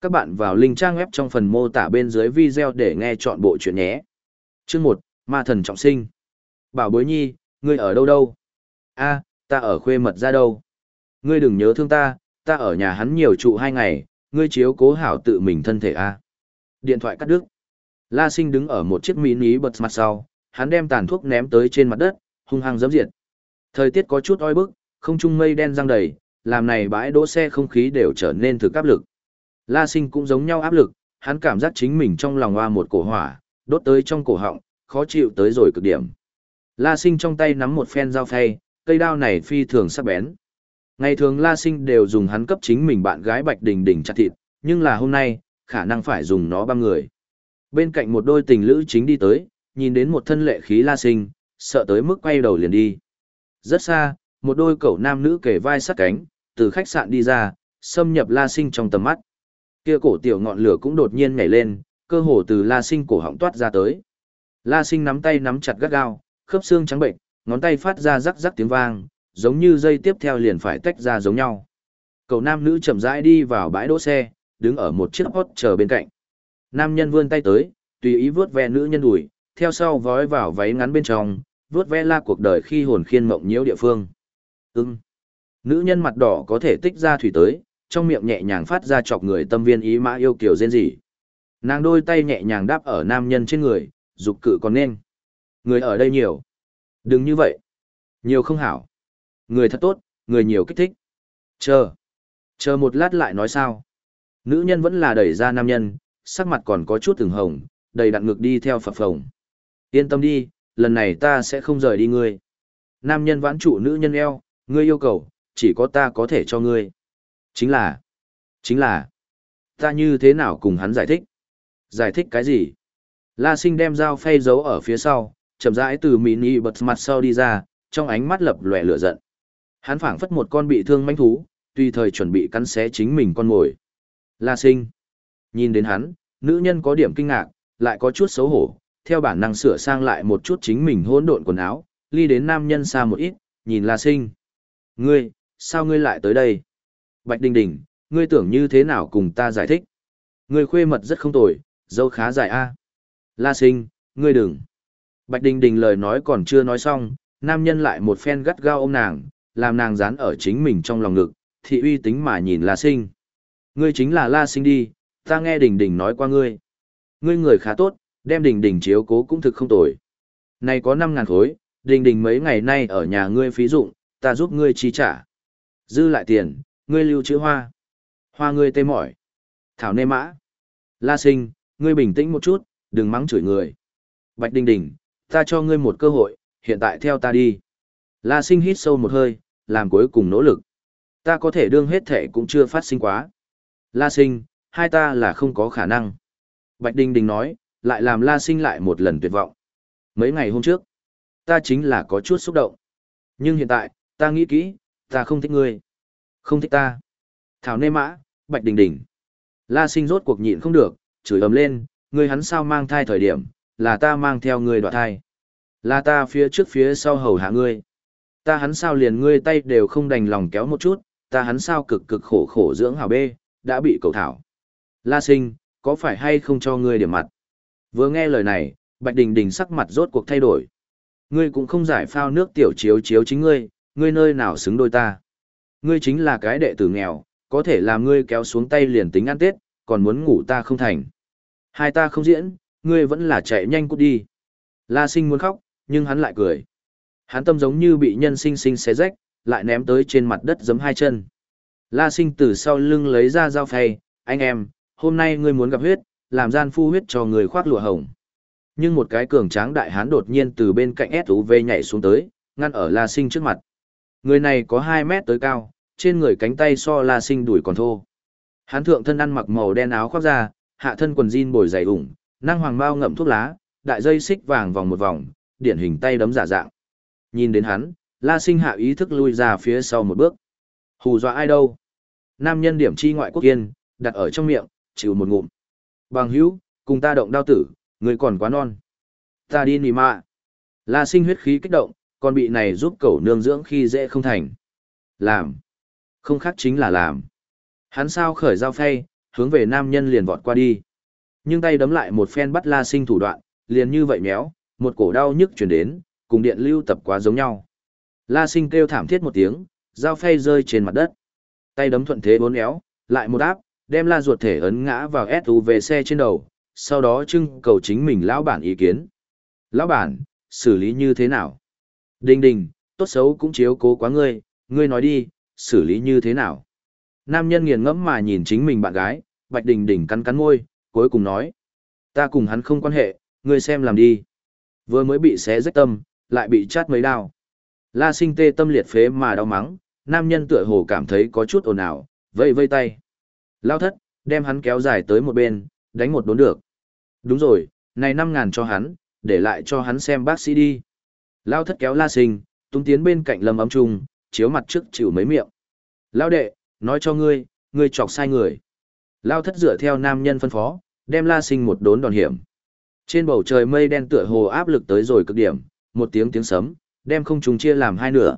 Các bạn vào link trang web trong phần mô tả bên dưới video để nghe chọn bộ chuyện nhé. Chương 1, Ma thần trọng sinh. Bảo bối nhi, ngươi ở đâu đâu? a ta ở khuê mật ra đâu? Ngươi đừng nhớ thương ta, ta ở nhà hắn nhiều trụ hai ngày, ngươi chiếu cố hảo tự mình thân thể a. Điện thoại cắt đứt. La sinh đứng ở một chiếc mini bật mặt sau, hắn đem tàn thuốc ném tới trên mặt đất, hung hăng dẫm diệt. Thời tiết có chút oi bức, không trung mây đen răng đầy, làm này bãi đỗ xe không khí đều trở nên thực áp lực. La sinh cũng giống nhau áp lực, hắn cảm giác chính mình trong lòng hoa một cổ hỏa, đốt tới trong cổ họng, khó chịu tới rồi cực điểm. La sinh trong tay nắm một phen dao phay, cây đao này phi thường sắc bén. Ngày thường La sinh đều dùng hắn cấp chính mình bạn gái Bạch Đình Đình chặt thịt, nhưng là hôm nay, khả năng phải dùng nó băm người. Bên cạnh một đôi tình lữ chính đi tới, nhìn đến một thân lệ khí La sinh, sợ tới mức quay đầu liền đi. Rất xa, một đôi cậu nam nữ kề vai sát cánh, từ khách sạn đi ra, xâm nhập La sinh trong tầm mắt kia cổ tiểu ngọn lửa cũng đột nhiên nhảy lên, cơ hồ từ La Sinh cổ họng toát ra tới. La Sinh nắm tay nắm chặt gắt gao, khớp xương trắng bệnh, ngón tay phát ra rắc rắc tiếng vang, giống như dây tiếp theo liền phải tách ra giống nhau. Cậu nam nữ chậm rãi đi vào bãi đỗ xe, đứng ở một chiếc hot chờ bên cạnh. Nam nhân vươn tay tới, tùy ý vuốt ve nữ nhân đùi, theo sau vói vào váy ngắn bên trong, vuốt ve la cuộc đời khi hồn khiên mộng nhiễu địa phương. Ưng. Nữ nhân mặt đỏ có thể tích ra thủy tới, trong miệng nhẹ nhàng phát ra chọc người tâm viên ý mã yêu kiểu rên rỉ. Nàng đôi tay nhẹ nhàng đáp ở nam nhân trên người, dục cự còn nên. Người ở đây nhiều. Đừng như vậy. Nhiều không hảo. Người thật tốt, người nhiều kích thích. Chờ. Chờ một lát lại nói sao. Nữ nhân vẫn là đẩy ra nam nhân, sắc mặt còn có chút từng hồng, đầy đặn ngực đi theo phập phồng. Yên tâm đi, lần này ta sẽ không rời đi ngươi. Nam nhân vãn trụ nữ nhân eo, ngươi yêu cầu, chỉ có ta có thể cho ngươi. Chính là, chính là, ta như thế nào cùng hắn giải thích? Giải thích cái gì? La sinh đem dao phay giấu ở phía sau, chậm rãi từ mini bật mặt sau đi ra, trong ánh mắt lập lòe lửa giận. Hắn phảng phất một con bị thương manh thú, tùy thời chuẩn bị cắn xé chính mình con mồi. La sinh. Nhìn đến hắn, nữ nhân có điểm kinh ngạc, lại có chút xấu hổ, theo bản năng sửa sang lại một chút chính mình hỗn độn quần áo, ly đến nam nhân xa một ít, nhìn La sinh. Ngươi, sao ngươi lại tới đây? Bạch Đình Đình, ngươi tưởng như thế nào cùng ta giải thích? Ngươi khuê mật rất không tồi, dâu khá dài a. La sinh, ngươi đừng. Bạch Đình Đình lời nói còn chưa nói xong, nam nhân lại một phen gắt gao ôm nàng, làm nàng dán ở chính mình trong lòng ngực, thị uy tính mà nhìn La sinh. Ngươi chính là La sinh đi, ta nghe Đình Đình nói qua ngươi. Ngươi người khá tốt, đem Đình Đình chiếu cố cũng thực không tồi. Này có năm ngàn khối, Đình Đình mấy ngày nay ở nhà ngươi phí dụng, ta giúp ngươi chi trả. Dư lại tiền, ngươi lưu chữ hoa. Hoa ngươi tê mỏi. Thảo nê mã. La sinh, ngươi bình tĩnh một chút, đừng mắng chửi người. Bạch Đình Đình, ta cho ngươi một cơ hội, hiện tại theo ta đi. La sinh hít sâu một hơi, làm cuối cùng nỗ lực. Ta có thể đương hết thể cũng chưa phát sinh quá. La sinh, hai ta là không có khả năng. Bạch Đình Đình nói, lại làm La sinh lại một lần tuyệt vọng. Mấy ngày hôm trước, ta chính là có chút xúc động. Nhưng hiện tại, ta nghĩ kỹ, ta không thích ngươi. Không thích ta. Thảo nê mã, bạch đình đình. La sinh rốt cuộc nhịn không được, chửi ầm lên, ngươi hắn sao mang thai thời điểm, là ta mang theo ngươi đoạt thai. Là ta phía trước phía sau hầu hạ ngươi. Ta hắn sao liền ngươi tay đều không đành lòng kéo một chút, ta hắn sao cực cực khổ khổ dưỡng hào bê, đã bị cầu thảo. La sinh, có phải hay không cho ngươi điểm mặt? Vừa nghe lời này, Bạch Đình Đình sắc mặt rốt cuộc thay đổi. Ngươi cũng không giải phao nước tiểu chiếu chiếu chính ngươi, ngươi nơi nào xứng đôi ta. Ngươi chính là cái đệ tử nghèo, có thể làm ngươi kéo xuống tay liền tính ăn tết, còn muốn ngủ ta không thành. Hai ta không diễn, ngươi vẫn là chạy nhanh cút đi. La sinh muốn khóc, nhưng hắn lại cười. Hắn tâm giống như bị nhân sinh sinh xé rách, lại ném tới trên mặt đất giấm hai chân. La sinh từ sau lưng lấy ra dao phay, anh em, hôm nay ngươi muốn gặp huyết, làm gian phu huyết cho người khoác lụa hồng. Nhưng một cái cường tráng đại hán đột nhiên từ bên cạnh SUV nhảy xuống tới, ngăn ở La sinh trước mặt. Người này có 2 mét tới cao, trên người cánh tay so la sinh đuổi còn thô. Hán thượng thân ăn mặc màu đen áo khoác da, hạ thân quần jean bồi dày ủng, năng hoàng bao ngậm thuốc lá, đại dây xích vàng vòng một vòng, điển hình tay đấm giả dạng. Nhìn đến hắn, la sinh hạ ý thức lui ra phía sau một bước. Hù dọa ai đâu? Nam nhân điểm chi ngoại quốc yên, đặt ở trong miệng, chịu một ngụm. Bằng hữu, cùng ta động đao tử, người còn quá non. Ta đi nì mạ. La sinh huyết khí kích động, còn bị này giúp cậu nương dưỡng khi dễ không thành. Làm. Không khác chính là làm. Hắn sao khởi dao phay, hướng về nam nhân liền vọt qua đi. Nhưng tay đấm lại một phen bắt La Sinh thủ đoạn, liền như vậy méo, một cổ đau nhức chuyển đến, cùng điện lưu tập quá giống nhau. La Sinh kêu thảm thiết một tiếng, dao phay rơi trên mặt đất. Tay đấm thuận thế bốn éo, lại một áp, đem La ruột thể ấn ngã vào SUV xe trên đầu, sau đó trưng cầu chính mình lão bản ý kiến. Lão bản, xử lý như thế nào? Đình đình, tốt xấu cũng chiếu cố quá ngươi, ngươi nói đi, xử lý như thế nào? Nam nhân nghiền ngẫm mà nhìn chính mình bạn gái, Bạch Đình Đình cắn cắn môi, cuối cùng nói. Ta cùng hắn không quan hệ, ngươi xem làm đi. Vừa mới bị xé rách tâm, lại bị chát mấy đao. La sinh tê tâm liệt phế mà đau mắng, nam nhân tựa hồ cảm thấy có chút ồn ào, vây vây tay. Lao thất, đem hắn kéo dài tới một bên, đánh một đốn được. Đúng rồi, này năm ngàn cho hắn, để lại cho hắn xem bác sĩ đi. Lao thất kéo la sinh, tung tiến bên cạnh lâm ấm trung, chiếu mặt trước chịu mấy miệng. Lao đệ, nói cho ngươi, ngươi chọc sai người. Lao thất dựa theo nam nhân phân phó, đem la sinh một đốn đòn hiểm. Trên bầu trời mây đen tựa hồ áp lực tới rồi cực điểm, một tiếng tiếng sấm, đem không trùng chia làm hai nửa.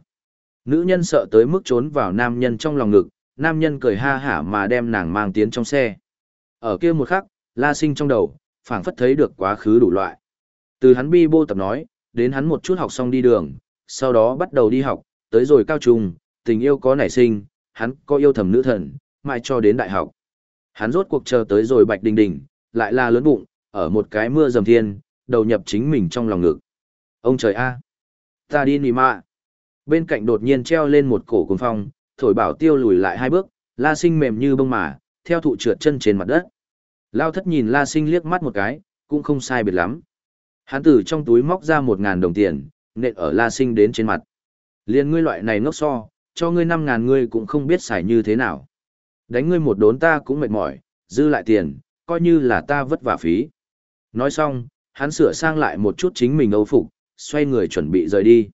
Nữ nhân sợ tới mức trốn vào nam nhân trong lòng ngực, nam nhân cười ha hả mà đem nàng mang tiến trong xe. Ở kia một khắc, la sinh trong đầu, phảng phất thấy được quá khứ đủ loại. Từ hắn bi bô tập nói, đến hắn một chút học xong đi đường, sau đó bắt đầu đi học, tới rồi cao trung, tình yêu có nảy sinh, hắn có yêu thầm nữ thần, mãi cho đến đại học. Hắn rốt cuộc chờ tới rồi bạch đình đình, lại là lớn bụng, ở một cái mưa dầm thiên, đầu nhập chính mình trong lòng ngực. Ông trời a, ta đi nì mạ. Bên cạnh đột nhiên treo lên một cổ cuồng phong, thổi bảo tiêu lùi lại hai bước, la sinh mềm như bông mà, theo thụ trượt chân trên mặt đất. Lao thất nhìn la sinh liếc mắt một cái, cũng không sai biệt lắm. Hắn từ trong túi móc ra một ngàn đồng tiền, nện ở la sinh đến trên mặt. Liên ngươi loại này ngốc so, cho ngươi năm ngàn ngươi cũng không biết xài như thế nào. Đánh ngươi một đốn ta cũng mệt mỏi, dư lại tiền, coi như là ta vất vả phí. Nói xong, hắn sửa sang lại một chút chính mình âu phục, xoay người chuẩn bị rời đi.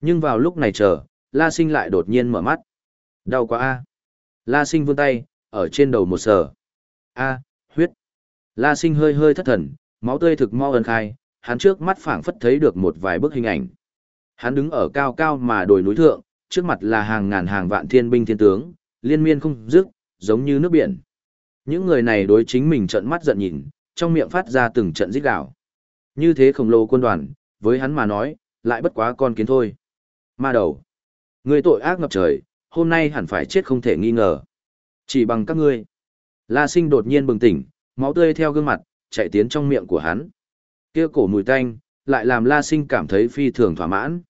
Nhưng vào lúc này chờ, La Sinh lại đột nhiên mở mắt. Đau quá a. La Sinh vươn tay, ở trên đầu một sờ. A, huyết. La Sinh hơi hơi thất thần, máu tươi thực mau ân khai, hắn trước mắt phảng phất thấy được một vài bức hình ảnh. Hắn đứng ở cao cao mà đồi núi thượng, trước mặt là hàng ngàn hàng vạn thiên binh thiên tướng, liên miên không dứt, giống như nước biển. Những người này đối chính mình trợn mắt giận nhìn, trong miệng phát ra từng trận rít gào. Như thế khổng lồ quân đoàn, với hắn mà nói, lại bất quá con kiến thôi. Ma đầu. Người tội ác ngập trời, hôm nay hẳn phải chết không thể nghi ngờ. Chỉ bằng các ngươi. La sinh đột nhiên bừng tỉnh, máu tươi theo gương mặt, chạy tiến trong miệng của hắn. Kia cổ mùi tanh, lại làm La sinh cảm thấy phi thường thỏa mãn.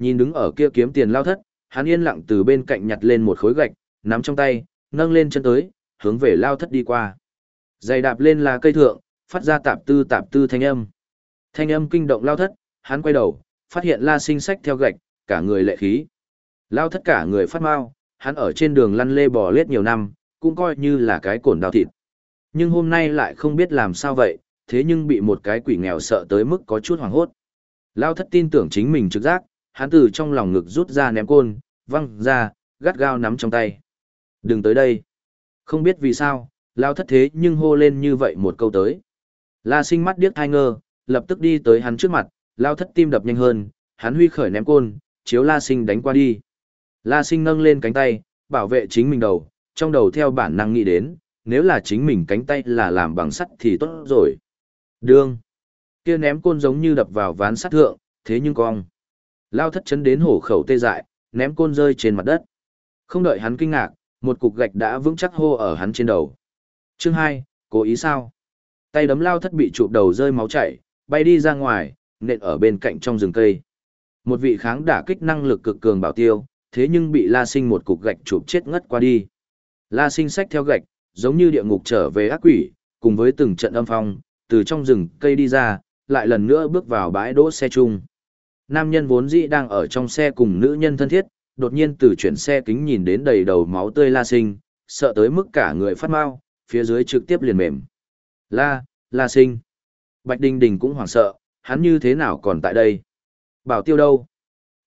Nhìn đứng ở kia kiếm tiền lao thất, hắn yên lặng từ bên cạnh nhặt lên một khối gạch, nắm trong tay, nâng lên chân tới, hướng về lao thất đi qua. Giày đạp lên là cây thượng, phát ra tạp tư tạp tư thanh âm. Thanh âm kinh động lao thất, hắn quay đầu, phát hiện la sinh sách theo gạch, cả người lệ khí. Lao thất cả người phát mau, hắn ở trên đường lăn lê bò lết nhiều năm, cũng coi như là cái cổn đào thịt. Nhưng hôm nay lại không biết làm sao vậy, thế nhưng bị một cái quỷ nghèo sợ tới mức có chút hoảng hốt. Lao thất tin tưởng chính mình trực giác, hắn từ trong lòng ngực rút ra ném côn, văng ra, gắt gao nắm trong tay. Đừng tới đây. Không biết vì sao, lao thất thế nhưng hô lên như vậy một câu tới. La sinh mắt điếc thai ngơ, lập tức đi tới hắn trước mặt, lao thất tim đập nhanh hơn, hắn huy khởi ném côn, chiếu la sinh đánh qua đi. La sinh nâng lên cánh tay, bảo vệ chính mình đầu, trong đầu theo bản năng nghĩ đến, nếu là chính mình cánh tay là làm bằng sắt thì tốt rồi. Đương. kia ném côn giống như đập vào ván sắt thượng, thế nhưng cong. Lao thất chấn đến hổ khẩu tê dại, ném côn rơi trên mặt đất. Không đợi hắn kinh ngạc, một cục gạch đã vững chắc hô ở hắn trên đầu. Chương hai, cố ý sao? Tay đấm lao thất bị chụp đầu rơi máu chảy, bay đi ra ngoài, nện ở bên cạnh trong rừng cây. Một vị kháng đả kích năng lực cực cường bảo tiêu, thế nhưng bị La Sinh một cục gạch chụp chết ngất qua đi. La Sinh xách theo gạch, giống như địa ngục trở về ác quỷ, cùng với từng trận âm phong, từ trong rừng cây đi ra, lại lần nữa bước vào bãi đỗ xe chung. Nam nhân vốn dĩ đang ở trong xe cùng nữ nhân thân thiết, đột nhiên từ chuyển xe kính nhìn đến đầy đầu máu tươi La Sinh, sợ tới mức cả người phát mau, phía dưới trực tiếp liền mềm. La, La Sinh. Bạch Đình Đình cũng hoảng sợ, hắn như thế nào còn tại đây? Bảo tiêu đâu?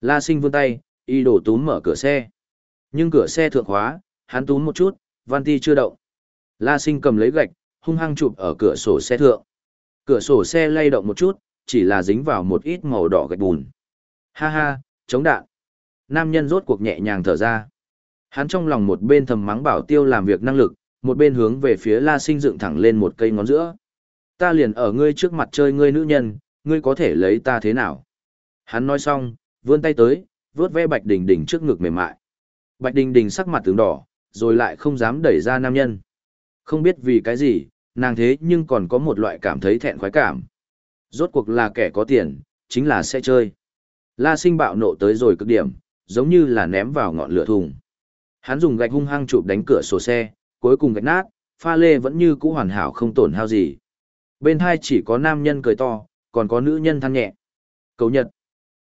La Sinh vươn tay, y đổ túm mở cửa xe. Nhưng cửa xe thượng hóa, hắn túm một chút, văn ti chưa động. La Sinh cầm lấy gạch, hung hăng chụp ở cửa sổ xe thượng. Cửa sổ xe lay động một chút, chỉ là dính vào một ít màu đỏ gạch bùn. Ha ha, chống đạn. Nam nhân rốt cuộc nhẹ nhàng thở ra. Hắn trong lòng một bên thầm mắng bảo tiêu làm việc năng lực, một bên hướng về phía La Sinh dựng thẳng lên một cây ngón giữa. Ta liền ở ngươi trước mặt chơi ngươi nữ nhân, ngươi có thể lấy ta thế nào? Hắn nói xong, vươn tay tới, vướt ve Bạch Đình Đình trước ngực mềm mại. Bạch Đình Đình sắc mặt tướng đỏ, rồi lại không dám đẩy ra nam nhân. Không biết vì cái gì, nàng thế nhưng còn có một loại cảm thấy thẹn khoái cảm. Rốt cuộc là kẻ có tiền, chính là sẽ chơi. La sinh bạo nộ tới rồi cực điểm, giống như là ném vào ngọn lửa thùng. Hắn dùng gạch hung hăng chụp đánh cửa sổ xe, cuối cùng gạch nát, pha lê vẫn như cũ hoàn hảo không tổn hao gì. Bên hai chỉ có nam nhân cười to, còn có nữ nhân than nhẹ. Cầu nhật.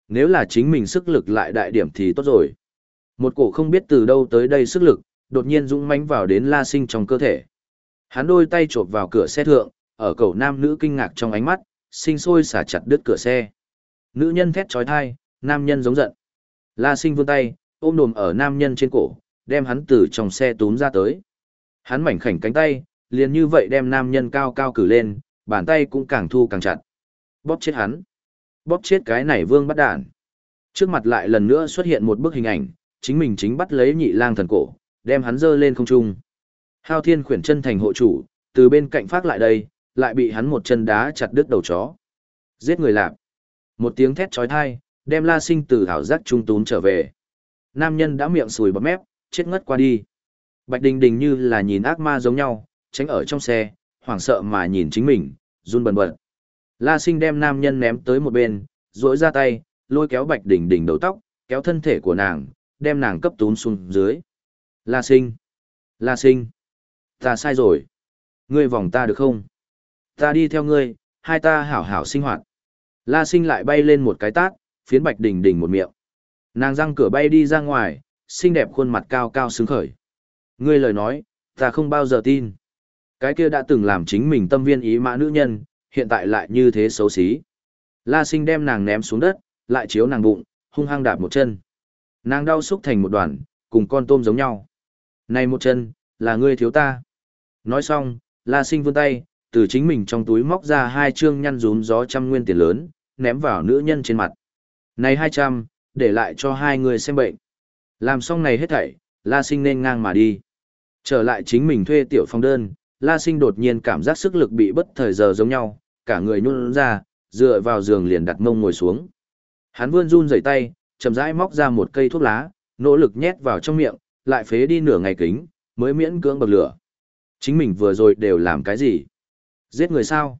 Nếu là chính mình sức lực lại đại điểm thì tốt rồi. Một cổ không biết từ đâu tới đây sức lực, đột nhiên dũng mãnh vào đến la sinh trong cơ thể. Hắn đôi tay chộp vào cửa xe thượng, ở cầu nam nữ kinh ngạc trong ánh mắt, sinh sôi xả chặt đứt cửa xe. Nữ nhân thét trói thai, nam nhân giống giận. La sinh vươn tay, ôm đồm ở nam nhân trên cổ, đem hắn từ trong xe túm ra tới. Hắn mảnh khảnh cánh tay, liền như vậy đem nam nhân cao cao cử lên, bàn tay cũng càng thu càng chặt. Bóp chết hắn. Bóp chết cái này vương bắt đản. Trước mặt lại lần nữa xuất hiện một bức hình ảnh, chính mình chính bắt lấy nhị lang thần cổ, đem hắn dơ lên không trung. Hao Thiên khuyển chân thành hộ chủ, từ bên cạnh phát lại đây, lại bị hắn một chân đá chặt đứt đầu chó. Giết người lạp. Một tiếng thét chói tai, đem La Sinh từ hảo giác trung tún trở về. Nam nhân đã miệng sùi bọt mép, chết ngất qua đi. Bạch Đình Đình như là nhìn ác ma giống nhau, tránh ở trong xe, hoảng sợ mà nhìn chính mình, run bần bật. La Sinh đem nam nhân ném tới một bên, duỗi ra tay, lôi kéo Bạch Đình Đình đầu tóc, kéo thân thể của nàng, đem nàng cấp tún xuống dưới. La Sinh! La Sinh! Ta sai rồi. Ngươi vòng ta được không? Ta đi theo ngươi, hai ta hảo hảo sinh hoạt. La sinh lại bay lên một cái tát, phiến bạch đình đình một miệng. Nàng răng cửa bay đi ra ngoài, xinh đẹp khuôn mặt cao cao sướng khởi. Ngươi lời nói, ta không bao giờ tin. Cái kia đã từng làm chính mình tâm viên ý mã nữ nhân, hiện tại lại như thế xấu xí. La sinh đem nàng ném xuống đất, lại chiếu nàng bụng, hung hăng đạp một chân. Nàng đau xúc thành một đoàn, cùng con tôm giống nhau. Này một chân, là ngươi thiếu ta. Nói xong, La Sinh vươn tay, từ chính mình trong túi móc ra hai chương nhăn rún gió trăm nguyên tiền lớn, ném vào nữ nhân trên mặt. Này hai trăm, để lại cho hai người xem bệnh. Làm xong này hết thảy, La Sinh nên ngang mà đi. Trở lại chính mình thuê tiểu phong đơn, La Sinh đột nhiên cảm giác sức lực bị bất thời giờ giống nhau, cả người nhún ra, dựa vào giường liền đặt mông ngồi xuống. Hắn vươn run rẩy tay, chậm rãi móc ra một cây thuốc lá, nỗ lực nhét vào trong miệng, lại phế đi nửa ngày kính, mới miễn cưỡng bật lửa. Chính mình vừa rồi đều làm cái gì? Giết người sao?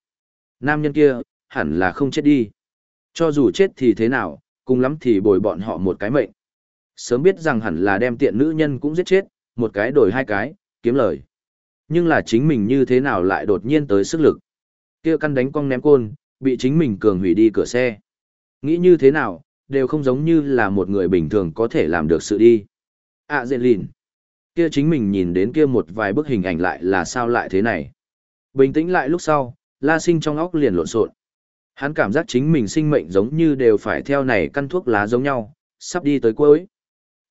Nam nhân kia, hẳn là không chết đi. Cho dù chết thì thế nào, cùng lắm thì bồi bọn họ một cái mệnh. Sớm biết rằng hẳn là đem tiện nữ nhân cũng giết chết, một cái đổi hai cái, kiếm lời. Nhưng là chính mình như thế nào lại đột nhiên tới sức lực. kia căn đánh cong ném côn, bị chính mình cường hủy đi cửa xe. Nghĩ như thế nào, đều không giống như là một người bình thường có thể làm được sự đi. À dện lìn kia chính mình nhìn đến kia một vài bức hình ảnh lại là sao lại thế này. Bình tĩnh lại lúc sau, la sinh trong óc liền lộn xộn. Hắn cảm giác chính mình sinh mệnh giống như đều phải theo này căn thuốc lá giống nhau, sắp đi tới cuối.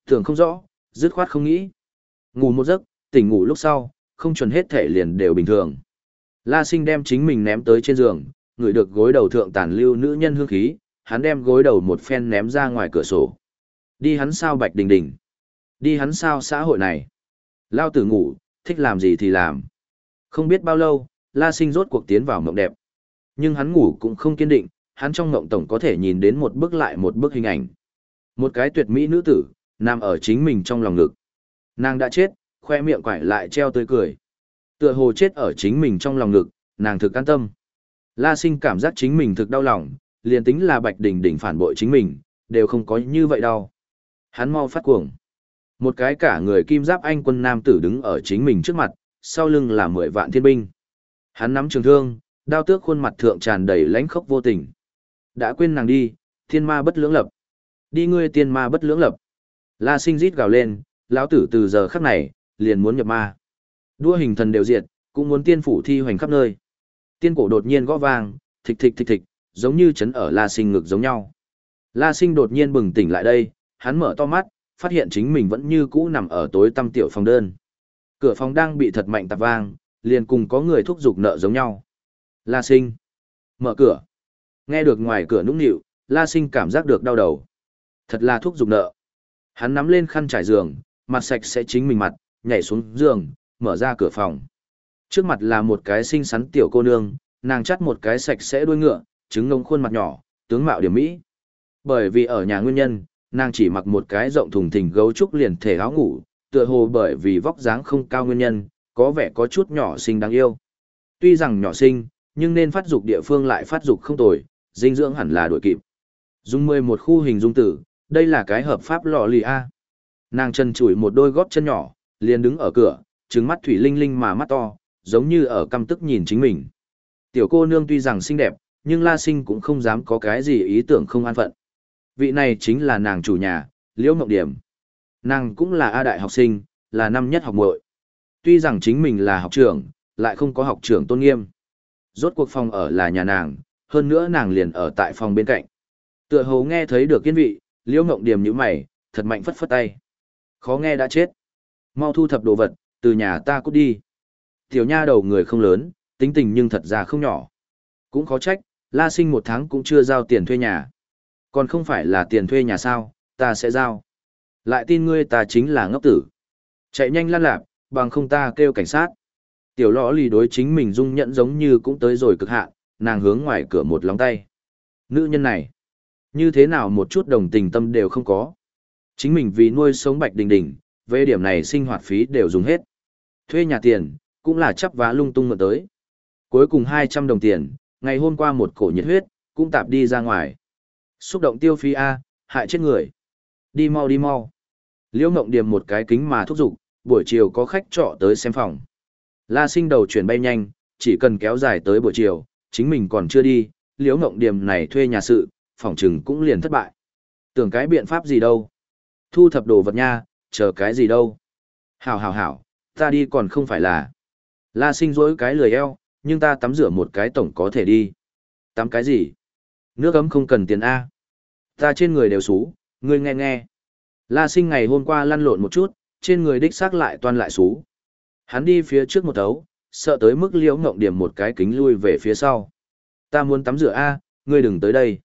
Tưởng không rõ, dứt khoát không nghĩ. Ngủ một giấc, tỉnh ngủ lúc sau, không chuẩn hết thể liền đều bình thường. La sinh đem chính mình ném tới trên giường, người được gối đầu thượng tàn lưu nữ nhân hương khí, hắn đem gối đầu một phen ném ra ngoài cửa sổ. Đi hắn sao bạch đình đình. Đi hắn sao xã hội này. Lao tử ngủ, thích làm gì thì làm. Không biết bao lâu, La Sinh rốt cuộc tiến vào mộng đẹp. Nhưng hắn ngủ cũng không kiên định, hắn trong mộng tổng có thể nhìn đến một bức lại một bức hình ảnh. Một cái tuyệt mỹ nữ tử, nằm ở chính mình trong lòng ngực. Nàng đã chết, khoe miệng quải lại treo tươi cười. Tựa hồ chết ở chính mình trong lòng ngực, nàng thực an tâm. La Sinh cảm giác chính mình thực đau lòng, liền tính là Bạch Đình Đình phản bội chính mình, đều không có như vậy đâu. Hắn mau phát cuồng. Một cái cả người kim giáp anh quân nam tử đứng ở chính mình trước mặt, sau lưng là mười vạn thiên binh. Hắn nắm trường thương, đao tước khuôn mặt thượng tràn đầy lãnh khốc vô tình. Đã quên nàng đi, thiên ma bất lưỡng lập. Đi ngươi tiên ma bất lưỡng lập. La sinh rít gào lên, lão tử từ giờ khắc này, liền muốn nhập ma. Đua hình thần đều diệt, cũng muốn tiên phủ thi hoành khắp nơi. Tiên cổ đột nhiên gõ vang, thịch thịch thịch thịch, giống như chấn ở La sinh ngực giống nhau. La sinh đột nhiên bừng tỉnh lại đây, hắn mở to mắt, phát hiện chính mình vẫn như cũ nằm ở tối tăm tiểu phòng đơn. Cửa phòng đang bị thật mạnh tạp vang, liền cùng có người thúc giục nợ giống nhau. La sinh. Mở cửa. Nghe được ngoài cửa nũng nịu, La sinh cảm giác được đau đầu. Thật là thúc giục nợ. Hắn nắm lên khăn trải giường, mặt sạch sẽ chính mình mặt, nhảy xuống giường, mở ra cửa phòng. Trước mặt là một cái xinh xắn tiểu cô nương, nàng chắt một cái sạch sẽ đuôi ngựa, trứng ngông khuôn mặt nhỏ, tướng mạo điểm mỹ. Bởi vì ở nhà nguyên nhân, nàng chỉ mặc một cái rộng thùng thình gấu trúc liền thể áo ngủ, tựa hồ bởi vì vóc dáng không cao nguyên nhân, có vẻ có chút nhỏ xinh đáng yêu. Tuy rằng nhỏ xinh, nhưng nên phát dục địa phương lại phát dục không tồi, dinh dưỡng hẳn là đuổi kịp. Dung mười một khu hình dung tử, đây là cái hợp pháp lọ lì A. Nàng chân chủi một đôi gót chân nhỏ, liền đứng ở cửa, trứng mắt thủy linh linh mà mắt to, giống như ở căm tức nhìn chính mình. Tiểu cô nương tuy rằng xinh đẹp, nhưng La Sinh cũng không dám có cái gì ý tưởng không an phận. Vị này chính là nàng chủ nhà, Liễu Ngọc Điểm. Nàng cũng là A đại học sinh, là năm nhất học muội. Tuy rằng chính mình là học trưởng, lại không có học trưởng tôn nghiêm. Rốt cuộc phòng ở là nhà nàng, hơn nữa nàng liền ở tại phòng bên cạnh. Tựa hồ nghe thấy được kiên vị, Liễu ngộng Điểm như mày, thật mạnh phất phất tay. Khó nghe đã chết. Mau thu thập đồ vật, từ nhà ta cút đi. Tiểu nha đầu người không lớn, tính tình nhưng thật ra không nhỏ. Cũng khó trách, La Sinh một tháng cũng chưa giao tiền thuê nhà. Còn không phải là tiền thuê nhà sao, ta sẽ giao. Lại tin ngươi ta chính là ngốc tử. Chạy nhanh lăn lạp, bằng không ta kêu cảnh sát. Tiểu lõ lì đối chính mình dung nhận giống như cũng tới rồi cực hạn, nàng hướng ngoài cửa một lóng tay. Nữ nhân này, như thế nào một chút đồng tình tâm đều không có. Chính mình vì nuôi sống bạch đình đình, về điểm này sinh hoạt phí đều dùng hết. Thuê nhà tiền, cũng là chấp vá lung tung mượn tới. Cuối cùng 200 đồng tiền, ngày hôm qua một cổ nhiệt huyết, cũng tạp đi ra ngoài. Xúc động tiêu phí A, hại chết người. Đi mau đi mau. Liễu Ngộng Điềm một cái kính mà thúc giục, buổi chiều có khách trọ tới xem phòng. La sinh đầu chuyển bay nhanh, chỉ cần kéo dài tới buổi chiều, chính mình còn chưa đi, Liễu Ngộng Điềm này thuê nhà sự, phòng trừng cũng liền thất bại. Tưởng cái biện pháp gì đâu. Thu thập đồ vật nha, chờ cái gì đâu. Hảo hảo hảo, ta đi còn không phải là. La sinh dối cái lười eo, nhưng ta tắm rửa một cái tổng có thể đi. Tắm cái gì? Nước ấm không cần tiền A. Ta trên người đều xú, ngươi nghe nghe. La sinh ngày hôm qua lăn lộn một chút, trên người đích xác lại toan lại xú. Hắn đi phía trước một tấu, sợ tới mức liễu ngộng điểm một cái kính lui về phía sau. Ta muốn tắm rửa A, ngươi đừng tới đây.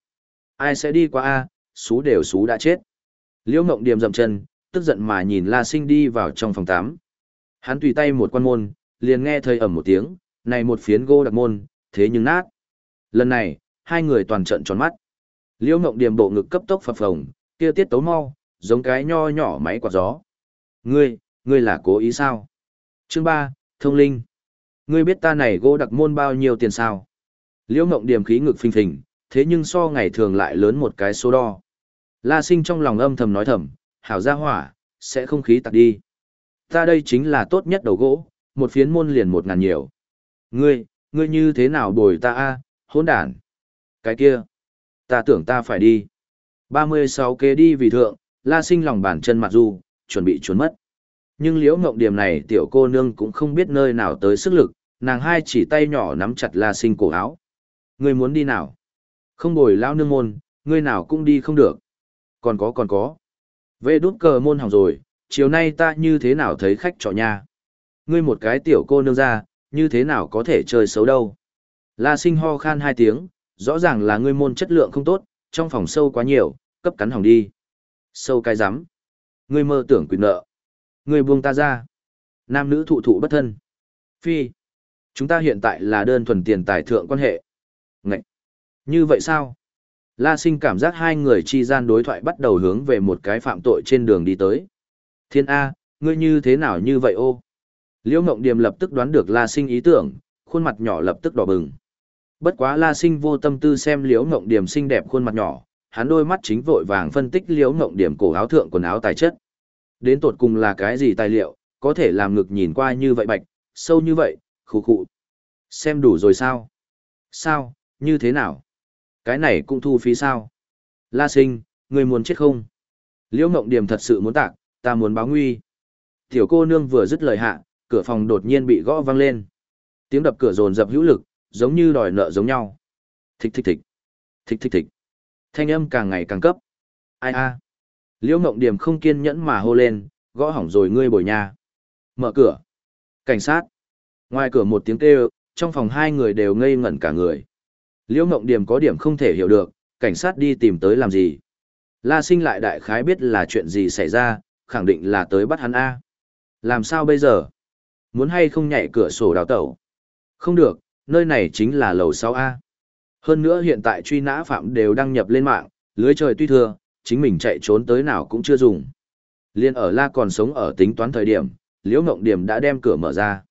Ai sẽ đi qua A, xú đều xú đã chết. Liễu ngộng điểm dậm chân, tức giận mà nhìn La sinh đi vào trong phòng tắm. Hắn tùy tay một quan môn, liền nghe thời ẩm một tiếng, này một phiến gỗ đặc môn, thế nhưng nát. Lần này, hai người toàn trận tròn mắt. Liễu Ngộng Điềm bộ ngực cấp tốc phập phồng, kia tiết tấu mau, giống cái nho nhỏ máy quạt gió. Ngươi, ngươi là cố ý sao? Chương ba, Thông Linh. Ngươi biết ta này gỗ đặc môn bao nhiêu tiền sao? Liễu Ngộng Điềm khí ngực phình phình, thế nhưng so ngày thường lại lớn một cái số đo. La Sinh trong lòng âm thầm nói thầm, hảo gia hỏa, sẽ không khí tặc đi. Ta đây chính là tốt nhất đầu gỗ, một phiến môn liền một ngàn nhiều. Ngươi, ngươi như thế nào bồi ta a, hỗn đản. Cái kia, ta tưởng ta phải đi. 36 kế đi vì thượng, la sinh lòng bàn chân mặt du, chuẩn bị trốn mất. Nhưng liễu ngộng điểm này tiểu cô nương cũng không biết nơi nào tới sức lực, nàng hai chỉ tay nhỏ nắm chặt la sinh cổ áo. Ngươi muốn đi nào? Không bồi lao nương môn, ngươi nào cũng đi không được. Còn có còn có. Vệ đút cờ môn hỏng rồi, chiều nay ta như thế nào thấy khách trọ nha. Ngươi một cái tiểu cô nương ra, như thế nào có thể chơi xấu đâu. La sinh ho khan hai tiếng, rõ ràng là ngươi môn chất lượng không tốt, trong phòng sâu quá nhiều, cấp cắn hỏng đi. Sâu cái rắm Ngươi mơ tưởng quyền nợ. Ngươi buông ta ra. Nam nữ thụ thụ bất thân. Phi. Chúng ta hiện tại là đơn thuần tiền tài thượng quan hệ. Ngậy. Như vậy sao? La sinh cảm giác hai người chi gian đối thoại bắt đầu hướng về một cái phạm tội trên đường đi tới. Thiên A, ngươi như thế nào như vậy ô? Liễu Ngộng Điềm lập tức đoán được La Sinh ý tưởng, khuôn mặt nhỏ lập tức đỏ bừng. Bất quá La Sinh vô tâm tư xem Liễu Ngộng Điềm xinh đẹp khuôn mặt nhỏ, hắn đôi mắt chính vội vàng phân tích Liễu Ngộng điểm cổ áo thượng quần áo tài chất. Đến tột cùng là cái gì tài liệu, có thể làm ngực nhìn qua như vậy bạch, sâu như vậy, khủ khụ. Xem đủ rồi sao? Sao, như thế nào? Cái này cũng thu phí sao? La Sinh, người muốn chết không? Liễu Ngộng điểm thật sự muốn tạc, ta muốn báo nguy. Tiểu cô nương vừa dứt lời hạ, cửa phòng đột nhiên bị gõ vang lên. Tiếng đập cửa rồn rập hữu lực, giống như đòi nợ giống nhau. Thích thích thích. Thích thích thích. Thanh âm càng ngày càng cấp. Ai a? Liễu Ngộng Điểm không kiên nhẫn mà hô lên, gõ hỏng rồi ngươi bồi nhà. Mở cửa. Cảnh sát. Ngoài cửa một tiếng kêu, trong phòng hai người đều ngây ngẩn cả người. Liễu Ngộng Điểm có điểm không thể hiểu được, cảnh sát đi tìm tới làm gì. La sinh lại đại khái biết là chuyện gì xảy ra, khẳng định là tới bắt hắn A. Làm sao bây giờ? Muốn hay không nhảy cửa sổ đào tẩu? Không được, nơi này chính là lầu 6A. Hơn nữa hiện tại truy nã phạm đều đăng nhập lên mạng, lưới trời tuy thưa, chính mình chạy trốn tới nào cũng chưa dùng. Liên ở la còn sống ở tính toán thời điểm, Liễu Ngộng Điểm đã đem cửa mở ra.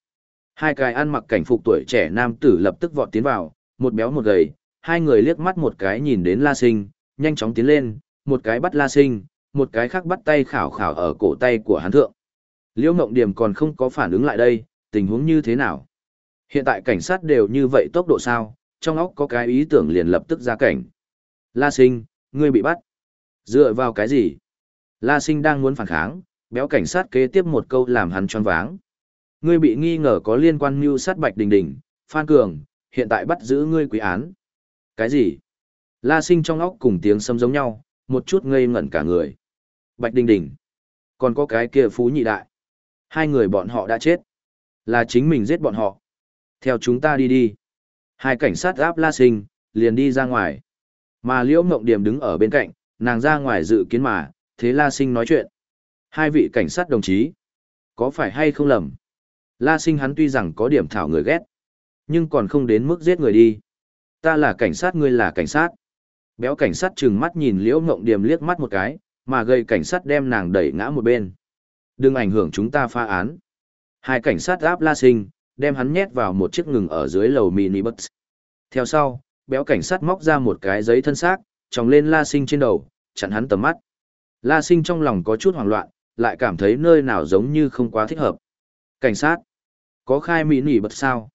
Hai cái ăn mặc cảnh phục tuổi trẻ nam tử lập tức vọt tiến vào, một béo một gầy, hai người liếc mắt một cái nhìn đến La Sinh, nhanh chóng tiến lên, một cái bắt La Sinh, một cái khác bắt tay khảo khảo ở cổ tay của hắn thượng. Liễu Ngộng Điểm còn không có phản ứng lại đây, tình huống như thế nào? Hiện tại cảnh sát đều như vậy tốc độ sao, trong óc có cái ý tưởng liền lập tức ra cảnh. La Sinh, ngươi bị bắt. Dựa vào cái gì? La Sinh đang muốn phản kháng, béo cảnh sát kế tiếp một câu làm hắn choáng váng. Ngươi bị nghi ngờ có liên quan mưu sát Bạch Đình Đình, Phan Cường, hiện tại bắt giữ ngươi quý án. Cái gì? La Sinh trong óc cùng tiếng sấm giống nhau, một chút ngây ngẩn cả người. Bạch Đình Đình. Còn có cái kia Phú Nhị Đại. Hai người bọn họ đã chết. Là chính mình giết bọn họ. Theo chúng ta đi đi. Hai cảnh sát áp La Sinh, liền đi ra ngoài. Mà Liễu Mộng Điểm đứng ở bên cạnh, nàng ra ngoài dự kiến mà, thế La Sinh nói chuyện. Hai vị cảnh sát đồng chí, có phải hay không lầm? La Sinh hắn tuy rằng có điểm thảo người ghét, nhưng còn không đến mức giết người đi. Ta là cảnh sát ngươi là cảnh sát. Béo cảnh sát trừng mắt nhìn Liễu Ngộng Điềm liếc mắt một cái, mà gây cảnh sát đem nàng đẩy ngã một bên. Đừng ảnh hưởng chúng ta pha án. Hai cảnh sát áp La Sinh, đem hắn nhét vào một chiếc ngừng ở dưới lầu mini bus. Theo sau, béo cảnh sát móc ra một cái giấy thân xác, tròng lên La Sinh trên đầu, chặn hắn tầm mắt. La Sinh trong lòng có chút hoảng loạn, lại cảm thấy nơi nào giống như không quá thích hợp. Cảnh sát, có khai mỹ nỉ bật sao?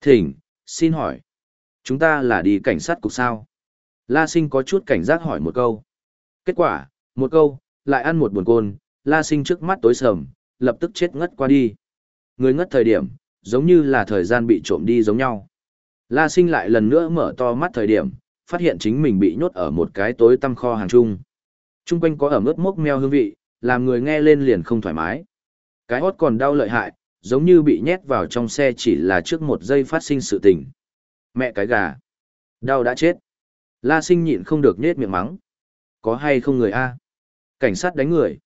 Thỉnh, xin hỏi. Chúng ta là đi cảnh sát cục sao? La Sinh có chút cảnh giác hỏi một câu. Kết quả, một câu, lại ăn một buồn côn, La Sinh trước mắt tối sầm, lập tức chết ngất qua đi. Người ngất thời điểm, giống như là thời gian bị trộm đi giống nhau. La Sinh lại lần nữa mở to mắt thời điểm, phát hiện chính mình bị nhốt ở một cái tối tăm kho hàng chung. Trung quanh có ẩm ướt mốc meo hương vị, làm người nghe lên liền không thoải mái. Cái hót còn đau lợi hại, giống như bị nhét vào trong xe chỉ là trước một giây phát sinh sự tình. Mẹ cái gà. Đau đã chết. La sinh nhịn không được nhết miệng mắng. Có hay không người a? Cảnh sát đánh người.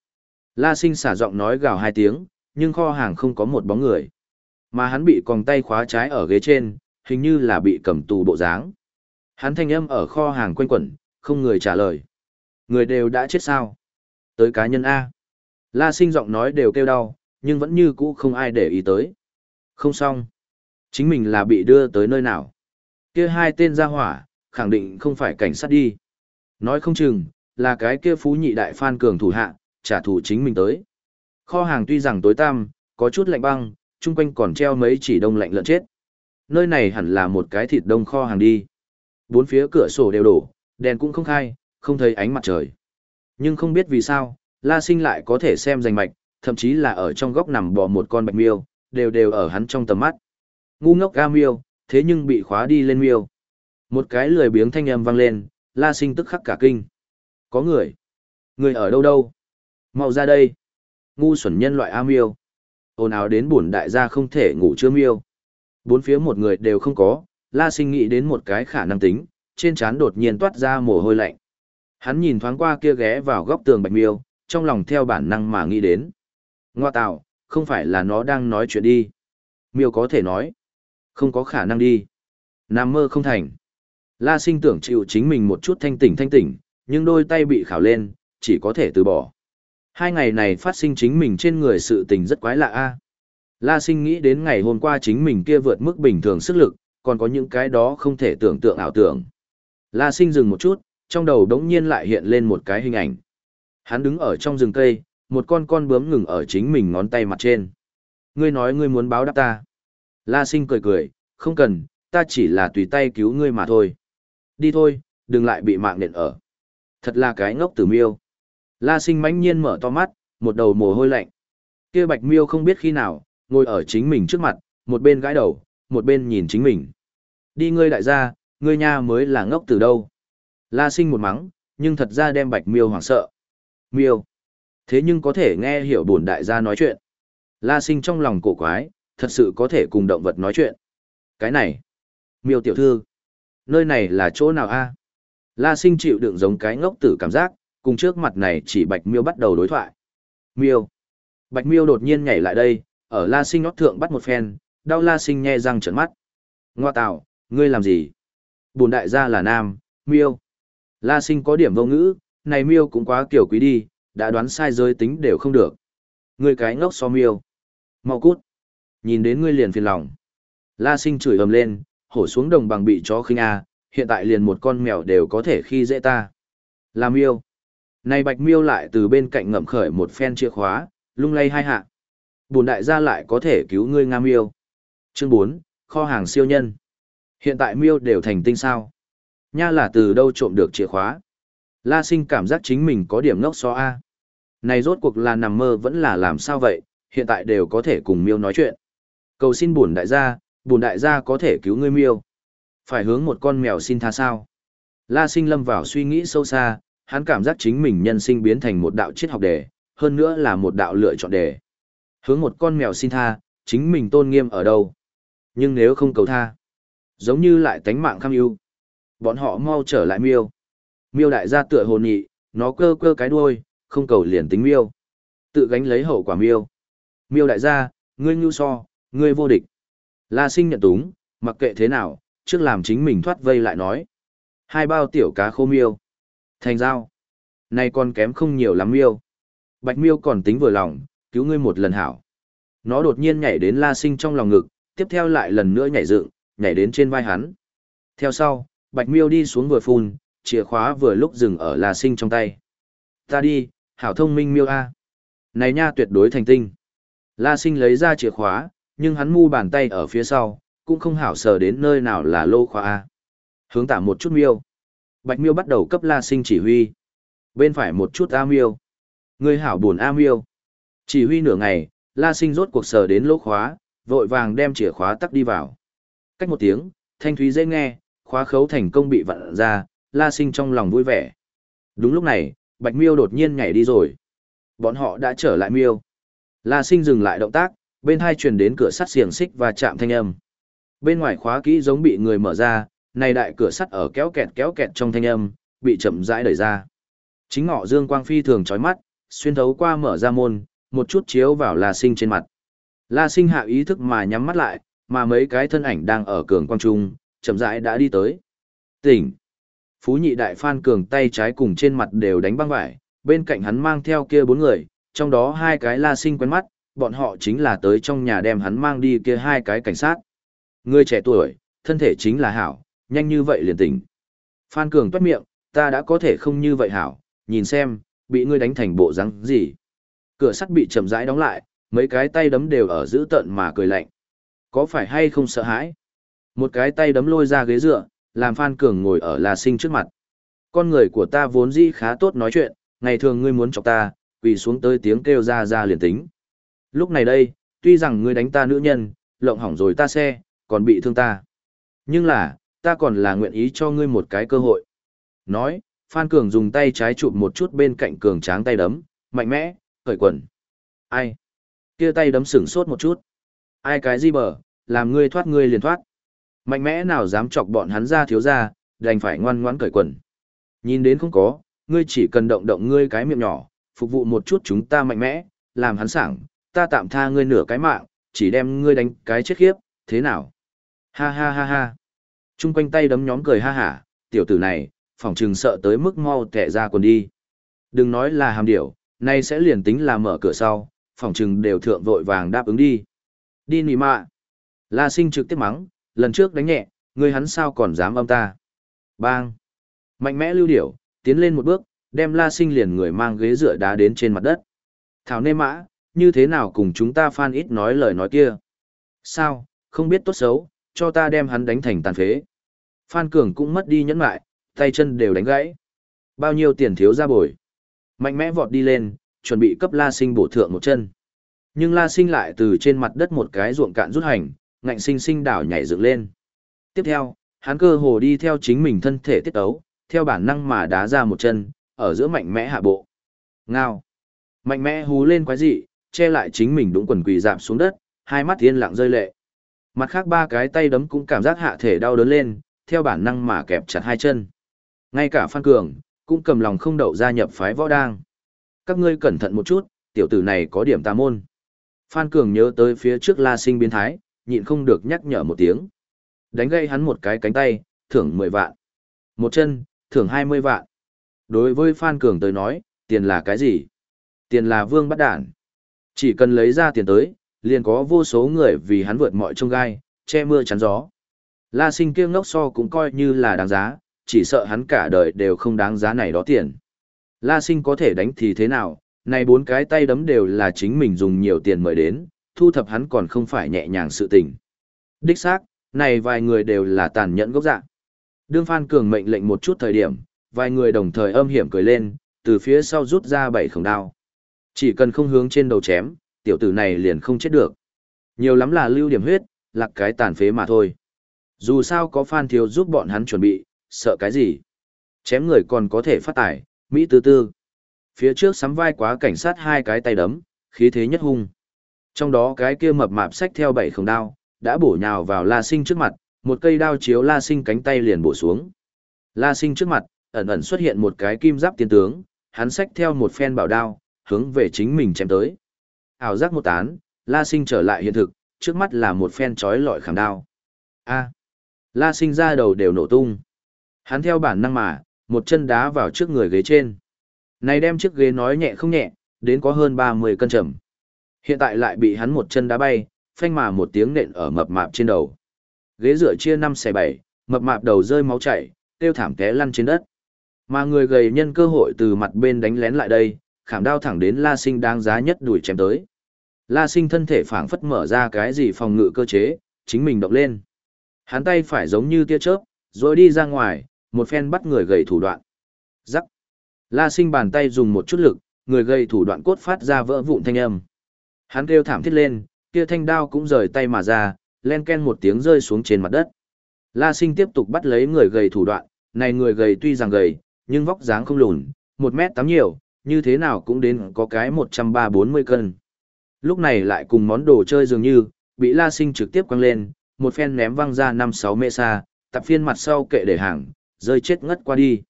La sinh xả giọng nói gào hai tiếng, nhưng kho hàng không có một bóng người. Mà hắn bị còng tay khóa trái ở ghế trên, hình như là bị cầm tù bộ dáng. Hắn thanh âm ở kho hàng quanh quẩn, không người trả lời. Người đều đã chết sao? Tới cá nhân A. La sinh giọng nói đều kêu đau, nhưng vẫn như cũ không ai để ý tới. Không xong. Chính mình là bị đưa tới nơi nào. Kia hai tên ra hỏa, khẳng định không phải cảnh sát đi. Nói không chừng, là cái kia phú nhị đại phan cường thủ hạ, trả thù chính mình tới. Kho hàng tuy rằng tối tăm, có chút lạnh băng, chung quanh còn treo mấy chỉ đông lạnh lợn chết. Nơi này hẳn là một cái thịt đông kho hàng đi. Bốn phía cửa sổ đều đổ, đèn cũng không khai, không thấy ánh mặt trời. Nhưng không biết vì sao, La Sinh lại có thể xem rành mạch, thậm chí là ở trong góc nằm bò một con bạch miêu, đều đều ở hắn trong tầm mắt. Ngu ngốc ga miêu, thế nhưng bị khóa đi lên miêu. Một cái lười biếng thanh âm vang lên, La Sinh tức khắc cả kinh. Có người. Người ở đâu đâu? Mau ra đây. Ngu xuẩn nhân loại A miêu. Ồn ào đến buồn đại gia không thể ngủ chưa miêu. Bốn phía một người đều không có, La Sinh nghĩ đến một cái khả năng tính, trên trán đột nhiên toát ra mồ hôi lạnh. Hắn nhìn thoáng qua kia ghé vào góc tường bạch miêu, trong lòng theo bản năng mà nghĩ đến. Ngoa tạo, không phải là nó đang nói chuyện đi. Miêu có thể nói. Không có khả năng đi. Nam mơ không thành. La sinh tưởng chịu chính mình một chút thanh tỉnh thanh tỉnh, nhưng đôi tay bị khảo lên, chỉ có thể từ bỏ. Hai ngày này phát sinh chính mình trên người sự tình rất quái lạ a. La sinh nghĩ đến ngày hôm qua chính mình kia vượt mức bình thường sức lực, còn có những cái đó không thể tưởng tượng ảo tưởng. La sinh dừng một chút, trong đầu đống nhiên lại hiện lên một cái hình ảnh. Hắn đứng ở trong rừng cây, một con con bướm ngừng ở chính mình ngón tay mặt trên. Ngươi nói ngươi muốn báo đáp ta. La sinh cười cười, không cần, ta chỉ là tùy tay cứu ngươi mà thôi. Đi thôi, đừng lại bị mạng nện ở. Thật là cái ngốc tử miêu. La sinh mãnh nhiên mở to mắt, một đầu mồ hôi lạnh. Kia bạch miêu không biết khi nào, ngồi ở chính mình trước mặt, một bên gãi đầu, một bên nhìn chính mình. Đi ngươi đại gia, ngươi nha mới là ngốc từ đâu. La sinh một mắng, nhưng thật ra đem bạch miêu hoảng sợ. Miêu. Thế nhưng có thể nghe hiểu bổn đại gia nói chuyện. La sinh trong lòng cổ quái, thật sự có thể cùng động vật nói chuyện. Cái này. Miêu tiểu thư. Nơi này là chỗ nào a? La sinh chịu đựng giống cái ngốc tử cảm giác, cùng trước mặt này chỉ bạch miêu bắt đầu đối thoại. Miêu. Bạch miêu đột nhiên nhảy lại đây, ở La Sinh nót thượng bắt một phen, đau La Sinh nhe răng trợn mắt. Ngoa tạo, ngươi làm gì? Bùn đại gia là nam, miêu. La Sinh có điểm vô ngữ, này miêu cũng quá kiểu quý đi, đã đoán sai giới tính đều không được. Ngươi cái ngốc so miêu. Mau cút. Nhìn đến ngươi liền phiền lòng. La Sinh chửi ầm lên, hổ xuống đồng bằng bị chó khinh a, hiện tại liền một con mèo đều có thể khi dễ ta. Làm miêu. Này bạch miêu lại từ bên cạnh ngậm khởi một phen chìa khóa, lung lay hai hạ. Bùn đại gia lại có thể cứu ngươi nga miêu. Chương 4, kho hàng siêu nhân. Hiện tại miêu đều thành tinh sao. Nha là từ đâu trộm được chìa khóa. La sinh cảm giác chính mình có điểm ngốc so A. Này rốt cuộc là nằm mơ vẫn là làm sao vậy, hiện tại đều có thể cùng miêu nói chuyện. Cầu xin bùn đại gia, bùn đại gia có thể cứu ngươi miêu. Phải hướng một con mèo xin tha sao. La sinh lâm vào suy nghĩ sâu xa, hắn cảm giác chính mình nhân sinh biến thành một đạo triết học đề, hơn nữa là một đạo lựa chọn đề. Hướng một con mèo xin tha, chính mình tôn nghiêm ở đâu? Nhưng nếu không cầu tha, giống như lại tánh mạng kham ưu. Bọn họ mau trở lại miêu. Miêu đại gia tựa hồn nhị, nó cơ cơ cái đuôi, không cầu liền tính miêu. Tự gánh lấy hậu quả miêu. Miêu đại gia, ngươi nhu so, ngươi vô địch. La sinh nhận túng, mặc kệ thế nào, trước làm chính mình thoát vây lại nói. Hai bao tiểu cá khô miêu. Thành giao. Này còn kém không nhiều lắm miêu. Bạch miêu còn tính vừa lòng, cứu ngươi một lần hảo. Nó đột nhiên nhảy đến la sinh trong lòng ngực, tiếp theo lại lần nữa nhảy dựng, nhảy đến trên vai hắn. Theo sau, bạch miêu đi xuống vừa phun, chìa khóa vừa lúc dừng ở la sinh trong tay. Ta đi, hảo thông minh miêu A. Này nha tuyệt đối thành tinh. La sinh lấy ra chìa khóa, nhưng hắn mu bàn tay ở phía sau, cũng không hảo sờ đến nơi nào là lô khóa A. Hướng tả một chút miêu. Bạch miêu bắt đầu cấp la sinh chỉ huy. Bên phải một chút A miêu. Người hảo buồn A miêu. Chỉ huy nửa ngày, la sinh rốt cuộc sờ đến lỗ khóa, vội vàng đem chìa khóa tắt đi vào. Cách một tiếng, thanh thúy dễ nghe, khóa khấu thành công bị vặn ra, la sinh trong lòng vui vẻ. Đúng lúc này, bạch miêu đột nhiên nhảy đi rồi. Bọn họ đã trở lại miêu. La sinh dừng lại động tác, bên hai truyền đến cửa sắt xiềng xích và chạm thanh âm. Bên ngoài khóa kỹ giống bị người mở ra, này đại cửa sắt ở kéo kẹt kéo kẹt trong thanh âm, bị chậm rãi đẩy ra. Chính ngọ dương quang phi thường chói mắt, xuyên thấu qua mở ra môn, một chút chiếu vào La Sinh trên mặt. La Sinh hạ ý thức mà nhắm mắt lại, mà mấy cái thân ảnh đang ở cường quang trung, chậm rãi đã đi tới. Tỉnh. Phú nhị đại phan cường tay trái cùng trên mặt đều đánh băng vải, bên cạnh hắn mang theo kia bốn người, trong đó hai cái La Sinh quen mắt, bọn họ chính là tới trong nhà đem hắn mang đi kia hai cái cảnh sát. Người trẻ tuổi, thân thể chính là hảo, nhanh như vậy liền tỉnh. Phan Cường toát miệng, ta đã có thể không như vậy hảo, nhìn xem, bị ngươi đánh thành bộ răng gì. Cửa sắt bị chậm rãi đóng lại, mấy cái tay đấm đều ở giữ tận mà cười lạnh. Có phải hay không sợ hãi? Một cái tay đấm lôi ra ghế dựa, làm Phan Cường ngồi ở La Sinh trước mặt. Con người của ta vốn dĩ khá tốt nói chuyện, ngày thường ngươi muốn chọc ta, quỳ xuống tới tiếng kêu ra ra liền tính. Lúc này đây, tuy rằng ngươi đánh ta nữ nhân, lộng hỏng rồi ta xe, còn bị thương ta. Nhưng là, ta còn là nguyện ý cho ngươi một cái cơ hội. Nói, Phan Cường dùng tay trái chụp một chút bên cạnh Cường tráng tay đấm, mạnh mẽ, cởi quần. Ai? Kia tay đấm sửng sốt một chút. Ai cái gì bờ, làm ngươi thoát ngươi liền thoát. Mạnh mẽ nào dám chọc bọn hắn ra thiếu ra, đành phải ngoan ngoãn cởi quần. Nhìn đến không có, ngươi chỉ cần động động ngươi cái miệng nhỏ, phục vụ một chút chúng ta mạnh mẽ, làm hắn sảng, ta tạm tha ngươi nửa cái mạng, chỉ đem ngươi đánh cái chết khiếp, thế nào? Ha ha ha ha. Trung quanh tay đấm nhóm cười ha hả, tiểu tử này, phỏng trừng sợ tới mức mau tệ ra quần đi. Đừng nói là hàm điểu, nay sẽ liền tính là mở cửa sau, phỏng trừng đều thượng vội vàng đáp ứng đi. Đi nì mạ. La sinh trực tiếp mắng, lần trước đánh nhẹ, người hắn sao còn dám âm ta. Bang. Mạnh mẽ lưu điểu, tiến lên một bước, đem la sinh liền người mang ghế dựa đá đến trên mặt đất. Thảo nê mã, như thế nào cùng chúng ta phan ít nói lời nói kia. Sao, không biết tốt xấu, cho ta đem hắn đánh thành tàn phế. Phan Cường cũng mất đi nhẫn mại, tay chân đều đánh gãy. Bao nhiêu tiền thiếu ra bồi. Mạnh mẽ vọt đi lên, chuẩn bị cấp La Sinh bổ thượng một chân. Nhưng La Sinh lại từ trên mặt đất một cái ruộng cạn rút hành, ngạnh sinh sinh đảo nhảy dựng lên. Tiếp theo, hắn cơ hồ đi theo chính mình thân thể tiết ấu, theo bản năng mà đá ra một chân, ở giữa mạnh mẽ hạ bộ. Ngao. Mạnh mẽ hú lên quái dị, che lại chính mình đúng quần quỳ dạp xuống đất, hai mắt yên lặng rơi lệ. Mặt khác ba cái tay đấm cũng cảm giác hạ thể đau đớn lên, theo bản năng mà kẹp chặt hai chân. Ngay cả Phan Cường, cũng cầm lòng không đậu gia nhập phái võ đang. Các ngươi cẩn thận một chút, tiểu tử này có điểm tà môn. Phan Cường nhớ tới phía trước La Sinh biến thái, nhịn không được nhắc nhở một tiếng. Đánh gây hắn một cái cánh tay, thưởng 10 vạn. Một chân, thưởng 20 vạn. Đối với Phan Cường tới nói, tiền là cái gì? Tiền là vương bắt đản. Chỉ cần lấy ra tiền tới, liền có vô số người vì hắn vượt mọi trông gai, che mưa chắn gió. La sinh kiêng ngốc so cũng coi như là đáng giá, chỉ sợ hắn cả đời đều không đáng giá này đó tiền. La sinh có thể đánh thì thế nào, này bốn cái tay đấm đều là chính mình dùng nhiều tiền mời đến, thu thập hắn còn không phải nhẹ nhàng sự tình. Đích xác, này vài người đều là tàn nhẫn gốc dạng. Đương Phan Cường mệnh lệnh một chút thời điểm, vài người đồng thời âm hiểm cười lên, từ phía sau rút ra bảy khổng đao. Chỉ cần không hướng trên đầu chém, tiểu tử này liền không chết được. Nhiều lắm là lưu điểm huyết, lạc cái tàn phế mà thôi. Dù sao có Phan Thiếu giúp bọn hắn chuẩn bị, sợ cái gì. Chém người còn có thể phát tải, Mỹ tư tư. Phía trước sắm vai quá cảnh sát hai cái tay đấm, khí thế nhất hung. Trong đó cái kia mập mạp sách theo bảy khổng đao, đã bổ nhào vào La Sinh trước mặt, một cây đao chiếu La Sinh cánh tay liền bổ xuống. La Sinh trước mặt, ẩn ẩn xuất hiện một cái kim giáp tiên tướng, hắn sách theo một phen bảo đao, hướng về chính mình chém tới. Ảo giác một tán, La Sinh trở lại hiện thực, trước mắt là một phen chói lọi khảm đao. A. La Sinh ra đầu đều nổ tung. Hắn theo bản năng mà, một chân đá vào trước người ghế trên. Này đem chiếc ghế nói nhẹ không nhẹ, đến có hơn 30 cân trầm. Hiện tại lại bị hắn một chân đá bay, phanh mà một tiếng nện ở mập mạp trên đầu. Ghế dựa chia 5 xe 7, mập mạp đầu rơi máu chảy, tiêu thảm té lăn trên đất. Mà người gầy nhân cơ hội từ mặt bên đánh lén lại đây, khảm đao thẳng đến La Sinh đáng giá nhất đuổi chém tới. La Sinh thân thể phảng phất mở ra cái gì phòng ngự cơ chế, chính mình động lên. Hắn tay phải giống như tia chớp, rồi đi ra ngoài, một phen bắt người gầy thủ đoạn. Rắc. La Sinh bàn tay dùng một chút lực, người gầy thủ đoạn cốt phát ra vỡ vụn thanh âm. Hắn kêu thảm thiết lên, kia thanh đao cũng rời tay mà ra, len ken một tiếng rơi xuống trên mặt đất. La Sinh tiếp tục bắt lấy người gầy thủ đoạn, này người gầy tuy rằng gầy, nhưng vóc dáng không lùn, một mét tám nhiều, như thế nào cũng đến có cái một trăm ba bốn mươi cân. Lúc này lại cùng món đồ chơi dường như, bị La Sinh trực tiếp quăng lên, một phen ném văng ra năm sáu mê xa, tập phiên mặt sau kệ để hàng, rơi chết ngất qua đi.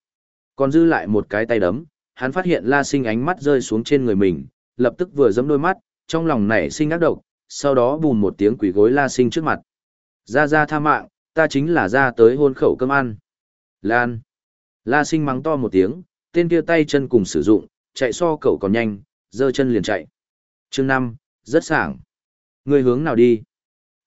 Còn dư lại một cái tay đấm, hắn phát hiện La Sinh ánh mắt rơi xuống trên người mình, lập tức vừa giẫm đôi mắt, trong lòng nảy sinh ác độc, sau đó bùn một tiếng quỷ gối La Sinh trước mặt. Ra ra tha mạng, ta chính là ra tới hôn khẩu cơm ăn. Lan. La Sinh mắng to một tiếng, tên kia tay chân cùng sử dụng, chạy so cậu còn nhanh, giơ chân liền chạy. Chương 5, rất sảng. Người hướng nào đi?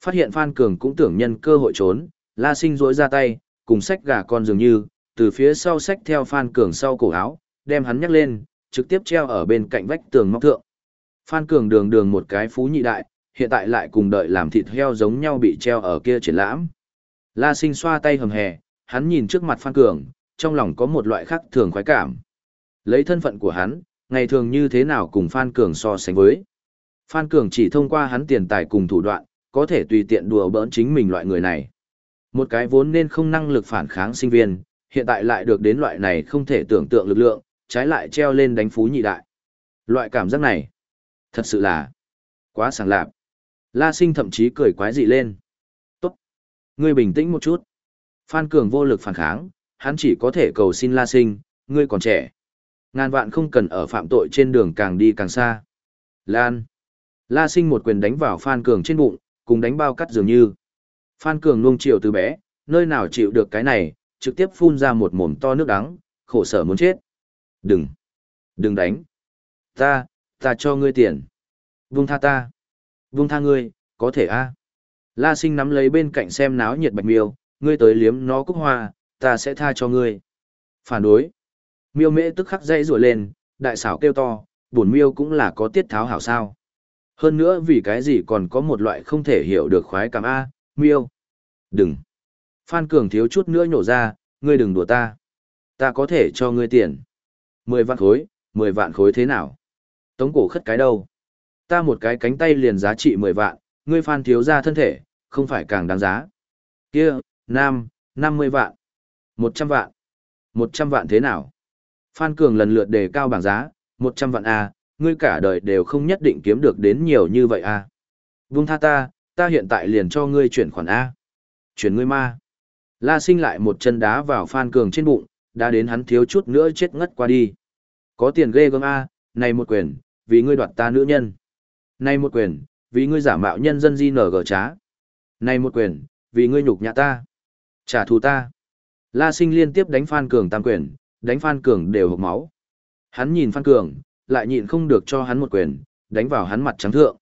Phát hiện Phan Cường cũng tưởng nhân cơ hội trốn, La Sinh rỗi ra tay, cùng sách gà con dường như, từ phía sau sách theo Phan Cường sau cổ áo, đem hắn nhắc lên, trực tiếp treo ở bên cạnh vách tường móc thượng. Phan Cường đường đường một cái phú nhị đại, hiện tại lại cùng đợi làm thịt heo giống nhau bị treo ở kia triển lãm. La Sinh xoa tay hầm hè, hắn nhìn trước mặt Phan Cường, trong lòng có một loại khác thường khoái cảm. Lấy thân phận của hắn, ngày thường như thế nào cùng Phan Cường so sánh với. Phan Cường chỉ thông qua hắn tiền tài cùng thủ đoạn, có thể tùy tiện đùa bỡn chính mình loại người này. Một cái vốn nên không năng lực phản kháng sinh viên, hiện tại lại được đến loại này không thể tưởng tượng lực lượng, trái lại treo lên đánh phú nhị đại. Loại cảm giác này, thật sự là quá sảng lạp. La sinh thậm chí cười quái dị lên. Tốt. Ngươi bình tĩnh một chút. Phan Cường vô lực phản kháng, hắn chỉ có thể cầu xin La sinh, ngươi còn trẻ. Ngàn vạn không cần ở phạm tội trên đường càng đi càng xa. Lan. La sinh một quyền đánh vào Phan Cường trên bụng, cùng đánh bao cắt dường như. Phan Cường nuông chiều từ bé, nơi nào chịu được cái này, trực tiếp phun ra một mồm to nước đắng, khổ sở muốn chết. Đừng. Đừng đánh. Ta, ta cho ngươi tiền. Vung tha ta. Vung tha ngươi, có thể a La sinh nắm lấy bên cạnh xem náo nhiệt bạch miêu, ngươi tới liếm nó cúc hoa, ta sẽ tha cho ngươi. Phản đối. Miêu mễ tức khắc dây rủi lên, đại xảo kêu to, buồn miêu cũng là có tiết tháo hảo sao. Hơn nữa vì cái gì còn có một loại không thể hiểu được khoái cảm A, miêu. Đừng. Phan Cường thiếu chút nữa nhổ ra, ngươi đừng đùa ta. Ta có thể cho ngươi tiền. Mười vạn khối, mười vạn khối thế nào? Tống cổ khất cái đâu? Ta một cái cánh tay liền giá trị mười vạn, ngươi Phan thiếu ra thân thể, không phải càng đáng giá. Kia, nam, năm mươi vạn. một trăm vạn. một trăm vạn thế nào? Phan Cường lần lượt đề cao bảng giá, 100 vạn A, ngươi cả đời đều không nhất định kiếm được đến nhiều như vậy A. Vung tha ta, ta hiện tại liền cho ngươi chuyển khoản A. Chuyển ngươi ma. La sinh lại một chân đá vào Phan Cường trên bụng, đã đến hắn thiếu chút nữa chết ngất qua đi. Có tiền ghê gớm A, này một quyền, vì ngươi đoạt ta nữ nhân. Này một quyền, vì ngươi giả mạo nhân dân di nở gờ trá. Này một quyền, vì ngươi nhục nhã ta. Trả thù ta. La sinh liên tiếp đánh Phan Cường tam quyền, đánh Phan Cường đều hộp máu. Hắn nhìn Phan Cường, lại nhịn không được cho hắn một quyền, đánh vào hắn mặt trắng thượng.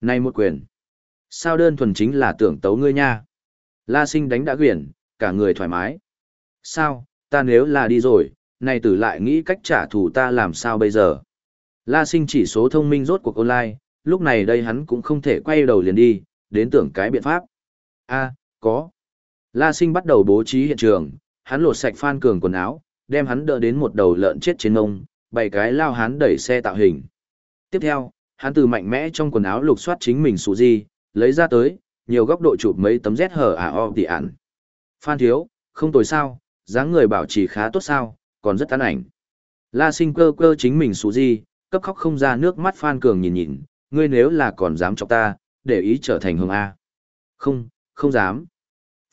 Này một quyền. Sao đơn thuần chính là tưởng tấu ngươi nha. La sinh đánh đã quyển, cả người thoải mái. Sao, ta nếu là đi rồi, này tử lại nghĩ cách trả thù ta làm sao bây giờ. La sinh chỉ số thông minh rốt cuộc online, lúc này đây hắn cũng không thể quay đầu liền đi, đến tưởng cái biện pháp. a có. La sinh bắt đầu bố trí hiện trường, hắn lột sạch Phan Cường quần áo, đem hắn đỡ đến một đầu lợn chết trên ngông, bảy cái lao hắn đẩy xe tạo hình. Tiếp theo, hắn từ mạnh mẽ trong quần áo lục soát chính mình sụ di, lấy ra tới, nhiều góc độ chụp mấy tấm rét hở à o tỉ ản. Phan thiếu, không tồi sao, dáng người bảo trì khá tốt sao, còn rất tán ảnh. La sinh cơ cơ chính mình sụ di, cấp khóc không ra nước mắt Phan Cường nhìn nhìn, ngươi nếu là còn dám chọc ta, để ý trở thành hương A. Không, không dám.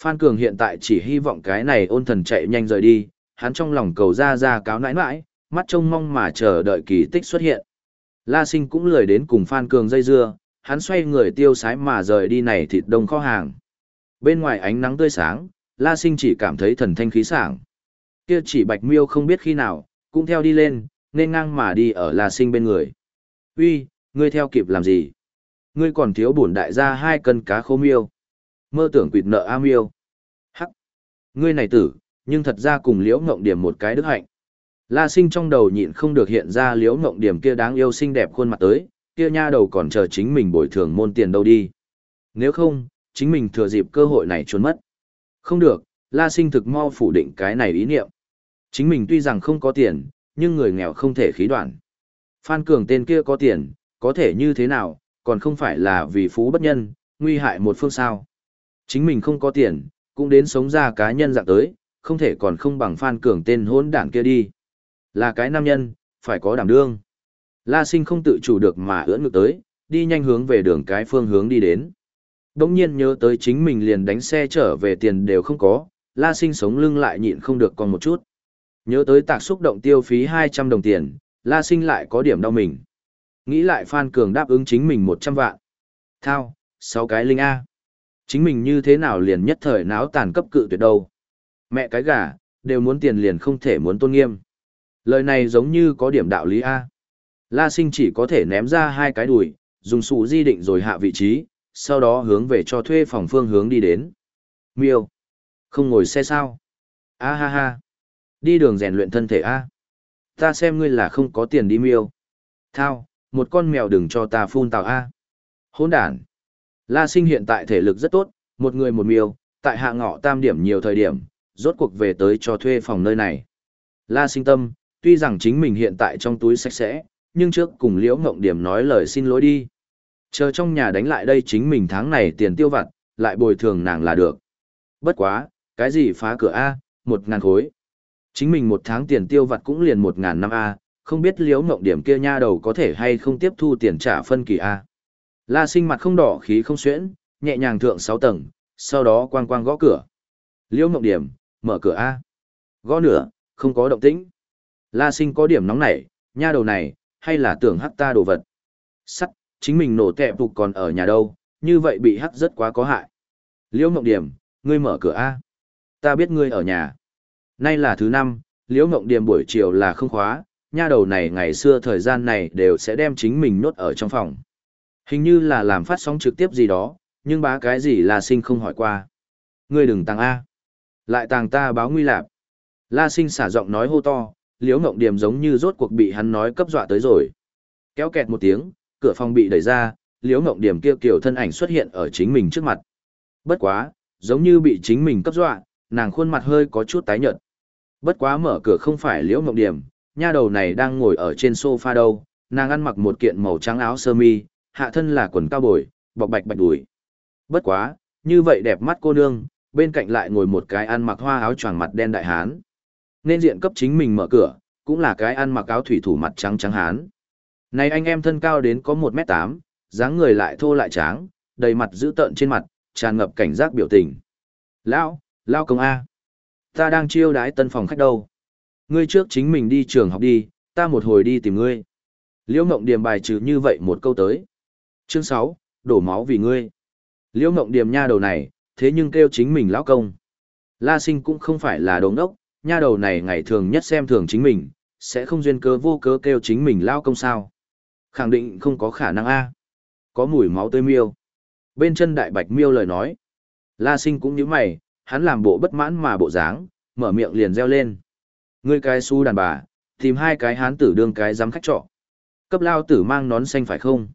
Phan Cường hiện tại chỉ hy vọng cái này ôn thần chạy nhanh rời đi, hắn trong lòng cầu ra ra cáo nãi nãi, mắt trông mong mà chờ đợi kỳ tích xuất hiện. La sinh cũng lười đến cùng Phan Cường dây dưa, hắn xoay người tiêu sái mà rời đi này thịt đông kho hàng. Bên ngoài ánh nắng tươi sáng, La sinh chỉ cảm thấy thần thanh khí sảng. Kia chỉ bạch miêu không biết khi nào, cũng theo đi lên, nên ngang mà đi ở La sinh bên người. Uy, ngươi theo kịp làm gì? Ngươi còn thiếu bổn đại gia hai cân cá khô miêu. Mơ tưởng quỵt nợ A miêu. Hắc. Ngươi này tử, nhưng thật ra cùng liễu ngộng điểm một cái đức hạnh. La sinh trong đầu nhịn không được hiện ra liễu ngộng điểm kia đáng yêu xinh đẹp khuôn mặt tới, kia nha đầu còn chờ chính mình bồi thường môn tiền đâu đi. Nếu không, chính mình thừa dịp cơ hội này trốn mất. Không được, La sinh thực mau phủ định cái này ý niệm. Chính mình tuy rằng không có tiền, nhưng người nghèo không thể khí đoạn. Phan Cường tên kia có tiền, có thể như thế nào, còn không phải là vì phú bất nhân, nguy hại một phương sao. Chính mình không có tiền, cũng đến sống ra cá nhân dạng tới, không thể còn không bằng Phan Cường tên hỗn đảng kia đi. Là cái nam nhân, phải có đảm đương. La sinh không tự chủ được mà ưỡn ngược tới, đi nhanh hướng về đường cái phương hướng đi đến. Đông nhiên nhớ tới chính mình liền đánh xe trở về tiền đều không có, la sinh sống lưng lại nhịn không được còn một chút. Nhớ tới tạc xúc động tiêu phí 200 đồng tiền, la sinh lại có điểm đau mình. Nghĩ lại Phan Cường đáp ứng chính mình 100 vạn. Thao, 6 cái linh A. Chính mình như thế nào liền nhất thời náo tàn cấp cự tuyệt đâu. Mẹ cái gà, đều muốn tiền liền không thể muốn tôn nghiêm. Lời này giống như có điểm đạo lý A. La sinh chỉ có thể ném ra hai cái đùi, dùng sụ di định rồi hạ vị trí, sau đó hướng về cho thuê phòng phương hướng đi đến. Miêu. Không ngồi xe sao? A ha ha. Đi đường rèn luyện thân thể A. Ta xem ngươi là không có tiền đi miêu. Thao, một con mèo đừng cho ta phun tào A. Hôn đàn. La sinh hiện tại thể lực rất tốt, một người một miêu, tại hạ ngọ tam điểm nhiều thời điểm, rốt cuộc về tới cho thuê phòng nơi này. La sinh tâm, tuy rằng chính mình hiện tại trong túi sạch sẽ, nhưng trước cùng liễu ngộng điểm nói lời xin lỗi đi. Chờ trong nhà đánh lại đây chính mình tháng này tiền tiêu vặt, lại bồi thường nàng là được. Bất quá, cái gì phá cửa A, một ngàn khối. Chính mình một tháng tiền tiêu vặt cũng liền một ngàn năm A, không biết liễu ngộng điểm kia nha đầu có thể hay không tiếp thu tiền trả phân kỳ A. La sinh mặt không đỏ khí không xuyễn, nhẹ nhàng thượng sáu tầng, sau đó quang quang gõ cửa. Liễu ngộng điểm, mở cửa A. Gõ nửa, không có động tĩnh. La sinh có điểm nóng nảy, nha đầu này, hay là tưởng hắc ta đồ vật. Sắt, chính mình nổ tẹp phục còn ở nhà đâu, như vậy bị hắc rất quá có hại. Liễu mộng Điểm, ngươi mở cửa A. Ta biết ngươi ở nhà. Nay là thứ năm, Liễu mộng Điểm buổi chiều là không khóa, nha đầu này ngày xưa thời gian này đều sẽ đem chính mình nốt ở trong phòng. Hình như là làm phát sóng trực tiếp gì đó, nhưng bá cái gì là sinh không hỏi qua. Ngươi đừng tăng A. Lại tàng ta báo nguy lạp. La sinh xả giọng nói hô to, liễu ngộng điểm giống như rốt cuộc bị hắn nói cấp dọa tới rồi. Kéo kẹt một tiếng, cửa phòng bị đẩy ra, liễu ngộng điểm kia kiểu thân ảnh xuất hiện ở chính mình trước mặt. Bất quá, giống như bị chính mình cấp dọa, nàng khuôn mặt hơi có chút tái nhợt. Bất quá mở cửa không phải liễu ngộng điểm, nha đầu này đang ngồi ở trên sofa đâu, nàng ăn mặc một kiện màu trắng áo sơ mi, hạ thân là quần cao bồi, bọc bạch bạch đùi. Bất quá, như vậy đẹp mắt cô nương, bên cạnh lại ngồi một cái ăn mặc hoa áo choàng mặt đen đại hán nên diện cấp chính mình mở cửa, cũng là cái ăn mặc áo thủy thủ mặt trắng trắng hán. Này anh em thân cao đến có 1m8, dáng người lại thô lại tráng, đầy mặt dữ tợn trên mặt, tràn ngập cảnh giác biểu tình. Lão, Lão công A. Ta đang chiêu đái tân phòng khách đâu. Ngươi trước chính mình đi trường học đi, ta một hồi đi tìm ngươi. Liễu Ngộng Điềm bài trừ như vậy một câu tới. Chương 6, đổ máu vì ngươi. Liễu Ngộng Điềm nha đầu này, thế nhưng kêu chính mình lão công. La Sinh cũng không phải là đồ ngốc, nha đầu này ngày thường nhất xem thường chính mình, sẽ không duyên cớ vô cớ kêu chính mình lão công sao. Khẳng định không có khả năng a. Có mùi máu tươi miêu. Bên chân đại bạch miêu lời nói. La Sinh cũng như mày, hắn làm bộ bất mãn mà bộ dáng, mở miệng liền reo lên. Ngươi cái su đàn bà, tìm hai cái hán tử đương cái dám khách trọ. Cấp lao tử mang nón xanh phải không?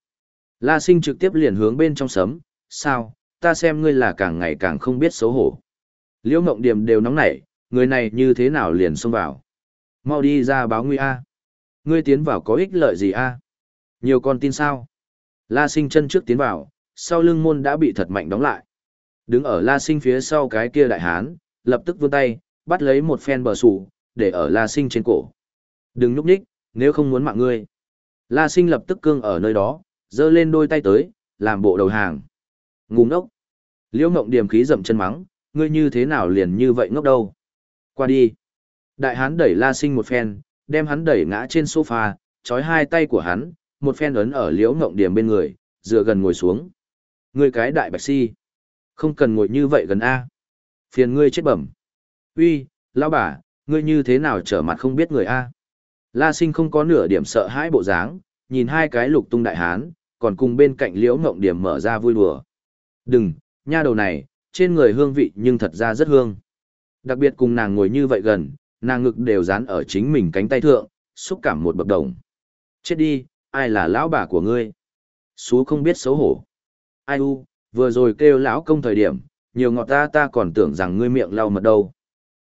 La sinh trực tiếp liền hướng bên trong sấm, sao, ta xem ngươi là càng ngày càng không biết xấu hổ. Liễu mộng điểm đều nóng nảy, người này như thế nào liền xông vào. Mau đi ra báo nguy A. Ngươi tiến vào có ích lợi gì A? Nhiều con tin sao? La sinh chân trước tiến vào, sau lưng môn đã bị thật mạnh đóng lại. Đứng ở la sinh phía sau cái kia đại hán, lập tức vươn tay, bắt lấy một phen bờ sủ, để ở la sinh trên cổ. Đừng núp nhích, nếu không muốn mạng ngươi. La sinh lập tức cương ở nơi đó, giơ lên đôi tay tới, làm bộ đầu hàng. Ngu ngốc. Liễu Ngộng điểm khí dậm chân mắng, ngươi như thế nào liền như vậy ngốc đâu. Qua đi. Đại hán đẩy La Sinh một phen, đem hắn đẩy ngã trên sofa, trói hai tay của hắn, một phen ấn ở Liễu Ngộng điểm bên người, dựa gần ngồi xuống. Ngươi cái đại bạch si. Không cần ngồi như vậy gần A. Phiền ngươi chết bẩm. Uy, lão bà, ngươi như thế nào trở mặt không biết người A. La sinh không có nửa điểm sợ hãi bộ dáng, nhìn hai cái lục tung đại hán, còn cùng bên cạnh liễu ngộng điểm mở ra vui đùa. Đừng, nha đầu này, trên người hương vị nhưng thật ra rất hương. Đặc biệt cùng nàng ngồi như vậy gần, nàng ngực đều dán ở chính mình cánh tay thượng, xúc cảm một bậc đồng. Chết đi, ai là lão bà của ngươi? Xú không biết xấu hổ. Ai u, vừa rồi kêu lão công thời điểm, nhiều ngọt ta ta còn tưởng rằng ngươi miệng lau mật đâu.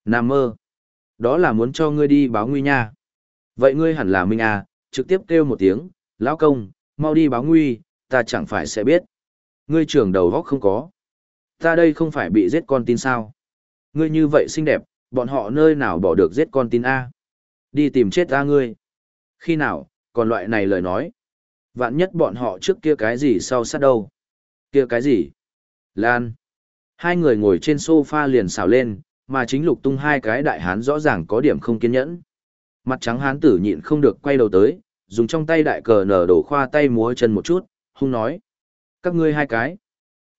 Nam mơ. Đó là muốn cho ngươi đi báo nguy nha. Vậy ngươi hẳn là Minh à, trực tiếp kêu một tiếng, lão công, mau đi báo nguy, ta chẳng phải sẽ biết. Ngươi trưởng đầu góc không có. Ta đây không phải bị giết con tin sao. Ngươi như vậy xinh đẹp, bọn họ nơi nào bỏ được giết con tin A. Đi tìm chết ta ngươi. Khi nào, còn loại này lời nói. Vạn nhất bọn họ trước kia cái gì sau sát đâu. Kia cái gì? Lan. Hai người ngồi trên sofa liền xào lên, mà chính lục tung hai cái đại hán rõ ràng có điểm không kiên nhẫn. Mặt trắng hán tử nhịn không được quay đầu tới, dùng trong tay đại cờ nở đổ khoa tay múa chân một chút, hung nói. Các ngươi hai cái.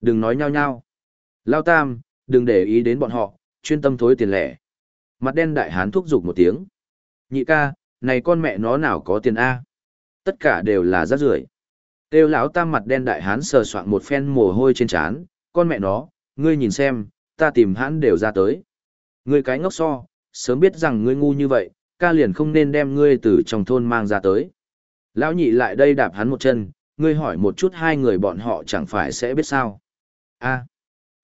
Đừng nói nhau nhau. Lao tam, đừng để ý đến bọn họ, chuyên tâm thối tiền lẻ. Mặt đen đại hán thúc giục một tiếng. Nhị ca, này con mẹ nó nào có tiền A. Tất cả đều là rác rưởi. Têu lão tam mặt đen đại hán sờ soạn một phen mồ hôi trên trán, con mẹ nó, ngươi nhìn xem, ta tìm hãn đều ra tới. Ngươi cái ngốc so, sớm biết rằng ngươi ngu như vậy, ca liền không nên đem ngươi từ trong thôn mang ra tới. Lão nhị lại đây đạp hắn một chân, ngươi hỏi một chút hai người bọn họ chẳng phải sẽ biết sao. a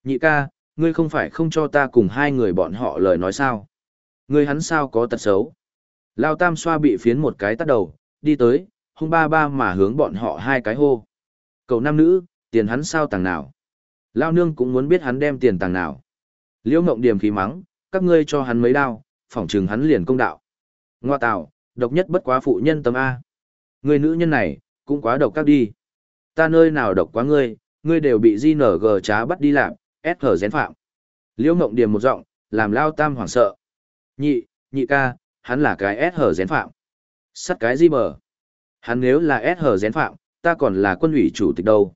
nhị ca, ngươi không phải không cho ta cùng hai người bọn họ lời nói sao. Ngươi hắn sao có tật xấu. Lao tam xoa bị phiến một cái tắt đầu, đi tới, hung ba ba mà hướng bọn họ hai cái hô. Cậu nam nữ, tiền hắn sao tàng nào. Lao nương cũng muốn biết hắn đem tiền tàng nào. Liễu ngộng điểm khí mắng, các ngươi cho hắn mấy đao, phỏng trừng hắn liền công đạo. Ngoa tạo, độc nhất bất quá phụ nhân tâm A. Người nữ nhân này, cũng quá độc các đi. Ta nơi nào độc quá ngươi, ngươi đều bị GNG trá bắt đi làm, ép hở dén phạm. Liễu Ngộng Điềm một giọng, làm Lao Tam hoảng sợ. Nhị, nhị ca, hắn là cái ép hở dén phạm. Sắt cái gì bờ? Hắn nếu là ép hở dén phạm, ta còn là quân ủy chủ tịch đâu.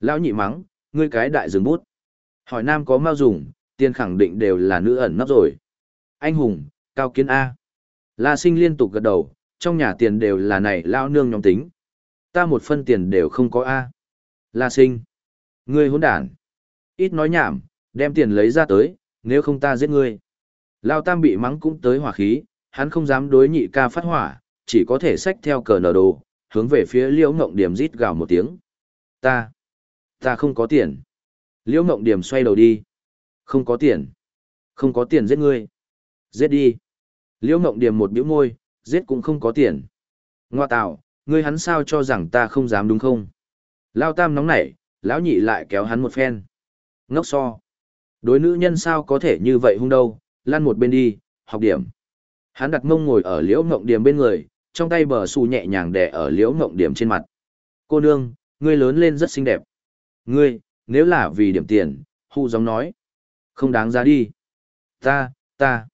Lão nhị mắng, ngươi cái đại rừng bút. Hỏi nam có mau dùng, tiền khẳng định đều là nữ ẩn nấp rồi. Anh hùng, cao kiến A. La sinh liên tục gật đầu, trong nhà tiền đều là này lao nương nhóm tính. Ta một phân tiền đều không có A. La sinh. Ngươi hỗn đản. Ít nói nhảm, đem tiền lấy ra tới, nếu không ta giết ngươi. Lao tam bị mắng cũng tới hỏa khí, hắn không dám đối nhị ca phát hỏa, chỉ có thể xách theo cờ nở đồ, hướng về phía liễu ngộng điểm rít gào một tiếng. Ta. Ta không có tiền. Liễu ngộng điểm xoay đầu đi. Không có tiền. Không có tiền giết ngươi. Giết đi. Liễu Ngộng điểm một bĩu môi, giết cũng không có tiền. Ngoa tạo, ngươi hắn sao cho rằng ta không dám đúng không? Lao Tam nóng nảy, lão nhị lại kéo hắn một phen. Ngốc so. Đối nữ nhân sao có thể như vậy hung đâu, lăn một bên đi, học điểm. Hắn đặt mông ngồi ở Liễu Ngộng điểm bên người, trong tay bờ xù nhẹ nhàng đè ở Liễu Ngộng điểm trên mặt. Cô nương, ngươi lớn lên rất xinh đẹp. Ngươi, nếu là vì điểm tiền, hù giống nói. Không đáng giá đi. Ta, ta.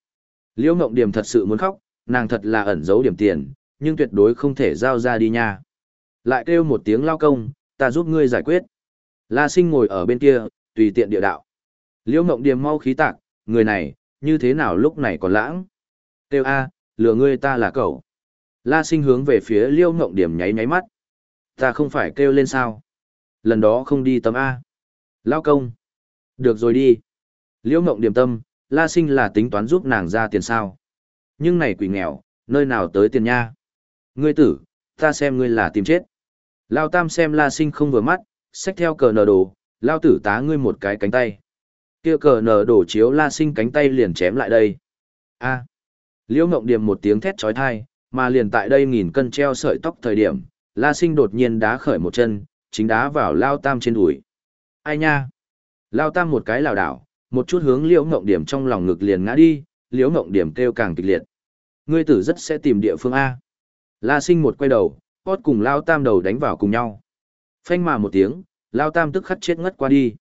Liễu Ngộng Điểm thật sự muốn khóc, nàng thật là ẩn giấu điểm tiền, nhưng tuyệt đối không thể giao ra đi nha. Lại kêu một tiếng lao công, ta giúp ngươi giải quyết. La sinh ngồi ở bên kia, tùy tiện địa đạo. Liễu Ngộng Điềm mau khí tạc, người này, như thế nào lúc này còn lãng. kêu A, lừa ngươi ta là cậu. La sinh hướng về phía Liễu Ngộng Điềm nháy nháy mắt. Ta không phải kêu lên sao. Lần đó không đi tấm A. Lao công. Được rồi đi. Liễu mộng Điềm tâm, La sinh là tính toán giúp nàng ra tiền sao. Nhưng này quỷ nghèo, nơi nào tới tiền nha. Ngươi tử, ta xem ngươi là tìm chết. Lao tam xem La sinh không vừa mắt, xách theo cờ nờ đồ, lao tử tá ngươi một cái cánh tay. Kia cờ nờ đổ chiếu la sinh cánh tay liền chém lại đây. A. Liễu Ngộng Điềm một tiếng thét chói tai, mà liền tại đây nghìn cân treo sợi tóc thời điểm, La Sinh đột nhiên đá khởi một chân, chính đá vào Lao Tam trên đùi. Ai nha? Lao Tam một cái lảo đảo, một chút hướng Liễu Ngộng Điểm trong lòng ngực liền ngã đi, Liễu Ngộng Điểm kêu càng kịch liệt. Ngươi tử rất sẽ tìm địa phương A. La Sinh một quay đầu, hót cùng Lao Tam đầu đánh vào cùng nhau. Phanh mà một tiếng, Lao Tam tức khắc chết ngất qua đi.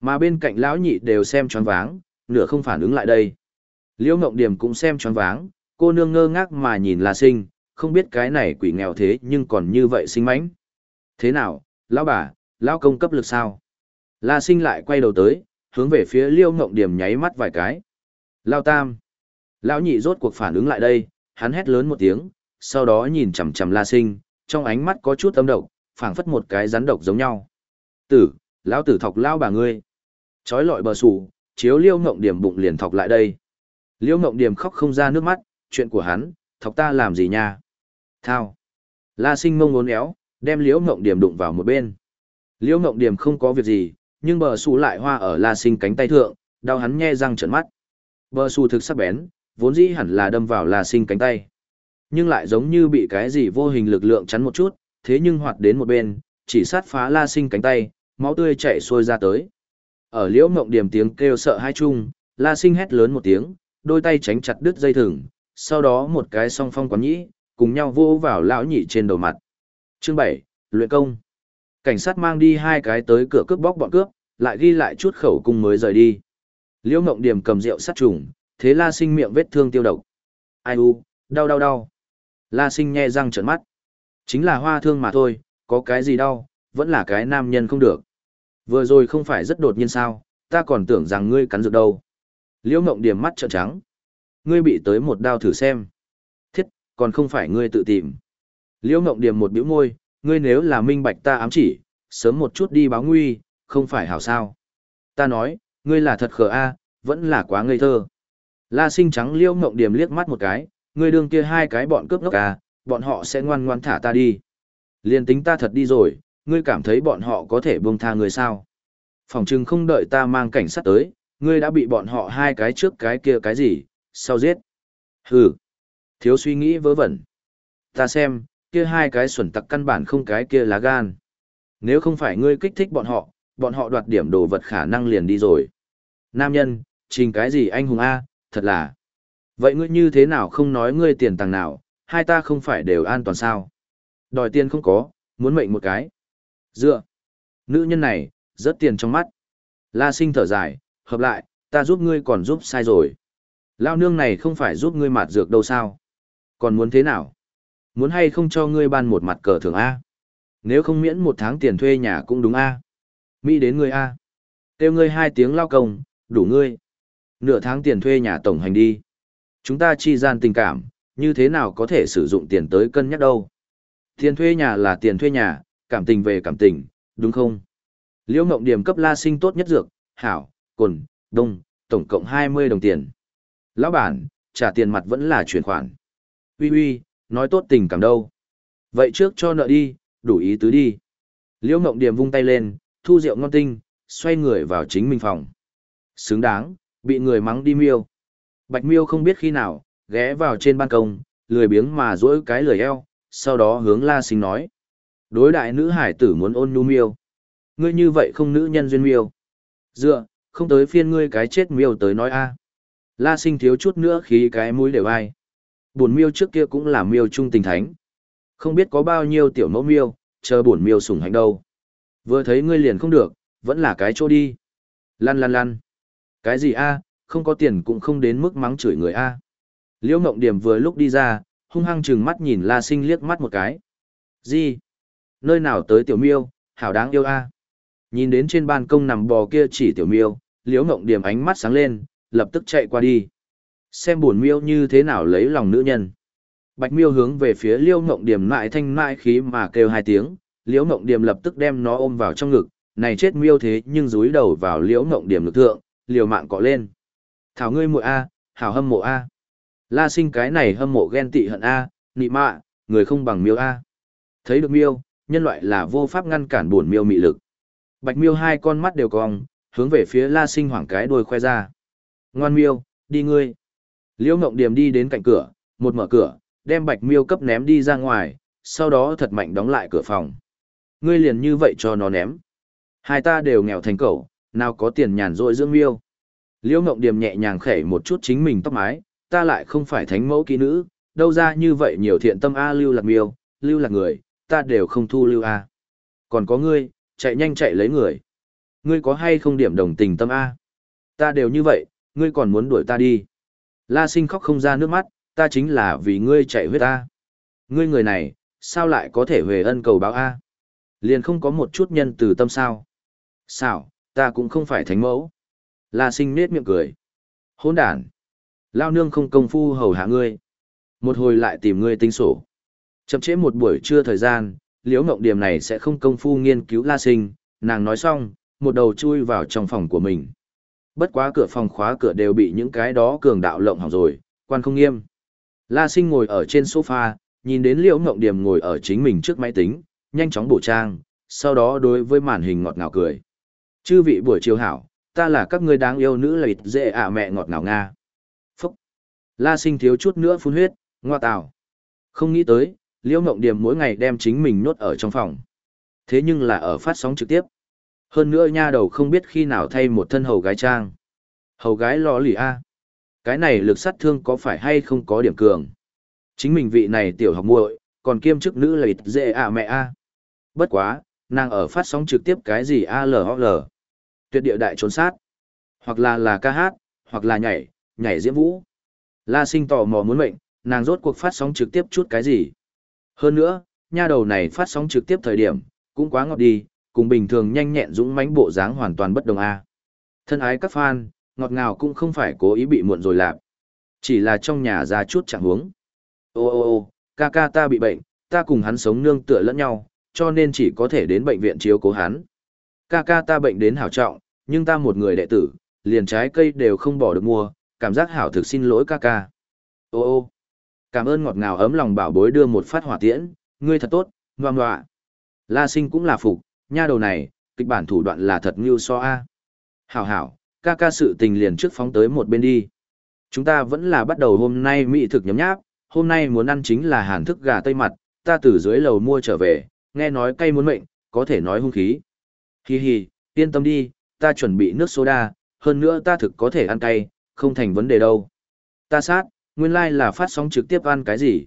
Mà bên cạnh lão nhị đều xem choáng váng, nửa không phản ứng lại đây. Liễu Ngộng Điểm cũng xem choáng váng, cô nương ngơ ngác mà nhìn La Sinh, không biết cái này quỷ nghèo thế nhưng còn như vậy sinh mánh. Thế nào, lão bà, lão công cấp lực sao? La Sinh lại quay đầu tới, hướng về phía Liễu Ngộng Điểm nháy mắt vài cái. Lao Tam. Lão nhị rốt cuộc phản ứng lại đây, hắn hét lớn một tiếng, sau đó nhìn chằm chằm La Sinh, trong ánh mắt có chút âm độc, phảng phất một cái rắn độc giống nhau. Tử, lão tử thọc lão bà ngươi. Chói lọi bờ sủ, chiếu liêu ngộng điểm bụng liền thọc lại đây. Liêu ngộng điểm khóc không ra nước mắt, chuyện của hắn, thọc ta làm gì nha? Thao. La sinh mông ngốn éo, đem liễu ngộng điểm đụng vào một bên. Liễu ngộng điểm không có việc gì, nhưng bờ sủ lại hoa ở la sinh cánh tay thượng, đau hắn nhe răng trợn mắt. Bờ sủ thực sắc bén, vốn dĩ hẳn là đâm vào la sinh cánh tay. Nhưng lại giống như bị cái gì vô hình lực lượng chắn một chút, thế nhưng hoạt đến một bên, chỉ sát phá la sinh cánh tay, máu tươi chảy xuôi ra tới. Ở liễu mộng điểm tiếng kêu sợ hai chung, la sinh hét lớn một tiếng, đôi tay tránh chặt đứt dây thừng, sau đó một cái song phong quán nhĩ, cùng nhau vô vào lão nhị trên đầu mặt. Chương 7, luyện công. Cảnh sát mang đi hai cái tới cửa cướp bóc bọn cướp, lại ghi lại chút khẩu cung mới rời đi. Liễu mộng điểm cầm rượu sát trùng, thế la sinh miệng vết thương tiêu độc. Ai u, đau đau đau. La sinh nhe răng trợn mắt. Chính là hoa thương mà thôi, có cái gì đau, vẫn là cái nam nhân không được. Vừa rồi không phải rất đột nhiên sao, ta còn tưởng rằng ngươi cắn dược đâu. Liễu Mộng điểm mắt trợn trắng. Ngươi bị tới một đao thử xem. Thiết, còn không phải ngươi tự tìm. Liễu Mộng điểm một bĩu môi, ngươi nếu là minh bạch ta ám chỉ, sớm một chút đi báo nguy, không phải hảo sao. Ta nói, ngươi là thật khờ a, vẫn là quá ngây thơ. La sinh trắng Liễu Mộng điểm liếc mắt một cái, ngươi đương kia hai cái bọn cướp ngốc à, bọn họ sẽ ngoan ngoan thả ta đi. Liên tính ta thật đi rồi, ngươi cảm thấy bọn họ có thể buông tha ngươi sao? Phòng chừng không đợi ta mang cảnh sát tới, ngươi đã bị bọn họ hai cái trước cái kia cái gì, sau giết. Hừ, thiếu suy nghĩ vớ vẩn. Ta xem, kia hai cái xuẩn tặc căn bản không cái kia lá gan. Nếu không phải ngươi kích thích bọn họ, bọn họ đoạt điểm đồ vật khả năng liền đi rồi. Nam nhân, trình cái gì anh hùng A, thật là. Vậy ngươi như thế nào không nói ngươi tiền tàng nào, hai ta không phải đều an toàn sao? Đòi tiền không có, muốn mệnh một cái. Dựa. Nữ nhân này, rất tiền trong mắt. La sinh thở dài, hợp lại, ta giúp ngươi còn giúp sai rồi. Lao nương này không phải giúp ngươi mạt dược đâu sao. Còn muốn thế nào? Muốn hay không cho ngươi ban một mặt cờ thường A? Nếu không miễn một tháng tiền thuê nhà cũng đúng A. Mỹ đến ngươi A. Kêu ngươi hai tiếng lao công, đủ ngươi. Nửa tháng tiền thuê nhà tổng hành đi. Chúng ta chi gian tình cảm, như thế nào có thể sử dụng tiền tới cân nhắc đâu. Tiền thuê nhà là tiền thuê nhà, cảm tình về cảm tình, đúng không? Liễu Ngộng Điểm cấp La Sinh tốt nhất dược, hảo, cồn, đông, tổng cộng 20 đồng tiền. Lão bản, trả tiền mặt vẫn là chuyển khoản. Uy uy, nói tốt tình cảm đâu. Vậy trước cho nợ đi, đủ ý tứ đi. Liễu Ngộng Điểm vung tay lên, thu rượu ngon tinh, xoay người vào chính mình phòng. Xứng đáng, bị người mắng đi miêu. Bạch miêu không biết khi nào, ghé vào trên ban công, lười biếng mà duỗi cái lười eo, sau đó hướng La Sinh nói. Đối đại nữ hải tử muốn ôn nhu miêu. Ngươi như vậy không nữ nhân duyên miêu. Dựa, không tới phiên ngươi cái chết miêu tới nói a. La sinh thiếu chút nữa khí cái mũi đều ai. Buồn miêu trước kia cũng là miêu trung tình thánh. Không biết có bao nhiêu tiểu mẫu miêu, chờ buồn miêu sủng hạnh đâu. Vừa thấy ngươi liền không được, vẫn là cái chỗ đi. Lăn lăn lăn. Cái gì a, không có tiền cũng không đến mức mắng chửi người a. Liễu Ngộng Điểm vừa lúc đi ra, hung hăng chừng mắt nhìn La Sinh liếc mắt một cái. Gì? Nơi nào tới tiểu miêu, hảo đáng yêu a. Nhìn đến trên ban công nằm bò kia chỉ tiểu miêu, liễu ngộng điểm ánh mắt sáng lên, lập tức chạy qua đi. Xem buồn miêu như thế nào lấy lòng nữ nhân. Bạch miêu hướng về phía liễu ngộng điểm mại thanh mại khí mà kêu hai tiếng, liễu ngộng điểm lập tức đem nó ôm vào trong ngực, này chết miêu thế nhưng rúi đầu vào liễu ngộng điểm lực thượng, liều mạng cọ lên. Thảo ngươi muội A, hảo hâm mộ A. La sinh cái này hâm mộ ghen tị hận A, nị mạ, người không bằng miêu A. Thấy được miêu, nhân loại là vô pháp ngăn cản buồn miêu mị lực. Bạch miêu hai con mắt đều cong, hướng về phía la sinh hoảng cái đuôi khoe ra. Ngoan miêu, đi ngươi. Liễu Ngộng Điềm đi đến cạnh cửa, một mở cửa, đem bạch miêu cấp ném đi ra ngoài, sau đó thật mạnh đóng lại cửa phòng. Ngươi liền như vậy cho nó ném. Hai ta đều nghèo thành cẩu, nào có tiền nhàn rỗi dưỡng miêu. Liễu Ngộng Điềm nhẹ nhàng khẩy một chút chính mình tóc mái, ta lại không phải thánh mẫu kỹ nữ, đâu ra như vậy nhiều thiện tâm A lưu lạc miêu, lưu lạc người, ta đều không thu lưu A. Còn có ngươi, chạy nhanh chạy lấy người. Ngươi có hay không điểm đồng tình tâm A? Ta đều như vậy, ngươi còn muốn đuổi ta đi. La sinh khóc không ra nước mắt, ta chính là vì ngươi chạy huyết ta. Ngươi người này, sao lại có thể về ân cầu báo A? Liền không có một chút nhân từ tâm sao? Sao, ta cũng không phải thánh mẫu. La sinh nết miệng cười. Hôn đàn. Lao nương không công phu hầu hạ ngươi. Một hồi lại tìm ngươi tính sổ. Chậm trễ một buổi trưa thời gian, liễu ngộng điểm này sẽ không công phu nghiên cứu la sinh, nàng nói xong, một đầu chui vào trong phòng của mình. Bất quá cửa phòng khóa cửa đều bị những cái đó cường đạo lộng hỏng rồi, quan không nghiêm. La sinh ngồi ở trên sofa, nhìn đến liễu ngộng điểm ngồi ở chính mình trước máy tính, nhanh chóng bổ trang, sau đó đối với màn hình ngọt ngào cười. Chư vị buổi chiều hảo, ta là các ngươi đáng yêu nữ lợi dễ à mẹ ngọt ngào Nga. Phúc! La sinh thiếu chút nữa phun huyết, ngoa tào. Không nghĩ tới, liễu mộng điểm mỗi ngày đem chính mình nhốt ở trong phòng. Thế nhưng là ở phát sóng trực tiếp. Hơn nữa nha đầu không biết khi nào thay một thân hầu gái trang. Hầu gái lò lì a. Cái này lực sát thương có phải hay không có điểm cường? Chính mình vị này tiểu học muội còn kiêm chức nữ là ít dễ à mẹ a. Bất quá nàng ở phát sóng trực tiếp cái gì a l l tuyệt địa đại trốn sát hoặc là là ca hát hoặc là nhảy nhảy diễm vũ la sinh tò mò muốn mệnh nàng rốt cuộc phát sóng trực tiếp chút cái gì hơn nữa, nha đầu này phát sóng trực tiếp thời điểm, cũng quá ngọt đi, cùng bình thường nhanh nhẹn dũng mãnh bộ dáng hoàn toàn bất đồng a. Thân ái các fan, ngọt ngào cũng không phải cố ý bị muộn rồi lạp. Chỉ là trong nhà ra chút chẳng huống. Ô ô ô, ca ca ta bị bệnh, ta cùng hắn sống nương tựa lẫn nhau, cho nên chỉ có thể đến bệnh viện chiếu cố hắn. Ca ca ta bệnh đến hảo trọng, nhưng ta một người đệ tử, liền trái cây đều không bỏ được mua, cảm giác hảo thực xin lỗi ca ca. Ô ô, Cảm ơn ngọt ngào ấm lòng bảo bối đưa một phát hỏa tiễn, ngươi thật tốt, ngoan ngoạ. La sinh cũng là phục, nha đầu này, kịch bản thủ đoạn là thật như so a. Hảo hảo, ca ca sự tình liền trước phóng tới một bên đi. Chúng ta vẫn là bắt đầu hôm nay mỹ thực nhấm nháp, hôm nay muốn ăn chính là hàn thức gà tây mặt, ta từ dưới lầu mua trở về, nghe nói cay muốn mệnh, có thể nói hung khí. Hi hi, yên tâm đi, ta chuẩn bị nước soda, hơn nữa ta thực có thể ăn cay, không thành vấn đề đâu. Ta sát, nguyên lai like là phát sóng trực tiếp ăn cái gì?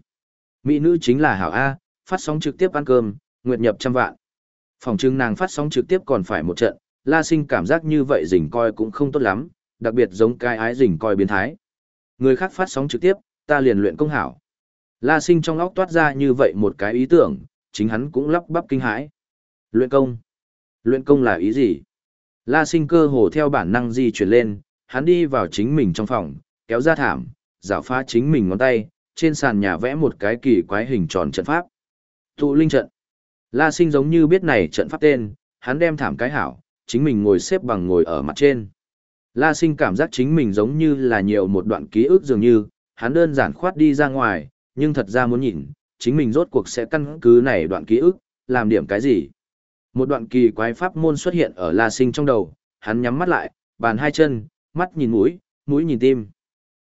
Mỹ nữ chính là Hảo A, phát sóng trực tiếp ăn cơm, nguyệt nhập trăm vạn. Phòng trưng nàng phát sóng trực tiếp còn phải một trận, la sinh cảm giác như vậy rình coi cũng không tốt lắm, đặc biệt giống cái ái rình coi biến thái. Người khác phát sóng trực tiếp, ta liền luyện công hảo. La sinh trong óc toát ra như vậy một cái ý tưởng, chính hắn cũng lắp bắp kinh hãi. Luyện công. Luyện công là ý gì? La sinh cơ hồ theo bản năng di chuyển lên, hắn đi vào chính mình trong phòng, kéo ra thảm, rảo phá chính mình ngón tay, trên sàn nhà vẽ một cái kỳ quái hình tròn trận pháp. Tụ linh trận. La sinh giống như biết này trận pháp tên, hắn đem thảm cái hảo, chính mình ngồi xếp bằng ngồi ở mặt trên. La sinh cảm giác chính mình giống như là nhiều một đoạn ký ức dường như, hắn đơn giản khoát đi ra ngoài, nhưng thật ra muốn nhìn, chính mình rốt cuộc sẽ căn cứ này đoạn ký ức, làm điểm cái gì. Một đoạn kỳ quái pháp môn xuất hiện ở La sinh trong đầu, hắn nhắm mắt lại, bàn hai chân, mắt nhìn mũi, mũi nhìn tim.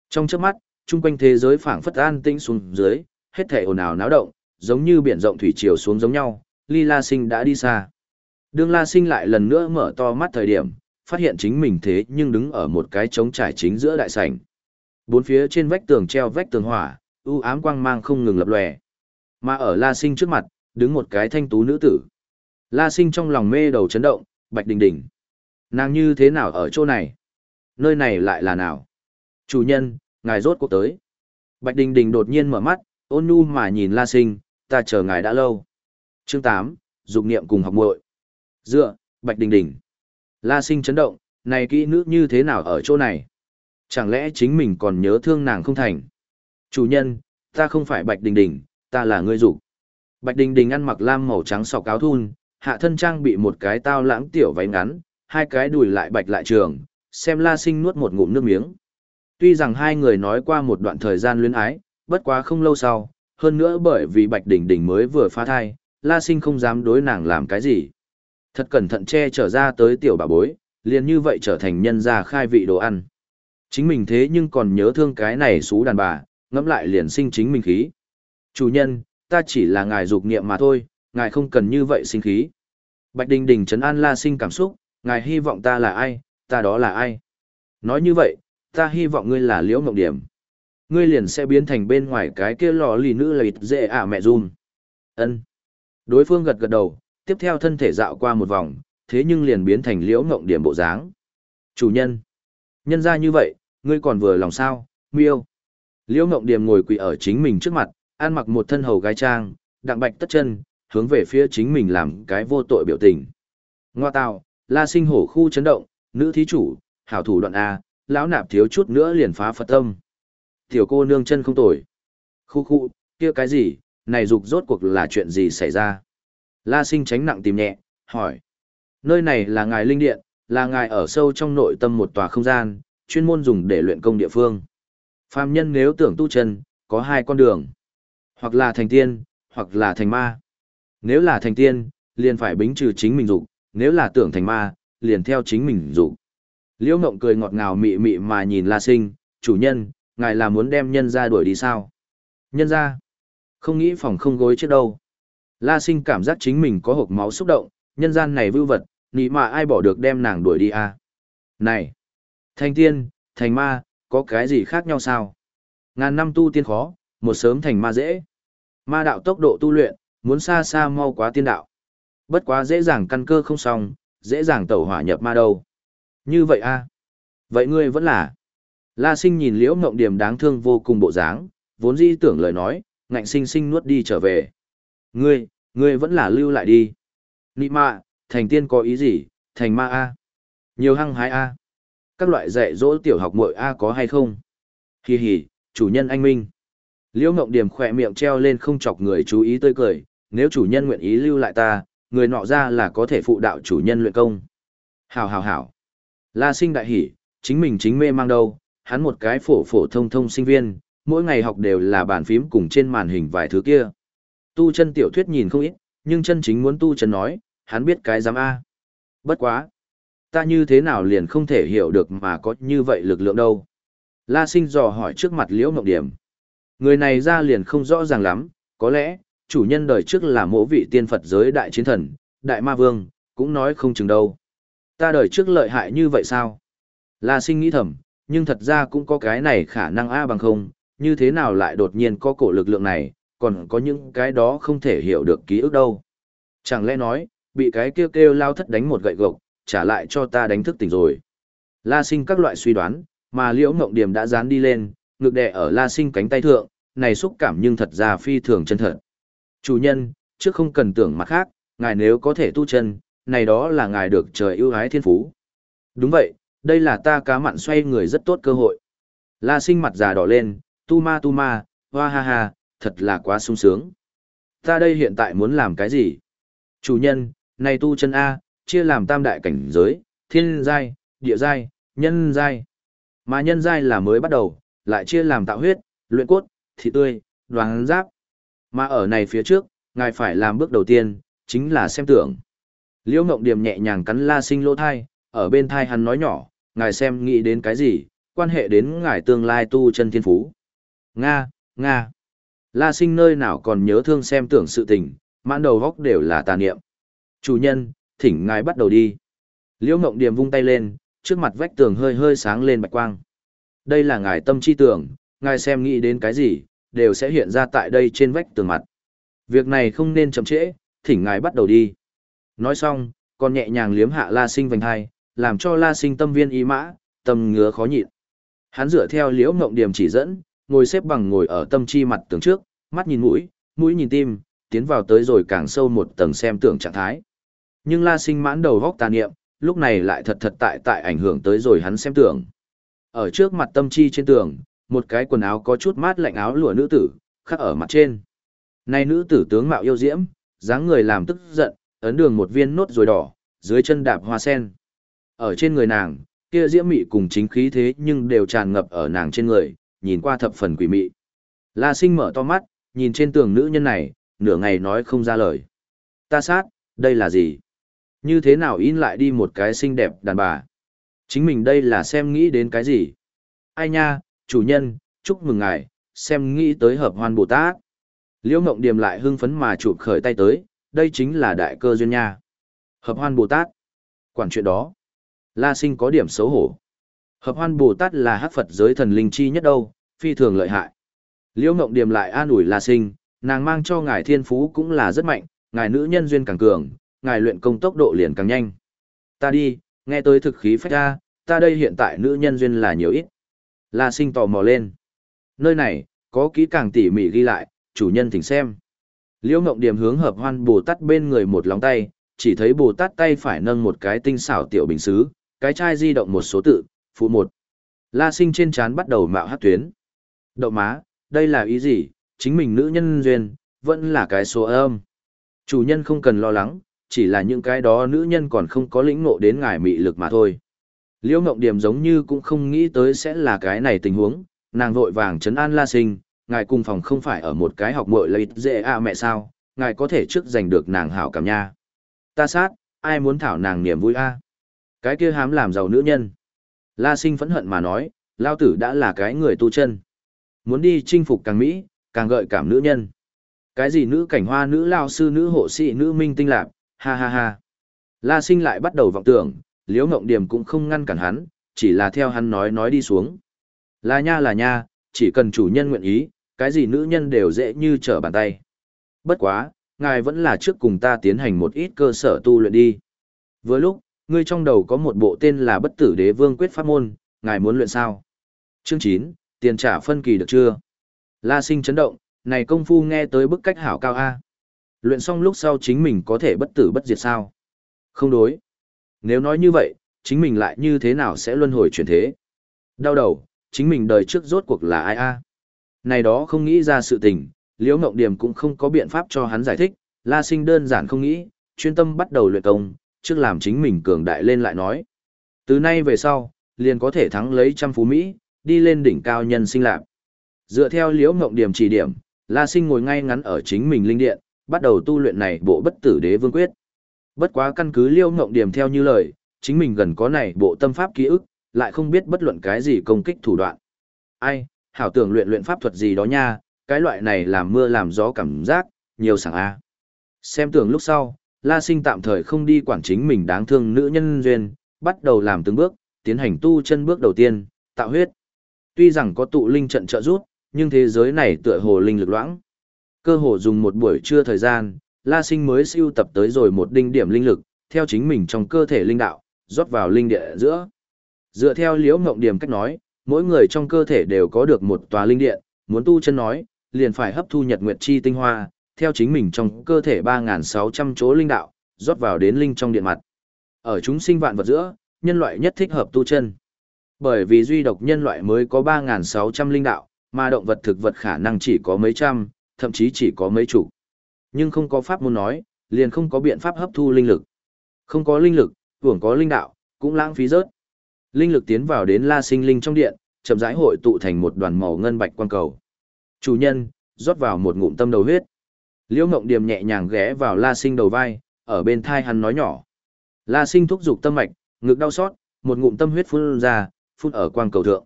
Trong trước mắt, chung quanh thế giới phảng phất an tĩnh xuống dưới, hết thể ồn ào náo động, giống như biển rộng thủy chiều xuống giống nhau, Ly La Sinh đã đi xa. Đương La Sinh lại lần nữa mở to mắt thời điểm, phát hiện chính mình thế nhưng đứng ở một cái trống trải chính giữa đại sảnh. Bốn phía trên vách tường treo vách tường hỏa, ưu ám quang mang không ngừng lập lòe. Mà ở La Sinh trước mặt, đứng một cái thanh tú nữ tử. La Sinh trong lòng mê đầu chấn động, Bạch Đình Đình. Nàng như thế nào ở chỗ này? Nơi này lại là nào? Chủ nhân, ngài rốt cuộc tới. Bạch Đình Đình đột nhiên mở mắt, ôn nhu mà nhìn La Sinh, ta chờ ngài đã lâu. Chương 8, dục niệm cùng học muội. Dựa, Bạch Đình Đình. La sinh chấn động, này kỹ nữ như thế nào ở chỗ này? Chẳng lẽ chính mình còn nhớ thương nàng không thành? Chủ nhân, ta không phải Bạch Đình Đình, ta là ngươi dục Bạch Đình Đình ăn mặc lam màu trắng sọc áo thun, hạ thân trang bị một cái tao lãng tiểu váy ngắn, hai cái đùi lại bạch lại trường, xem La Sinh nuốt một ngụm nước miếng. Tuy rằng hai người nói qua một đoạn thời gian luyến ái, bất quá không lâu sau, hơn nữa bởi vì Bạch Đình Đình mới vừa phá thai, La Sinh không dám đối nàng làm cái gì. Thật cẩn thận che trở ra tới tiểu bà bối, liền như vậy trở thành nhân gia khai vị đồ ăn. Chính mình thế nhưng còn nhớ thương cái này xú đàn bà, ngẫm lại liền sinh chính mình khí. Chủ nhân, ta chỉ là ngài dục niệm mà thôi, ngài không cần như vậy sinh khí. Bạch Đình Đình trấn an La Sinh cảm xúc, ngài hy vọng ta là ai, ta đó là ai. Nói như vậy, ta hy vọng ngươi là liễu mộng điểm. Ngươi liền sẽ biến thành bên ngoài cái kia lò lì nữ là dễ à mẹ run. ân Đối phương gật gật đầu, tiếp theo thân thể dạo qua một vòng, thế nhưng liền biến thành liễu mộng điểm bộ dáng. Chủ nhân. Nhân ra như vậy, ngươi còn vừa lòng sao, miêu. Liễu mộng điểm ngồi quỳ ở chính mình trước mặt, ăn mặc một thân hầu gái trang, đặng bạch tất chân, hướng về phía chính mình làm cái vô tội biểu tình. Ngoa tạo, la sinh hổ khu chấn động, nữ thí chủ, hảo thủ đoạn A, lão nạp thiếu chút nữa liền phá Phật tâm. Tiểu cô nương chân không tồi. Khu khu, kia cái gì, này dục rốt cuộc là chuyện gì xảy ra? La sinh tránh nặng tìm nhẹ, hỏi. Nơi này là ngài linh điện, là ngài ở sâu trong nội tâm một tòa không gian, chuyên môn dùng để luyện công địa phương. Phàm nhân nếu tưởng tu chân, có hai con đường. Hoặc là thành tiên, hoặc là thành ma. Nếu là thành tiên, liền phải bính trừ chính mình dục, nếu là tưởng thành ma, liền theo chính mình dục. Liễu Ngộng cười ngọt ngào mị mị mà nhìn La Sinh, chủ nhân, ngài là muốn đem nhân ra đuổi đi sao? Nhân ra? Không nghĩ phòng không gối trước đâu. La Sinh cảm giác chính mình có hộp máu xúc động, nhân gian này vưu vật, nị mà ai bỏ được đem nàng đuổi đi à? Này! Thành tiên, thành ma, có cái gì khác nhau sao? Ngàn năm tu tiên khó, một sớm thành ma dễ. Ma đạo tốc độ tu luyện, muốn xa xa mau quá tiên đạo. Bất quá dễ dàng căn cơ không xong, dễ dàng tẩu hỏa nhập ma đâu. Như vậy a Vậy ngươi vẫn là. La sinh nhìn liễu mộng điểm đáng thương vô cùng bộ dáng, vốn dĩ tưởng lời nói, ngạnh sinh sinh nuốt đi trở về. Ngươi, ngươi vẫn là lưu lại đi. Nị mạ, thành tiên có ý gì, thành ma a Nhiều hăng hái a Các loại dạy dỗ tiểu học muội a có hay không? Hì hì, chủ nhân anh minh. Liễu Ngộng Điểm khỏe miệng treo lên không chọc người chú ý tươi cười, nếu chủ nhân nguyện ý lưu lại ta, người nọ ra là có thể phụ đạo chủ nhân luyện công. Hảo hảo hảo. La sinh đại hỉ, chính mình chính mê mang đâu, hắn một cái phổ phổ thông thông sinh viên, mỗi ngày học đều là bàn phím cùng trên màn hình vài thứ kia. Tu chân tiểu thuyết nhìn không ít, nhưng chân chính muốn tu chân nói, hắn biết cái giám A. Bất quá. Ta như thế nào liền không thể hiểu được mà có như vậy lực lượng đâu. La sinh dò hỏi trước mặt liễu mộng điểm. Người này ra liền không rõ ràng lắm, có lẽ, chủ nhân đời trước là mỗ vị tiên Phật giới đại chiến thần, đại ma vương, cũng nói không chừng đâu. Ta đời trước lợi hại như vậy sao? La sinh nghĩ thầm, nhưng thật ra cũng có cái này khả năng A bằng không, như thế nào lại đột nhiên có cổ lực lượng này, còn có những cái đó không thể hiểu được ký ức đâu. Chẳng lẽ nói, bị cái kêu kêu lao thất đánh một gậy gộc, trả lại cho ta đánh thức tỉnh rồi. La sinh các loại suy đoán, mà liễu ngộng điểm đã dán đi lên, ngực đè ở la sinh cánh tay thượng, này xúc cảm nhưng thật ra phi thường chân thật. Chủ nhân, trước không cần tưởng mặt khác, ngài nếu có thể tu chân, này đó là ngài được trời ưu ái thiên phú. Đúng vậy, đây là ta cá mặn xoay người rất tốt cơ hội. La sinh mặt già đỏ lên, tu ma tu ma, hoa ha ha, thật là quá sung sướng. Ta đây hiện tại muốn làm cái gì? Chủ nhân, này tu chân A, chia làm tam đại cảnh giới, thiên giai, địa giai, nhân giai. Mà nhân giai là mới bắt đầu, lại chia làm tạo huyết, luyện cốt, thị tươi, đoàn giáp. Mà ở này phía trước, ngài phải làm bước đầu tiên, chính là xem tưởng. Liễu Ngộng Điềm nhẹ nhàng cắn La Sinh lỗ thai, ở bên thai hắn nói nhỏ, ngài xem nghĩ đến cái gì, quan hệ đến ngài tương lai tu chân thiên phú. Nga, Nga. La Sinh nơi nào còn nhớ thương xem tưởng sự tình, mãn đầu góc đều là tà niệm. Chủ nhân, thỉnh ngài bắt đầu đi. Liễu Ngộng Điềm vung tay lên, trước mặt vách tường hơi hơi sáng lên bạch quang. Đây là ngài tâm chi tưởng, ngài xem nghĩ đến cái gì, đều sẽ hiện ra tại đây trên vách tường mặt. Việc này không nên chậm trễ, thỉnh ngài bắt đầu đi. Nói xong, còn nhẹ nhàng liếm hạ La Sinh vành hai, làm cho La Sinh tâm viên ý mã, tâm ngứa khó nhịn. Hắn dựa theo liễu ngộng điểm chỉ dẫn, ngồi xếp bằng ngồi ở tâm chi mặt tường trước, mắt nhìn mũi, mũi nhìn tim, tiến vào tới rồi càng sâu một tầng xem tưởng trạng thái. Nhưng La Sinh mãn đầu góc tà niệm, lúc này lại thật thật tại tại ảnh hưởng tới rồi hắn xem tưởng. Ở trước mặt tâm chi trên tường, một cái quần áo có chút mát lạnh áo lụa nữ tử, khắc ở mặt trên. nay nữ tử tướng mạo yêu diễm, dáng người làm tức giận, ấn đường một viên nốt rồi đỏ, dưới chân đạp hoa sen. Ở trên người nàng, kia diễm mị cùng chính khí thế nhưng đều tràn ngập ở nàng trên người, nhìn qua thập phần quỷ mị. La sinh mở to mắt, nhìn trên tường nữ nhân này, nửa ngày nói không ra lời. Ta sát, đây là gì? Như thế nào in lại đi một cái xinh đẹp đàn bà? Chính mình đây là xem nghĩ đến cái gì? Ai nha, chủ nhân, chúc mừng ngài, xem nghĩ tới hợp hoan Bồ Tát. Liễu Ngộng Điềm lại hưng phấn mà chụp khởi tay tới, đây chính là đại cơ duyên nha. Hợp hoan Bồ Tát. Quản chuyện đó. La sinh có điểm xấu hổ. Hợp hoan Bồ Tát là hắc Phật giới thần linh chi nhất đâu, phi thường lợi hại. Liễu Ngộng Điềm lại an ủi La sinh, nàng mang cho ngài thiên phú cũng là rất mạnh, ngài nữ nhân duyên càng cường, ngài luyện công tốc độ liền càng nhanh. Ta đi, nghe tới thực khí phách ra, ta đây hiện tại nữ nhân duyên là nhiều ít. La sinh tò mò lên. Nơi này, có kỹ càng tỉ mỉ ghi lại, chủ nhân thỉnh xem. Liễu Ngộng Điềm hướng hợp hoan Bồ Tát bên người một lòng tay, chỉ thấy Bồ Tát tay phải nâng một cái tinh xảo tiểu bình xứ, cái chai di động một số tự, phụ một. La sinh trên trán bắt đầu mạo hát tuyến. Đậu má, đây là ý gì, chính mình nữ nhân duyên, vẫn là cái số âm. Chủ nhân không cần lo lắng, chỉ là những cái đó nữ nhân còn không có lĩnh ngộ đến ngài mị lực mà thôi. Liễu Ngộng Điểm giống như cũng không nghĩ tới sẽ là cái này tình huống, nàng vội vàng chấn an La Sinh, ngài cùng phòng không phải ở một cái học muội lợi dễ à mẹ sao, ngài có thể trước giành được nàng hảo cảm nha. Ta sát, ai muốn thảo nàng niềm vui a? Cái kia hám làm giàu nữ nhân. La Sinh phẫn hận mà nói, lao tử đã là cái người tu chân. Muốn đi chinh phục càng Mỹ, càng gợi cảm nữ nhân. Cái gì nữ cảnh hoa nữ lao sư nữ hộ sĩ nữ minh tinh lạc, ha ha ha. La Sinh lại bắt đầu vọng tưởng, Liễu Ngộng Điểm cũng không ngăn cản hắn, chỉ là theo hắn nói nói đi xuống. Là nha là nha, chỉ cần chủ nhân nguyện ý, cái gì nữ nhân đều dễ như trở bàn tay. Bất quá, ngài vẫn là trước cùng ta tiến hành một ít cơ sở tu luyện đi. Vừa lúc, ngươi trong đầu có một bộ tên là bất tử đế vương quyết pháp môn, ngài muốn luyện sao? Chương chín, tiền trả phân kỳ được chưa? La sinh chấn động, này công phu nghe tới bức cách hảo cao A. Luyện xong lúc sau chính mình có thể bất tử bất diệt sao? Không đối. Nếu nói như vậy, chính mình lại như thế nào sẽ luân hồi chuyển thế? Đau đầu, chính mình đời trước rốt cuộc là ai a? Này đó không nghĩ ra sự tình, Liễu Ngộng Điềm cũng không có biện pháp cho hắn giải thích, La Sinh đơn giản không nghĩ, chuyên tâm bắt đầu luyện công, trước làm chính mình cường đại lên lại nói. Từ nay về sau, liền có thể thắng lấy trăm phú Mỹ, đi lên đỉnh cao nhân sinh lạc. Dựa theo Liễu Ngộng Điềm chỉ điểm, La Sinh ngồi ngay ngắn ở chính mình linh điện, bắt đầu tu luyện này bộ bất tử đế vương quyết. Bất quá căn cứ liêu Ngộng điểm theo như lời, chính mình gần có này bộ tâm pháp ký ức, lại không biết bất luận cái gì công kích thủ đoạn. Ai, hảo tưởng luyện luyện pháp thuật gì đó nha, cái loại này làm mưa làm gió cảm giác, nhiều sảng a. Xem tưởng lúc sau, La Sinh tạm thời không đi quản chính mình đáng thương nữ nhân duyên, bắt đầu làm từng bước, tiến hành tu chân bước đầu tiên, tạo huyết. Tuy rằng có tụ linh trận trợ giúp, nhưng thế giới này tựa hồ linh lực loãng. Cơ hồ dùng một buổi trưa thời gian, La Sinh mới siêu tập tới rồi một đinh điểm linh lực, theo chính mình trong cơ thể linh đạo, rót vào linh địa giữa. Dựa theo liễu Ngộng điểm cách nói, mỗi người trong cơ thể đều có được một tòa linh điện, muốn tu chân nói, liền phải hấp thu nhật nguyệt chi tinh hoa, theo chính mình trong cơ thể 3600 chỗ linh đạo, rót vào đến linh trong điện mặt. Ở chúng sinh vạn vật giữa, nhân loại nhất thích hợp tu chân. Bởi vì duy độc nhân loại mới có 3.600 linh đạo, mà động vật thực vật khả năng chỉ có mấy trăm, thậm chí chỉ có mấy chục. Nhưng không có pháp môn nói, liền không có biện pháp hấp thu linh lực. Không có linh lực, hưởng có linh đạo, cũng lãng phí rớt. Linh lực tiến vào đến La Sinh Linh trong điện, chậm rãi hội tụ thành một đoàn màu ngân bạch quang cầu. Chủ nhân, rót vào một ngụm tâm đầu huyết. Liễu Ngộng Điềm nhẹ nhàng ghé vào La Sinh đầu vai, ở bên thai hắn nói nhỏ. La Sinh thúc giục tâm mạch, ngực đau xót, một ngụm tâm huyết phun ra, phun ở quang cầu thượng.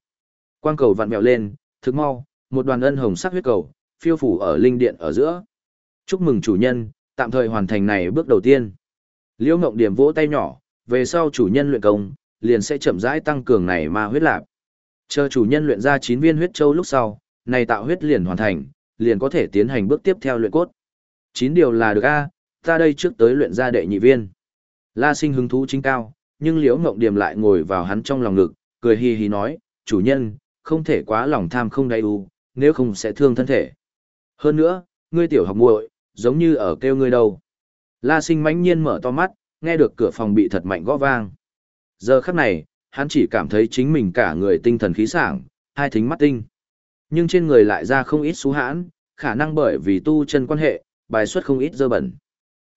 Quang cầu vặn vẹo lên, thực mau, một đoàn ân hồng sắc huyết cầu, phiêu phủ ở linh điện ở giữa. Chúc mừng chủ nhân, tạm thời hoàn thành này bước đầu tiên. Liễu Ngộng điểm vỗ tay nhỏ, về sau chủ nhân luyện công, liền sẽ chậm rãi tăng cường này ma huyết lạp. Chờ chủ nhân luyện ra 9 viên huyết châu lúc sau, này tạo huyết liền hoàn thành, liền có thể tiến hành bước tiếp theo luyện cốt. 9 điều là được a, ta đây trước tới luyện ra đệ nhị viên. La Sinh hứng thú chính cao, nhưng Liễu Ngộng điểm lại ngồi vào hắn trong lòng ngực, cười hi hi nói, "Chủ nhân, không thể quá lòng tham không đầy u, nếu không sẽ thương thân thể. Hơn nữa, ngươi tiểu học muội, giống như ở kêu ngươi đâu." La Sinh mãnh nhiên mở to mắt, nghe được cửa phòng bị thật mạnh gõ vang. Giờ khắc này, hắn chỉ cảm thấy chính mình cả người tinh thần khí sảng, hai thính mắt tinh. Nhưng trên người lại ra không ít xú hãn, khả năng bởi vì tu chân quan hệ, bài xuất không ít dơ bẩn.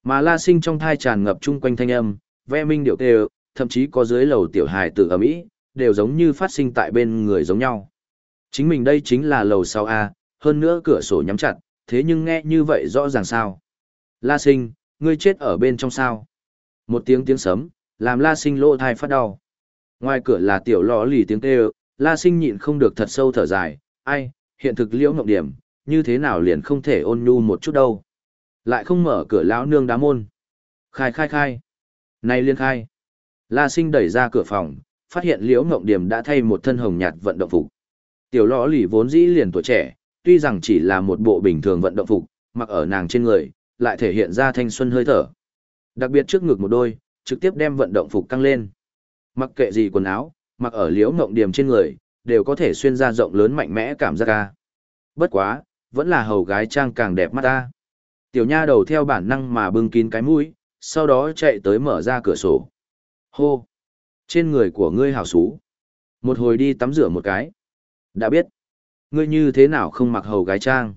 Mà la sinh trong thai tràn ngập chung quanh thanh âm, ve minh điệu tê thậm chí có dưới lầu tiểu hài tử ấm ý, đều giống như phát sinh tại bên người giống nhau. Chính mình đây chính là lầu sau a hơn nữa cửa sổ nhắm chặt, thế nhưng nghe như vậy rõ ràng sao. La sinh, ngươi chết ở bên trong sao. Một tiếng tiếng sấm, làm la sinh lỗ thai phát đau. Ngoài cửa là tiểu lò lì tiếng kêu, la sinh nhịn không được thật sâu thở dài, ai, hiện thực liễu ngọc điểm, như thế nào liền không thể ôn nhu một chút đâu. Lại không mở cửa lão nương đá môn. Khai khai khai. Này liên khai. La sinh đẩy ra cửa phòng, phát hiện liễu ngọc điểm đã thay một thân hồng nhạt vận động phục. Tiểu lò lì vốn dĩ liền tuổi trẻ, tuy rằng chỉ là một bộ bình thường vận động phục, mặc ở nàng trên người, lại thể hiện ra thanh xuân hơi thở. Đặc biệt trước ngực một đôi, trực tiếp đem vận động phục căng lên. Mặc kệ gì quần áo, mặc ở liễu ngộng điểm trên người, đều có thể xuyên ra rộng lớn mạnh mẽ cảm giác ca. Bất quá, vẫn là hầu gái trang càng đẹp mắt ta. Tiểu nha đầu theo bản năng mà bưng kín cái mũi, sau đó chạy tới mở ra cửa sổ. Hô! Trên người của ngươi hào xú. Một hồi đi tắm rửa một cái. Đã biết. Ngươi như thế nào không mặc hầu gái trang?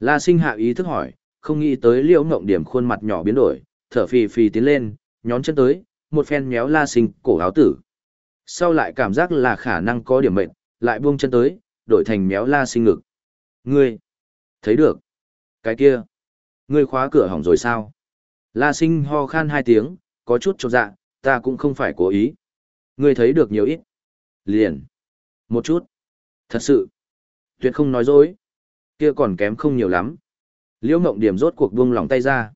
La sinh hạ ý thức hỏi, không nghĩ tới liễu ngộng điểm khuôn mặt nhỏ biến đổi, thở phì phì tiến lên, nhón chân tới, một phen méo la sinh cổ áo tử. Sau lại cảm giác là khả năng có điểm mệnh, lại buông chân tới, đổi thành méo la sinh ngực. Ngươi, thấy được. Cái kia, ngươi khóa cửa hỏng rồi sao? La sinh ho khan hai tiếng, có chút trột dạ, ta cũng không phải cố ý. Ngươi thấy được nhiều ít. Liền. Một chút. Thật sự. Tuyệt không nói dối. Kia còn kém không nhiều lắm. Liễu Ngộng Điểm rốt cuộc buông lòng tay ra.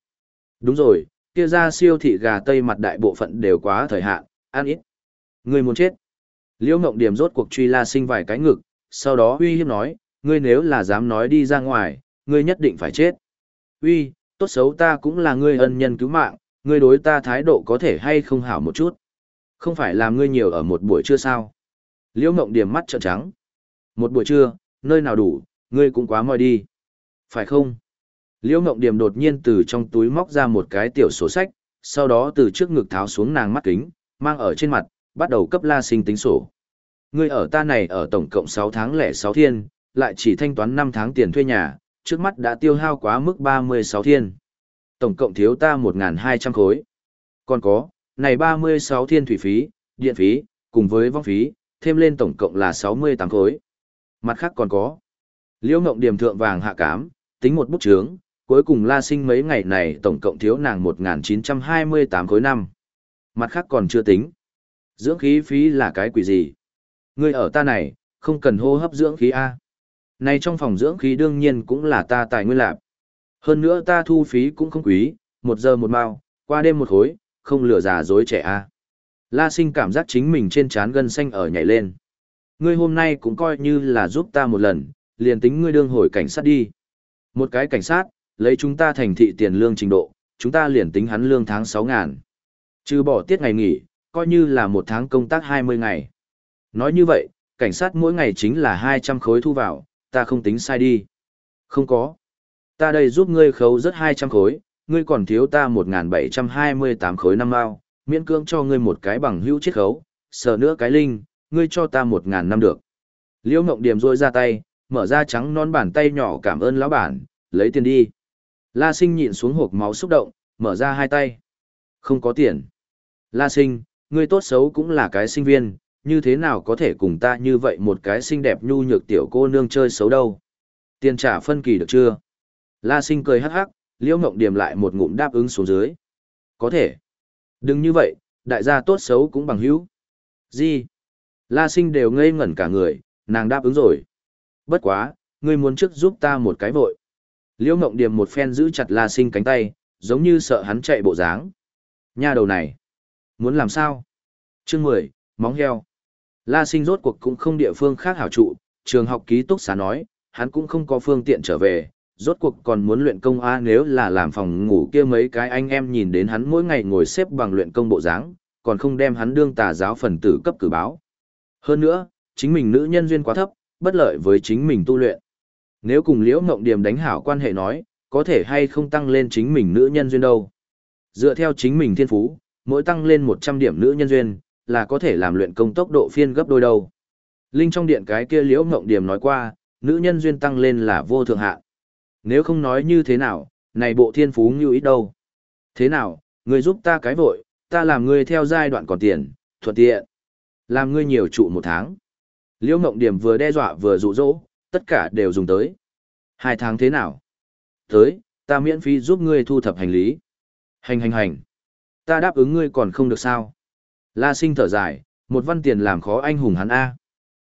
Đúng rồi, kia ra siêu thị gà tây mặt đại bộ phận đều quá thời hạn, ăn ít. Ngươi muốn chết. Liễu Ngộng Điểm rốt cuộc truy La Sinh vài cái ngực, sau đó uy hiếp nói, ngươi nếu là dám nói đi ra ngoài, ngươi nhất định phải chết. Uy, tốt xấu ta cũng là ngươi ân nhân cứu mạng, ngươi đối ta thái độ có thể hay không hảo một chút. Không phải làm ngươi nhiều ở một buổi trưa sao. Liễu Ngộng Điểm mắt trợn trắng. Một buổi trưa, nơi nào đủ, ngươi cũng quá mòi đi. Phải không? Liễu Ngộng Điểm đột nhiên từ trong túi móc ra một cái tiểu sổ sách, sau đó từ trước ngực tháo xuống nàng mắt kính, mang ở trên mặt, bắt đầu cấp La Sinh tính sổ. Ngươi ở ta này ở tổng cộng 6 tháng lẻ 6 thiên, lại chỉ thanh toán 5 tháng tiền thuê nhà, trước mắt đã tiêu hao quá mức 36 thiên. Tổng cộng thiếu ta 1.200 khối. Còn có, này 36 thiên thủy phí, điện phí, cùng với vong phí, thêm lên tổng cộng là 68 khối. Mặt khác còn có. Liễu Ngộng Điểm thượng vàng hạ cám, tính một bút chướng, cuối cùng La Sinh mấy ngày này tổng cộng thiếu nàng 1928 khối năm. Mặt khác còn chưa tính. Dưỡng khí phí là cái quỷ gì? Ngươi ở ta này, không cần hô hấp dưỡng khí A. Này trong phòng dưỡng khí đương nhiên cũng là ta tài nguyên lạc. Hơn nữa ta thu phí cũng không quý, một giờ một mao, qua đêm một khối, không lừa già dối trẻ A. La sinh cảm giác chính mình trên trán gân xanh ở nhảy lên. Ngươi hôm nay cũng coi như là giúp ta một lần, liền tính ngươi đương hồi cảnh sát đi. Một cái cảnh sát, lấy chúng ta thành thị tiền lương trình độ, chúng ta liền tính hắn lương tháng 6 ngàn. Trừ bỏ tiết ngày nghỉ, coi như là một tháng công tác 20 ngày. Nói như vậy, cảnh sát mỗi ngày chính là 200 khối thu vào, ta không tính sai đi. Không có. Ta đây giúp ngươi khấu rất 200 khối, ngươi còn thiếu ta 1.728 khối năm ao, miễn cưỡng cho ngươi một cái bằng hữu chiết khấu, sợ nữa cái linh, ngươi cho ta một ngàn năm được. Liễu Ngộng Điểm rôi ra tay, mở ra trắng non bàn tay nhỏ cảm ơn lão bản, lấy tiền đi. La sinh nhịn xuống hộp máu xúc động, mở ra hai tay. Không có tiền. La sinh, ngươi tốt xấu cũng là cái sinh viên, như thế nào có thể cùng ta như vậy một cái xinh đẹp nhu nhược tiểu cô nương chơi xấu đâu. Tiền trả phân kỳ được chưa? La sinh cười hắc hắc, liễu ngộng điểm lại một ngụm đáp ứng xuống dưới. Có thể. Đừng như vậy, đại gia tốt xấu cũng bằng hữu. Gì? La sinh đều ngây ngẩn cả người, nàng đáp ứng rồi. Bất quá, ngươi muốn trước giúp ta một cái vội. Liễu Ngộng Điềm một phen giữ chặt La Sinh cánh tay, giống như sợ hắn chạy bộ dáng. Nha đầu này, muốn làm sao? Chương 10, móng heo. La Sinh rốt cuộc cũng không địa phương khác hảo trụ, trường học ký túc xá nói, hắn cũng không có phương tiện trở về, rốt cuộc còn muốn luyện công a nếu là làm phòng ngủ kia mấy cái anh em nhìn đến hắn mỗi ngày ngồi xếp bằng luyện công bộ dáng, còn không đem hắn đương tà giáo phần tử cấp cử báo. Hơn nữa, chính mình nữ nhân duyên quá thấp, bất lợi với chính mình tu luyện. Nếu cùng Liễu Ngộng Điềm đánh hảo quan hệ nói, có thể hay không tăng lên chính mình nữ nhân duyên đâu. Dựa theo chính mình thiên phú, mỗi tăng lên 100 điểm nữ nhân duyên, là có thể làm luyện công tốc độ phiên gấp đôi đầu. Linh trong điện cái kia liễu ngộng điểm nói qua, nữ nhân duyên tăng lên là vô thượng hạn. Nếu không nói như thế nào, này bộ thiên phú như ít đâu. Thế nào, ngươi giúp ta cái vội, ta làm ngươi theo giai đoạn còn tiền, thuận tiện. Làm ngươi nhiều trụ một tháng. Liễu Ngộng Điểm vừa đe dọa vừa dụ dỗ, tất cả đều dùng tới. Hai tháng thế nào? Tới, ta miễn phí giúp ngươi thu thập hành lý. Hành hành hành. Ta đáp ứng ngươi còn không được sao. La sinh thở dài, một văn tiền làm khó anh hùng hắn A.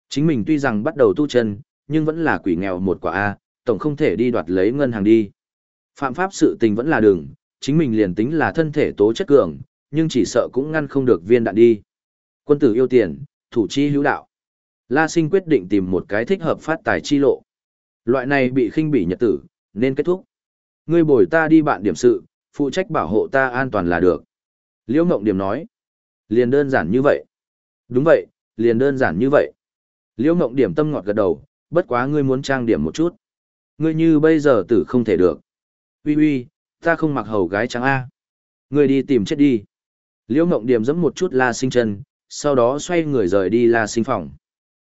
Chính mình tuy rằng bắt đầu tu chân, nhưng vẫn là quỷ nghèo một quả A, tổng không thể đi đoạt lấy ngân hàng đi. Phạm pháp sự tình vẫn là đường, chính mình liền tính là thân thể tố chất cường, nhưng chỉ sợ cũng ngăn không được viên đạn đi. Quân tử yêu tiền, thủ chi hữu đạo. La Sinh quyết định tìm một cái thích hợp phát tài chi lộ. Loại này bị khinh bỉ nhật tử, nên kết thúc. Ngươi bồi ta đi bạn điểm sự, phụ trách bảo hộ ta an toàn là được. Liễu Ngộng Điểm nói. Liền đơn giản như vậy. Đúng vậy, liền đơn giản như vậy. Liễu Ngộng Điểm tâm ngọt gật đầu, bất quá ngươi muốn trang điểm một chút. Ngươi như bây giờ tử không thể được. Ui ui, ta không mặc hầu gái trắng A. Ngươi đi tìm chết đi. Liễu Ngộng Điểm giẫm một chút La Sinh chân, sau đó xoay người rời đi La Sinh phòng.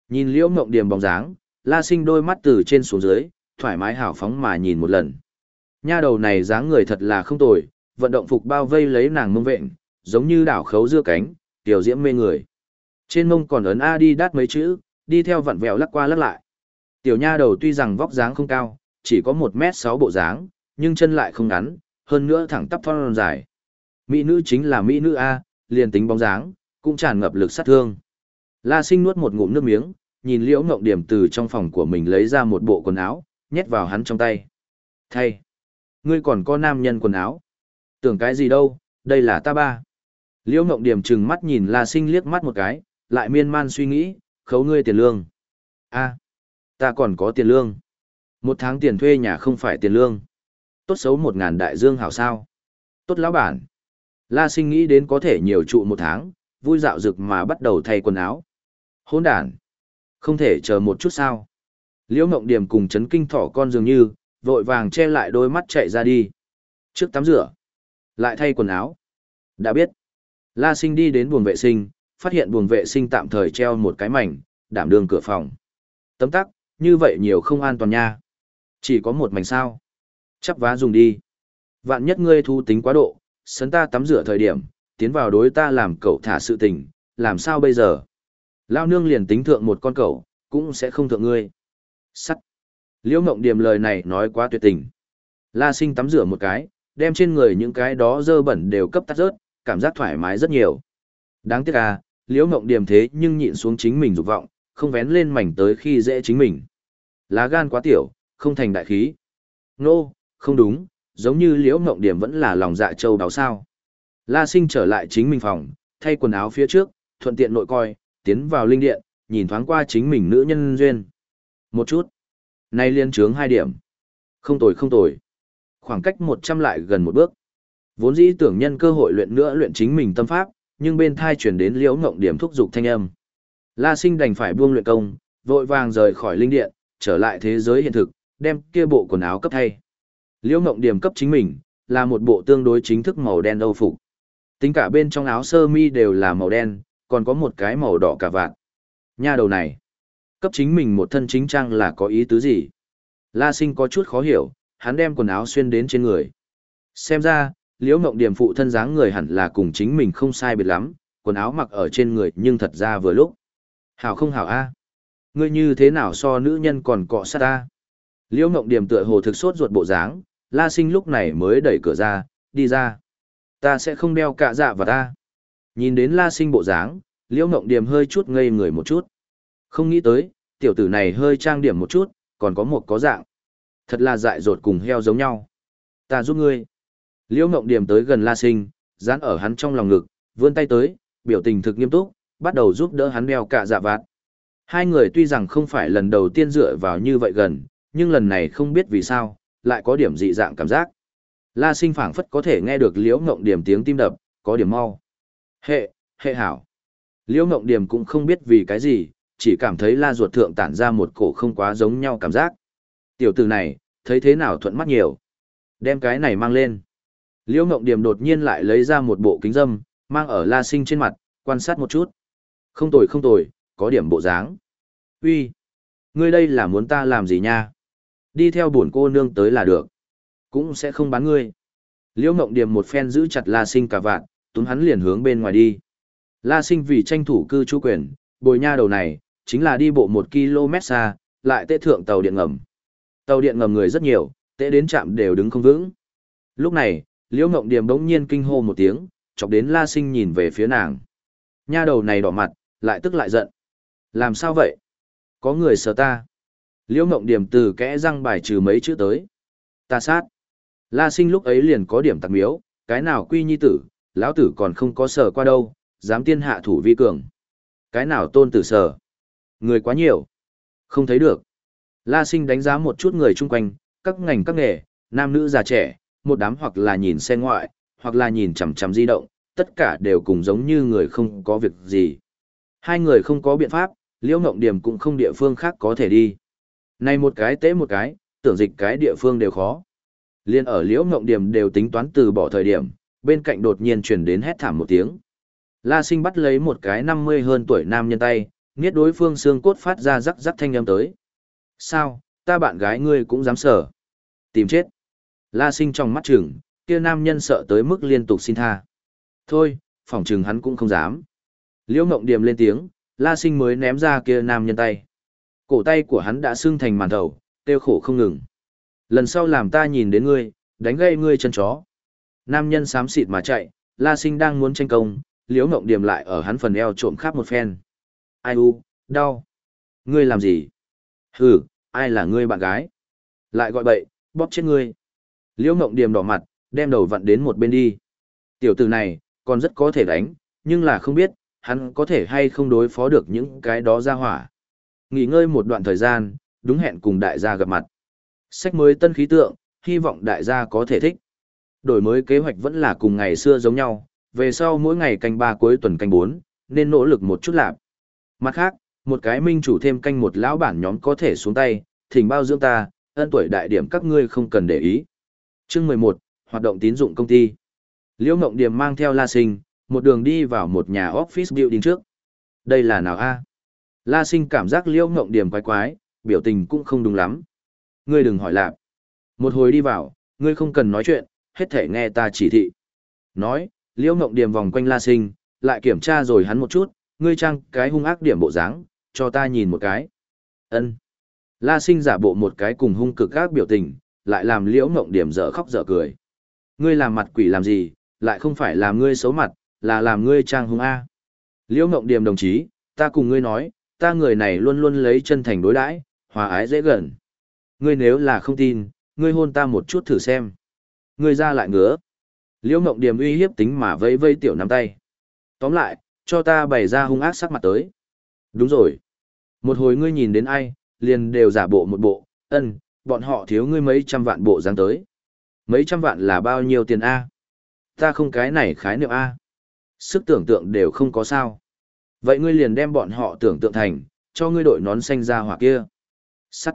Nhìn Liễu mộng Điểm bóng dáng, La Sinh đôi mắt từ trên xuống dưới, thoải mái hào phóng mà nhìn một lần. Nha đầu này dáng người thật là không tồi, vận động phục bao vây lấy nàng mông vện, giống như đảo khấu dưa cánh, tiểu diễm mê người. Trên mông còn ấn A đi đát mấy chữ, đi theo vặn vẹo lắc qua lắc lại. Tiểu nha đầu tuy rằng vóc dáng không cao, chỉ có một m sáu bộ dáng, nhưng chân lại không ngắn, hơn nữa thẳng tắp thon dài. Mỹ nữ chính là Mỹ nữ A, liền tính bóng dáng, cũng tràn ngập lực sát thương. La sinh nuốt một ngụm nước miếng, nhìn liễu ngộng điểm từ trong phòng của mình lấy ra một bộ quần áo, nhét vào hắn trong tay. Thay! Ngươi còn có nam nhân quần áo. Tưởng cái gì đâu, đây là ta ba. Liễu ngộng điểm trừng mắt nhìn La sinh liếc mắt một cái, lại miên man suy nghĩ, khấu ngươi tiền lương. a ta còn có tiền lương. Một tháng tiền thuê nhà không phải tiền lương. Tốt xấu một ngàn đại dương hảo sao. Tốt lão bản. La sinh nghĩ đến có thể nhiều trụ một tháng, vui dạo rực mà bắt đầu thay quần áo. Hôn đàn. Không thể chờ một chút sao. Liễu Ngộng Điểm cùng chấn kinh thỏ con dường như, vội vàng che lại đôi mắt chạy ra đi. Trước tắm rửa. Lại thay quần áo. Đã biết. La sinh đi đến buồng vệ sinh, phát hiện buồng vệ sinh tạm thời treo một cái mảnh, đảm đương cửa phòng. Tấm tắc, như vậy nhiều không an toàn nha. Chỉ có một mảnh sao. Chắp vá dùng đi. Vạn nhất ngươi thu tính quá độ, sấn ta tắm rửa thời điểm, tiến vào đối ta làm cậu thả sự tình, làm sao bây giờ? Lao nương liền tính thượng một con cậu, cũng sẽ không thượng ngươi. Sắt. Liễu Mộng Điềm lời này nói quá tuyệt tình. La Sinh tắm rửa một cái, đem trên người những cái đó dơ bẩn đều cấp tắt rớt, cảm giác thoải mái rất nhiều. Đáng tiếc à, Liễu Mộng Điềm thế nhưng nhịn xuống chính mình dục vọng, không vén lên mảnh tới khi dễ chính mình. Lá gan quá tiểu, không thành đại khí. Nô, no, không đúng, giống như Liễu Mộng Điềm vẫn là lòng dạ châu đáo sao. La Sinh trở lại chính mình phòng, thay quần áo phía trước, thuận tiện nội coi, tiến vào linh điện, nhìn thoáng qua chính mình nữ nhân duyên. Một chút. Nay liên trướng hai điểm. Không tồi không tồi. Khoảng cách một trăm lại gần một bước. Vốn dĩ tưởng nhân cơ hội luyện nữa luyện chính mình tâm pháp, nhưng bên thai chuyển đến liễu ngộng điểm thúc dục thanh âm. La sinh đành phải buông luyện công, vội vàng rời khỏi linh điện, trở lại thế giới hiện thực, đem kia bộ quần áo cấp thay. Liễu ngộng điểm cấp chính mình, là một bộ tương đối chính thức màu đen âu phục. Tính cả bên trong áo sơ mi đều là màu đen, còn có một cái màu đỏ cả vạn. Nha đầu này, cấp chính mình một thân chính trang là có ý tứ gì? La sinh có chút khó hiểu, hắn đem quần áo xuyên đến trên người. Xem ra, liễu mộng điểm phụ thân dáng người hẳn là cùng chính mình không sai biệt lắm, quần áo mặc ở trên người nhưng thật ra vừa lúc. Hảo không hảo a? Ngươi như thế nào so nữ nhân còn cọ sát ta? Liễu mộng điểm tựa hồ thực sốt ruột bộ dáng, la sinh lúc này mới đẩy cửa ra, đi ra. Ta sẽ không đeo cạ dạ vào ta. Nhìn đến la sinh bộ dáng, liễu Ngộng Điềm hơi chút ngây người một chút. Không nghĩ tới, tiểu tử này hơi trang điểm một chút, còn có một có dạng. Thật là dại dột cùng heo giống nhau. Ta giúp ngươi. Liễu Ngộng Điềm tới gần La Sinh, dán ở hắn trong lòng ngực, vươn tay tới, biểu tình thực nghiêm túc, bắt đầu giúp đỡ hắn đeo cả dạ vạt. Hai người tuy rằng không phải lần đầu tiên dựa vào như vậy gần, nhưng lần này không biết vì sao, lại có điểm dị dạng cảm giác. La Sinh phảng phất có thể nghe được Liễu Ngộng điểm tiếng tim đập, có điểm mau. Hệ, hệ hảo. Liễu Ngộng điểm cũng không biết vì cái gì, chỉ cảm thấy La ruột thượng tản ra một cổ không quá giống nhau cảm giác. Tiểu tử này, thấy thế nào thuận mắt nhiều. Đem cái này mang lên. Liễu Ngộng điểm đột nhiên lại lấy ra một bộ kính dâm, mang ở La Sinh trên mặt, quan sát một chút. Không tồi không tồi, có điểm bộ dáng. Uy, ngươi đây là muốn ta làm gì nha? Đi theo buồn cô nương tới là được. Cũng sẽ không bán ngươi. Liễu Ngộng Điềm một phen giữ chặt La Sinh cả vạn, túm hắn liền hướng bên ngoài đi. La Sinh vì tranh thủ cư trú quyền, bồi nha đầu này, chính là đi bộ một km xa, lại tệ thượng tàu điện ngầm. Tàu điện ngầm người rất nhiều, tệ đến trạm đều đứng không vững. Lúc này, Liễu Ngộng Điềm bỗng nhiên kinh hô một tiếng, chọc đến La Sinh nhìn về phía nàng. Nha đầu này đỏ mặt, lại tức lại giận. Làm sao vậy? Có người sờ ta. Liễu Ngộng Điềm từ kẽ răng bài trừ mấy chữ tới. Ta sát. La Sinh lúc ấy liền có điểm tặc miếu, cái nào quy nhi tử, lão tử còn không có sở qua đâu, dám tiên hạ thủ vi cường. Cái nào tôn tử sở, Người quá nhiều. Không thấy được. La Sinh đánh giá một chút người chung quanh, các ngành các nghề, nam nữ già trẻ, một đám hoặc là nhìn xe ngoại, hoặc là nhìn chằm chằm di động, tất cả đều cùng giống như người không có việc gì. Hai người không có biện pháp, Liễu Ngộng Điểm cũng không địa phương khác có thể đi. Này một cái tế một cái, tưởng dịch cái địa phương đều khó. Liên ở Liễu Ngộng Điểm đều tính toán từ bỏ thời điểm, bên cạnh đột nhiên truyền đến hét thảm một tiếng. La Sinh bắt lấy một cái 50 hơn tuổi nam nhân tay, nghiết đối phương xương cốt phát ra rắc rắc thanh âm tới. Sao, ta bạn gái ngươi cũng dám sở. Tìm chết. La Sinh trong mắt chừng, kia nam nhân sợ tới mức liên tục xin tha. Thôi, phỏng chừng hắn cũng không dám. Liễu Ngộng Điềm lên tiếng, La Sinh mới ném ra kia nam nhân tay. Cổ tay của hắn đã sưng thành màn đầu tiêu khổ không ngừng. Lần sau làm ta nhìn đến ngươi, đánh gây ngươi chân chó. Nam nhân xám xịt mà chạy, La Sinh đang muốn tranh công, Liễu Ngộng Điềm lại ở hắn phần eo trộm khắp một phen. Ai u, đau. Ngươi làm gì? Hừ, ai là ngươi bạn gái? Lại gọi bậy, bóp chết ngươi. Liễu Ngộng Điềm đỏ mặt, đem đầu vặn đến một bên đi. Tiểu tử này, còn rất có thể đánh, nhưng là không biết, hắn có thể hay không đối phó được những cái đó ra hỏa. Nghỉ ngơi một đoạn thời gian, đúng hẹn cùng đại gia gặp mặt. Sách mới tân khí tượng, hy vọng đại gia có thể thích. Đổi mới kế hoạch vẫn là cùng ngày xưa giống nhau, về sau mỗi ngày canh ba cuối tuần canh bốn, nên nỗ lực một chút lạp. Mặt khác, một cái minh chủ thêm canh một lão bản nhóm có thể xuống tay, thỉnh bao dưỡng ta, ân tuổi đại điểm các ngươi không cần để ý. Chương 11, hoạt động tín dụng công ty. Liễu Ngộng điểm mang theo La Sinh, một đường đi vào một nhà office building trước. Đây là nào a? La Sinh cảm giác Liễu Ngộng điểm quái quái, biểu tình cũng không đúng lắm. Ngươi đừng hỏi lạp. Một hồi đi vào, ngươi không cần nói chuyện, hết thể nghe ta chỉ thị. Nói, Liễu Ngộng Điềm vòng quanh La Sinh, lại kiểm tra rồi hắn một chút, ngươi trang cái hung ác điểm bộ dáng, cho ta nhìn một cái. Ân. La Sinh giả bộ một cái cùng hung cực các biểu tình, lại làm Liễu Ngộng Điềm dở khóc dở cười. Ngươi làm mặt quỷ làm gì, lại không phải làm ngươi xấu mặt, là làm ngươi trang hung A. Liễu Ngộng Điềm đồng chí, ta cùng ngươi nói, ta người này luôn luôn lấy chân thành đối đãi, hòa ái dễ gần. Ngươi nếu là không tin, ngươi hôn ta một chút thử xem. Ngươi ra lại ngứa. Liễu Ngộng Điềm uy hiếp tính mà vây vây tiểu nắm tay. Tóm lại, cho ta bày ra hung ác sắc mặt tới. Đúng rồi. Một hồi ngươi nhìn đến ai, liền đều giả bộ một bộ, ân, bọn họ thiếu ngươi mấy trăm vạn bộ dáng tới. Mấy trăm vạn là bao nhiêu tiền A? Ta không cái này khái niệm A. Sức tưởng tượng đều không có sao. Vậy ngươi liền đem bọn họ tưởng tượng thành, cho ngươi đội nón xanh ra hỏa kia. Sắt.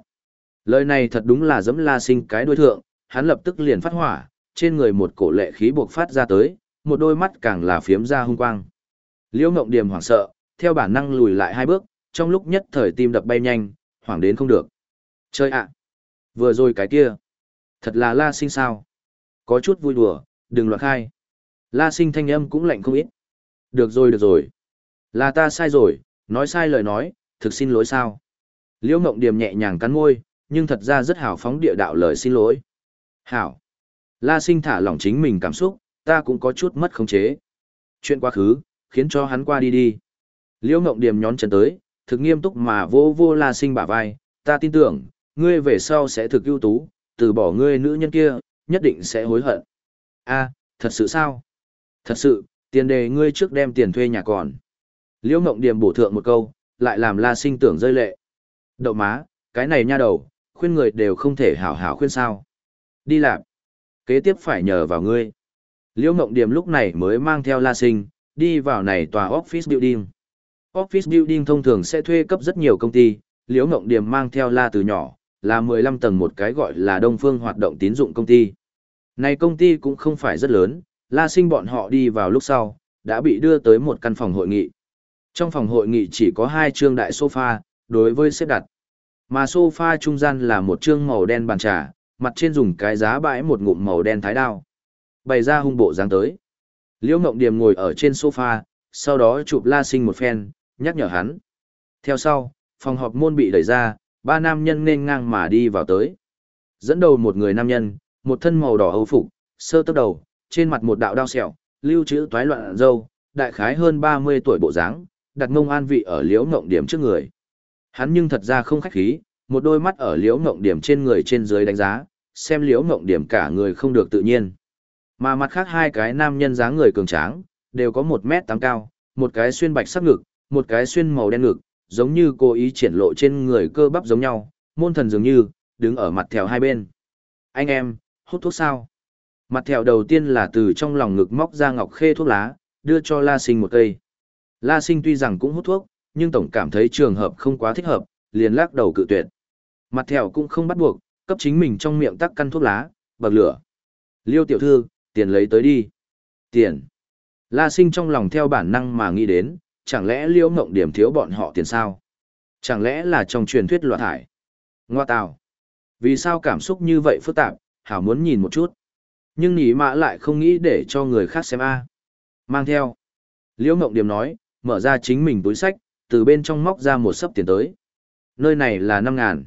Lời này thật đúng là dẫm la sinh cái đối thượng, hắn lập tức liền phát hỏa, trên người một cổ lệ khí buộc phát ra tới, một đôi mắt càng là phiếm ra hung quang. Liễu Ngộng Điềm hoảng sợ, theo bản năng lùi lại hai bước, trong lúc nhất thời tim đập bay nhanh, hoảng đến không được. Chơi ạ! Vừa rồi cái kia! Thật là la sinh sao? Có chút vui đùa, đừng loạn khai. La sinh thanh âm cũng lạnh không ít. Được rồi được rồi. Là ta sai rồi, nói sai lời nói, thực xin lỗi sao. Liễu Ngộng Điềm nhẹ nhàng cắn môi, nhưng thật ra rất hào phóng địa đạo lời xin lỗi. Hảo. La sinh thả lỏng chính mình cảm xúc, ta cũng có chút mất khống chế. Chuyện quá khứ, khiến cho hắn qua đi đi. Liễu Ngộng Điềm nhón chân tới, thực nghiêm túc mà vô vô La sinh bả vai, ta tin tưởng, ngươi về sau sẽ thực ưu tú, từ bỏ ngươi nữ nhân kia, nhất định sẽ hối hận. A, thật sự sao? Thật sự, tiền đề ngươi trước đem tiền thuê nhà còn. Liễu Ngộng Điềm bổ thượng một câu, lại làm La Sinh tưởng rơi lệ. Đậu má, cái này nha đầu, khuyên người đều không thể hảo hảo khuyên sao. Đi làm. Kế tiếp phải nhờ vào ngươi. Liễu Ngộng Điềm lúc này mới mang theo La Sinh, đi vào này tòa office building. Office building thông thường sẽ thuê cấp rất nhiều công ty, Liễu Ngộng Điềm mang theo La từ nhỏ, là 15 tầng một cái gọi là Đông Phương hoạt động tín dụng công ty. Này công ty cũng không phải rất lớn, La Sinh bọn họ đi vào lúc sau, đã bị đưa tới một căn phòng hội nghị. Trong phòng hội nghị chỉ có hai trương đại sofa, đối với xếp đặt. Mà sofa trung gian là một trương màu đen bàn trà, mặt trên dùng cái giá bãi một ngụm màu đen thái đao. Bày ra hung bộ dáng tới. Liễu Ngộng Điềm ngồi ở trên sofa, sau đó chụp La Sinh một phen, nhắc nhở hắn. Theo sau, phòng họp môn bị đẩy ra, ba nam nhân nên ngang mà đi vào tới. Dẫn đầu một người nam nhân, một thân màu đỏ âu phục, sơ tóc đầu, trên mặt một đạo đao sẹo, lưu trữ toái loạn dâu, đại khái hơn 30 tuổi bộ dáng, đặt ngông an vị ở liễu ngộng điểm trước người. Hắn nhưng thật ra không khách khí, một đôi mắt ở liễu ngộng điểm trên người trên dưới đánh giá, xem liễu ngộng điểm cả người không được tự nhiên. Mà mặt khác hai cái nam nhân dáng người cường tráng, đều có một mét tám cao, một cái xuyên bạch sắc ngực, một cái xuyên màu đen ngực, giống như cố ý triển lộ trên người cơ bắp giống nhau, môn thần dường như, đứng ở mặt theo hai bên. Anh em, hút thuốc sao? Mặt theo đầu tiên là từ trong lòng ngực móc ra ngọc khê thuốc lá, đưa cho La Sinh một cây. La Sinh tuy rằng cũng hút thuốc, nhưng tổng cảm thấy trường hợp không quá thích hợp, liền lắc đầu cự tuyệt. Mặt thèo cũng không bắt buộc, cấp chính mình trong miệng tắc căn thuốc lá, bậc lửa. Liêu tiểu thư, tiền lấy tới đi. Tiền. La Sinh trong lòng theo bản năng mà nghĩ đến, chẳng lẽ Liêu Ngộng Điểm thiếu bọn họ tiền sao? Chẳng lẽ là trong truyền thuyết loạn thải? Ngoa tào. Vì sao cảm xúc như vậy phức tạp, hảo muốn nhìn một chút. Nhưng nhỉ mã lại không nghĩ để cho người khác xem a. Mang theo. Liễu Ngộng Điểm nói, mở ra chính mình túi sách, từ bên trong móc ra một sấp tiền tới. Nơi này là năm ngàn.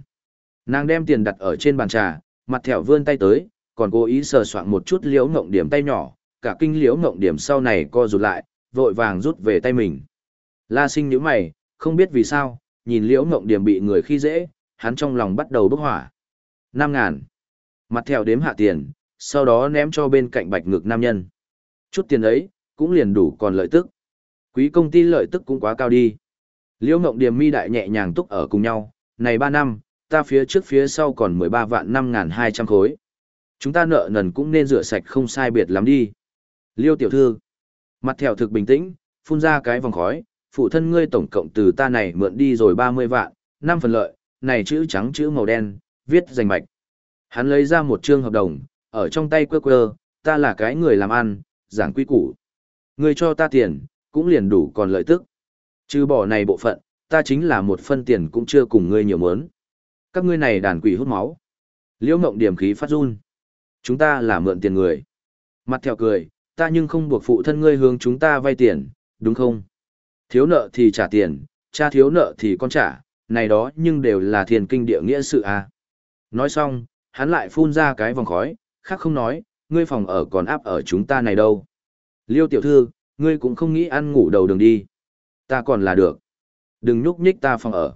Nàng đem tiền đặt ở trên bàn trà, mặt thẻo vươn tay tới, còn cố ý sờ soạn một chút Liễu Ngộng Điểm tay nhỏ, cả kinh Liễu Ngộng Điểm sau này co rụt lại, vội vàng rút về tay mình. La sinh nhíu mày, không biết vì sao, nhìn Liễu Ngộng Điểm bị người khi dễ, hắn trong lòng bắt đầu bốc hỏa. Năm ngàn. Mặt thẻo đếm hạ tiền, sau đó ném cho bên cạnh bạch ngực nam nhân. Chút tiền ấy, cũng liền đủ còn lợi tức. Quý công ty lợi tức cũng quá cao đi. Liễu Ngộng Điềm mi đại nhẹ nhàng túc ở cùng nhau, này 3 năm, ta phía trước phía sau còn 13 vạn 5.200 khối. Chúng ta nợ nần cũng nên rửa sạch không sai biệt lắm đi. Liêu tiểu thư, mặt thèo thực bình tĩnh, phun ra cái vòng khói, phụ thân ngươi tổng cộng từ ta này mượn đi rồi 30 vạn, 5 phần lợi, này chữ trắng chữ màu đen, viết rành mạch. Hắn lấy ra một trương hợp đồng, ở trong tay quơ quơ, ta là cái người làm ăn, giảng quy củ. Ngươi cho ta tiền, cũng liền đủ còn lợi tức. Trừ bỏ này bộ phận, ta chính là một phân tiền cũng chưa cùng ngươi nhiều mớn. Các ngươi này đàn quỷ hút máu. Liễu mộng điểm khí phát run. Chúng ta là mượn tiền người. Mặt theo cười, ta nhưng không buộc phụ thân ngươi hướng chúng ta vay tiền, đúng không? Thiếu nợ thì trả tiền, cha thiếu nợ thì con trả, này đó nhưng đều là thiền kinh địa nghĩa sự à. Nói xong, hắn lại phun ra cái vòng khói, khác không nói, ngươi phòng ở còn áp ở chúng ta này đâu. Liêu tiểu thư, ngươi cũng không nghĩ ăn ngủ đầu đường đi. Ta còn là được. Đừng nhúc nhích ta phòng ở.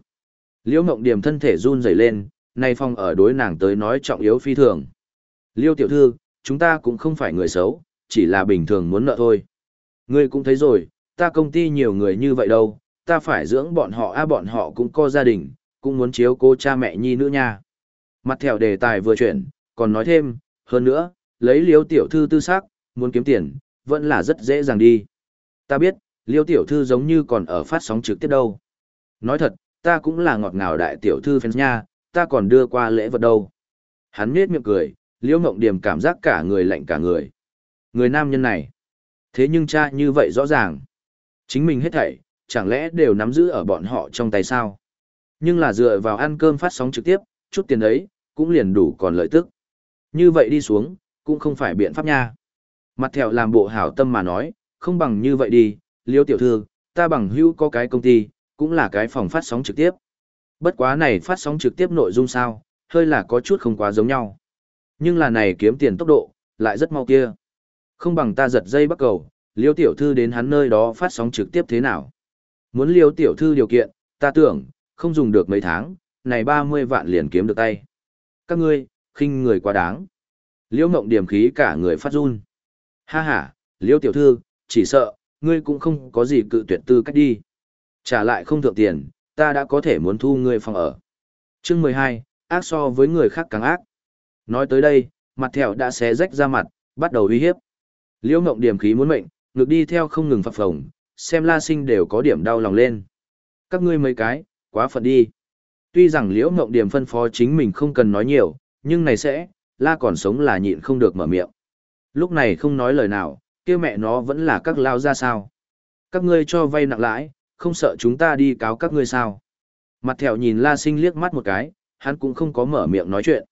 Liễu mộng điểm thân thể run rẩy lên, nay phòng ở đối nàng tới nói trọng yếu phi thường. Liêu tiểu thư, chúng ta cũng không phải người xấu, chỉ là bình thường muốn nợ thôi. Ngươi cũng thấy rồi, ta công ty nhiều người như vậy đâu, ta phải dưỡng bọn họ a bọn họ cũng có gia đình, cũng muốn chiếu cố cha mẹ nhi nữ nha. Mặt theo đề tài vừa chuyển, còn nói thêm, hơn nữa, lấy liêu tiểu thư tư xác, muốn kiếm tiền, vẫn là rất dễ dàng đi. Ta biết, liêu tiểu thư giống như còn ở phát sóng trực tiếp đâu. Nói thật, ta cũng là ngọt ngào đại tiểu thư fans nha, ta còn đưa qua lễ vật đâu. Hắn nhếch miệng cười, liêu ngộng điểm cảm giác cả người lạnh cả người. Người nam nhân này. Thế nhưng cha như vậy rõ ràng. Chính mình hết thảy, chẳng lẽ đều nắm giữ ở bọn họ trong tay sao? Nhưng là dựa vào ăn cơm phát sóng trực tiếp, chút tiền ấy, cũng liền đủ còn lợi tức. Như vậy đi xuống, cũng không phải biện pháp nha. Mặt thẹo làm bộ hảo tâm mà nói, không bằng như vậy đi, liêu tiểu thư, ta bằng hữu có cái công ty, cũng là cái phòng phát sóng trực tiếp. Bất quá này phát sóng trực tiếp nội dung sao, hơi là có chút không quá giống nhau. Nhưng là này kiếm tiền tốc độ, lại rất mau kia. Không bằng ta giật dây bắt cầu, liêu tiểu thư đến hắn nơi đó phát sóng trực tiếp thế nào. Muốn liêu tiểu thư điều kiện, ta tưởng, không dùng được mấy tháng, này 30 vạn liền kiếm được tay. Các ngươi, khinh người quá đáng. Liêu ngộng điểm khí cả người phát run. Ha ha, liêu tiểu thư, chỉ sợ, ngươi cũng không có gì cự tuyệt tư cách đi. Trả lại không thượng tiền, ta đã có thể muốn thu ngươi phòng ở. Chương mười hai, ác so với người khác càng ác. Nói tới đây, mặt thẹo đã xé rách ra mặt, bắt đầu uy hiếp. Liễu Ngộng điểm khí muốn mệnh, ngược đi theo không ngừng phập phồng, xem La Sinh đều có điểm đau lòng lên. Các ngươi mấy cái, quá phận đi. Tuy rằng Liễu Ngộng điểm phân phó chính mình không cần nói nhiều, nhưng này sẽ, La còn sống là nhịn không được mở miệng. Lúc này không nói lời nào, kia mẹ nó vẫn là các lao ra sao. Các ngươi cho vay nặng lãi, không sợ chúng ta đi cáo các ngươi sao? Mặt thẹo nhìn La Sinh liếc mắt một cái, hắn cũng không có mở miệng nói chuyện.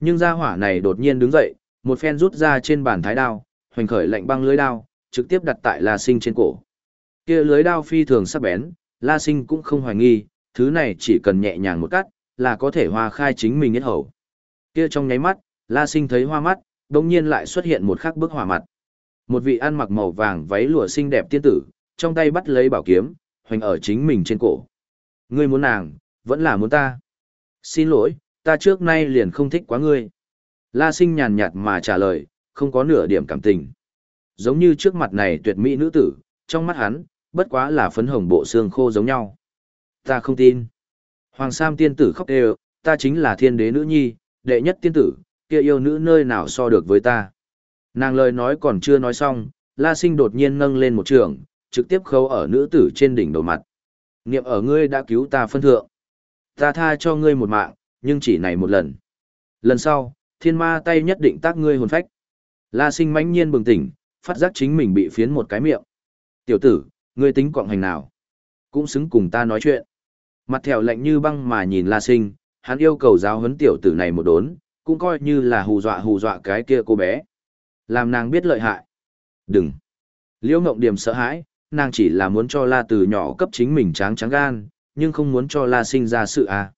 Nhưng gia hỏa này đột nhiên đứng dậy, một phen rút ra trên bàn thái đao, hoành khởi lạnh băng lưới đao, trực tiếp đặt tại La Sinh trên cổ. Kia lưới đao phi thường sắc bén, La Sinh cũng không hoài nghi, thứ này chỉ cần nhẹ nhàng một cắt, là có thể hoa khai chính mình nhất hầu. Kia trong nháy mắt, La Sinh thấy hoa mắt, đồng nhiên lại xuất hiện một khắc bức hỏa mặt. Một vị ăn mặc màu vàng váy lụa xinh đẹp tiên tử, trong tay bắt lấy bảo kiếm, hoành ở chính mình trên cổ. Ngươi muốn nàng, vẫn là muốn ta. Xin lỗi, ta trước nay liền không thích quá ngươi. La sinh nhàn nhạt mà trả lời, không có nửa điểm cảm tình. Giống như trước mặt này tuyệt mỹ nữ tử, trong mắt hắn, bất quá là phấn hồng bộ xương khô giống nhau. Ta không tin. Hoàng Sam tiên tử khóc đều, ta chính là thiên đế nữ nhi, đệ nhất tiên tử, kia yêu nữ nơi nào so được với ta. Nàng lời nói còn chưa nói xong, La Sinh đột nhiên nâng lên một trường, trực tiếp khâu ở nữ tử trên đỉnh đầu mặt. Niệm ở ngươi đã cứu ta phân thượng. Ta tha cho ngươi một mạng, nhưng chỉ này một lần. Lần sau, thiên ma tay nhất định tác ngươi hồn phách. La sinh mãnh nhiên bừng tỉnh, phát giác chính mình bị phiến một cái miệng. Tiểu tử, ngươi tính quạng hành nào? Cũng xứng cùng ta nói chuyện. Mặt thèo lạnh như băng mà nhìn La sinh, hắn yêu cầu giáo huấn tiểu tử này một đốn, cũng coi như là hù dọa hù dọa cái kia cô bé. Làm nàng biết lợi hại. Đừng. Liễu Ngộng Điểm sợ hãi, nàng chỉ là muốn cho La từ nhỏ cấp chính mình tráng trắng gan, nhưng không muốn cho La sinh ra sự à.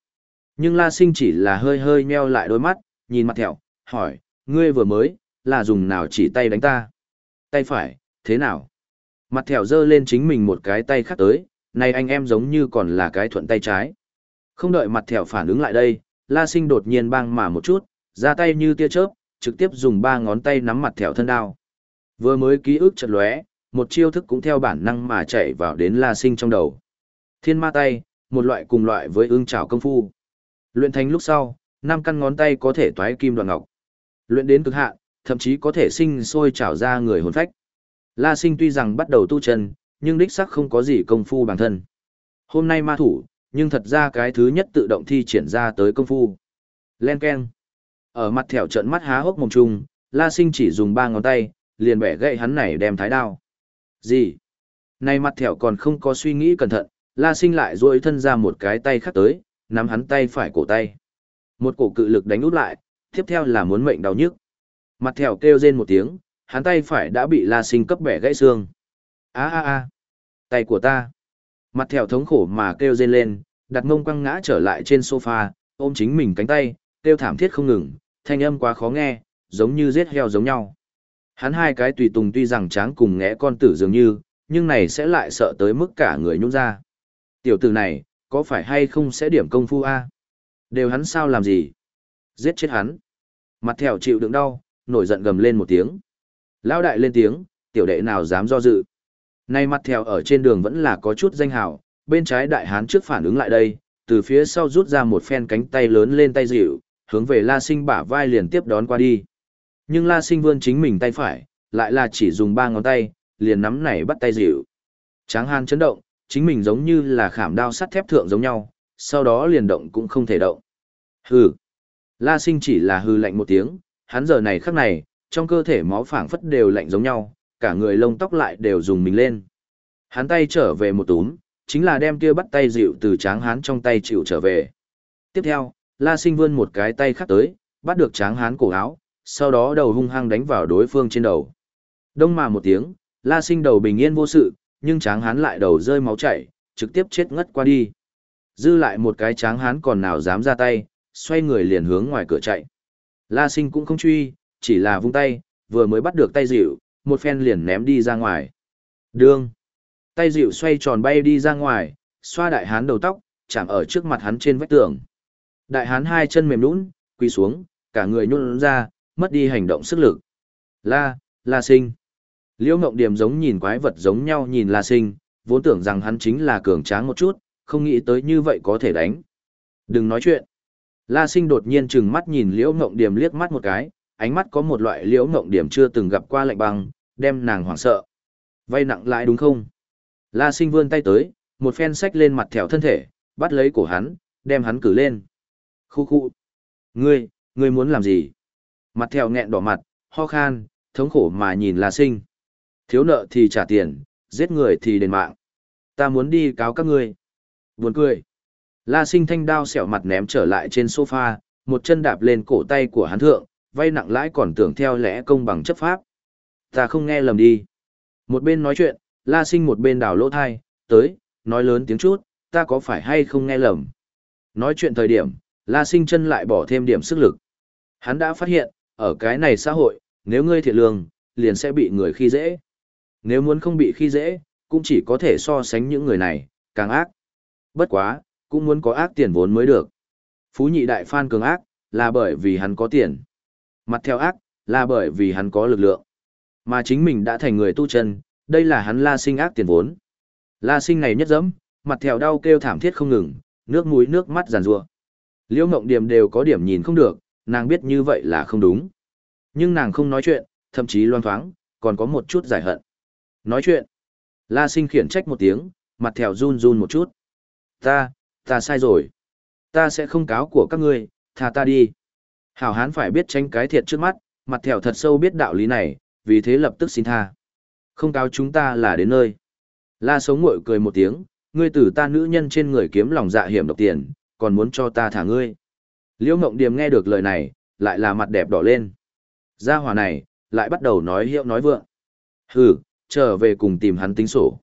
Nhưng La sinh chỉ là hơi hơi meo lại đôi mắt, nhìn mặt thẹo, hỏi, ngươi vừa mới, là dùng nào chỉ tay đánh ta? Tay phải, thế nào? Mặt thẹo giơ lên chính mình một cái tay khác tới, này anh em giống như còn là cái thuận tay trái. Không đợi mặt thẹo phản ứng lại đây, La sinh đột nhiên băng mà một chút, ra tay như tia chớp, trực tiếp dùng ba ngón tay nắm mặt thẹo thân đao. Vừa mới ký ức chợt lóe, một chiêu thức cũng theo bản năng mà chạy vào đến La Sinh trong đầu. Thiên ma tay, một loại cùng loại với ương trảo công phu. Luyện thành lúc sau, năm căn ngón tay có thể toái kim đoạn ngọc. Luyện đến cực hạn, thậm chí có thể sinh sôi trảo ra người hồn phách. La Sinh tuy rằng bắt đầu tu chân, nhưng đích xác không có gì công phu bản thân. Hôm nay ma thủ, nhưng thật ra cái thứ nhất tự động thi triển ra tới công phu. Len keng. Ở mặt thẻo trận mắt há hốc mồm trung, La Sinh chỉ dùng ba ngón tay, liền bẻ gãy hắn này đem thái đao. Gì? Này mặt thẻo còn không có suy nghĩ cẩn thận, La Sinh lại duỗi thân ra một cái tay khác tới, nắm hắn tay phải cổ tay. Một cổ cự lực đánh út lại, tiếp theo là muốn mệnh đau nhức. Mặt thẻo kêu rên một tiếng, hắn tay phải đã bị La Sinh cấp bẻ gãy xương. A a a, tay của ta. Mặt thẻo thống khổ mà kêu rên lên, đặt mông quăng ngã trở lại trên sofa, ôm chính mình cánh tay, kêu thảm thiết không ngừng, thanh âm quá khó nghe, giống như giết heo giống nhau. Hắn hai cái tùy tùng tuy rằng tráng cùng ngẽ con tử dường như, nhưng này sẽ lại sợ tới mức cả người nhún ra. Tiểu tử này, có phải hay không sẽ điểm công phu a? Đều hắn sao làm gì? Giết chết hắn. Mặt thèo chịu đựng đau, nổi giận gầm lên một tiếng. Lão đại lên tiếng, tiểu đệ nào dám do dự. Nay mặt thèo ở trên đường vẫn là có chút danh hào, bên trái đại hán trước phản ứng lại đây, từ phía sau rút ra một phen cánh tay lớn lên tay dịu, hướng về La Sinh bả vai liền tiếp đón qua đi. Nhưng La Sinh vươn chính mình tay phải, lại là chỉ dùng ba ngón tay, liền nắm này bắt tay dịu. Tráng hàn chấn động, chính mình giống như là khảm đao sắt thép thượng giống nhau, sau đó liền động cũng không thể động. Hừ. La Sinh chỉ là hừ lạnh một tiếng, hắn giờ này khắc này, trong cơ thể máu phảng phất đều lạnh giống nhau, cả người lông tóc lại đều dùng mình lên. Hắn tay trở về một túm, chính là đem kia bắt tay dịu từ tráng hán trong tay chịu trở về. Tiếp theo, La Sinh vươn một cái tay khác tới, bắt được tráng hán cổ áo, sau đó đầu hung hăng đánh vào đối phương trên đầu. Đông mà một tiếng, La Sinh đầu bình yên vô sự, nhưng tráng hán lại đầu rơi máu chảy, trực tiếp chết ngất qua đi. Dư lại một cái tráng hán còn nào dám ra tay, xoay người liền hướng ngoài cửa chạy. La Sinh cũng không truy, chỉ là vung tay, vừa mới bắt được tay dịu, một phen liền ném đi ra ngoài. Đương. Tay dịu xoay tròn bay đi ra ngoài, xoa đại hán đầu tóc, chạm ở trước mặt hắn trên vách tường. Đại hán hai chân mềm nhũn, quỳ xuống, cả người nhún ra, mất đi hành động sức lực. La, La Sinh. Liễu Ngộng Điểm giống nhìn quái vật giống nhau nhìn La Sinh, vốn tưởng rằng hắn chính là cường tráng một chút, không nghĩ tới như vậy có thể đánh. Đừng nói chuyện. La Sinh đột nhiên trừng mắt nhìn Liễu Ngộng Điểm liếc mắt một cái, ánh mắt có một loại Liễu Ngộng Điểm chưa từng gặp qua lạnh băng, đem nàng hoảng sợ. Vay nặng lại đúng không? La Sinh vươn tay tới, một phen sách lên mặt thẻo thân thể, bắt lấy cổ hắn, đem hắn cử lên. Khu khu. Ngươi, ngươi muốn làm gì? Mặt theo nghẹn đỏ mặt, ho khan, thống khổ mà nhìn La Sinh. Thiếu nợ thì trả tiền, giết người thì đền mạng. Ta muốn đi cáo các ngươi. Buồn cười. La sinh thanh đao xẻo mặt ném trở lại trên sofa, một chân đạp lên cổ tay của hắn thượng, vay nặng lãi còn tưởng theo lẽ công bằng chấp pháp. Ta không nghe lầm đi. Một bên nói chuyện, la sinh một bên đảo lỗ thai, tới, nói lớn tiếng chút, ta có phải hay không nghe lầm. Nói chuyện thời điểm, la sinh chân lại bỏ thêm điểm sức lực. Hắn đã phát hiện, ở cái này xã hội, nếu ngươi thiệt lương, liền sẽ bị người khi dễ. Nếu muốn không bị khi dễ, cũng chỉ có thể so sánh những người này, càng ác. Bất quá, cũng muốn có ác tiền vốn mới được. Phú nhị đại phan cường ác, là bởi vì hắn có tiền. Mặt theo ác, là bởi vì hắn có lực lượng. Mà chính mình đã thành người tu chân, đây là hắn la sinh ác tiền vốn. La sinh này nhất dẫm, mặt theo đau kêu thảm thiết không ngừng, nước mũi nước mắt giàn ruộng. Liễu Ngộng Điềm đều có điểm nhìn không được, nàng biết như vậy là không đúng. Nhưng nàng không nói chuyện, thậm chí loan thoáng, còn có một chút giải hận. Nói chuyện. La sinh khiển trách một tiếng, mặt thèo run run một chút. Ta, ta sai rồi. Ta sẽ không cáo của các ngươi, tha ta đi. Hảo hán phải biết tránh cái thiệt trước mắt, mặt thèo thật sâu biết đạo lý này, vì thế lập tức xin tha. Không cáo chúng ta là đến nơi. La sống ngội cười một tiếng, ngươi tử ta nữ nhân trên người kiếm lòng dạ hiểm độc tiền, còn muốn cho ta thả ngươi. Liễu Mộng Điềm nghe được lời này, lại là mặt đẹp đỏ lên. Gia hỏa này, lại bắt đầu nói hiệu nói vượng. Hừ, trở về cùng tìm hắn tính sổ.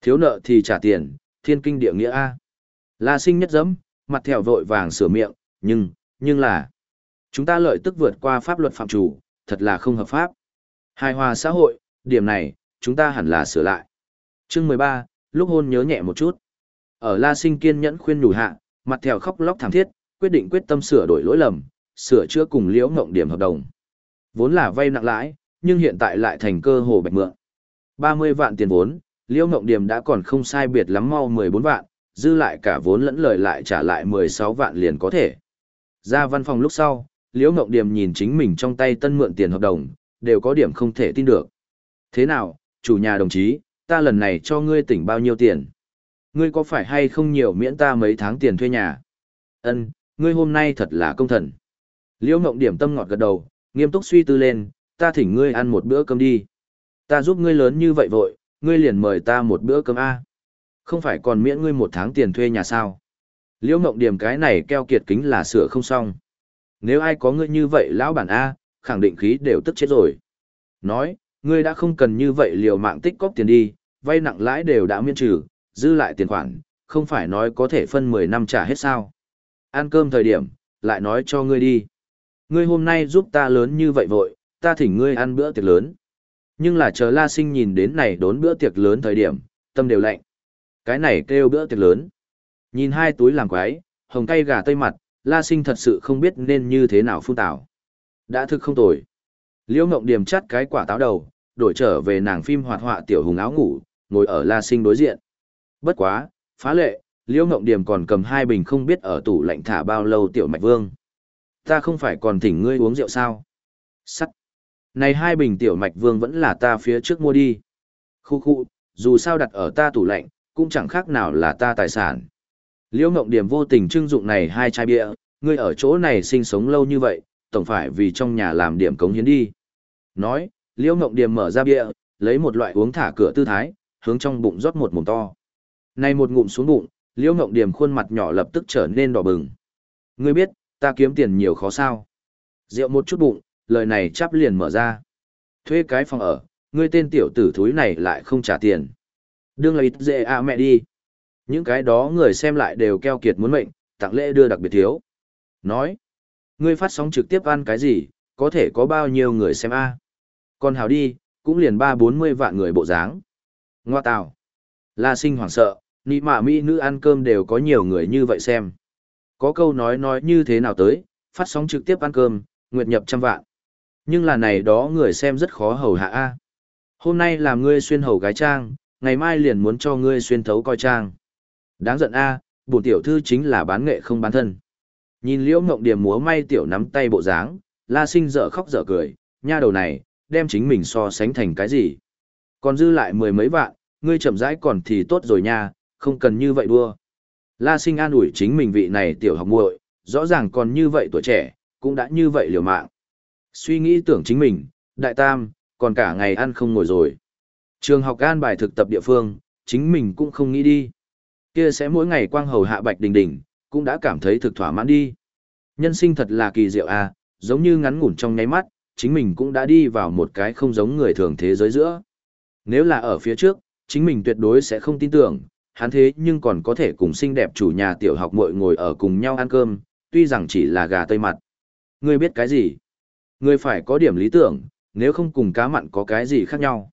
Thiếu nợ thì trả tiền, thiên kinh địa nghĩa A. La sinh nhất dẫm, mặt thèo vội vàng sửa miệng, nhưng, nhưng là, chúng ta lợi tức vượt qua pháp luật phạm chủ, thật là không hợp pháp. Hài hòa xã hội, điểm này, chúng ta hẳn là sửa lại. Chương 13, lúc hôn nhớ nhẹ một chút. Ở La Sinh kiên nhẫn khuyên nhủ hạ, mặt thèo khóc lóc thảm thiết, quyết định quyết tâm sửa đổi lỗi lầm, sửa chữa cùng Liễu Ngộng điểm hợp đồng. Vốn là vay nặng lãi, nhưng hiện tại lại thành cơ hồ bạch mượn. 30 vạn tiền vốn, Liễu Ngộng điểm đã còn không sai biệt lắm mau 14 vạn, dư lại cả vốn lẫn lời lại trả lại 16 vạn liền có thể. Ra văn phòng lúc sau, Liễu Ngộng Điềm nhìn chính mình trong tay tân mượn tiền hợp đồng, đều có điểm không thể tin được. Thế nào, chủ nhà đồng chí, ta lần này cho ngươi tỉnh bao nhiêu tiền? Ngươi có phải hay không nhiều miễn ta mấy tháng tiền thuê nhà? Ân, ngươi hôm nay thật là công thần. Liễu Ngộng Điểm tâm ngọt gật đầu, nghiêm túc suy tư lên, ta thỉnh ngươi ăn một bữa cơm đi. Ta giúp ngươi lớn như vậy vội, ngươi liền mời ta một bữa cơm A. Không phải còn miễn ngươi một tháng tiền thuê nhà sao? Liễu Ngộng Điểm cái này keo kiệt kính là sửa không xong. Nếu ai có ngươi như vậy lão bản A, khẳng định khí đều tức chết rồi. Nói, ngươi đã không cần như vậy liều mạng tích cóp tiền đi, vay nặng lãi đều đã miễn trừ, dư lại tiền khoản, không phải nói có thể phân 10 năm trả hết sao. Ăn cơm thời điểm, lại nói cho ngươi đi. Ngươi hôm nay giúp ta lớn như vậy vội, ta thỉnh ngươi ăn bữa tiệc lớn. Nhưng là chờ La Sinh nhìn đến này đốn bữa tiệc lớn thời điểm, tâm đều lạnh. Cái này kêu bữa tiệc lớn. Nhìn hai túi làm quái, hồng cay gà tây mặt, La Sinh thật sự không biết nên như thế nào phun tảo. Đã thực không tồi. Liễu Ngộng Điềm chắt cái quả táo đầu, đổi trở về nàng phim hoạt họa tiểu hùng áo ngủ, ngồi ở La Sinh đối diện. Bất quá, phá lệ, Liễu Ngộng Điềm còn cầm hai bình không biết ở tủ lạnh thả bao lâu tiểu mạch vương. Ta không phải còn thỉnh ngươi uống rượu sao? Sắt. Này hai bình tiểu mạch vương vẫn là ta phía trước mua đi. Khu khu, dù sao đặt ở ta tủ lạnh, cũng chẳng khác nào là ta tài sản. Liễu Ngộng Điểm vô tình trưng dụng này hai chai bia, ngươi ở chỗ này sinh sống lâu như vậy, tổng phải vì trong nhà làm điểm cống hiến đi. Nói, Liễu Ngộng Điểm mở ra bia, lấy một loại uống thả cửa tư thái, hướng trong bụng rót một mồm to. Này một ngụm xuống bụng, Liễu Ngộng Điểm khuôn mặt nhỏ lập tức trở nên đỏ bừng. Ngươi biết, ta kiếm tiền nhiều khó sao? Rượu một chút bụng, lời này chắp liền mở ra. Thuê cái phòng ở, ngươi tên tiểu tử thúi này lại không trả tiền. Đương là ít dễ à mẹ đi. Những cái đó người xem lại đều keo kiệt muốn mệnh, tặng lễ đưa đặc biệt thiếu. Nói, ngươi phát sóng trực tiếp ăn cái gì, có thể có bao nhiêu người xem a Còn hào đi, cũng liền ba bốn mươi vạn người bộ dáng. Ngoa tào. La sinh hoảng sợ, nị mạ mỹ nữ ăn cơm đều có nhiều người như vậy xem. Có câu nói nói như thế nào tới, phát sóng trực tiếp ăn cơm, nguyệt nhập trăm vạn. Nhưng là này đó người xem rất khó hầu hạ a. Hôm nay làm ngươi xuyên hầu gái trang, ngày mai liền muốn cho ngươi xuyên thấu coi trang. Đáng giận a, bổn tiểu thư chính là bán nghệ không bán thân. Nhìn Liễu Ngộng điểm múa may tiểu nắm tay bộ dáng, La Sinh dở khóc dở cười, nha đầu này, đem chính mình so sánh thành cái gì? Còn dư lại mười mấy vạn, ngươi chậm rãi còn thì tốt rồi nha, không cần như vậy đua. La Sinh an ủi chính mình vị này tiểu học muội, rõ ràng còn như vậy tuổi trẻ, cũng đã như vậy liều mạng. Suy nghĩ tưởng chính mình, đại tam, còn cả ngày ăn không ngồi rồi. Trường học an bài thực tập địa phương, chính mình cũng không nghĩ đi. Kia sẽ mỗi ngày quang hầu hạ bạch đình đình, cũng đã cảm thấy thực thỏa mãn đi. Nhân sinh thật là kỳ diệu à, giống như ngắn ngủn trong nháy mắt, chính mình cũng đã đi vào một cái không giống người thường thế giới giữa. Nếu là ở phía trước, chính mình tuyệt đối sẽ không tin tưởng, hắn thế nhưng còn có thể cùng xinh đẹp chủ nhà tiểu học muội ngồi ở cùng nhau ăn cơm, tuy rằng chỉ là gà tây mặt. Ngươi biết cái gì? Ngươi phải có điểm lý tưởng, nếu không cùng cá mặn có cái gì khác nhau.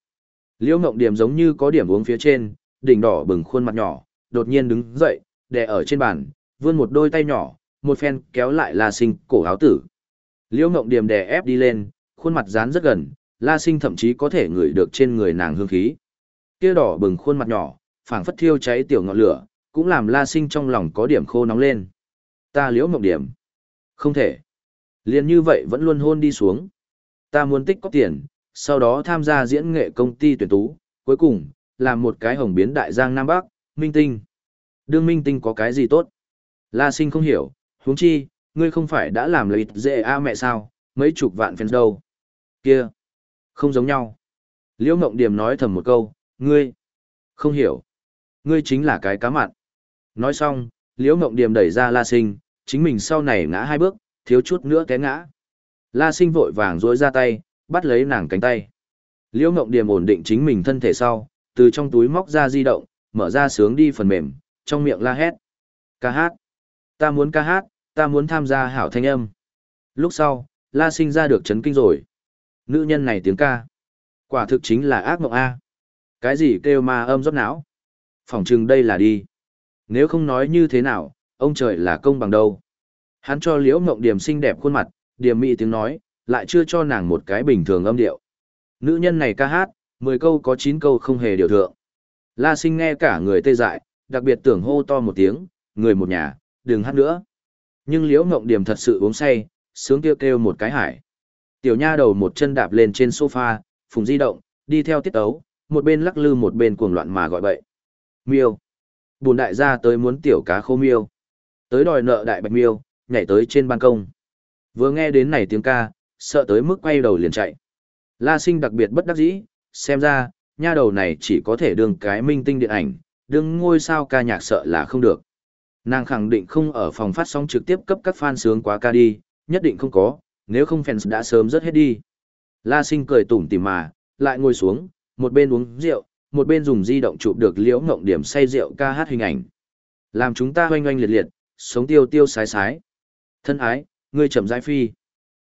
Liễu Ngộng Điểm giống như có điểm uống phía trên, đỉnh đỏ bừng khuôn mặt nhỏ, đột nhiên đứng dậy, đè ở trên bàn, vươn một đôi tay nhỏ, một phen kéo lại La Sinh cổ áo tử. Liễu Ngộng Điểm đè ép đi lên, khuôn mặt dán rất gần, La Sinh thậm chí có thể ngửi được trên người nàng hương khí. Kia đỏ bừng khuôn mặt nhỏ, phảng phất thiêu cháy tiểu ngọn lửa, cũng làm La Sinh trong lòng có điểm khô nóng lên. Ta Liễu mộng Điểm, không thể. Liên như vậy vẫn luôn hôn đi xuống. Ta muốn tích có tiền, sau đó tham gia diễn nghệ công ty tuyển tú, cuối cùng, làm một cái hồng biến đại giang Nam Bắc, minh tinh. Đương minh tinh có cái gì tốt? La sinh không hiểu, huống chi, ngươi không phải đã làm lợi dễ a mẹ sao, mấy chục vạn fans đâu. Kia, không giống nhau. Liễu Mộng Điểm nói thầm một câu, ngươi, không hiểu. Ngươi chính là cái cá mặn. Nói xong, Liễu Ngộng Điềm đẩy ra La Sinh, chính mình sau này ngã hai bước, thiếu chút nữa té ngã. La Sinh vội vàng duỗi ra tay, bắt lấy nàng cánh tay. Liễu Ngộng Điềm ổn định chính mình thân thể sau, từ trong túi móc ra di động, mở ra sướng đi phần mềm, trong miệng la hét. Ca hát. Ta muốn ca hát, ta muốn tham gia hảo thanh âm. Lúc sau, La sinh ra được chấn kinh rồi. Nữ nhân này tiếng ca. Quả thực chính là ác mộng A. Cái gì kêu ma âm rót não? Phỏng chừng đây là đi. Nếu không nói như thế nào, ông trời là công bằng đâu. Hắn cho liễu mộng điểm xinh đẹp khuôn mặt, điểm mị tiếng nói, lại chưa cho nàng một cái bình thường âm điệu. Nữ nhân này ca hát, 10 câu có 9 câu không hề điều thượng. La sinh nghe cả người tê dại, đặc biệt tưởng hô to một tiếng, người một nhà, đừng hát nữa. Nhưng liễu mộng điểm thật sự uống say, sướng kêu kêu một cái hải. Tiểu nha đầu một chân đạp lên trên sofa, phùng di động, đi theo tiết ấu, một bên lắc lư một bên cuồng loạn mà gọi bậy. Miêu. Bùn đại gia tới muốn tiểu cá khô miêu. Tới đòi nợ đại bạch miêu, nhảy tới trên ban công. Vừa nghe đến này tiếng ca, sợ tới mức quay đầu liền chạy. La sinh đặc biệt bất đắc dĩ, xem ra, nha đầu này chỉ có thể đương cái minh tinh điện ảnh, đương ngôi sao ca nhạc sợ là không được. Nàng khẳng định không ở phòng phát sóng trực tiếp cấp các fan sướng quá ca đi, nhất định không có, nếu không fans đã sớm rất hết đi. La sinh cười tủm tỉm mà, lại ngồi xuống, một bên uống rượu, một bên dùng di động chụp được liễu ngộng điểm say rượu ca hát hình ảnh. Làm chúng ta hoanh oanh liệt liệt, sống tiêu tiêu sái sái. Thân ái, ngươi chậm rãi phi.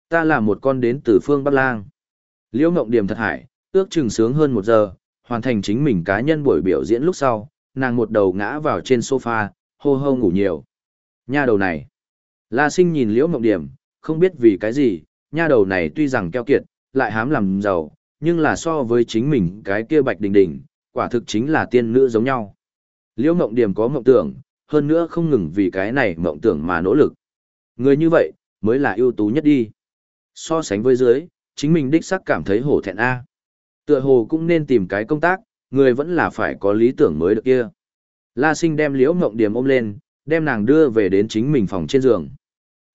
Ta là một con đến từ phương Bắc Lang. Liễu ngộng điểm thật hải, ước chừng sướng hơn một giờ, hoàn thành chính mình cá nhân buổi biểu diễn lúc sau, nàng một đầu ngã vào trên sofa, hô hô ngủ nhiều. Nha đầu này. La sinh nhìn liễu ngộng điểm, không biết vì cái gì, nha đầu này tuy rằng keo kiệt, lại hám làm giàu, nhưng là so với chính mình cái kia bạch đình đình, quả thực chính là tiên nữ giống nhau. Liễu mộng điểm có mộng tưởng, hơn nữa không ngừng vì cái này mộng tưởng mà nỗ lực. Người như vậy, mới là ưu tú nhất đi. So sánh với dưới, chính mình đích sắc cảm thấy hổ thẹn A. Tựa hồ cũng nên tìm cái công tác, người vẫn là phải có lý tưởng mới được kia. La sinh đem liễu mộng điểm ôm lên, đem nàng đưa về đến chính mình phòng trên giường.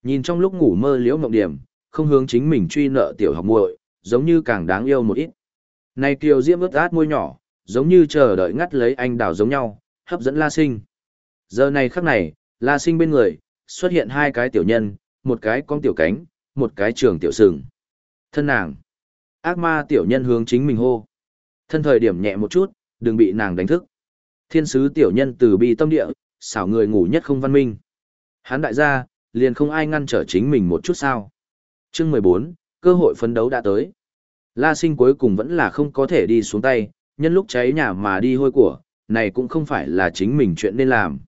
Nhìn trong lúc ngủ mơ liễu mộng điểm, không hướng chính mình truy nợ tiểu học muội, giống như càng đáng yêu một ít. Này kiều diễm ướt át môi nhỏ, giống như chờ đợi ngắt lấy anh đào giống nhau, hấp dẫn La sinh. Giờ này khắc này, La sinh bên người, xuất hiện hai cái tiểu nhân, một cái con tiểu cánh, một cái trường tiểu sừng. Thân nàng. Ác ma tiểu nhân hướng chính mình hô. Thân thời điểm nhẹ một chút, đừng bị nàng đánh thức. Thiên sứ tiểu nhân từ bi tâm địa, xảo người ngủ nhất không văn minh. Hán đại gia, liền không ai ngăn trở chính mình một chút sao. Chương mười bốn, cơ hội phấn đấu đã tới. La sinh cuối cùng vẫn là không có thể đi xuống tay, nhân lúc cháy nhà mà đi hôi của, này cũng không phải là chính mình chuyện nên làm.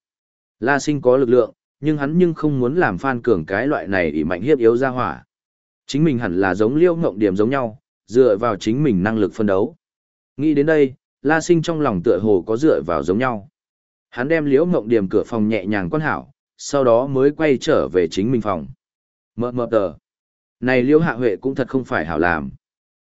La sinh có lực lượng, nhưng hắn nhưng không muốn làm phan cường cái loại này ỉ mạnh hiếp yếu ra hỏa. Chính mình hẳn là giống liêu ngộng điểm giống nhau, dựa vào chính mình năng lực phân đấu. Nghĩ đến đây, La Sinh trong lòng tựa hồ có dựa vào giống nhau. Hắn đem liễu ngộng điểm cửa phòng nhẹ nhàng quan hảo, sau đó mới quay trở về chính mình phòng. Mờ mờ tờ. Này liễu hạ huệ cũng thật không phải hảo làm.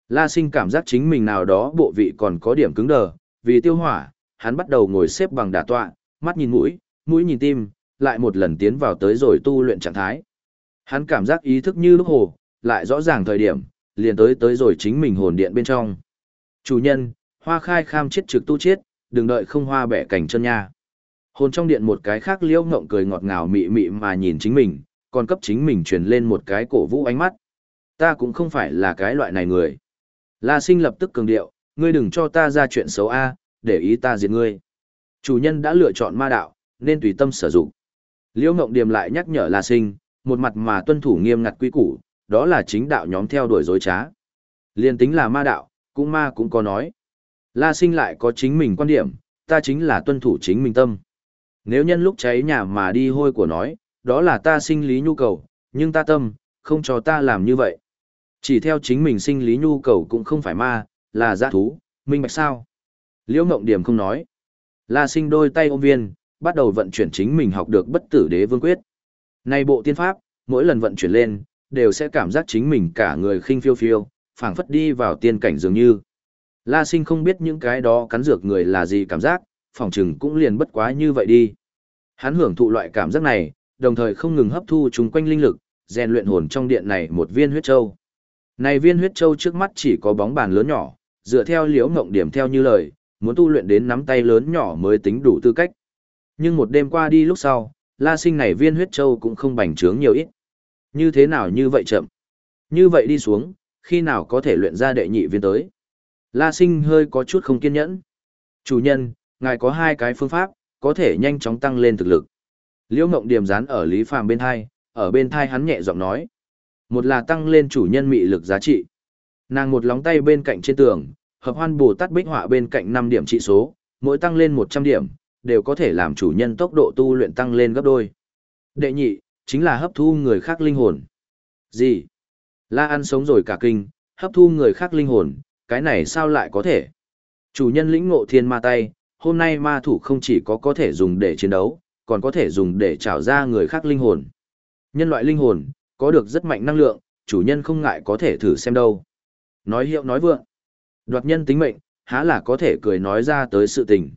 La Sinh cảm giác chính mình nào đó bộ vị còn có điểm cứng đờ, vì tiêu hỏa, hắn bắt đầu ngồi xếp bằng đả tọa, mắt nhìn mũi, mũi nhìn tim, lại một lần tiến vào tới rồi tu luyện trạng thái. Hắn cảm giác ý thức như lúc hồ, lại rõ ràng thời điểm, liền tới tới rồi chính mình hồn điện bên trong. Chủ nhân, Hoa khai kham chết trực tu chết, đừng đợi không hoa bẻ cảnh chân nha. Hồn trong điện một cái khác liễu ngộng cười ngọt ngào mị mị mà nhìn chính mình, còn cấp chính mình truyền lên một cái cổ vũ ánh mắt. Ta cũng không phải là cái loại này người. La sinh lập tức cường điệu, ngươi đừng cho ta ra chuyện xấu a, để ý ta diệt ngươi. Chủ nhân đã lựa chọn ma đạo, nên tùy tâm sử dụng. Liễu Ngộng Điềm lại nhắc nhở La Sinh, một mặt mà tuân thủ nghiêm ngặt quy củ, đó là chính đạo nhóm theo đuổi dối trá. Liên tính là ma đạo, cũng ma cũng có nói. La Sinh lại có chính mình quan điểm, ta chính là tuân thủ chính mình tâm. Nếu nhân lúc cháy nhà mà đi hôi của nói, đó là ta sinh lý nhu cầu, nhưng ta tâm, không cho ta làm như vậy. Chỉ theo chính mình sinh lý nhu cầu cũng không phải ma, là giã thú, minh bạch sao. Liễu Ngộng Điểm không nói. La Sinh đôi tay ôm viên, bắt đầu vận chuyển chính mình học được bất tử đế vương quyết. Này bộ tiên pháp, mỗi lần vận chuyển lên, đều sẽ cảm giác chính mình cả người khinh phiêu phiêu, phảng phất đi vào tiên cảnh dường như. La sinh không biết những cái đó cắn dược người là gì cảm giác, phỏng chừng cũng liền bất quá như vậy đi. Hắn hưởng thụ loại cảm giác này, đồng thời không ngừng hấp thu chúng quanh linh lực, rèn luyện hồn trong điện này một viên huyết châu. Này viên huyết châu trước mắt chỉ có bóng bàn lớn nhỏ, dựa theo liễu ngộng điểm theo như lời, muốn tu luyện đến nắm tay lớn nhỏ mới tính đủ tư cách. Nhưng một đêm qua đi lúc sau, la sinh này viên huyết châu cũng không bành trướng nhiều ít. Như thế nào như vậy chậm? Như vậy đi xuống, khi nào có thể luyện ra đệ nhị viên tới? La sinh hơi có chút không kiên nhẫn. Chủ nhân, ngài có hai cái phương pháp, có thể nhanh chóng tăng lên thực lực. Liễu Ngộng điểm dán ở Lý Phàm bên thai, ở bên thai hắn nhẹ giọng nói. Một là tăng lên chủ nhân mị lực giá trị. Nàng một lóng tay bên cạnh trên tường, hợp hoan bồ tát bích họa bên cạnh 5 điểm trị số, mỗi tăng lên 100 điểm, đều có thể làm chủ nhân tốc độ tu luyện tăng lên gấp đôi. Đệ nhị, chính là hấp thu người khác linh hồn. Gì? La ăn sống rồi cả kinh, hấp thu người khác linh hồn, cái này sao lại có thể? Chủ nhân lĩnh ngộ thiên ma tay, hôm nay ma thủ không chỉ có có thể dùng để chiến đấu, còn có thể dùng để trảo ra người khác linh hồn. Nhân loại linh hồn, có được rất mạnh năng lượng, chủ nhân không ngại có thể thử xem đâu. Nói hiệu nói vượng. Đoạt nhân tính mệnh, há là có thể cười nói ra tới sự tình.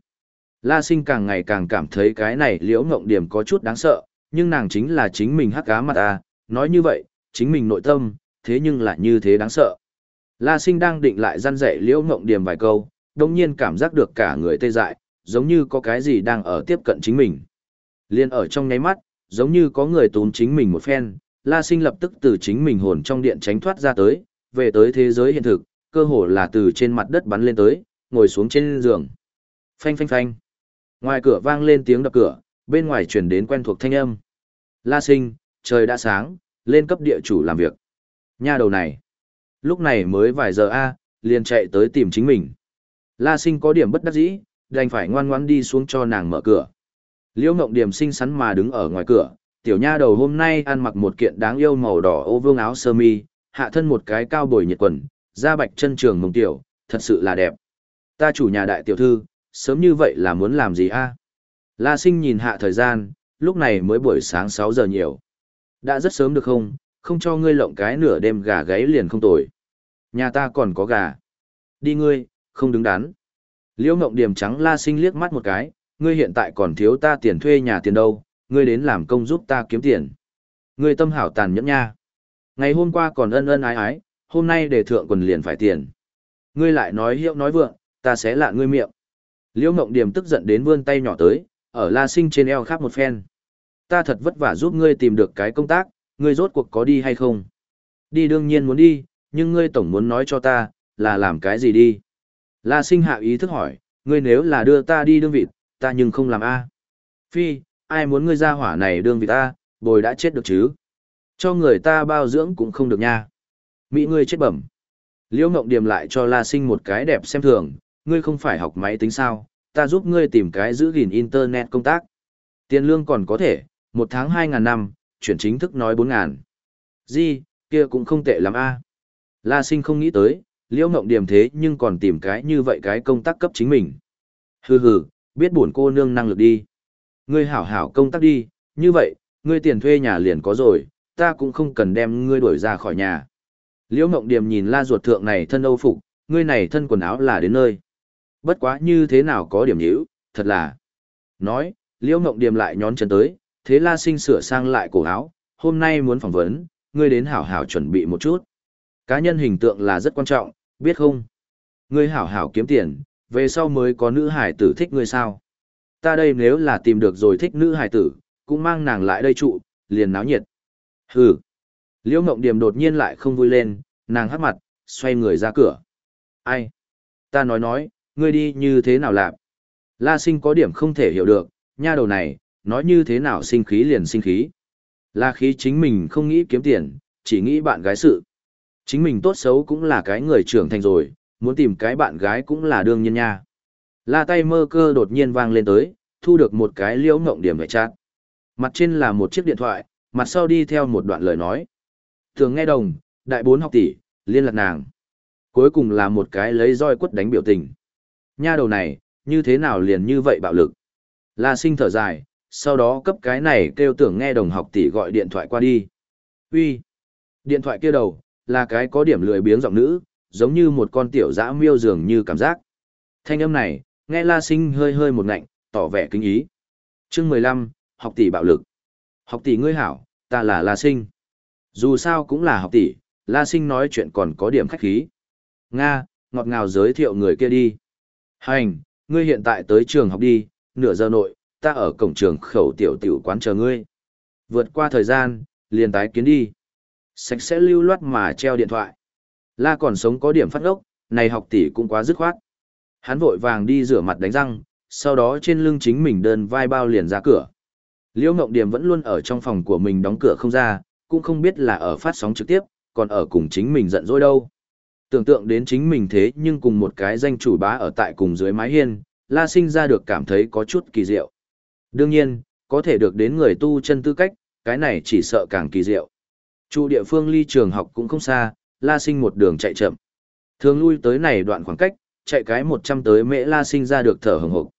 La sinh càng ngày càng cảm thấy cái này liễu ngộng điểm có chút đáng sợ, nhưng nàng chính là chính mình hắc cá mặt à, nói như vậy, chính mình nội tâm, thế nhưng lại như thế đáng sợ. La sinh đang định lại gian dạy liễu ngộng điểm vài câu, đồng nhiên cảm giác được cả người tê dại, giống như có cái gì đang ở tiếp cận chính mình. Liên ở trong nháy mắt, giống như có người tốn chính mình một phen, La sinh lập tức từ chính mình hồn trong điện tránh thoát ra tới, về tới thế giới hiện thực, cơ hồ là từ trên mặt đất bắn lên tới, ngồi xuống trên giường. Phanh phanh phanh. Ngoài cửa vang lên tiếng đập cửa, bên ngoài truyền đến quen thuộc thanh âm. La sinh, trời đã sáng, lên cấp địa chủ làm việc. Nha đầu này. Lúc này mới vài giờ a, liền chạy tới tìm chính mình. La sinh có điểm bất đắc dĩ, đành phải ngoan ngoãn đi xuống cho nàng mở cửa. Liễu Ngộng Điểm xinh xắn mà đứng ở ngoài cửa, tiểu nha đầu hôm nay ăn mặc một kiện đáng yêu màu đỏ ô vương áo sơ mi, hạ thân một cái cao bồi nhiệt quần, da bạch chân trường mông tiểu, thật sự là đẹp. Ta chủ nhà đại tiểu thư, sớm như vậy là muốn làm gì a? La sinh nhìn hạ thời gian, lúc này mới buổi sáng 6 giờ nhiều. Đã rất sớm được không, không cho ngươi lộng cái nửa đêm gà gáy liền không tồi. Nhà ta còn có gà. Đi ngươi, không đứng đắn. Liễu Ngộng Điểm trắng La Sinh liếc mắt một cái, ngươi hiện tại còn thiếu ta tiền thuê nhà tiền đâu, ngươi đến làm công giúp ta kiếm tiền. Ngươi tâm hảo tàn nhẫn nha. Ngày hôm qua còn ân ân ái ái, hôm nay để thượng quần liền phải tiền. Ngươi lại nói hiệu nói vượng, ta sẽ lạ ngươi miệng. Liễu Ngộng Điểm tức giận đến vươn tay nhỏ tới, ở La Sinh trên eo khắp một phen. Ta thật vất vả giúp ngươi tìm được cái công tác, ngươi rốt cuộc có đi hay không? Đi đương nhiên muốn đi, nhưng ngươi tổng muốn nói cho ta, là làm cái gì đi? La Sinh hạ ý thức hỏi, ngươi nếu là đưa ta đi đương vịt, ta nhưng không làm A. Phi, ai muốn ngươi ra hỏa này đương vì ta, bồi đã chết được chứ? Cho người ta bao dưỡng cũng không được nha. Mỹ ngươi chết bẩm. Liễu Ngộng Điềm lại cho La Sinh một cái đẹp xem thường, ngươi không phải học máy tính sao, ta giúp ngươi tìm cái giữ gìn internet công tác. Tiền lương còn có thể, một tháng hai ngàn năm, chuyển chính thức nói bốn ngàn. Di, kia cũng không tệ lắm a. La Sinh không nghĩ tới, Liễu Ngộng Điềm thế nhưng còn tìm cái như vậy cái công tác cấp chính mình. Hừ hừ, biết buồn cô nương năng lực đi. Ngươi hảo hảo công tác đi, như vậy, ngươi tiền thuê nhà liền có rồi, ta cũng không cần đem ngươi đuổi ra khỏi nhà. Liễu Ngộng Điềm nhìn la ruột thượng này thân âu phục, ngươi này thân quần áo là đến nơi. Bất quá như thế nào có điểm nhữ, thật là. Nói, Liễu Ngộng Điềm lại nhón chân tới, thế la sinh sửa sang lại cổ áo, hôm nay muốn phỏng vấn, ngươi đến hảo hảo chuẩn bị một chút. Cá nhân hình tượng là rất quan trọng, biết không? Ngươi hảo hảo kiếm tiền, về sau mới có nữ hải tử thích ngươi sao. Ta đây nếu là tìm được rồi thích nữ hải tử, cũng mang nàng lại đây trụ, liền náo nhiệt. Hừ. Liễu Ngộng Điềm đột nhiên lại không vui lên, nàng hắc mặt, xoay người ra cửa. Ai? Ta nói nói, ngươi đi như thế nào làm? La sinh có điểm không thể hiểu được, nha đầu này, nói như thế nào sinh khí liền sinh khí. La khí chính mình không nghĩ kiếm tiền, chỉ nghĩ bạn gái sự. Chính mình tốt xấu cũng là cái người trưởng thành rồi, muốn tìm cái bạn gái cũng là đương nhiên nha. La tay mơ cơ đột nhiên vang lên tới, thu được một cái liễu ngộng điểm vệ chát. Mặt trên là một chiếc điện thoại, mặt sau đi theo một đoạn lời nói. Thường nghe đồng, đại bốn học tỷ, liên lạc nàng. Cuối cùng là một cái lấy roi quất đánh biểu tình. Nha đầu này, như thế nào liền như vậy bạo lực. La sinh thở dài, sau đó cấp cái này kêu tưởng nghe đồng học tỷ gọi điện thoại qua đi. Uy, Điện thoại kia đầu, là cái có điểm lười biếng giọng nữ, giống như một con tiểu dã miêu dường như cảm giác. Thanh âm này, nghe La Sinh hơi hơi một ngạnh, tỏ vẻ kinh ý. Chương mười lăm, học tỷ bạo lực. Học tỷ ngươi hảo, ta là La Sinh. Dù sao cũng là học tỷ, La Sinh nói chuyện còn có điểm khách khí. Nga, ngọt ngào giới thiệu người kia đi. Hành, ngươi hiện tại tới trường học đi, nửa giờ nội, ta ở cổng trường khẩu tiểu tiểu quán chờ ngươi. Vượt qua thời gian, liền tái kiến đi. Sạch sẽ lưu loát mà treo điện thoại. La còn sống có điểm phát ốc, này học tỷ cũng quá dứt khoát. Hắn vội vàng đi rửa mặt đánh răng, sau đó trên lưng chính mình đơn vai bao liền ra cửa. Liễu Ngộng Điểm vẫn luôn ở trong phòng của mình đóng cửa không ra, cũng không biết là ở phát sóng trực tiếp, còn ở cùng chính mình giận dỗi đâu. Tưởng tượng đến chính mình thế nhưng cùng một cái danh chủ bá ở tại cùng dưới mái hiên, La sinh ra được cảm thấy có chút kỳ diệu. Đương nhiên, có thể được đến người tu chân tư cách, cái này chỉ sợ càng kỳ diệu. Chủ địa phương ly trường học cũng không xa, La Sinh một đường chạy chậm. Thường lui tới này đoạn khoảng cách, chạy cái 100 tới mễ La Sinh ra được thở hừng hộc.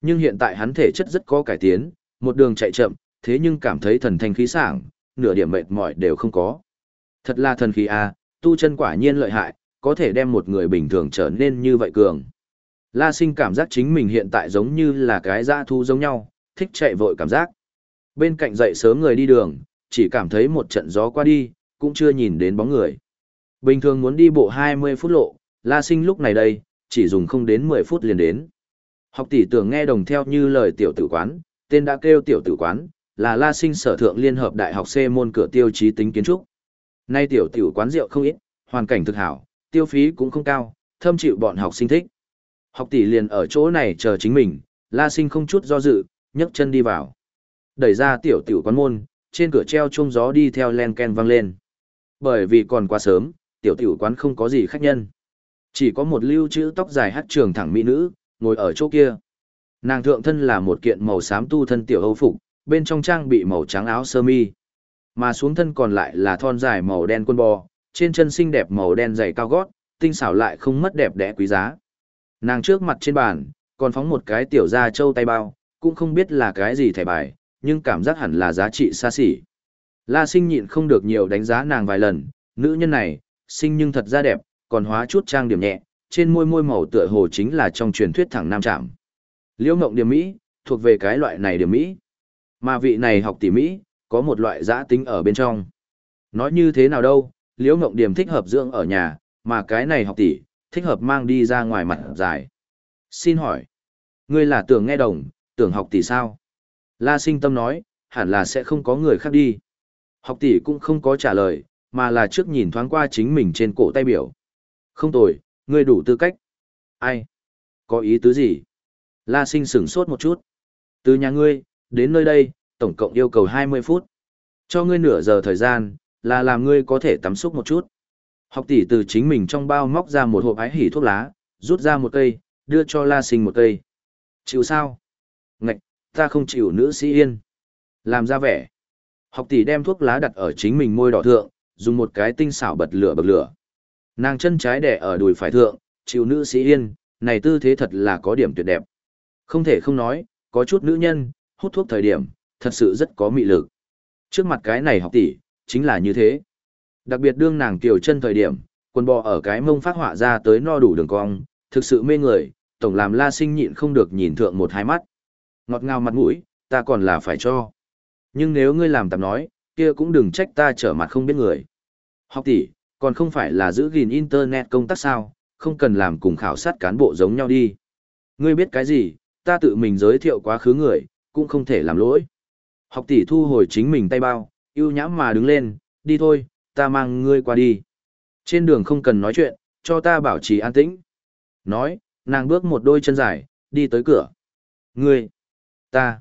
Nhưng hiện tại hắn thể chất rất có cải tiến, một đường chạy chậm, thế nhưng cảm thấy thần thanh khí sảng, nửa điểm mệt mỏi đều không có. Thật là thần khí a, tu chân quả nhiên lợi hại, có thể đem một người bình thường trở nên như vậy cường. La Sinh cảm giác chính mình hiện tại giống như là cái dã thu giống nhau, thích chạy vội cảm giác. Bên cạnh dậy sớm người đi đường, chỉ cảm thấy một trận gió qua đi, cũng chưa nhìn đến bóng người. Bình thường muốn đi bộ 20 phút lộ, La Sinh lúc này đây, chỉ dùng không đến 10 phút liền đến. Học tỷ tưởng nghe đồng theo như lời tiểu tử quán, tên đã kêu tiểu tử quán, là La Sinh sở thượng liên hợp đại học C môn cửa tiêu chí tính kiến trúc. Nay tiểu tiểu quán rượu không ít, hoàn cảnh thực hảo, tiêu phí cũng không cao, thâm chịu bọn học sinh thích. Học tỷ liền ở chỗ này chờ chính mình, La Sinh không chút do dự, nhấc chân đi vào. Đẩy ra tiểu tiểu quán môn, trên cửa treo chuông gió đi theo len ken vang lên. Bởi vì còn quá sớm, tiểu tiểu quán không có gì khách nhân. Chỉ có một lưu chữ tóc dài hát trường thẳng mỹ nữ, ngồi ở chỗ kia. Nàng thượng thân là một kiện màu xám tu thân tiểu hâu phục, bên trong trang bị màu trắng áo sơ mi. Mà xuống thân còn lại là thon dài màu đen quân bò, trên chân xinh đẹp màu đen dày cao gót, tinh xảo lại không mất đẹp đẽ quý giá. Nàng trước mặt trên bàn, còn phóng một cái tiểu da châu tay bao, cũng không biết là cái gì thẻ bài, nhưng cảm giác hẳn là giá trị xa xỉ. La sinh nhịn không được nhiều đánh giá nàng vài lần, nữ nhân này, sinh nhưng thật ra đẹp, còn hóa chút trang điểm nhẹ, trên môi môi màu tựa hồ chính là trong truyền thuyết thẳng nam trạm. Liễu Ngộng điểm Mỹ, thuộc về cái loại này điểm Mỹ. Mà vị này học tỉ Mỹ, có một loại giã tính ở bên trong. Nói như thế nào đâu, Liễu Ngộng điểm thích hợp dưỡng ở nhà, mà cái này học tỷ, thích hợp mang đi ra ngoài mặt dài. Xin hỏi, ngươi là tưởng nghe đồng, tưởng học tỷ sao? La sinh tâm nói, hẳn là sẽ không có người khác đi. Học tỷ cũng không có trả lời, mà là trước nhìn thoáng qua chính mình trên cổ tay biểu. Không tồi, ngươi đủ tư cách. Ai? Có ý tứ gì? La sinh sửng sốt một chút. Từ nhà ngươi, đến nơi đây, tổng cộng yêu cầu 20 phút. Cho ngươi nửa giờ thời gian, là làm ngươi có thể tắm xúc một chút. Học tỷ từ chính mình trong bao móc ra một hộp ái hỉ thuốc lá, rút ra một cây, đưa cho La sinh một cây. Chịu sao? Ngạch, ta không chịu nữ sĩ yên. Làm ra vẻ. Học tỷ đem thuốc lá đặt ở chính mình môi đỏ thượng, dùng một cái tinh xảo bật lửa bật lửa. Nàng chân trái đẻ ở đùi phải thượng, chịu nữ sĩ yên, này tư thế thật là có điểm tuyệt đẹp. Không thể không nói, có chút nữ nhân, hút thuốc thời điểm, thật sự rất có mị lực. Trước mặt cái này học tỷ, chính là như thế. Đặc biệt đương nàng kiều chân thời điểm, quần bò ở cái mông phát họa ra tới no đủ đường cong, thực sự mê người, tổng làm la sinh nhịn không được nhìn thượng một hai mắt. Ngọt ngào mặt mũi, ta còn là phải cho. Nhưng nếu ngươi làm tạm nói, kia cũng đừng trách ta trở mặt không biết người. Học tỷ, còn không phải là giữ gìn internet công tác sao, không cần làm cùng khảo sát cán bộ giống nhau đi. Ngươi biết cái gì, ta tự mình giới thiệu quá khứ người, cũng không thể làm lỗi. Học tỷ thu hồi chính mình tay bao, yêu nhãm mà đứng lên, đi thôi, ta mang ngươi qua đi. Trên đường không cần nói chuyện, cho ta bảo trì an tĩnh. Nói, nàng bước một đôi chân dài, đi tới cửa. Ngươi, ta.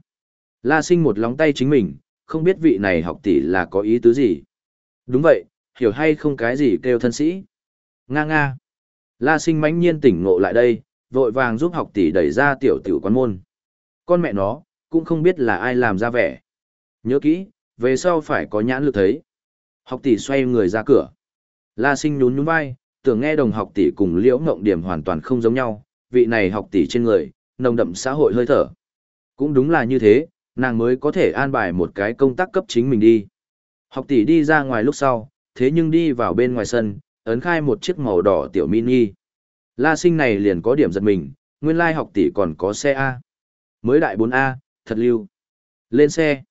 La sinh một lóng tay chính mình, không biết vị này học tỷ là có ý tứ gì. Đúng vậy, hiểu hay không cái gì kêu thân sĩ. Nga nga. La sinh mãnh nhiên tỉnh ngộ lại đây, vội vàng giúp học tỷ đẩy ra tiểu tiểu quán môn. Con mẹ nó, cũng không biết là ai làm ra vẻ. Nhớ kỹ, về sau phải có nhãn lực thấy. Học tỷ xoay người ra cửa. La sinh nhún nhún vai, tưởng nghe đồng học tỷ cùng liễu ngộng điểm hoàn toàn không giống nhau, vị này học tỷ trên người, nồng đậm xã hội hơi thở. Cũng đúng là như thế, nàng mới có thể an bài một cái công tác cấp chính mình đi. Học tỷ đi ra ngoài lúc sau, thế nhưng đi vào bên ngoài sân, ấn khai một chiếc màu đỏ tiểu mini. La sinh này liền có điểm giật mình, nguyên lai học tỷ còn có xe A. Mới đại 4A, thật lưu. Lên xe.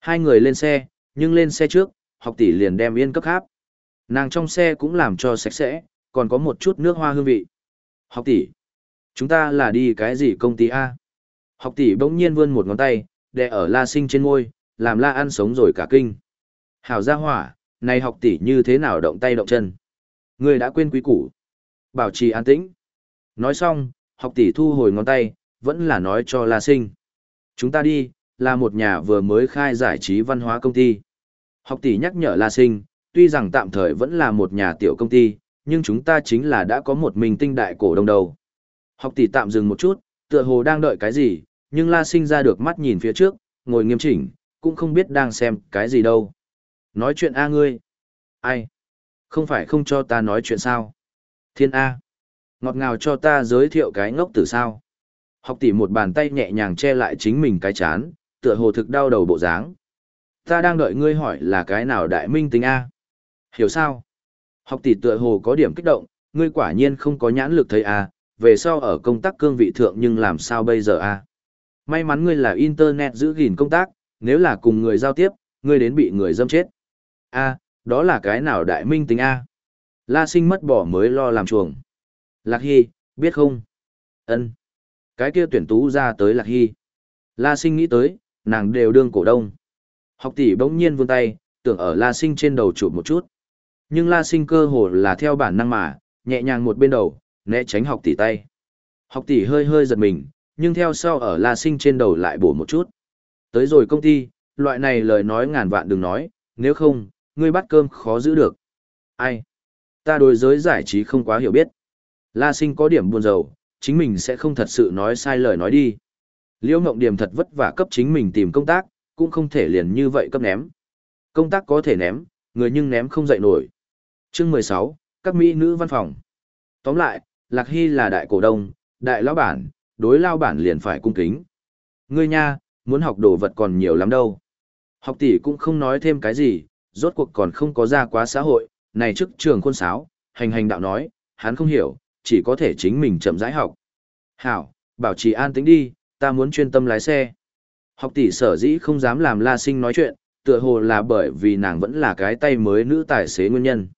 Hai người lên xe, nhưng lên xe trước, học tỷ liền đem yên cấp háp Nàng trong xe cũng làm cho sạch sẽ, còn có một chút nước hoa hương vị. Học tỷ. Chúng ta là đi cái gì công ty A? Học tỷ bỗng nhiên vươn một ngón tay, đè ở la sinh trên môi, làm la ăn sống rồi cả kinh. Hảo gia hỏa, này học tỷ như thế nào động tay động chân. Người đã quên quý củ. Bảo trì an tĩnh. Nói xong, học tỷ thu hồi ngón tay, vẫn là nói cho la sinh. Chúng ta đi, là một nhà vừa mới khai giải trí văn hóa công ty. Học tỷ nhắc nhở la sinh, tuy rằng tạm thời vẫn là một nhà tiểu công ty, nhưng chúng ta chính là đã có một mình tinh đại cổ đông đầu. Học tỷ tạm dừng một chút, tựa hồ đang đợi cái gì, nhưng La Sinh ra được mắt nhìn phía trước, ngồi nghiêm chỉnh, cũng không biết đang xem cái gì đâu. Nói chuyện A ngươi. Ai? Không phải không cho ta nói chuyện sao? Thiên A. Ngọt ngào cho ta giới thiệu cái ngốc tử sao? Học tỷ một bàn tay nhẹ nhàng che lại chính mình cái chán, tựa hồ thực đau đầu bộ dáng. Ta đang đợi ngươi hỏi là cái nào đại minh tính A. Hiểu sao? Học tỷ tựa hồ có điểm kích động, ngươi quả nhiên không có nhãn lực thấy A, về sau ở công tác cương vị thượng nhưng làm sao bây giờ A. May mắn ngươi là internet giữ gìn công tác, nếu là cùng người giao tiếp, ngươi đến bị người dâm chết. A, đó là cái nào đại minh tính A. La sinh mất bỏ mới lo làm chuồng. Lạc Hy, biết không? ân Cái kia tuyển tú ra tới Lạc Hy. La sinh nghĩ tới, nàng đều đương cổ đông. Học tỷ bỗng nhiên vươn tay, tưởng ở La sinh trên đầu chụp một chút. Nhưng La sinh cơ hồ là theo bản năng mà, nhẹ nhàng một bên đầu, né tránh học tỷ tay. Học tỷ hơi hơi giật mình, nhưng theo sau ở La Sinh trên đầu lại bổ một chút. Tới rồi công ty, loại này lời nói ngàn vạn đừng nói, nếu không, ngươi bắt cơm khó giữ được. Ai? Ta đối giới giải trí không quá hiểu biết. La Sinh có điểm buồn rầu, chính mình sẽ không thật sự nói sai lời nói đi. Liễu Ngộng Điểm thật vất vả cấp chính mình tìm công tác, cũng không thể liền như vậy cấp ném. Công tác có thể ném, người nhưng ném không dậy nổi. Chương 16, các mỹ nữ văn phòng. Tóm lại, Lạc Hy là đại cổ đông, đại lão bản, đối lao bản liền phải cung kính. Ngươi nha, muốn học đồ vật còn nhiều lắm đâu. Học tỷ cũng không nói thêm cái gì, rốt cuộc còn không có ra quá xã hội, này trước trường khuôn sáo, hành hành đạo nói, hắn không hiểu, chỉ có thể chính mình chậm rãi học. Hảo, bảo trì an tĩnh đi, ta muốn chuyên tâm lái xe. Học tỷ sở dĩ không dám làm la sinh nói chuyện, tựa hồ là bởi vì nàng vẫn là cái tay mới nữ tài xế nguyên nhân.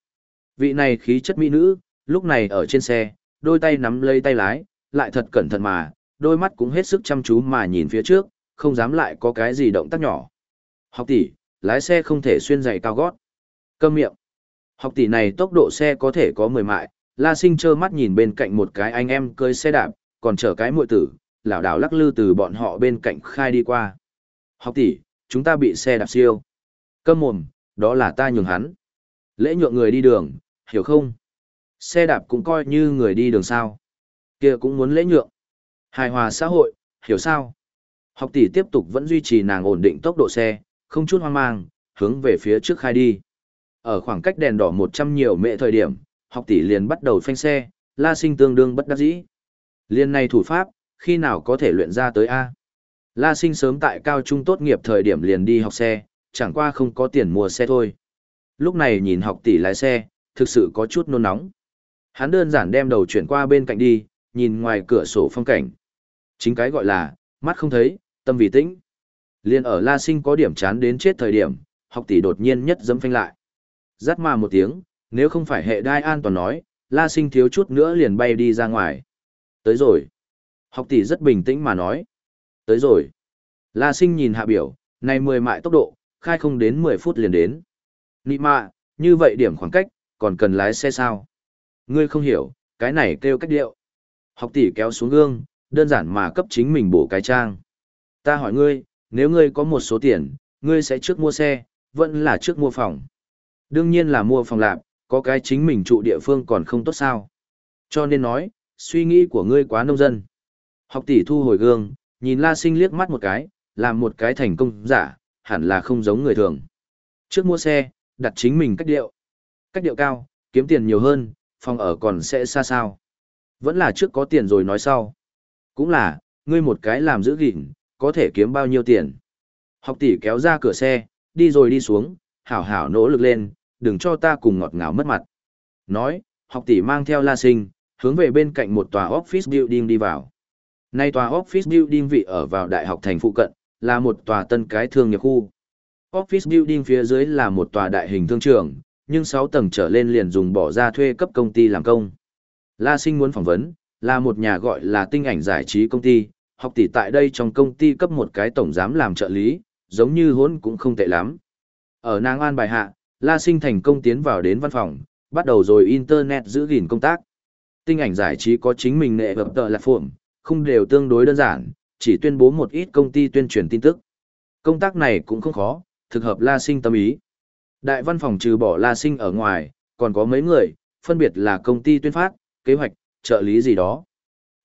Vị này khí chất mỹ nữ, lúc này ở trên xe, đôi tay nắm lấy tay lái, lại thật cẩn thận mà, đôi mắt cũng hết sức chăm chú mà nhìn phía trước, không dám lại có cái gì động tác nhỏ. Học tỷ, lái xe không thể xuyên giày cao gót. Câm miệng. Học tỷ này tốc độ xe có thể có 10 mại, La Sinh trơ mắt nhìn bên cạnh một cái anh em cơi xe đạp, còn chở cái muội tử, lảo đảo lắc lư từ bọn họ bên cạnh khai đi qua. Học tỷ, chúng ta bị xe đạp siêu. Câm mồm, đó là ta nhường hắn. Lễ nhượng người đi đường, hiểu không? Xe đạp cũng coi như người đi đường sao kia cũng muốn lễ nhượng. Hài hòa xã hội, hiểu sao? Học tỷ tiếp tục vẫn duy trì nàng ổn định tốc độ xe, không chút hoang mang, hướng về phía trước khai đi. Ở khoảng cách đèn đỏ 100 nhiều mệ thời điểm, học tỷ liền bắt đầu phanh xe, la sinh tương đương bất đắc dĩ. Liên này thủ pháp, khi nào có thể luyện ra tới A? La sinh sớm tại cao trung tốt nghiệp thời điểm liền đi học xe, chẳng qua không có tiền mua xe thôi. Lúc này nhìn học tỷ lái xe, thực sự có chút nôn nóng. Hắn đơn giản đem đầu chuyển qua bên cạnh đi, nhìn ngoài cửa sổ phong cảnh. Chính cái gọi là, mắt không thấy, tâm vì tĩnh. Liên ở La Sinh có điểm chán đến chết thời điểm, học tỷ đột nhiên nhất dẫm phanh lại. Rát mà một tiếng, nếu không phải hệ đai an toàn nói, La Sinh thiếu chút nữa liền bay đi ra ngoài. Tới rồi. Học tỷ rất bình tĩnh mà nói. Tới rồi. La sinh nhìn hạ biểu, này 10 mại tốc độ, khai không đến 10 phút liền đến. Nị mạ, như vậy điểm khoảng cách, còn cần lái xe sao? Ngươi không hiểu, cái này kêu cách điệu. Học tỷ kéo xuống gương, đơn giản mà cấp chính mình bổ cái trang. Ta hỏi ngươi, nếu ngươi có một số tiền, ngươi sẽ trước mua xe, vẫn là trước mua phòng. Đương nhiên là mua phòng lạp, có cái chính mình trụ địa phương còn không tốt sao. Cho nên nói, suy nghĩ của ngươi quá nông dân. Học tỷ thu hồi gương, nhìn La Sinh liếc mắt một cái, làm một cái thành công giả, hẳn là không giống người thường. Trước mua xe, đặt chính mình cách điệu. Cách điệu cao, kiếm tiền nhiều hơn, phòng ở còn sẽ xa sao. Vẫn là trước có tiền rồi nói sau. Cũng là, ngươi một cái làm giữ gìn, có thể kiếm bao nhiêu tiền. Học tỷ kéo ra cửa xe, đi rồi đi xuống, hảo hảo nỗ lực lên, đừng cho ta cùng ngọt ngào mất mặt. Nói, học tỷ mang theo la sinh, hướng về bên cạnh một tòa office building đi vào. Nay tòa office building vị ở vào đại học thành phụ cận, là một tòa tân cái thương nghiệp khu. Office building phía dưới là một tòa đại hình thương trường, nhưng 6 tầng trở lên liền dùng bỏ ra thuê cấp công ty làm công. La Sinh muốn phỏng vấn, là một nhà gọi là tinh ảnh giải trí công ty, học tỷ tại đây trong công ty cấp một cái tổng giám làm trợ lý, giống như hốn cũng không tệ lắm. Ở nàng an bài hạ, La Sinh thành công tiến vào đến văn phòng, bắt đầu rồi Internet giữ gìn công tác. Tinh ảnh giải trí có chính mình nệ hợp tờ lạc phộm, không đều tương đối đơn giản, chỉ tuyên bố một ít công ty tuyên truyền tin tức. Công tác này cũng không khó, thực hợp La Sinh tâm ý. Đại văn phòng trừ bỏ La Sinh ở ngoài, còn có mấy người, phân biệt là công ty tuyên phát, kế hoạch, trợ lý gì đó.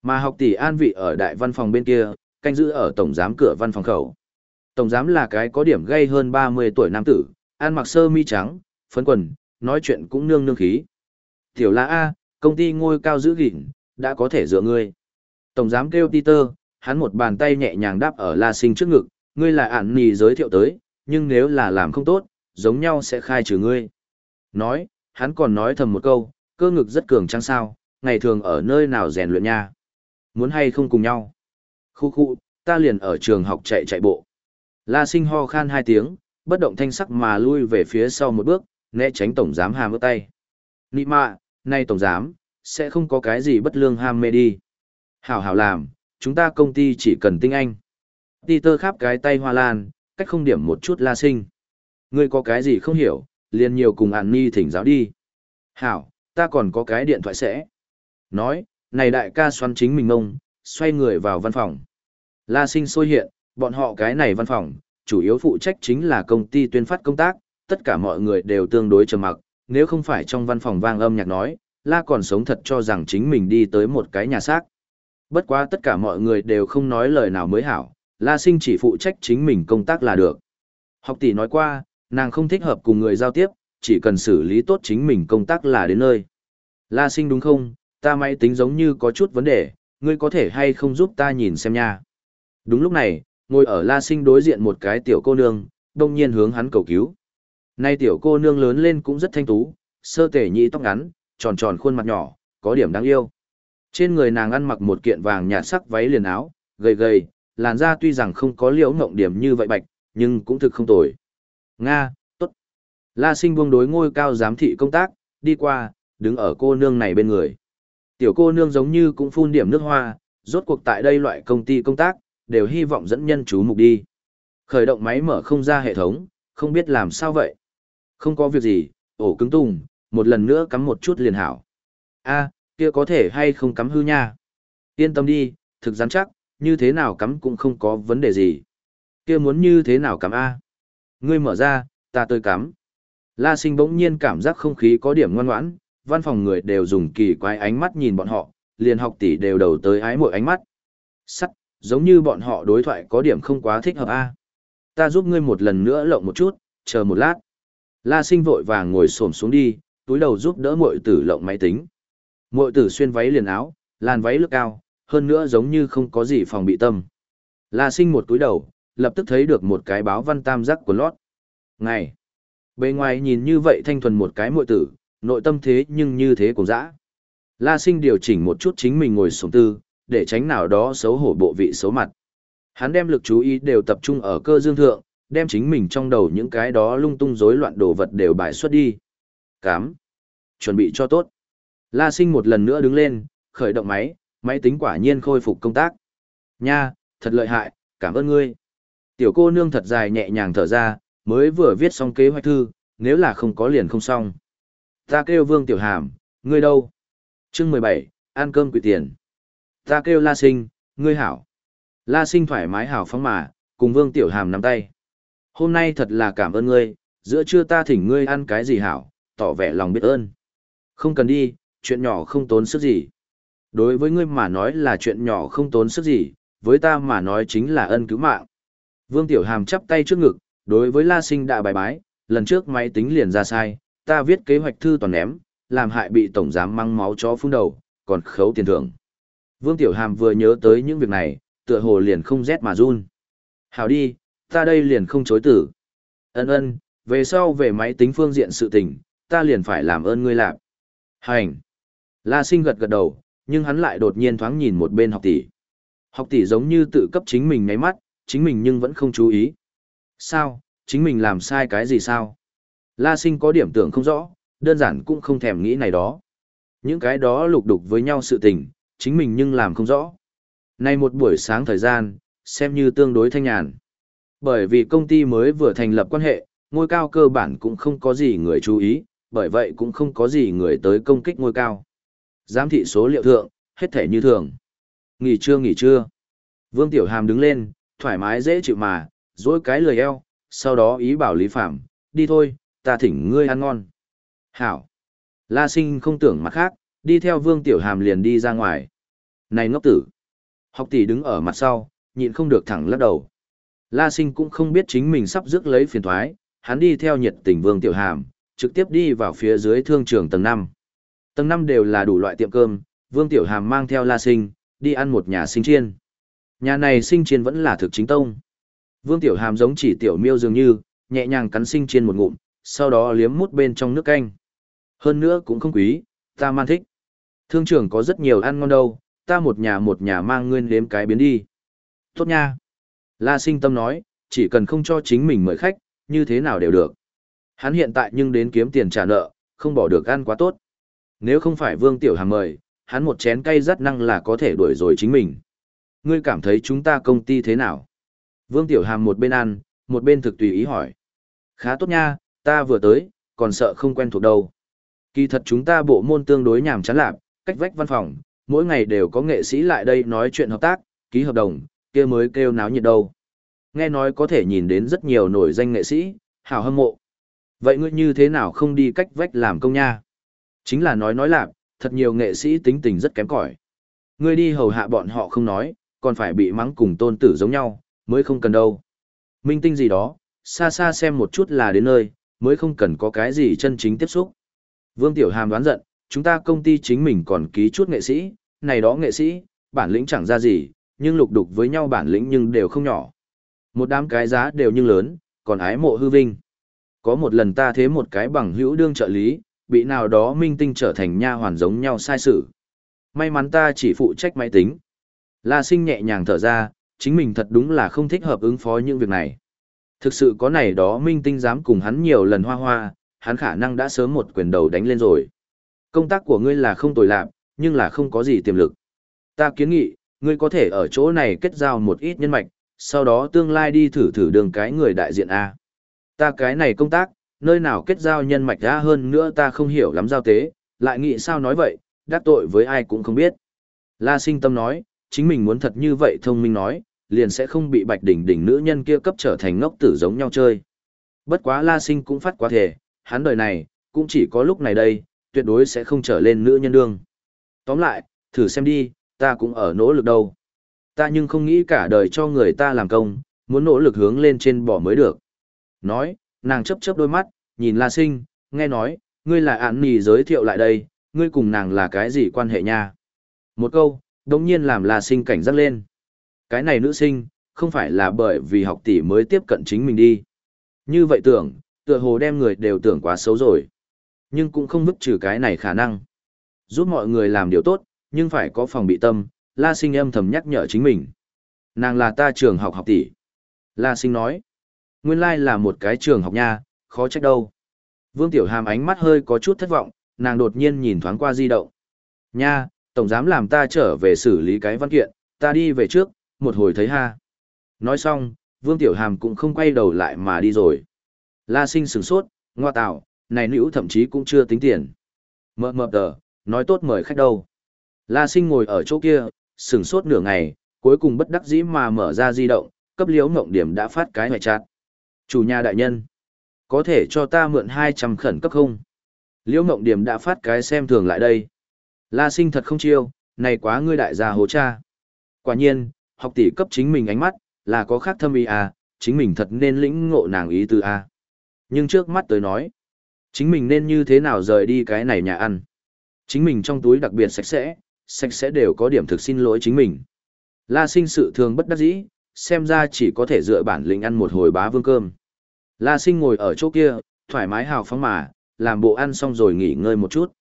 Mà học tỷ an vị ở đại văn phòng bên kia, canh giữ ở tổng giám cửa văn phòng khẩu. Tổng giám là cái có điểm gây hơn 30 tuổi nam tử, ăn mặc sơ mi trắng, phấn quần, nói chuyện cũng nương nương khí. Tiểu La A, công ty ngôi cao giữ gìn, đã có thể dựa ngươi. Tổng giám kêu Peter, hắn một bàn tay nhẹ nhàng đáp ở La Sinh trước ngực, ngươi là ản nì giới thiệu tới, nhưng nếu là làm không tốt, giống nhau sẽ khai trừ ngươi. Nói, hắn còn nói thầm một câu, cơ ngực rất cường trăng sao, ngày thường ở nơi nào rèn luyện nha. Muốn hay không cùng nhau? Khu khu, ta liền ở trường học chạy chạy bộ. La sinh ho khan hai tiếng, bất động thanh sắc mà lui về phía sau một bước, né tránh tổng giám hàm ước tay. Nị mạ, nay tổng giám, sẽ không có cái gì bất lương ham mê đi. Hảo hảo làm, chúng ta công ty chỉ cần tinh anh. Peter khắp cái tay hoa lan, cách không điểm một chút la sinh. Ngươi có cái gì không hiểu, liền nhiều cùng ạn ni thỉnh giáo đi. Hảo, ta còn có cái điện thoại sẽ. Nói, này đại ca xoắn chính mình ngông, xoay người vào văn phòng. La sinh sôi hiện, bọn họ cái này văn phòng, chủ yếu phụ trách chính là công ty tuyên phát công tác, tất cả mọi người đều tương đối trầm mặc, nếu không phải trong văn phòng vang âm nhạc nói, La còn sống thật cho rằng chính mình đi tới một cái nhà xác. Bất quá tất cả mọi người đều không nói lời nào mới hảo, La Sinh chỉ phụ trách chính mình công tác là được. Học tỷ nói qua, nàng không thích hợp cùng người giao tiếp, chỉ cần xử lý tốt chính mình công tác là đến nơi. La Sinh đúng không, ta máy tính giống như có chút vấn đề, ngươi có thể hay không giúp ta nhìn xem nha. Đúng lúc này, ngồi ở La Sinh đối diện một cái tiểu cô nương, đông nhiên hướng hắn cầu cứu. Nay tiểu cô nương lớn lên cũng rất thanh tú, sơ tể nhị tóc ngắn, tròn tròn khuôn mặt nhỏ, có điểm đáng yêu. Trên người nàng ăn mặc một kiện vàng nhạt sắc váy liền áo, gầy gầy, làn da tuy rằng không có liễu ngộng điểm như vậy bạch, nhưng cũng thực không tồi. Nga, tốt. La sinh buông đối ngôi cao giám thị công tác, đi qua, đứng ở cô nương này bên người. Tiểu cô nương giống như cũng phun điểm nước hoa, rốt cuộc tại đây loại công ty công tác, đều hy vọng dẫn nhân chú mục đi. Khởi động máy mở không ra hệ thống, không biết làm sao vậy. Không có việc gì, ổ cứng tung, một lần nữa cắm một chút liền hảo. a kia có thể hay không cắm hư nha. Yên tâm đi, thực rắn chắc, như thế nào cắm cũng không có vấn đề gì. Kia muốn như thế nào cắm A. Ngươi mở ra, ta tới cắm. La sinh bỗng nhiên cảm giác không khí có điểm ngoan ngoãn, văn phòng người đều dùng kỳ quái ánh mắt nhìn bọn họ, liền học tỷ đều đầu tới ái mỗi ánh mắt. Sắt, giống như bọn họ đối thoại có điểm không quá thích hợp A. Ta giúp ngươi một lần nữa lộng một chút, chờ một lát. La sinh vội vàng ngồi xổm xuống đi, túi đầu giúp đỡ muội tử lộng máy tính. Muội tử xuyên váy liền áo, làn váy lướt cao, hơn nữa giống như không có gì phòng bị tâm. La sinh một túi đầu, lập tức thấy được một cái báo văn tam giác của lót. Ngày. Bề ngoài nhìn như vậy thanh thuần một cái muội tử, nội tâm thế nhưng như thế cũng dã. La sinh điều chỉnh một chút chính mình ngồi sống tư, để tránh nào đó xấu hổ bộ vị xấu mặt. Hắn đem lực chú ý đều tập trung ở cơ dương thượng, đem chính mình trong đầu những cái đó lung tung rối loạn đồ vật đều bài xuất đi. Cám. Chuẩn bị cho tốt. La sinh một lần nữa đứng lên, khởi động máy, máy tính quả nhiên khôi phục công tác. Nha, thật lợi hại, cảm ơn ngươi. Tiểu cô nương thật dài nhẹ nhàng thở ra, mới vừa viết xong kế hoạch thư, nếu là không có liền không xong. Ta kêu Vương Tiểu Hàm, ngươi đâu? Chương mười bảy, ăn cơm quỷ tiền. Ta kêu La Sinh, ngươi hảo. La Sinh thoải mái hảo phóng mà, cùng Vương Tiểu Hàm nắm tay. Hôm nay thật là cảm ơn ngươi, giữa trưa ta thỉnh ngươi ăn cái gì hảo, tỏ vẻ lòng biết ơn. Không cần đi, chuyện nhỏ không tốn sức gì. Đối với ngươi mà nói là chuyện nhỏ không tốn sức gì, với ta mà nói chính là ân cứu mạng. Vương Tiểu Hàm chắp tay trước ngực, đối với La Sinh đã bài bái, lần trước máy tính liền ra sai, ta viết kế hoạch thư toàn ném, làm hại bị tổng giám mang máu chó phun đầu, còn khấu tiền thưởng. Vương Tiểu Hàm vừa nhớ tới những việc này, tựa hồ liền không rét mà run. Hảo đi, ta đây liền không chối tử. Ân ân, về sau về máy tính phương diện sự tình, ta liền phải làm ơn ngươi làm. Hành. La sinh gật gật đầu, nhưng hắn lại đột nhiên thoáng nhìn một bên học tỷ. Học tỷ giống như tự cấp chính mình ngáy mắt, chính mình nhưng vẫn không chú ý. Sao, chính mình làm sai cái gì sao? La sinh có điểm tưởng không rõ, đơn giản cũng không thèm nghĩ này đó. Những cái đó lục đục với nhau sự tình, chính mình nhưng làm không rõ. Nay một buổi sáng thời gian, xem như tương đối thanh nhàn. Bởi vì công ty mới vừa thành lập quan hệ, ngôi cao cơ bản cũng không có gì người chú ý, bởi vậy cũng không có gì người tới công kích ngôi cao. Giám thị số liệu thượng, hết thể như thường. Nghỉ trưa nghỉ trưa. Vương Tiểu Hàm đứng lên, thoải mái dễ chịu mà, dối cái lười eo, sau đó ý bảo Lý Phạm, đi thôi, ta thỉnh ngươi ăn ngon. Hảo. La sinh không tưởng mặt khác, đi theo Vương Tiểu Hàm liền đi ra ngoài. Này ngốc tử. Học tỷ đứng ở mặt sau, nhịn không được thẳng lắc đầu. La sinh cũng không biết chính mình sắp rước lấy phiền thoái, hắn đi theo nhiệt tình Vương Tiểu Hàm, trực tiếp đi vào phía dưới thương trường tầng 5. Tầng 5 đều là đủ loại tiệm cơm, Vương Tiểu Hàm mang theo La Sinh, đi ăn một nhà sinh chiên. Nhà này sinh chiên vẫn là thực chính tông. Vương Tiểu Hàm giống chỉ tiểu miêu dường như, nhẹ nhàng cắn sinh chiên một ngụm, sau đó liếm mút bên trong nước canh. Hơn nữa cũng không quý, ta man thích. Thương trưởng có rất nhiều ăn ngon đâu, ta một nhà một nhà mang nguyên đếm cái biến đi. Tốt nha. La sinh tâm nói, chỉ cần không cho chính mình mời khách, như thế nào đều được. Hắn hiện tại nhưng đến kiếm tiền trả nợ, không bỏ được ăn quá tốt. Nếu không phải Vương Tiểu hàng mời, hắn một chén cay rất năng là có thể đuổi rồi chính mình. Ngươi cảm thấy chúng ta công ty thế nào? Vương Tiểu Hàm một bên ăn, một bên thực tùy ý hỏi. Khá tốt nha, ta vừa tới, còn sợ không quen thuộc đâu. Kỳ thật chúng ta bộ môn tương đối nhàm chán lạc, cách vách văn phòng, mỗi ngày đều có nghệ sĩ lại đây nói chuyện hợp tác, ký hợp đồng, kia mới kêu náo nhiệt đâu. Nghe nói có thể nhìn đến rất nhiều nổi danh nghệ sĩ, hào hâm mộ. Vậy ngươi như thế nào không đi cách vách làm công nha? Chính là nói nói lạc, thật nhiều nghệ sĩ tính tình rất kém cỏi. Ngươi đi hầu hạ bọn họ không nói, còn phải bị mắng cùng tôn tử giống nhau, mới không cần đâu. Minh tinh gì đó, xa xa xem một chút là đến nơi, mới không cần có cái gì chân chính tiếp xúc. Vương Tiểu Hàm đoán giận, chúng ta công ty chính mình còn ký chút nghệ sĩ, này đó nghệ sĩ, bản lĩnh chẳng ra gì, nhưng lục đục với nhau bản lĩnh nhưng đều không nhỏ. Một đám cái giá đều nhưng lớn, còn ái mộ hư vinh. Có một lần ta thế một cái bằng hữu đương trợ lý, bị nào đó minh tinh trở thành nha hoàn giống nhau sai sự. May mắn ta chỉ phụ trách máy tính. La sinh nhẹ nhàng thở ra, chính mình thật đúng là không thích hợp ứng phó những việc này. Thực sự có này đó minh tinh dám cùng hắn nhiều lần hoa hoa, hắn khả năng đã sớm một quyền đầu đánh lên rồi. Công tác của ngươi là không tồi lạc, nhưng là không có gì tiềm lực. Ta kiến nghị, ngươi có thể ở chỗ này kết giao một ít nhân mạch, sau đó tương lai đi thử thử đường cái người đại diện A. Ta cái này công tác, nơi nào kết giao nhân mạch ra hơn nữa ta không hiểu lắm giao tế, lại nghĩ sao nói vậy, đắc tội với ai cũng không biết. La sinh tâm nói, chính mình muốn thật như vậy thông minh nói, liền sẽ không bị bạch đỉnh đỉnh nữ nhân kia cấp trở thành ngốc tử giống nhau chơi. Bất quá La sinh cũng phát quá thể, hắn đời này, cũng chỉ có lúc này đây, tuyệt đối sẽ không trở lên nữ nhân đương. Tóm lại, thử xem đi, ta cũng ở nỗ lực đâu. Ta nhưng không nghĩ cả đời cho người ta làm công, muốn nỗ lực hướng lên trên bỏ mới được. Nói, nàng chấp chấp đôi mắt, nhìn La Sinh, nghe nói, ngươi là án nì giới thiệu lại đây, ngươi cùng nàng là cái gì quan hệ nha. Một câu, đồng nhiên làm La Sinh cảnh giác lên. Cái này nữ sinh, không phải là bởi vì học tỷ mới tiếp cận chính mình đi. Như vậy tưởng, tựa hồ đem người đều tưởng quá xấu rồi. Nhưng cũng không vứt trừ cái này khả năng. Giúp mọi người làm điều tốt, nhưng phải có phòng bị tâm, La Sinh âm thầm nhắc nhở chính mình. Nàng là ta trường học học tỷ. La Sinh nói. Nguyên lai là một cái trường học nha, khó trách đâu. Vương Tiểu Hàm ánh mắt hơi có chút thất vọng, nàng đột nhiên nhìn thoáng qua di động. Nha, Tổng giám làm ta trở về xử lý cái văn kiện, ta đi về trước, một hồi thấy ha. Nói xong, Vương Tiểu Hàm cũng không quay đầu lại mà đi rồi. La sinh sửng sốt, ngoa tạo, này nữ thậm chí cũng chưa tính tiền. Mờ mờ tờ, nói tốt mời khách đâu. La sinh ngồi ở chỗ kia, sửng sốt nửa ngày, cuối cùng bất đắc dĩ mà mở ra di động, cấp liếu mộng điểm đã phát cái ngoại chặt. Chủ nhà đại nhân, có thể cho ta mượn 200 khẩn cấp không? Liễu mộng điểm đã phát cái xem thường lại đây. La sinh thật không chiêu, này quá ngươi đại gia hố cha. Quả nhiên, học tỷ cấp chính mình ánh mắt, là có khác thâm ý à, chính mình thật nên lĩnh ngộ nàng ý từ à. Nhưng trước mắt tới nói, chính mình nên như thế nào rời đi cái này nhà ăn. Chính mình trong túi đặc biệt sạch sẽ, sạch sẽ đều có điểm thực xin lỗi chính mình. La sinh sự thường bất đắc dĩ, xem ra chỉ có thể dựa bản lĩnh ăn một hồi bá vương cơm. La sinh ngồi ở chỗ kia, thoải mái hào phóng mà, làm bộ ăn xong rồi nghỉ ngơi một chút.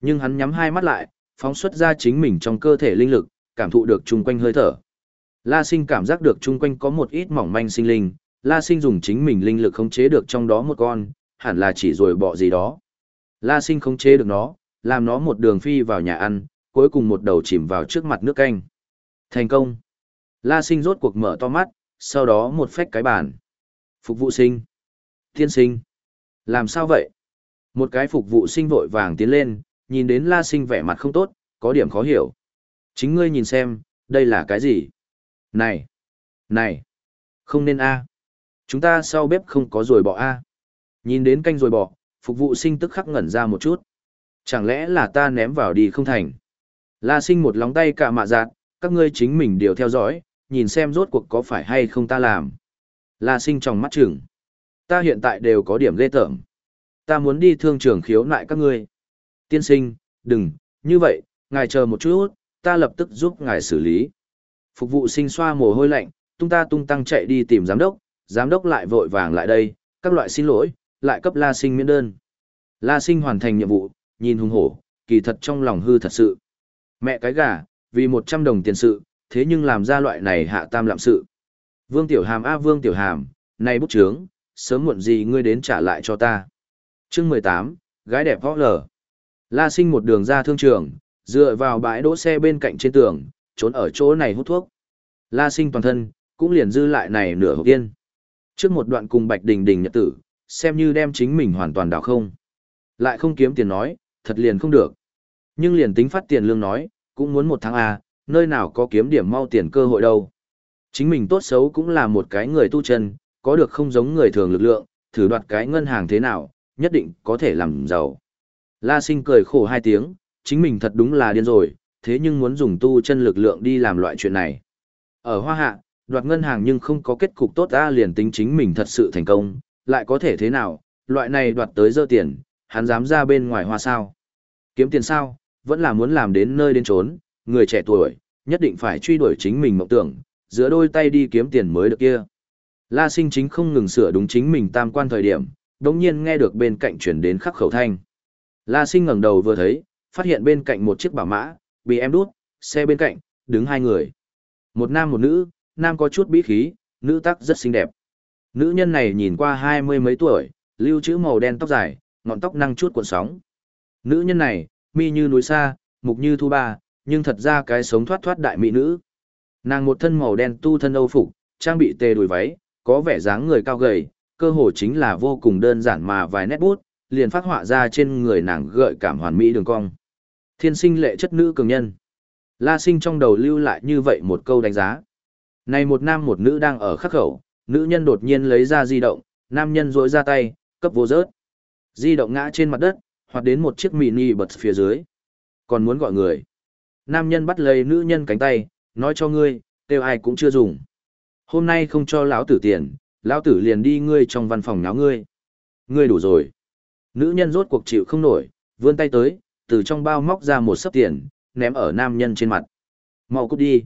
Nhưng hắn nhắm hai mắt lại, phóng xuất ra chính mình trong cơ thể linh lực, cảm thụ được chung quanh hơi thở. La sinh cảm giác được chung quanh có một ít mỏng manh sinh linh, La sinh dùng chính mình linh lực khống chế được trong đó một con, hẳn là chỉ rồi bỏ gì đó. La sinh khống chế được nó, làm nó một đường phi vào nhà ăn, cuối cùng một đầu chìm vào trước mặt nước canh. Thành công. La sinh rốt cuộc mở to mắt, sau đó một phách cái bàn. Phục vụ sinh. Tiên sinh. Làm sao vậy? Một cái phục vụ sinh vội vàng tiến lên, nhìn đến la sinh vẻ mặt không tốt, có điểm khó hiểu. Chính ngươi nhìn xem, đây là cái gì? Này! Này! Không nên a Chúng ta sau bếp không có rồi bỏ a Nhìn đến canh rồi bỏ, phục vụ sinh tức khắc ngẩn ra một chút. Chẳng lẽ là ta ném vào đi không thành? La sinh một lóng tay cả mạ giác, các ngươi chính mình đều theo dõi, nhìn xem rốt cuộc có phải hay không ta làm. La sinh trong mắt chừng. Ta hiện tại đều có điểm ghê tởm. Ta muốn đi thương trường khiếu nại các ngươi. Tiên sinh, đừng, như vậy, ngài chờ một chút, ta lập tức giúp ngài xử lý. Phục vụ sinh xoa mồ hôi lạnh, tung ta tung tăng chạy đi tìm giám đốc, giám đốc lại vội vàng lại đây, các loại xin lỗi, lại cấp La Sinh miễn đơn. La Sinh hoàn thành nhiệm vụ, nhìn hùng hổ, kỳ thật trong lòng hư thật sự. Mẹ cái gà, vì 100 đồng tiền sự, thế nhưng làm ra loại này hạ tam lạm sự. Vương Tiểu Hàm a Vương Tiểu Hàm, này bút chướng, sớm muộn gì ngươi đến trả lại cho ta. Chương 18, gái đẹp võ lở. La Sinh một đường ra thương trường, dựa vào bãi đỗ xe bên cạnh trên tường, trốn ở chỗ này hút thuốc. La Sinh toàn thân, cũng liền dư lại này nửa hộp yên. Trước một đoạn cùng Bạch Đình Đình nhật tử, xem như đem chính mình hoàn toàn đảo không. Lại không kiếm tiền nói, thật liền không được. Nhưng liền tính phát tiền lương nói, cũng muốn một tháng A, nơi nào có kiếm điểm mau tiền cơ hội đâu. Chính mình tốt xấu cũng là một cái người tu chân, có được không giống người thường lực lượng, thử đoạt cái ngân hàng thế nào, nhất định có thể làm giàu. La sinh cười khổ hai tiếng, chính mình thật đúng là điên rồi, thế nhưng muốn dùng tu chân lực lượng đi làm loại chuyện này. Ở Hoa Hạ, đoạt ngân hàng nhưng không có kết cục tốt ta liền tính chính mình thật sự thành công, lại có thể thế nào, loại này đoạt tới dơ tiền, hắn dám ra bên ngoài hoa sao. Kiếm tiền sao, vẫn là muốn làm đến nơi đến trốn, người trẻ tuổi, nhất định phải truy đuổi chính mình mộng tưởng, giữa đôi tay đi kiếm tiền mới được kia. La sinh chính không ngừng sửa đúng chính mình tam quan thời điểm, đồng nhiên nghe được bên cạnh chuyển đến khắc khẩu thanh. La sinh ngẩng đầu vừa thấy, phát hiện bên cạnh một chiếc bảo mã, bị em đút, xe bên cạnh, đứng hai người. Một nam một nữ, nam có chút bí khí, nữ tắc rất xinh đẹp. Nữ nhân này nhìn qua hai mươi mấy tuổi, lưu trữ màu đen tóc dài, ngọn tóc năng chút cuộn sóng. Nữ nhân này, mi như núi xa, mục như thu ba, nhưng thật ra cái sống thoát thoát đại mỹ nữ. Nàng một thân màu đen tu thân âu phục, trang bị tề đùi váy, có vẻ dáng người cao gầy, cơ hồ chính là vô cùng đơn giản mà vài nét bút, liền phát họa ra trên người nàng gợi cảm hoàn mỹ đường cong. Thiên sinh lệ chất nữ cường nhân. La sinh trong đầu lưu lại như vậy một câu đánh giá. Này một nam một nữ đang ở khắc khẩu, nữ nhân đột nhiên lấy ra di động, nam nhân rỗi ra tay, cấp vô rớt. Di động ngã trên mặt đất, hoặc đến một chiếc mini bật phía dưới. Còn muốn gọi người. Nam nhân bắt lấy nữ nhân cánh tay, nói cho ngươi, kêu ai cũng chưa dùng. Hôm nay không cho lão tử tiền, lão tử liền đi ngươi trong văn phòng náo ngươi. Ngươi đủ rồi. Nữ nhân rốt cuộc chịu không nổi, vươn tay tới, từ trong bao móc ra một sấp tiền, ném ở nam nhân trên mặt. Mau cút đi.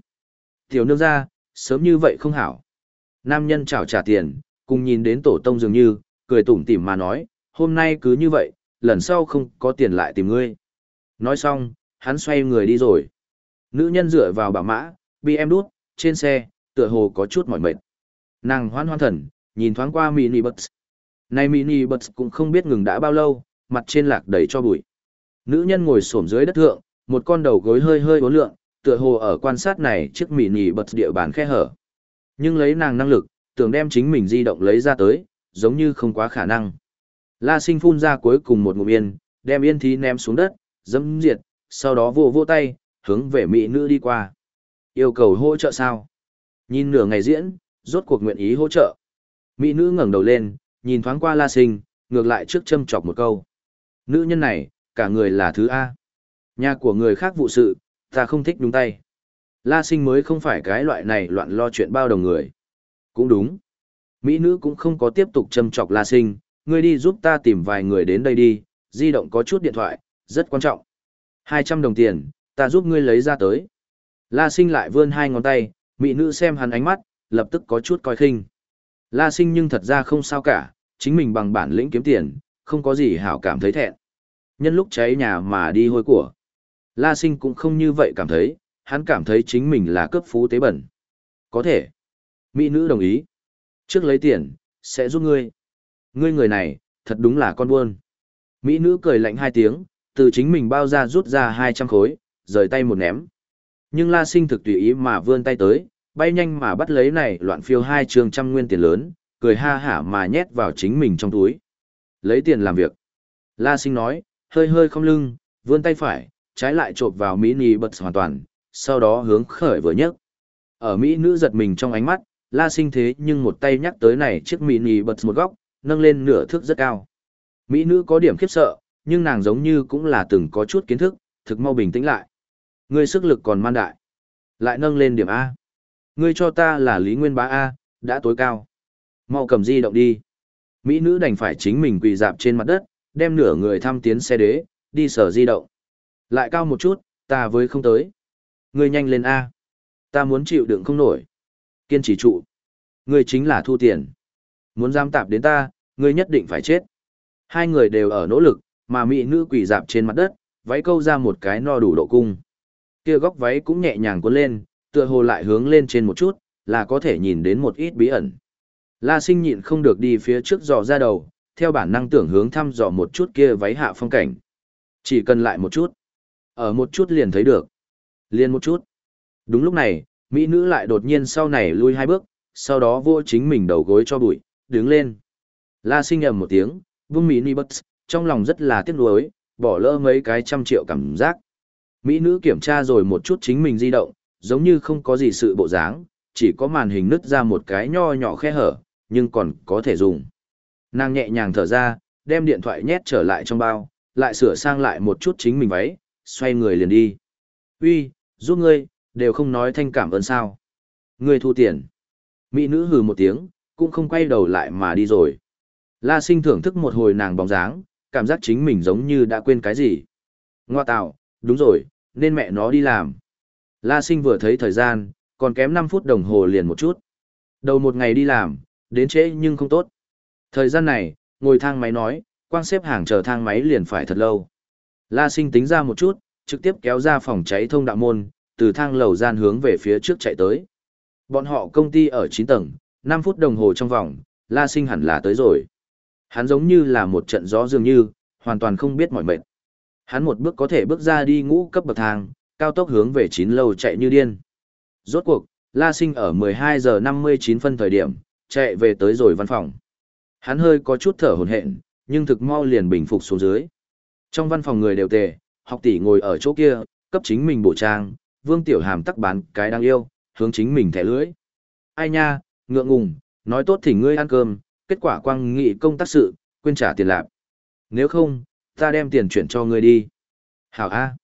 Tiểu nương ra, sớm như vậy không hảo. Nam nhân chào trả tiền, cùng nhìn đến tổ tông dường như, cười tủm tỉm mà nói, hôm nay cứ như vậy, lần sau không có tiền lại tìm ngươi. Nói xong, hắn xoay người đi rồi. Nữ nhân dựa vào bảo mã, bị em đút, trên xe, tựa hồ có chút mỏi mệt. Nàng hoan hoan thần, nhìn thoáng qua mini bus. Này mini bus cũng không biết ngừng đã bao lâu, mặt trên lạc đầy cho bụi. Nữ nhân ngồi xổm dưới đất thượng, Một con đầu gối hơi hơi uốn lượn, tựa hồ ở quan sát này chiếc mỉ nỉ bật địa bàn khe hở. Nhưng lấy nàng năng lực, tưởng đem chính mình di động lấy ra tới, giống như không quá khả năng. La sinh phun ra cuối cùng một ngụm yên, đem yên thí ném xuống đất, dẫm diệt, sau đó vô vô tay, hướng về mỹ nữ đi qua. Yêu cầu hỗ trợ sao? Nhìn nửa ngày diễn, rốt cuộc nguyện ý hỗ trợ. Mỹ nữ ngẩng đầu lên, nhìn thoáng qua la sinh, ngược lại trước châm chọc một câu. Nữ nhân này, cả người là thứ A. Nhà của người khác vụ sự, ta không thích đúng tay. La sinh mới không phải cái loại này loạn lo chuyện bao đồng người. Cũng đúng. Mỹ nữ cũng không có tiếp tục châm chọc la sinh, ngươi đi giúp ta tìm vài người đến đây đi, di động có chút điện thoại, rất quan trọng. 200 đồng tiền, ta giúp ngươi lấy ra tới. La sinh lại vươn hai ngón tay, mỹ nữ xem hắn ánh mắt, lập tức có chút coi khinh. La sinh nhưng thật ra không sao cả, chính mình bằng bản lĩnh kiếm tiền, không có gì hảo cảm thấy thẹn. Nhân lúc cháy nhà mà đi hôi của. La sinh cũng không như vậy cảm thấy, hắn cảm thấy chính mình là cấp phú tế bẩn. Có thể. Mỹ nữ đồng ý. Trước lấy tiền, sẽ giúp ngươi. Ngươi người này, thật đúng là con buôn. Mỹ nữ cười lạnh hai tiếng, từ chính mình bao ra rút ra 200 khối, rời tay một ném. Nhưng La Sinh thực tùy ý mà vươn tay tới, bay nhanh mà bắt lấy này loạn phiêu hai trường trăm nguyên tiền lớn, cười ha hả mà nhét vào chính mình trong túi. Lấy tiền làm việc. La Sinh nói, hơi hơi không lưng, vươn tay phải, trái lại chộp vào Mỹ nữ bật hoàn toàn, sau đó hướng khởi vừa nhấc. Ở Mỹ nữ giật mình trong ánh mắt, La Sinh thế nhưng một tay nhắc tới này chiếc Mỹ nữ bật một góc, nâng lên nửa thước rất cao. Mỹ nữ có điểm khiếp sợ, nhưng nàng giống như cũng là từng có chút kiến thức, thực mau bình tĩnh lại. Ngươi sức lực còn man đại. Lại nâng lên điểm A. Ngươi cho ta là Lý Nguyên Bá A, đã tối cao. Mau cầm di động đi. Mỹ nữ đành phải chính mình quỳ dạp trên mặt đất, đem nửa người thăm tiến xe đế, đi sở di động. Lại cao một chút, ta với không tới. Ngươi nhanh lên A. Ta muốn chịu đựng không nổi. Kiên trì trụ. Ngươi chính là thu tiền. Muốn giam tạp đến ta, ngươi nhất định phải chết. Hai người đều ở nỗ lực, mà mỹ nữ quỳ dạp trên mặt đất, váy câu ra một cái no đủ độ cung. Kia góc váy cũng nhẹ nhàng cuốn lên, tựa hồ lại hướng lên trên một chút, là có thể nhìn đến một ít bí ẩn. La sinh nhịn không được đi phía trước dò ra đầu, theo bản năng tưởng hướng thăm dò một chút kia váy hạ phong cảnh. Chỉ cần lại một chút. Ở một chút liền thấy được. Liền một chút. Đúng lúc này, mỹ nữ lại đột nhiên sau này lui hai bước, sau đó vô chính mình đầu gối cho bụi, đứng lên. La sinh ầm một tiếng, vung mỹ ni bất, trong lòng rất là tiếc nuối, bỏ lỡ mấy cái trăm triệu cảm giác. Mỹ nữ kiểm tra rồi một chút chính mình di động, giống như không có gì sự bộ dáng, chỉ có màn hình nứt ra một cái nho nhỏ khe hở, nhưng còn có thể dùng. Nàng nhẹ nhàng thở ra, đem điện thoại nhét trở lại trong bao, lại sửa sang lại một chút chính mình váy, xoay người liền đi. Uy, giúp ngươi, đều không nói thanh cảm ơn sao. Ngươi thu tiền. Mỹ nữ hừ một tiếng, cũng không quay đầu lại mà đi rồi. La sinh thưởng thức một hồi nàng bóng dáng, cảm giác chính mình giống như đã quên cái gì. Ngoa tạo, đúng rồi, nên mẹ nó đi làm. La sinh vừa thấy thời gian, còn kém 5 phút đồng hồ liền một chút. Đầu một ngày đi làm, đến trễ nhưng không tốt. Thời gian này, ngồi thang máy nói, quang xếp hàng chờ thang máy liền phải thật lâu. La sinh tính ra một chút, trực tiếp kéo ra phòng cháy thông đạo môn, từ thang lầu gian hướng về phía trước chạy tới. Bọn họ công ty ở 9 tầng, 5 phút đồng hồ trong vòng, La sinh hẳn là tới rồi. Hắn giống như là một trận gió dường như, hoàn toàn không biết mỏi mệt. Hắn một bước có thể bước ra đi ngũ cấp bậc thang, cao tốc hướng về 9 lầu chạy như điên. Rốt cuộc, La Sinh ở 12 giờ 59 phân thời điểm, chạy về tới rồi văn phòng. Hắn hơi có chút thở hổn hển, nhưng thực mau liền bình phục xuống dưới. Trong văn phòng người đều tề, học tỷ ngồi ở chỗ kia, cấp chính mình bổ trang, Vương Tiểu Hàm tắc bán cái đang yêu, hướng chính mình thẻ lưới. Ai nha, ngượng ngùng, nói tốt thì ngươi ăn cơm, kết quả quang nghị công tác sự, quên trả tiền lạp. Nếu không, ta đem tiền chuyển cho ngươi đi. Hảo A.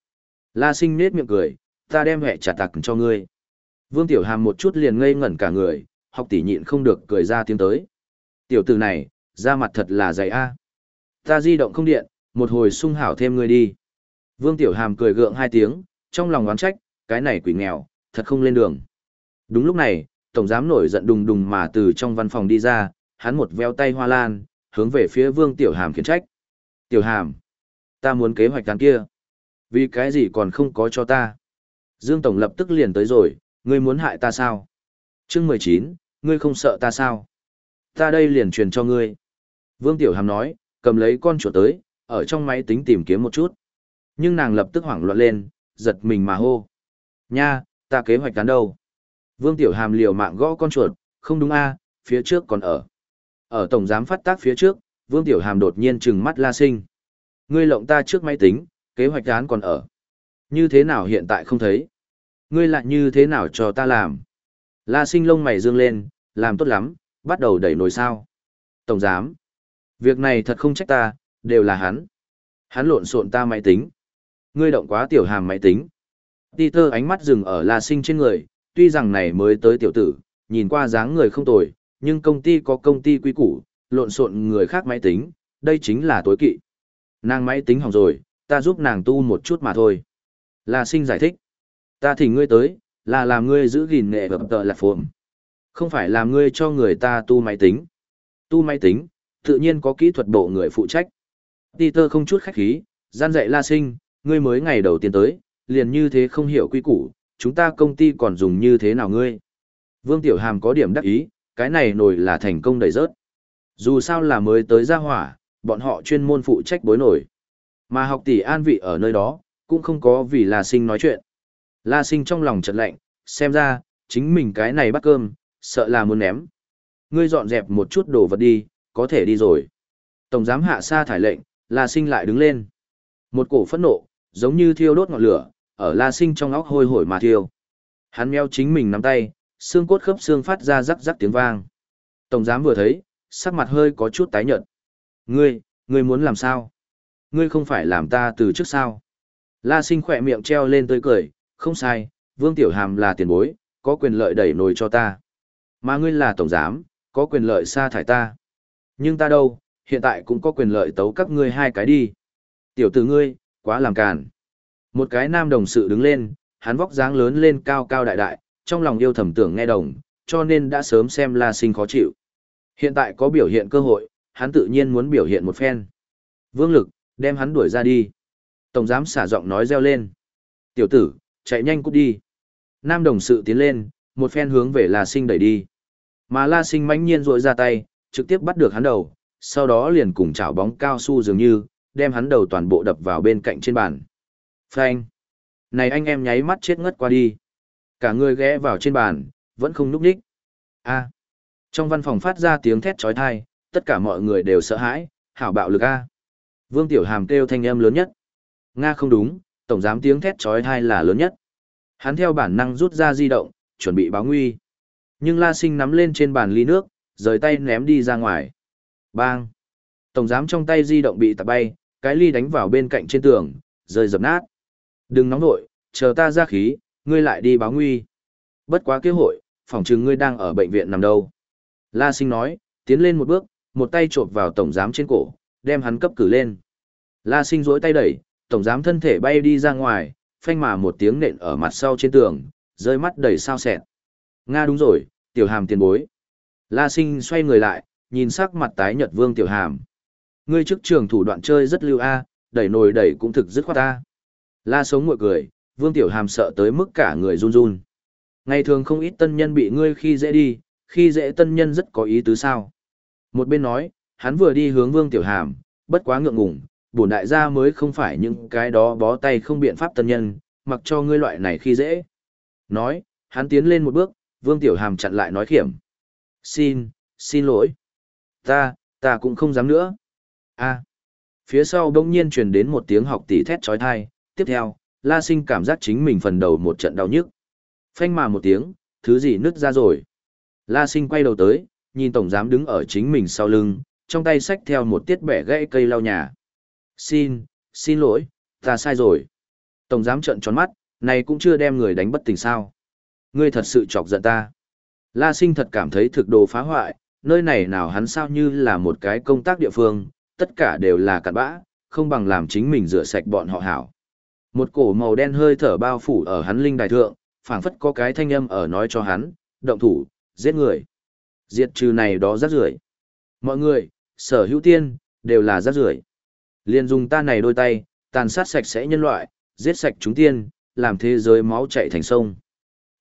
La sinh nết miệng cười, ta đem hẹ trả tặc cho ngươi. Vương Tiểu Hàm một chút liền ngây ngẩn cả người, học tỷ nhịn không được cười ra tiếng tới. Tiểu tử này, da mặt thật là dày A. Ta di động không điện, một hồi sung hảo thêm ngươi đi. Vương Tiểu Hàm cười gượng hai tiếng, trong lòng oán trách, cái này quỷ nghèo, thật không lên đường. Đúng lúc này, Tổng giám nổi giận đùng đùng mà từ trong văn phòng đi ra, hắn một veo tay hoa lan, hướng về phía Vương Tiểu Hàm khiển trách. Tiểu Hàm, ta muốn kế hoạch đàn kia. Vì cái gì còn không có cho ta? Dương Tổng lập tức liền tới rồi, ngươi muốn hại ta sao? chương mười chín, ngươi không sợ ta sao? Ta đây liền truyền cho ngươi. Vương Tiểu Hàm nói, cầm lấy con chuột tới, ở trong máy tính tìm kiếm một chút. Nhưng nàng lập tức hoảng loạn lên, giật mình mà hô. Nha, ta kế hoạch tán đâu? Vương Tiểu Hàm liều mạng gõ con chuột, không đúng a, phía trước còn ở. Ở tổng giám phát tác phía trước, Vương Tiểu Hàm đột nhiên trừng mắt La Sinh. Ngươi lộng ta trước máy tính, kế hoạch án còn ở. Như thế nào hiện tại không thấy? Ngươi lại như thế nào cho ta làm? La Sinh lông mày dương lên, làm tốt lắm, bắt đầu đẩy nồi sao. Tổng giám. Việc này thật không trách ta, đều là hắn. Hắn lộn xộn ta máy tính. Ngươi động quá tiểu hàm máy tính. Peter ánh mắt dừng ở La Sinh trên người, tuy rằng này mới tới tiểu tử, nhìn qua dáng người không tồi, nhưng công ty có công ty quý củ, lộn xộn người khác máy tính, đây chính là tối kỵ. Nàng máy tính hỏng rồi, ta giúp nàng tu một chút mà thôi. La Sinh giải thích. Ta thỉnh ngươi tới, là làm ngươi giữ gìn nghệ vật tờ là phồm. Không phải làm ngươi cho người ta tu máy tính. Tu máy tính, tự nhiên có kỹ thuật bộ người phụ trách. Peter không chút khách khí, gian dạy La Sinh, ngươi mới ngày đầu tiên tới, liền như thế không hiểu quy củ, chúng ta công ty còn dùng như thế nào ngươi. Vương Tiểu Hàm có điểm đắc ý, cái này nổi là thành công đầy rớt. Dù sao là mới tới gia hỏa, bọn họ chuyên môn phụ trách bối nổi. Mà học tỷ an vị ở nơi đó, cũng không có vì La Sinh nói chuyện. La Sinh trong lòng chợt lạnh, xem ra, chính mình cái này bắt cơm, sợ là muốn ném. Ngươi dọn dẹp một chút đồ vật đi, có thể đi rồi. Tổng giám hạ sa thải lệnh, La Sinh lại đứng lên. Một cổ phẫn nộ, giống như thiêu đốt ngọn lửa, ở La Sinh trong óc hôi hổi mà thiêu. Hắn meo chính mình nắm tay, xương cốt khớp xương phát ra rắc rắc tiếng vang. Tổng giám vừa thấy, sắc mặt hơi có chút tái nhợt. Ngươi, ngươi muốn làm sao? Ngươi không phải làm ta từ trước sao? La Sinh khỏe miệng treo lên tươi cười, không sai, Vương Tiểu Hàm là tiền bối, có quyền lợi đẩy nồi cho ta. Mà ngươi là tổng giám, có quyền lợi sa thải ta. Nhưng ta đâu, hiện tại cũng có quyền lợi tấu các ngươi hai cái đi. Tiểu tử ngươi, quá làm càn. Một cái nam đồng sự đứng lên, hắn vóc dáng lớn lên cao cao đại đại, trong lòng yêu thầm tưởng nghe đồng, cho nên đã sớm xem La Sinh khó chịu. Hiện tại có biểu hiện cơ hội, hắn tự nhiên muốn biểu hiện một phen. Vương lực, đem hắn đuổi ra đi. Tổng giám xả giọng nói reo lên. Tiểu tử, chạy nhanh cút đi. Nam đồng sự tiến lên, một phen hướng về La Sinh đẩy đi. Mà La Sinh mãnh nhiên rội ra tay, trực tiếp bắt được hắn đầu, sau đó liền cùng chảo bóng cao su dường như, đem hắn đầu toàn bộ đập vào bên cạnh trên bàn. Phanh! Này anh em nháy mắt chết ngất qua đi. Cả người ghé vào trên bàn, vẫn không núp đích. A! Trong văn phòng phát ra tiếng thét trói thai, tất cả mọi người đều sợ hãi, hảo bạo lực A. Vương Tiểu Hàm kêu thanh em lớn nhất. Nga không đúng, tổng giám tiếng thét trói thai là lớn nhất. Hắn theo bản năng rút ra di động, chuẩn bị báo nguy. Nhưng La Sinh nắm lên trên bàn ly nước, rời tay ném đi ra ngoài. Bang! Tổng giám trong tay di động bị tạt bay, cái ly đánh vào bên cạnh trên tường, rơi dập nát. Đừng nóng nội, chờ ta ra khí, ngươi lại đi báo nguy. Bất quá kế hội, phòng trừng ngươi đang ở bệnh viện nằm đâu. La sinh nói, tiến lên một bước, một tay trộm vào tổng giám trên cổ, đem hắn cấp cử lên. La sinh duỗi tay đẩy, tổng giám thân thể bay đi ra ngoài, phanh mà một tiếng nện ở mặt sau trên tường, rơi mắt đầy sao sẹn. Nga đúng rồi, tiểu hàm tiền bối. La sinh xoay người lại, nhìn sắc mặt tái nhợt vương tiểu hàm. Ngươi trước trường thủ đoạn chơi rất lưu a, đẩy nồi đẩy cũng thực dứt khoát ta. La sống mội cười, vương tiểu hàm sợ tới mức cả người run run. Ngày thường không ít tân nhân bị ngươi khi dễ đi, khi dễ tân nhân rất có ý tứ sao. Một bên nói, hắn vừa đi hướng vương tiểu hàm, bất quá ngượng ngùng, bổn đại gia mới không phải những cái đó bó tay không biện pháp tân nhân, mặc cho ngươi loại này khi dễ. Nói, hắn tiến lên một bước, vương tiểu hàm chặn lại nói khiểm. Xin, xin lỗi. Ta, ta cũng không dám nữa. a Phía sau đông nhiên truyền đến một tiếng học tỷ thét trói thai, tiếp theo, La Sinh cảm giác chính mình phần đầu một trận đau nhức. Phanh mà một tiếng, thứ gì nứt ra rồi. La Sinh quay đầu tới, nhìn tổng giám đứng ở chính mình sau lưng, trong tay xách theo một tiết bẻ gãy cây lau nhà. Xin, xin lỗi, ta sai rồi. Tổng giám trợn tròn mắt, này cũng chưa đem người đánh bất tỉnh sao. Ngươi thật sự chọc giận ta. La Sinh thật cảm thấy thực đồ phá hoại, nơi này nào hắn sao như là một cái công tác địa phương, tất cả đều là cặn bã, không bằng làm chính mình rửa sạch bọn họ hảo. Một cổ màu đen hơi thở bao phủ ở hắn linh đài thượng, phảng phất có cái thanh âm ở nói cho hắn, động thủ, giết người. Diệt trừ này đó rác rưởi. Mọi người, sở hữu tiên, đều là rác rưởi. Liên dùng ta này đôi tay, tàn sát sạch sẽ nhân loại, giết sạch chúng tiên, làm thế giới máu chạy thành sông.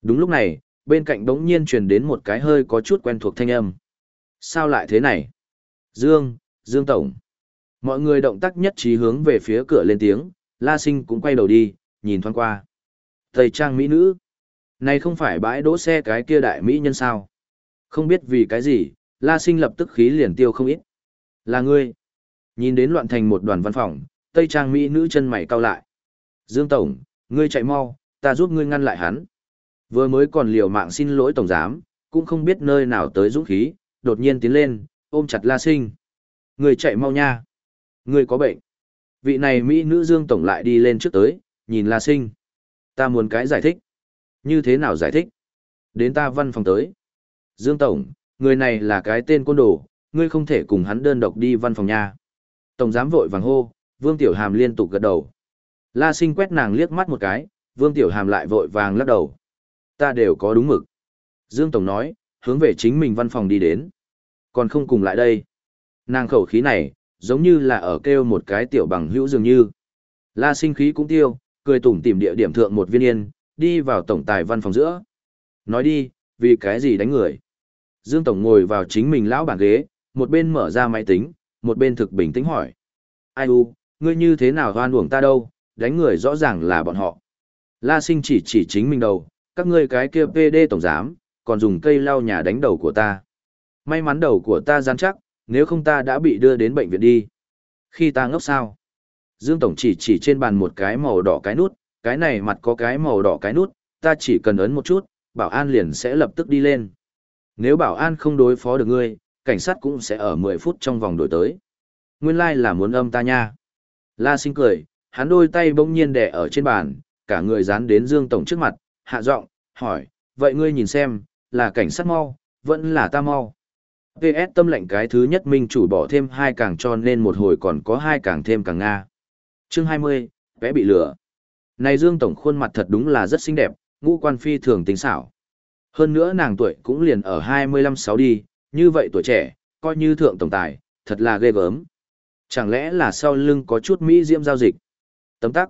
Đúng lúc này, bên cạnh đống nhiên truyền đến một cái hơi có chút quen thuộc thanh âm. Sao lại thế này? Dương, Dương Tổng. Mọi người động tác nhất trí hướng về phía cửa lên tiếng, La Sinh cũng quay đầu đi, nhìn thoáng qua. Tây trang mỹ nữ. Này không phải bãi đỗ xe cái kia đại mỹ nhân sao? Không biết vì cái gì, La Sinh lập tức khí liền tiêu không ít. Là ngươi. Nhìn đến loạn thành một đoàn văn phòng, Tây trang mỹ nữ chân mày cau lại. Dương Tổng, ngươi chạy mau, ta giúp ngươi ngăn lại hắn. Vừa mới còn liều mạng xin lỗi Tổng Giám, cũng không biết nơi nào tới dũng khí, đột nhiên tiến lên, ôm chặt La Sinh. người chạy mau nha. người có bệnh. Vị này Mỹ nữ Dương Tổng lại đi lên trước tới, nhìn La Sinh. Ta muốn cái giải thích. Như thế nào giải thích? Đến ta văn phòng tới. Dương Tổng, người này là cái tên côn đồ, ngươi không thể cùng hắn đơn độc đi văn phòng nha. Tổng giám vội vàng hô, Vương Tiểu Hàm liên tục gật đầu. La Sinh quét nàng liếc mắt một cái, Vương Tiểu Hàm lại vội vàng lắc đầu. Ta đều có đúng mực. Dương Tổng nói, hướng về chính mình văn phòng đi đến. Còn không cùng lại đây. Nàng khẩu khí này, giống như là ở kêu một cái tiểu bằng hữu dường như. La sinh khí cũng tiêu, cười tủm tỉm địa điểm thượng một viên yên, đi vào tổng tài văn phòng giữa. Nói đi, vì cái gì đánh người? Dương Tổng ngồi vào chính mình lão bàn ghế, một bên mở ra máy tính, một bên thực bình tĩnh hỏi. Ai u, ngươi như thế nào hoan uổng ta đâu, đánh người rõ ràng là bọn họ. La sinh chỉ chỉ chính mình đầu, các ngươi cái kia PD tổng giám, còn dùng cây lau nhà đánh đầu của ta. May mắn đầu của ta rắn chắc, nếu không ta đã bị đưa đến bệnh viện đi. Khi ta ngốc sao? Dương Tổng chỉ chỉ trên bàn một cái màu đỏ cái nút, cái này mặt có cái màu đỏ cái nút, ta chỉ cần ấn một chút, bảo an liền sẽ lập tức đi lên. Nếu bảo an không đối phó được ngươi, cảnh sát cũng sẽ ở 10 phút trong vòng đổi tới. Nguyên lai like là muốn âm ta nha. La sinh cười, hắn đôi tay bỗng nhiên đè ở trên bàn, cả người dán đến Dương Tổng trước mặt, hạ giọng, hỏi, vậy ngươi nhìn xem, là cảnh sát mau, vẫn là ta mau. PS tâm lệnh cái thứ nhất minh chủ bỏ thêm hai càng cho nên một hồi còn có hai càng thêm càng Nga. Chương 20, vẽ bị lửa. Này Dương Tổng khuôn mặt thật đúng là rất xinh đẹp, ngũ quan phi thường tính xảo. Hơn nữa nàng tuổi cũng liền ở 25-6 đi, như vậy tuổi trẻ, coi như thượng tổng tài, thật là ghê gớm. Chẳng lẽ là sau lưng có chút Mỹ diễm giao dịch? Tấm tắc.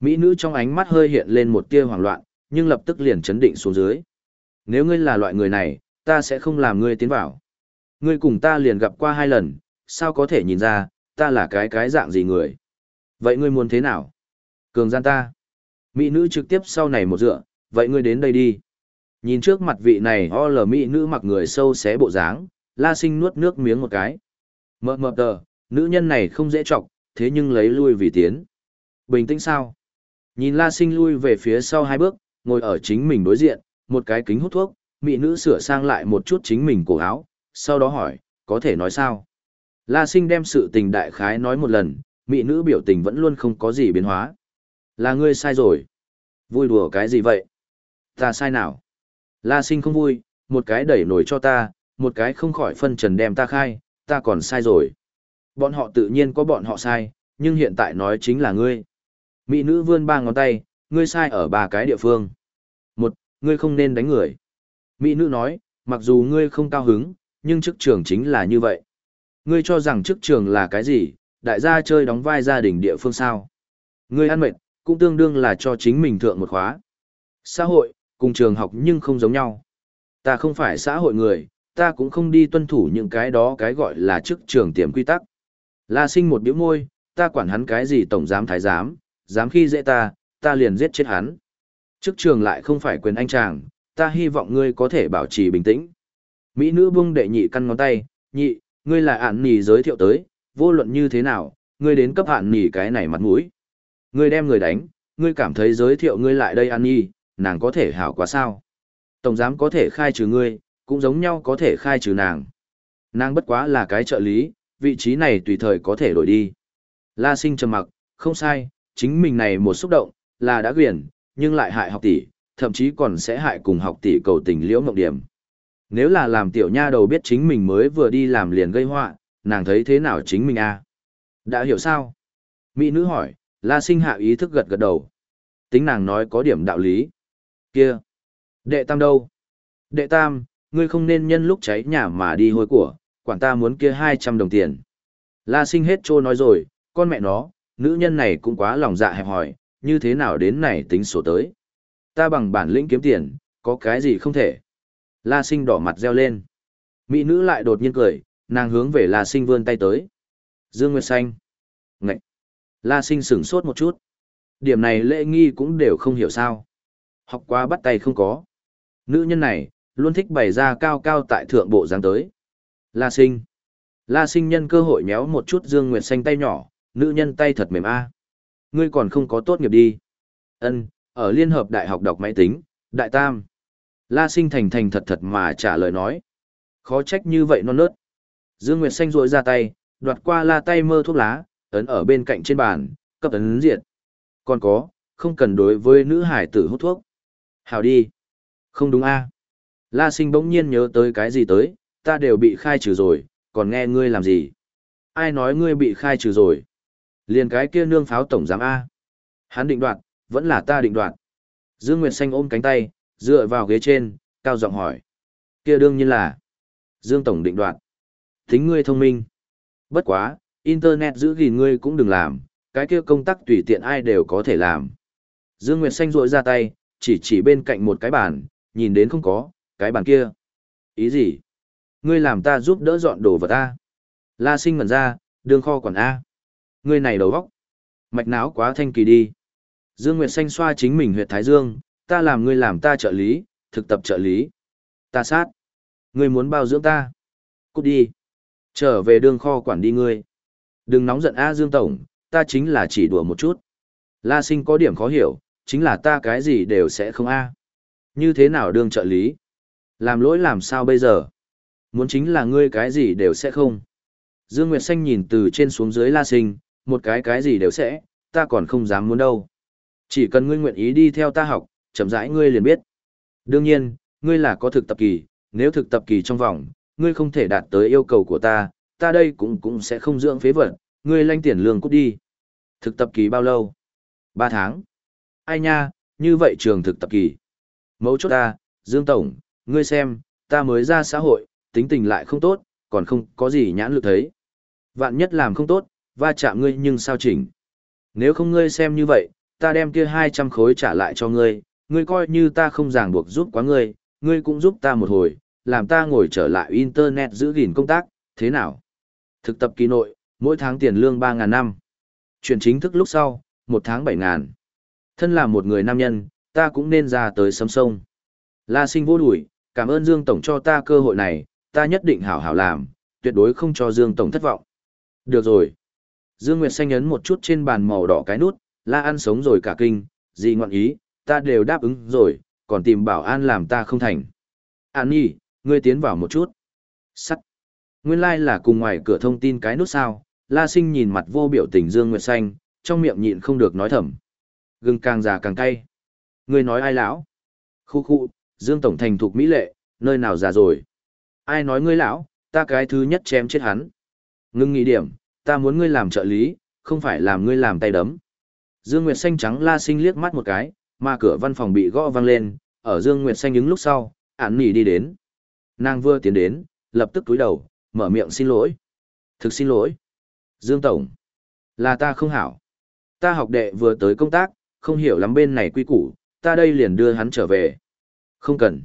Mỹ nữ trong ánh mắt hơi hiện lên một tia hoảng loạn, nhưng lập tức liền chấn định xuống dưới. Nếu ngươi là loại người này, ta sẽ không làm ngươi tiến vào. Ngươi cùng ta liền gặp qua hai lần, sao có thể nhìn ra, ta là cái cái dạng gì người. Vậy ngươi muốn thế nào? Cường gian ta. Mỹ nữ trực tiếp sau này một dựa, vậy ngươi đến đây đi. Nhìn trước mặt vị này o lờ mỹ nữ mặc người sâu xé bộ dáng, la sinh nuốt nước miếng một cái. Mờ mờ tờ, nữ nhân này không dễ chọc, thế nhưng lấy lui vì tiến. Bình tĩnh sao? Nhìn la sinh lui về phía sau hai bước, ngồi ở chính mình đối diện, một cái kính hút thuốc, mỹ nữ sửa sang lại một chút chính mình cổ áo, sau đó hỏi, có thể nói sao? La sinh đem sự tình đại khái nói một lần, mỹ nữ biểu tình vẫn luôn không có gì biến hóa. Là ngươi sai rồi. Vui đùa cái gì vậy? Ta sai nào? La sinh không vui, một cái đẩy nổi cho ta, một cái không khỏi phân trần đem ta khai, ta còn sai rồi. Bọn họ tự nhiên có bọn họ sai, nhưng hiện tại nói chính là ngươi. Mỹ nữ vươn ba ngón tay, ngươi sai ở ba cái địa phương. Ngươi không nên đánh người. Mỹ nữ nói, mặc dù ngươi không cao hứng, nhưng chức trường chính là như vậy. Ngươi cho rằng chức trường là cái gì, đại gia chơi đóng vai gia đình địa phương sao. Ngươi ăn mệt, cũng tương đương là cho chính mình thượng một khóa. Xã hội, cùng trường học nhưng không giống nhau. Ta không phải xã hội người, ta cũng không đi tuân thủ những cái đó cái gọi là chức trường tiềm quy tắc. La sinh một biểu môi, ta quản hắn cái gì tổng giám thái giám, dám khi dễ ta, ta liền giết chết hắn. Trước trường lại không phải quyền anh chàng, ta hy vọng ngươi có thể bảo trì bình tĩnh. Mỹ nữ bung đệ nhị căn ngón tay, nhị, ngươi là ản nì giới thiệu tới, vô luận như thế nào, ngươi đến cấp ản nì cái này mặt mũi. Ngươi đem người đánh, ngươi cảm thấy giới thiệu ngươi lại đây ăn nhi, nàng có thể hảo quá sao. Tổng giám có thể khai trừ ngươi, cũng giống nhau có thể khai trừ nàng. Nàng bất quá là cái trợ lý, vị trí này tùy thời có thể đổi đi. La sinh trầm mặc, không sai, chính mình này một xúc động, là đã quyền, nhưng lại hại học tỷ, thậm chí còn sẽ hại cùng học tỷ cầu tình liễu mộng điểm. Nếu là làm tiểu nha đầu biết chính mình mới vừa đi làm liền gây họa, nàng thấy thế nào chính mình a? À? Đã hiểu sao? Mỹ nữ hỏi, La Sinh hạ ý thức gật gật đầu. Tính nàng nói có điểm đạo lý. Kia, đệ tam đâu? Đệ tam, ngươi không nên nhân lúc cháy nhà mà đi hôi của, quản ta muốn kia 200 đồng tiền. La Sinh hết trô nói rồi, con mẹ nó, nữ nhân này cũng quá lòng dạ hẹp hỏi, như thế nào đến này tính sổ tới. Ta bằng bản lĩnh kiếm tiền, có cái gì không thể. La sinh đỏ mặt reo lên. Mỹ nữ lại đột nhiên cười, nàng hướng về La sinh vươn tay tới. Dương Nguyệt Xanh. Ngậy. La sinh sửng sốt một chút. Điểm này lễ nghi cũng đều không hiểu sao. Học qua bắt tay không có. Nữ nhân này, luôn thích bày ra cao cao tại thượng bộ dáng tới. La sinh. La sinh nhân cơ hội méo một chút Dương Nguyệt Xanh tay nhỏ, nữ nhân tay thật mềm a. Ngươi còn không có tốt nghiệp đi. Ân, ở Liên hợp Đại học đọc máy tính, Đại Tam. La sinh thành thành thật thật mà trả lời nói. Khó trách như vậy non nớt. Dương Nguyệt Xanh rội ra tay, đoạt qua la tay mơ thuốc lá, ấn ở bên cạnh trên bàn, cấp ấn diệt. Còn có, không cần đối với nữ hải tử hút thuốc. Hào đi. Không đúng a La sinh bỗng nhiên nhớ tới cái gì tới, ta đều bị khai trừ rồi, còn nghe ngươi làm gì? Ai nói ngươi bị khai trừ rồi? Liền cái kia nương pháo tổng giám A. Hắn định đoạt, vẫn là ta định đoạt. Dương Nguyệt Xanh ôm cánh tay, dựa vào ghế trên, cao giọng hỏi. Kia đương nhiên là Dương Tổng định đoạt. thính ngươi thông minh. Bất quá, Internet giữ gìn ngươi cũng đừng làm, cái kia công tác tùy tiện ai đều có thể làm. Dương Nguyệt Xanh rội ra tay, chỉ chỉ bên cạnh một cái bàn, nhìn đến không có, cái bàn kia. Ý gì? Ngươi làm ta giúp đỡ dọn đồ vật ta. La sinh ngẩn ra, đường kho quản A. Ngươi này đầu vóc. Mạch não quá thanh kỳ đi. Dương Nguyệt Xanh xoa chính mình huyệt Thái Dương, ta làm ngươi làm ta trợ lý, thực tập trợ lý. Ta sát. Ngươi muốn bao dưỡng ta. Cút đi. Trở về đường kho quản đi ngươi. Đừng nóng giận A Dương Tổng, ta chính là chỉ đùa một chút. La sinh có điểm khó hiểu, chính là ta cái gì đều sẽ không A. Như thế nào đương trợ lý? Làm lỗi làm sao bây giờ? Muốn chính là ngươi cái gì đều sẽ không. Dương Nguyệt Xanh nhìn từ trên xuống dưới la sinh, một cái cái gì đều sẽ, ta còn không dám muốn đâu. Chỉ cần ngươi nguyện ý đi theo ta học, chậm rãi ngươi liền biết. Đương nhiên, ngươi là có thực tập kỳ, nếu thực tập kỳ trong vòng, ngươi không thể đạt tới yêu cầu của ta, ta đây cũng cũng sẽ không dưỡng phế vật, ngươi lanh tiền lương cút đi. Thực tập kỳ bao lâu? Ba tháng. Ai nha, như vậy trường thực tập kỳ. Mấu chốt ta, Dương Tổng, ngươi xem, ta mới ra xã hội, tính tình lại không tốt, còn không có gì nhãn lực thấy. Vạn nhất làm không tốt, va chạm ngươi nhưng sao chỉnh. Nếu không ngươi xem như vậy, ta đem kia 200 khối trả lại cho ngươi, ngươi coi như ta không ràng buộc giúp quá ngươi, ngươi cũng giúp ta một hồi, làm ta ngồi trở lại internet giữ gìn công tác, thế nào? Thực tập kỳ nội, mỗi tháng tiền lương 3.000 năm. Chuyển chính thức lúc sau, một tháng 7.000. Thân là một người nam nhân, ta cũng nên ra tới sấm sông. La sinh vô đuổi, cảm ơn Dương Tổng cho ta cơ hội này, ta nhất định hảo hảo làm, tuyệt đối không cho Dương Tổng thất vọng. Được rồi. Dương Nguyệt xanh ấn một chút trên bàn màu đỏ cái nút, la ăn sống rồi cả kinh, gì ngọn ý, ta đều đáp ứng rồi, còn tìm bảo an làm ta không thành. An nhi, ngươi tiến vào một chút. Sắt. Nguyên lai like là cùng ngoài cửa thông tin cái nút sao, la sinh nhìn mặt vô biểu tình Dương Nguyệt xanh, trong miệng nhịn không được nói thầm. Gừng càng già càng cay. Ngươi nói ai lão? Khu khu, Dương Tổng thành thuộc Mỹ lệ, nơi nào già rồi? ai nói ngươi lão, ta cái thứ nhất chém chết hắn. Ngưng nghĩ điểm, ta muốn ngươi làm trợ lý, không phải làm ngươi làm tay đấm. Dương Nguyệt xanh trắng la sinh liếc mắt một cái, mà cửa văn phòng bị gõ vang lên, ở Dương Nguyệt xanh đứng lúc sau, ản nỉ đi đến. Nàng vừa tiến đến, lập tức túi đầu, mở miệng xin lỗi. Thực xin lỗi. Dương Tổng. Là ta không hảo. Ta học đệ vừa tới công tác, không hiểu lắm bên này quy củ, ta đây liền đưa hắn trở về. Không cần.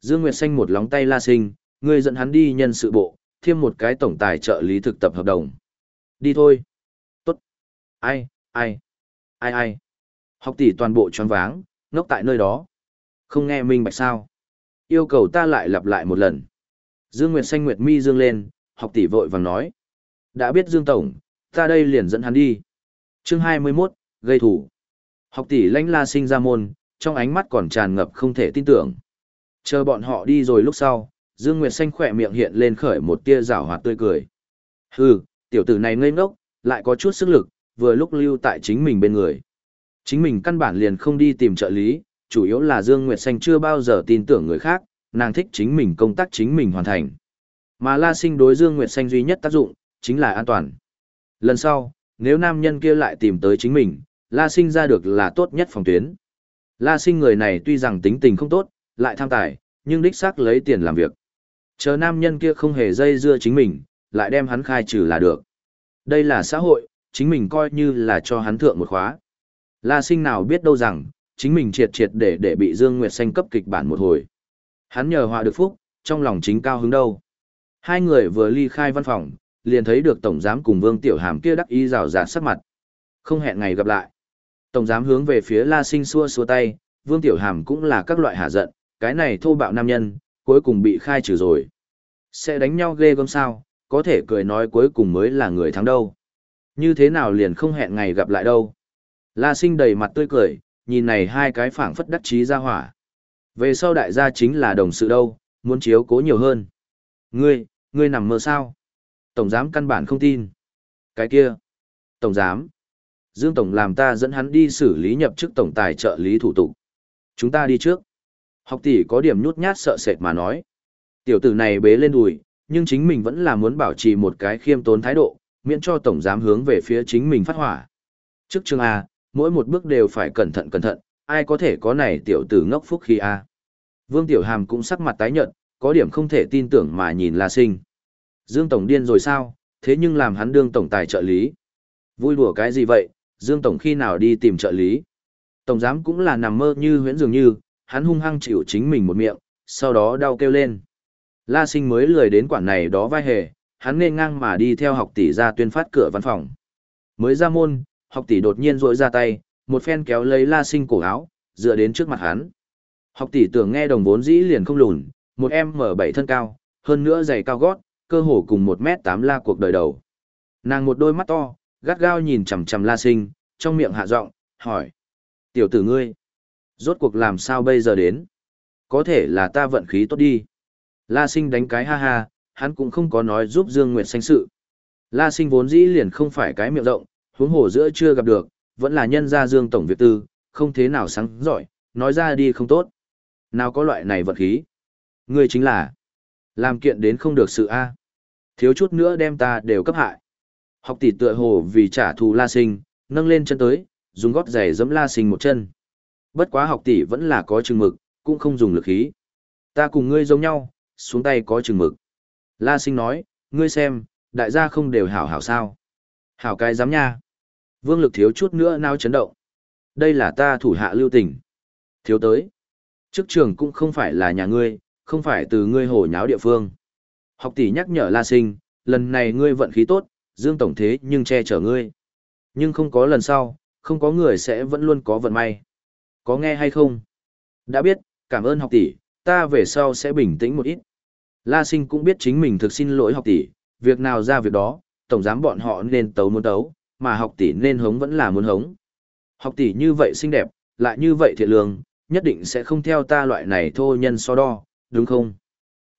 Dương Nguyệt Xanh một lóng tay la sinh, Ngươi dẫn hắn đi nhân sự bộ, thêm một cái tổng tài trợ lý thực tập hợp đồng. Đi thôi. Tốt. Ai, ai, ai ai. Học tỷ toàn bộ choáng váng, ngốc tại nơi đó. Không nghe minh bạch sao. Yêu cầu ta lại lặp lại một lần. Dương Nguyệt xanh Nguyệt mi dương lên, học tỷ vội vàng nói. Đã biết Dương Tổng, ta đây liền dẫn hắn đi. chương 21, gây thủ. Học tỷ lãnh la sinh ra môn, trong ánh mắt còn tràn ngập không thể tin tưởng. Chờ bọn họ đi rồi lúc sau, Dương Nguyệt Xanh khỏe miệng hiện lên khởi một tia rảo hoạt tươi cười. Hừ, tiểu tử này ngây ngốc, lại có chút sức lực, vừa lúc lưu tại chính mình bên người. Chính mình căn bản liền không đi tìm trợ lý, chủ yếu là Dương Nguyệt Xanh chưa bao giờ tin tưởng người khác, nàng thích chính mình công tác chính mình hoàn thành. Mà La Sinh đối Dương Nguyệt Xanh duy nhất tác dụng, chính là an toàn. Lần sau, nếu nam nhân kia lại tìm tới chính mình, La Sinh ra được là tốt nhất phòng tuyến. La Sinh người này tuy rằng tính tình không tốt, lại tham tài, nhưng đích xác lấy tiền làm việc. Chờ nam nhân kia không hề dây dưa chính mình, lại đem hắn khai trừ là được. Đây là xã hội, chính mình coi như là cho hắn thượng một khóa. La sinh nào biết đâu rằng, chính mình triệt triệt để để bị Dương Nguyệt Xanh cấp kịch bản một hồi. Hắn nhờ họa được phúc, trong lòng chính cao hứng đâu. Hai người vừa ly khai văn phòng, liền thấy được Tổng Giám cùng Vương Tiểu Hàm kia đắc ý rào rạt sắc mặt. Không hẹn ngày gặp lại. Tổng giám hướng về phía La Sinh xua xua tay, Vương Tiểu Hàm cũng là các loại hạ giận, cái này thô bạo nam nhân, cuối cùng bị khai trừ rồi. Sẽ đánh nhau ghê gớm sao, có thể cười nói cuối cùng mới là người thắng đâu. Như thế nào liền không hẹn ngày gặp lại đâu. La Sinh đầy mặt tươi cười, nhìn này hai cái phảng phất đắc chí ra hỏa. Về sau đại gia chính là đồng sự đâu, muốn chiếu cố nhiều hơn. Ngươi, ngươi nằm mơ sao? Tổng giám căn bản không tin. Cái kia. Tổng giám. Dương Tổng làm ta dẫn hắn đi xử lý nhập chức tổng tài trợ lý thủ tục. Chúng ta đi trước. Học tỷ có điểm nhút nhát sợ sệt mà nói. Tiểu tử này bế lên đùi, nhưng chính mình vẫn là muốn bảo trì một cái khiêm tốn thái độ, miễn cho tổng giám hướng về phía chính mình phát hỏa. Trước chương A, mỗi một bước đều phải cẩn thận cẩn thận, ai có thể có này tiểu tử ngốc phúc khi A. Vương Tiểu Hàm cũng sắc mặt tái nhợt, có điểm không thể tin tưởng mà nhìn La Sinh. Dương Tổng điên rồi sao, thế nhưng làm hắn đương tổng tài trợ lý. Vui đùa cái gì vậy, Dương Tổng khi nào đi tìm trợ lý. Tổng giám cũng là nằm mơ như huyễn dường như, hắn hung hăng chịu chính mình một miệng, sau đó đau kêu lên. La sinh mới lười đến quản này đó vai hề, hắn nên ngang mà đi theo học tỷ ra tuyên phát cửa văn phòng. Mới ra môn, học tỷ đột nhiên rội ra tay, một phen kéo lấy la sinh cổ áo, dựa đến trước mặt hắn. Học tỷ tưởng nghe đồng vốn dĩ liền không lùn, một em mở bảy thân cao, hơn nữa giày cao gót, cơ hồ cùng một mét tám la cuộc đời đầu. Nàng một đôi mắt to, gắt gao nhìn chằm chằm la sinh, trong miệng hạ giọng, hỏi. Tiểu tử ngươi, rốt cuộc làm sao bây giờ đến? Có thể là ta vận khí tốt đi. La sinh đánh cái ha ha, hắn cũng không có nói giúp Dương Nguyệt sanh sự. La sinh vốn dĩ liền không phải cái miệng rộng, huống hồ giữa chưa gặp được, vẫn là nhân gia Dương Tổng Việt Tư, không thế nào sáng giỏi, nói ra đi không tốt. Nào có loại này vật khí. Ngươi chính là, làm kiện đến không được sự A. Thiếu chút nữa đem ta đều cấp hại. Học tỷ tựa hồ vì trả thù La sinh, nâng lên chân tới, dùng gót giày giẫm La sinh một chân. Bất quá học tỷ vẫn là có chừng mực, cũng không dùng lực khí. Ta cùng ngươi giống nhau, xuống tay có chừng mực. La sinh nói, ngươi xem, đại gia không đều hảo hảo sao. Hảo cái dám nha. Vương lực thiếu chút nữa nao chấn động. Đây là ta thủ hạ lưu tình. Thiếu tới. Chức trường cũng không phải là nhà ngươi, không phải từ ngươi hổ nháo địa phương. Học tỷ nhắc nhở La sinh, lần này ngươi vận khí tốt, Dương Tổng thế nhưng che chở ngươi. Nhưng không có lần sau, không có người sẽ vẫn luôn có vận may. Có nghe hay không? Đã biết, cảm ơn học tỷ, ta về sau sẽ bình tĩnh một ít. La sinh cũng biết chính mình thực xin lỗi học tỷ, việc nào ra việc đó, tổng giám bọn họ nên tấu muốn tấu, mà học tỷ nên hống vẫn là muốn hống. Học tỷ như vậy xinh đẹp, lại như vậy thiệt lương, nhất định sẽ không theo ta loại này thô nhân so đo, đúng không?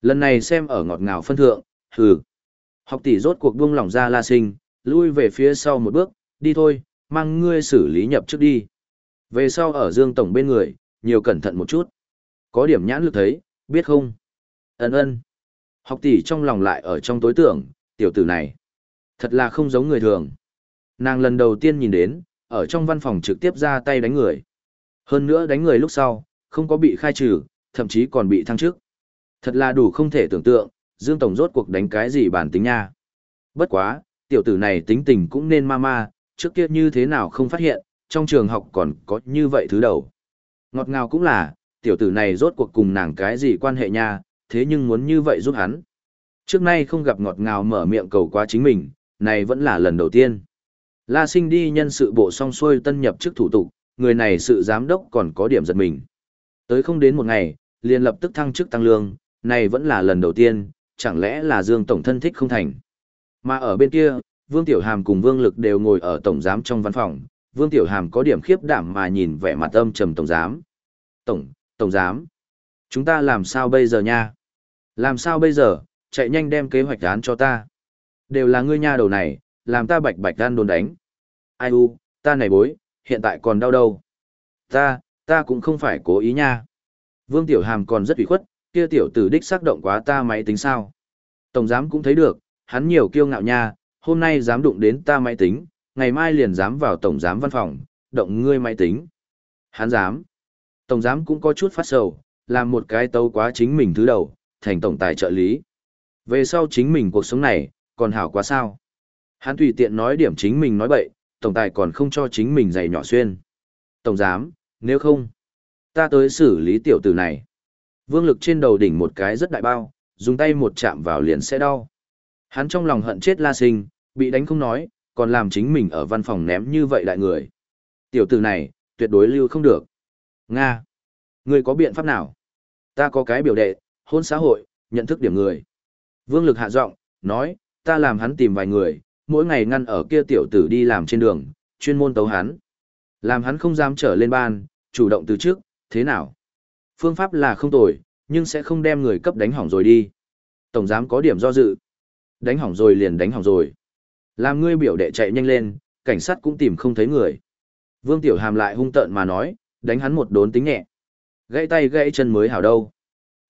Lần này xem ở ngọt ngào phân thượng, hừ. Học tỷ rốt cuộc buông lỏng ra la sinh, lui về phía sau một bước, đi thôi, mang ngươi xử lý nhập trước đi. Về sau ở Dương Tổng bên người, nhiều cẩn thận một chút. Có điểm nhãn lực thấy, biết không? Ấn ơn. Học tỷ trong lòng lại ở trong tối tưởng, tiểu tử này. Thật là không giống người thường. Nàng lần đầu tiên nhìn đến, ở trong văn phòng trực tiếp ra tay đánh người. Hơn nữa đánh người lúc sau, không có bị khai trừ, thậm chí còn bị thăng chức. Thật là đủ không thể tưởng tượng, Dương Tổng rốt cuộc đánh cái gì bản tính nha. Bất quá, tiểu tử này tính tình cũng nên ma ma, trước kia như thế nào không phát hiện, trong trường học còn có như vậy thứ đầu. Ngọt ngào cũng là, tiểu tử này rốt cuộc cùng nàng cái gì quan hệ nha, thế nhưng muốn như vậy giúp hắn. Trước nay không gặp ngọt ngào mở miệng cầu qua chính mình, này vẫn là lần đầu tiên. La sinh đi nhân sự bộ song xuôi tân nhập chức thủ tục, người này sự giám đốc còn có điểm giật mình. Tới không đến một ngày, liền lập tức thăng chức tăng lương, này vẫn là lần đầu tiên, chẳng lẽ là Dương Tổng thân thích không thành. Mà ở bên kia, Vương Tiểu Hàm cùng Vương Lực đều ngồi ở Tổng giám trong văn phòng, Vương Tiểu Hàm có điểm khiếp đảm mà nhìn vẻ mặt âm trầm Tổng giám. Tổng, Tổng giám, chúng ta làm sao bây giờ nha? Làm sao bây giờ, chạy nhanh đem kế hoạch án cho ta. Đều là ngươi nha đầu này, làm ta bạch bạch gan đồn đánh. Ai u, ta này bối, hiện tại còn đau đâu. Ta, ta cũng không phải cố ý nha. Vương Tiểu Hàm còn rất ủy khuất, kia tiểu tử đích xác động quá ta máy tính sao. Tổng giám cũng thấy được, hắn nhiều kiêu ngạo nha, hôm nay dám đụng đến ta máy tính, ngày mai liền dám vào tổng giám văn phòng, động ngươi máy tính. Hắn dám. Tổng giám cũng có chút phát sầu, làm một cái tấu quá chính mình thứ đầu, thành tổng tài trợ lý. Về sau chính mình cuộc sống này, còn hảo quá sao. Hắn tùy tiện nói điểm chính mình nói bậy, tổng tài còn không cho chính mình giày nhỏ xuyên. Tổng giám, nếu không, ta tới xử lý tiểu tử này. Vương lực trên đầu đỉnh một cái rất đại bao, dùng tay một chạm vào liền sẽ đau. Hắn trong lòng hận chết la sinh, bị đánh không nói, còn làm chính mình ở văn phòng ném như vậy đại người. Tiểu tử này, tuyệt đối lưu không được. Nga. Ngươi có biện pháp nào? Ta có cái biểu đệ, hôn xã hội, nhận thức điểm người. Vương lực hạ giọng, nói, ta làm hắn tìm vài người, mỗi ngày ngăn ở kia tiểu tử đi làm trên đường, chuyên môn tấu hắn. Làm hắn không dám trở lên ban, chủ động từ trước, thế nào? Phương pháp là không tồi, nhưng sẽ không đem người cấp đánh hỏng rồi đi. Tổng giám có điểm do dự. Đánh hỏng rồi liền đánh hỏng rồi. Làm ngươi biểu đệ chạy nhanh lên, cảnh sát cũng tìm không thấy người. Vương Tiểu Hàm lại hung tợn mà nói, đánh hắn một đốn tính nhẹ. Gãy tay gãy chân mới hảo đâu.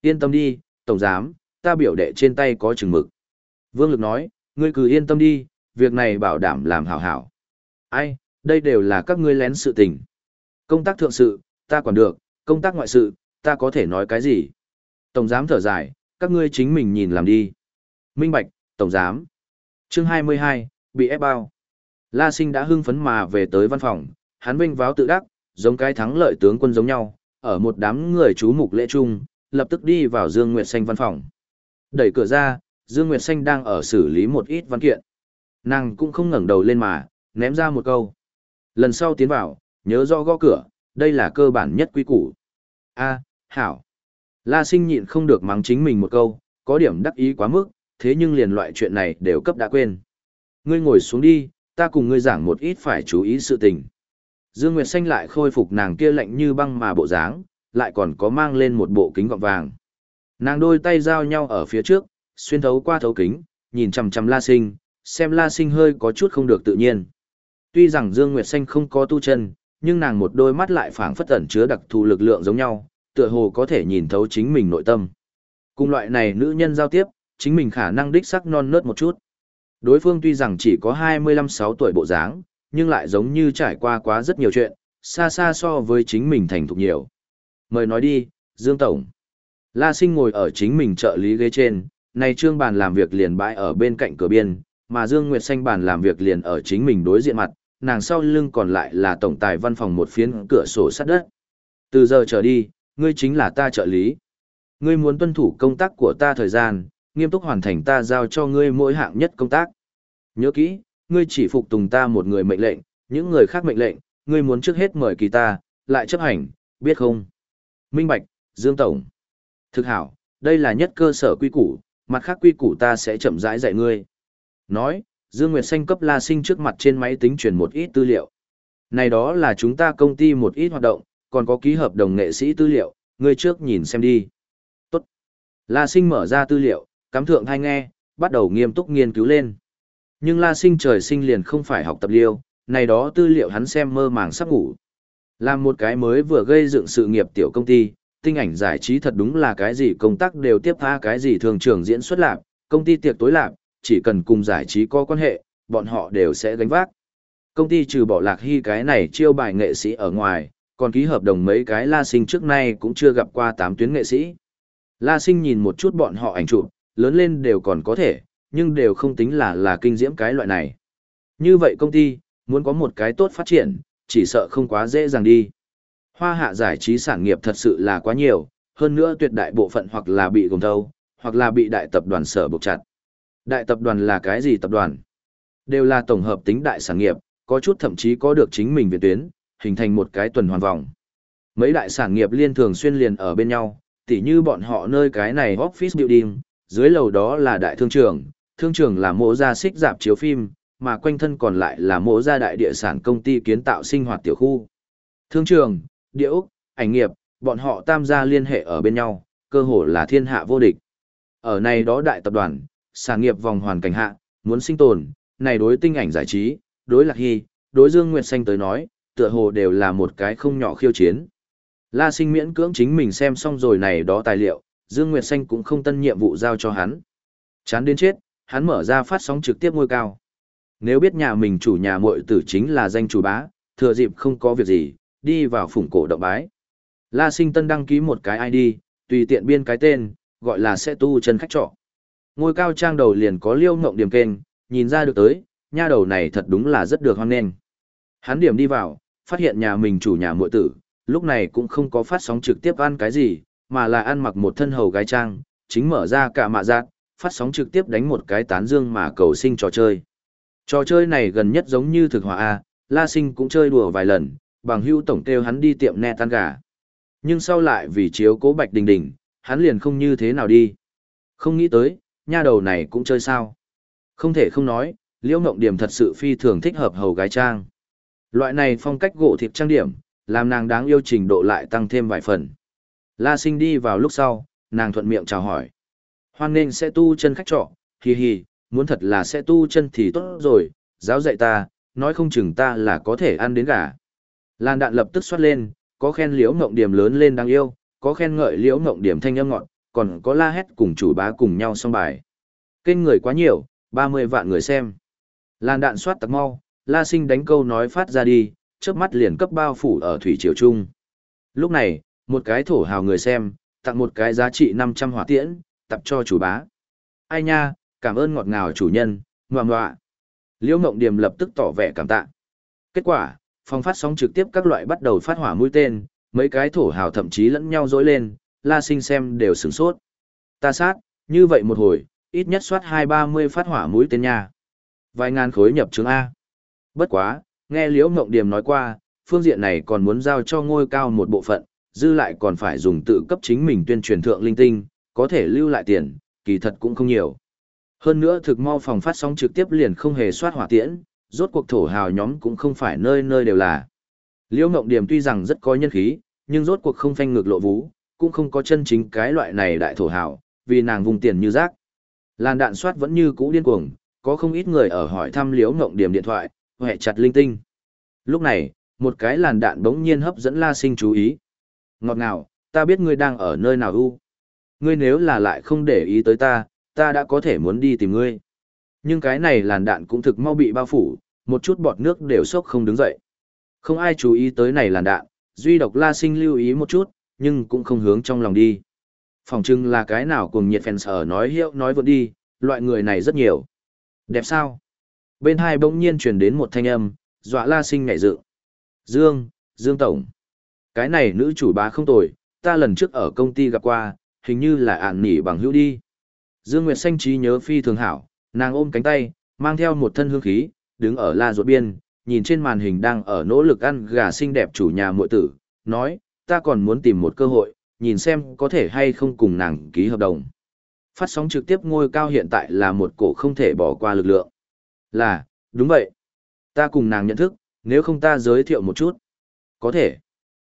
Yên tâm đi, Tổng giám, ta biểu đệ trên tay có chừng mực. Vương Lực nói, ngươi cứ yên tâm đi, việc này bảo đảm làm hảo hảo. Ai, đây đều là các ngươi lén sự tình. Công tác thượng sự, ta quản được, công tác ngoại sự, ta có thể nói cái gì? Tổng giám thở dài, các ngươi chính mình nhìn làm đi. Minh Bạch, Tổng giám. Chương 22, bị ép bao. La Sinh đã hưng phấn mà về tới văn phòng, hắn vinh váo tự đắc, giống cái thắng lợi tướng quân giống nhau, ở một đám người chú mục lễ trung, lập tức đi vào Dương Nguyệt Xanh văn phòng. Đẩy cửa ra, Dương Nguyệt Xanh đang ở xử lý một ít văn kiện. Nàng cũng không ngẩng đầu lên mà, ném ra một câu. Lần sau tiến vào, nhớ rõ gõ cửa, đây là cơ bản nhất quy củ. A, hảo. La sinh nhịn không được mắng chính mình một câu, có điểm đắc ý quá mức, thế nhưng liền loại chuyện này đều cấp đã quên. Ngươi ngồi xuống đi, ta cùng ngươi giảng một ít phải chú ý sự tình. Dương Nguyệt Xanh lại khôi phục nàng kia lạnh như băng mà bộ dáng, lại còn có mang lên một bộ kính gọng vàng. Nàng đôi tay giao nhau ở phía trước, xuyên thấu qua thấu kính, nhìn chằm chằm La Sinh, xem La Sinh hơi có chút không được tự nhiên. Tuy rằng Dương Nguyệt Xanh không có tu chân, nhưng nàng một đôi mắt lại phảng phất ẩn chứa đặc thù lực lượng giống nhau, tựa hồ có thể nhìn thấu chính mình nội tâm. Cùng loại này nữ nhân giao tiếp, chính mình khả năng đích sắc non nớt một chút. Đối phương tuy rằng chỉ có 25-6 tuổi bộ dáng, nhưng lại giống như trải qua quá rất nhiều chuyện, xa xa so với chính mình thành thục nhiều. Mời nói đi, Dương Tổng. La Sinh ngồi ở chính mình trợ lý ghế trên, này trương bàn làm việc liền bãi ở bên cạnh cửa biên, mà Dương Nguyệt Xanh bàn làm việc liền ở chính mình đối diện mặt, nàng sau lưng còn lại là tổng tài văn phòng một phiến cửa sổ sắt đất. Từ giờ trở đi, ngươi chính là ta trợ lý. Ngươi muốn tuân thủ công tác của ta thời gian, nghiêm túc hoàn thành ta giao cho ngươi mỗi hạng nhất công tác. Nhớ kỹ, ngươi chỉ phục tùng ta một người mệnh lệnh, những người khác mệnh lệnh, ngươi muốn trước hết mời kỳ ta, lại chấp hành, biết không? Minh Bạch, Dương Tổng. Thực hảo, đây là nhất cơ sở quy củ, mặt khác quy củ ta sẽ chậm rãi dạy ngươi. Nói, Dương Nguyệt Xanh cấp La Sinh trước mặt trên máy tính truyền một ít tư liệu. Này đó là chúng ta công ty một ít hoạt động, còn có ký hợp đồng nghệ sĩ tư liệu, ngươi trước nhìn xem đi. Tốt. La Sinh mở ra tư liệu, cắm thượng hay nghe, bắt đầu nghiêm túc nghiên cứu lên. Nhưng La Sinh trời sinh liền không phải học tập liêu, này đó tư liệu hắn xem mơ màng sắp ngủ. Làm một cái mới vừa gây dựng sự nghiệp tiểu công ty, tinh ảnh giải trí thật đúng là cái gì công tác đều tiếp tha cái gì thường trường diễn xuất lạc, công ty tiệc tối lạc, chỉ cần cùng giải trí có quan hệ, bọn họ đều sẽ gánh vác. Công ty trừ bỏ lạc hy cái này chiêu bài nghệ sĩ ở ngoài, còn ký hợp đồng mấy cái La Sinh trước nay cũng chưa gặp qua tám tuyến nghệ sĩ. La Sinh nhìn một chút bọn họ ảnh chụp, lớn lên đều còn có thể, nhưng đều không tính là là kinh diễm cái loại này. Như vậy công ty, muốn có một cái tốt phát triển, chỉ sợ không quá dễ dàng đi. Hoa hạ giải trí sản nghiệp thật sự là quá nhiều, hơn nữa tuyệt đại bộ phận hoặc là bị gồm thâu, hoặc là bị đại tập đoàn sở buộc chặt. Đại tập đoàn là cái gì tập đoàn? Đều là tổng hợp tính đại sản nghiệp, có chút thậm chí có được chính mình viện tuyến, hình thành một cái tuần hoàn vòng. Mấy đại sản nghiệp liên thường xuyên liền ở bên nhau, tỉ như bọn họ nơi cái này office building, dưới lầu đó là đại thương trường, thương trường là mộ gia xích dạp chiếu phim, mà quanh thân còn lại là mộ gia đại địa sản công ty kiến tạo sinh hoạt tiểu khu. Thương trường, địa ốc, ảnh nghiệp, bọn họ tam gia liên hệ ở bên nhau, cơ hồ là thiên hạ vô địch. Ở này đó đại tập đoàn, sản nghiệp vòng hoàn cảnh hạ, muốn sinh tồn, này đối tinh ảnh giải trí, đối lạc hy, đối dương nguyệt xanh tới nói, tựa hồ đều là một cái không nhỏ khiêu chiến. La sinh miễn cưỡng chính mình xem xong rồi này đó tài liệu, Dương Nguyệt Xanh cũng không tân nhiệm vụ giao cho hắn. Chán đến chết, hắn mở ra phát sóng trực tiếp ngôi cao. Nếu biết nhà mình chủ nhà muội tử chính là danh chủ bá, thừa dịp không có việc gì, đi vào phủng cổ động bái. La Sinh Tân đăng ký một cái ID, tùy tiện biên cái tên, gọi là sẽ tu chân khách trọ. Ngôi cao trang đầu liền có liêu ngộng điểm kênh, nhìn ra được tới, nha đầu này thật đúng là rất được hoan nghênh. Hắn điểm đi vào, phát hiện nhà mình chủ nhà muội tử, lúc này cũng không có phát sóng trực tiếp ăn cái gì, mà là ăn mặc một thân hầu gái trang, chính mở ra cả mạ giác, phát sóng trực tiếp đánh một cái tán dương mà cầu sinh trò chơi. Trò chơi này gần nhất giống như thực hỏa A, La Sinh cũng chơi đùa vài lần, bằng hưu tổng kêu hắn đi tiệm nẹ tan gà. Nhưng sau lại vì chiếu cố Bạch Đình Đình, hắn liền không như thế nào đi. Không nghĩ tới, nha đầu này cũng chơi sao. Không thể không nói, Liễu Ngộng Điểm thật sự phi thường thích hợp hầu gái trang. Loại này phong cách gỗ thiệp trang điểm, làm nàng đáng yêu trình độ lại tăng thêm vài phần. La sinh đi vào lúc sau, nàng thuận miệng chào hỏi. Hoan nên sẽ tu chân khách trọ, hì hì, muốn thật là sẽ tu chân thì tốt rồi, giáo dạy ta, nói không chừng ta là có thể ăn đến gà. Lan đạn lập tức xoát lên, có khen liễu ngộng điểm lớn lên đáng yêu, có khen ngợi liễu ngộng điểm thanh âm ngọn, còn có la hét cùng chủ bá cùng nhau xong bài. Kênh người quá nhiều, 30 vạn người xem. Lan đạn xoát tặc mau, la sinh đánh câu nói phát ra đi, trước mắt liền cấp bao phủ ở thủy triều trung. Lúc này, một cái thổ hào người xem, tặng một cái giá trị 500 hỏa tiễn, tập cho chủ bá. Ai nha, cảm ơn ngọt ngào chủ nhân, ngoạ ngoạ. Liễu Ngộng Điềm lập tức tỏ vẻ cảm tạ. Kết quả, phòng phát sóng trực tiếp các loại bắt đầu phát hỏa mũi tên, mấy cái thổ hào thậm chí lẫn nhau dối lên, la sinh xem đều sửng sốt. Ta sát, như vậy một hồi, ít nhất soát hai ba mươi phát hỏa mũi tên nha. Vài ngàn khối nhập chứng A. Bất quá, nghe Liễu Ngộng Điềm nói qua, phương diện này còn muốn giao cho ngôi cao một bộ phận, dư lại còn phải dùng tự cấp chính mình tuyên truyền thượng linh tinh, có thể lưu lại tiền, kỳ thật cũng không nhiều. Hơn nữa thực mau phòng phát sóng trực tiếp liền không hề soát hỏa tiễn, rốt cuộc thổ hào nhóm cũng không phải nơi nơi đều là. Liễu Ngộng Điểm tuy rằng rất có nhân khí, nhưng rốt cuộc không phanh ngược lộ vũ, cũng không có chân chính cái loại này đại thổ hào, vì nàng vùng tiền như rác. Làn đạn soát vẫn như cũ điên cuồng, có không ít người ở hỏi thăm Liễu Ngộng Điểm điện thoại, hệ chặt linh tinh. Lúc này, một cái làn đạn bỗng nhiên hấp dẫn La Sinh chú ý. Ngọt ngào, ta biết ngươi đang ở nơi nào u. Ngươi nếu là lại không để ý tới ta, ta đã có thể muốn đi tìm ngươi. Nhưng cái này làn đạn cũng thực mau bị bao phủ, một chút bọt nước đều sốc không đứng dậy. Không ai chú ý tới này làn đạn, duy độc la sinh lưu ý một chút, nhưng cũng không hướng trong lòng đi. Phòng trưng là cái nào cùng nhiệt fans ở nói hiệu nói vượt đi, loại người này rất nhiều. Đẹp sao? Bên hai bỗng nhiên truyền đến một thanh âm, dọa la sinh ngại dự. Dương, Dương Tổng. Cái này nữ chủ bá không tồi, ta lần trước ở công ty gặp qua, hình như là ản nỉ bằng hữu đi. Dương Nguyệt Xanh trí nhớ phi thường hảo, nàng ôm cánh tay, mang theo một thân hương khí, đứng ở la ruột biên, nhìn trên màn hình đang ở nỗ lực ăn gà xinh đẹp chủ nhà muội tử, nói, ta còn muốn tìm một cơ hội, nhìn xem có thể hay không cùng nàng ký hợp đồng. Phát sóng trực tiếp ngôi cao hiện tại là một cổ không thể bỏ qua lực lượng. Là, đúng vậy. Ta cùng nàng nhận thức, nếu không ta giới thiệu một chút. Có thể.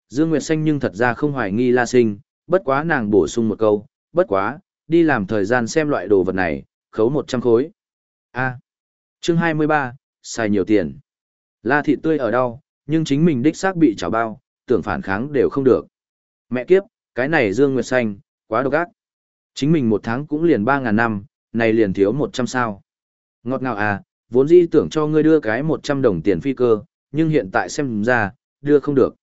Dương Nguyệt Xanh nhưng thật ra không hoài nghi La Sinh, bất quá nàng bổ sung một câu, bất quá, đi làm thời gian xem loại đồ vật này, khấu 100 khối. A. chương 23, xài nhiều tiền. La thị tươi ở đâu, nhưng chính mình đích xác bị trả bao, tưởng phản kháng đều không được. Mẹ kiếp, cái này Dương Nguyệt Xanh, quá độc ác. Chính mình một tháng cũng liền 3.000 năm, này liền thiếu 100 sao. Ngọt ngào à, vốn dĩ tưởng cho ngươi đưa cái 100 đồng tiền phi cơ, nhưng hiện tại xem ra, đưa không được.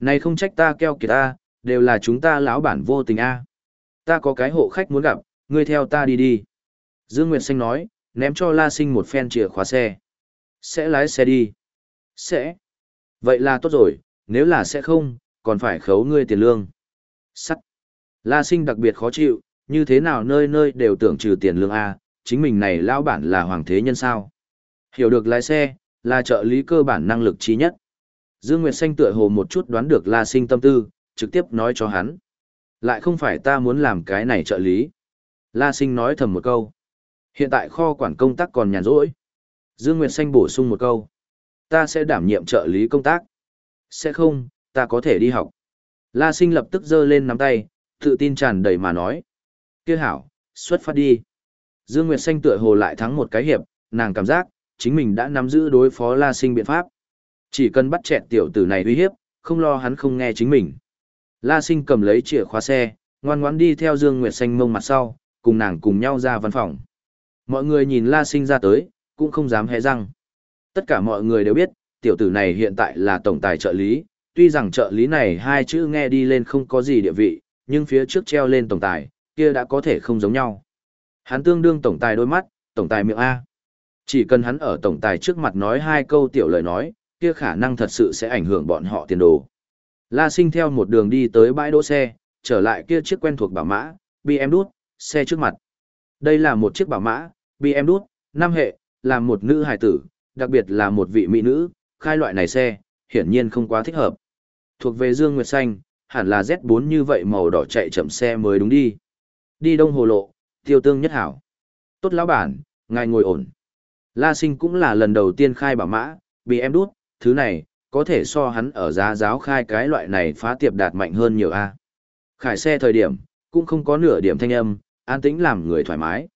Này không trách ta keo kiệt ta, đều là chúng ta lão bản vô tình a. Ta có cái hộ khách muốn gặp, ngươi theo ta đi đi. Dương Nguyệt Xanh nói, ném cho La Sinh một phen chìa khóa xe. Sẽ lái xe đi. Sẽ. Vậy là tốt rồi, nếu là sẽ không, còn phải khấu ngươi tiền lương. Sắt. La Sinh đặc biệt khó chịu, như thế nào nơi nơi đều tưởng trừ tiền lương A, chính mình này lão bản là hoàng thế nhân sao. Hiểu được lái xe, là trợ lý cơ bản năng lực trí nhất. Dương Nguyệt Xanh tựa hồ một chút đoán được La Sinh tâm tư, trực tiếp nói cho hắn. Lại không phải ta muốn làm cái này trợ lý. La Sinh nói thầm một câu. Hiện tại kho quản công tác còn nhàn rỗi. Dương Nguyệt Xanh bổ sung một câu. Ta sẽ đảm nhiệm trợ lý công tác. Sẽ không, ta có thể đi học. La Sinh lập tức giơ lên nắm tay, tự tin tràn đầy mà nói. Kia hảo, xuất phát đi. Dương Nguyệt Xanh tựa hồ lại thắng một cái hiệp, nàng cảm giác, chính mình đã nắm giữ đối phó La Sinh biện pháp. Chỉ cần bắt chẹt tiểu tử này uy hiếp, không lo hắn không nghe chính mình. La Sinh cầm lấy chìa khóa xe, ngoan ngoãn đi theo Dương Nguyệt Xanh mông mặt sau, cùng nàng cùng nhau ra văn phòng. Mọi người nhìn La Sinh ra tới, cũng không dám hé răng. Tất cả mọi người đều biết, tiểu tử này hiện tại là tổng tài trợ lý, tuy rằng trợ lý này hai chữ nghe đi lên không có gì địa vị, nhưng phía trước treo lên tổng tài, kia đã có thể không giống nhau. Hắn tương đương tổng tài đôi mắt, tổng tài miệng A. Chỉ cần hắn ở tổng tài trước mặt nói hai câu tiểu lời nói, kia khả năng thật sự sẽ ảnh hưởng bọn họ tiền đồ. La sinh theo một đường đi tới bãi đỗ xe, trở lại kia chiếc quen thuộc bảo mã, BM đút, xe trước mặt. Đây là một chiếc bảo mã, BM đút, năm hệ, là một nữ hài tử, đặc biệt là một vị mỹ nữ, khai loại này xe, hiển nhiên không quá thích hợp. Thuộc về Dương Nguyệt Xanh, hẳn là Z4 như vậy màu đỏ chạy chậm xe mới đúng đi. Đi đông hồ lộ, tiêu tương nhất hảo. Tốt lão bản, ngài ngồi ổn. La sinh cũng là lần đầu tiên khai bảo mã, bị em đút, thứ này, có thể so hắn ở giá giáo khai cái loại này phá tiệp đạt mạnh hơn nhiều a. Khải xe thời điểm, cũng không có nửa điểm thanh âm, an tĩnh làm người thoải mái.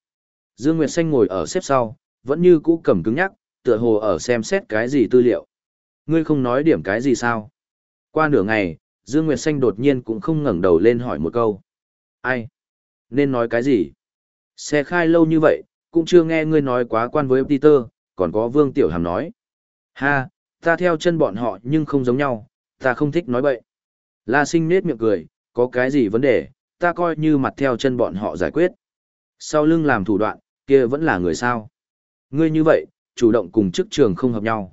Dương Nguyệt Xanh ngồi ở xếp sau, vẫn như cũ cầm cứng nhắc, tựa hồ ở xem xét cái gì tư liệu. Ngươi không nói điểm cái gì sao? Qua nửa ngày, Dương Nguyệt Xanh đột nhiên cũng không ngẩng đầu lên hỏi một câu. Ai? Nên nói cái gì? Xe khai lâu như vậy, cũng chưa nghe ngươi nói quá quan với Peter, còn có Vương Tiểu Hàm nói. Ha, ta theo chân bọn họ nhưng không giống nhau, ta không thích nói bậy. La sinh nết miệng cười, có cái gì vấn đề, ta coi như mặt theo chân bọn họ giải quyết. Sau lưng làm thủ đoạn, kia vẫn là người sao. Ngươi như vậy, chủ động cùng chức trường không hợp nhau.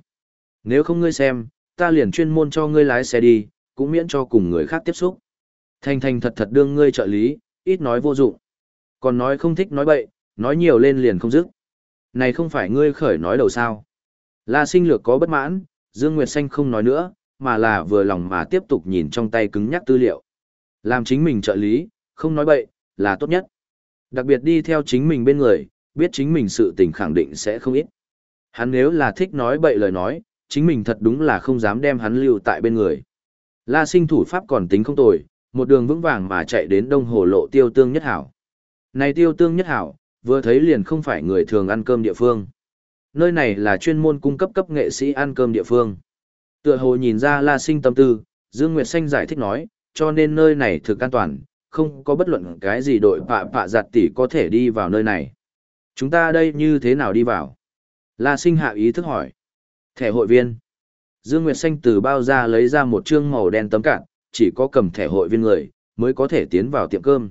Nếu không ngươi xem, ta liền chuyên môn cho ngươi lái xe đi, cũng miễn cho cùng người khác tiếp xúc. Thành thành thật thật đương ngươi trợ lý, ít nói vô dụng. Còn nói không thích nói bậy, nói nhiều lên liền không dứt. Này không phải ngươi khởi nói đầu sao. La sinh lược có bất mãn, Dương Nguyệt Xanh không nói nữa, mà là vừa lòng mà tiếp tục nhìn trong tay cứng nhắc tư liệu. Làm chính mình trợ lý, không nói bậy, là tốt nhất. Đặc biệt đi theo chính mình bên người, biết chính mình sự tình khẳng định sẽ không ít. Hắn nếu là thích nói bậy lời nói, chính mình thật đúng là không dám đem hắn lưu tại bên người. La sinh thủ pháp còn tính không tồi, một đường vững vàng mà chạy đến đông hồ lộ tiêu tương nhất hảo. Này tiêu tương nhất hảo, vừa thấy liền không phải người thường ăn cơm địa phương. Nơi này là chuyên môn cung cấp cấp nghệ sĩ ăn cơm địa phương. Tựa hồ nhìn ra La Sinh tâm tư, Dương Nguyệt Xanh giải thích nói, cho nên nơi này thực an toàn, không có bất luận cái gì đội pạ pạ giặt tỷ có thể đi vào nơi này. Chúng ta đây như thế nào đi vào? La Sinh hạ ý thức hỏi. Thẻ hội viên. Dương Nguyệt Xanh từ bao ra lấy ra một chương màu đen tấm cạn, chỉ có cầm thẻ hội viên người, mới có thể tiến vào tiệm cơm.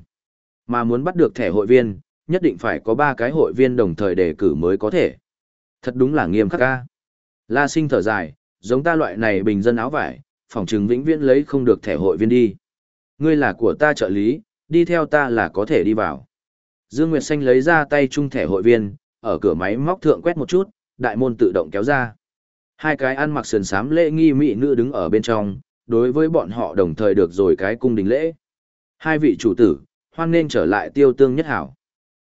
Mà muốn bắt được thẻ hội viên, nhất định phải có ba cái hội viên đồng thời đề cử mới có thể. Thật đúng là nghiêm khắc ca. La sinh thở dài, giống ta loại này bình dân áo vải, phòng trừng vĩnh viễn lấy không được thẻ hội viên đi. Ngươi là của ta trợ lý, đi theo ta là có thể đi vào. Dương Nguyệt Xanh lấy ra tay chung thẻ hội viên, ở cửa máy móc thượng quét một chút, đại môn tự động kéo ra. Hai cái ăn mặc sườn sám lễ nghi mỹ nữ đứng ở bên trong, đối với bọn họ đồng thời được rồi cái cung đình lễ. Hai vị chủ tử, hoan nên trở lại tiêu tương nhất hảo.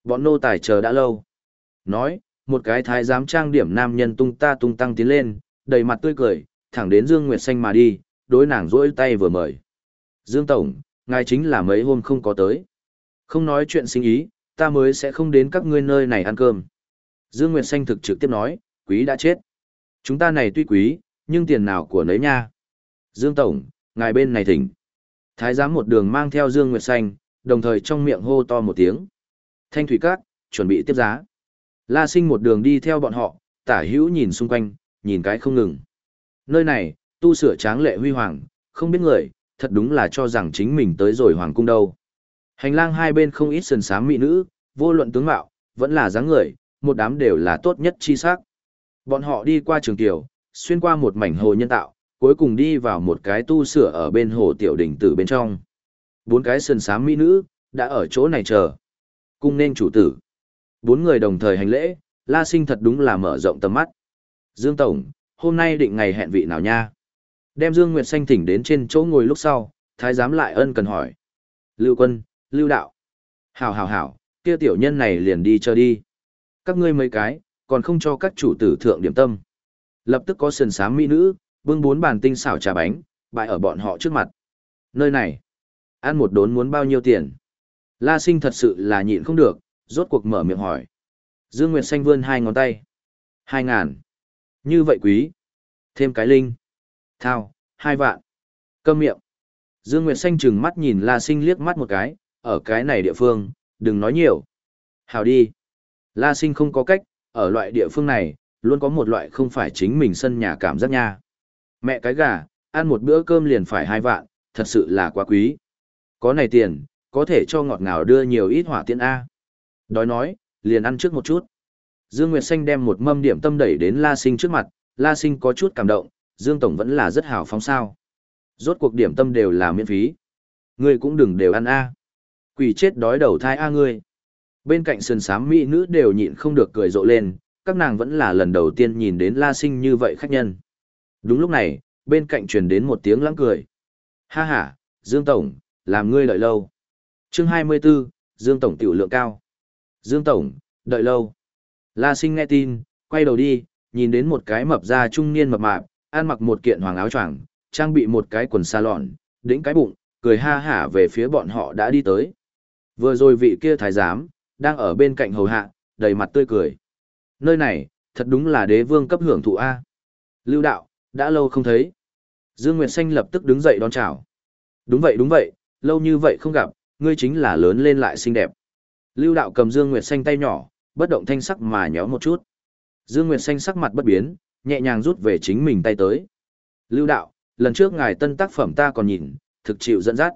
Bọn nô tài chờ đã lâu. Nói, một cái thái giám trang điểm nam nhân tung ta tung tăng tiến lên, đầy mặt tươi cười, thẳng đến Dương Nguyệt Xanh mà đi, đối nàng rỗi tay vừa mời. Dương Tổng, ngài chính là mấy hôm không có tới. Không nói chuyện sinh ý, ta mới sẽ không đến các ngươi nơi này ăn cơm. Dương Nguyệt Xanh thực trực tiếp nói, quý đã chết. Chúng ta này tuy quý, nhưng tiền nào của nấy nha. Dương Tổng, ngài bên này thỉnh. Thái giám một đường mang theo Dương Nguyệt Xanh, đồng thời trong miệng hô to một tiếng. Thanh thủy cát, chuẩn bị tiếp giá. La sinh một đường đi theo bọn họ, tả hữu nhìn xung quanh, nhìn cái không ngừng. Nơi này, tu sửa tráng lệ huy hoàng, không biết người, thật đúng là cho rằng chính mình tới rồi hoàng cung đâu. Hành lang hai bên không ít sần sám mỹ nữ, vô luận tướng mạo, vẫn là dáng người, một đám đều là tốt nhất chi sắc. Bọn họ đi qua trường tiểu, xuyên qua một mảnh hồ nhân tạo, cuối cùng đi vào một cái tu sửa ở bên hồ tiểu đỉnh tử bên trong. Bốn cái sần sám mỹ nữ, đã ở chỗ này chờ. Cung nên chủ tử. Bốn người đồng thời hành lễ, La Sinh thật đúng là mở rộng tầm mắt. Dương Tổng, hôm nay định ngày hẹn vị nào nha? Đem Dương Nguyệt Xanh thỉnh đến trên chỗ ngồi lúc sau, thái giám lại ân cần hỏi. Lưu quân, lưu đạo. Hảo hảo hảo, kia tiểu nhân này liền đi chờ đi. Các ngươi mấy cái, còn không cho các chủ tử thượng điểm tâm. Lập tức có sườn sám mỹ nữ, bưng bốn bàn tinh xảo trà bánh, bại ở bọn họ trước mặt. Nơi này, ăn một đốn muốn bao nhiêu tiền? La sinh thật sự là nhịn không được, rốt cuộc mở miệng hỏi. Dương Nguyệt Xanh vươn hai ngón tay. Hai ngàn. Như vậy quý. Thêm cái linh. Thao, hai vạn. Câm miệng. Dương Nguyệt Xanh trừng mắt nhìn La Sinh liếc mắt một cái, ở cái này địa phương, đừng nói nhiều. Hào đi. La Sinh không có cách, ở loại địa phương này, luôn có một loại không phải chính mình sân nhà cảm giác nha. Mẹ cái gà, ăn một bữa cơm liền phải hai vạn, thật sự là quá quý. Có này tiền, có thể cho ngọt ngào đưa nhiều ít hỏa tiễn A. Đói nói, liền ăn trước một chút. Dương Nguyệt Xanh đem một mâm điểm tâm đẩy đến La Sinh trước mặt, La Sinh có chút cảm động, Dương Tổng vẫn là rất hào phóng sao. Rốt cuộc điểm tâm đều là miễn phí. Ngươi cũng đừng đều ăn A. Quỷ chết đói đầu thai A ngươi. Bên cạnh sườn sám mỹ nữ đều nhịn không được cười rộ lên, các nàng vẫn là lần đầu tiên nhìn đến La Sinh như vậy khách nhân. Đúng lúc này, bên cạnh truyền đến một tiếng lãng cười. Ha ha, Dương Tổng, làm ngươi đợi lâu. chương 24, Dương Tổng tiểu lượng cao. Dương Tổng, đợi lâu. La sinh nghe tin, quay đầu đi, nhìn đến một cái mập da trung niên mập mạp, ăn mặc một kiện hoàng áo choàng, trang bị một cái quần sa lọn, đĩnh cái bụng, cười ha hả về phía bọn họ đã đi tới. Vừa rồi vị kia thái giám, đang ở bên cạnh hầu hạ, đầy mặt tươi cười. Nơi này, thật đúng là đế vương cấp hưởng thụ A. Lưu đạo, đã lâu không thấy. Dương Nguyệt Xanh lập tức đứng dậy đón chào. Đúng vậy đúng vậy, lâu như vậy không gặp, ngươi chính là lớn lên lại xinh đẹp. Lưu đạo cầm Dương Nguyệt Xanh tay nhỏ, bất động thanh sắc mà nhéo một chút. Dương Nguyệt Xanh sắc mặt bất biến, nhẹ nhàng rút về chính mình tay tới. Lưu đạo, lần trước ngài tân tác phẩm ta còn nhìn, thực chịu dẫn dắt.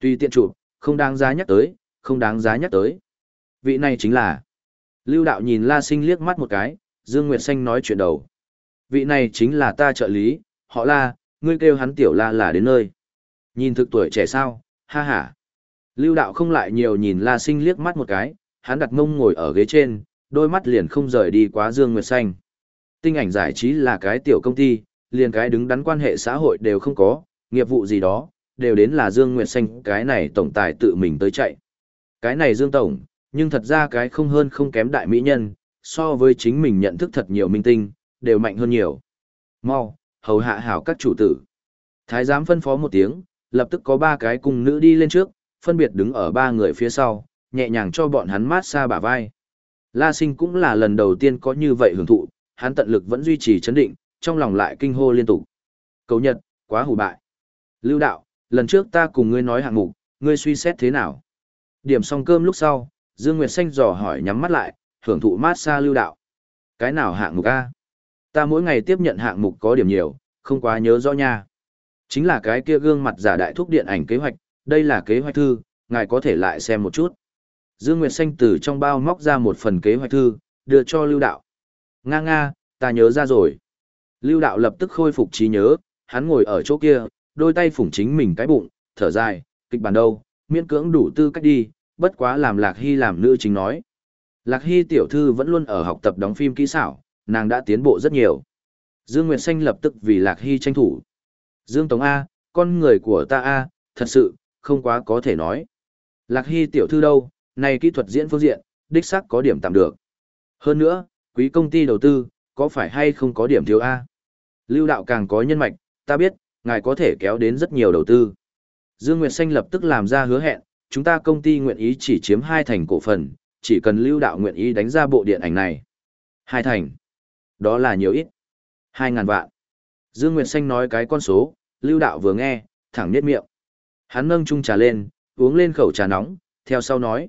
Tuy tiện chủ không đáng giá nhắc tới, không đáng giá nhắc tới. Vị này chính là. Lưu đạo nhìn La Sinh liếc mắt một cái, Dương Nguyệt Xanh nói chuyện đầu. Vị này chính là ta trợ lý, họ La, ngươi kêu hắn tiểu La là đến nơi. Nhìn thực tuổi trẻ sao, ha ha. Lưu đạo không lại nhiều nhìn La Sinh liếc mắt một cái, hắn đặt ngông ngồi ở ghế trên, đôi mắt liền không rời đi quá Dương Nguyệt Xanh. Tinh ảnh giải trí là cái tiểu công ty, liền cái đứng đắn quan hệ xã hội đều không có, nghiệp vụ gì đó, đều đến là Dương Nguyệt Xanh cái này tổng tài tự mình tới chạy. Cái này Dương Tổng, nhưng thật ra cái không hơn không kém đại mỹ nhân, so với chính mình nhận thức thật nhiều minh tinh, đều mạnh hơn nhiều. Mau, hầu hạ hảo các chủ tử. Thái giám phân phó một tiếng, lập tức có ba cái cung nữ đi lên trước, phân biệt đứng ở ba người phía sau, nhẹ nhàng cho bọn hắn mát xa bả vai. La sinh cũng là lần đầu tiên có như vậy hưởng thụ, hắn tận lực vẫn duy trì chấn định, trong lòng lại kinh hô liên tục. Cầu nhật, quá hủ bại. Lưu đạo, lần trước ta cùng ngươi nói hạng mục, ngươi suy xét thế nào? Điểm xong cơm lúc sau, Dương Nguyệt Xanh dò hỏi nhắm mắt lại, hưởng thụ mát xa lưu đạo. Cái nào hạng mục A? Ta mỗi ngày tiếp nhận hạng mục có điểm nhiều, không quá nhớ rõ nha. Chính là cái kia gương mặt giả đại thúc điện ảnh kế hoạch, đây là kế hoạch thư, ngài có thể lại xem một chút. Dương Nguyệt Xanh từ trong bao móc ra một phần kế hoạch thư, đưa cho Lưu Đạo. Nga nga, ta nhớ ra rồi. Lưu Đạo lập tức khôi phục trí nhớ, hắn ngồi ở chỗ kia, đôi tay phủng chính mình cái bụng, thở dài, kịch bản đâu, miễn cưỡng đủ tư cách đi, bất quá làm Lạc Hy làm nữ chính nói. Lạc Hy tiểu thư vẫn luôn ở học tập đóng phim kỹ xảo, nàng đã tiến bộ rất nhiều. Dương Nguyệt Xanh lập tức vì Lạc Hy tranh thủ. Dương Tống A, con người của ta A, thật sự, không quá có thể nói. Lạc Hy tiểu thư đâu, này kỹ thuật diễn phương diện, đích xác có điểm tạm được. Hơn nữa, quý công ty đầu tư, có phải hay không có điểm thiếu A? Lưu đạo càng có nhân mạch, ta biết, ngài có thể kéo đến rất nhiều đầu tư. Dương Nguyệt Xanh lập tức làm ra hứa hẹn, chúng ta công ty nguyện ý chỉ chiếm hai thành cổ phần, chỉ cần lưu đạo nguyện ý đánh ra bộ điện ảnh này. Hai thành. Đó là nhiều ít. Hai ngàn vạn. Dương Nguyệt Xanh nói cái con số, lưu đạo vừa nghe, thẳng nhết miệng. Hắn nâng chung trà lên, uống lên khẩu trà nóng, theo sau nói.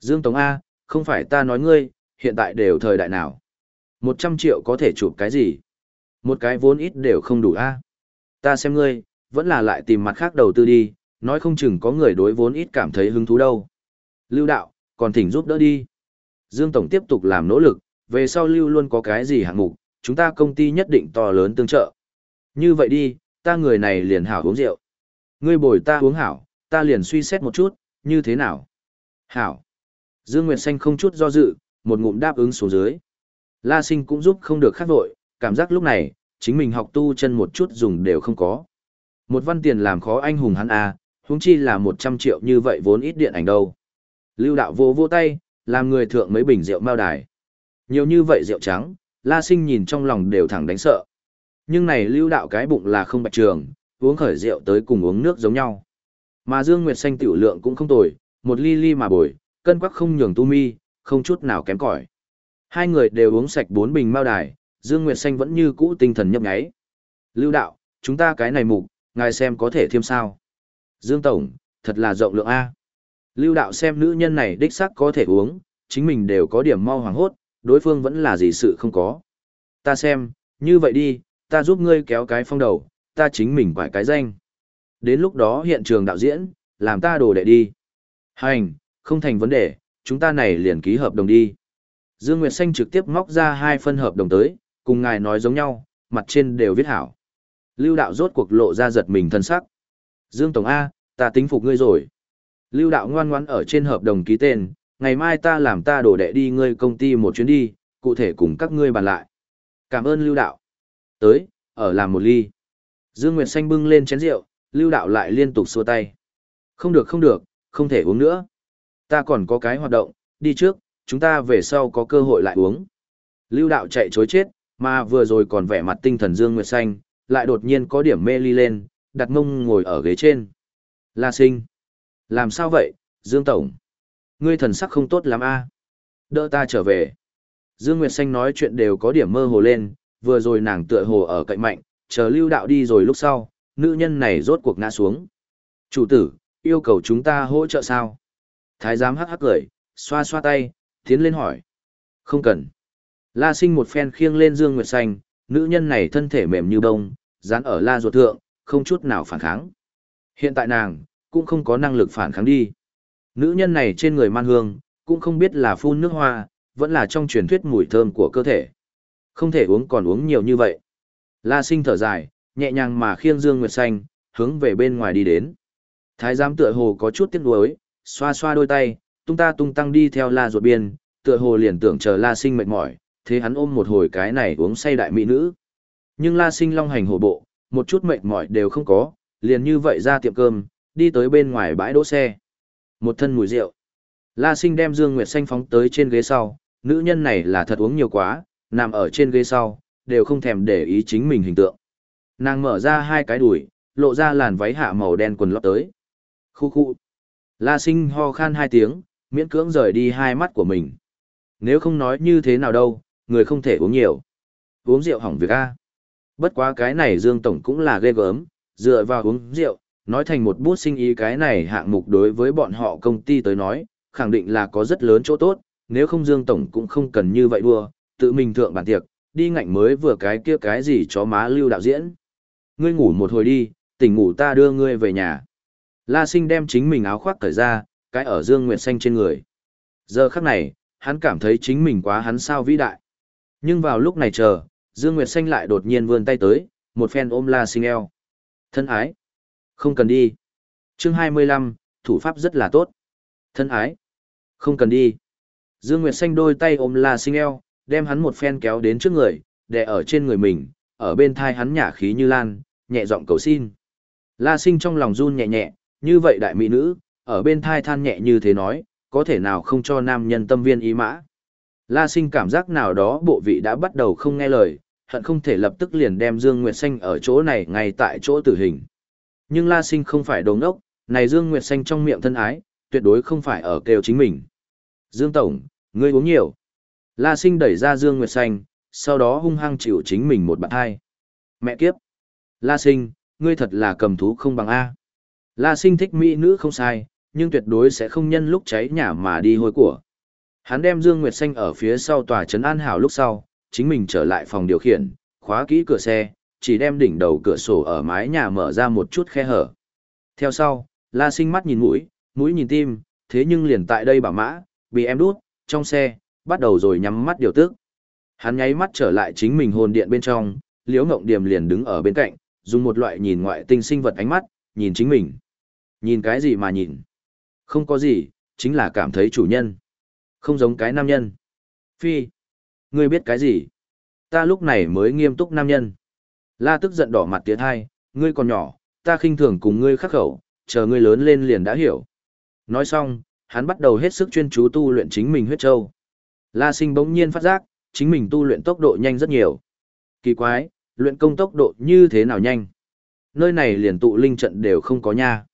Dương Tống A, không phải ta nói ngươi, hiện tại đều thời đại nào. Một trăm triệu có thể chụp cái gì? Một cái vốn ít đều không đủ A. Ta xem ngươi, vẫn là lại tìm mặt khác đầu tư đi, nói không chừng có người đối vốn ít cảm thấy hứng thú đâu. Lưu đạo, còn thỉnh giúp đỡ đi. Dương Tổng tiếp tục làm nỗ lực, về sau Lưu luôn có cái gì hạng mục, chúng ta công ty nhất định to lớn tương trợ. Như vậy đi, ta người này liền hảo uống rượu. Ngươi bồi ta uống hảo, ta liền suy xét một chút, như thế nào? Hảo. Dương Nguyệt Xanh không chút do dự, một ngụm đáp ứng xuống dưới. La Sinh cũng giúp không được khắc vội, cảm giác lúc này, chính mình học tu chân một chút dùng đều không có. Một văn tiền làm khó anh hùng hắn à, huống chi là 100 triệu như vậy vốn ít điện ảnh đâu. Lưu đạo vô vô tay, làm người thượng mấy bình rượu mao đài. Nhiều như vậy rượu trắng, La Sinh nhìn trong lòng đều thẳng đánh sợ. Nhưng này lưu đạo cái bụng là không bạch trường, uống khởi rượu tới cùng uống nước giống nhau. Mà Dương Nguyệt Xanh tiểu lượng cũng không tồi, một ly ly mà bồi, cân quắc không nhường tu mi, không chút nào kém cỏi. Hai người đều uống sạch bốn bình mao đài, Dương Nguyệt Xanh vẫn như cũ tinh thần nhấp nháy. Lưu đạo, chúng ta cái này mục, ngài xem có thể thêm sao. Dương Tổng, thật là rộng lượng A. Lưu đạo xem nữ nhân này đích xác có thể uống, chính mình đều có điểm mau hoàng hốt, đối phương vẫn là gì sự không có. Ta xem, như vậy đi, ta giúp ngươi kéo cái phong đầu, ta chính mình quải cái danh. Đến lúc đó hiện trường đạo diễn, làm ta đồ đệ đi. Hành, không thành vấn đề, chúng ta này liền ký hợp đồng đi. Dương Nguyệt Xanh trực tiếp móc ra hai phân hợp đồng tới, cùng ngài nói giống nhau, mặt trên đều viết hảo. Lưu đạo rốt cuộc lộ ra giật mình thân sắc. Dương Tổng A, ta tính phục ngươi rồi. Lưu đạo ngoan ngoãn ở trên hợp đồng ký tên, ngày mai ta làm ta đổ đệ đi ngươi công ty một chuyến đi, cụ thể cùng các ngươi bàn lại. Cảm ơn lưu đạo. Tới, ở làm một ly. Dương Nguyệt Xanh bưng lên chén rượu, lưu đạo lại liên tục xua tay. Không được không được, không thể uống nữa. Ta còn có cái hoạt động, đi trước, chúng ta về sau có cơ hội lại uống. Lưu đạo chạy chối chết, mà vừa rồi còn vẻ mặt tinh thần Dương Nguyệt Xanh, lại đột nhiên có điểm mê ly lên, đặt mông ngồi ở ghế trên. La sinh. Làm sao vậy, Dương Tổng? Ngươi thần sắc không tốt lắm a Đỡ ta trở về. Dương Nguyệt Xanh nói chuyện đều có điểm mơ hồ lên, vừa rồi nàng tựa hồ ở cạnh mạnh, chờ lưu đạo đi rồi lúc sau, nữ nhân này rốt cuộc ngã xuống. Chủ tử, yêu cầu chúng ta hỗ trợ sao? Thái giám hắc hắc cười, xoa xoa tay, tiến lên hỏi. Không cần. La sinh một phen khiêng lên Dương Nguyệt Xanh, nữ nhân này thân thể mềm như bông, dán ở la ruột thượng, không chút nào phản kháng. Hiện tại nàng, cũng không có năng lực phản kháng đi. Nữ nhân này trên người man hương, cũng không biết là phun nước hoa, vẫn là trong truyền thuyết mùi thơm của cơ thể. Không thể uống còn uống nhiều như vậy. La sinh thở dài, nhẹ nhàng mà khiêng Dương Nguyệt Xanh, hướng về bên ngoài đi đến. Thái giám tựa hồ có chút tiếc nuối, xoa xoa đôi tay, tung ta tung tăng đi theo la ruột biên, tựa hồ liền tưởng chờ la sinh mệt mỏi, thế hắn ôm một hồi cái này uống say đại mỹ nữ. Nhưng la sinh long hành hổ bộ, một chút mệt mỏi đều không có, liền như vậy ra tiệm cơm, đi tới bên ngoài bãi đỗ xe. Một thân mùi rượu. La sinh đem Dương Nguyệt Xanh phóng tới trên ghế sau, nữ nhân này là thật uống nhiều quá, nằm ở trên ghế sau, đều không thèm để ý chính mình hình tượng. Nàng mở ra hai cái đùi, lộ ra làn váy hạ màu đen quần lót tới. Khu khu. La sinh ho khan hai tiếng, miễn cưỡng rời đi hai mắt của mình. Nếu không nói như thế nào đâu, người không thể uống nhiều. Uống rượu hỏng việc A. Bất quá cái này Dương Tổng cũng là ghê gớm, dựa vào uống rượu, nói thành một bút sinh ý cái này hạng mục đối với bọn họ công ty tới nói, khẳng định là có rất lớn chỗ tốt, nếu không Dương Tổng cũng không cần như vậy đua, tự mình thượng bản tiệc, đi ngạnh mới vừa cái kia cái gì chó má lưu đạo diễn. Ngươi ngủ một hồi đi, tỉnh ngủ ta đưa ngươi về nhà. La sinh đem chính mình áo khoác cởi ra, cái ở Dương Nguyệt Xanh trên người. Giờ khắc này, hắn cảm thấy chính mình quá hắn sao vĩ đại. Nhưng vào lúc này chờ, Dương Nguyệt Xanh lại đột nhiên vươn tay tới, một phen ôm La sinh eo. Thân ái. Không cần đi. chương 25, thủ pháp rất là tốt. Thân ái. Không cần đi. Dương Nguyệt Xanh đôi tay ôm La sinh eo, đem hắn một phen kéo đến trước người, đè ở trên người mình, ở bên thai hắn nhả khí như lan, nhẹ giọng cầu xin. La sinh trong lòng run nhẹ nhẹ, như vậy đại mỹ nữ, ở bên thai than nhẹ như thế nói, có thể nào không cho nam nhân tâm viên ý mã. La sinh cảm giác nào đó bộ vị đã bắt đầu không nghe lời, hận không thể lập tức liền đem Dương Nguyệt Xanh ở chỗ này ngay tại chỗ tử hình. Nhưng La sinh không phải đồng ngốc, này Dương Nguyệt Xanh trong miệng thân ái, tuyệt đối không phải ở kêu chính mình. Dương Tổng, ngươi uống nhiều. La sinh đẩy ra Dương Nguyệt Xanh, sau đó hung hăng chịu chính mình một bạn hai. Mẹ kiếp! La sinh, ngươi thật là cầm thú không bằng A. La sinh thích mỹ nữ không sai, nhưng tuyệt đối sẽ không nhân lúc cháy nhà mà đi hôi của. Hắn đem Dương Nguyệt Xanh ở phía sau tòa trấn an hảo lúc sau, chính mình trở lại phòng điều khiển, khóa kỹ cửa xe, chỉ đem đỉnh đầu cửa sổ ở mái nhà mở ra một chút khe hở. Theo sau, La sinh mắt nhìn mũi, mũi nhìn tim, thế nhưng liền tại đây bảo mã, bị em đút, trong xe, bắt đầu rồi nhắm mắt điều tức. Hắn nháy mắt trở lại chính mình hồn điện bên trong, Liễu Ngộng Điềm liền đứng ở bên cạnh, dùng một loại nhìn ngoại tinh sinh vật ánh mắt, nhìn chính mình. Nhìn cái gì mà nhìn? Không có gì, chính là cảm thấy chủ nhân. Không giống cái nam nhân. Phi, ngươi biết cái gì? Ta lúc này mới nghiêm túc nam nhân. La tức giận đỏ mặt tiến hai, ngươi còn nhỏ, ta khinh thường cùng ngươi khắc khẩu, chờ ngươi lớn lên liền đã hiểu. Nói xong, hắn bắt đầu hết sức chuyên chú tu luyện chính mình huyết châu. La sinh bỗng nhiên phát giác, chính mình tu luyện tốc độ nhanh rất nhiều. Kỳ quái, luyện công tốc độ như thế nào nhanh? Nơi này liền tụ linh trận đều không có nha.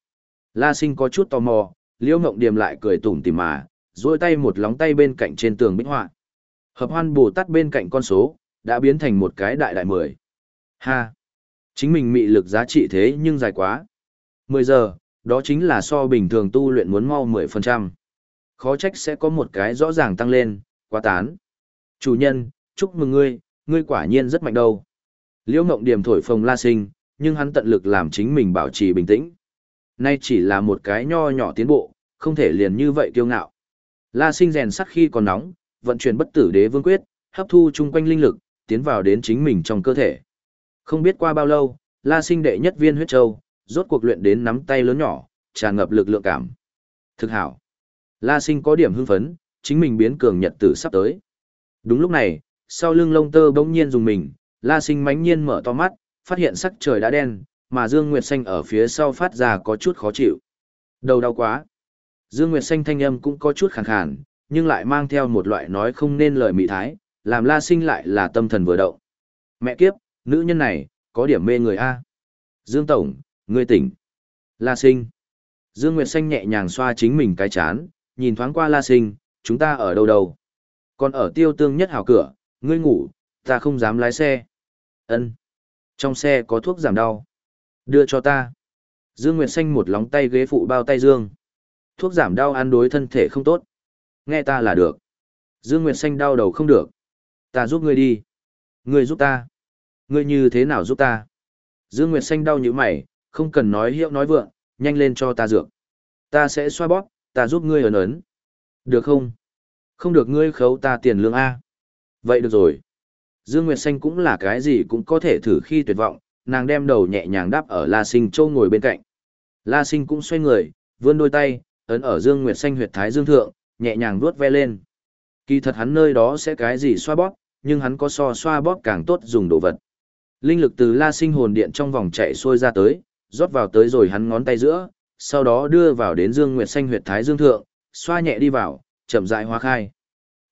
La sinh có chút tò mò, liễu mộng điềm lại cười tủm tỉm mà, duỗi tay một lóng tay bên cạnh trên tường bích họa. Hợp hoan bồ tát bên cạnh con số, đã biến thành một cái đại đại mười. Ha! Chính mình mị lực giá trị thế nhưng dài quá. Mười giờ, đó chính là so bình thường tu luyện muốn mau mười phần trăm. Khó trách sẽ có một cái rõ ràng tăng lên, quá tán. Chủ nhân, chúc mừng ngươi, ngươi quả nhiên rất mạnh đâu. Liễu Ngộng Điểm thổi phồng la sinh, nhưng hắn tận lực làm chính mình bảo trì bình tĩnh. Nay chỉ là một cái nho nhỏ tiến bộ, không thể liền như vậy kiêu ngạo. La sinh rèn sắt khi còn nóng, vận chuyển bất tử đế vương quyết, hấp thu chung quanh linh lực, tiến vào đến chính mình trong cơ thể. Không biết qua bao lâu, La sinh đệ nhất viên huyết châu, rốt cuộc luyện đến nắm tay lớn nhỏ, tràn ngập lực lượng cảm. Thực hảo. La sinh có điểm hưng phấn, chính mình biến cường nhật tử sắp tới. Đúng lúc này, sau lưng lông tơ bỗng nhiên dùng mình, La Sinh mánh nhiên mở to mắt, phát hiện sắc trời đã đen, mà Dương Nguyệt Xanh ở phía sau phát ra có chút khó chịu. Đầu đau quá. Dương Nguyệt Xanh thanh âm cũng có chút khàn khàn, nhưng lại mang theo một loại nói không nên lời mị thái, làm La Sinh lại là tâm thần vừa động. Mẹ kiếp, nữ nhân này, có điểm mê người A. Dương Tổng, ngươi tỉnh. La Sinh. Dương Nguyệt Xanh nhẹ nhàng xoa chính mình cái chán, nhìn thoáng qua La Sinh, chúng ta ở đâu đâu. Còn ở tiêu tương nhất hào cửa, ngươi ngủ, ta không dám lái xe. Ân. Trong xe có thuốc giảm đau. Đưa cho ta. Dương Nguyệt Xanh một lóng tay ghế phụ bao tay Dương. Thuốc giảm đau ăn đối thân thể không tốt. Nghe ta là được. Dương Nguyệt Xanh đau đầu không được. Ta giúp ngươi đi. Ngươi giúp ta. Ngươi như thế nào giúp ta? Dương Nguyệt Xanh đau như mày, không cần nói hiệu nói vượng, nhanh lên cho ta dược. Ta sẽ xoa bóp, ta giúp ngươi ấn ấn. Được không? Không được ngươi khấu ta tiền lương A. Vậy được rồi. Dương Nguyệt Xanh cũng là cái gì cũng có thể thử khi tuyệt vọng, nàng đem đầu nhẹ nhàng đáp ở La Sinh Châu ngồi bên cạnh. La Sinh cũng xoay người, vươn đôi tay, ấn ở Dương Nguyệt Xanh huyệt thái dương thượng, nhẹ nhàng vuốt ve lên. Kỳ thật hắn nơi đó sẽ cái gì xoa bóp, nhưng hắn có so xoa bóp càng tốt dùng đồ vật. Linh lực từ La Sinh hồn điện trong vòng chạy xuôi ra tới, rót vào tới rồi hắn ngón tay giữa, sau đó đưa vào đến Dương Nguyệt Xanh huyệt thái dương thượng, xoa nhẹ đi vào, chậm rãi hóa khai.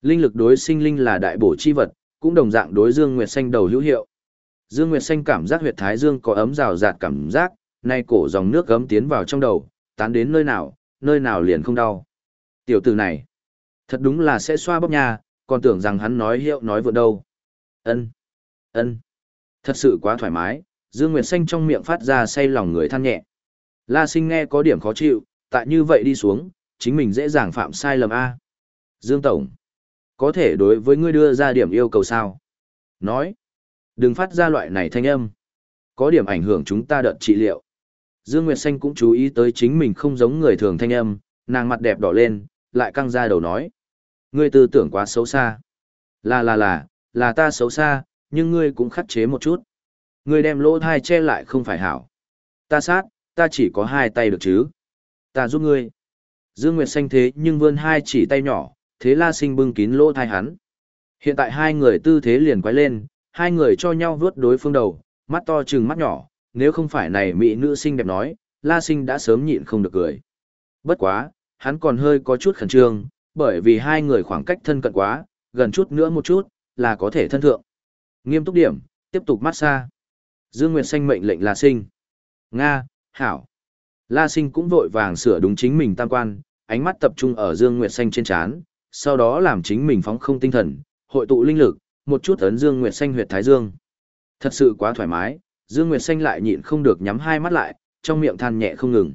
Linh lực đối sinh linh là đại bổ chi vật, cũng đồng dạng đối Dương Nguyệt Xanh đầu hữu hiệu. Dương Nguyệt Xanh cảm giác huyệt thái dương có ấm rào rạt cảm giác, nay cổ dòng nước gấm tiến vào trong đầu, tán đến nơi nào, nơi nào liền không đau. Tiểu tử này, thật đúng là sẽ xoa bóp nhà, còn tưởng rằng hắn nói hiệu nói vượt đâu. Ân, ân, thật sự quá thoải mái, Dương Nguyệt Xanh trong miệng phát ra say lòng người than nhẹ. La sinh nghe có điểm khó chịu, tại như vậy đi xuống, chính mình dễ dàng phạm sai lầm A. Dương Tổng, có thể đối với ngươi đưa ra điểm yêu cầu sao? Nói, đừng phát ra loại này thanh âm. Có điểm ảnh hưởng chúng ta đợt trị liệu. Dương Nguyệt Xanh cũng chú ý tới chính mình không giống người thường thanh âm, nàng mặt đẹp đỏ lên, lại căng ra đầu nói. Ngươi tư tưởng quá xấu xa. Là là là, là ta xấu xa, nhưng ngươi cũng khắc chế một chút. Ngươi đem lỗ thai che lại không phải hảo. Ta sát, ta chỉ có hai tay được chứ. Ta giúp ngươi. Dương Nguyệt xanh thế nhưng vươn hai chỉ tay nhỏ, thế la sinh bưng kín lỗ thai hắn. Hiện tại hai người tư thế liền quay lên, hai người cho nhau vướt đối phương đầu, mắt to trừng mắt nhỏ, nếu không phải này mỹ nữ sinh đẹp nói, la sinh đã sớm nhịn không được cười. Bất quá, hắn còn hơi có chút khẩn trương, bởi vì hai người khoảng cách thân cận quá, gần chút nữa một chút, là có thể thân thượng. Nghiêm túc điểm, tiếp tục mát xa. Dương Nguyệt Xanh mệnh lệnh La Sinh. Nga, Hảo. La Sinh cũng vội vàng sửa đúng chính mình tam quan, ánh mắt tập trung ở Dương Nguyệt Xanh trên trán, sau đó làm chính mình phóng không tinh thần, hội tụ linh lực, một chút ấn Dương Nguyệt Xanh huyệt thái dương. Thật sự quá thoải mái, Dương Nguyệt Xanh lại nhịn không được nhắm hai mắt lại, trong miệng than nhẹ không ngừng.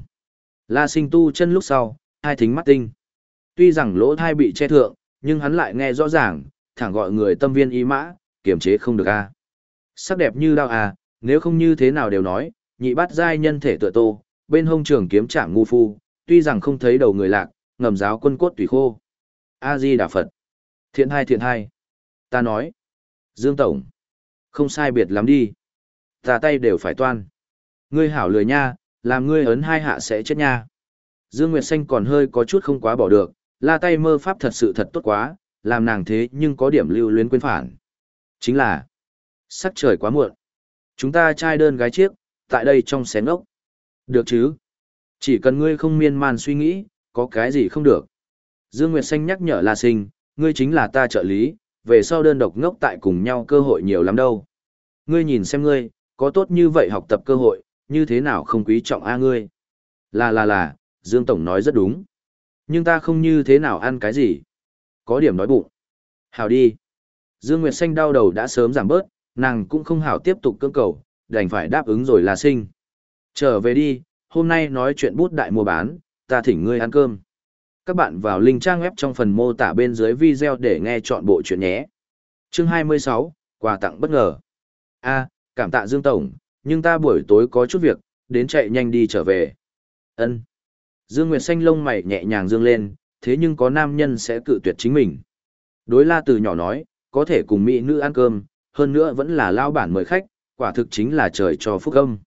La Sinh tu chân lúc sau, hai thính mắt tinh. Tuy rằng lỗ thai bị che thượng, nhưng hắn lại nghe rõ ràng, thẳng gọi người tâm viên ý mã, kiềm chế không được a. Sắc đẹp như đao à, nếu không như thế nào đều nói, nhị bát giai nhân thể tựa tô, bên hông trường kiếm chạm ngu phu, tuy rằng không thấy đầu người lạc, ngầm giáo quân cốt tùy khô. A-di Đà Phật. Thiện hai thiện hai. Ta nói. Dương Tổng. Không sai biệt lắm đi. Ta tay đều phải toan. Ngươi hảo lười nha, làm ngươi ấn hai hạ sẽ chết nha. Dương Nguyệt Xanh còn hơi có chút không quá bỏ được, la tay mơ pháp thật sự thật tốt quá, làm nàng thế nhưng có điểm lưu luyến quên phản. Chính là, sắc trời quá muộn. Chúng ta trai đơn gái chiếc, tại đây trong xén ốc. Được chứ? Chỉ cần ngươi không miên man suy nghĩ, có cái gì không được. Dương Nguyệt Xanh nhắc nhở La Sinh, ngươi chính là ta trợ lý, về sau đơn độc ngốc tại cùng nhau cơ hội nhiều lắm đâu. Ngươi nhìn xem ngươi, có tốt như vậy học tập cơ hội, như thế nào không quý trọng a ngươi. Là là là, Dương Tổng nói rất đúng. Nhưng ta không như thế nào ăn cái gì. Có điểm nói bụng. Hảo đi. Dương Nguyệt Xanh đau đầu đã sớm giảm bớt, nàng cũng không hảo tiếp tục cưỡng cầu, đành phải đáp ứng rồi là sinh. Trở về đi, hôm nay nói chuyện bút đại mua bán, ta thỉnh ngươi ăn cơm. Các bạn vào link trang web trong phần mô tả bên dưới video để nghe chọn bộ chuyện nhé. Chương 26, quà tặng bất ngờ. A, cảm tạ Dương Tổng, nhưng ta buổi tối có chút việc, đến chạy nhanh đi trở về. Ân. Dương Nguyệt Xanh lông mày nhẹ nhàng dương lên, thế nhưng có nam nhân sẽ cự tuyệt chính mình. Đối la từ nhỏ nói, có thể cùng mỹ nữ ăn cơm, hơn nữa vẫn là lao bản mời khách, quả thực chính là trời cho phúc âm.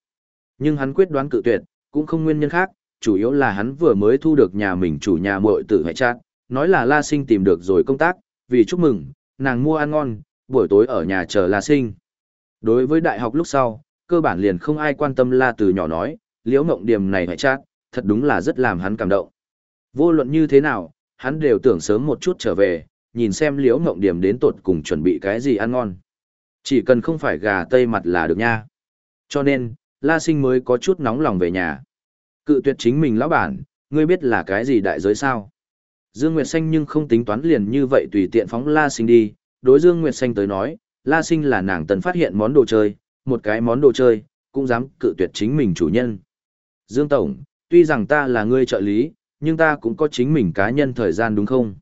Nhưng hắn quyết đoán cự tuyệt, cũng không nguyên nhân khác, chủ yếu là hắn vừa mới thu được nhà mình chủ nhà muội tử hệ chát, nói là La Sinh tìm được rồi công tác, vì chúc mừng, nàng mua ăn ngon, buổi tối ở nhà chờ La Sinh. Đối với đại học lúc sau, cơ bản liền không ai quan tâm La từ nhỏ nói, liễu mộng điểm này hệ chát, thật đúng là rất làm hắn cảm động. Vô luận như thế nào, hắn đều tưởng sớm một chút trở về, nhìn xem liễu mộng điểm đến tột cùng chuẩn bị cái gì ăn ngon. Chỉ cần không phải gà tây mặt là được nha. Cho nên, La Sinh mới có chút nóng lòng về nhà. Cự tuyệt chính mình lão bản, ngươi biết là cái gì đại giới sao? Dương Nguyệt Xanh nhưng không tính toán liền như vậy tùy tiện phóng La Sinh đi, đối Dương Nguyệt Xanh tới nói, La Sinh là nàng tần phát hiện món đồ chơi, một cái món đồ chơi, cũng dám cự tuyệt chính mình chủ nhân. Dương Tổng, tuy rằng ta là ngươi trợ lý, nhưng ta cũng có chính mình cá nhân thời gian đúng không?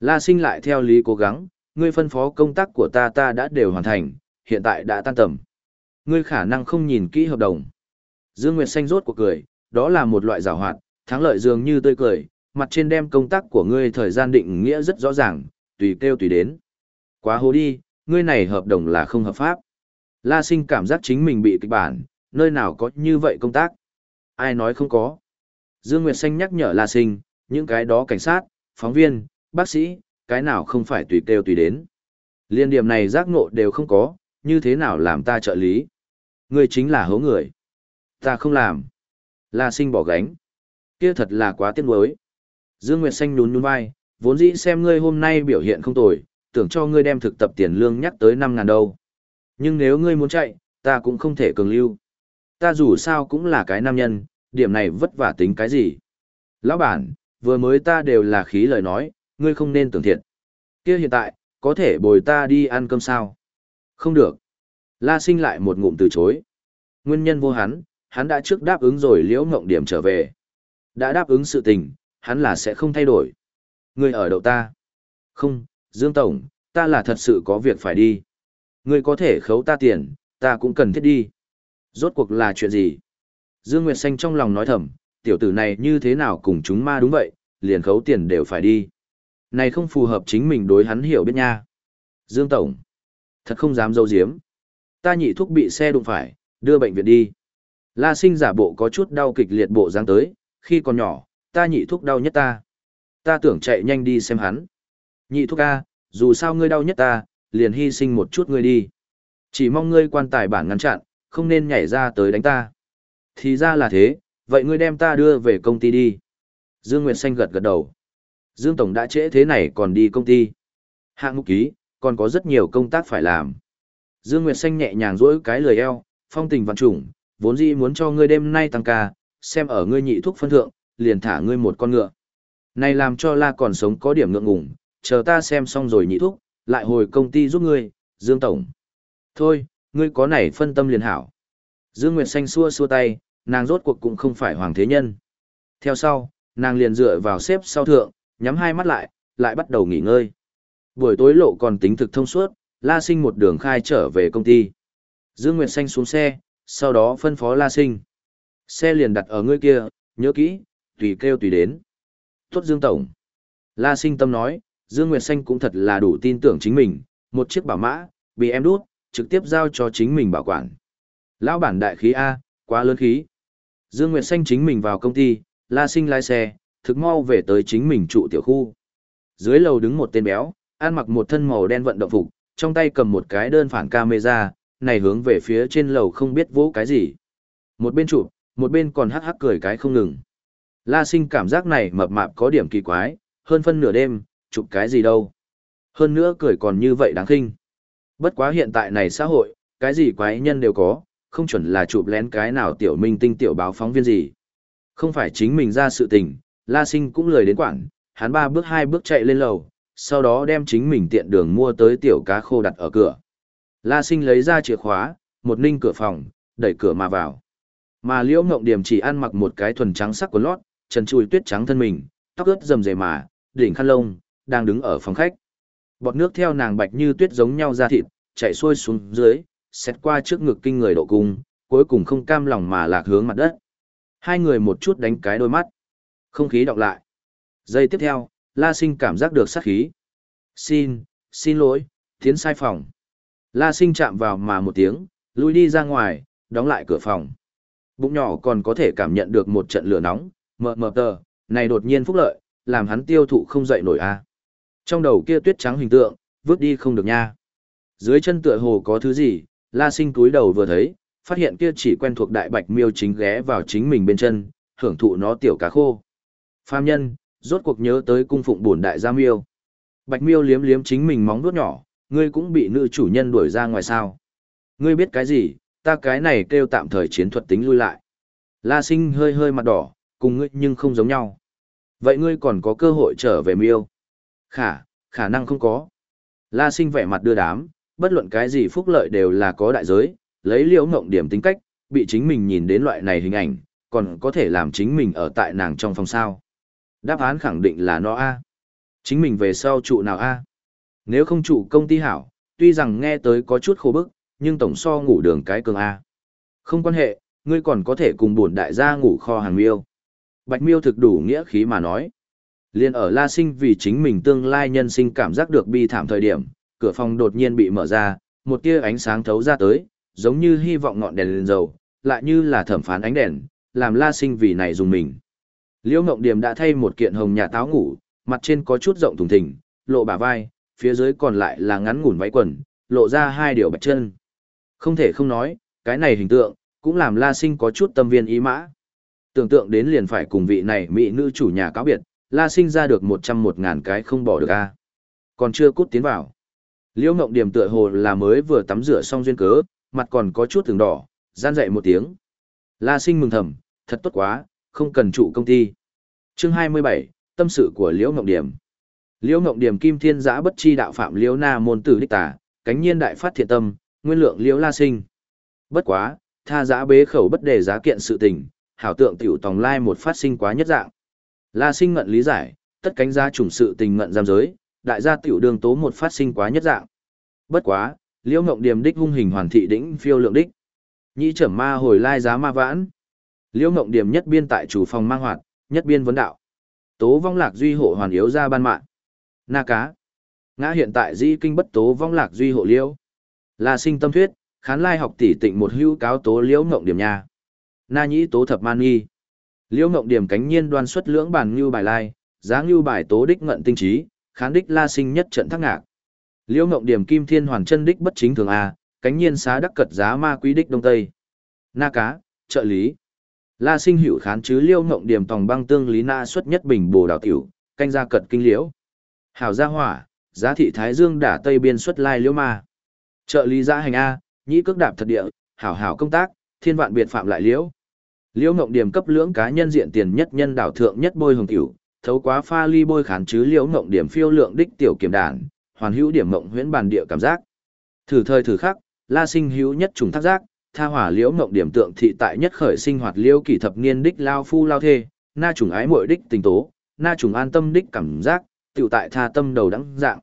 La Sinh lại theo lý cố gắng, ngươi phân phó công tác của ta ta đã đều hoàn thành, hiện tại đã tan tầm. Ngươi khả năng không nhìn kỹ hợp đồng. Dương Nguyệt Xanh rốt cuộc cười, đó là một loại rào hoạt, thắng lợi dường như tươi cười, mặt trên đem công tác của ngươi thời gian định nghĩa rất rõ ràng, tùy kêu tùy đến. Quá hồ đi, ngươi này hợp đồng là không hợp pháp. La sinh cảm giác chính mình bị kịch bản, nơi nào có như vậy công tác. Ai nói không có. Dương Nguyệt Xanh nhắc nhở La sinh, những cái đó cảnh sát, phóng viên, bác sĩ, cái nào không phải tùy kêu tùy đến. Liên điểm này giác ngộ đều không có, như thế nào làm ta trợ lý. Ngươi chính là hố người. Ta không làm. La sinh bỏ gánh. Kia thật là quá tiếc nuối. Dương Nguyệt Xanh nhún nhún vai, vốn dĩ xem ngươi hôm nay biểu hiện không tồi, tưởng cho ngươi đem thực tập tiền lương nhắc tới 5.000 đâu. Nhưng nếu ngươi muốn chạy, ta cũng không thể cường lưu. Ta dù sao cũng là cái nam nhân, điểm này vất vả tính cái gì. Lão bản, vừa mới ta đều là khí lời nói, ngươi không nên tưởng thiệt. Kia hiện tại, có thể bồi ta đi ăn cơm sao? Không được. La sinh lại một ngụm từ chối. Nguyên nhân vô hắn, hắn đã trước đáp ứng rồi liễu ngộng điểm trở về. Đã đáp ứng sự tình, hắn là sẽ không thay đổi. Ngươi ở đậu ta. Không, Dương Tổng, ta là thật sự có việc phải đi. Ngươi có thể khấu ta tiền, ta cũng cần thiết đi. Rốt cuộc là chuyện gì? Dương Nguyệt Xanh trong lòng nói thầm, tiểu tử này như thế nào cùng chúng ma đúng vậy, liền khấu tiền đều phải đi. Này không phù hợp chính mình đối hắn hiểu biết nha. Dương Tổng, thật không dám dâu diếm. Ta nhị thuốc bị xe đụng phải, đưa bệnh viện đi. La sinh giả bộ có chút đau kịch liệt bộ dáng tới, khi còn nhỏ, ta nhị thuốc đau nhất ta. Ta tưởng chạy nhanh đi xem hắn. Nhị thuốc A, dù sao ngươi đau nhất ta, liền hy sinh một chút ngươi đi. Chỉ mong ngươi quan tài bản ngăn chặn, không nên nhảy ra tới đánh ta. Thì ra là thế, vậy ngươi đem ta đưa về công ty đi. Dương Nguyệt Xanh gật gật đầu. Dương Tổng đã trễ thế này còn đi công ty. Hạng mục ký, còn có rất nhiều công tác phải làm. Dương Nguyệt Xanh nhẹ nhàng duỗi cái lười eo, phong tình vạn trùng, vốn dĩ muốn cho ngươi đêm nay tăng ca, xem ở ngươi nhị thuốc phân thượng, liền thả ngươi một con ngựa. Này làm cho la còn sống có điểm ngượng ngùng, chờ ta xem xong rồi nhị thuốc, lại hồi công ty giúp ngươi, Dương Tổng. Thôi, ngươi có này phân tâm liền hảo. Dương Nguyệt Xanh xua xua tay, nàng rốt cuộc cũng không phải hoàng thế nhân. Theo sau, nàng liền dựa vào xếp sau thượng, nhắm hai mắt lại, lại bắt đầu nghỉ ngơi. Buổi tối lộ còn tính thực thông suốt, La Sinh một đường khai trở về công ty. Dương Nguyệt Xanh xuống xe, sau đó phân phó La Sinh. Xe liền đặt ở ngươi kia, nhớ kỹ, tùy kêu tùy đến. Tốt Dương Tổng. La Sinh tâm nói, Dương Nguyệt Xanh cũng thật là đủ tin tưởng chính mình, một chiếc bảo mã, bị em đút, trực tiếp giao cho chính mình bảo quản. Lão bản đại khí A, quá lớn khí. Dương Nguyệt Xanh chính mình vào công ty, La Sinh lái xe, thực mau về tới chính mình trụ tiểu khu. Dưới lầu đứng một tên béo, ăn mặc một thân màu đen vận động phục, trong tay cầm một cái đơn phản camera, này hướng về phía trên lầu không biết vỗ cái gì. Một bên chụp, một bên còn hắc hắc cười cái không ngừng. La Sinh cảm giác này mập mạp có điểm kỳ quái, hơn phân nửa đêm, chụp cái gì đâu. Hơn nữa cười còn như vậy đáng khinh. Bất quá hiện tại này xã hội, cái gì quái nhân đều có, không chuẩn là chụp lén cái nào tiểu minh tinh tiểu báo phóng viên gì. Không phải chính mình ra sự tình, La Sinh cũng lười đến quảng, hắn ba bước hai bước chạy lên lầu, sau đó đem chính mình tiện đường mua tới tiểu cá khô đặt ở cửa. La Sinh lấy ra chìa khóa, một ninh cửa phòng, đẩy cửa mà vào. Mà Liễu Ngộng Điểm chỉ ăn mặc một cái thuần trắng sắc của lót, trần trùi tuyết trắng thân mình, tóc ướt rầm rề mà, đỉnh khăn lông, đang đứng ở phòng khách. Bọt nước theo nàng bạch như tuyết giống nhau ra thịt, chạy xuôi xuống dưới, xét qua trước ngực kinh người độ cung, cuối cùng không cam lòng mà lạc hướng mặt đất. Hai người một chút đánh cái đôi mắt. Không khí đọc lại. Giây tiếp theo, La Sinh cảm giác được sát khí. Xin, xin lỗi, tiến sai phòng. La Sinh chạm vào mà một tiếng, lui đi ra ngoài, đóng lại cửa phòng. Bụng nhỏ còn có thể cảm nhận được một trận lửa nóng, mờ mờ tờ, này đột nhiên phúc lợi, làm hắn tiêu thụ không dậy nổi a. Trong đầu kia tuyết trắng hình tượng, vứt đi không được nha. Dưới chân tựa hồ có thứ gì, La Sinh túi đầu vừa thấy, phát hiện kia chỉ quen thuộc đại bạch miêu chính ghé vào chính mình bên chân, hưởng thụ nó tiểu cá khô. Phàm nhân, rốt cuộc nhớ tới cung phụng bổn đại gia miêu. Bạch miêu liếm liếm chính mình móng vuốt nhỏ, ngươi cũng bị nữ chủ nhân đuổi ra ngoài sao. Ngươi biết cái gì, ta cái này kêu tạm thời chiến thuật tính lui lại. La sinh hơi hơi mặt đỏ, cùng ngươi nhưng không giống nhau. Vậy ngươi còn có cơ hội trở về miêu? Khả, khả năng không có. La sinh vẻ mặt đưa đám, bất luận cái gì phúc lợi đều là có đại giới, lấy liễu ngộng điểm tính cách, bị chính mình nhìn đến loại này hình ảnh, còn có thể làm chính mình ở tại nàng trong phòng sao. Đáp án khẳng định là nó A. Chính mình về sau trụ nào A. Nếu không trụ công ty hảo, tuy rằng nghe tới có chút khô bức, nhưng tổng so ngủ đường cái cường A. Không quan hệ, ngươi còn có thể cùng bổn đại gia ngủ kho hàng miêu. Bạch miêu thực đủ nghĩa khí mà nói. Liên ở La Sinh vì chính mình tương lai nhân sinh cảm giác được bi thảm thời điểm, cửa phòng đột nhiên bị mở ra, một tia ánh sáng thấu ra tới, giống như hy vọng ngọn đèn lên dầu, lại như là thẩm phán ánh đèn, làm La Sinh vì này dùng mình. Liễu Ngộng Điềm đã thay một kiện hồng nhà táo ngủ, mặt trên có chút rộng thùng thình, lộ bả vai, phía dưới còn lại là ngắn ngủn váy quần, lộ ra hai điều bạch chân. Không thể không nói, cái này hình tượng, cũng làm La Sinh có chút tâm viên ý mã. Tưởng tượng đến liền phải cùng vị này mỹ nữ chủ nhà cáo biệt, La Sinh ra được một trăm một ngàn cái không bỏ được a. Còn chưa cút tiến vào. Liễu Ngộng Điềm tựa hồ là mới vừa tắm rửa xong duyên cớ, mặt còn có chút từng đỏ, gian dậy một tiếng. La Sinh mừng thầm, thật tốt quá, không cần trụ công ty. Chương 27, tâm sự của Liễu Ngộng Điểm. Liễu Ngộng Điểm Kim Thiên Giã bất chi đạo phạm Liễu Na môn tử đích tà, cánh nhiên đại phát thiện tâm, nguyên lượng Liễu La Sinh. Bất quá, tha giã bế khẩu bất đề giá kiện sự tình, hảo tượng tiểu tòng lai một phát sinh quá nhất dạng. La Sinh ngận lý giải, tất cánh gia chủng sự tình ngận giam giới, đại gia tiểu đường tố một phát sinh quá nhất dạng. Bất quá, Liễu Ngộng Điểm đích hung hình hoàn thị đỉnh phiêu lượng đích. Nhĩ trẩm ma hồi lai giá ma vãn. Liễu Ngộng Điểm nhất biên tại chủ phòng mang hoạt, nhất biên vấn đạo. Tố vong lạc duy hộ hoàn yếu ra ban mạng. Na cá. Ngã hiện tại di kinh bất tố vong lạc duy hộ liễu. Là sinh tâm thuyết, khán lai học tỷ tịnh một hữu cáo tố Liễu Ngộng Điểm nhà Na nhĩ tố thập man nghi. Liễu Ngộng Điểm cánh nhiên đoan xuất lưỡng bản ngưu bài lai, giá ngưu bài tố đích ngận tinh trí, khán đích la sinh nhất trận thắc ngạc. Liễu Ngộng Điểm kim thiên hoàn chân đích bất chính thường a, cánh nhiên xá đắc cật giá ma quý đích đông tây. Na cá, trợ lý. La sinh hữu khán chứ liêu ngộng điểm tòng băng tương lý na xuất nhất bình bồ đào tiểu, canh gia cật kinh liễu. Hảo gia hỏa, giá thị thái dương đả tây biên xuất lai liễu ma. Trợ lý gia hành A, nhĩ cước đạp thật địa, hảo hảo công tác, thiên vạn biệt phạm lại liễu. Liễu ngộng điểm cấp lưỡng cá nhân diện tiền nhất nhân đảo thượng nhất bôi hồng tiểu, thấu quá pha ly bôi khán chứ liễu ngộng điểm phiêu lượng đích tiểu kiểm đàn, hoàn hữu điểm ngộng huyễn bàn địa cảm giác. Thử thời thử khắc, la sinh hữu nhất trùng thác giác, tha hỏa liễu mộng điểm tượng thị tại nhất khởi sinh hoạt liễu kỷ thập niên đích lao phu lao thê, na trùng ái muội đích tình tố, na trùng an tâm đích cảm giác, tiểu tại tha tâm đầu đắng dạng.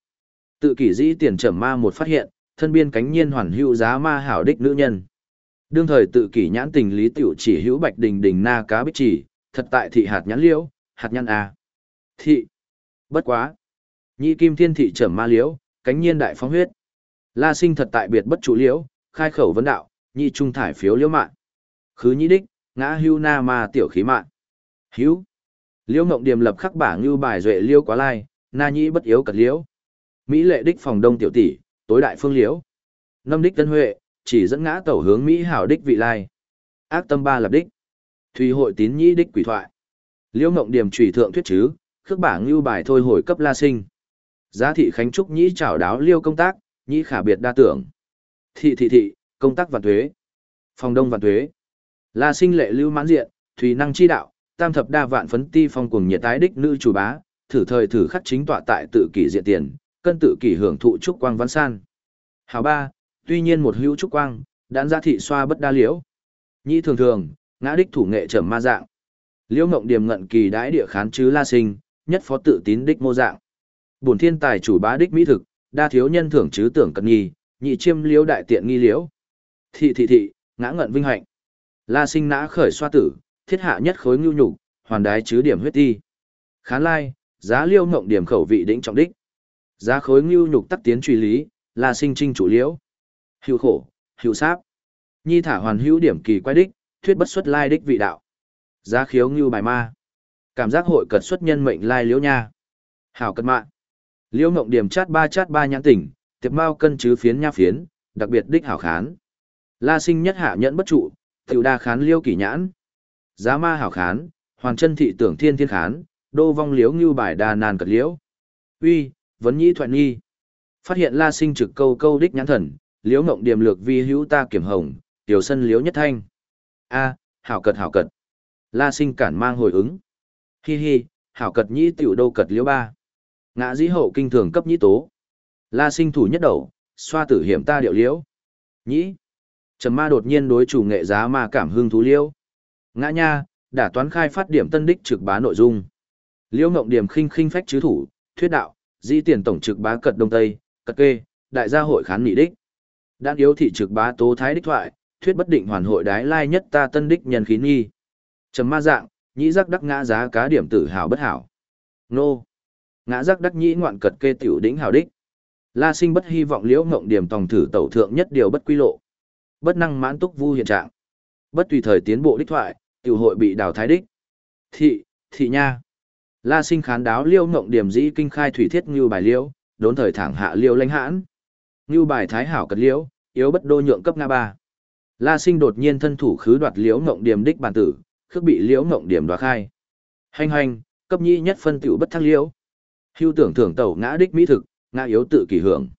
Tự kỷ dĩ tiền trầm ma một phát hiện, thân biên cánh nhiên hoàn hữu giá ma hảo đích nữ nhân. Đương thời tự kỷ nhãn tình lý tiểu chỉ hữu bạch đình đình na cá bích chỉ, thật tại thị hạt nhãn liễu, hạt nhãn a. Thị. Bất quá. Nhị kim thiên thị trầm ma liễu, cánh nhiên đại phóng huyết. La sinh thật tại biệt bất chủ liễu, khai khẩu vấn đạo, nhi trung thải phiếu liễu mạng. Khứ nhĩ đích, ngã hưu na ma tiểu khí mạng. Hữu. Liễu ngộng điềm lập khắc bảng như bài duệ liễu quá lai, na nhĩ bất yếu cật liễu. Mỹ lệ đích phòng đông tiểu tỷ, tối đại phương liễu. Năm đích tân huệ, chỉ dẫn ngã tẩu hướng Mỹ hảo đích vị lai. Ác tâm ba lập đích. Thùy hội tín nhĩ đích quỷ thoại. Liễu ngộng điềm trùy thượng thuyết chứ, khước bảng như bài thôi hồi cấp la sinh. Giá thị khánh trúc nhĩ chào đáo liêu công tác, nhĩ khả biệt đa tưởng. Thị thị thị, công tác vạn thuế. Phòng đông vạn thuế. La sinh lệ lưu mãn diện, thủy năng chi đạo, tam thập đa vạn phấn ti phong cuồng nhiệt tái đích nữ chủ bá, thử thời thử khắc chính tọa tại tự kỷ diện tiền, cân tự kỷ hưởng thụ trúc quang văn san. Hào ba, tuy nhiên một hữu trúc quang, đán gia thị xoa bất đa liễu. Nhĩ thường thường, ngã đích thủ nghệ trầm ma dạng. Liễu ngộng điềm ngận kỳ đãi địa khán chứ la sinh, nhất phó tự tín đích mô dạng. Bổn thiên tài chủ bá đích mỹ thực, đa thiếu nhân thưởng chứ tưởng cận nghi, nhị chiêm liễu đại tiện nghi liễu. Thị thị thị, ngã ngận vinh hạnh. La sinh nã khởi xoa tử, thiết hạ nhất khối ngưu nhục, hoàn đái chứ điểm huyết ti. Khán lai, giá liêu ngộng điểm khẩu vị đỉnh trọng đích. Giá khối ngưu nhục tắc tiến truy lý, la sinh trinh chủ liễu. Hữu khổ, hữu sáp. Nhi thả hoàn hữu điểm kỳ quái đích, thuyết bất xuất lai đích vị đạo. Giá khiếu ngưu bài ma. Cảm giác hội cật xuất nhân mệnh lai liễu nha. Hảo cật mạng. Liễu ngộng điểm chát ba chát ba nhãn tỉnh, tiệp mao cân chứ phiến nha phiến, đặc biệt đích hảo khán. La sinh nhất hạ nhẫn bất trụ, tiểu đa khán liêu kỷ nhãn. Giá ma hảo khán, hoàn chân thị tưởng thiên thiên khán, đô vong liếu như bài đà nàn cật liễu. Uy, vấn nhĩ thoại nghi. Phát hiện la sinh trực câu câu đích nhãn thần, liếu ngộng điểm lược vi hữu ta kiểm hồng, tiểu sân liếu nhất thanh. A, hảo cật hảo cật. La sinh cản mang hồi ứng. Hi hi, hảo cật nhĩ tiểu đô cật liễu ba. Ngã dĩ hậu kinh thường cấp nhĩ tố. La sinh thủ nhất đầu, xoa tử hiểm ta điệu liễu. Nhĩ. Trầm ma đột nhiên đối chủ nghệ giá ma cảm hương thú liêu, Ngã nha, đã toán khai phát điểm tân đích trực bá nội dung. Liễu Ngộng Điểm khinh khinh phách chứ thủ, thuyết đạo, dĩ tiền tổng trực bá cật đông tây, cật kê, đại gia hội khán nghị đích. Đan yếu thị trực bá tố thái đích thoại, thuyết bất định hoàn hội đái lai nhất ta tân đích nhân khí nghi. Trầm ma dạng, nhĩ giác đắc ngã giá cá điểm tử hào bất hảo. Nô. Ngã giác đắc nhĩ ngoạn cật kê tiểu đỉnh hào đích. La sinh bất hy vọng liễu ngộng điểm tòng thử tẩu thượng nhất điều bất quy lộ. Bất năng mãn túc vu hiện trạng. Bất tùy thời tiến bộ đích thoại, tiểu hội bị đào thái đích. Thị, thị nha. La sinh khán đáo liêu ngộng điểm dĩ kinh khai thủy thiết như bài liêu, đốn thời thẳng hạ liêu lãnh hãn. Như bài thái hảo cật liêu, yếu bất đô nhượng cấp nga ba. La sinh đột nhiên thân thủ khứ đoạt liễu ngộng điểm đích bản tử, khước bị liễu ngộng điểm đoạt khai. Hành hành, cấp nhị nhất phân tiểu bất thăng liễu. Hưu tưởng thưởng tẩu ngã đích mỹ thực, ngã yếu tự kỳ hưởng.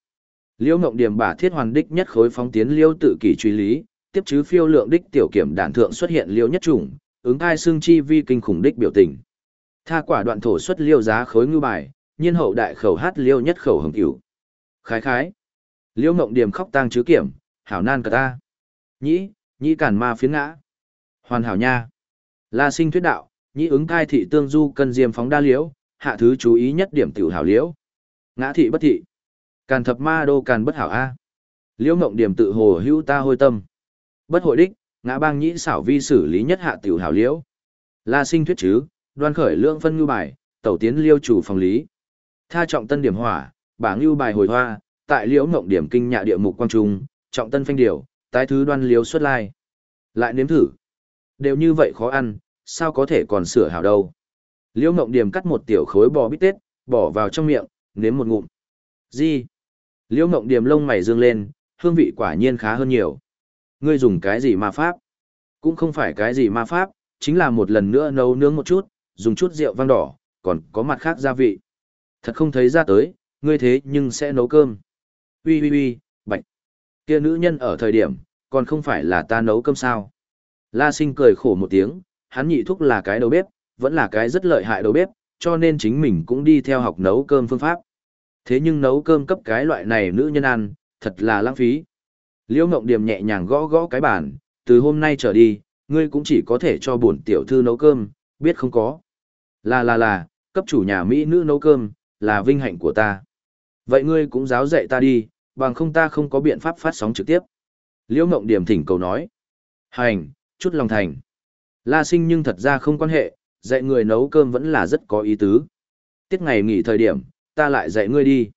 Liễu ngộng điểm bả thiết hoàn đích nhất khối phóng tiến liễu tự Kỷ truy lý, tiếp chứ phiêu lượng đích tiểu kiểm đản thượng xuất hiện liễu nhất chủng, ứng thai xương chi vi kinh khủng đích biểu tình. Tha quả đoạn thổ xuất liêu giá khối ngư bài, nhiên hậu đại khẩu hát liêu nhất khẩu hứng hữu. Khái khái. Liêu ngộng điểm khóc tang chứ kiểm, hảo nan cả ta. Nhĩ, nhĩ cản ma phiến ngã. Hoàn hảo nha. La sinh thuyết đạo, nhĩ ứng thai thị tương du cân diêm phóng đa liễu, hạ thứ chú ý nhất điểm tiểu hảo liễu. Ngã thị bất thị. Càn thập ma đô càn bất hảo a. Liễu ngộng điểm tự hồ hữu ta hôi tâm. Bất hội đích, ngã bang nhĩ xảo vi xử lý nhất hạ tiểu hảo liễu. La sinh thuyết chứ, đoan khởi lượng phân ngưu bài, tẩu tiến liêu chủ phòng lý. Tha trọng tân điểm hỏa, bảng ngưu bài hồi hoa, tại liễu ngộng điểm kinh nhạ địa mục quang trung, trọng tân phanh điều, tái thứ đoan liêu xuất lai. Lại nếm thử. Đều như vậy khó ăn, sao có thể còn sửa hảo đâu. Liễu ngộng điểm cắt một tiểu khối bò bít tết, bỏ vào trong miệng, nếm một ngụm. Gì? Liễu ngộng điểm lông mày dương lên, hương vị quả nhiên khá hơn nhiều. Ngươi dùng cái gì ma pháp? Cũng không phải cái gì ma pháp, chính là một lần nữa nấu nướng một chút, dùng chút rượu vang đỏ, còn có mặt khác gia vị. Thật không thấy ra tới, ngươi thế nhưng sẽ nấu cơm. Ui ui ui, bạch. Kia nữ nhân ở thời điểm, còn không phải là ta nấu cơm sao. La sinh cười khổ một tiếng, hắn nhị thúc là cái đầu bếp, vẫn là cái rất lợi hại đầu bếp, cho nên chính mình cũng đi theo học nấu cơm phương pháp. Thế nhưng nấu cơm cấp cái loại này nữ nhân ăn, thật là lãng phí. Liễu Ngộng Điềm nhẹ nhàng gõ gõ cái bàn, từ hôm nay trở đi, ngươi cũng chỉ có thể cho bổn tiểu thư nấu cơm, biết không có. Là là là, cấp chủ nhà Mỹ nữ nấu cơm, là vinh hạnh của ta. Vậy ngươi cũng giáo dạy ta đi, bằng không ta không có biện pháp phát sóng trực tiếp. Liễu Ngộng điềm thỉnh cầu nói. Hành, chút lòng thành. La sinh nhưng thật ra không quan hệ, dạy người nấu cơm vẫn là rất có ý tứ. Tiết ngày nghỉ thời điểm, ta lại dạy ngươi đi.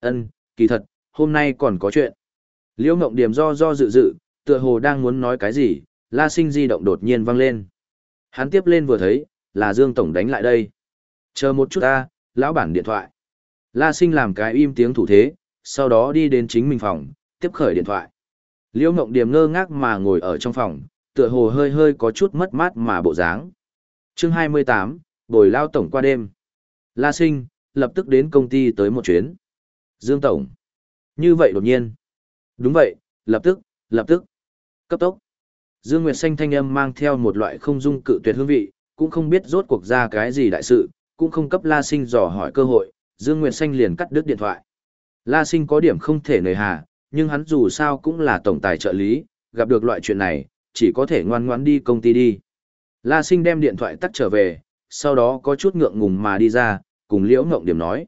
Ân, kỳ thật, hôm nay còn có chuyện. Liễu Ngộng Điểm do do dự dự, tựa hồ đang muốn nói cái gì, La Sinh di động đột nhiên vang lên. Hắn tiếp lên vừa thấy, là Dương Tổng đánh lại đây. Chờ một chút ta, lão bản điện thoại. La Sinh làm cái im tiếng thủ thế, sau đó đi đến chính mình phòng, tiếp khởi điện thoại. Liễu Ngộng Điềm ngơ ngác mà ngồi ở trong phòng, tựa hồ hơi hơi có chút mất mát mà bộ dáng. Chương 28, Bồi Lao Tổng qua đêm. La Sinh, lập tức đến công ty tới một chuyến. Dương Tổng. Như vậy đột nhiên. Đúng vậy, lập tức, lập tức. Cấp tốc. Dương Nguyệt Xanh thanh âm mang theo một loại không dung cự tuyệt hương vị, cũng không biết rốt cuộc ra cái gì đại sự, cũng không cấp La Sinh dò hỏi cơ hội, Dương Nguyệt Xanh liền cắt đứt điện thoại. La Sinh có điểm không thể nời hà, nhưng hắn dù sao cũng là tổng tài trợ lý, gặp được loại chuyện này, chỉ có thể ngoan ngoãn đi công ty đi. La Sinh đem điện thoại tắt trở về, sau đó có chút ngượng ngùng mà đi ra, cùng Liễu Ngộng Điểm nói.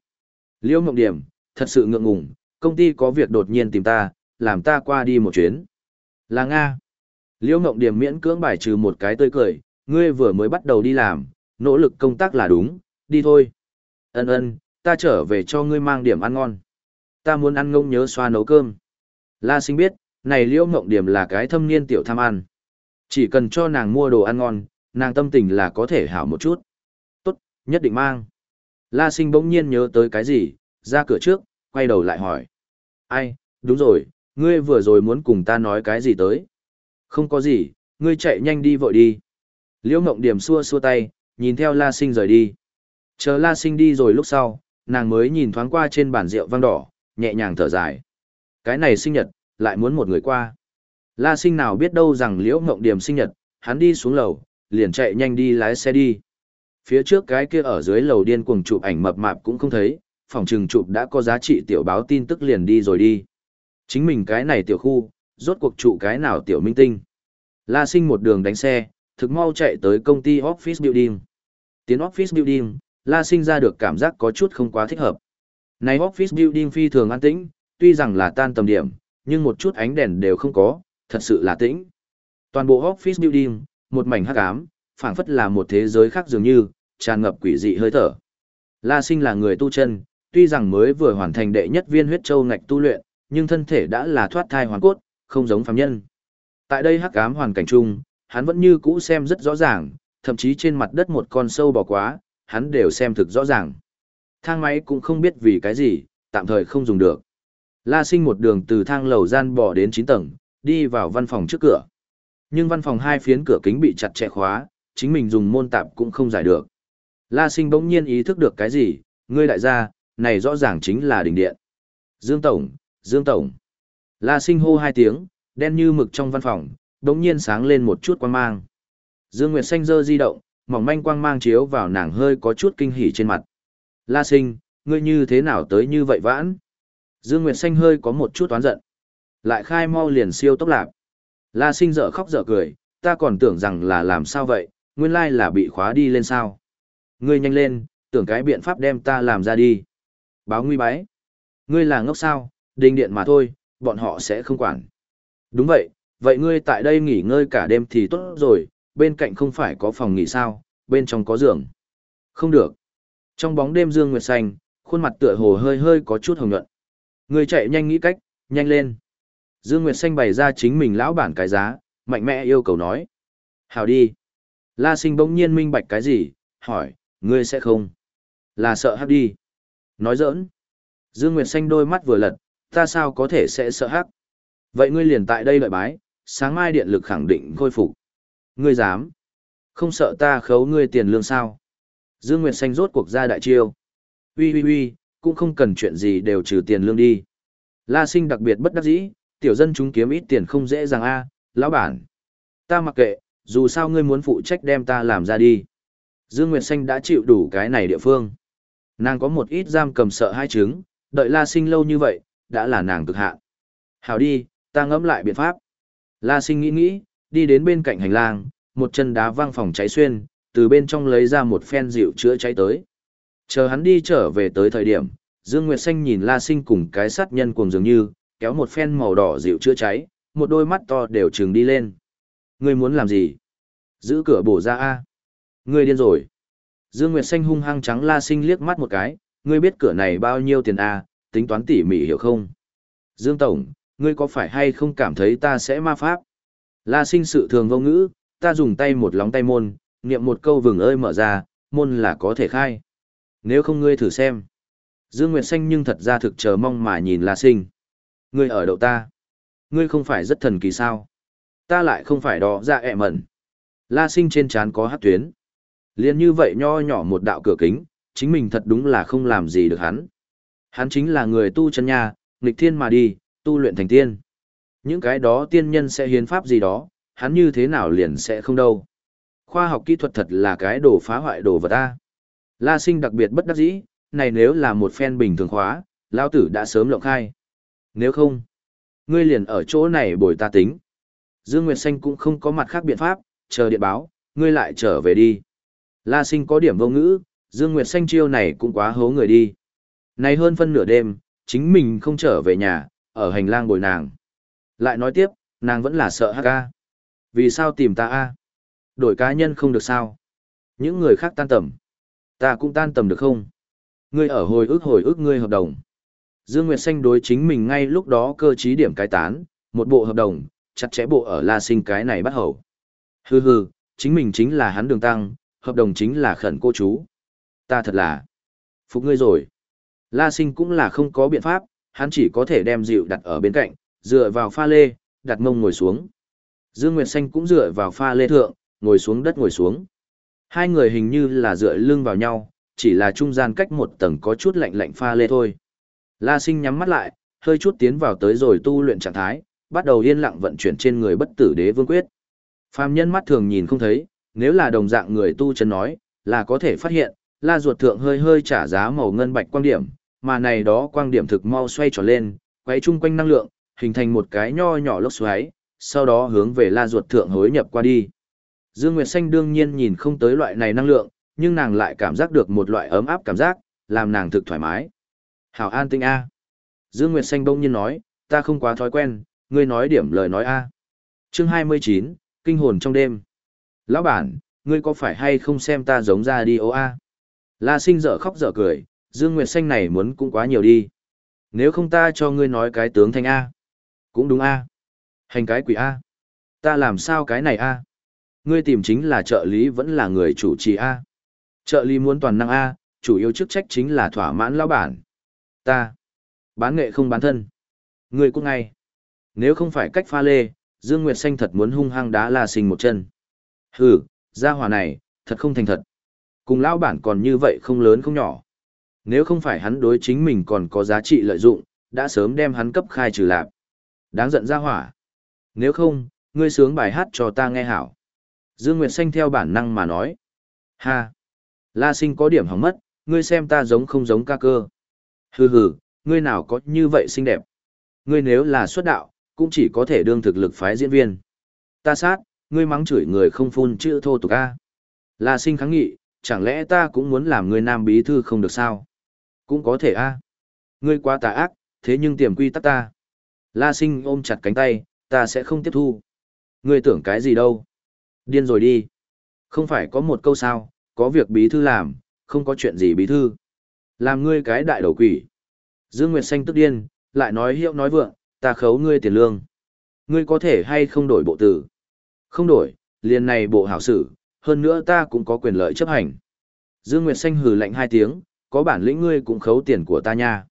Liễu Ngộng Điểm, thật sự ngượng ngùng, công ty có việc đột nhiên tìm ta, làm ta qua đi một chuyến. Là Nga. Liễu Ngộng Điểm miễn cưỡng bài trừ một cái tươi cười, ngươi vừa mới bắt đầu đi làm, nỗ lực công tác là đúng, đi thôi. Ân ân, ta trở về cho ngươi mang điểm ăn ngon. Ta muốn ăn ngông nhớ xoa nấu cơm. La sinh biết, này Liễu Ngộng Điểm là cái thâm niên tiểu tham ăn. Chỉ cần cho nàng mua đồ ăn ngon, nàng tâm tình là có thể hảo một chút. Tốt, nhất định mang. La sinh bỗng nhiên nhớ tới cái gì, ra cửa trước, quay đầu lại hỏi. Ai, đúng rồi, ngươi vừa rồi muốn cùng ta nói cái gì tới? Không có gì, ngươi chạy nhanh đi vội đi. Liễu Ngộng Điểm xua xua tay, nhìn theo La Sinh rời đi. Chờ La Sinh đi rồi lúc sau, nàng mới nhìn thoáng qua trên bàn rượu vang đỏ, nhẹ nhàng thở dài. Cái này sinh nhật, lại muốn một người qua. La Sinh nào biết đâu rằng Liễu Ngộng Điểm sinh nhật, hắn đi xuống lầu, liền chạy nhanh đi lái xe đi. Phía trước cái kia ở dưới lầu điên cuồng chụp ảnh mập mạp cũng không thấy, phòng trừng chụp đã có giá trị tiểu báo tin tức liền đi rồi đi. Chính mình cái này tiểu khu, rốt cuộc trụ cái nào tiểu minh tinh. La sinh một đường đánh xe, thực mau chạy tới công ty office building. Tiến office building, La sinh ra được cảm giác có chút không quá thích hợp. Này office building phi thường an tĩnh, tuy rằng là tan tầm điểm, nhưng một chút ánh đèn đều không có, thật sự là tĩnh. Toàn bộ office building, một mảnh hắc ám, phảng phất là một thế giới khác dường như, tràn ngập quỷ dị hơi thở. La sinh là người tu chân, tuy rằng mới vừa hoàn thành đệ nhất viên huyết châu ngạch tu luyện, nhưng thân thể đã là thoát thai hoàn cốt, không giống phàm nhân. Tại đây hắc ám hoàn cảnh chung, hắn vẫn như cũ xem rất rõ ràng, thậm chí trên mặt đất một con sâu bò quá, hắn đều xem thực rõ ràng. Thang máy cũng không biết vì cái gì, tạm thời không dùng được. La sinh một đường từ thang lầu gian bò đến 9 tầng, đi vào văn phòng trước cửa. Nhưng văn phòng hai phiến cửa kính bị chặt chẽ khóa, chính mình dùng môn tạp cũng không giải được. La sinh bỗng nhiên ý thức được cái gì, ngươi đại gia, này rõ ràng chính là đỉnh điện. Dương Tổng, Dương Tổng. La sinh hô hai tiếng, đen như mực trong văn phòng, đống nhiên sáng lên một chút quang mang. Dương Nguyệt xanh dơ di động, mỏng manh quang mang chiếu vào nàng hơi có chút kinh hỉ trên mặt. La sinh, ngươi như thế nào tới như vậy vãn? Dương Nguyệt xanh hơi có một chút toán giận. Lại khai mau liền siêu tốc lạc. La sinh dở khóc dở cười, ta còn tưởng rằng là làm sao vậy, nguyên lai là bị khóa đi lên sao. Ngươi nhanh lên, tưởng cái biện pháp đem ta làm ra đi. Báo nguy bái. Ngươi là ngốc sao, đình điện mà thôi, bọn họ sẽ không quản. Đúng vậy, vậy ngươi tại đây nghỉ ngơi cả đêm thì tốt rồi, bên cạnh không phải có phòng nghỉ sao, bên trong có giường. Không được. Trong bóng đêm dương nguyệt xanh, khuôn mặt tựa hồ hơi hơi có chút hồng nhuận. Ngươi chạy nhanh nghĩ cách, nhanh lên. Dương Nguyệt Xanh bày ra chính mình lão bản cái giá, mạnh mẽ yêu cầu nói. Hào đi. La sinh bỗng nhiên minh bạch cái gì, hỏi, ngươi sẽ không? Là sợ hắc đi. Nói giỡn. Dương Nguyệt Xanh đôi mắt vừa lật, ta sao có thể sẽ sợ hắc? Vậy ngươi liền tại đây lợi bái, sáng mai điện lực khẳng định khôi phục. Ngươi dám? Không sợ ta khấu ngươi tiền lương sao? Dương Nguyệt Xanh rốt cuộc ra đại chiêu. Ui ui ui, cũng không cần chuyện gì đều trừ tiền lương đi. La sinh đặc biệt bất đắc dĩ, tiểu dân chúng kiếm ít tiền không dễ dàng a, lão bản. Ta mặc kệ, dù sao ngươi muốn phụ trách đem ta làm ra đi. Dương Nguyệt Xanh đã chịu đủ cái này địa phương. Nàng có một ít giam cầm sợ hai trứng, đợi La Sinh lâu như vậy, đã là nàng cực hạn. Hảo đi, ta ngẫm lại biện pháp. La Sinh nghĩ nghĩ, đi đến bên cạnh hành lang, một chân đá văng phòng cháy xuyên, từ bên trong lấy ra một phen rượu chữa cháy tới. Chờ hắn đi trở về tới thời điểm, Dương Nguyệt Xanh nhìn La Sinh cùng cái sát nhân cuồng dường như, kéo một phen màu đỏ rượu chữa cháy, một đôi mắt to đều trừng đi lên. Ngươi muốn làm gì? Giữ cửa bổ ra a. Ngươi điên rồi. Dương Nguyệt Xanh hung hăng trắng La Sinh liếc mắt một cái, ngươi biết cửa này bao nhiêu tiền a, tính toán tỉ mỉ hiểu không? Dương Tổng, ngươi có phải hay không cảm thấy ta sẽ ma pháp? La Sinh sự thường vô ngữ, ta dùng tay một lóng tay môn, niệm một câu vừng ơi mở ra, môn là có thể khai. Nếu không ngươi thử xem. Dương Nguyệt Xanh nhưng thật ra thực chờ mong mà nhìn La Sinh. Ngươi ở đậu ta. Ngươi không phải rất thần kỳ sao? Ta lại không phải đỏ ra dạ ẹ mẩn. La Sinh trên trán có hát tuyến. Liên như vậy nho nhỏ một đạo cửa kính, chính mình thật đúng là không làm gì được hắn. Hắn chính là người tu chân nha, nghịch thiên mà đi, tu luyện thành tiên. Những cái đó tiên nhân sẽ hiến pháp gì đó, hắn như thế nào liền sẽ không đâu. Khoa học kỹ thuật thật là cái đồ phá hoại đồ vật ta. La sinh đặc biệt bất đắc dĩ, này nếu là một phen bình thường khóa, lao tử đã sớm lộng khai. Nếu không, ngươi liền ở chỗ này bồi ta tính. Dương Nguyệt Xanh cũng không có mặt khác biện pháp, chờ điện báo, ngươi lại trở về đi. La sinh có điểm vô ngữ, Dương Nguyệt Xanh chiêu này cũng quá hố người đi. Này hơn phân nửa đêm, chính mình không trở về nhà, ở hành lang bồi nàng. Lại nói tiếp, nàng vẫn là sợ hắc ca. Vì sao tìm ta a? Đổi cá nhân không được sao? Những người khác tan tầm. Ta cũng tan tầm được không? Ngươi ở hồi ức hồi ức ngươi hợp đồng. Dương Nguyệt Xanh đối chính mình ngay lúc đó cơ trí điểm cái tán, một bộ hợp đồng, chặt chẽ bộ ở La Sinh cái này bắt hầu. Hừ hừ, chính mình chính là hắn đường tăng, hợp đồng chính là khẩn cô chú. Ta thật là phục ngươi rồi. La Sinh cũng là không có biện pháp, hắn chỉ có thể đem dịu đặt ở bên cạnh, dựa vào pha lê, đặt mông ngồi xuống. Dương Nguyệt Xanh cũng dựa vào pha lê thượng, ngồi xuống đất ngồi xuống. Hai người hình như là dựa lưng vào nhau, chỉ là trung gian cách một tầng có chút lạnh lạnh pha lê thôi. La sinh nhắm mắt lại, hơi chút tiến vào tới rồi tu luyện trạng thái, bắt đầu yên lặng vận chuyển trên người bất tử đế vương quyết. Phàm nhân mắt thường nhìn không thấy, nếu là đồng dạng người tu chân nói, là có thể phát hiện, la ruột thượng hơi hơi trả giá màu ngân bạch quang điểm, mà này đó quang điểm thực mau xoay tròn lên, quay chung quanh năng lượng, hình thành một cái nho nhỏ lốc xoáy, sau đó hướng về la ruột thượng hối nhập qua đi. Dương Nguyệt Xanh đương nhiên nhìn không tới loại này năng lượng, nhưng nàng lại cảm giác được một loại ấm áp cảm giác, làm nàng thực thoải mái. Hảo an tinh A. Dương Nguyệt Xanh bỗng nhiên nói, ta không quá thói quen, ngươi nói điểm lời nói A. chương 29, Kinh hồn trong đêm. Lão bản, ngươi có phải hay không xem ta giống ra đi ô A? La sinh dở khóc dở cười, Dương Nguyệt Xanh này muốn cũng quá nhiều đi. Nếu không ta cho ngươi nói cái tướng thanh A. Cũng đúng A. Hành cái quỷ A. Ta làm sao cái này A. Ngươi tìm chính là trợ lý vẫn là người chủ trì A. Trợ lý muốn toàn năng A, chủ yếu chức trách chính là thỏa mãn lão bản. Ta. Bán nghệ không bán thân. Ngươi cũng ngay. Nếu không phải cách pha lê, Dương Nguyệt Xanh thật muốn hung hăng đá La Sinh một chân. Hừ, gia hỏa này, thật không thành thật. Cùng lão bản còn như vậy không lớn không nhỏ. Nếu không phải hắn đối chính mình còn có giá trị lợi dụng, đã sớm đem hắn cấp khai trừ lạp. Đáng giận gia hỏa. Nếu không, ngươi sướng bài hát cho ta nghe hảo. Dương Nguyệt Xanh theo bản năng mà nói. Ha! La sinh có điểm hỏng mất, ngươi xem ta giống không giống ca cơ. Hừ hừ, ngươi nào có như vậy xinh đẹp. Ngươi nếu là xuất đạo, cũng chỉ có thể đương thực lực phái diễn viên. Ta sát, ngươi mắng chửi người không phun chữ thô tục a. La sinh kháng nghị, chẳng lẽ ta cũng muốn làm ngươi nam bí thư không được sao? Cũng có thể a. Ngươi quá tà ác, thế nhưng tiềm quy tắc ta. La sinh ôm chặt cánh tay, ta sẽ không tiếp thu. Ngươi tưởng cái gì đâu? Điên rồi đi. Không phải có một câu sao, có việc bí thư làm, không có chuyện gì bí thư. Làm ngươi cái đại đầu quỷ. Dương Nguyệt Xanh tức điên, lại nói hiệu nói vượng, ta khấu ngươi tiền lương. Ngươi có thể hay không đổi bộ tử? Không đổi, liền này bộ hảo sử, hơn nữa ta cũng có quyền lợi chấp hành. Dương Nguyệt Xanh hừ lạnh hai tiếng, có bản lĩnh ngươi cũng khấu tiền của ta nha.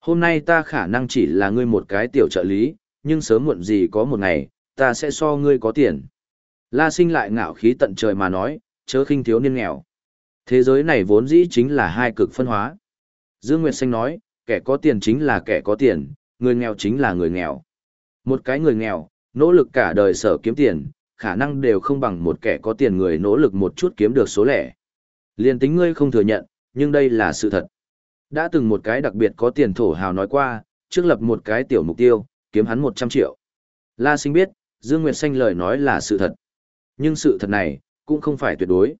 Hôm nay ta khả năng chỉ là ngươi một cái tiểu trợ lý, nhưng sớm muộn gì có một ngày, ta sẽ so ngươi có tiền. La sinh lại ngạo khí tận trời mà nói, chớ khinh thiếu niên nghèo. Thế giới này vốn dĩ chính là hai cực phân hóa. Dương Nguyệt Xanh nói, kẻ có tiền chính là kẻ có tiền, người nghèo chính là người nghèo. Một cái người nghèo, nỗ lực cả đời sở kiếm tiền, khả năng đều không bằng một kẻ có tiền người nỗ lực một chút kiếm được số lẻ. Liên tính ngươi không thừa nhận, nhưng đây là sự thật. Đã từng một cái đặc biệt có tiền thổ hào nói qua, trước lập một cái tiểu mục tiêu, kiếm hắn 100 triệu. La sinh biết, Dương Nguyệt Xanh lời nói là sự thật. Nhưng sự thật này, cũng không phải tuyệt đối.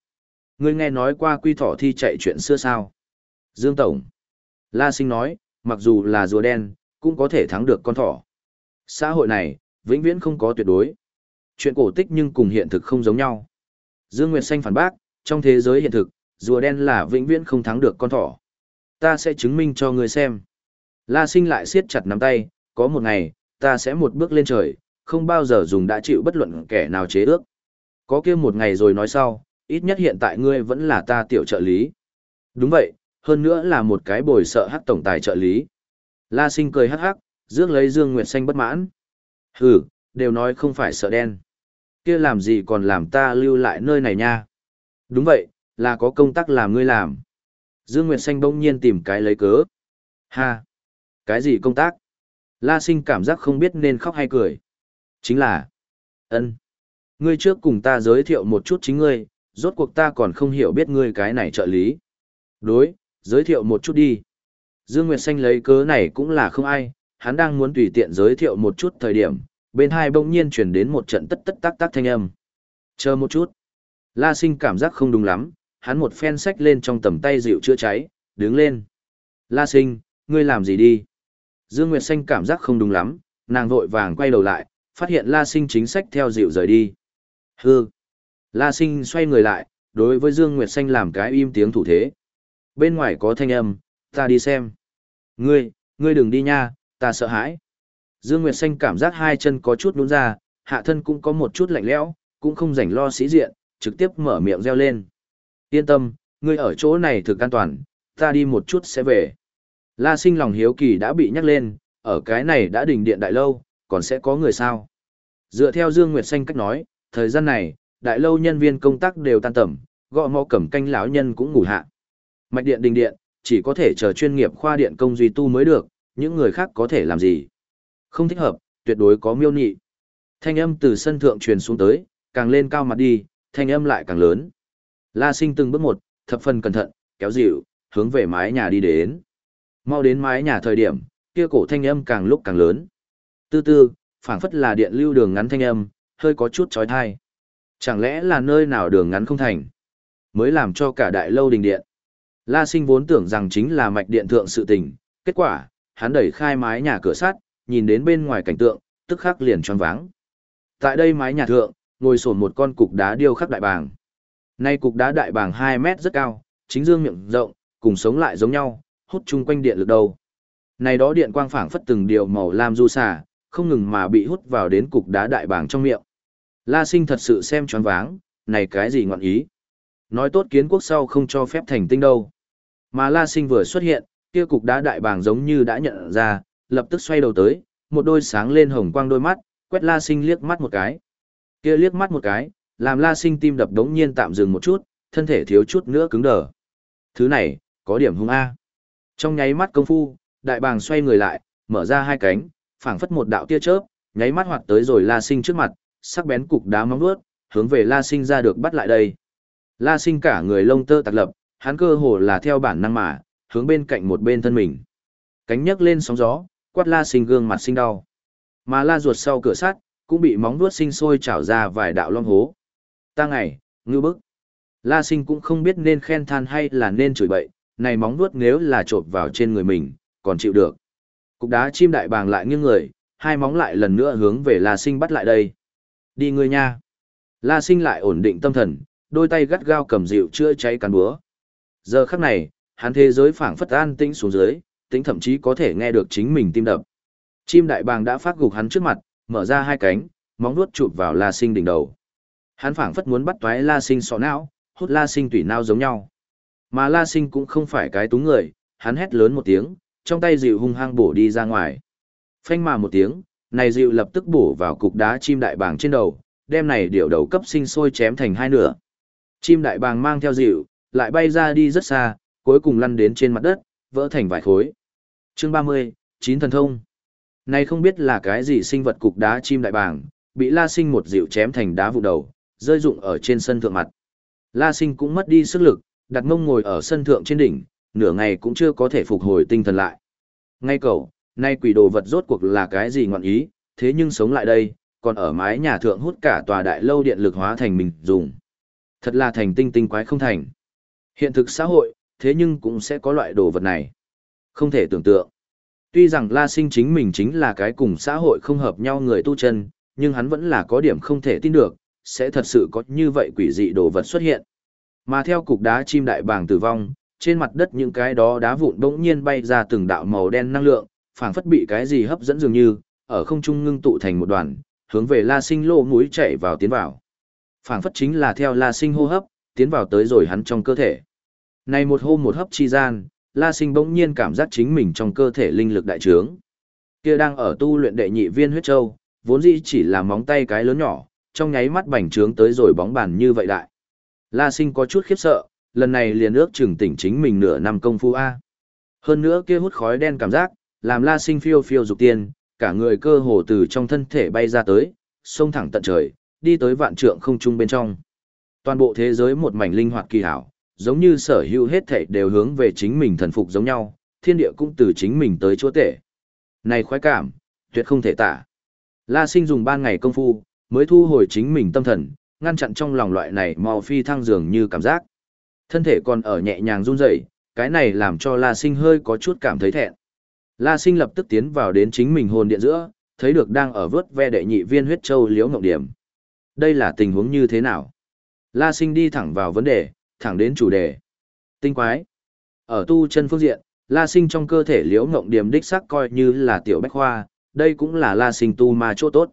Ngươi nghe nói qua quy thỏ thi chạy chuyện xưa sao? Dương Tổng. La sinh nói, mặc dù là rùa đen, cũng có thể thắng được con thỏ. Xã hội này, vĩnh viễn không có tuyệt đối. Chuyện cổ tích nhưng cùng hiện thực không giống nhau. Dương Nguyệt Xanh phản bác, trong thế giới hiện thực, rùa đen là vĩnh viễn không thắng được con thỏ. Ta sẽ chứng minh cho người xem. La sinh lại siết chặt nắm tay, có một ngày, ta sẽ một bước lên trời, không bao giờ dùng đã chịu bất luận kẻ nào chế ước. Có kia một ngày rồi nói sau, ít nhất hiện tại ngươi vẫn là ta tiểu trợ lý. Đúng vậy, hơn nữa là một cái bồi sợ hắc tổng tài trợ lý. La sinh cười hắc hắc, rước lấy Dương Nguyệt Xanh bất mãn. Hừ, đều nói không phải sợ đen. kia làm gì còn làm ta lưu lại nơi này nha. Đúng vậy, là có công tác làm ngươi làm. Dương Nguyệt Xanh bỗng nhiên tìm cái lấy cớ. Ha! Cái gì công tác? La sinh cảm giác không biết nên khóc hay cười. Chính là... ân Ngươi trước cùng ta giới thiệu một chút chính ngươi, rốt cuộc ta còn không hiểu biết ngươi cái này trợ lý. Đối, giới thiệu một chút đi. Dương Nguyệt Xanh lấy cớ này cũng là không ai, hắn đang muốn tùy tiện giới thiệu một chút thời điểm, bên hai bỗng nhiên chuyển đến một trận tất tất tác tác thanh âm. Chờ một chút. La sinh cảm giác không đúng lắm, hắn một phen sách lên trong tầm tay dịu chữa cháy, đứng lên. La sinh, ngươi làm gì đi? Dương Nguyệt Xanh cảm giác không đúng lắm, nàng vội vàng quay đầu lại, phát hiện La sinh chính sách theo dịu rời đi. Hừ. La sinh xoay người lại, đối với Dương Nguyệt Xanh làm cái im tiếng thủ thế. Bên ngoài có thanh âm, ta đi xem. Ngươi, ngươi đừng đi nha, ta sợ hãi. Dương Nguyệt Xanh cảm giác hai chân có chút nhún ra, hạ thân cũng có một chút lạnh lẽo, cũng không rảnh lo sĩ diện, trực tiếp mở miệng reo lên. Yên tâm, ngươi ở chỗ này thực an toàn, ta đi một chút sẽ về. La sinh lòng hiếu kỳ đã bị nhắc lên, ở cái này đã đình điện đại lâu, còn sẽ có người sao? Dựa theo Dương Nguyệt Xanh cách nói, thời gian này, đại lâu nhân viên công tác đều tan tầm, gõ mò cẩm canh lão nhân cũng ngủ hạ. Mạch điện đình điện, chỉ có thể chờ chuyên nghiệp khoa điện công duy tu mới được, những người khác có thể làm gì. Không thích hợp, tuyệt đối có miêu nhị. Thanh âm từ sân thượng truyền xuống tới, càng lên cao mặt đi, thanh âm lại càng lớn. La sinh từng bước một, thập phần cẩn thận, kéo dịu, hướng về mái nhà đi đến. Mau đến mái nhà thời điểm, kia cổ thanh âm càng lúc càng lớn. Tư tư, phảng phất là điện lưu đường ngắn thanh âm, hơi có chút chói tai. Chẳng lẽ là nơi nào đường ngắn không thành, mới làm cho cả đại lâu đình điện. La sinh vốn tưởng rằng chính là mạch điện thượng sự tình, kết quả, hắn đẩy khai mái nhà cửa sắt, nhìn đến bên ngoài cảnh tượng, tức khắc liền choáng váng. Tại đây mái nhà thượng, ngồi sổn một con cục đá điêu khắc đại bàng. Nay cục đá đại bàng 2 mét rất cao, chính dương miệng rộng, cùng sống lại giống nhau, hút chung quanh điện lực đầu. Này đó điện quang phảng phất từng điều màu lam du xà, không ngừng mà bị hút vào đến cục đá đại bàng trong miệng. La sinh thật sự xem choáng váng, này cái gì ngọn ý. Nói tốt kiến quốc sau không cho phép thành tinh đâu. Mà La sinh vừa xuất hiện, kia cục đá đại bàng giống như đã nhận ra, lập tức xoay đầu tới, một đôi sáng lên hồng quang đôi mắt, quét La sinh liếc mắt một cái. Kia liếc mắt một cái, làm La sinh tim đập đống nhiên tạm dừng một chút, thân thể thiếu chút nữa cứng đờ. Thứ này, có điểm hung A. Trong nháy mắt công phu, đại bàng xoay người lại, mở ra hai cánh, phảng phất một đạo tia chớp, nháy mắt hoạt tới rồi La Sinh trước mặt, sắc bén cục đá móng vuốt, hướng về La Sinh ra được bắt lại đây. La Sinh cả người lông tơ tạc lập, hắn cơ hồ là theo bản năng mà, hướng bên cạnh một bên thân mình. Cánh nhấc lên sóng gió, quát La Sinh gương mặt sinh đau. Mà La ruột sau cửa sắt, cũng bị móng vuốt sinh sôi trào ra vài đạo long hố. Ta ngày, ngư bức. La Sinh cũng không biết nên khen than hay là nên chửi bậy, này móng vuốt nếu là trộn vào trên người mình, còn chịu được. Cục đá chim đại bàng lại nghiêng người, hai móng lại lần nữa hướng về La Sinh bắt lại đây. Đi ngươi nha. La Sinh lại ổn định tâm thần, đôi tay gắt gao cầm dịu chữa cháy cán búa. Giờ khắc này, hắn thế giới phảng phất an tĩnh xuống dưới, tính thậm chí có thể nghe được chính mình tim đập. Chim đại bàng đã phát gục hắn trước mặt, mở ra hai cánh, móng vuốt chụp vào La Sinh đỉnh đầu. Hắn phảng phất muốn bắt toái La Sinh sọ não, hút La Sinh tủy não giống nhau. Mà La Sinh cũng không phải cái túng người, hắn hét lớn một tiếng, trong tay dịu hung hăng bổ đi ra ngoài. Phanh mà một tiếng, này dịu lập tức bổ vào cục đá chim đại bàng trên đầu, đem này điệu đầu cấp sinh sôi chém thành hai nửa. Chim đại bàng mang theo dịu, lại bay ra đi rất xa, cuối cùng lăn đến trên mặt đất, vỡ thành vài khối. Chương 30, chín thần thông. Này không biết là cái gì sinh vật cục đá chim đại bàng, bị La Sinh một dịu chém thành đá vụ đầu, rơi rụng ở trên sân thượng mặt. La Sinh cũng mất đi sức lực, đặt mông ngồi ở sân thượng trên đỉnh, nửa ngày cũng chưa có thể phục hồi tinh thần lại. Ngay cậu, nay quỷ đồ vật rốt cuộc là cái gì ngọn ý, thế nhưng sống lại đây, còn ở mái nhà thượng hút cả tòa đại lâu điện lực hóa thành mình dùng. Thật là thành tinh tinh quái không thành. Hiện thực xã hội, thế nhưng cũng sẽ có loại đồ vật này. Không thể tưởng tượng. Tuy rằng La Sinh chính mình chính là cái cùng xã hội không hợp nhau người tu chân, nhưng hắn vẫn là có điểm không thể tin được, sẽ thật sự có như vậy quỷ dị đồ vật xuất hiện. Mà theo cục đá chim đại bàng tử vong, trên mặt đất những cái đó đá vụn bỗng nhiên bay ra từng đạo màu đen năng lượng, phảng phất bị cái gì hấp dẫn dường như, ở không trung ngưng tụ thành một đoàn, hướng về La Sinh lô mũi chạy vào tiến vào. Phảng phất chính là theo La Sinh hô hấp, tiến vào tới rồi hắn trong cơ thể. Này một hô một hấp chi gian, La Sinh bỗng nhiên cảm giác chính mình trong cơ thể linh lực đại trướng. Kia đang ở tu luyện đệ nhị viên huyết châu, vốn dĩ chỉ là móng tay cái lớn nhỏ, trong nháy mắt bành trướng tới rồi bóng bàn như vậy đại. La Sinh có chút khiếp sợ, lần này liền ước chừng tỉnh chính mình nửa năm công phu A. Hơn nữa kia hút khói đen cảm giác, làm la sinh phiêu phiêu dục tiên, cả người cơ hồ từ trong thân thể bay ra tới, xông thẳng tận trời, đi tới vạn trượng không trung bên trong. Toàn bộ thế giới một mảnh linh hoạt kỳ hảo, giống như sở hữu hết thảy đều hướng về chính mình thần phục giống nhau, thiên địa cũng từ chính mình tới chúa tể. Này khoái cảm, tuyệt không thể tả. La sinh dùng ban ngày công phu, mới thu hồi chính mình tâm thần, ngăn chặn trong lòng loại này mò phi thăng dường như cảm giác. Thân thể còn ở nhẹ nhàng run rẩy, cái này làm cho La Sinh hơi có chút cảm thấy thẹn. La Sinh lập tức tiến vào đến chính mình hồn điện giữa, thấy được đang ở vớt ve đệ nhị viên huyết châu liễu ngọc điểm. Đây là tình huống như thế nào? La Sinh đi thẳng vào vấn đề, thẳng đến chủ đề. Tinh quái. Ở tu chân phương diện, La Sinh trong cơ thể liễu ngộng điểm đích sắc coi như là tiểu bách khoa, đây cũng là La Sinh tu ma chỗ tốt.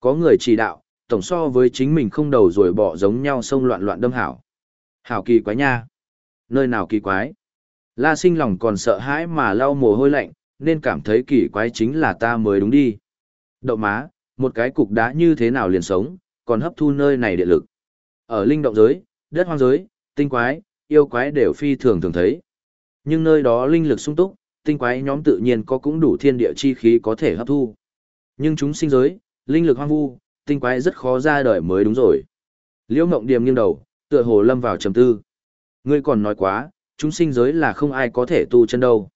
Có người chỉ đạo, tổng so với chính mình không đầu rồi bỏ giống nhau sông loạn loạn đâm hảo. Hảo kỳ quái nha. Nơi nào kỳ quái? La sinh lòng còn sợ hãi mà lau mồ hôi lạnh, nên cảm thấy kỳ quái chính là ta mới đúng đi. Đậu má, Một cái cục đá như thế nào liền sống, còn hấp thu nơi này địa lực. Ở linh động giới, đất hoang giới, tinh quái, yêu quái đều phi thường thường thấy. Nhưng nơi đó linh lực sung túc, tinh quái nhóm tự nhiên có cũng đủ thiên địa chi khí có thể hấp thu. Nhưng chúng sinh giới, linh lực hoang vu, tinh quái rất khó ra đời mới đúng rồi. Liễu Ngộng Điềm nghiêng đầu, tựa hồ lâm vào trầm tư. Ngươi còn nói quá, chúng sinh giới là không ai có thể tu chân đâu.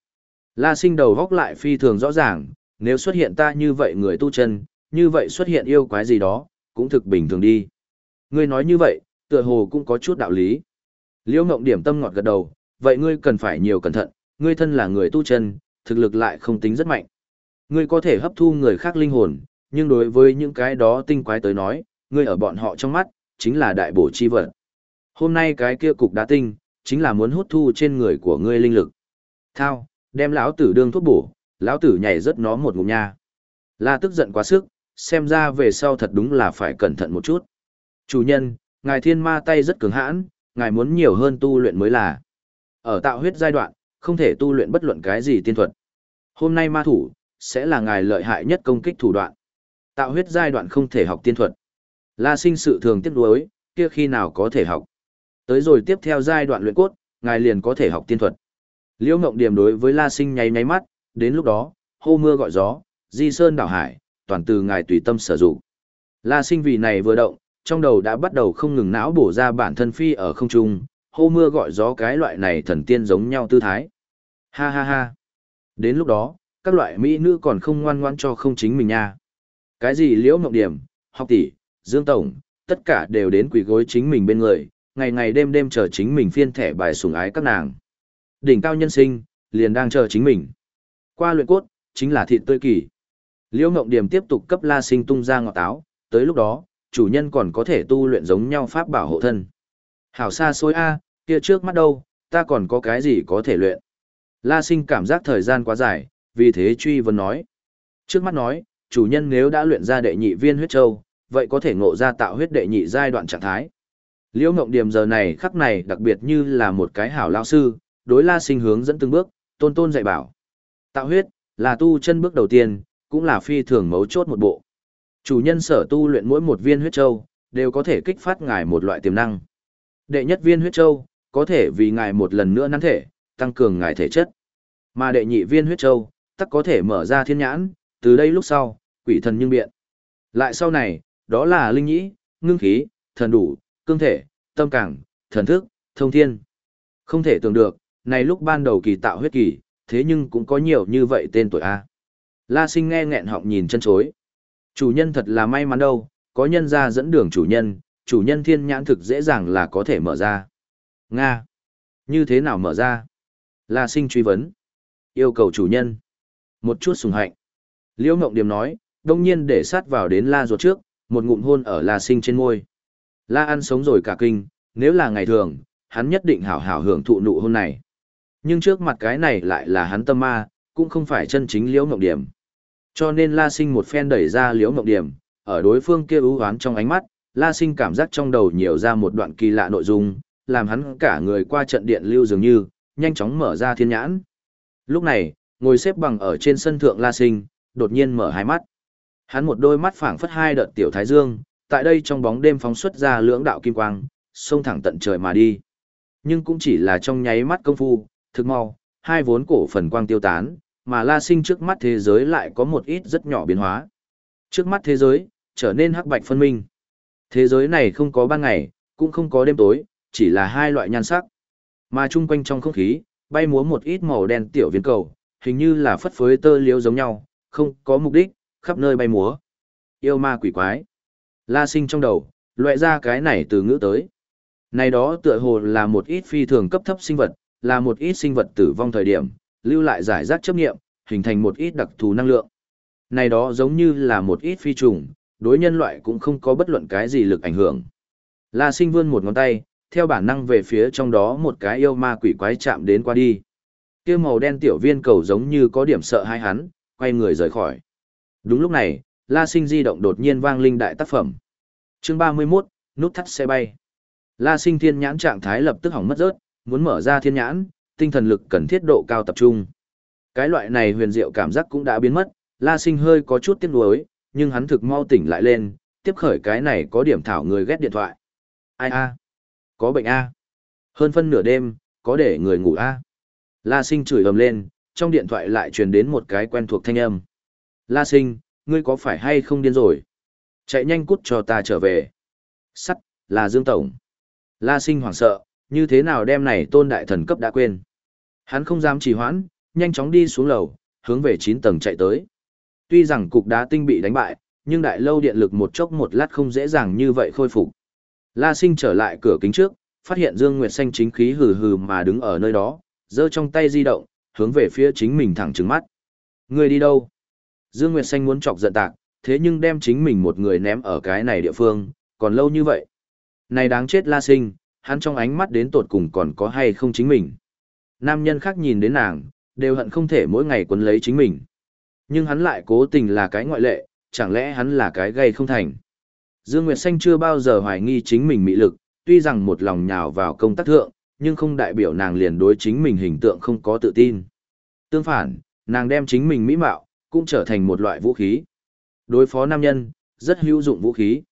La sinh đầu góc lại phi thường rõ ràng, nếu xuất hiện ta như vậy người tu chân, như vậy xuất hiện yêu quái gì đó, cũng thực bình thường đi. Ngươi nói như vậy, tựa hồ cũng có chút đạo lý. Liễu Ngộng Điểm tâm ngọt gật đầu, vậy ngươi cần phải nhiều cẩn thận, ngươi thân là người tu chân, thực lực lại không tính rất mạnh. Ngươi có thể hấp thu người khác linh hồn, nhưng đối với những cái đó tinh quái tới nói, ngươi ở bọn họ trong mắt, chính là đại bổ chi vật. Hôm nay cái kia cục đá tinh, chính là muốn hút thu trên người của ngươi linh lực. Thao, đem lão tử đương thuốc bổ, lão tử nhảy rất nó một ngụm nha. La tức giận quá sức, xem ra về sau thật đúng là phải cẩn thận một chút. Chủ nhân, ngài thiên ma tay rất cứng hãn, ngài muốn nhiều hơn tu luyện mới là. Ở tạo huyết giai đoạn, không thể tu luyện bất luận cái gì tiên thuật. Hôm nay ma thủ, sẽ là ngài lợi hại nhất công kích thủ đoạn. Tạo huyết giai đoạn không thể học tiên thuật. La sinh sự thường tiếc nuối, kia khi nào có thể học. Tới rồi tiếp theo giai đoạn luyện cốt, ngài liền có thể học tiên thuật. Liễu Ngộng Điểm đối với La Sinh nháy nháy mắt, đến lúc đó, hô mưa gọi gió, di sơn đảo hải, toàn từ ngài tùy tâm sử dụng. La Sinh vì này vừa động, trong đầu đã bắt đầu không ngừng não bổ ra bản thân phi ở không trung, hô mưa gọi gió cái loại này thần tiên giống nhau tư thái. Ha ha ha. Đến lúc đó, các loại mỹ nữ còn không ngoan ngoan cho không chính mình nha. Cái gì Liễu mộng Điểm, học tỷ, Dương Tổng, tất cả đều đến quỷ gối chính mình bên người, ngày ngày đêm đêm chờ chính mình phiên thẻ bài sủng ái các nàng. Đỉnh cao nhân sinh, liền đang chờ chính mình. Qua luyện cốt, chính là thịt tươi kỳ. Liễu mộng Điểm tiếp tục cấp La Sinh tung ra ngọt táo, tới lúc đó, chủ nhân còn có thể tu luyện giống nhau pháp bảo hộ thân. Hảo xa xôi a, kia trước mắt đâu, ta còn có cái gì có thể luyện. La Sinh cảm giác thời gian quá dài, vì thế truy vấn nói. Trước mắt nói, chủ nhân nếu đã luyện ra đệ nhị viên huyết châu, vậy có thể ngộ ra tạo huyết đệ nhị giai đoạn trạng thái. Liễu Ngộng Điềm giờ này khắc này đặc biệt như là một cái hảo lao sư, đối La Sinh hướng dẫn từng bước, tôn tôn dạy bảo. Tạo huyết, là tu chân bước đầu tiên, cũng là phi thường mấu chốt một bộ. Chủ nhân sở tu luyện mỗi một viên huyết châu, đều có thể kích phát ngài một loại tiềm năng. Đệ nhất viên huyết châu, có thể vì ngài một lần nữa nắn thể, tăng cường ngài thể chất. Mà đệ nhị viên huyết châu, tắc có thể mở ra thiên nhãn, từ đây lúc sau, quỷ thần nhưng biện. Lại sau này, đó là linh nhĩ, ngưng khí, thần đủ, cương thể, tâm cảng, thần thức, thông thiên. Không thể tưởng được, này lúc ban đầu kỳ tạo huyết kỳ, thế nhưng cũng có nhiều như vậy tên tuổi A. La sinh nghe nghẹn họng nhìn chân chối. Chủ nhân thật là may mắn đâu, có nhân ra dẫn đường chủ nhân, chủ nhân thiên nhãn thực dễ dàng là có thể mở ra. Nga. Như thế nào mở ra? La sinh truy vấn. Yêu cầu chủ nhân. Một chút sùng hạnh. Liễu Ngộng Điềm nói, đông nhiên để sát vào đến La ruột trước, một ngụm hôn ở La sinh trên môi. La ăn sống rồi cả kinh, nếu là ngày thường, hắn nhất định hảo hảo hưởng thụ nụ hôn này. Nhưng trước mặt cái này lại là hắn tâm ma, cũng không phải chân chính liễu Ngộng điểm. Cho nên La Sinh một phen đẩy ra liễu mộng điểm, ở đối phương kia ưu hoán trong ánh mắt, La Sinh cảm giác trong đầu nhiều ra một đoạn kỳ lạ nội dung, làm hắn cả người qua trận điện lưu dường như, nhanh chóng mở ra thiên nhãn. Lúc này, ngồi xếp bằng ở trên sân thượng La Sinh, đột nhiên mở hai mắt. Hắn một đôi mắt phảng phất hai đợt tiểu thái dương, tại đây trong bóng đêm phóng xuất ra lưỡng đạo kim quang, xông thẳng tận trời mà đi. Nhưng cũng chỉ là trong nháy mắt công phu, thực mau, hai vốn cổ phần quang tiêu tán, mà La Sinh trước mắt thế giới lại có một ít rất nhỏ biến hóa. Trước mắt thế giới, trở nên hắc bạch phân minh. Thế giới này không có ban ngày, cũng không có đêm tối, chỉ là hai loại nhan sắc. Mà chung quanh trong không khí, bay múa một ít màu đen tiểu viên cầu, hình như là phất phới tơ liếu giống nhau, không có mục đích, khắp nơi bay múa. Yêu ma quỷ quái. La sinh trong đầu, loại ra cái này từ ngữ tới. Này đó tựa hồ là một ít phi thường cấp thấp sinh vật, là một ít sinh vật tử vong thời điểm, lưu lại giải rác chấp nghiệm, hình thành một ít đặc thù năng lượng. Này đó giống như là một ít phi trùng, đối nhân loại cũng không có bất luận cái gì lực ảnh hưởng. La sinh vươn một ngón tay, theo bản năng về phía trong đó một cái yêu ma quỷ quái chạm đến qua đi. Kia màu đen tiểu viên cầu giống như có điểm sợ hai hắn, quay người rời khỏi. Đúng lúc này, La Sinh di động đột nhiên vang linh đại tác phẩm. Chương 31, nút thắt xe bay. La Sinh thiên nhãn trạng thái lập tức hỏng mất rớt, muốn mở ra thiên nhãn, tinh thần lực cần thiết độ cao tập trung. Cái loại này huyền diệu cảm giác cũng đã biến mất, La Sinh hơi có chút tiếc nuối, nhưng hắn thực mau tỉnh lại lên, tiếp khởi cái này có điểm thảo người ghét điện thoại. Ai a? Có bệnh a? Hơn phân nửa đêm, có để người ngủ a? La sinh chửi ầm lên, trong điện thoại lại truyền đến một cái quen thuộc thanh âm. La sinh, ngươi có phải hay không điên rồi? Chạy nhanh cút cho ta trở về. Sắt, là Dương Tổng. La sinh hoảng sợ, như thế nào đem này tôn đại thần cấp đã quên. Hắn không dám trì hoãn, nhanh chóng đi xuống lầu, hướng về 9 tầng chạy tới. Tuy rằng cục đá tinh bị đánh bại, nhưng đại lâu điện lực một chốc một lát không dễ dàng như vậy khôi phục. La sinh trở lại cửa kính trước, phát hiện Dương Nguyệt Xanh chính khí hừ hừ mà đứng ở nơi đó, giơ trong tay di động, hướng về phía chính mình thẳng trừng mắt. Người đi đâu? Dương Nguyệt Xanh muốn chọc giận tạc, thế nhưng đem chính mình một người ném ở cái này địa phương, còn lâu như vậy. Này đáng chết la sinh, hắn trong ánh mắt đến tột cùng còn có hay không chính mình. Nam nhân khác nhìn đến nàng, đều hận không thể mỗi ngày quấn lấy chính mình. Nhưng hắn lại cố tình là cái ngoại lệ, chẳng lẽ hắn là cái gây không thành. Dương Nguyệt Xanh chưa bao giờ hoài nghi chính mình mị lực, tuy rằng một lòng nhào vào công tác thượng, nhưng không đại biểu nàng liền đối chính mình hình tượng không có tự tin. Tương phản, nàng đem chính mình mỹ mạo, cũng trở thành một loại vũ khí. Đối phó nam nhân, rất hữu dụng vũ khí.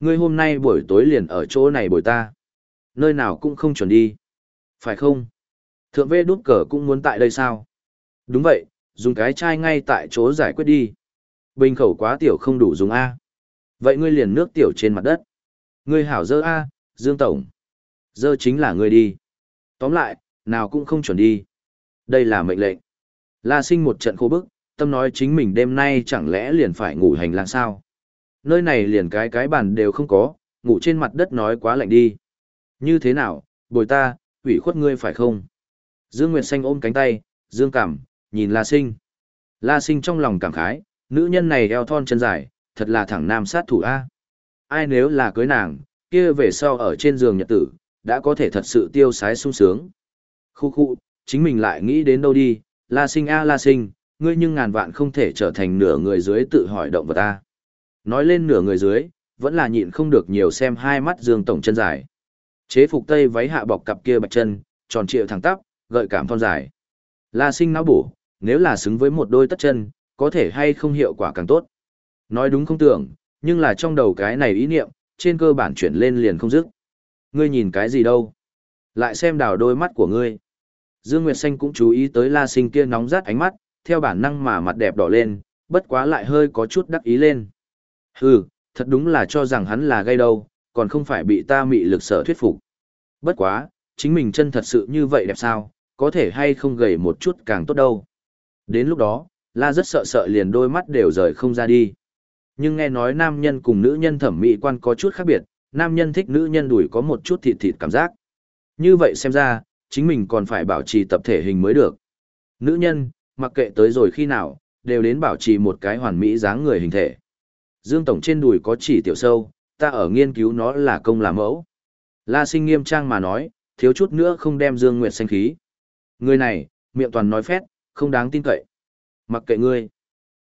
Ngươi hôm nay buổi tối liền ở chỗ này bồi ta. Nơi nào cũng không chuẩn đi. Phải không? Thượng vê đút cờ cũng muốn tại đây sao? Đúng vậy, dùng cái chai ngay tại chỗ giải quyết đi. Bình khẩu quá tiểu không đủ dùng A. Vậy ngươi liền nước tiểu trên mặt đất. Ngươi hảo dơ A, Dương Tổng. Dơ chính là ngươi đi. Tóm lại, nào cũng không chuẩn đi. Đây là mệnh lệnh. La sinh một trận khô bức, tâm nói chính mình đêm nay chẳng lẽ liền phải ngủ hành lang sao. Nơi này liền cái cái bàn đều không có, ngủ trên mặt đất nói quá lạnh đi. Như thế nào, bồi ta, ủy khuất ngươi phải không? Dương Nguyệt Xanh ôm cánh tay, Dương cảm, nhìn La Sinh. La Sinh trong lòng cảm khái, nữ nhân này eo thon chân dài, thật là thẳng nam sát thủ A. Ai nếu là cưới nàng, kia về sau ở trên giường nhật tử, đã có thể thật sự tiêu sái sung sướng. Khu khu, chính mình lại nghĩ đến đâu đi, La Sinh A La Sinh, ngươi nhưng ngàn vạn không thể trở thành nửa người dưới tự hỏi động vật ta. Nói lên nửa người dưới, vẫn là nhịn không được nhiều xem hai mắt Dương Tổng chân dài. Chế phục tây váy hạ bọc cặp kia bạch chân, tròn trịa thẳng tắp, gợi cảm thon dài. La sinh não bổ, nếu là xứng với một đôi tất chân, có thể hay không hiệu quả càng tốt. Nói đúng không tưởng, nhưng là trong đầu cái này ý niệm, trên cơ bản chuyển lên liền không dứt. Ngươi nhìn cái gì đâu? Lại xem đào đôi mắt của ngươi. Dương Nguyệt Xanh cũng chú ý tới la sinh kia nóng rát ánh mắt, theo bản năng mà mặt đẹp đỏ lên, bất quá lại hơi có chút đắc ý lên. Hừ, thật đúng là cho rằng hắn là gây đâu, còn không phải bị ta mị lực sở thuyết phục. Bất quá, chính mình chân thật sự như vậy đẹp sao, có thể hay không gầy một chút càng tốt đâu. Đến lúc đó, la rất sợ sợ liền đôi mắt đều rời không ra đi. Nhưng nghe nói nam nhân cùng nữ nhân thẩm mỹ quan có chút khác biệt, nam nhân thích nữ nhân đùi có một chút thịt thịt cảm giác. Như vậy xem ra, chính mình còn phải bảo trì tập thể hình mới được. Nữ nhân, mặc kệ tới rồi khi nào, đều đến bảo trì một cái hoàn mỹ dáng người hình thể. Dương Tổng trên đùi có chỉ tiểu sâu, ta ở nghiên cứu nó là công làm mẫu. La sinh nghiêm trang mà nói, thiếu chút nữa không đem Dương Nguyệt xanh khí. Người này, miệng toàn nói phét, không đáng tin cậy. Mặc kệ ngươi.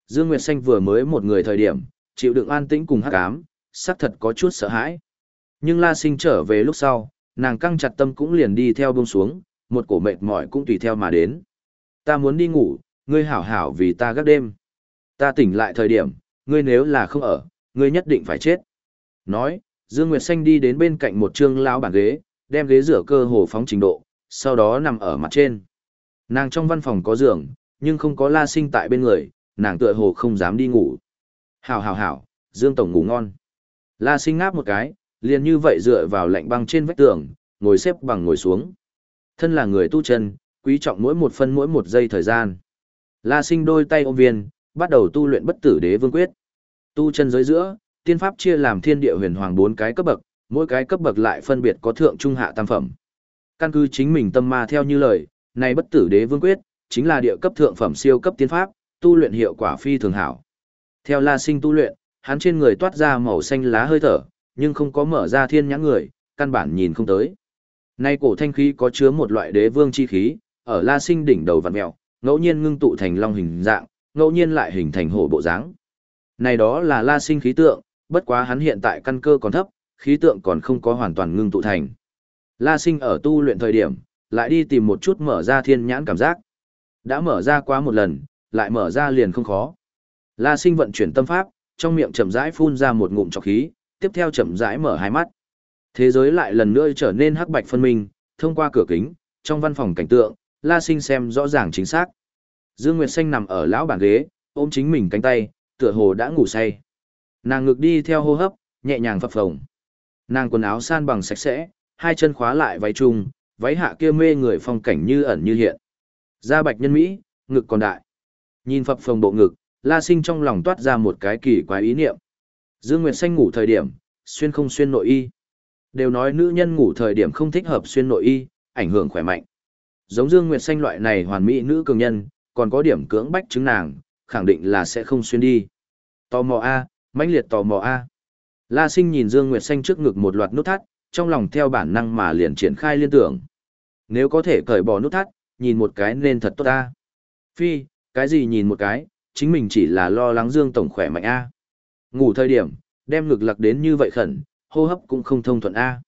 Dương Nguyệt xanh vừa mới một người thời điểm, chịu đựng an tĩnh cùng hắc ám, xác thật có chút sợ hãi. Nhưng La sinh trở về lúc sau, nàng căng chặt tâm cũng liền đi theo buông xuống, một cổ mệt mỏi cũng tùy theo mà đến. Ta muốn đi ngủ, ngươi hảo hảo vì ta gác đêm. Ta tỉnh lại thời điểm, ngươi nếu là không ở, ngươi nhất định phải chết. Nói, Dương Nguyệt Xanh đi đến bên cạnh một trương lão bản ghế, đem ghế rửa cơ hồ phóng trình độ, sau đó nằm ở mặt trên. Nàng trong văn phòng có giường, nhưng không có la sinh tại bên người, nàng tựa hồ không dám đi ngủ. Hảo hảo hảo, Dương Tổng ngủ ngon. La sinh ngáp một cái, liền như vậy dựa vào lạnh băng trên vách tường, ngồi xếp bằng ngồi xuống. Thân là người tu chân, quý trọng mỗi một phân mỗi một giây thời gian. La sinh đôi tay ôm viên, bắt đầu tu luyện bất tử đế vương quyết. Tu chân giới giữa, tiên pháp chia làm thiên địa huyền hoàng bốn cái cấp bậc, mỗi cái cấp bậc lại phân biệt có thượng trung hạ tam phẩm. Căn cứ chính mình tâm ma theo như lời, này bất tử đế vương quyết, chính là địa cấp thượng phẩm siêu cấp tiên pháp, tu luyện hiệu quả phi thường hảo. Theo La Sinh tu luyện, hắn trên người toát ra màu xanh lá hơi thở, nhưng không có mở ra thiên nhãn người, căn bản nhìn không tới. Nay cổ thanh khí có chứa một loại đế vương chi khí, ở La Sinh đỉnh đầu vặn mèo, ngẫu nhiên ngưng tụ thành long hình dạng, ngẫu nhiên lại hình thành hổ bộ dáng. Này đó là La Sinh khí tượng, bất quá hắn hiện tại căn cơ còn thấp, khí tượng còn không có hoàn toàn ngưng tụ thành. La Sinh ở tu luyện thời điểm, lại đi tìm một chút mở ra thiên nhãn cảm giác. Đã mở ra quá một lần, lại mở ra liền không khó. La Sinh vận chuyển tâm pháp, trong miệng chậm rãi phun ra một ngụm trọc khí, tiếp theo chậm rãi mở hai mắt. Thế giới lại lần nữa trở nên hắc bạch phân minh, thông qua cửa kính, trong văn phòng cảnh tượng, La Sinh xem rõ ràng chính xác. Dương Nguyệt Xanh nằm ở lão bàn ghế, ôm chính mình cánh tay, tựa hồ đã ngủ say. Nàng ngực đi theo hô hấp, nhẹ nhàng phập phồng. Nàng quần áo san bằng sạch sẽ, hai chân khóa lại váy chung, váy hạ kia mê người phong cảnh như ẩn như hiện. Da bạch nhân mỹ, ngực còn đại. Nhìn phập phồng bộ ngực, La Sinh trong lòng toát ra một cái kỳ quái ý niệm. Dương Nguyệt Xanh ngủ thời điểm, xuyên không xuyên nội y. Đều nói nữ nhân ngủ thời điểm không thích hợp xuyên nội y, ảnh hưởng khỏe mạnh. Giống Dương Nguyệt Xanh loại này hoàn mỹ nữ cường nhân, còn có điểm cưỡng bách chứng nàng, khẳng định là sẽ không xuyên đi. Tò mò A, mãnh liệt tò mò A. La Sinh nhìn Dương Nguyệt Xanh trước ngực một loạt nút thắt, trong lòng theo bản năng mà liền triển khai liên tưởng. Nếu có thể cởi bỏ nút thắt, nhìn một cái nên thật tốt A. Phi, cái gì nhìn một cái, chính mình chỉ là lo lắng Dương Tổng khỏe mạnh A. Ngủ thời điểm, đem ngực lặc đến như vậy khẩn, hô hấp cũng không thông thuận A.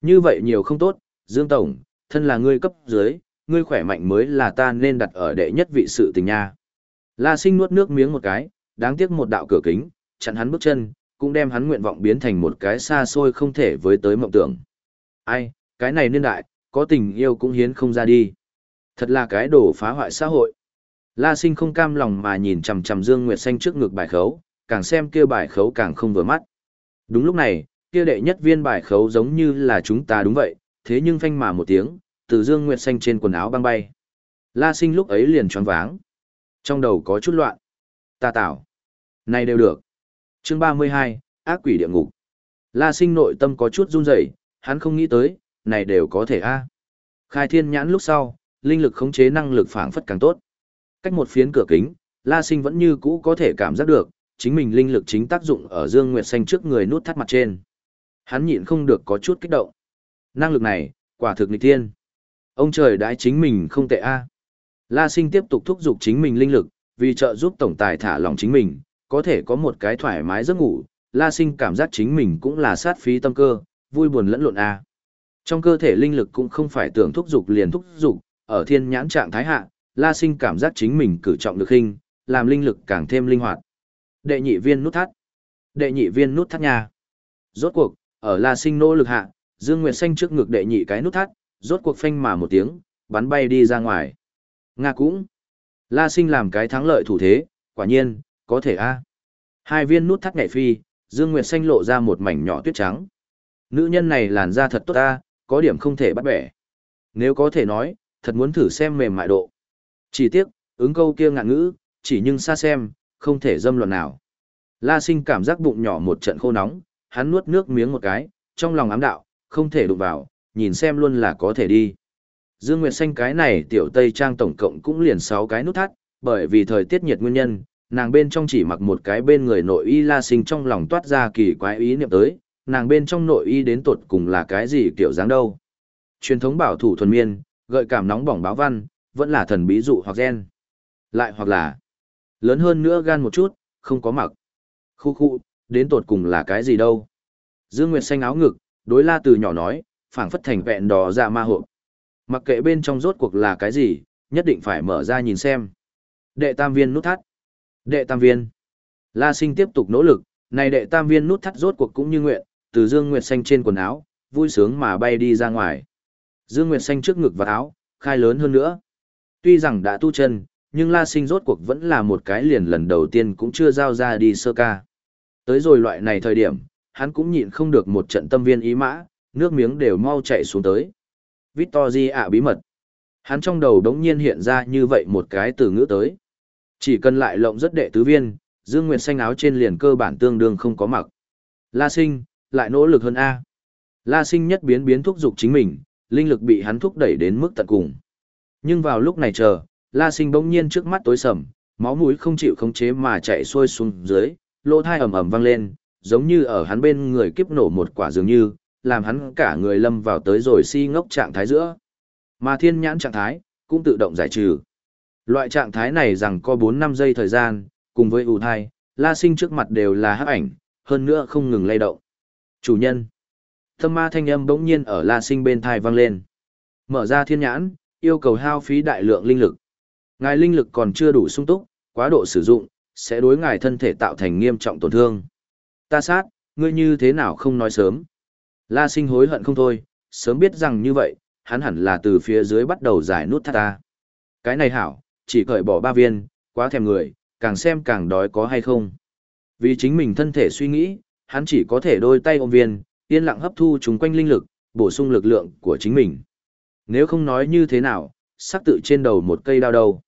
Như vậy nhiều không tốt, Dương Tổng, thân là ngươi cấp dưới, ngươi khỏe mạnh mới là ta nên đặt ở đệ nhất vị sự tình nha. La sinh nuốt nước miếng một cái, đáng tiếc một đạo cửa kính, chặn hắn bước chân, cũng đem hắn nguyện vọng biến thành một cái xa xôi không thể với tới mộng tưởng. Ai, cái này niên đại, có tình yêu cũng hiến không ra đi. Thật là cái đồ phá hoại xã hội. La sinh không cam lòng mà nhìn chằm chằm Dương Nguyệt Xanh trước ngực bài khấu, càng xem kia bài khấu càng không vừa mắt. Đúng lúc này, kia đệ nhất viên bài khấu giống như là chúng ta đúng vậy, thế nhưng phanh mà một tiếng, từ Dương Nguyệt Xanh trên quần áo băng bay. La sinh lúc ấy liền choáng váng. Trong đầu có chút loạn. Ta tạo. Này đều được. Chương 32, ác quỷ địa ngục. La sinh nội tâm có chút run rẩy, hắn không nghĩ tới, này đều có thể a. Khai thiên nhãn lúc sau, linh lực khống chế năng lực phảng phất càng tốt. Cách một phiến cửa kính, La sinh vẫn như cũ có thể cảm giác được, chính mình linh lực chính tác dụng ở Dương Nguyệt Xanh trước người nút thắt mặt trên. Hắn nhịn không được có chút kích động. Năng lực này, quả thực nghịch thiên. Ông trời đãi chính mình không tệ a. La Sinh tiếp tục thúc giục chính mình linh lực, vì trợ giúp tổng tài thả lòng chính mình, có thể có một cái thoải mái giấc ngủ, La Sinh cảm giác chính mình cũng là sát phí tâm cơ, vui buồn lẫn lộn a. Trong cơ thể linh lực cũng không phải tưởng thúc giục liền thúc giục, ở thiên nhãn trạng thái hạ, La Sinh cảm giác chính mình cử trọng được hình, làm linh lực càng thêm linh hoạt. Đệ nhị viên nút thắt. Đệ nhị viên nút thắt nha. Rốt cuộc, ở La Sinh nỗ lực hạ, Dương Nguyệt Xanh trước ngực đệ nhị cái nút thắt, rốt cuộc phanh mà một tiếng, bắn bay đi ra ngoài. Nga cũng. La Sinh làm cái thắng lợi thủ thế, quả nhiên, có thể a. Hai viên nút thắt nhảy phi, Dương Nguyệt Xanh lộ ra một mảnh nhỏ tuyết trắng. Nữ nhân này làn da thật tốt ta, có điểm không thể bắt bẻ. Nếu có thể nói, thật muốn thử xem mềm mại độ. Chỉ tiếc, ứng câu kia ngạn ngữ, chỉ nhưng xa xem, không thể dâm luận nào. La sinh cảm giác bụng nhỏ một trận khô nóng, hắn nuốt nước miếng một cái, trong lòng ám đạo, không thể đụng vào, nhìn xem luôn là có thể đi. Dương Nguyệt Xanh cái này tiểu Tây Trang tổng cộng cũng liền sáu cái nút thắt, bởi vì thời tiết nhiệt nguyên nhân, nàng bên trong chỉ mặc một cái bên người nội y la sinh trong lòng toát ra kỳ quái ý niệm tới, nàng bên trong nội y đến tột cùng là cái gì kiểu dáng đâu. Truyền thống bảo thủ thuần miên, gợi cảm nóng bỏng báo văn, vẫn là thần bí dụ hoặc gen. Lại hoặc là, lớn hơn nữa gan một chút, không có mặc. Khu khu, đến tột cùng là cái gì đâu. Dương Nguyệt xanh áo ngực, đối la từ nhỏ nói, phảng phất thành vẹn đỏ dạ ma hộp. Mặc kệ bên trong rốt cuộc là cái gì, nhất định phải mở ra nhìn xem. Đệ tam viên nút thắt. Đệ tam viên. La sinh tiếp tục nỗ lực, này đệ tam viên nút thắt rốt cuộc cũng như nguyện, từ Dương Nguyệt xanh trên quần áo, vui sướng mà bay đi ra ngoài. Dương Nguyệt xanh trước ngực và áo, khai lớn hơn nữa. Tuy rằng đã tu chân, nhưng La Sinh rốt cuộc vẫn là một cái liền lần đầu tiên cũng chưa giao ra đi sơ ca. Tới rồi loại này thời điểm, hắn cũng nhịn không được một trận tâm viên ý mã, nước miếng đều mau chạy xuống tới. Victory ạ bí mật. Hắn trong đầu đống nhiên hiện ra như vậy một cái từ ngữ tới. Chỉ cần lại lộng rất đệ tứ viên, Dương Nguyệt xanh áo trên liền cơ bản tương đương không có mặc. La Sinh, lại nỗ lực hơn A. La Sinh nhất biến biến thúc dục chính mình, linh lực bị hắn thúc đẩy đến mức tận cùng. Nhưng vào lúc này chờ, La Sinh bỗng nhiên trước mắt tối sầm, máu mũi không chịu khống chế mà chạy xuôi xuống dưới, lỗ thai ầm ầm vang lên, giống như ở hắn bên người kiếp nổ một quả dường như, làm hắn cả người lâm vào tới rồi si ngốc trạng thái giữa. Mà thiên nhãn trạng thái, cũng tự động giải trừ. Loại trạng thái này rằng có 4-5 giây thời gian, cùng với ủ thai, la sinh trước mặt đều là hắc ảnh, hơn nữa không ngừng lay động. Chủ nhân. Thâm ma thanh âm bỗng nhiên ở la sinh bên thai vang lên. Mở ra thiên nhãn, yêu cầu hao phí đại lượng linh lực. Ngài linh lực còn chưa đủ sung túc, quá độ sử dụng, sẽ đối ngài thân thể tạo thành nghiêm trọng tổn thương. Ta sát, ngươi như thế nào không nói sớm. La sinh hối hận không thôi, sớm biết rằng như vậy, hắn hẳn là từ phía dưới bắt đầu giải nút thắt ta. Cái này hảo, chỉ cởi bỏ ba viên, quá thèm người, càng xem càng đói có hay không. Vì chính mình thân thể suy nghĩ, hắn chỉ có thể đôi tay ôm viên, yên lặng hấp thu chúng quanh linh lực, bổ sung lực lượng của chính mình. Nếu không nói như thế nào, sắc tự trên đầu một cây đao đầu.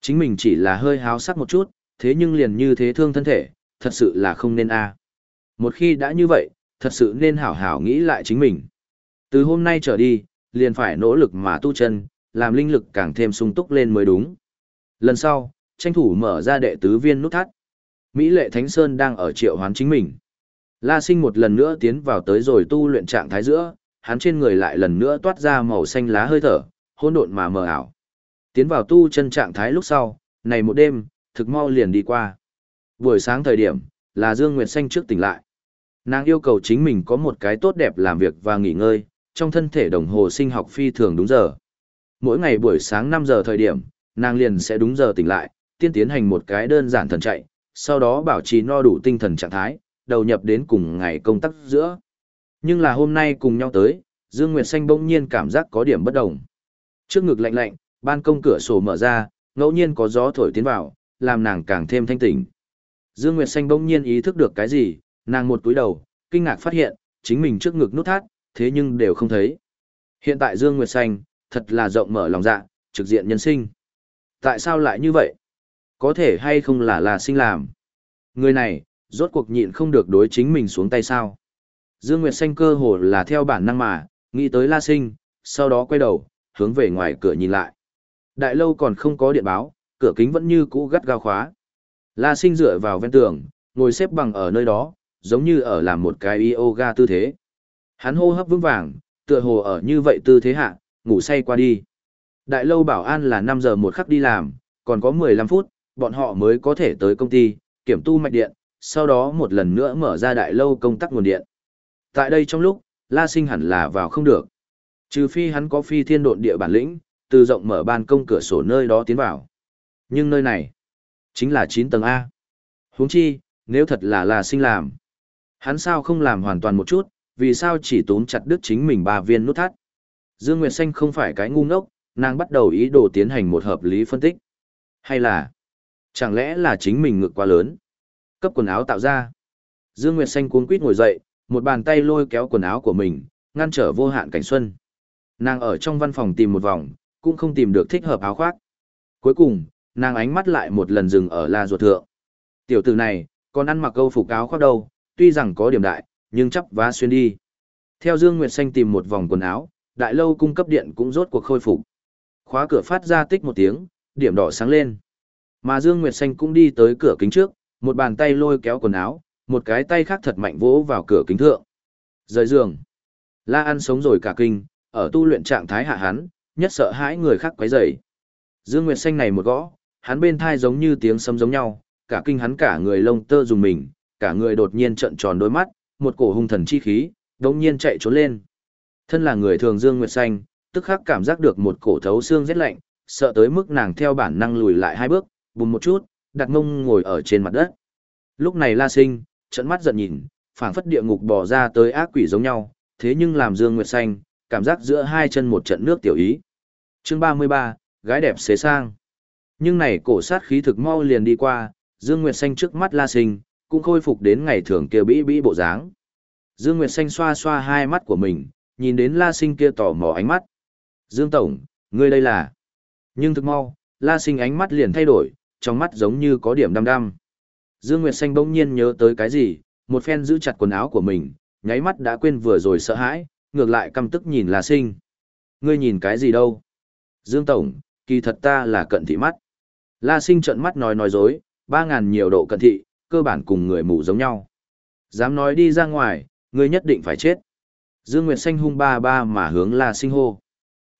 Chính mình chỉ là hơi háo sắc một chút, thế nhưng liền như thế thương thân thể, thật sự là không nên a. À. Một khi đã như vậy, thật sự nên hảo hảo nghĩ lại chính mình. Từ hôm nay trở đi, liền phải nỗ lực mà tu chân, làm linh lực càng thêm sung túc lên mới đúng. Lần sau, tranh thủ mở ra đệ tứ viên nút thắt. Mỹ lệ Thánh Sơn đang ở triệu hoán chính mình. La sinh một lần nữa tiến vào tới rồi tu luyện trạng thái giữa, hắn trên người lại lần nữa toát ra màu xanh lá hơi thở, hỗn độn mà mờ ảo. Tiến vào tu chân trạng thái lúc sau, này một đêm, thực mau liền đi qua. Buổi sáng thời điểm, là Dương Nguyệt Xanh trước tỉnh lại. Nàng yêu cầu chính mình có một cái tốt đẹp làm việc và nghỉ ngơi, trong thân thể đồng hồ sinh học phi thường đúng giờ. Mỗi ngày buổi sáng 5 giờ thời điểm, nàng liền sẽ đúng giờ tỉnh lại, tiên tiến hành một cái đơn giản thần chạy, sau đó bảo trì no đủ tinh thần trạng thái, đầu nhập đến cùng ngày công tác giữa. Nhưng là hôm nay cùng nhau tới, Dương Nguyệt Xanh bỗng nhiên cảm giác có điểm bất đồng. Trước ngực lạnh lạnh, ban công cửa sổ mở ra, ngẫu nhiên có gió thổi tiến vào, làm nàng càng thêm thanh tỉnh. Dương Nguyệt Xanh bỗng nhiên ý thức được cái gì, nàng một túi đầu, kinh ngạc phát hiện, chính mình trước ngực nút thắt, thế nhưng đều không thấy. Hiện tại Dương Nguyệt Xanh, thật là rộng mở lòng dạ, trực diện nhân sinh. Tại sao lại như vậy? Có thể hay không là là sinh làm? Người này, rốt cuộc nhịn không được đối chính mình xuống tay sao? Dương Nguyệt Xanh cơ hồ là theo bản năng mà, nghĩ tới La Sinh, sau đó quay đầu, hướng về ngoài cửa nhìn lại. Đại lâu còn không có điện báo, cửa kính vẫn như cũ gắt gao khóa. La Sinh dựa vào ven tường, ngồi xếp bằng ở nơi đó, giống như ở làm một cái yoga tư thế. Hắn hô hấp vững vàng, tựa hồ ở như vậy tư thế hạ, ngủ say qua đi. Đại lâu bảo an là 5 giờ một khắc đi làm, còn có 15 phút, bọn họ mới có thể tới công ty, kiểm tu mạch điện, sau đó một lần nữa mở ra đại lâu công tắc nguồn điện. Tại đây trong lúc, La Sinh hẳn là vào không được. Trừ phi hắn có phi thiên độn địa bản lĩnh, từ rộng mở ban công cửa sổ nơi đó tiến vào. Nhưng nơi này, chính là 9 tầng A. huống chi, nếu thật là La Sinh làm. Hắn sao không làm hoàn toàn một chút, vì sao chỉ tốn chặt đứt chính mình ba viên nút thắt. Dương Nguyệt Xanh không phải cái ngu ngốc, nàng bắt đầu ý đồ tiến hành một hợp lý phân tích. Hay là, chẳng lẽ là chính mình ngực quá lớn? Cấp quần áo tạo ra. Dương Nguyệt Xanh cuống quýt ngồi dậy, một bàn tay lôi kéo quần áo của mình, ngăn trở vô hạn cảnh xuân. Nàng ở trong văn phòng tìm một vòng, cũng không tìm được thích hợp áo khoác. Cuối cùng, nàng ánh mắt lại một lần dừng ở la ruột thượng. Tiểu tử này, còn ăn mặc câu phục áo khoác đâu, tuy rằng có điểm đại, nhưng chắp vá xuyên đi. Theo Dương Nguyệt Xanh tìm một vòng quần áo, đại lâu cung cấp điện cũng rốt cuộc khôi phục. Khóa cửa phát ra tích một tiếng, điểm đỏ sáng lên. Mà Dương Nguyệt Xanh cũng đi tới cửa kính trước, một bàn tay lôi kéo quần áo, một cái tay khác thật mạnh vỗ vào cửa kính thượng. Rời giường. La ăn sống rồi cả kinh, ở tu luyện trạng thái hạ hắn, nhất sợ hãi người khác quấy rầy. Dương Nguyệt Xanh này một gõ, hắn bên thai giống như tiếng sấm giống nhau, cả kinh hắn cả người lông tơ dùng mình, cả người đột nhiên trợn tròn đôi mắt, một cổ hung thần chi khí, đột nhiên chạy trốn lên. Thân là người thường Dương Nguyệt Xanh, tức khắc cảm giác được một cổ thấu xương rét lạnh, sợ tới mức nàng theo bản năng lùi lại hai bước, bùm một chút, đặt mông ngồi ở trên mặt đất. Lúc này La Sinh, trận mắt giận nhìn, phảng phất địa ngục bò ra tới ác quỷ giống nhau, thế nhưng làm Dương Nguyệt Xanh, cảm giác giữa hai chân một trận nước tiểu ý. Chương 33, gái đẹp xế sang. Nhưng này cổ sát khí thực mau liền đi qua, Dương Nguyệt Xanh trước mắt La Sinh, cũng khôi phục đến ngày thường kia bĩ bĩ bộ dáng. Dương Nguyệt Xanh xoa xoa hai mắt của mình, nhìn đến La Sinh kia tỏ mò ánh mắt. Dương Tổng, ngươi đây là... Nhưng thực mau, La Sinh ánh mắt liền thay đổi, trong mắt giống như có điểm đăm đăm. Dương Nguyệt Xanh bỗng nhiên nhớ tới cái gì, một phen giữ chặt quần áo của mình, nháy mắt đã quên vừa rồi sợ hãi, ngược lại căm tức nhìn La Sinh. Ngươi nhìn cái gì đâu? Dương Tổng, kỳ thật ta là cận thị mắt. La Sinh trợn mắt nói nói dối, ba ngàn nhiều độ cận thị, cơ bản cùng người mù giống nhau. Dám nói đi ra ngoài, ngươi nhất định phải chết. Dương Nguyệt Xanh hung ba ba mà hướng La Sinh hô.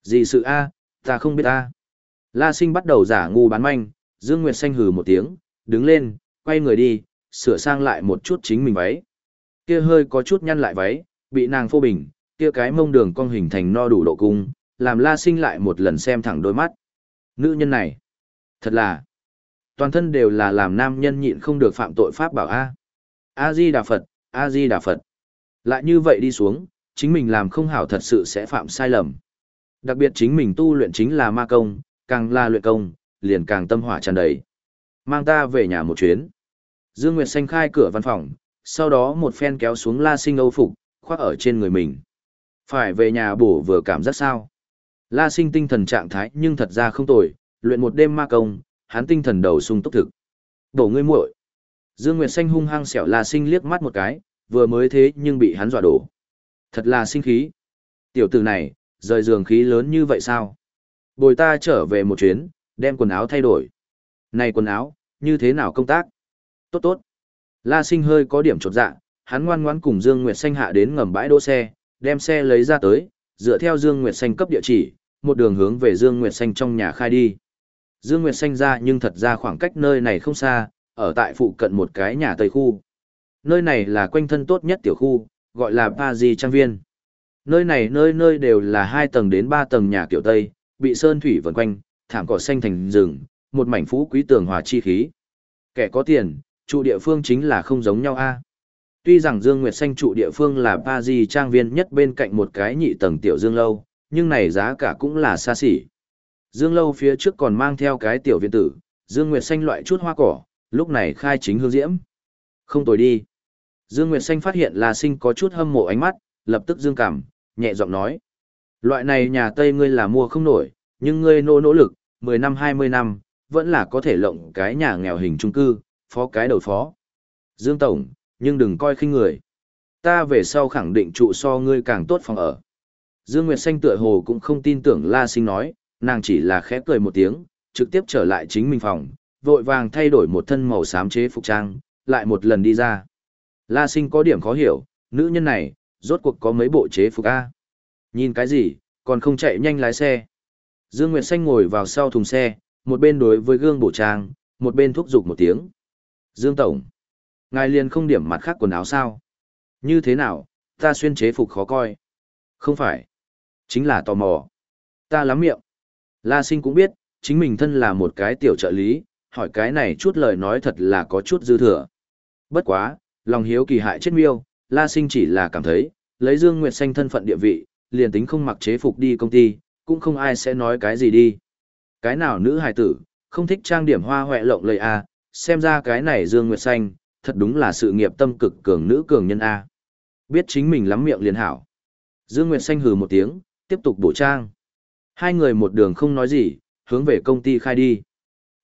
Gì sự a, ta không biết a. La Sinh bắt đầu giả ngu bán manh, Dương Nguyệt Xanh hừ một tiếng, đứng lên, quay người đi, sửa sang lại một chút chính mình váy. Kia hơi có chút nhăn lại váy, bị nàng phô bình, kia cái mông đường cong hình thành no đủ độ cung, làm La Sinh lại một lần xem thẳng đôi mắt. Nữ nhân này, thật là Toàn thân đều là làm nam nhân nhịn không được phạm tội pháp bảo A. A-di Đà Phật, A-di Đà Phật. Lại như vậy đi xuống, chính mình làm không hảo thật sự sẽ phạm sai lầm. Đặc biệt chính mình tu luyện chính là ma công, càng là luyện công, liền càng tâm hỏa tràn đầy. Mang ta về nhà một chuyến. Dương Nguyệt Xanh khai cửa văn phòng, sau đó một phen kéo xuống la sinh âu phục, khoác ở trên người mình. Phải về nhà bổ vừa cảm giác sao. La sinh tinh thần trạng thái nhưng thật ra không tồi, luyện một đêm ma công, hắn tinh thần đầu sung túc thực. Đổ ngươi muội. Dương Nguyệt Xanh hung hăng xẻo La sinh liếc mắt một cái, vừa mới thế nhưng bị hắn dọa đổ. Thật là sinh khí. Tiểu tử này, rời giường khí lớn như vậy sao? Bồi ta trở về một chuyến, đem quần áo thay đổi. Này quần áo, như thế nào công tác? Tốt tốt. La sinh hơi có điểm trột dạ, hắn ngoan ngoãn cùng Dương Nguyệt Xanh hạ đến ngầm bãi đỗ xe, đem xe lấy ra tới, dựa theo Dương Nguyệt Xanh cấp địa chỉ, một đường hướng về Dương Nguyệt Xanh trong nhà khai đi. Dương Nguyệt Xanh ra nhưng thật ra khoảng cách nơi này không xa, ở tại phụ cận một cái nhà tây khu. Nơi này là quanh thân tốt nhất tiểu khu, gọi là Pa Trang Viên. Nơi này nơi nơi đều là hai tầng đến ba tầng nhà kiểu Tây, bị sơn thủy vần quanh, thảm cỏ xanh thành rừng, một mảnh phú quý tường hòa chi khí. Kẻ có tiền, trụ địa phương chính là không giống nhau a. Tuy rằng Dương Nguyệt Xanh trụ địa phương là ba Di Trang Viên nhất bên cạnh một cái nhị tầng tiểu Dương Lâu, nhưng này giá cả cũng là xa xỉ. Dương Lâu phía trước còn mang theo cái tiểu viện tử, Dương Nguyệt Xanh loại chút hoa cỏ, lúc này khai chính hương diễm. Không tồi đi. Dương Nguyệt Xanh phát hiện La Sinh có chút hâm mộ ánh mắt, lập tức dương cảm, nhẹ giọng nói. Loại này nhà Tây ngươi là mua không nổi, nhưng ngươi nỗ nỗ lực, 10 năm 20 năm, vẫn là có thể lộng cái nhà nghèo hình trung cư, phó cái đầu phó. Dương Tổng, nhưng đừng coi khinh người. Ta về sau khẳng định trụ so ngươi càng tốt phòng ở. Dương Nguyệt Xanh tựa hồ cũng không tin tưởng La Sinh nói, nàng chỉ là khẽ cười một tiếng, trực tiếp trở lại chính mình phòng, vội vàng thay đổi một thân màu xám chế phục trang, lại một lần đi ra. La Sinh có điểm khó hiểu, nữ nhân này, rốt cuộc có mấy bộ chế phục A. Nhìn cái gì, còn không chạy nhanh lái xe. Dương Nguyệt Xanh ngồi vào sau thùng xe, một bên đối với gương bổ trang, một bên thúc giục một tiếng. Dương Tổng, ngài liền không điểm mặt khác quần áo sao? Như thế nào, ta xuyên chế phục khó coi. Không phải, chính là tò mò. Ta lắm miệng. La Sinh cũng biết, chính mình thân là một cái tiểu trợ lý, hỏi cái này chút lời nói thật là có chút dư thừa. Bất quá, lòng hiếu kỳ hại chết miêu, La Sinh chỉ là cảm thấy, lấy Dương Nguyệt Xanh thân phận địa vị, liền tính không mặc chế phục đi công ty, cũng không ai sẽ nói cái gì đi. Cái nào nữ hài tử, không thích trang điểm hoa hoẹ lộng lầy a, à, xem ra cái này Dương Nguyệt Xanh, thật đúng là sự nghiệp tâm cực cường nữ cường nhân a. Biết chính mình lắm miệng liền hảo. Dương Nguyệt Xanh hừ một tiếng, tiếp tục bổ trang. Hai người một đường không nói gì, hướng về công ty khai đi.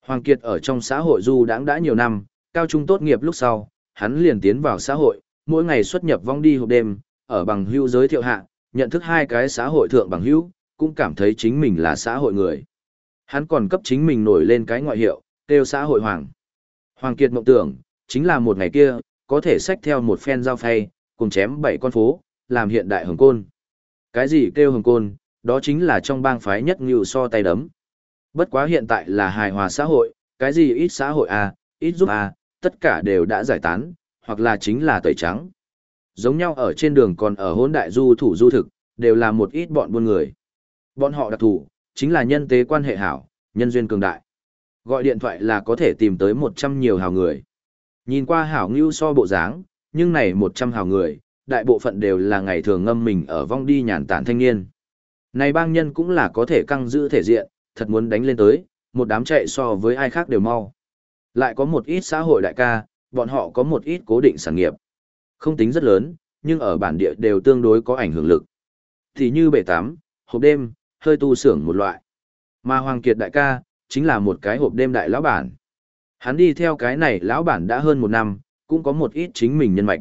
Hoàng Kiệt ở trong xã hội du đãng đã nhiều năm, cao trung tốt nghiệp lúc sau, hắn liền tiến vào xã hội, mỗi ngày xuất nhập vong đi hộp đêm, ở bằng hữu giới thiệu hạ, nhận thức hai cái xã hội thượng bằng hữu, cũng cảm thấy chính mình là xã hội người. Hắn còn cấp chính mình nổi lên cái ngoại hiệu, kêu xã hội hoàng. Hoàng Kiệt mộng tưởng, chính là một ngày kia, có thể xách theo một phen dao phay, cùng chém bảy con phố, làm hiện đại hồng côn. Cái gì kêu hồng côn, đó chính là trong bang phái nhất ngưu so tay đấm. Bất quá hiện tại là hài hòa xã hội, cái gì ít xã hội à, ít giúp à, tất cả đều đã giải tán, hoặc là chính là tẩy trắng. Giống nhau ở trên đường còn ở hỗn đại du thủ du thực, đều là một ít bọn buôn người. Bọn họ đặc thủ, chính là nhân tế quan hệ hảo, nhân duyên cường đại. Gọi điện thoại là có thể tìm tới 100 nhiều hào người. Nhìn qua hảo ngưu so bộ dáng, nhưng này 100 hào người, đại bộ phận đều là ngày thường ngâm mình ở vong đi nhàn tản thanh niên. Này bang nhân cũng là có thể căng giữ thể diện, thật muốn đánh lên tới, một đám chạy so với ai khác đều mau. Lại có một ít xã hội đại ca, bọn họ có một ít cố định sản nghiệp. Không tính rất lớn, nhưng ở bản địa đều tương đối có ảnh hưởng lực. Thì như bể tắm, hộp đêm, hơi tu xưởng một loại. Mà Hoàng Kiệt đại ca, chính là một cái hộp đêm đại lão bản. Hắn đi theo cái này lão bản đã hơn một năm, cũng có một ít chính mình nhân mạch.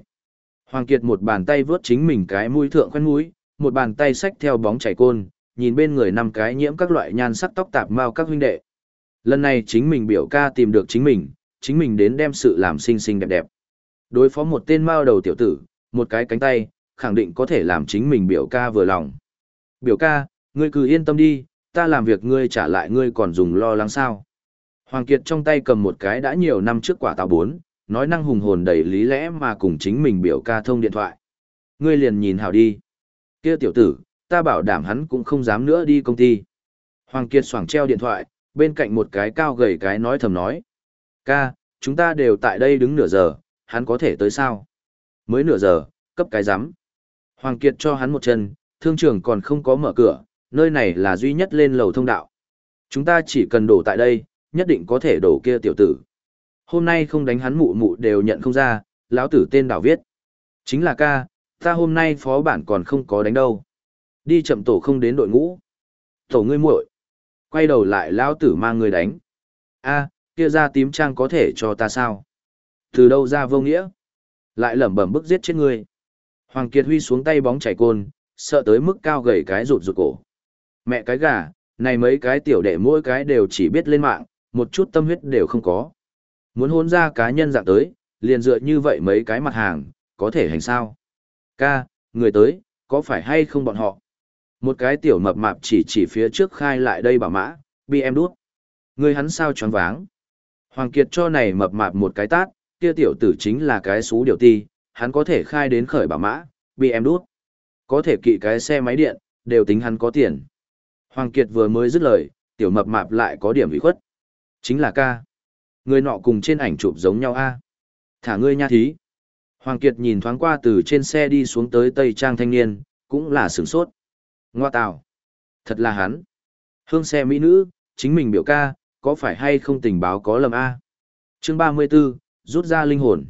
Hoàng Kiệt một bàn tay vướt chính mình cái mũi thượng quen mũi, một bàn tay xách theo bóng chảy côn, nhìn bên người năm cái nhiễm các loại nhan sắc tóc tạp mau các huynh đệ. Lần này chính mình biểu ca tìm được chính mình, chính mình đến đem sự làm xinh xinh đẹp đẹp. Đối phó một tên mao đầu tiểu tử, một cái cánh tay, khẳng định có thể làm chính mình biểu ca vừa lòng. Biểu ca, ngươi cứ yên tâm đi, ta làm việc ngươi trả lại ngươi còn dùng lo lắng sao. Hoàng Kiệt trong tay cầm một cái đã nhiều năm trước quả táo bốn, nói năng hùng hồn đầy lý lẽ mà cùng chính mình biểu ca thông điện thoại. Ngươi liền nhìn hảo đi. kia tiểu tử, ta bảo đảm hắn cũng không dám nữa đi công ty. Hoàng Kiệt xoảng treo điện thoại, bên cạnh một cái cao gầy cái nói thầm nói. Ca, chúng ta đều tại đây đứng nửa giờ, hắn có thể tới sao? Mới nửa giờ, cấp cái rắm Hoàng Kiệt cho hắn một chân, thương trường còn không có mở cửa, nơi này là duy nhất lên lầu thông đạo. Chúng ta chỉ cần đổ tại đây, nhất định có thể đổ kia tiểu tử. Hôm nay không đánh hắn mụ mụ đều nhận không ra, lão tử tên đảo viết. Chính là ca, ta hôm nay phó bản còn không có đánh đâu. Đi chậm tổ không đến đội ngũ. Tổ ngươi muội. Quay đầu lại lão tử mang người đánh. A, kia ra tím trang có thể cho ta sao? Từ đâu ra vô nghĩa? Lại lẩm bẩm bức giết chết ngươi. Hoàng Kiệt Huy xuống tay bóng chảy côn, sợ tới mức cao gầy cái rụt rụt cổ. Mẹ cái gà, này mấy cái tiểu đệ mỗi cái đều chỉ biết lên mạng, một chút tâm huyết đều không có. Muốn hôn ra cá nhân dạng tới, liền dựa như vậy mấy cái mặt hàng, có thể hành sao? Ca, người tới, có phải hay không bọn họ? Một cái tiểu mập mạp chỉ chỉ phía trước khai lại đây bảo mã, bị em đút. Người hắn sao choáng váng? Hoàng Kiệt cho này mập mạp một cái tát, kia tiểu tử chính là cái xú điều ti, hắn có thể khai đến khởi bảo mã, bị em đút. Có thể kỵ cái xe máy điện, đều tính hắn có tiền. Hoàng Kiệt vừa mới dứt lời, tiểu mập mạp lại có điểm ủy khuất. Chính là ca. Người nọ cùng trên ảnh chụp giống nhau a. Thả ngươi nha thí. Hoàng Kiệt nhìn thoáng qua từ trên xe đi xuống tới Tây Trang thanh niên, cũng là sửng sốt. Ngoa tào. Thật là hắn. Hương xe mỹ nữ, chính mình biểu ca, có phải hay không tình báo có lầm a? Chương 34, rút ra linh hồn.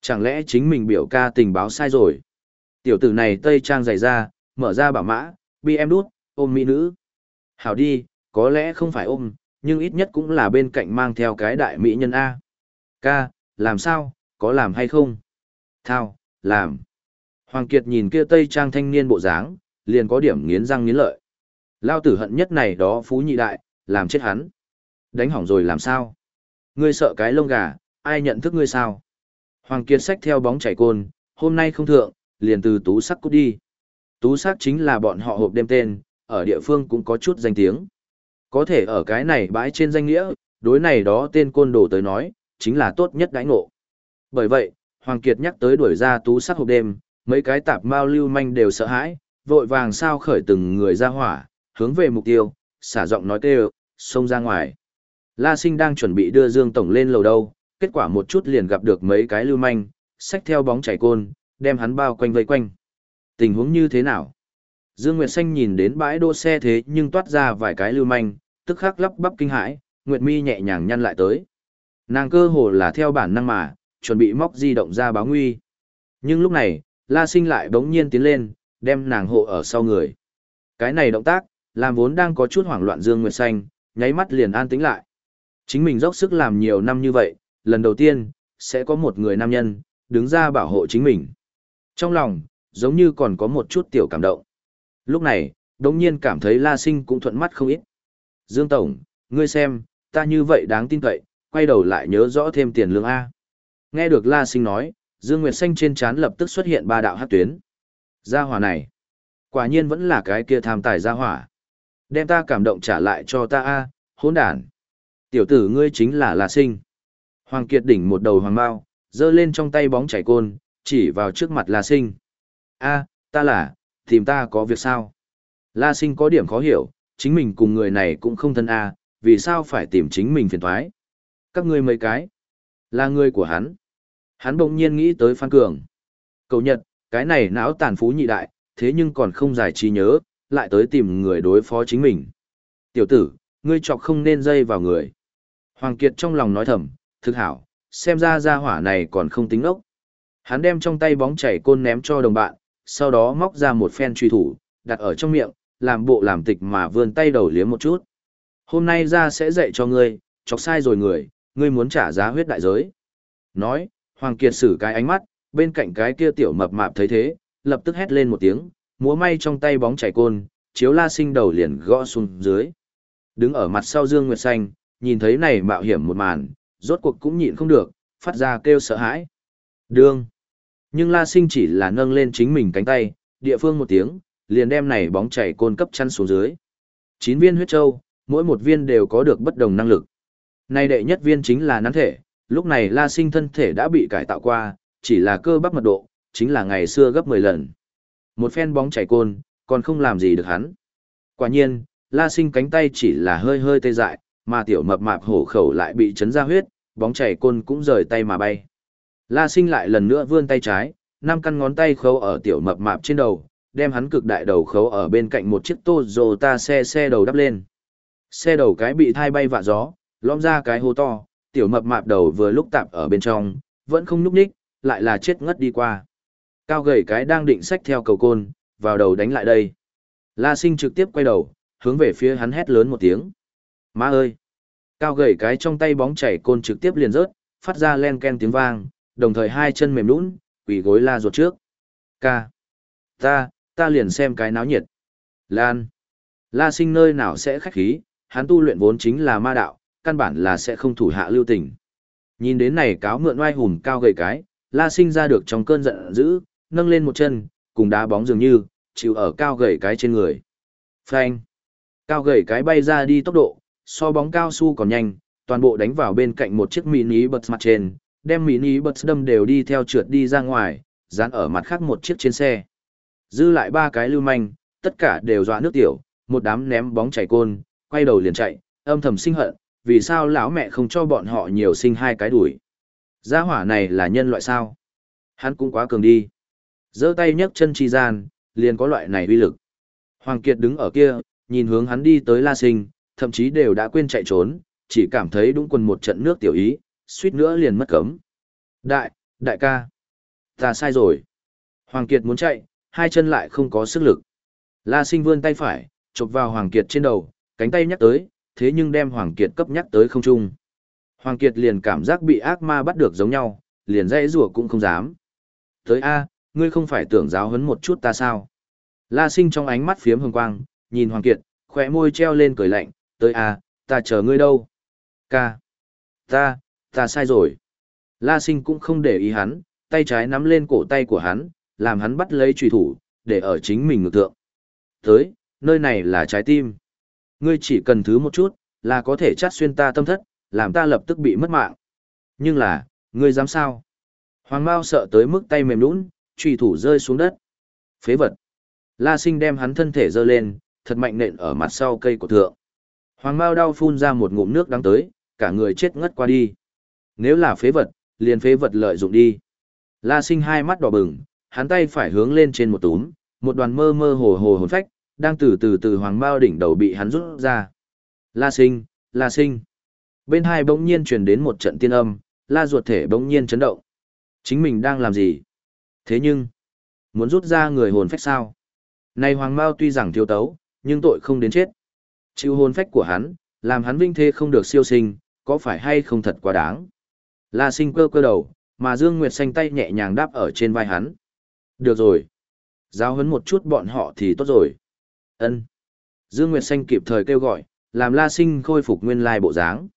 Chẳng lẽ chính mình biểu ca tình báo sai rồi? Tiểu tử này Tây Trang dày ra, mở ra bảo mã, bi em đút, ôm mỹ nữ. Hảo đi, có lẽ không phải ôm, nhưng ít nhất cũng là bên cạnh mang theo cái đại mỹ nhân A. Ca, làm sao, có làm hay không? Thao, làm. Hoàng Kiệt nhìn kia Tây Trang thanh niên bộ dáng, liền có điểm nghiến răng nghiến lợi. Lao tử hận nhất này đó phú nhị đại, làm chết hắn. Đánh hỏng rồi làm sao? Ngươi sợ cái lông gà, ai nhận thức ngươi sao? Hoàng Kiệt xách theo bóng chảy côn, hôm nay không thượng, liền từ tú sắc cút đi. Tú sắc chính là bọn họ hộp đêm tên, ở địa phương cũng có chút danh tiếng. Có thể ở cái này bãi trên danh nghĩa, đối này đó tên côn đồ tới nói, chính là tốt nhất đãi ngộ. Bởi vậy, Hoàng Kiệt nhắc tới đuổi ra tú sắc hộp đêm, mấy cái tạp mao lưu manh đều sợ hãi, vội vàng sao khởi từng người ra hỏa, hướng về mục tiêu, xả giọng nói kêu, xông ra ngoài. La Sinh đang chuẩn bị đưa Dương Tổng lên lầu đâu, kết quả một chút liền gặp được mấy cái lưu manh, xách theo bóng chảy côn, đem hắn bao quanh vây quanh. Tình huống như thế nào? Dương Nguyệt Xanh nhìn đến bãi đỗ xe thế nhưng toát ra vài cái lưu manh, tức khắc lắp bắp kinh hãi, Nguyệt Mi nhẹ nhàng nhăn lại tới. Nàng cơ hồ là theo bản năng mà, chuẩn bị móc di động ra báo nguy. Nhưng lúc này, La Sinh lại bỗng nhiên tiến lên, đem nàng hộ ở sau người. Cái này động tác, làm vốn đang có chút hoảng loạn Dương Nguyệt Xanh, nháy mắt liền an tĩnh lại. Chính mình dốc sức làm nhiều năm như vậy, lần đầu tiên, sẽ có một người nam nhân, đứng ra bảo hộ chính mình. Trong lòng, giống như còn có một chút tiểu cảm động. Lúc này, đống nhiên cảm thấy La Sinh cũng thuận mắt không ít. Dương Tổng, ngươi xem, ta như vậy đáng tin cậy, quay đầu lại nhớ rõ thêm tiền lương A. Nghe được La Sinh nói, Dương Nguyệt Xanh trên trán lập tức xuất hiện ba đạo hát tuyến. Gia hỏa này, quả nhiên vẫn là cái kia tham tài gia hỏa. Đem ta cảm động trả lại cho ta A, hỗn đản. Tiểu tử ngươi chính là La Sinh. Hoàng Kiệt đỉnh một đầu hoàng mao, giơ lên trong tay bóng chảy côn, chỉ vào trước mặt La Sinh. A, ta là, tìm ta có việc sao? La Sinh có điểm khó hiểu, chính mình cùng người này cũng không thân A, vì sao phải tìm chính mình phiền thoái? Các ngươi mấy cái, là người của hắn. Hắn bỗng nhiên nghĩ tới Phan Cường. Cầu nhật, cái này não tàn phú nhị đại, thế nhưng còn không giải trí nhớ, lại tới tìm người đối phó chính mình. Tiểu tử, ngươi chọc không nên dây vào người. Hoàng Kiệt trong lòng nói thầm, thực hảo, xem ra gia hỏa này còn không tính ốc. Hắn đem trong tay bóng chảy côn ném cho đồng bạn, sau đó móc ra một phen truy thủ, đặt ở trong miệng, làm bộ làm tịch mà vươn tay đầu liếm một chút. Hôm nay ra sẽ dạy cho ngươi, chọc sai rồi người, ngươi muốn trả giá huyết đại giới. Nói, Hoàng Kiệt sử cái ánh mắt, bên cạnh cái kia tiểu mập mạp thấy thế, lập tức hét lên một tiếng, múa may trong tay bóng chảy côn, chiếu la sinh đầu liền gõ xuống dưới. Đứng ở mặt sau Dương Nguyệt Xanh, nhìn thấy này mạo hiểm một màn, rốt cuộc cũng nhịn không được, phát ra kêu sợ hãi. Đương. Nhưng La Sinh chỉ là nâng lên chính mình cánh tay, địa phương một tiếng, liền đem này bóng chảy côn cấp chăn xuống dưới. Chín viên huyết châu, mỗi một viên đều có được bất đồng năng lực. Này đệ nhất viên chính là nắn thể, lúc này La Sinh thân thể đã bị cải tạo qua, chỉ là cơ bắp mật độ, chính là ngày xưa gấp 10 lần. Một phen bóng chảy côn, còn không làm gì được hắn. Quả nhiên, La Sinh cánh tay chỉ là hơi hơi tê dại, mà tiểu mập mạp hổ khẩu lại bị chấn ra huyết, bóng chảy côn cũng rời tay mà bay. La sinh lại lần nữa vươn tay trái, năm căn ngón tay khâu ở tiểu mập mạp trên đầu, đem hắn cực đại đầu khấu ở bên cạnh một chiếc Toyota xe xe đầu đắp lên. Xe đầu cái bị thai bay vạ gió, lõm ra cái hố to, tiểu mập mạp đầu vừa lúc tạp ở bên trong, vẫn không nhúc nhích, lại là chết ngất đi qua. Cao gầy cái đang định xách theo cầu côn, vào đầu đánh lại đây. La sinh trực tiếp quay đầu, hướng về phía hắn hét lớn một tiếng. Má ơi! Cao gầy cái trong tay bóng chảy côn trực tiếp liền rớt, phát ra len ken tiếng vang, đồng thời hai chân mềm nũng, quỳ gối la ruột trước. Ca! Ta, ta liền xem cái náo nhiệt. Lan! La sinh nơi nào sẽ khách khí, hắn tu luyện vốn chính là ma đạo, căn bản là sẽ không thủ hạ lưu tình. Nhìn đến này cáo mượn oai hùng cao gầy cái, la sinh ra được trong cơn giận dữ, nâng lên một chân, cùng đá bóng dường như, chịu ở cao gầy cái trên người. Phanh! Cao gầy cái bay ra đi tốc độ, so bóng cao su còn nhanh, toàn bộ đánh vào bên cạnh một chiếc mini bus mặt trên, đem mini bus đâm đều đi theo trượt đi ra ngoài, dán ở mặt khác một chiếc trên xe. Dư lại ba cái lưu manh, tất cả đều dọa nước tiểu, một đám ném bóng chảy côn, quay đầu liền chạy, âm thầm sinh hận, vì sao lão mẹ không cho bọn họ nhiều sinh hai cái đuổi. Gia hỏa này là nhân loại sao? Hắn cũng quá cường đi. giơ tay nhấc chân chi gian, liền có loại này uy lực. Hoàng Kiệt đứng ở kia, nhìn hướng hắn đi tới La Sinh, thậm chí đều đã quên chạy trốn, chỉ cảm thấy đúng quần một trận nước tiểu ý, suýt nữa liền mất cấm. Đại, đại ca, ta sai rồi. Hoàng Kiệt muốn chạy, hai chân lại không có sức lực. La Sinh vươn tay phải, chụp vào Hoàng Kiệt trên đầu, cánh tay nhắc tới, thế nhưng đem Hoàng Kiệt cấp nhắc tới không trung. Hoàng Kiệt liền cảm giác bị ác ma bắt được giống nhau, liền dãy rủa cũng không dám. Tới A, ngươi không phải tưởng giáo huấn một chút ta sao? La Sinh trong ánh mắt phiếm hồng quang, nhìn Hoàng Kiệt, khỏe môi treo lên cười lạnh, tới A, ta chờ ngươi đâu? Ca. Ta, ta sai rồi. La Sinh cũng không để ý hắn, tay trái nắm lên cổ tay của hắn, làm hắn bắt lấy trùy thủ, để ở chính mình ngược tượng. Tới, nơi này là trái tim. Ngươi chỉ cần thứ một chút, là có thể chát xuyên ta tâm thất, làm ta lập tức bị mất mạng. Nhưng là, ngươi dám sao? Hoàng Mao sợ tới mức tay mềm nũng, trùy thủ rơi xuống đất. Phế vật. La sinh đem hắn thân thể dơ lên, thật mạnh nện ở mặt sau cây của thượng. Hoàng Mao đau phun ra một ngụm nước đắng tới, cả người chết ngất qua đi. Nếu là phế vật, liền phế vật lợi dụng đi. La sinh hai mắt đỏ bừng, hắn tay phải hướng lên trên một túm, một đoàn mơ mơ hồ hồ hồn phách, đang từ từ từ hoàng mao đỉnh đầu bị hắn rút ra. La sinh, la sinh. Bên hai bỗng nhiên truyền đến một trận tiên âm, la ruột thể bỗng nhiên chấn động. Chính mình đang làm gì? Thế nhưng, muốn rút ra người hồn phách sao? Này hoàng mao tuy rằng thiếu tấu, nhưng tội không đến chết. Chịu hồn phách của hắn, làm hắn vinh thế không được siêu sinh, có phải hay không thật quá đáng? La sinh cơ cơ đầu, mà Dương Nguyệt xanh tay nhẹ nhàng đáp ở trên vai hắn. Được rồi. Giáo huấn một chút bọn họ thì tốt rồi. Ân. Dương Nguyệt Xanh kịp thời kêu gọi, làm La Sinh khôi phục nguyên lai bộ dáng.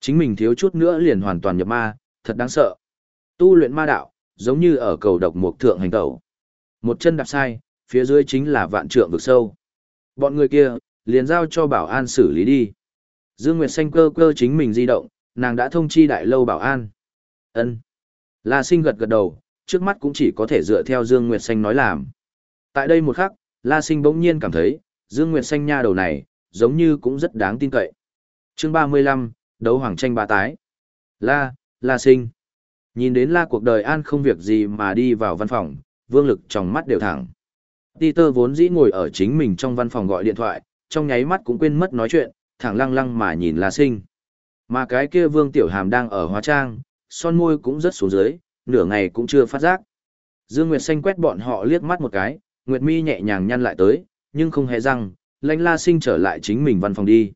Chính mình thiếu chút nữa liền hoàn toàn nhập ma, thật đáng sợ. Tu luyện ma đạo, giống như ở cầu độc mục thượng hành tẩu. Một chân đạp sai, phía dưới chính là vạn trượng vực sâu. Bọn người kia, liền giao cho bảo an xử lý đi. Dương Nguyệt Xanh cơ cơ chính mình di động, nàng đã thông chi đại lâu bảo an. Ân. La Sinh gật gật đầu, trước mắt cũng chỉ có thể dựa theo Dương Nguyệt Xanh nói làm. Tại đây một khắc, La Sinh bỗng nhiên cảm thấy, Dương Nguyệt Xanh nha đầu này, giống như cũng rất đáng tin cậy. chương 35, đấu hoàng tranh ba tái. La, La Sinh. Nhìn đến La cuộc đời an không việc gì mà đi vào văn phòng, vương lực trong mắt đều thẳng. Peter vốn dĩ ngồi ở chính mình trong văn phòng gọi điện thoại, trong nháy mắt cũng quên mất nói chuyện, thẳng lăng lăng mà nhìn La Sinh. Mà cái kia vương tiểu hàm đang ở hóa trang, son môi cũng rất xuống dưới, nửa ngày cũng chưa phát giác. Dương Nguyệt Xanh quét bọn họ liếc mắt một cái, Nguyệt Mi nhẹ nhàng nhăn lại tới, nhưng không hề răng, lãnh La Sinh trở lại chính mình văn phòng đi.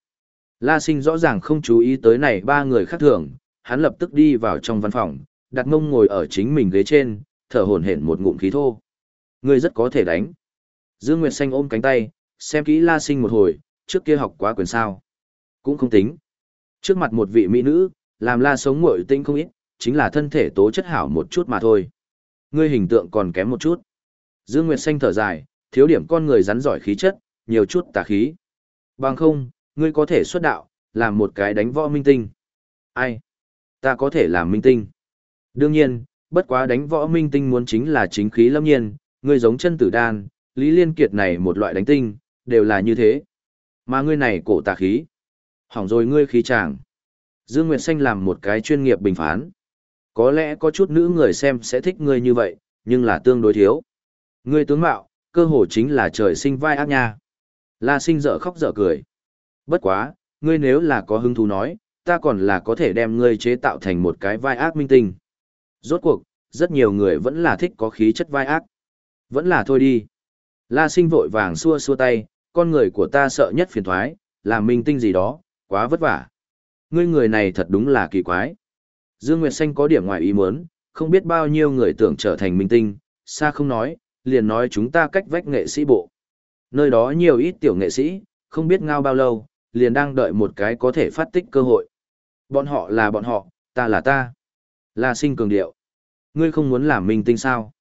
La Sinh rõ ràng không chú ý tới này ba người khác thường, hắn lập tức đi vào trong văn phòng, đặt mông ngồi ở chính mình ghế trên, thở hổn hển một ngụm khí thô. Người rất có thể đánh. Dương Nguyệt Xanh ôm cánh tay, xem kỹ La Sinh một hồi, trước kia học quá quyền sao. Cũng không tính. Trước mặt một vị mỹ nữ, làm La sống ngội tinh không ít, chính là thân thể tố chất hảo một chút mà thôi. Ngươi hình tượng còn kém một chút. Dương Nguyệt Xanh thở dài, thiếu điểm con người rắn giỏi khí chất, nhiều chút tà khí. Bằng không, ngươi có thể xuất đạo, làm một cái đánh võ minh tinh. Ai? Ta có thể làm minh tinh. Đương nhiên, bất quá đánh võ minh tinh muốn chính là chính khí lâm nhiên, ngươi giống chân tử đan, Lý Liên Kiệt này một loại đánh tinh, đều là như thế. Mà ngươi này cổ tà khí. Hỏng rồi ngươi khí chàng. Dương Nguyệt Xanh làm một cái chuyên nghiệp bình phán. Có lẽ có chút nữ người xem sẽ thích ngươi như vậy, nhưng là tương đối thiếu. Ngươi tướng mạo, cơ hồ chính là trời sinh vai ác nha. La sinh dở khóc dở cười. Bất quá, ngươi nếu là có hứng thú nói, ta còn là có thể đem ngươi chế tạo thành một cái vai ác minh tinh. Rốt cuộc, rất nhiều người vẫn là thích có khí chất vai ác. Vẫn là thôi đi. La sinh vội vàng xua xua tay, con người của ta sợ nhất phiền thoái, làm minh tinh gì đó, quá vất vả. Ngươi người này thật đúng là kỳ quái. Dương Nguyệt Xanh có điểm ngoài ý muốn, không biết bao nhiêu người tưởng trở thành minh tinh, xa không nói, liền nói chúng ta cách vách nghệ sĩ bộ. Nơi đó nhiều ít tiểu nghệ sĩ, không biết ngao bao lâu, liền đang đợi một cái có thể phát tích cơ hội. Bọn họ là bọn họ, ta là ta. La sinh cường điệu. Ngươi không muốn làm minh tinh sao?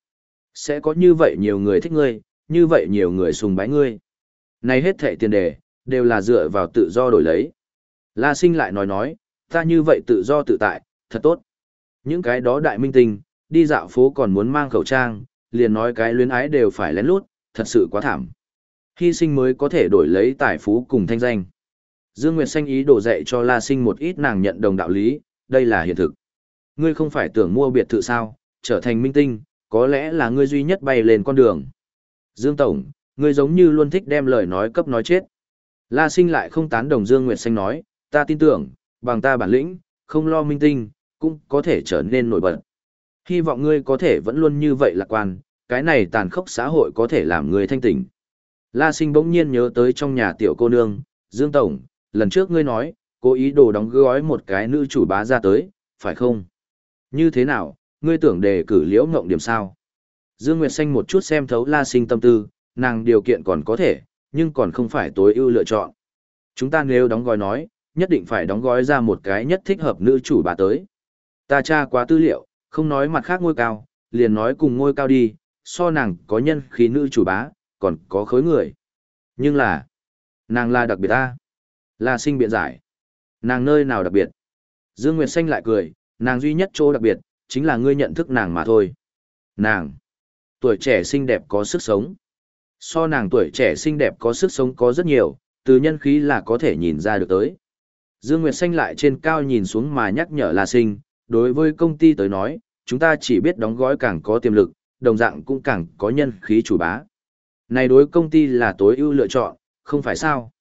Sẽ có như vậy nhiều người thích ngươi, như vậy nhiều người sùng bái ngươi. Này hết thệ tiền đề, đều là dựa vào tự do đổi lấy. La sinh lại nói nói, ta như vậy tự do tự tại, thật tốt. Những cái đó đại minh tinh, đi dạo phố còn muốn mang khẩu trang, liền nói cái luyến ái đều phải lén lút, thật sự quá thảm. Hy sinh mới có thể đổi lấy tài phú cùng thanh danh. Dương Nguyệt Xanh ý đổ dạy cho La Sinh một ít nàng nhận đồng đạo lý, đây là hiện thực. Ngươi không phải tưởng mua biệt thự sao, trở thành minh tinh, có lẽ là ngươi duy nhất bay lên con đường. Dương Tổng, ngươi giống như luôn thích đem lời nói cấp nói chết. La Sinh lại không tán đồng Dương Nguyệt Xanh nói, ta tin tưởng, bằng ta bản lĩnh, không lo minh tinh, cũng có thể trở nên nổi bật. Hy vọng ngươi có thể vẫn luôn như vậy lạc quan, cái này tàn khốc xã hội có thể làm ngươi thanh tỉnh. La Sinh bỗng nhiên nhớ tới trong nhà tiểu cô nương, Dương Tổng, lần trước ngươi nói, cố ý đồ đóng gói một cái nữ chủ bá ra tới, phải không? Như thế nào, ngươi tưởng đề cử liễu ngộng điểm sao? Dương Nguyệt Xanh một chút xem thấu La Sinh tâm tư, nàng điều kiện còn có thể, nhưng còn không phải tối ưu lựa chọn. Chúng ta nếu đóng gói nói, nhất định phải đóng gói ra một cái nhất thích hợp nữ chủ bá tới. Ta tra quá tư liệu, không nói mặt khác ngôi cao, liền nói cùng ngôi cao đi, so nàng có nhân khí nữ chủ bá, còn có khối người. Nhưng là, nàng là đặc biệt ta. Là sinh biện giải. Nàng nơi nào đặc biệt? Dương Nguyệt Xanh lại cười, nàng duy nhất chỗ đặc biệt, chính là ngươi nhận thức nàng mà thôi. Nàng, tuổi trẻ xinh đẹp có sức sống. So nàng tuổi trẻ xinh đẹp có sức sống có rất nhiều, từ nhân khí là có thể nhìn ra được tới. Dương Nguyệt Xanh lại trên cao nhìn xuống mà nhắc nhở La Sinh, đối với công ty tới nói, chúng ta chỉ biết đóng gói càng có tiềm lực, đồng dạng cũng càng có nhân khí chủ bá. Này đối công ty là tối ưu lựa chọn, không phải sao?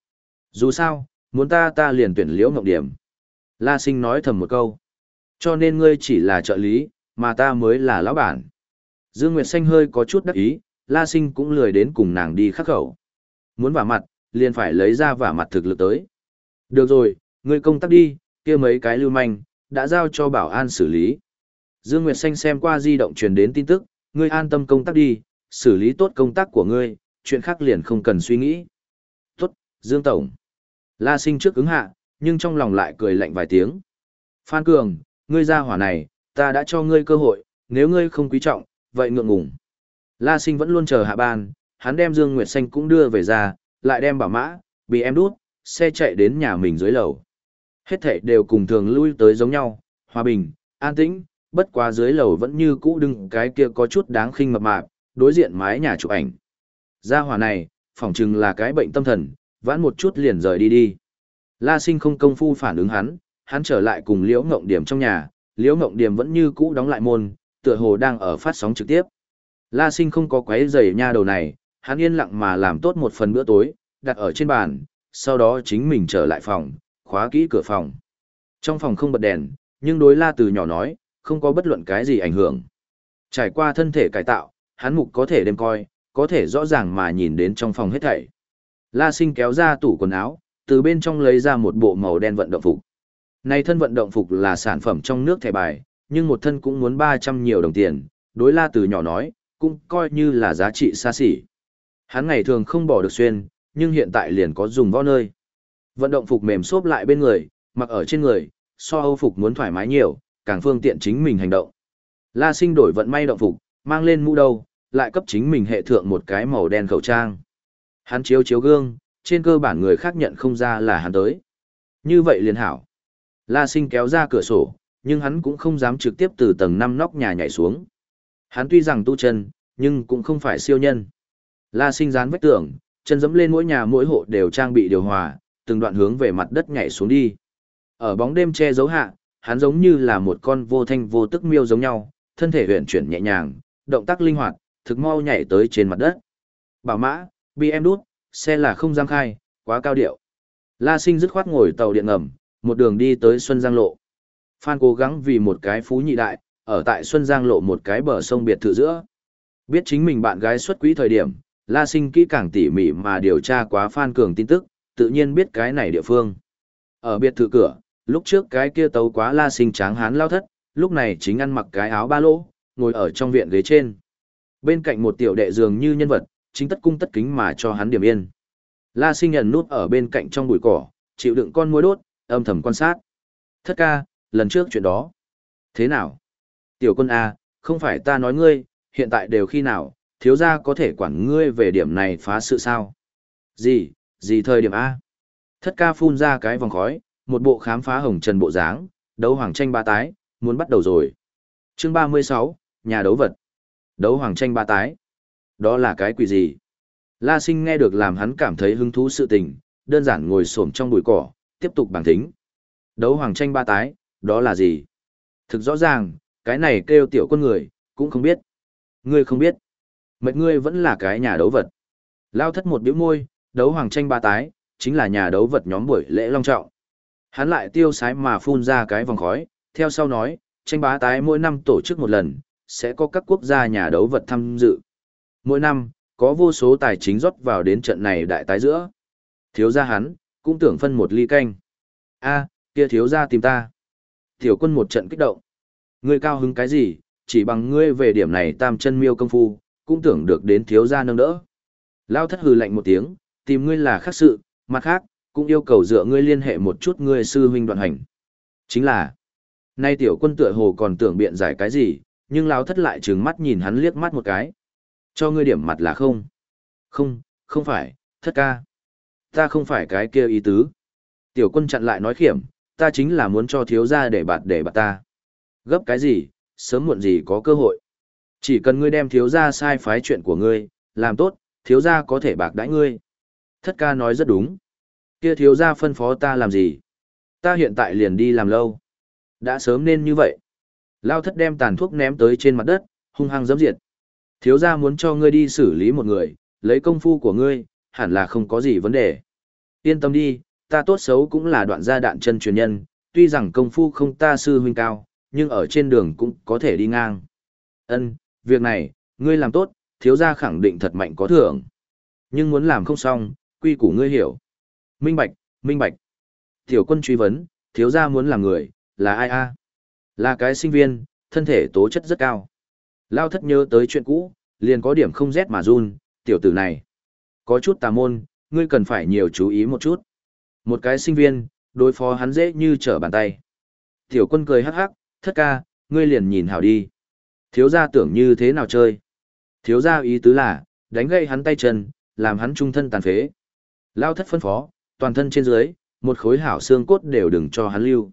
Dù sao, muốn ta ta liền tuyển liễu ngọc điểm. La sinh nói thầm một câu. Cho nên ngươi chỉ là trợ lý, mà ta mới là lão bản. Dương Nguyệt Xanh hơi có chút đắc ý, La sinh cũng lười đến cùng nàng đi khắc khẩu. Muốn vả mặt, liền phải lấy ra vả mặt thực lực tới. Được rồi, ngươi công tác đi, kia mấy cái lưu manh, đã giao cho bảo an xử lý. Dương Nguyệt Xanh xem qua di động truyền đến tin tức, ngươi an tâm công tác đi, xử lý tốt công tác của ngươi, chuyện khác liền không cần suy nghĩ. Tốt, Dương Tổng. La sinh trước ứng hạ, nhưng trong lòng lại cười lạnh vài tiếng. Phan Cường, ngươi ra hỏa này, ta đã cho ngươi cơ hội, nếu ngươi không quý trọng, vậy ngượng ngùng. La sinh vẫn luôn chờ hạ ban, hắn đem Dương Nguyệt Xanh cũng đưa về ra, lại đem bảo mã, bị em đút, xe chạy đến nhà mình dưới lầu. Hết thảy đều cùng thường lui tới giống nhau, hòa bình, an tĩnh, bất quá dưới lầu vẫn như cũ đừng cái kia có chút đáng khinh mập mạp, đối diện mái nhà chụp ảnh. Gia hỏa này, phỏng chừng là cái bệnh tâm thần, vãn một chút liền rời đi đi. La sinh không công phu phản ứng hắn, hắn trở lại cùng liễu ngộng điểm trong nhà, liễu ngộng điểm vẫn như cũ đóng lại môn, tựa hồ đang ở phát sóng trực tiếp. La sinh không có quấy giày nha đầu này, hắn yên lặng mà làm tốt một phần bữa tối, đặt ở trên bàn, sau đó chính mình trở lại phòng, khóa kỹ cửa phòng. Trong phòng không bật đèn, nhưng đối la từ nhỏ nói, không có bất luận cái gì ảnh hưởng. Trải qua thân thể cải tạo, hắn mục có thể đêm coi, có thể rõ ràng mà nhìn đến trong phòng hết thảy. La sinh kéo ra tủ quần áo, từ bên trong lấy ra một bộ màu đen vận động phục. Này thân vận động phục là sản phẩm trong nước thẻ bài, nhưng một thân cũng muốn 300 nhiều đồng tiền, đối la từ nhỏ nói, cũng coi như là giá trị xa xỉ. Hắn ngày thường không bỏ được xuyên, nhưng hiện tại liền có dùng võ nơi. Vận động phục mềm xốp lại bên người, mặc ở trên người, so âu phục muốn thoải mái nhiều, càng phương tiện chính mình hành động. La sinh đổi vận may động phục, mang lên mũ đầu, lại cấp chính mình hệ thượng một cái màu đen khẩu trang. Hắn chiếu chiếu gương, trên cơ bản người khác nhận không ra là hắn tới. Như vậy liền hảo. La sinh kéo ra cửa sổ, nhưng hắn cũng không dám trực tiếp từ tầng 5 nóc nhà nhảy xuống. Hắn tuy rằng tu chân, nhưng cũng không phải siêu nhân. La sinh dán vách tường, chân dẫm lên mỗi nhà mỗi hộ đều trang bị điều hòa, từng đoạn hướng về mặt đất nhảy xuống đi. Ở bóng đêm che giấu hạ, hắn giống như là một con vô thanh vô tức miêu giống nhau, thân thể huyền chuyển nhẹ nhàng, động tác linh hoạt, thực mau nhảy tới trên mặt đất. Bảo mã, bi em đút, xe là không giam khai, quá cao điệu. La sinh dứt khoát ngồi tàu điện ngầm, một đường đi tới Xuân Giang Lộ. Phan cố gắng vì một cái phú nhị đại, ở tại Xuân Giang Lộ một cái bờ sông biệt thự giữa. Biết chính mình bạn gái xuất quỹ thời điểm, La Sinh kỹ càng tỉ mỉ mà điều tra quá Phan Cường tin tức, tự nhiên biết cái này địa phương. Ở biệt thự cửa, lúc trước cái kia tấu quá La Sinh tráng hán lao thất, lúc này chính ăn mặc cái áo ba lỗ, ngồi ở trong viện ghế trên. Bên cạnh một tiểu đệ dường như nhân vật, chính tất cung tất kính mà cho hắn điểm yên. La Sinh nhận nút ở bên cạnh trong bụi cỏ, chịu đựng con muối đốt, âm thầm quan sát. Thất ca, lần trước chuyện đó. Thế nào? Tiểu quân A, không phải ta nói ngươi, hiện tại đều khi nào, thiếu gia có thể quản ngươi về điểm này phá sự sao? Gì, gì thời điểm A? Thất ca phun ra cái vòng khói, một bộ khám phá hồng trần bộ dáng, đấu hoàng tranh ba tái, muốn bắt đầu rồi. Chương 36, nhà đấu vật. Đấu hoàng tranh ba tái. Đó là cái quỷ gì? La sinh nghe được làm hắn cảm thấy hứng thú sự tình, đơn giản ngồi xổm trong bụi cỏ, tiếp tục bảng thính. Đấu hoàng tranh ba tái, đó là gì? Thực rõ ràng, cái này kêu tiểu quân người, cũng không biết. Ngươi không biết. Mệt ngươi vẫn là cái nhà đấu vật. Lao thất một biểu môi, đấu hoàng tranh ba tái, chính là nhà đấu vật nhóm buổi lễ long trọng. Hắn lại tiêu sái mà phun ra cái vòng khói, theo sau nói, tranh bá tái mỗi năm tổ chức một lần, sẽ có các quốc gia nhà đấu vật tham dự. Mỗi năm, có vô số tài chính rót vào đến trận này đại tái giữa. Thiếu gia hắn, cũng tưởng phân một ly canh. a kia thiếu gia tìm ta. Tiểu quân một trận kích động. Ngươi cao hứng cái gì, chỉ bằng ngươi về điểm này tam chân miêu công phu, cũng tưởng được đến thiếu gia nâng đỡ. Lao thất hừ lạnh một tiếng, tìm ngươi là khác sự, mặt khác, cũng yêu cầu dựa ngươi liên hệ một chút ngươi sư huynh đoạn hành. Chính là, nay tiểu quân tựa hồ còn tưởng biện giải cái gì, nhưng lao thất lại trừng mắt nhìn hắn liếc mắt một cái. Cho ngươi điểm mặt là không? Không, không phải, thất ca. Ta không phải cái kia ý tứ. Tiểu quân chặn lại nói khiểm, ta chính là muốn cho thiếu gia để bạt để bạt ta. Gấp cái gì, sớm muộn gì có cơ hội. Chỉ cần ngươi đem thiếu gia sai phái chuyện của ngươi, làm tốt, thiếu gia có thể bạc đãi ngươi. Thất ca nói rất đúng. Kia thiếu gia phân phó ta làm gì? Ta hiện tại liền đi làm lâu. Đã sớm nên như vậy. Lao thất đem tàn thuốc ném tới trên mặt đất, hung hăng dẫm diệt. Thiếu gia muốn cho ngươi đi xử lý một người, lấy công phu của ngươi, hẳn là không có gì vấn đề. Yên tâm đi, ta tốt xấu cũng là đoạn gia đạn chân truyền nhân, tuy rằng công phu không ta sư huynh cao, nhưng ở trên đường cũng có thể đi ngang. Ân, việc này, ngươi làm tốt, thiếu gia khẳng định thật mạnh có thưởng. Nhưng muốn làm không xong, quy củ ngươi hiểu. Minh bạch, minh bạch. Tiểu quân truy vấn, thiếu gia muốn làm người, là ai a? Là cái sinh viên, thân thể tố chất rất cao. Lao thất nhớ tới chuyện cũ, liền có điểm không rét mà run, tiểu tử này. Có chút tà môn, ngươi cần phải nhiều chú ý một chút. Một cái sinh viên, đối phó hắn dễ như trở bàn tay. Tiểu quân cười hắc hắc, thất ca, ngươi liền nhìn hảo đi. Thiếu gia tưởng như thế nào chơi? Thiếu gia ý tứ là, đánh gậy hắn tay chân, làm hắn trung thân tàn phế. Lao thất phân phó, toàn thân trên dưới, một khối hảo xương cốt đều đừng cho hắn lưu.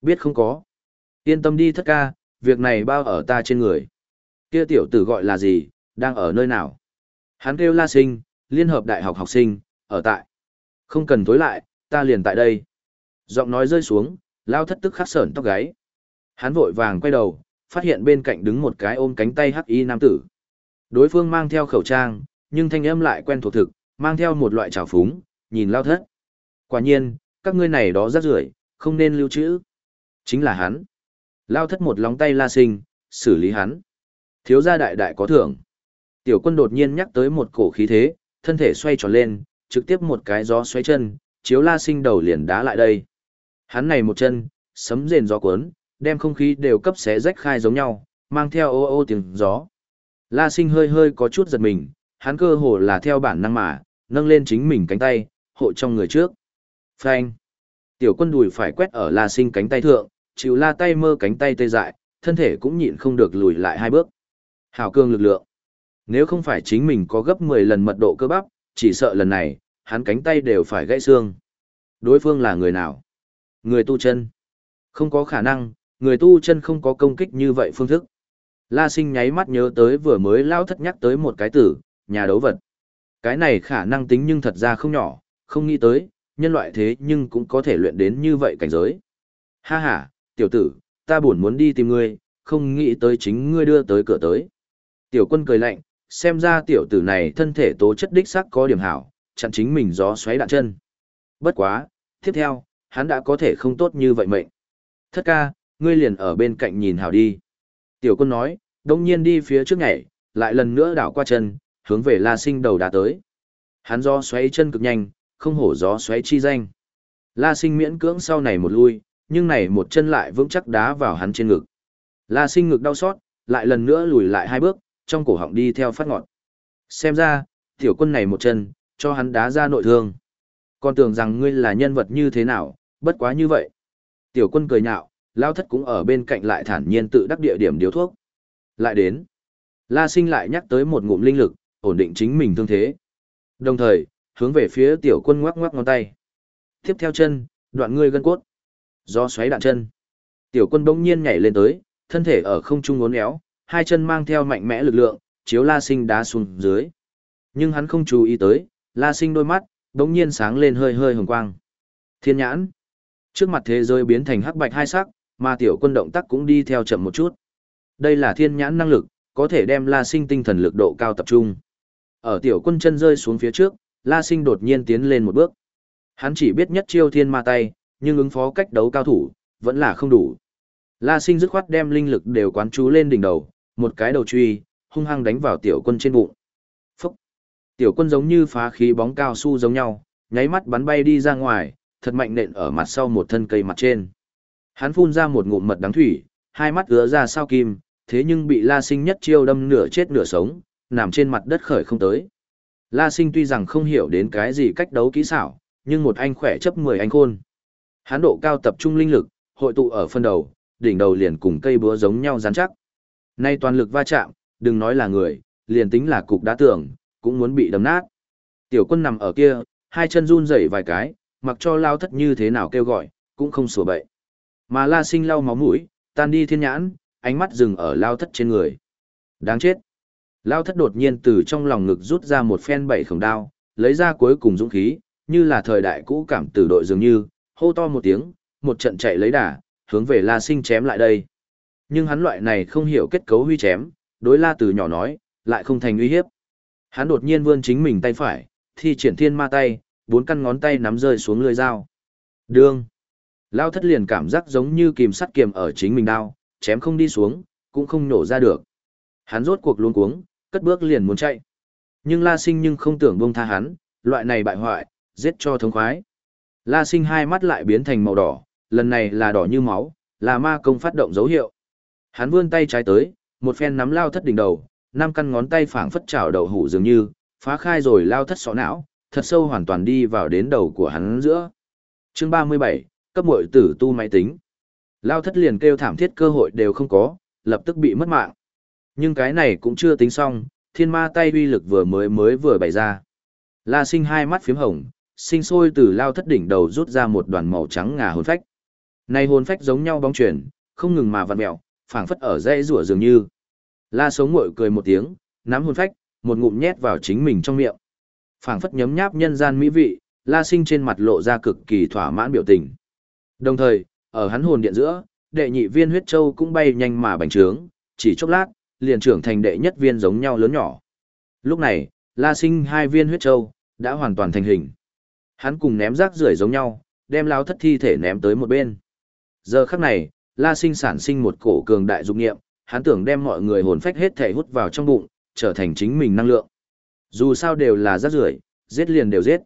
Biết không có. Yên tâm đi thất ca, việc này bao ở ta trên người. Kia tiểu tử gọi là gì, đang ở nơi nào? Hắn kêu la sinh, liên hợp đại học học sinh, ở tại. Không cần tối lại, ta liền tại đây. Giọng nói rơi xuống, lao thất tức khắc sởn tóc gáy. Hắn vội vàng quay đầu, phát hiện bên cạnh đứng một cái ôm cánh tay hắc y nam tử. Đối phương mang theo khẩu trang, nhưng thanh âm lại quen thuộc thực, mang theo một loại trào phúng, nhìn lao thất. Quả nhiên, các ngươi này đó rác rưởi, không nên lưu trữ. Chính là hắn. Lao thất một lóng tay la sinh, xử lý hắn. Thiếu gia đại đại có thưởng. Tiểu quân đột nhiên nhắc tới một cổ khí thế, thân thể xoay tròn lên, trực tiếp một cái gió xoay chân, chiếu la sinh đầu liền đá lại đây. Hắn này một chân, sấm rền gió cuốn, đem không khí đều cấp xé rách khai giống nhau, mang theo ô ô tiếng gió. La sinh hơi hơi có chút giật mình, hắn cơ hồ là theo bản năng mà, nâng lên chính mình cánh tay, hộ trong người trước. Phanh. Tiểu quân đùi phải quét ở la sinh cánh tay thượng, chịu la tay mơ cánh tay tê dại, thân thể cũng nhịn không được lùi lại hai bước. Hảo cương lực lượng. Nếu không phải chính mình có gấp 10 lần mật độ cơ bắp, chỉ sợ lần này, hắn cánh tay đều phải gãy xương. Đối phương là người nào? Người tu chân. Không có khả năng, người tu chân không có công kích như vậy phương thức. La sinh nháy mắt nhớ tới vừa mới lao thất nhắc tới một cái tử, nhà đấu vật. Cái này khả năng tính nhưng thật ra không nhỏ, không nghĩ tới, nhân loại thế nhưng cũng có thể luyện đến như vậy cảnh giới. Ha ha, tiểu tử, ta buồn muốn đi tìm ngươi, không nghĩ tới chính ngươi đưa tới cửa tới. Tiểu quân cười lạnh, xem ra tiểu tử này thân thể tố chất đích xác có điểm hảo, chặn chính mình gió xoáy đạn chân. Bất quá, tiếp theo, hắn đã có thể không tốt như vậy mệnh. Thất ca, ngươi liền ở bên cạnh nhìn hảo đi. Tiểu quân nói, đông nhiên đi phía trước nhảy, lại lần nữa đảo qua chân, hướng về La Sinh đầu đá tới. Hắn do xoáy chân cực nhanh, không hổ gió xoáy chi danh. La Sinh miễn cưỡng sau này một lui, nhưng này một chân lại vững chắc đá vào hắn trên ngực. La Sinh ngực đau xót, lại lần nữa lùi lại hai bước, trong cổ họng đi theo phát ngọn. Xem ra, tiểu quân này một chân, cho hắn đá ra nội thương. Còn tưởng rằng ngươi là nhân vật như thế nào, bất quá như vậy. Tiểu quân cười nhạo, lao thất cũng ở bên cạnh lại thản nhiên tự đắc địa điểm điếu thuốc. Lại đến. La sinh lại nhắc tới một ngụm linh lực, ổn định chính mình thương thế. Đồng thời, hướng về phía tiểu quân ngoắc ngoắc ngón tay. Tiếp theo chân, đoạn ngươi gân cốt. Do xoáy đạn chân. Tiểu quân bỗng nhiên nhảy lên tới, thân thể ở không trung uốn éo, hai chân mang theo mạnh mẽ lực lượng, chiếu La Sinh đá xuống dưới. Nhưng hắn không chú ý tới, La Sinh đôi mắt, bỗng nhiên sáng lên hơi hơi hồng quang. Thiên nhãn. Trước mặt thế giới biến thành hắc bạch hai sắc, mà tiểu quân động tác cũng đi theo chậm một chút. Đây là thiên nhãn năng lực, có thể đem La Sinh tinh thần lực độ cao tập trung. Ở tiểu quân chân rơi xuống phía trước, La Sinh đột nhiên tiến lên một bước. Hắn chỉ biết nhất chiêu thiên ma tay, nhưng ứng phó cách đấu cao thủ, vẫn là không đủ. La Sinh dứt khoát đem linh lực đều quán chú lên đỉnh đầu, một cái đầu truy, hung hăng đánh vào tiểu quân trên bụng. Phúc! Tiểu quân giống như phá khí bóng cao su giống nhau, nháy mắt bắn bay đi ra ngoài, thật mạnh nện ở mặt sau một thân cây mặt trên. Hắn phun ra một ngụm mật đắng thủy, hai mắt ứa ra sao kim, thế nhưng bị La Sinh nhất chiêu đâm nửa chết nửa sống, nằm trên mặt đất khởi không tới. La Sinh tuy rằng không hiểu đến cái gì cách đấu kỹ xảo, nhưng một anh khỏe chấp 10 anh khôn. Hắn độ cao tập trung linh lực, hội tụ ở phân đầu, đỉnh đầu liền cùng cây búa giống nhau rắn chắc. Nay toàn lực va chạm, đừng nói là người, liền tính là cục đá tường, cũng muốn bị đấm nát. Tiểu quân nằm ở kia, hai chân run rẩy vài cái, mặc cho lao thất như thế nào kêu gọi, cũng không sủa bậy. Mà la sinh lau máu mũi, tan đi thiên nhãn, ánh mắt dừng ở lao thất trên người. Đáng chết. Lao thất đột nhiên từ trong lòng ngực rút ra một phen bảy khổng đao, lấy ra cuối cùng dũng khí, như là thời đại cũ cảm tử đội dường như, hô to một tiếng, một trận chạy lấy đà, hướng về la sinh chém lại đây. Nhưng hắn loại này không hiểu kết cấu huy chém, đối la từ nhỏ nói, lại không thành uy hiếp. Hắn đột nhiên vươn chính mình tay phải, thi triển thiên ma tay, bốn căn ngón tay nắm rơi xuống lưỡi dao. Đương. Lao thất liền cảm giác giống như kìm sắt kiềm ở chính mình đao, chém không đi xuống, cũng không nổ ra được. Hắn rốt cuộc luống cuống, cất bước liền muốn chạy. Nhưng La Sinh nhưng không tưởng buông tha hắn, loại này bại hoại, giết cho thống khoái. La Sinh hai mắt lại biến thành màu đỏ, lần này là đỏ như máu, là ma công phát động dấu hiệu. Hắn vươn tay trái tới, một phen nắm lao thất đỉnh đầu, năm căn ngón tay phảng phất chảo đầu hủ dường như, phá khai rồi lao thất sọ não, thật sâu hoàn toàn đi vào đến đầu của hắn giữa. Chương 37, cấp muội tử tu máy tính. Lao thất liền kêu thảm thiết cơ hội đều không có, lập tức bị mất mạng. Nhưng cái này cũng chưa tính xong, thiên ma tay uy lực vừa mới mới vừa bày ra. La sinh hai mắt phím hồng, sinh sôi từ lao thất đỉnh đầu rút ra một đoàn màu trắng ngà hồn phách. Này hồn phách giống nhau bóng chuyển, không ngừng mà vặn mẹo, phảng phất ở dãy rủa dường như. La sống ngội cười một tiếng, nắm hồn phách, một ngụm nhét vào chính mình trong miệng. phảng phất nhấm nháp nhân gian mỹ vị, La Sinh trên mặt lộ ra cực kỳ thỏa mãn biểu tình. Đồng thời, ở hắn hồn điện giữa, đệ nhị viên huyết châu cũng bay nhanh mà bành trướng, chỉ chốc lát, liền trưởng thành đệ nhất viên giống nhau lớn nhỏ. Lúc này, La Sinh hai viên huyết châu đã hoàn toàn thành hình. Hắn cùng ném rác rưởi giống nhau, đem lao thất thi thể ném tới một bên. Giờ khắc này, La Sinh sản sinh một cổ cường đại dục nghiệm, hắn tưởng đem mọi người hồn phách hết thể hút vào trong bụng, trở thành chính mình năng lượng. Dù sao đều là rác rưởi, giết liền đều giết.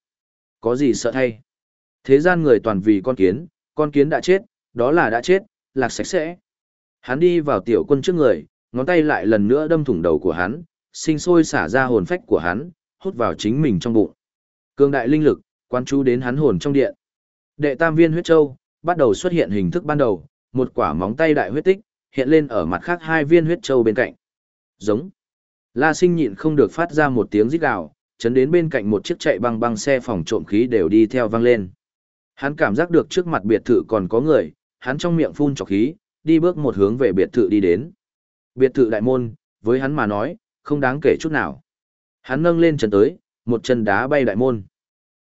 Có gì sợ thay? Thế gian người toàn vì con kiến, con kiến đã chết, đó là đã chết, lạc sạch sẽ. Hắn đi vào tiểu quân trước người, ngón tay lại lần nữa đâm thủng đầu của hắn, sinh sôi xả ra hồn phách của hắn, hút vào chính mình trong bụng. Cương đại linh lực, quan chú đến hắn hồn trong điện. Đệ tam viên huyết châu, bắt đầu xuất hiện hình thức ban đầu, một quả móng tay đại huyết tích, hiện lên ở mặt khác hai viên huyết châu bên cạnh. Giống. La sinh nhịn không được phát ra một tiếng rít gào, chấn đến bên cạnh một chiếc chạy băng băng xe phòng trộm khí đều đi theo vang lên. Hắn cảm giác được trước mặt biệt thự còn có người, hắn trong miệng phun trọc khí, đi bước một hướng về biệt thự đi đến. Biệt thự đại môn, với hắn mà nói, không đáng kể chút nào. Hắn nâng lên chân tới, một chân đá bay đại môn.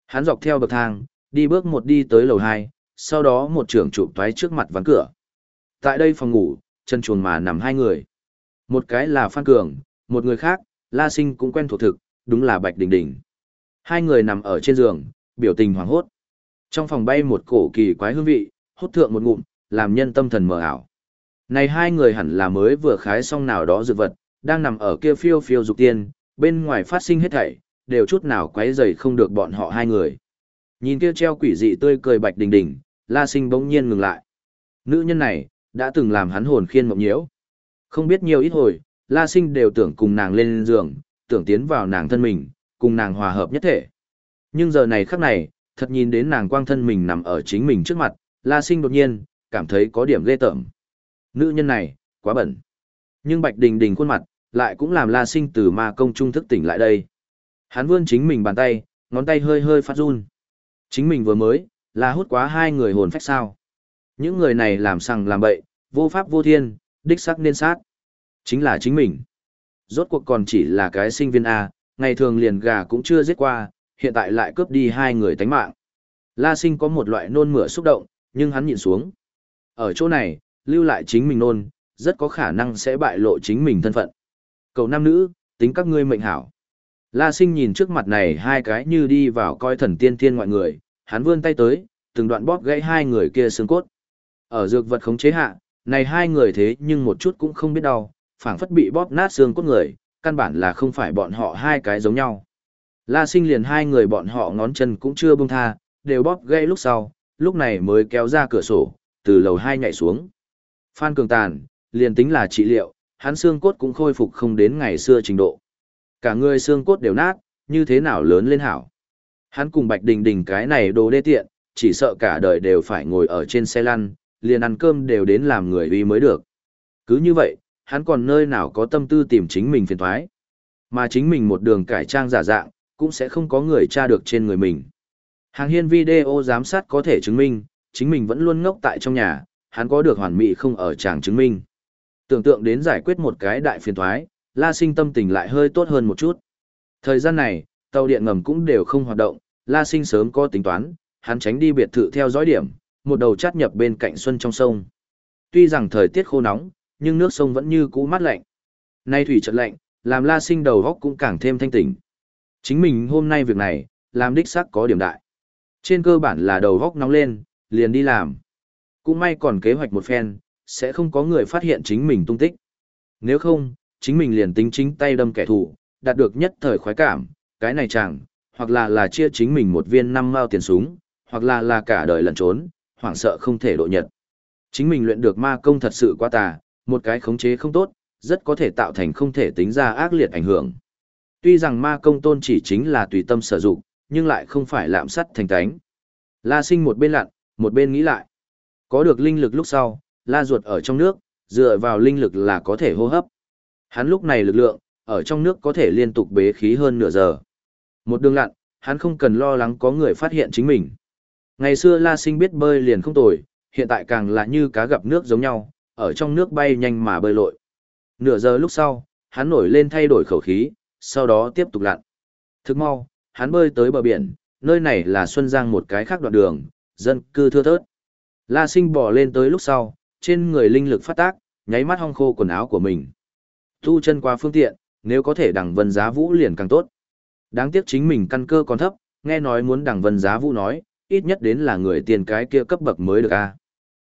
Hắn dọc theo bậc thang, đi bước một đi tới lầu 2, sau đó một trưởng chụp thoái trước mặt ván cửa. Tại đây phòng ngủ, chân chuồn mà nằm hai người. Một cái là Phan Cường, một người khác, La Sinh cũng quen thuộc thực, đúng là Bạch Đình Đình. Hai người nằm ở trên giường, biểu tình hoảng hốt. Trong phòng bay một cổ kỳ quái hương vị, hút thượng một ngụm, làm nhân tâm thần mờ ảo. Này hai người hẳn là mới vừa khái xong nào đó dược vật, đang nằm ở kia phiêu phiêu dục tiên, bên ngoài phát sinh hết thảy, đều chút nào quấy rầy không được bọn họ hai người. Nhìn kia treo quỷ dị tươi cười bạch đình đình, La Sinh bỗng nhiên ngừng lại. Nữ nhân này, đã từng làm hắn hồn khiên mộng nhiễu. Không biết nhiều ít hồi, La Sinh đều tưởng cùng nàng lên giường, tưởng tiến vào nàng thân mình, cùng nàng hòa hợp nhất thể. Nhưng giờ này khắc này, thật nhìn đến nàng quang thân mình nằm ở chính mình trước mặt, La Sinh đột nhiên, cảm thấy có điểm ghê tởm. Nữ nhân này, quá bẩn. Nhưng Bạch Đình Đình khuôn mặt, lại cũng làm La Sinh từ ma công trung thức tỉnh lại đây. Hắn vươn chính mình bàn tay, ngón tay hơi hơi phát run. Chính mình vừa mới, là hút quá hai người hồn phách sao. Những người này làm sằng làm bậy, vô pháp vô thiên, đích sắc nên sát. Chính là chính mình. Rốt cuộc còn chỉ là cái sinh viên A, ngày thường liền gà cũng chưa giết qua, hiện tại lại cướp đi hai người tánh mạng. La sinh có một loại nôn mửa xúc động, nhưng hắn nhìn xuống. Ở chỗ này, lưu lại chính mình nôn, rất có khả năng sẽ bại lộ chính mình thân phận. Cầu nam nữ, tính các ngươi mệnh hảo. La sinh nhìn trước mặt này hai cái như đi vào coi thần tiên thiên ngoại người, hắn vươn tay tới, từng đoạn bóp gãy hai người kia xương cốt. Ở dược vật khống chế hạ, này hai người thế nhưng một chút cũng không biết đau, phảng phất bị bóp nát xương cốt người, căn bản là không phải bọn họ hai cái giống nhau. La sinh liền hai người bọn họ ngón chân cũng chưa buông tha, đều bóp gãy lúc sau, lúc này mới kéo ra cửa sổ, từ lầu hai nhảy xuống. Phan Cường Tàn, liền tính là trị liệu, hắn xương cốt cũng khôi phục không đến ngày xưa trình độ. Cả người xương cốt đều nát, như thế nào lớn lên hảo. Hắn cùng Bạch Đình Đình cái này đồ đê tiện, chỉ sợ cả đời đều phải ngồi ở trên xe lăn, liền ăn cơm đều đến làm người uy mới được. Cứ như vậy, hắn còn nơi nào có tâm tư tìm chính mình phiền thoái. Mà chính mình một đường cải trang giả dạng, cũng sẽ không có người tra được trên người mình. Hàng hiên video giám sát có thể chứng minh, chính mình vẫn luôn ngốc tại trong nhà, hắn có được hoàn mỹ không ở chàng chứng minh. Tưởng tượng đến giải quyết một cái đại phiền thoái, La Sinh tâm tình lại hơi tốt hơn một chút. Thời gian này, tàu điện ngầm cũng đều không hoạt động, La Sinh sớm có tính toán, hắn tránh đi biệt thự theo dõi điểm, một đầu chát nhập bên cạnh xuân trong sông. Tuy rằng thời tiết khô nóng, nhưng nước sông vẫn như cũ mát lạnh. Nay thủy trận lạnh, làm La Sinh đầu góc cũng càng thêm thanh tỉnh. Chính mình hôm nay việc này, làm đích xác có điểm đại. Trên cơ bản là đầu góc nóng lên, liền đi làm. Cũng may còn kế hoạch một phen, sẽ không có người phát hiện chính mình tung tích. Nếu không, chính mình liền tính chính tay đâm kẻ thù, đạt được nhất thời khoái cảm, cái này chẳng, hoặc là là chia chính mình một viên năm mao tiền súng, hoặc là là cả đời lẩn trốn, hoảng sợ không thể độ nhật. Chính mình luyện được ma công thật sự quá tà, một cái khống chế không tốt, rất có thể tạo thành không thể tính ra ác liệt ảnh hưởng. Tuy rằng ma công tôn chỉ chính là tùy tâm sử dụng, nhưng lại không phải lạm sát thành tánh. La sinh một bên lặn, một bên nghĩ lại. Có được linh lực lúc sau, la ruột ở trong nước, dựa vào linh lực là có thể hô hấp. Hắn lúc này lực lượng, ở trong nước có thể liên tục bế khí hơn nửa giờ. Một đường lặn, hắn không cần lo lắng có người phát hiện chính mình. Ngày xưa La Sinh biết bơi liền không tồi, hiện tại càng là như cá gặp nước giống nhau, ở trong nước bay nhanh mà bơi lội. Nửa giờ lúc sau, hắn nổi lên thay đổi khẩu khí, sau đó tiếp tục lặn. Thức mau, hắn bơi tới bờ biển, nơi này là Xuân Giang một cái khác đoạn đường, dân cư thưa thớt. La Sinh bỏ lên tới lúc sau, trên người linh lực phát tác, nháy mắt hong khô quần áo của mình. Thu chân qua phương tiện, nếu có thể đẳng vân giá vũ liền càng tốt. Đáng tiếc chính mình căn cơ còn thấp, nghe nói muốn đẳng vân giá vũ nói, ít nhất đến là người tiền cái kia cấp bậc mới được a.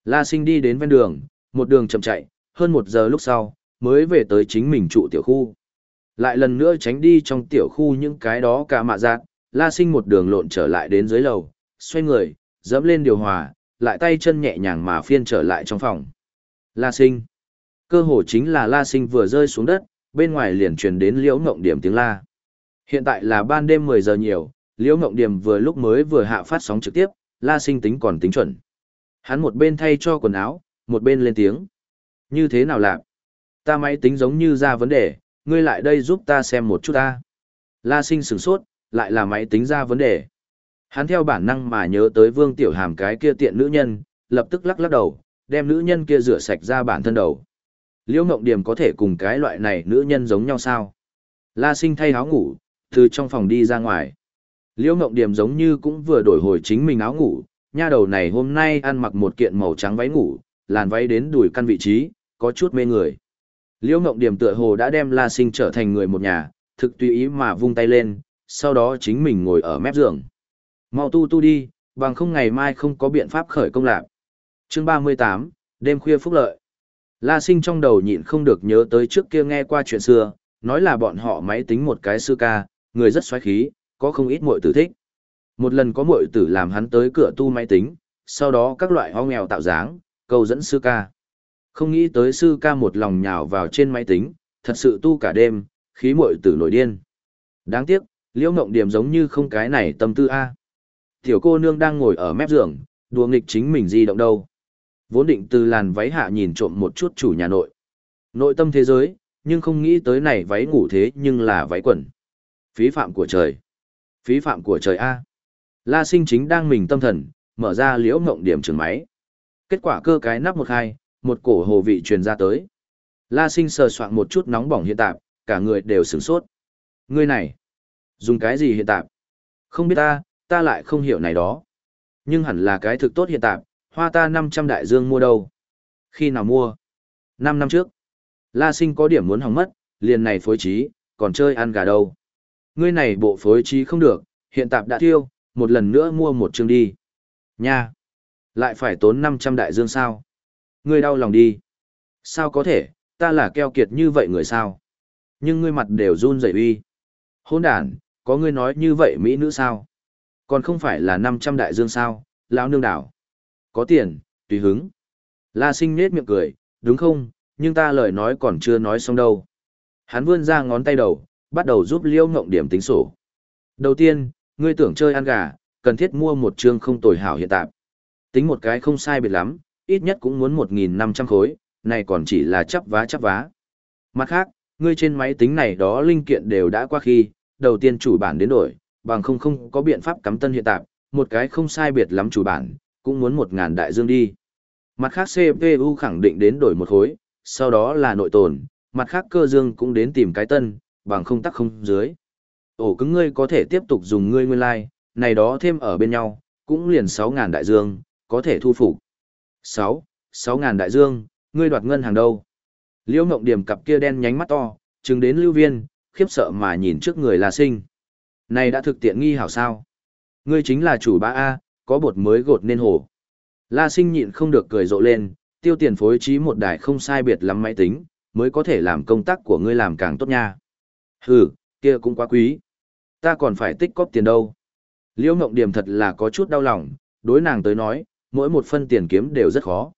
La Sinh đi đến ven đường, một đường chậm chạy, hơn một giờ lúc sau, mới về tới chính mình trụ tiểu khu. Lại lần nữa tránh đi trong tiểu khu những cái đó cả mạ giác, La Sinh một đường lộn trở lại đến dưới lầu, xoay người, dẫm lên điều hòa, lại tay chân nhẹ nhàng mà phiên trở lại trong phòng. La Sinh. Cơ hồ chính là La Sinh vừa rơi xuống đất, bên ngoài liền truyền đến liễu ngộng điểm tiếng la. Hiện tại là ban đêm 10 giờ nhiều, liễu ngộng điểm vừa lúc mới vừa hạ phát sóng trực tiếp, La Sinh tính còn tính chuẩn. Hắn một bên thay cho quần áo, một bên lên tiếng. Như thế nào lạc? Ta máy tính giống như ra vấn đề, ngươi lại đây giúp ta xem một chút ta. La Sinh sửng sốt, lại là máy tính ra vấn đề. Hắn theo bản năng mà nhớ tới Vương Tiểu Hàm cái kia tiện nữ nhân, lập tức lắc lắc đầu, đem nữ nhân kia rửa sạch ra bản thân đầu. Liễu Ngộng Điểm có thể cùng cái loại này nữ nhân giống nhau sao? La Sinh thay áo ngủ, từ trong phòng đi ra ngoài. Liễu Ngộng Điểm giống như cũng vừa đổi hồi chính mình áo ngủ, nha đầu này hôm nay ăn mặc một kiện màu trắng váy ngủ, làn váy đến đùi căn vị trí, có chút mê người. Liễu Ngộng Điểm tựa hồ đã đem La Sinh trở thành người một nhà, thực tùy ý mà vung tay lên, sau đó chính mình ngồi ở mép giường. Mau tu tu đi, bằng không ngày mai không có biện pháp khởi công lạc. Chương 38, đêm khuya phúc lợi. La Sinh trong đầu nhịn không được nhớ tới trước kia nghe qua chuyện xưa, nói là bọn họ máy tính một cái sư ca, người rất xoáy khí, có không ít muội tử thích. Một lần có muội tử làm hắn tới cửa tu máy tính, sau đó các loại ho nghèo tạo dáng, câu dẫn sư ca. Không nghĩ tới sư ca một lòng nhào vào trên máy tính, thật sự tu cả đêm, khí muội tử nổi điên. Đáng tiếc, liễu ngộng điểm giống như không cái này tâm tư A. Tiểu cô nương đang ngồi ở mép giường, đùa nghịch chính mình di động đâu. Vốn định từ làn váy hạ nhìn trộm một chút chủ nhà nội. Nội tâm thế giới, nhưng không nghĩ tới này váy ngủ thế nhưng là váy quần. Phí phạm của trời. Phí phạm của trời A. La sinh chính đang mình tâm thần, mở ra liễu ngộng điểm trường máy. Kết quả cơ cái nắp một hai, một cổ hồ vị truyền ra tới. La sinh sờ soạn một chút nóng bỏng hiện tạp, cả người đều sửng sốt. Ngươi này, dùng cái gì hiện tạp? Không biết ta, ta lại không hiểu này đó. Nhưng hẳn là cái thực tốt hiện tạp, hoa ta 500 đại dương mua đâu. Khi nào mua? 5 năm trước. La sinh có điểm muốn hỏng mất, liền này phối trí, còn chơi ăn gà đâu. Ngươi này bộ phối trí không được, hiện tạp đã tiêu, một lần nữa mua một chương đi. Nha! Lại phải tốn 500 đại dương sao? Ngươi đau lòng đi. Sao có thể, ta là keo kiệt như vậy người sao? Nhưng ngươi mặt đều run rẩy uy. Hôn đàn, có ngươi nói như vậy Mỹ nữ sao? Còn không phải là 500 đại dương sao, lão nương đảo. Có tiền, tùy hứng. La sinh nết miệng cười, đúng không, nhưng ta lời nói còn chưa nói xong đâu. Hắn vươn ra ngón tay đầu, bắt đầu giúp liêu ngộng điểm tính sổ. Đầu tiên, ngươi tưởng chơi ăn gà, cần thiết mua một chương không tồi hảo hiện tại. Tính một cái không sai biệt lắm, ít nhất cũng muốn 1.500 khối, này còn chỉ là chấp vá chấp vá. Mặt khác, ngươi trên máy tính này đó linh kiện đều đã qua khi, đầu tiên chủ bản đến đổi, bằng không không có biện pháp cắm tân hiện tại, một cái không sai biệt lắm chủ bản, cũng muốn 1.000 đại dương đi. Mặt khác CPU khẳng định đến đổi một khối, sau đó là nội tồn, mặt khác cơ dương cũng đến tìm cái tân, bằng không tắc không dưới. Ổ cứng ngươi có thể tiếp tục dùng ngươi nguyên lai, like, này đó thêm ở bên nhau, cũng liền 6.000 đại dương, có thể thu phục. 6, 6.000 đại dương, ngươi đoạt ngân hàng đâu? Liễu Ngộng Điểm cặp kia đen nhánh mắt to, chứng đến lưu viên, khiếp sợ mà nhìn trước người là sinh. Này đã thực tiện nghi hảo sao? Ngươi chính là chủ ba A, có bột mới gột nên hổ. La sinh nhịn không được cười rộ lên, tiêu tiền phối trí một đài không sai biệt lắm máy tính, mới có thể làm công tác của ngươi làm càng tốt nha. Hừ, kia cũng quá quý. Ta còn phải tích cóp tiền đâu. Liễu Ngộng Điểm thật là có chút đau lòng, đối nàng tới nói, mỗi một phân tiền kiếm đều rất khó.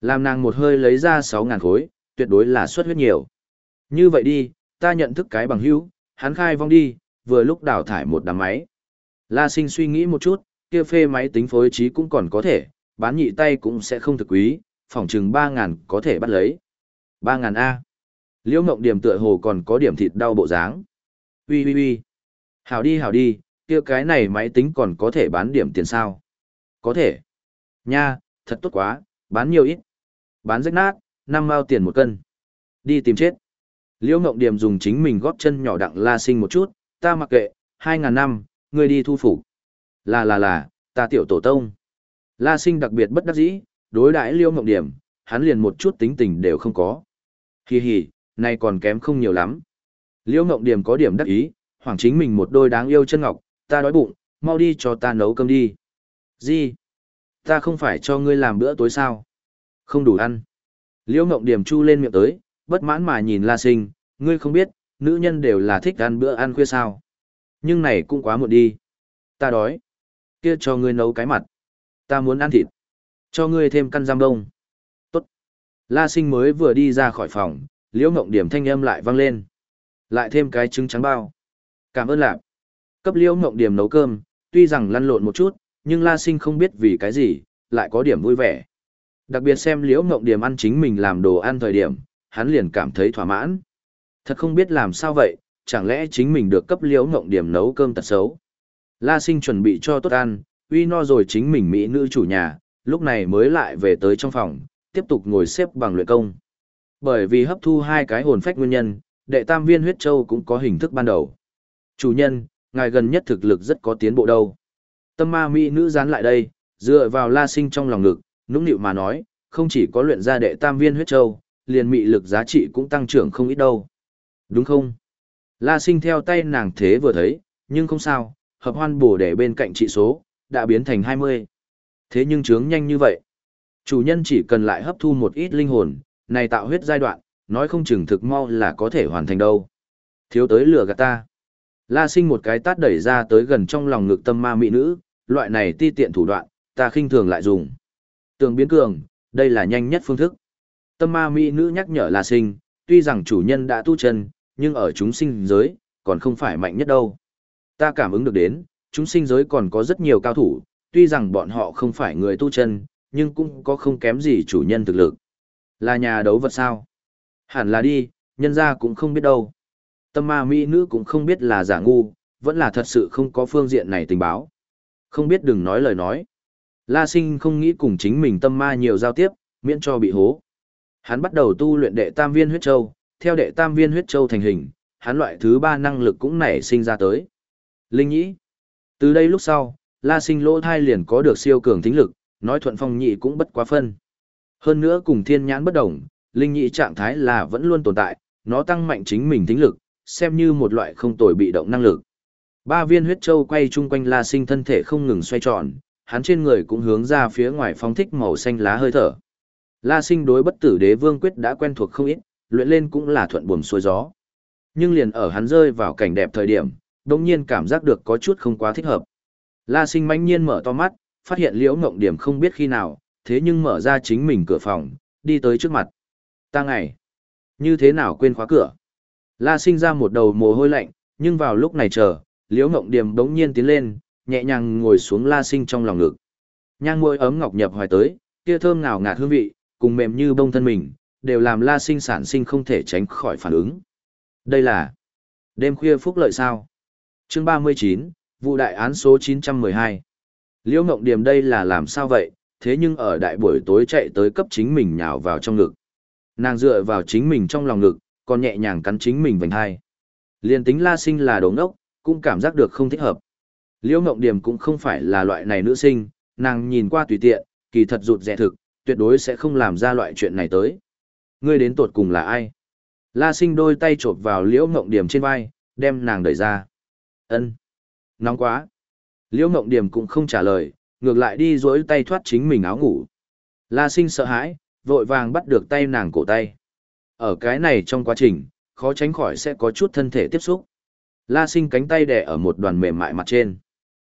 Làm nàng một hơi lấy ra 6.000 khối, tuyệt đối là suất huyết nhiều. Như vậy đi, ta nhận thức cái bằng hữu, hắn khai vong đi, vừa lúc đào thải một đám máy. La sinh suy nghĩ một chút, kia phê máy tính phối trí cũng còn có thể, bán nhị tay cũng sẽ không thực quý, phòng chừng 3.000 có thể bắt lấy. 3.000 A. Liễu Ngộng Điểm tựa hồ còn có điểm thịt đau bộ dáng. Ui ui ui. Hảo đi hảo đi, kia cái này máy tính còn có thể bán điểm tiền sao? Có thể. Nha, thật tốt quá, bán nhiều ít. Bán rách nát, năm mao tiền một cân. Đi tìm chết. Liễu Ngộng Điểm dùng chính mình góp chân nhỏ đặng la sinh một chút, ta mặc kệ, hai ngàn năm, ngươi đi thu phục. Là là là, ta tiểu tổ tông. La sinh đặc biệt bất đắc dĩ, đối đãi Liễu Ngộng Điểm, hắn liền một chút tính tình đều không có. Hi hi, nay còn kém không nhiều lắm. Liễu Ngộng Điểm có điểm đắc ý, hoảng chính mình một đôi đáng yêu chân ngọc, ta đói bụng, mau đi cho ta nấu cơm đi. Gì? Ta không phải cho ngươi làm bữa tối sao? Không đủ ăn. Liễu Ngộng Điểm chu lên miệng tới, bất mãn mà nhìn La Sinh, ngươi không biết, nữ nhân đều là thích ăn bữa ăn khuya sao. Nhưng này cũng quá muộn đi. Ta đói. Kia cho ngươi nấu cái mặt. Ta muốn ăn thịt. Cho ngươi thêm căn giam đông. Tốt. La Sinh mới vừa đi ra khỏi phòng, Liễu Ngộng Điểm thanh âm lại vang lên. Lại thêm cái trứng trắng bao. Cảm ơn lạc. Cấp Liễu Ngộng Điểm nấu cơm, tuy rằng lăn lộn một chút, nhưng La Sinh không biết vì cái gì, lại có điểm vui vẻ. Đặc biệt xem Liễu Ngộng Điểm ăn chính mình làm đồ ăn thời điểm, hắn liền cảm thấy thỏa mãn. Thật không biết làm sao vậy, chẳng lẽ chính mình được cấp Liễu Ngộng Điểm nấu cơm tật xấu. La Sinh chuẩn bị cho tốt ăn, uy no rồi chính mình mỹ nữ chủ nhà, lúc này mới lại về tới trong phòng, tiếp tục ngồi xếp bằng luyện công. Bởi vì hấp thu hai cái hồn phách nguyên nhân, đệ tam viên huyết châu cũng có hình thức ban đầu. Chủ nhân, ngài gần nhất thực lực rất có tiến bộ đâu. Tâm ma mỹ nữ dán lại đây, Dựa vào La Sinh trong lòng ngực, nũng nịu mà nói, không chỉ có luyện ra đệ tam viên huyết châu, liền mị lực giá trị cũng tăng trưởng không ít đâu. Đúng không? La Sinh theo tay nàng thế vừa thấy, nhưng không sao, hợp hoan bổ để bên cạnh trị số, đã biến thành 20. Thế nhưng trướng nhanh như vậy. Chủ nhân chỉ cần lại hấp thu một ít linh hồn, này tạo huyết giai đoạn, nói không chừng thực mau là có thể hoàn thành đâu. Thiếu tới lửa gạt ta. La sinh một cái tát đẩy ra tới gần trong lòng ngực tâm ma mỹ nữ, loại này ti tiện thủ đoạn, ta khinh thường lại dùng. Tường biến cường, đây là nhanh nhất phương thức. Tâm ma mỹ nữ nhắc nhở La sinh, tuy rằng chủ nhân đã tu chân, nhưng ở chúng sinh giới, còn không phải mạnh nhất đâu. Ta cảm ứng được đến, chúng sinh giới còn có rất nhiều cao thủ, tuy rằng bọn họ không phải người tu chân, nhưng cũng có không kém gì chủ nhân thực lực. Là nhà đấu vật sao? Hẳn là đi, nhân ra cũng không biết đâu. Tâm ma mỹ nữ cũng không biết là giả ngu, vẫn là thật sự không có phương diện này tình báo. Không biết đừng nói lời nói. La sinh không nghĩ cùng chính mình tâm ma nhiều giao tiếp, miễn cho bị hố. Hắn bắt đầu tu luyện đệ tam viên huyết châu, theo đệ tam viên huyết châu thành hình, hắn loại thứ ba năng lực cũng nảy sinh ra tới. Linh nhĩ. Từ đây lúc sau, La sinh lỗ thai liền có được siêu cường tính lực, nói thuận phong nhị cũng bất quá phân. Hơn nữa cùng thiên nhãn bất đồng, linh nhị trạng thái là vẫn luôn tồn tại, nó tăng mạnh chính mình tính lực, xem như một loại không tồi bị động năng lực. Ba viên huyết châu quay chung quanh La Sinh thân thể không ngừng xoay tròn, hắn trên người cũng hướng ra phía ngoài phóng thích màu xanh lá hơi thở. La Sinh đối bất tử đế vương quyết đã quen thuộc không ít, luyện lên cũng là thuận buồm xuôi gió. Nhưng liền ở hắn rơi vào cảnh đẹp thời điểm, đồng nhiên cảm giác được có chút không quá thích hợp. La Sinh mãnh nhiên mở to mắt, phát hiện Liễu Ngộng Điểm không biết khi nào, thế nhưng mở ra chính mình cửa phòng, đi tới trước mặt. Ta ngày, như thế nào quên khóa cửa? La sinh ra một đầu mồ hôi lạnh, nhưng vào lúc này chờ, liễu ngộng điềm bỗng nhiên tiến lên, nhẹ nhàng ngồi xuống la sinh trong lòng ngực. Nhang môi ấm ngọc nhập hoài tới, kia thơm ngào ngạt hương vị, cùng mềm như bông thân mình, đều làm la sinh sản sinh không thể tránh khỏi phản ứng. Đây là đêm khuya phúc lợi sao? Chương 39, vụ đại án số 912. Liễu ngộng điềm đây là làm sao vậy, thế nhưng ở đại buổi tối chạy tới cấp chính mình nhào vào trong ngực. Nàng dựa vào chính mình trong lòng ngực, còn nhẹ nhàng cắn chính mình vành hai. liền tính la sinh là đồ ngốc, cũng cảm giác được không thích hợp. Liễu Ngộng Điểm cũng không phải là loại này nữ sinh, nàng nhìn qua tùy tiện, kỳ thật rụt rẻ thực, tuyệt đối sẽ không làm ra loại chuyện này tới. Ngươi đến tuột cùng là ai? La sinh đôi tay chộp vào Liễu Ngộng Điểm trên vai, đem nàng đẩy ra. Ân, Nóng quá. Liễu Ngộng Điểm cũng không trả lời, ngược lại đi duỗi tay thoát chính mình áo ngủ. La sinh sợ hãi, vội vàng bắt được tay nàng cổ tay. Ở cái này trong quá trình, khó tránh khỏi sẽ có chút thân thể tiếp xúc. La sinh cánh tay đè ở một đoàn mềm mại mặt trên.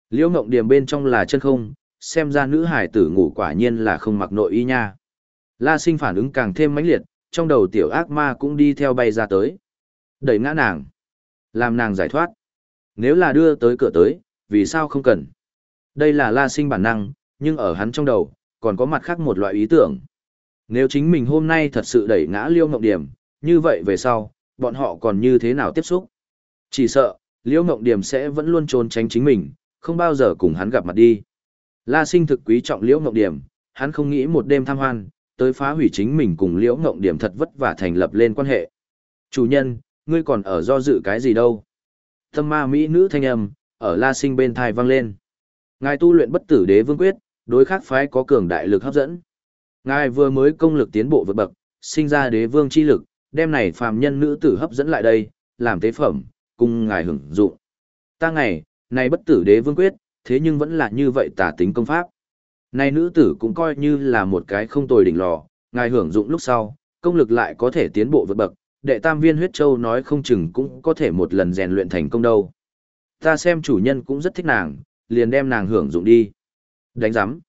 Liễu ngộng điểm bên trong là chân không, xem ra nữ hải tử ngủ quả nhiên là không mặc nội y nha. La sinh phản ứng càng thêm mãnh liệt, trong đầu tiểu ác ma cũng đi theo bay ra tới. Đẩy ngã nàng. Làm nàng giải thoát. Nếu là đưa tới cửa tới, vì sao không cần? Đây là la sinh bản năng, nhưng ở hắn trong đầu, còn có mặt khác một loại ý tưởng. Nếu chính mình hôm nay thật sự đẩy ngã Liêu Ngộng Điểm, như vậy về sau, bọn họ còn như thế nào tiếp xúc? Chỉ sợ, liễu Ngộng Điểm sẽ vẫn luôn trốn tránh chính mình, không bao giờ cùng hắn gặp mặt đi. La sinh thực quý trọng Liễu Ngộng Điểm, hắn không nghĩ một đêm tham hoan, tới phá hủy chính mình cùng Liễu Ngộng Điểm thật vất vả thành lập lên quan hệ. Chủ nhân, ngươi còn ở do dự cái gì đâu? Tâm ma mỹ nữ thanh âm, ở La sinh bên thai vang lên. Ngài tu luyện bất tử đế vương quyết, đối khắc phái có cường đại lực hấp dẫn. Ngài vừa mới công lực tiến bộ vượt bậc, sinh ra đế vương chi lực, đem này phàm nhân nữ tử hấp dẫn lại đây, làm tế phẩm, cùng ngài hưởng dụng. Ta ngày, này bất tử đế vương quyết, thế nhưng vẫn là như vậy tả tính công pháp. Này nữ tử cũng coi như là một cái không tồi đỉnh lò, ngài hưởng dụng lúc sau, công lực lại có thể tiến bộ vượt bậc, đệ tam viên huyết châu nói không chừng cũng có thể một lần rèn luyện thành công đâu. Ta xem chủ nhân cũng rất thích nàng, liền đem nàng hưởng dụng đi. Đánh giám.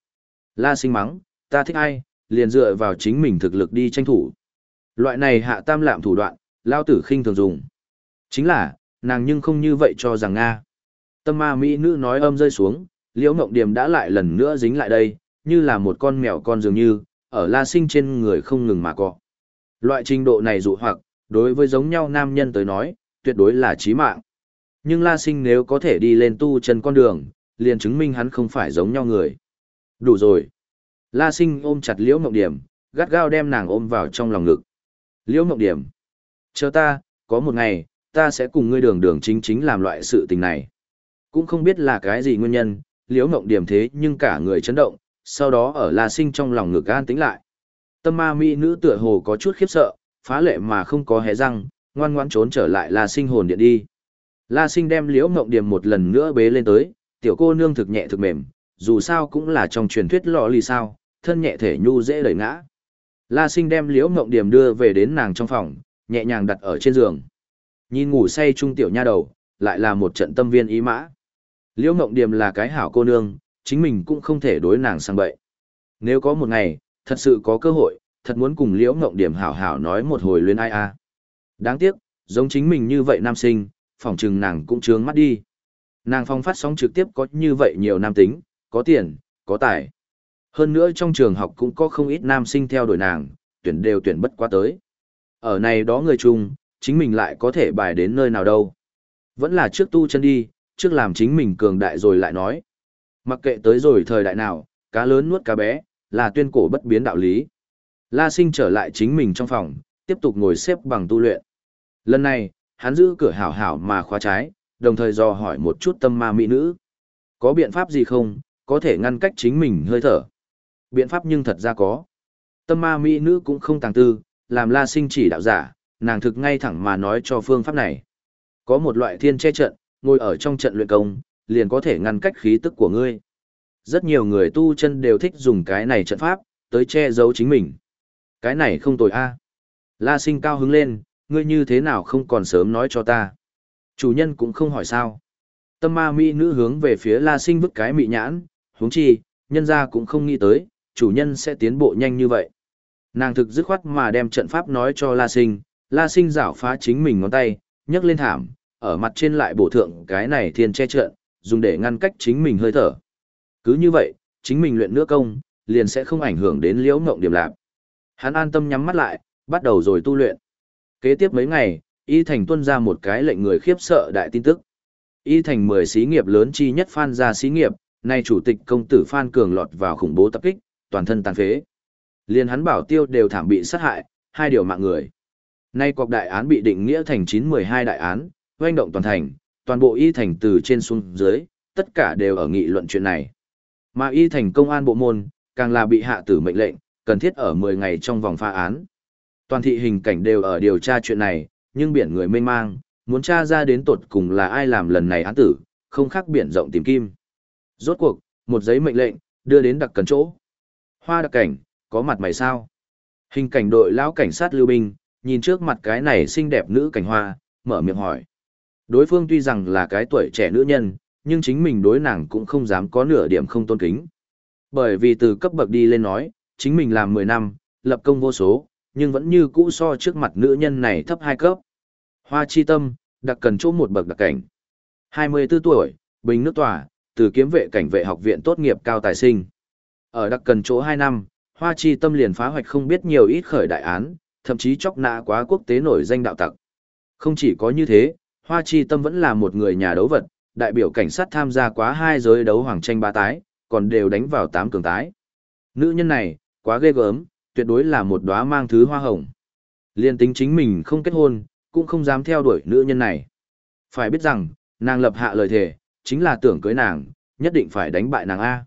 La sinh mắng, ta thích ai, liền dựa vào chính mình thực lực đi tranh thủ. Loại này hạ tam lạm thủ đoạn, lao tử khinh thường dùng. Chính là, nàng nhưng không như vậy cho rằng Nga. Tâm ma mỹ nữ nói âm rơi xuống, liễu ngộng điểm đã lại lần nữa dính lại đây, như là một con mèo con dường như, ở la sinh trên người không ngừng mà cọ. Loại trình độ này dụ hoặc, đối với giống nhau nam nhân tới nói, tuyệt đối là chí mạng. Nhưng la sinh nếu có thể đi lên tu chân con đường, liền chứng minh hắn không phải giống nhau người. Đủ rồi. La sinh ôm chặt liễu mộng điểm, gắt gao đem nàng ôm vào trong lòng ngực. Liễu mộng điểm. Chờ ta, có một ngày, ta sẽ cùng ngươi đường đường chính chính làm loại sự tình này. Cũng không biết là cái gì nguyên nhân, liễu mộng điểm thế nhưng cả người chấn động, sau đó ở La Sinh trong lòng ngực an tĩnh lại. Tâm ma mỹ nữ tựa hồ có chút khiếp sợ, phá lệ mà không có hé răng, ngoan ngoãn trốn trở lại La Sinh hồn điện đi. La Sinh đem Liễu Ngộng Điểm một lần nữa bế lên tới, tiểu cô nương thực nhẹ thực mềm, dù sao cũng là trong truyền thuyết lọ lì sao, thân nhẹ thể nhu dễ đẩy ngã. La Sinh đem Liễu Ngộng Điểm đưa về đến nàng trong phòng, nhẹ nhàng đặt ở trên giường. Nhìn ngủ say trung tiểu nha đầu, lại là một trận tâm viên ý mã. Liễu Ngộng điềm là cái hảo cô nương, chính mình cũng không thể đối nàng sang bậy. Nếu có một ngày, thật sự có cơ hội, thật muốn cùng Liễu Ngộng điềm hảo hảo nói một hồi luyến ai a. Đáng tiếc, giống chính mình như vậy nam sinh, phỏng chừng nàng cũng trướng mắt đi. Nàng phong phát sóng trực tiếp có như vậy nhiều nam tính, có tiền, có tài. Hơn nữa trong trường học cũng có không ít nam sinh theo đuổi nàng, tuyển đều tuyển bất quá tới. Ở này đó người chung, chính mình lại có thể bài đến nơi nào đâu. Vẫn là trước tu chân đi, trước làm chính mình cường đại rồi lại nói. Mặc kệ tới rồi thời đại nào, cá lớn nuốt cá bé, là tuyên cổ bất biến đạo lý. La sinh trở lại chính mình trong phòng, tiếp tục ngồi xếp bằng tu luyện. Lần này, hắn giữ cửa hảo hảo mà khóa trái, đồng thời dò hỏi một chút tâm ma mỹ nữ. Có biện pháp gì không, có thể ngăn cách chính mình hơi thở. Biện pháp nhưng thật ra có. Tâm ma mỹ nữ cũng không tàng tư, làm la sinh chỉ đạo giả, nàng thực ngay thẳng mà nói cho phương pháp này. Có một loại thiên che trận, ngồi ở trong trận luyện công, liền có thể ngăn cách khí tức của ngươi. Rất nhiều người tu chân đều thích dùng cái này trận pháp, tới che giấu chính mình. Cái này không tồi a. La sinh cao hứng lên, ngươi như thế nào không còn sớm nói cho ta. Chủ nhân cũng không hỏi sao. Tâm ma mỹ nữ hướng về phía la sinh vứt cái mị nhãn, huống chi, nhân ra cũng không nghĩ tới, chủ nhân sẽ tiến bộ nhanh như vậy. Nàng thực dứt khoát mà đem trận pháp nói cho la sinh, la sinh rảo phá chính mình ngón tay, nhấc lên thảm, ở mặt trên lại bổ thượng cái này thiên che trợn dùng để ngăn cách chính mình hơi thở. Cứ như vậy, chính mình luyện nữa công, liền sẽ không ảnh hưởng đến liễu ngộng điểm lạc. Hắn an tâm nhắm mắt lại, bắt đầu rồi tu luyện. Kế tiếp mấy ngày, Y Thành tuân ra một cái lệnh người khiếp sợ đại tin tức. Y Thành 10 xí nghiệp lớn chi nhất Phan ra xí nghiệp, nay chủ tịch công tử Phan Cường lọt vào khủng bố tập kích, toàn thân tàn phế. Liên hắn bảo tiêu đều thảm bị sát hại, hai điều mạng người. Nay cuộc đại án bị định nghĩa thành 912 đại án, hoành động toàn thành, toàn bộ Y Thành từ trên xuống dưới, tất cả đều ở nghị luận chuyện này. Mà Y Thành công an bộ môn, càng là bị hạ tử mệnh lệnh, cần thiết ở 10 ngày trong vòng pha án. Toàn thị hình cảnh đều ở điều tra chuyện này, nhưng biển người mênh mang, muốn tra ra đến tột cùng là ai làm lần này án tử, không khác biển rộng tìm kim. Rốt cuộc, một giấy mệnh lệnh, đưa đến đặc cần chỗ. Hoa đặc cảnh, có mặt mày sao? Hình cảnh đội lão cảnh sát lưu binh, nhìn trước mặt cái này xinh đẹp nữ cảnh hoa, mở miệng hỏi. Đối phương tuy rằng là cái tuổi trẻ nữ nhân, nhưng chính mình đối nàng cũng không dám có nửa điểm không tôn kính. Bởi vì từ cấp bậc đi lên nói, chính mình làm 10 năm, lập công vô số, nhưng vẫn như cũ so trước mặt nữ nhân này thấp hai cấp. Hoa chi tâm, đặc cần chỗ một bậc đặc cảnh. 24 tuổi, bình nước tòa, từ kiếm vệ cảnh vệ học viện tốt nghiệp cao tài sinh. Ở đặc cần chỗ 2 năm, Hoa chi tâm liền phá hoạch không biết nhiều ít khởi đại án, thậm chí chóc nạ quá quốc tế nổi danh đạo tặc. Không chỉ có như thế, Hoa chi tâm vẫn là một người nhà đấu vật, đại biểu cảnh sát tham gia quá hai giới đấu hoàng tranh ba tái, còn đều đánh vào tám cường tái. Nữ nhân này, quá ghê gớm, tuyệt đối là một đóa mang thứ hoa hồng. Liên tính chính mình không kết hôn, cũng không dám theo đuổi nữ nhân này. Phải biết rằng, nàng lập hạ lời thề, chính là tưởng cưới nàng, nhất định phải đánh bại nàng A.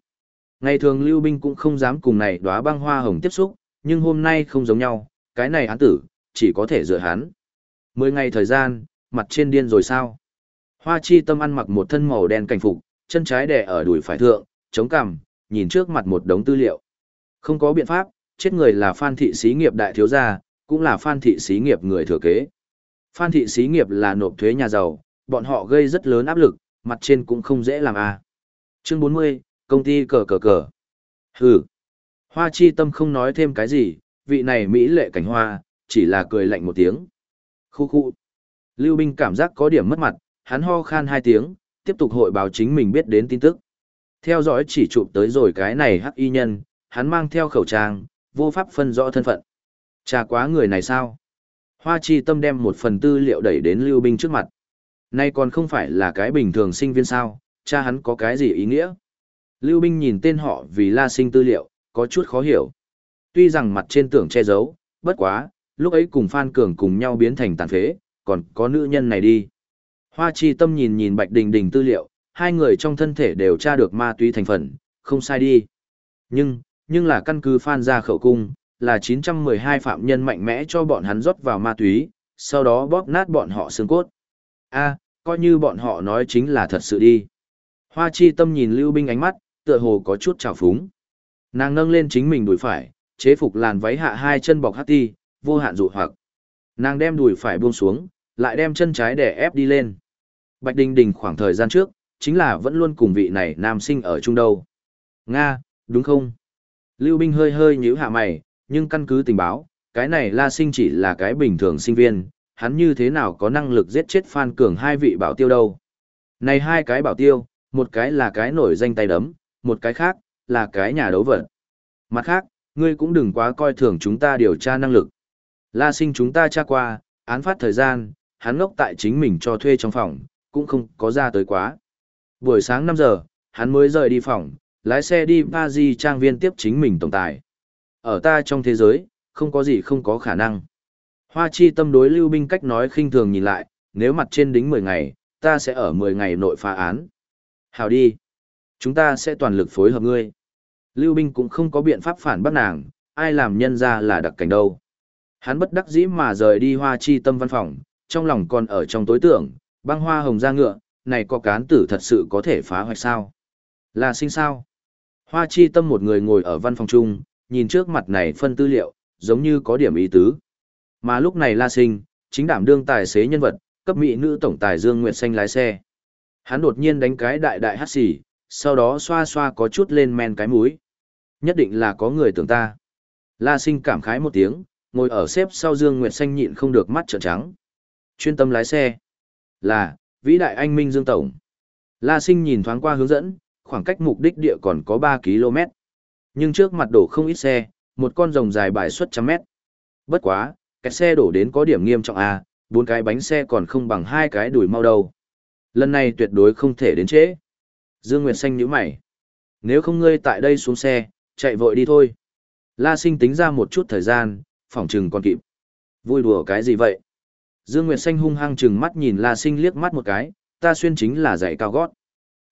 Ngày thường Lưu Binh cũng không dám cùng này đóa băng hoa hồng tiếp xúc, nhưng hôm nay không giống nhau, cái này án tử, chỉ có thể dựa hắn. Mười ngày thời gian, mặt trên điên rồi sao? Hoa chi tâm ăn mặc một thân màu đen cảnh phục, chân trái đè ở đùi phải thượng, chống cằm, nhìn trước mặt một đống tư liệu. Không có biện pháp, chết người là Phan thị xí nghiệp đại thiếu gia, cũng là Phan thị xí nghiệp người thừa kế. Phan thị xí nghiệp là nộp thuế nhà giàu, bọn họ gây rất lớn áp lực, mặt trên cũng không dễ làm a. À. Chương 40, công ty cờ cờ cờ. Hừ. Hoa chi tâm không nói thêm cái gì, vị này Mỹ lệ cảnh hoa, chỉ là cười lạnh một tiếng. Khu khu. Lưu Binh cảm giác có điểm mất mặt, hắn ho khan hai tiếng, tiếp tục hội báo chính mình biết đến tin tức. Theo dõi chỉ chụp tới rồi cái này hắc y nhân, hắn mang theo khẩu trang, vô pháp phân rõ thân phận. Trà quá người này sao? Hoa chi tâm đem một phần tư liệu đẩy đến Lưu Binh trước mặt. Nay còn không phải là cái bình thường sinh viên sao, cha hắn có cái gì ý nghĩa? Lưu Binh nhìn tên họ vì la sinh tư liệu, có chút khó hiểu. Tuy rằng mặt trên tưởng che giấu, bất quá, lúc ấy cùng Phan Cường cùng nhau biến thành tàn phế, còn có nữ nhân này đi. Hoa chi tâm nhìn nhìn Bạch Đình Đình tư liệu, hai người trong thân thể đều tra được ma túy thành phần, không sai đi. Nhưng, nhưng là căn cứ phan ra khẩu cung, là 912 phạm nhân mạnh mẽ cho bọn hắn rót vào ma túy, sau đó bóp nát bọn họ xương cốt. A, coi như bọn họ nói chính là thật sự đi. Hoa chi tâm nhìn Lưu Binh ánh mắt, tựa hồ có chút trào phúng. Nàng nâng lên chính mình đùi phải, chế phục làn váy hạ hai chân bọc hát ti, vô hạn dụ hoặc. Nàng đem đùi phải buông xuống, lại đem chân trái để ép đi lên. Bạch Đình Đình khoảng thời gian trước, chính là vẫn luôn cùng vị này nam sinh ở chung đâu. Nga, đúng không? Lưu Binh hơi hơi nhíu hạ mày, nhưng căn cứ tình báo, cái này La Sinh chỉ là cái bình thường sinh viên, hắn như thế nào có năng lực giết chết Phan Cường hai vị bảo tiêu đâu. Này hai cái bảo tiêu, một cái là cái nổi danh tay đấm, một cái khác, là cái nhà đấu vật. Mặt khác, ngươi cũng đừng quá coi thường chúng ta điều tra năng lực. La sinh chúng ta tra qua, án phát thời gian, hắn ngốc tại chính mình cho thuê trong phòng, cũng không có ra tới quá. Buổi sáng 5 giờ, hắn mới rời đi phòng, lái xe đi Paris trang viên tiếp chính mình tổng tài. Ở ta trong thế giới, không có gì không có khả năng. Hoa chi tâm đối lưu binh cách nói khinh thường nhìn lại, nếu mặt trên đính 10 ngày, ta sẽ ở 10 ngày nội phá án. Hào đi. Chúng ta sẽ toàn lực phối hợp ngươi. Lưu binh cũng không có biện pháp phản bắt nàng, ai làm nhân ra là đặc cảnh đâu. Hắn bất đắc dĩ mà rời đi hoa chi tâm văn phòng, trong lòng còn ở trong tối tưởng, băng hoa hồng ra ngựa, này có cán tử thật sự có thể phá hoại sao? Là sinh sao? Hoa chi tâm một người ngồi ở văn phòng chung, nhìn trước mặt này phân tư liệu, giống như có điểm ý tứ. Mà lúc này La Sinh, chính đảm đương tài xế nhân vật, cấp mỹ nữ tổng tài Dương Nguyệt Xanh lái xe. Hắn đột nhiên đánh cái đại đại hát xì, sau đó xoa xoa có chút lên men cái mũi. Nhất định là có người tưởng ta. La Sinh cảm khái một tiếng, ngồi ở xếp sau Dương Nguyệt Xanh nhịn không được mắt trợn trắng. Chuyên tâm lái xe. Là, vĩ đại anh Minh Dương Tổng. La Sinh nhìn thoáng qua hướng dẫn, khoảng cách mục đích địa còn có 3 km. Nhưng trước mặt đổ không ít xe, một con rồng dài bài suất trăm mét. Bất quá, cái xe đổ đến có điểm nghiêm trọng à, bốn cái bánh xe còn không bằng hai cái đuổi mau đâu. Lần này tuyệt đối không thể đến trễ. Dương Nguyệt Xanh nhíu mày. Nếu không ngươi tại đây xuống xe, chạy vội đi thôi. La Sinh tính ra một chút thời gian, phỏng chừng còn kịp. Vui đùa cái gì vậy? Dương Nguyệt Xanh hung hăng chừng mắt nhìn La Sinh liếc mắt một cái, ta xuyên chính là giày cao gót.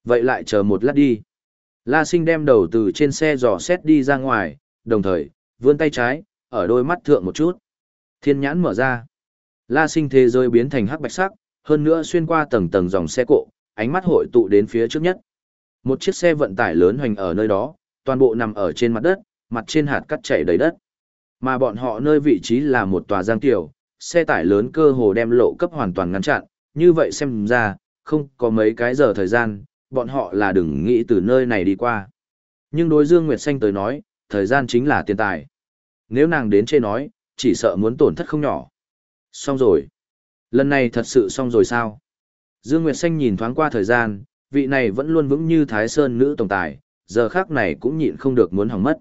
Vậy lại chờ một lát đi. La Sinh đem đầu từ trên xe dò xét đi ra ngoài, đồng thời, vươn tay trái, ở đôi mắt thượng một chút. Thiên nhãn mở ra. La Sinh thế giới biến thành hắc bạch sắc, hơn nữa xuyên qua tầng tầng dòng xe cộ, ánh mắt hội tụ đến phía trước nhất. Một chiếc xe vận tải lớn hoành ở nơi đó, toàn bộ nằm ở trên mặt đất, mặt trên hạt cắt chảy đầy đất. Mà bọn họ nơi vị trí là một tòa giang tiểu, xe tải lớn cơ hồ đem lộ cấp hoàn toàn ngăn chặn, như vậy xem ra, không có mấy cái giờ thời gian, bọn họ là đừng nghĩ từ nơi này đi qua. Nhưng đối Dương Nguyệt Xanh tới nói, thời gian chính là tiền tài. Nếu nàng đến chê nói, chỉ sợ muốn tổn thất không nhỏ. Xong rồi. Lần này thật sự xong rồi sao? Dương Nguyệt Xanh nhìn thoáng qua thời gian, vị này vẫn luôn vững như Thái Sơn nữ tổng tài, giờ khác này cũng nhịn không được muốn hỏng mất.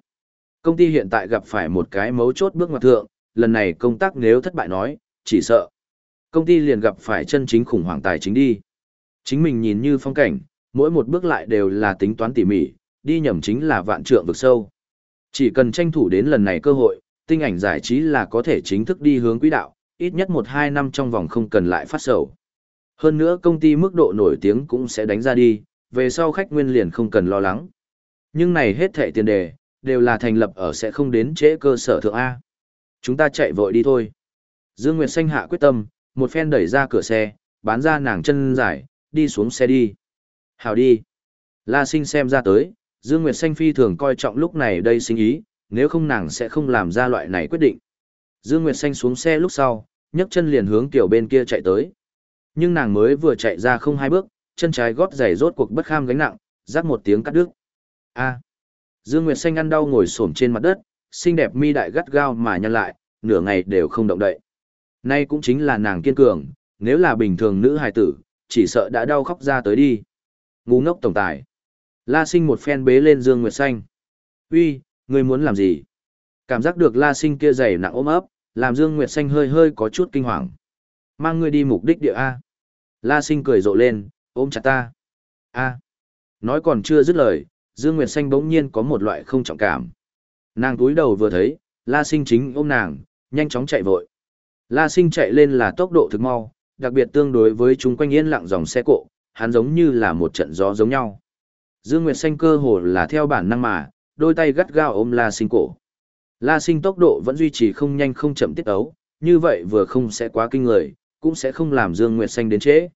Công ty hiện tại gặp phải một cái mấu chốt bước ngoặt thượng, lần này công tác nếu thất bại nói, chỉ sợ. Công ty liền gặp phải chân chính khủng hoảng tài chính đi. Chính mình nhìn như phong cảnh, mỗi một bước lại đều là tính toán tỉ mỉ, đi nhầm chính là vạn trượng vực sâu. Chỉ cần tranh thủ đến lần này cơ hội, tinh ảnh giải trí là có thể chính thức đi hướng quỹ đạo, ít nhất 1-2 năm trong vòng không cần lại phát sầu. Hơn nữa công ty mức độ nổi tiếng cũng sẽ đánh ra đi, về sau khách nguyên liền không cần lo lắng. Nhưng này hết thệ tiền đề, đều là thành lập ở sẽ không đến trễ cơ sở thượng A. Chúng ta chạy vội đi thôi. Dương Nguyệt Xanh hạ quyết tâm, một phen đẩy ra cửa xe, bán ra nàng chân dài, đi xuống xe đi. Hào đi. La sinh xem ra tới, Dương Nguyệt Xanh phi thường coi trọng lúc này đây sinh ý, nếu không nàng sẽ không làm ra loại này quyết định. Dương Nguyệt Xanh xuống xe lúc sau, nhấc chân liền hướng tiểu bên kia chạy tới. Nhưng nàng mới vừa chạy ra không hai bước, chân trái gót giày rốt cuộc bất kham gánh nặng, rắc một tiếng cắt đứt. A. Dương Nguyệt Xanh ăn đau ngồi xổm trên mặt đất, xinh đẹp mi đại gắt gao mà nhăn lại, nửa ngày đều không động đậy. Nay cũng chính là nàng kiên cường, nếu là bình thường nữ hài tử, chỉ sợ đã đau khóc ra tới đi. Ngu ngốc tổng tài. La sinh một phen bế lên Dương Nguyệt Xanh. Uy, ngươi muốn làm gì? Cảm giác được La sinh kia dày nặng ôm ấp, làm Dương Nguyệt Xanh hơi hơi có chút kinh hoàng. Mang ngươi đi mục đích địa A. La sinh cười rộ lên, ôm chặt ta. A. Nói còn chưa dứt lời, Dương Nguyệt Xanh bỗng nhiên có một loại không trọng cảm. Nàng túi đầu vừa thấy, La Sinh chính ôm nàng, nhanh chóng chạy vội. La Sinh chạy lên là tốc độ thực mau, đặc biệt tương đối với chúng quanh yên lặng dòng xe cộ, hắn giống như là một trận gió giống nhau. Dương Nguyệt Xanh cơ hồ là theo bản năng mà, đôi tay gắt gao ôm La Sinh cổ. La Sinh tốc độ vẫn duy trì không nhanh không chậm tiết ấu, như vậy vừa không sẽ quá kinh người, cũng sẽ không làm Dương Nguyệt Xanh đến trễ.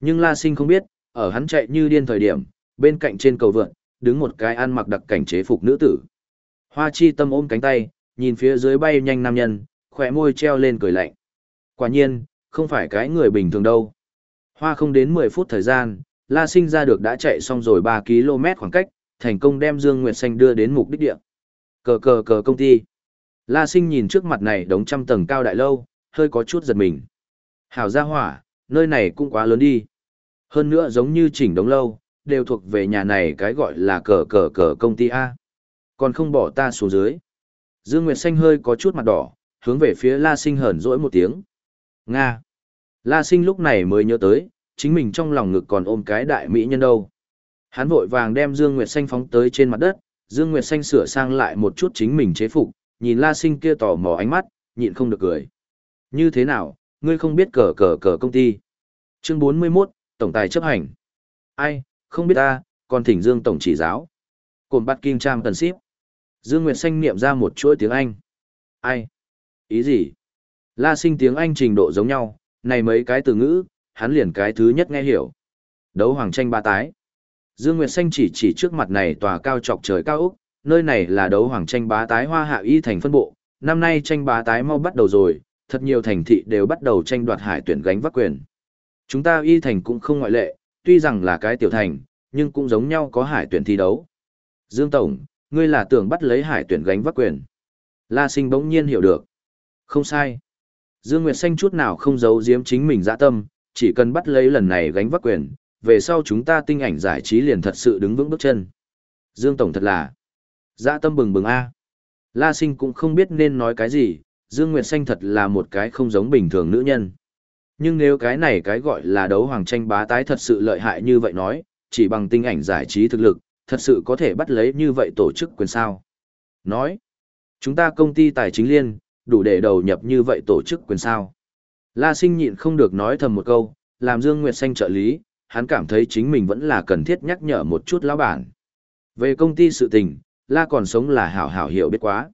Nhưng La Sinh không biết, ở hắn chạy như điên thời điểm, bên cạnh trên cầu vượt, đứng một cái ăn mặc đặc cảnh chế phục nữ tử. Hoa chi tâm ôm cánh tay, nhìn phía dưới bay nhanh nam nhân, khỏe môi treo lên cười lạnh. Quả nhiên, không phải cái người bình thường đâu. Hoa không đến 10 phút thời gian, La Sinh ra được đã chạy xong rồi 3 km khoảng cách, thành công đem Dương Nguyệt Xanh đưa đến mục đích địa. Cờ cờ cờ công ty. La Sinh nhìn trước mặt này đống trăm tầng cao đại lâu, hơi có chút giật mình. Hảo gia hỏa, nơi này cũng quá lớn đi. Hơn nữa giống như chỉnh đống lâu, đều thuộc về nhà này cái gọi là cờ cờ cờ công ty A. Còn không bỏ ta xuống dưới. Dương Nguyệt Xanh hơi có chút mặt đỏ, hướng về phía La Sinh hờn dỗi một tiếng. Nga. La Sinh lúc này mới nhớ tới, chính mình trong lòng ngực còn ôm cái đại mỹ nhân đâu. Hắn vội vàng đem Dương Nguyệt Xanh phóng tới trên mặt đất, Dương Nguyệt Xanh sửa sang lại một chút chính mình chế phục, nhìn La Sinh kia tò mò ánh mắt, nhịn không được cười. Như thế nào, ngươi không biết cờ cờ cờ công ty. Chương 41, Tổng tài chấp hành. Ai, không biết ta, còn thỉnh Dương Tổng chỉ giáo. Cồn bắt Kim trang tần ship. Dương Nguyệt Xanh niệm ra một chuỗi tiếng Anh. Ai? Ý gì? La sinh tiếng Anh trình độ giống nhau, này mấy cái từ ngữ, hắn liền cái thứ nhất nghe hiểu. Đấu hoàng tranh ba tái. Dương Nguyệt Xanh chỉ chỉ trước mặt này tòa cao trọc trời cao Úc, nơi này là đấu hoàng tranh bá tái hoa hạ y thành phân bộ. Năm nay tranh bá tái mau bắt đầu rồi, thật nhiều thành thị đều bắt đầu tranh đoạt hải tuyển gánh vác quyền. Chúng ta y thành cũng không ngoại lệ, tuy rằng là cái tiểu thành, nhưng cũng giống nhau có hải tuyển thi đấu. Dương Tổng, ngươi là tưởng bắt lấy hải tuyển gánh vác quyền. La sinh bỗng nhiên hiểu được. Không sai. Dương Nguyệt Xanh chút nào không giấu giếm chính mình dã tâm, chỉ cần bắt lấy lần này gánh vác quyền, về sau chúng ta tinh ảnh giải trí liền thật sự đứng vững bước chân. Dương Tổng thật là dã tâm bừng bừng A. La sinh cũng không biết nên nói cái gì, Dương Nguyệt Xanh thật là một cái không giống bình thường nữ nhân. Nhưng nếu cái này cái gọi là đấu hoàng tranh bá tái thật sự lợi hại như vậy nói, chỉ bằng tinh ảnh giải trí thực lực, thật sự có thể bắt lấy như vậy tổ chức quyền sao. Nói, chúng ta công ty tài chính liên, đủ để đầu nhập như vậy tổ chức quyền sao. La sinh nhịn không được nói thầm một câu, làm Dương Nguyệt Xanh trợ lý, hắn cảm thấy chính mình vẫn là cần thiết nhắc nhở một chút lão bản. Về công ty sự tình, La còn sống là hảo hảo hiểu biết quá.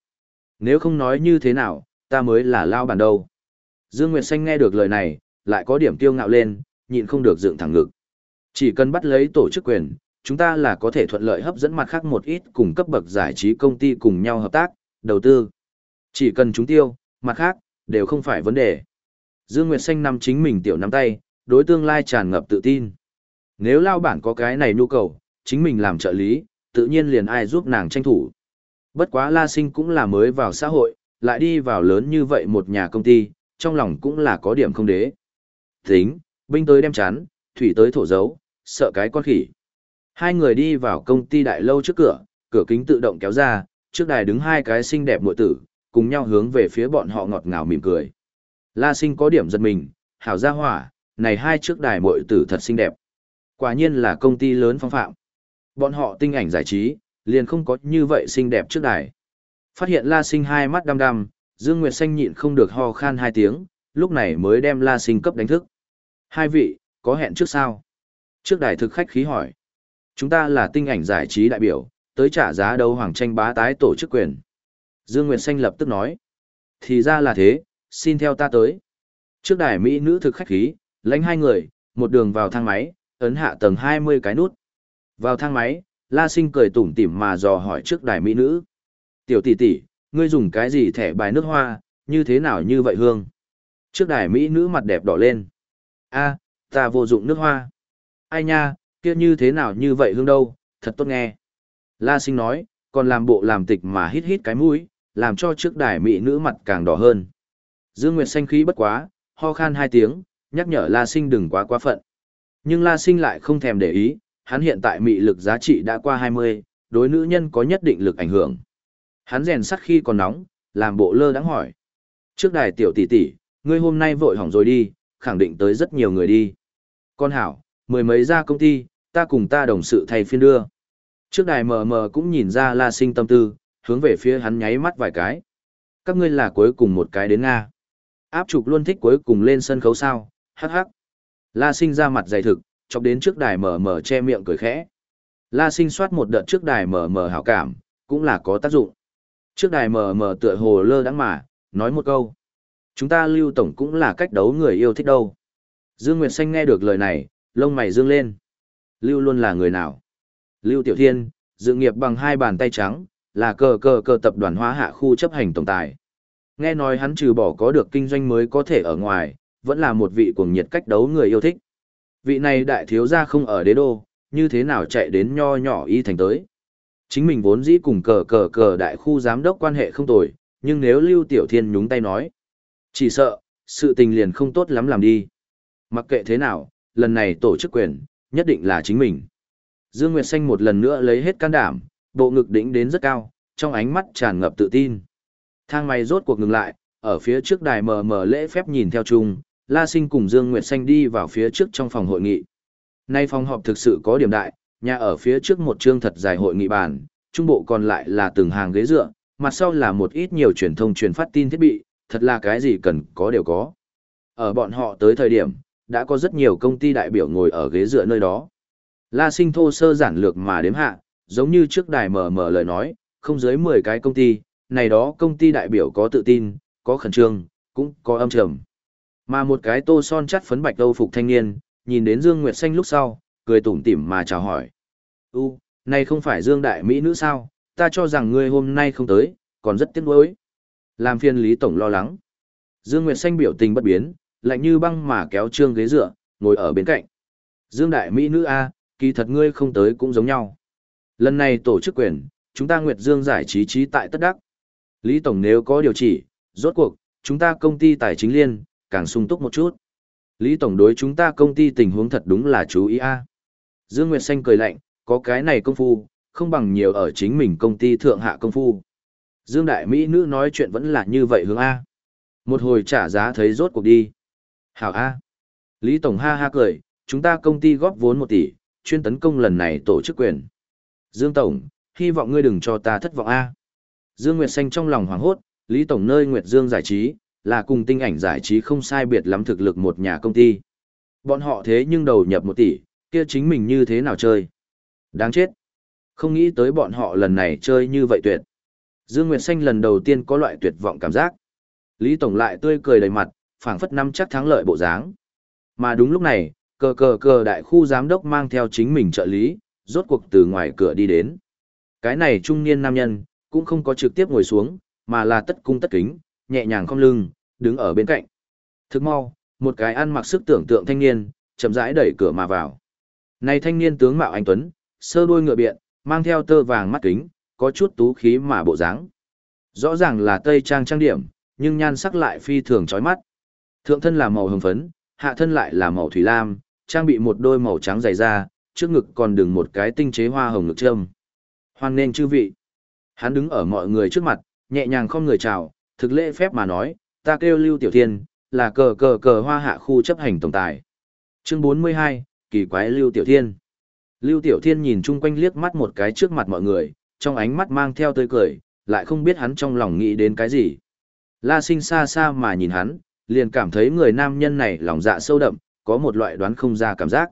Nếu không nói như thế nào, ta mới là lao bản đâu. Dương Nguyệt Xanh nghe được lời này, lại có điểm tiêu ngạo lên, nhịn không được dựng thẳng ngực. Chỉ cần bắt lấy tổ chức quyền, chúng ta là có thể thuận lợi hấp dẫn mặt khác một ít cùng cấp bậc giải trí công ty cùng nhau hợp tác, đầu tư. Chỉ cần chúng tiêu, mặt khác, đều không phải vấn đề. Dương Nguyệt Xanh nắm chính mình tiểu nắm tay, đối tương lai tràn ngập tự tin. Nếu lao bản có cái này nhu cầu, chính mình làm trợ lý, tự nhiên liền ai giúp nàng tranh thủ. Bất quá La Sinh cũng là mới vào xã hội, lại đi vào lớn như vậy một nhà công ty, trong lòng cũng là có điểm không đế. Tính, binh tới đem chán, thủy tới thổ dấu, sợ cái con khỉ. Hai người đi vào công ty đại lâu trước cửa, cửa kính tự động kéo ra, trước đài đứng hai cái xinh đẹp muội tử, cùng nhau hướng về phía bọn họ ngọt ngào mỉm cười. La sinh có điểm giật mình, hảo gia hỏa, này hai trước đài muội tử thật xinh đẹp. Quả nhiên là công ty lớn phong phạm. Bọn họ tinh ảnh giải trí, liền không có như vậy xinh đẹp trước đài. Phát hiện La sinh hai mắt đăm đăm, Dương Nguyệt Xanh nhịn không được ho khan hai tiếng, lúc này mới đem La sinh cấp đánh thức. Hai vị, có hẹn trước sao? Trước đài thực khách khí hỏi. Chúng ta là tinh ảnh giải trí đại biểu, tới trả giá đấu hoàng tranh bá tái tổ chức quyền. Dương Nguyệt Xanh lập tức nói. Thì ra là thế, xin theo ta tới. Trước đài Mỹ nữ thực khách khí, lãnh hai người, một đường vào thang máy, ấn hạ tầng 20 cái nút. Vào thang máy, La Sinh cười tủm tỉm mà dò hỏi trước đài Mỹ nữ. Tiểu tỷ tỷ, ngươi dùng cái gì thẻ bài nước hoa, như thế nào như vậy hương? Trước đài Mỹ nữ mặt đẹp đỏ lên a ta vô dụng nước hoa. Ai nha, kia như thế nào như vậy hương đâu, thật tốt nghe. La sinh nói, còn làm bộ làm tịch mà hít hít cái mũi, làm cho trước đài mỹ nữ mặt càng đỏ hơn. Dương Nguyệt xanh khí bất quá, ho khan hai tiếng, nhắc nhở La sinh đừng quá quá phận. Nhưng La sinh lại không thèm để ý, hắn hiện tại mị lực giá trị đã qua 20, đối nữ nhân có nhất định lực ảnh hưởng. Hắn rèn sắt khi còn nóng, làm bộ lơ đãng hỏi. Trước đài tiểu tỷ tỷ, ngươi hôm nay vội hỏng rồi đi, khẳng định tới rất nhiều người đi. Con hảo, mười mấy gia công ty, ta cùng ta đồng sự thay phiên đưa. Trước đài mờ mờ cũng nhìn ra La Sinh tâm tư, hướng về phía hắn nháy mắt vài cái. Các ngươi là cuối cùng một cái đến Nga. Áp trục luôn thích cuối cùng lên sân khấu sao, hắc hắc. La Sinh ra mặt dày thực, chọc đến trước đài mờ mờ che miệng cười khẽ. La Sinh soát một đợt trước đài mờ mờ hảo cảm, cũng là có tác dụng. Trước đài mờ mờ tựa hồ lơ đắng mà, nói một câu. Chúng ta Lưu Tổng cũng là cách đấu người yêu thích đâu. Dương Nguyệt Xanh nghe được lời này, lông mày dương lên. Lưu luôn là người nào? Lưu Tiểu Thiên, dự nghiệp bằng hai bàn tay trắng, là cờ cờ cờ tập đoàn hóa hạ khu chấp hành tổng tài. Nghe nói hắn trừ bỏ có được kinh doanh mới có thể ở ngoài, vẫn là một vị cuồng nhiệt cách đấu người yêu thích. Vị này đại thiếu gia không ở đế đô, như thế nào chạy đến nho nhỏ y thành tới. Chính mình vốn dĩ cùng cờ cờ cờ đại khu giám đốc quan hệ không tồi, nhưng nếu Lưu Tiểu Thiên nhúng tay nói, chỉ sợ, sự tình liền không tốt lắm làm đi. Mặc kệ thế nào, lần này tổ chức quyền, nhất định là chính mình. Dương Nguyệt Xanh một lần nữa lấy hết can đảm, bộ ngực đỉnh đến rất cao, trong ánh mắt tràn ngập tự tin. Thang máy rốt cuộc ngừng lại, ở phía trước đài mờ mờ lễ phép nhìn theo chung, La Sinh cùng Dương Nguyệt Xanh đi vào phía trước trong phòng hội nghị. Nay phòng họp thực sự có điểm đại, nhà ở phía trước một chương thật dài hội nghị bàn, trung bộ còn lại là từng hàng ghế dựa, mặt sau là một ít nhiều truyền thông truyền phát tin thiết bị, thật là cái gì cần có đều có. Ở bọn họ tới thời điểm, đã có rất nhiều công ty đại biểu ngồi ở ghế dựa nơi đó. La Sinh thô sơ giản lược mà đếm hạ, giống như trước đài mở mở lời nói, không dưới 10 cái công ty, này đó công ty đại biểu có tự tin, có khẩn trương, cũng có âm trầm. Mà một cái tô son chắt phấn bạch đâu phục thanh niên, nhìn đến Dương Nguyệt Xanh lúc sau, cười tủm tỉm mà chào hỏi. U, này không phải Dương Đại Mỹ nữ sao, ta cho rằng ngươi hôm nay không tới, còn rất tiếc nuối. Làm phiền Lý Tổng lo lắng. Dương Nguyệt Xanh biểu tình bất biến, lạnh như băng mà kéo trương ghế dựa, ngồi ở bên cạnh. Dương Đại Mỹ nữ A, kỳ thật ngươi không tới cũng giống nhau. Lần này tổ chức quyền, chúng ta Nguyệt Dương giải trí trí tại tất đắc. Lý Tổng nếu có điều chỉ, rốt cuộc, chúng ta công ty tài chính liên, càng sung túc một chút. Lý Tổng đối chúng ta công ty tình huống thật đúng là chú ý a. Dương Nguyệt Xanh cười lạnh, có cái này công phu, không bằng nhiều ở chính mình công ty thượng hạ công phu. Dương Đại Mỹ nữ nói chuyện vẫn là như vậy hướng A. Một hồi trả giá thấy rốt cuộc đi. Hảo A. Lý Tổng ha ha cười, chúng ta công ty góp vốn một tỷ, chuyên tấn công lần này tổ chức quyền. Dương Tổng, hy vọng ngươi đừng cho ta thất vọng A. Dương Nguyệt Xanh trong lòng hoảng hốt, Lý Tổng nơi Nguyệt Dương giải trí, là cùng tinh ảnh giải trí không sai biệt lắm thực lực một nhà công ty. Bọn họ thế nhưng đầu nhập một tỷ, kia chính mình như thế nào chơi? Đáng chết. Không nghĩ tới bọn họ lần này chơi như vậy tuyệt. Dương Nguyệt Xanh lần đầu tiên có loại tuyệt vọng cảm giác. Lý Tổng lại tươi cười đầy mặt, phảng phất năm chắc thắng lợi bộ dáng. Mà đúng lúc này, cờ cờ cờ đại khu giám đốc mang theo chính mình trợ lý, rốt cuộc từ ngoài cửa đi đến. Cái này trung niên nam nhân, cũng không có trực tiếp ngồi xuống, mà là tất cung tất kính, nhẹ nhàng không lưng, đứng ở bên cạnh. Thức mau, một cái ăn mặc sức tưởng tượng thanh niên, chậm rãi đẩy cửa mà vào. Này thanh niên tướng mạo anh Tuấn, sơ đuôi ngựa biện, mang theo tơ vàng mắt kính, có chút tú khí mà bộ dáng. Rõ ràng là tây trang trang điểm, nhưng nhan sắc lại phi thường chói mắt. Thượng thân là màu hồng phấn, hạ thân lại là màu thủy lam, trang bị một đôi màu trắng dày da, trước ngực còn đừng một cái tinh chế hoa hồng ngực trâm. Hoan nên chư vị. Hắn đứng ở mọi người trước mặt, nhẹ nhàng không người chào, thực lễ phép mà nói, ta kêu Lưu Tiểu Thiên, là cờ cờ cờ hoa hạ khu chấp hành tổng tài. Chương 42, kỳ quái Lưu Tiểu Thiên. Lưu Tiểu Thiên nhìn chung quanh liếc mắt một cái trước mặt mọi người, trong ánh mắt mang theo tươi cười, lại không biết hắn trong lòng nghĩ đến cái gì. La sinh xa xa mà nhìn hắn, liền cảm thấy người nam nhân này lòng dạ sâu đậm, có một loại đoán không ra cảm giác.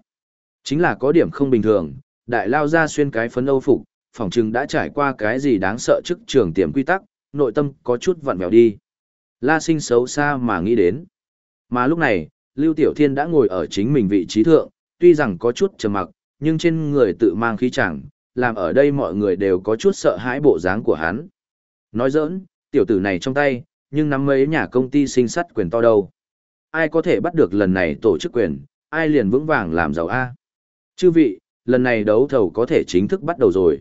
Chính là có điểm không bình thường, đại lao ra xuyên cái phấn âu phục, phỏng chừng đã trải qua cái gì đáng sợ trước trường tiềm quy tắc, nội tâm có chút vặn vẹo đi. La sinh xấu xa mà nghĩ đến. Mà lúc này, Lưu Tiểu Thiên đã ngồi ở chính mình vị trí thượng, tuy rằng có chút trầm mặc, nhưng trên người tự mang khí chẳng, làm ở đây mọi người đều có chút sợ hãi bộ dáng của hắn. Nói giỡn, tiểu tử này trong tay, nhưng nắm mấy nhà công ty sinh sắt quyền to đâu. Ai có thể bắt được lần này tổ chức quyền, ai liền vững vàng làm giàu A. Chư vị, lần này đấu thầu có thể chính thức bắt đầu rồi.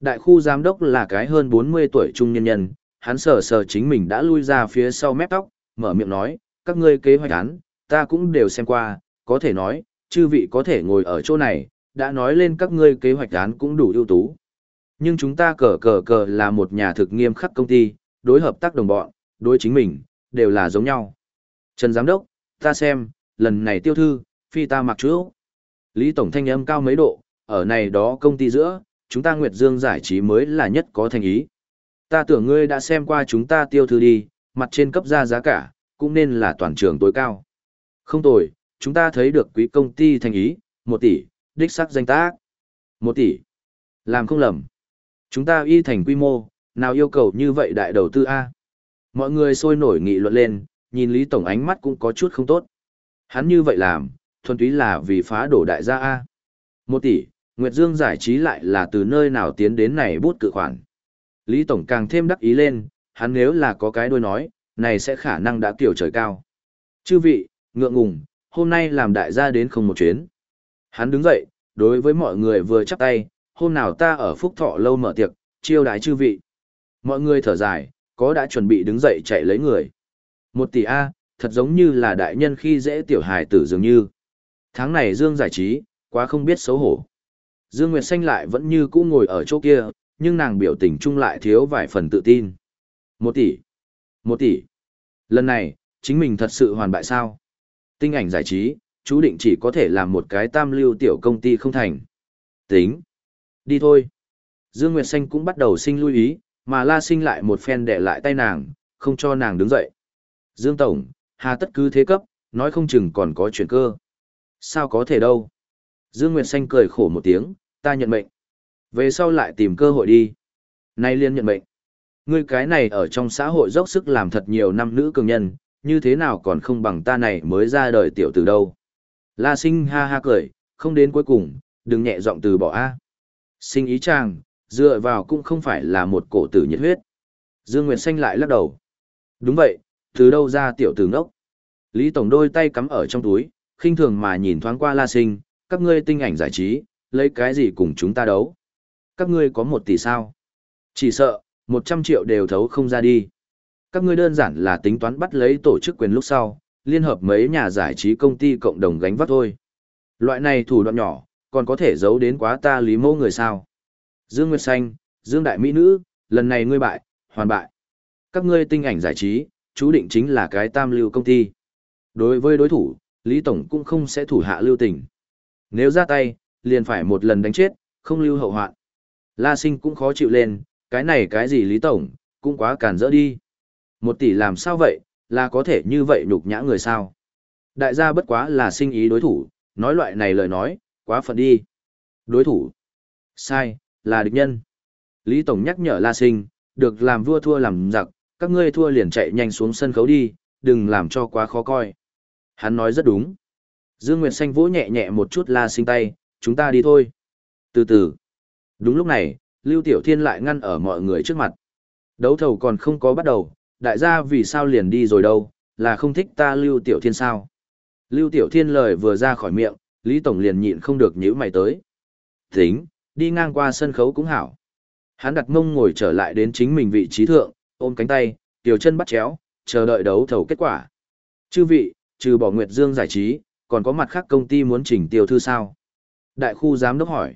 Đại khu giám đốc là cái hơn 40 tuổi trung nhân nhân, hắn sờ sờ chính mình đã lui ra phía sau mép tóc, mở miệng nói, các ngươi kế hoạch án, ta cũng đều xem qua, có thể nói, chư vị có thể ngồi ở chỗ này, đã nói lên các ngươi kế hoạch án cũng đủ ưu tú. Nhưng chúng ta cờ cờ cờ là một nhà thực nghiêm khắc công ty, đối hợp tác đồng bọn, đối chính mình, đều là giống nhau. Trần Giám Đốc, ta xem, lần này tiêu thư, phi ta mặc trước. Lý Tổng thanh âm cao mấy độ, ở này đó công ty giữa, chúng ta Nguyệt Dương giải trí mới là nhất có thành ý. Ta tưởng ngươi đã xem qua chúng ta tiêu thư đi, mặt trên cấp ra giá cả, cũng nên là toàn trường tối cao. Không tồi, chúng ta thấy được quý công ty thành ý, một tỷ, đích sắc danh tác. Một tỷ. Làm không lầm. Chúng ta y thành quy mô, nào yêu cầu như vậy đại đầu tư A. Mọi người sôi nổi nghị luận lên, nhìn Lý Tổng ánh mắt cũng có chút không tốt. Hắn như vậy làm, thuần túy là vì phá đổ đại gia A. Một tỷ, Nguyệt Dương giải trí lại là từ nơi nào tiến đến này bút cự khoản. Lý Tổng càng thêm đắc ý lên, hắn nếu là có cái đôi nói, này sẽ khả năng đã kiểu trời cao. Chư vị, ngượng ngùng, hôm nay làm đại gia đến không một chuyến. Hắn đứng dậy, đối với mọi người vừa chắp tay, hôm nào ta ở Phúc Thọ lâu mở tiệc, chiêu đái chư vị. Mọi người thở dài, có đã chuẩn bị đứng dậy chạy lấy người. Một tỷ A, thật giống như là đại nhân khi dễ tiểu hài tử dường như. Tháng này Dương giải trí, quá không biết xấu hổ. Dương Nguyệt Xanh lại vẫn như cũ ngồi ở chỗ kia, nhưng nàng biểu tình chung lại thiếu vài phần tự tin. Một tỷ. Một tỷ. Lần này, chính mình thật sự hoàn bại sao? Tinh ảnh giải trí, chú định chỉ có thể làm một cái tam lưu tiểu công ty không thành. Tính. Đi thôi. Dương Nguyệt Xanh cũng bắt đầu sinh lưu ý, mà La Sinh lại một phen đè lại tay nàng, không cho nàng đứng dậy. Dương Tổng, hà tất cứ thế cấp, nói không chừng còn có chuyện cơ. Sao có thể đâu. Dương Nguyệt Xanh cười khổ một tiếng, ta nhận mệnh. Về sau lại tìm cơ hội đi. Nay liên nhận mệnh. Ngươi cái này ở trong xã hội dốc sức làm thật nhiều năm nữ cường nhân, như thế nào còn không bằng ta này mới ra đời tiểu từ đâu. La sinh ha ha cười, không đến cuối cùng, đừng nhẹ giọng từ bỏ a. Sinh ý chàng, dựa vào cũng không phải là một cổ tử nhiệt huyết. Dương Nguyệt Xanh lại lắc đầu. Đúng vậy, từ đâu ra tiểu tử ngốc. Lý Tổng đôi tay cắm ở trong túi, khinh thường mà nhìn thoáng qua La Sinh, các ngươi tinh ảnh giải trí, lấy cái gì cùng chúng ta đấu. Các ngươi có một tỷ sao. Chỉ sợ, một trăm triệu đều thấu không ra đi. Các ngươi đơn giản là tính toán bắt lấy tổ chức quyền lúc sau, liên hợp mấy nhà giải trí công ty cộng đồng gánh vác thôi. Loại này thủ đoạn nhỏ, còn có thể giấu đến quá ta lý mô người sao. Dương Nguyệt Xanh, Dương Đại Mỹ Nữ, lần này ngươi bại, hoàn bại. Các ngươi tinh ảnh giải trí, chú định chính là cái tam lưu công ty. Đối với đối thủ, Lý Tổng cũng không sẽ thủ hạ lưu tình. Nếu ra tay, liền phải một lần đánh chết, không lưu hậu hoạn. La Sinh cũng khó chịu lên, cái này cái gì Lý Tổng, cũng quá càn rỡ đi. Một tỷ làm sao vậy, là có thể như vậy nhục nhã người sao? Đại gia bất quá là sinh ý đối thủ, nói loại này lời nói, quá phận đi. Đối thủ. Sai, là địch nhân. Lý Tổng nhắc nhở La Sinh, được làm vua thua làm giặc, các ngươi thua liền chạy nhanh xuống sân khấu đi, đừng làm cho quá khó coi. Hắn nói rất đúng. Dương Nguyệt Xanh vỗ nhẹ nhẹ một chút La Sinh tay, chúng ta đi thôi. Từ từ. Đúng lúc này, Lưu Tiểu Thiên lại ngăn ở mọi người trước mặt. Đấu thầu còn không có bắt đầu, đại gia vì sao liền đi rồi đâu, là không thích ta Lưu Tiểu Thiên sao? Lưu Tiểu Thiên lời vừa ra khỏi miệng, Lý Tổng liền nhịn không được nhíu mày tới. Tính, đi ngang qua sân khấu cũng hảo. Hắn đặt mông ngồi trở lại đến chính mình vị trí thượng, ôm cánh tay, tiểu chân bắt chéo, chờ đợi đấu thầu kết quả. Chư vị, trừ bỏ Nguyệt Dương giải trí, còn có mặt khác công ty muốn chỉnh tiêu thư sao? Đại khu giám đốc hỏi.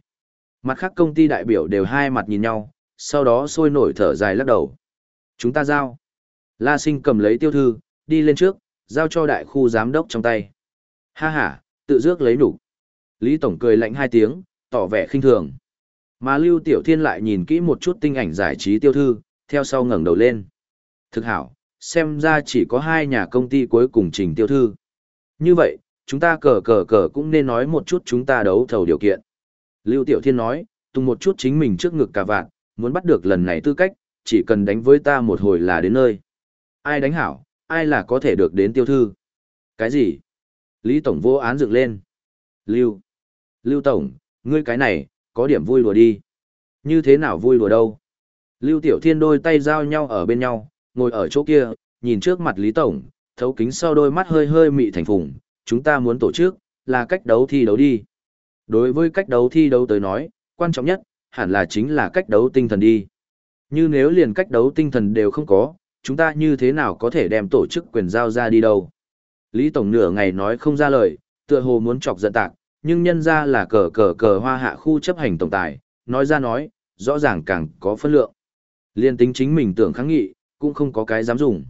Mặt khác công ty đại biểu đều hai mặt nhìn nhau, sau đó sôi nổi thở dài lắc đầu. Chúng ta giao. La sinh cầm lấy tiêu thư, đi lên trước, giao cho đại khu giám đốc trong tay. Ha ha, tự dước lấy đủ. Lý Tổng cười lạnh hai tiếng, tỏ vẻ khinh thường. Mà Lưu Tiểu Thiên lại nhìn kỹ một chút tinh ảnh giải trí tiêu thư, theo sau ngẩng đầu lên. Thực hảo, xem ra chỉ có hai nhà công ty cuối cùng trình tiêu thư. Như vậy, chúng ta cờ cờ cờ cũng nên nói một chút chúng ta đấu thầu điều kiện. Lưu Tiểu Thiên nói, tung một chút chính mình trước ngực cả vạn, muốn bắt được lần này tư cách, chỉ cần đánh với ta một hồi là đến nơi. Ai đánh hảo, ai là có thể được đến tiêu thư. Cái gì? Lý Tổng vô án dựng lên. Lưu. Lưu Tổng, ngươi cái này, có điểm vui đùa đi. Như thế nào vui đùa đâu? Lưu Tiểu Thiên đôi tay giao nhau ở bên nhau, ngồi ở chỗ kia, nhìn trước mặt Lý Tổng, thấu kính sau đôi mắt hơi hơi mị thành phùng, chúng ta muốn tổ chức, là cách đấu thi đấu đi. Đối với cách đấu thi đấu tới nói, quan trọng nhất, hẳn là chính là cách đấu tinh thần đi. Như nếu liền cách đấu tinh thần đều không có, chúng ta như thế nào có thể đem tổ chức quyền giao ra đi đâu. Lý Tổng nửa ngày nói không ra lời, tựa hồ muốn chọc giận tạc, nhưng nhân ra là cờ cờ cờ hoa hạ khu chấp hành tổng tài, nói ra nói, rõ ràng càng có phân lượng. Liên tính chính mình tưởng kháng nghị, cũng không có cái dám dùng.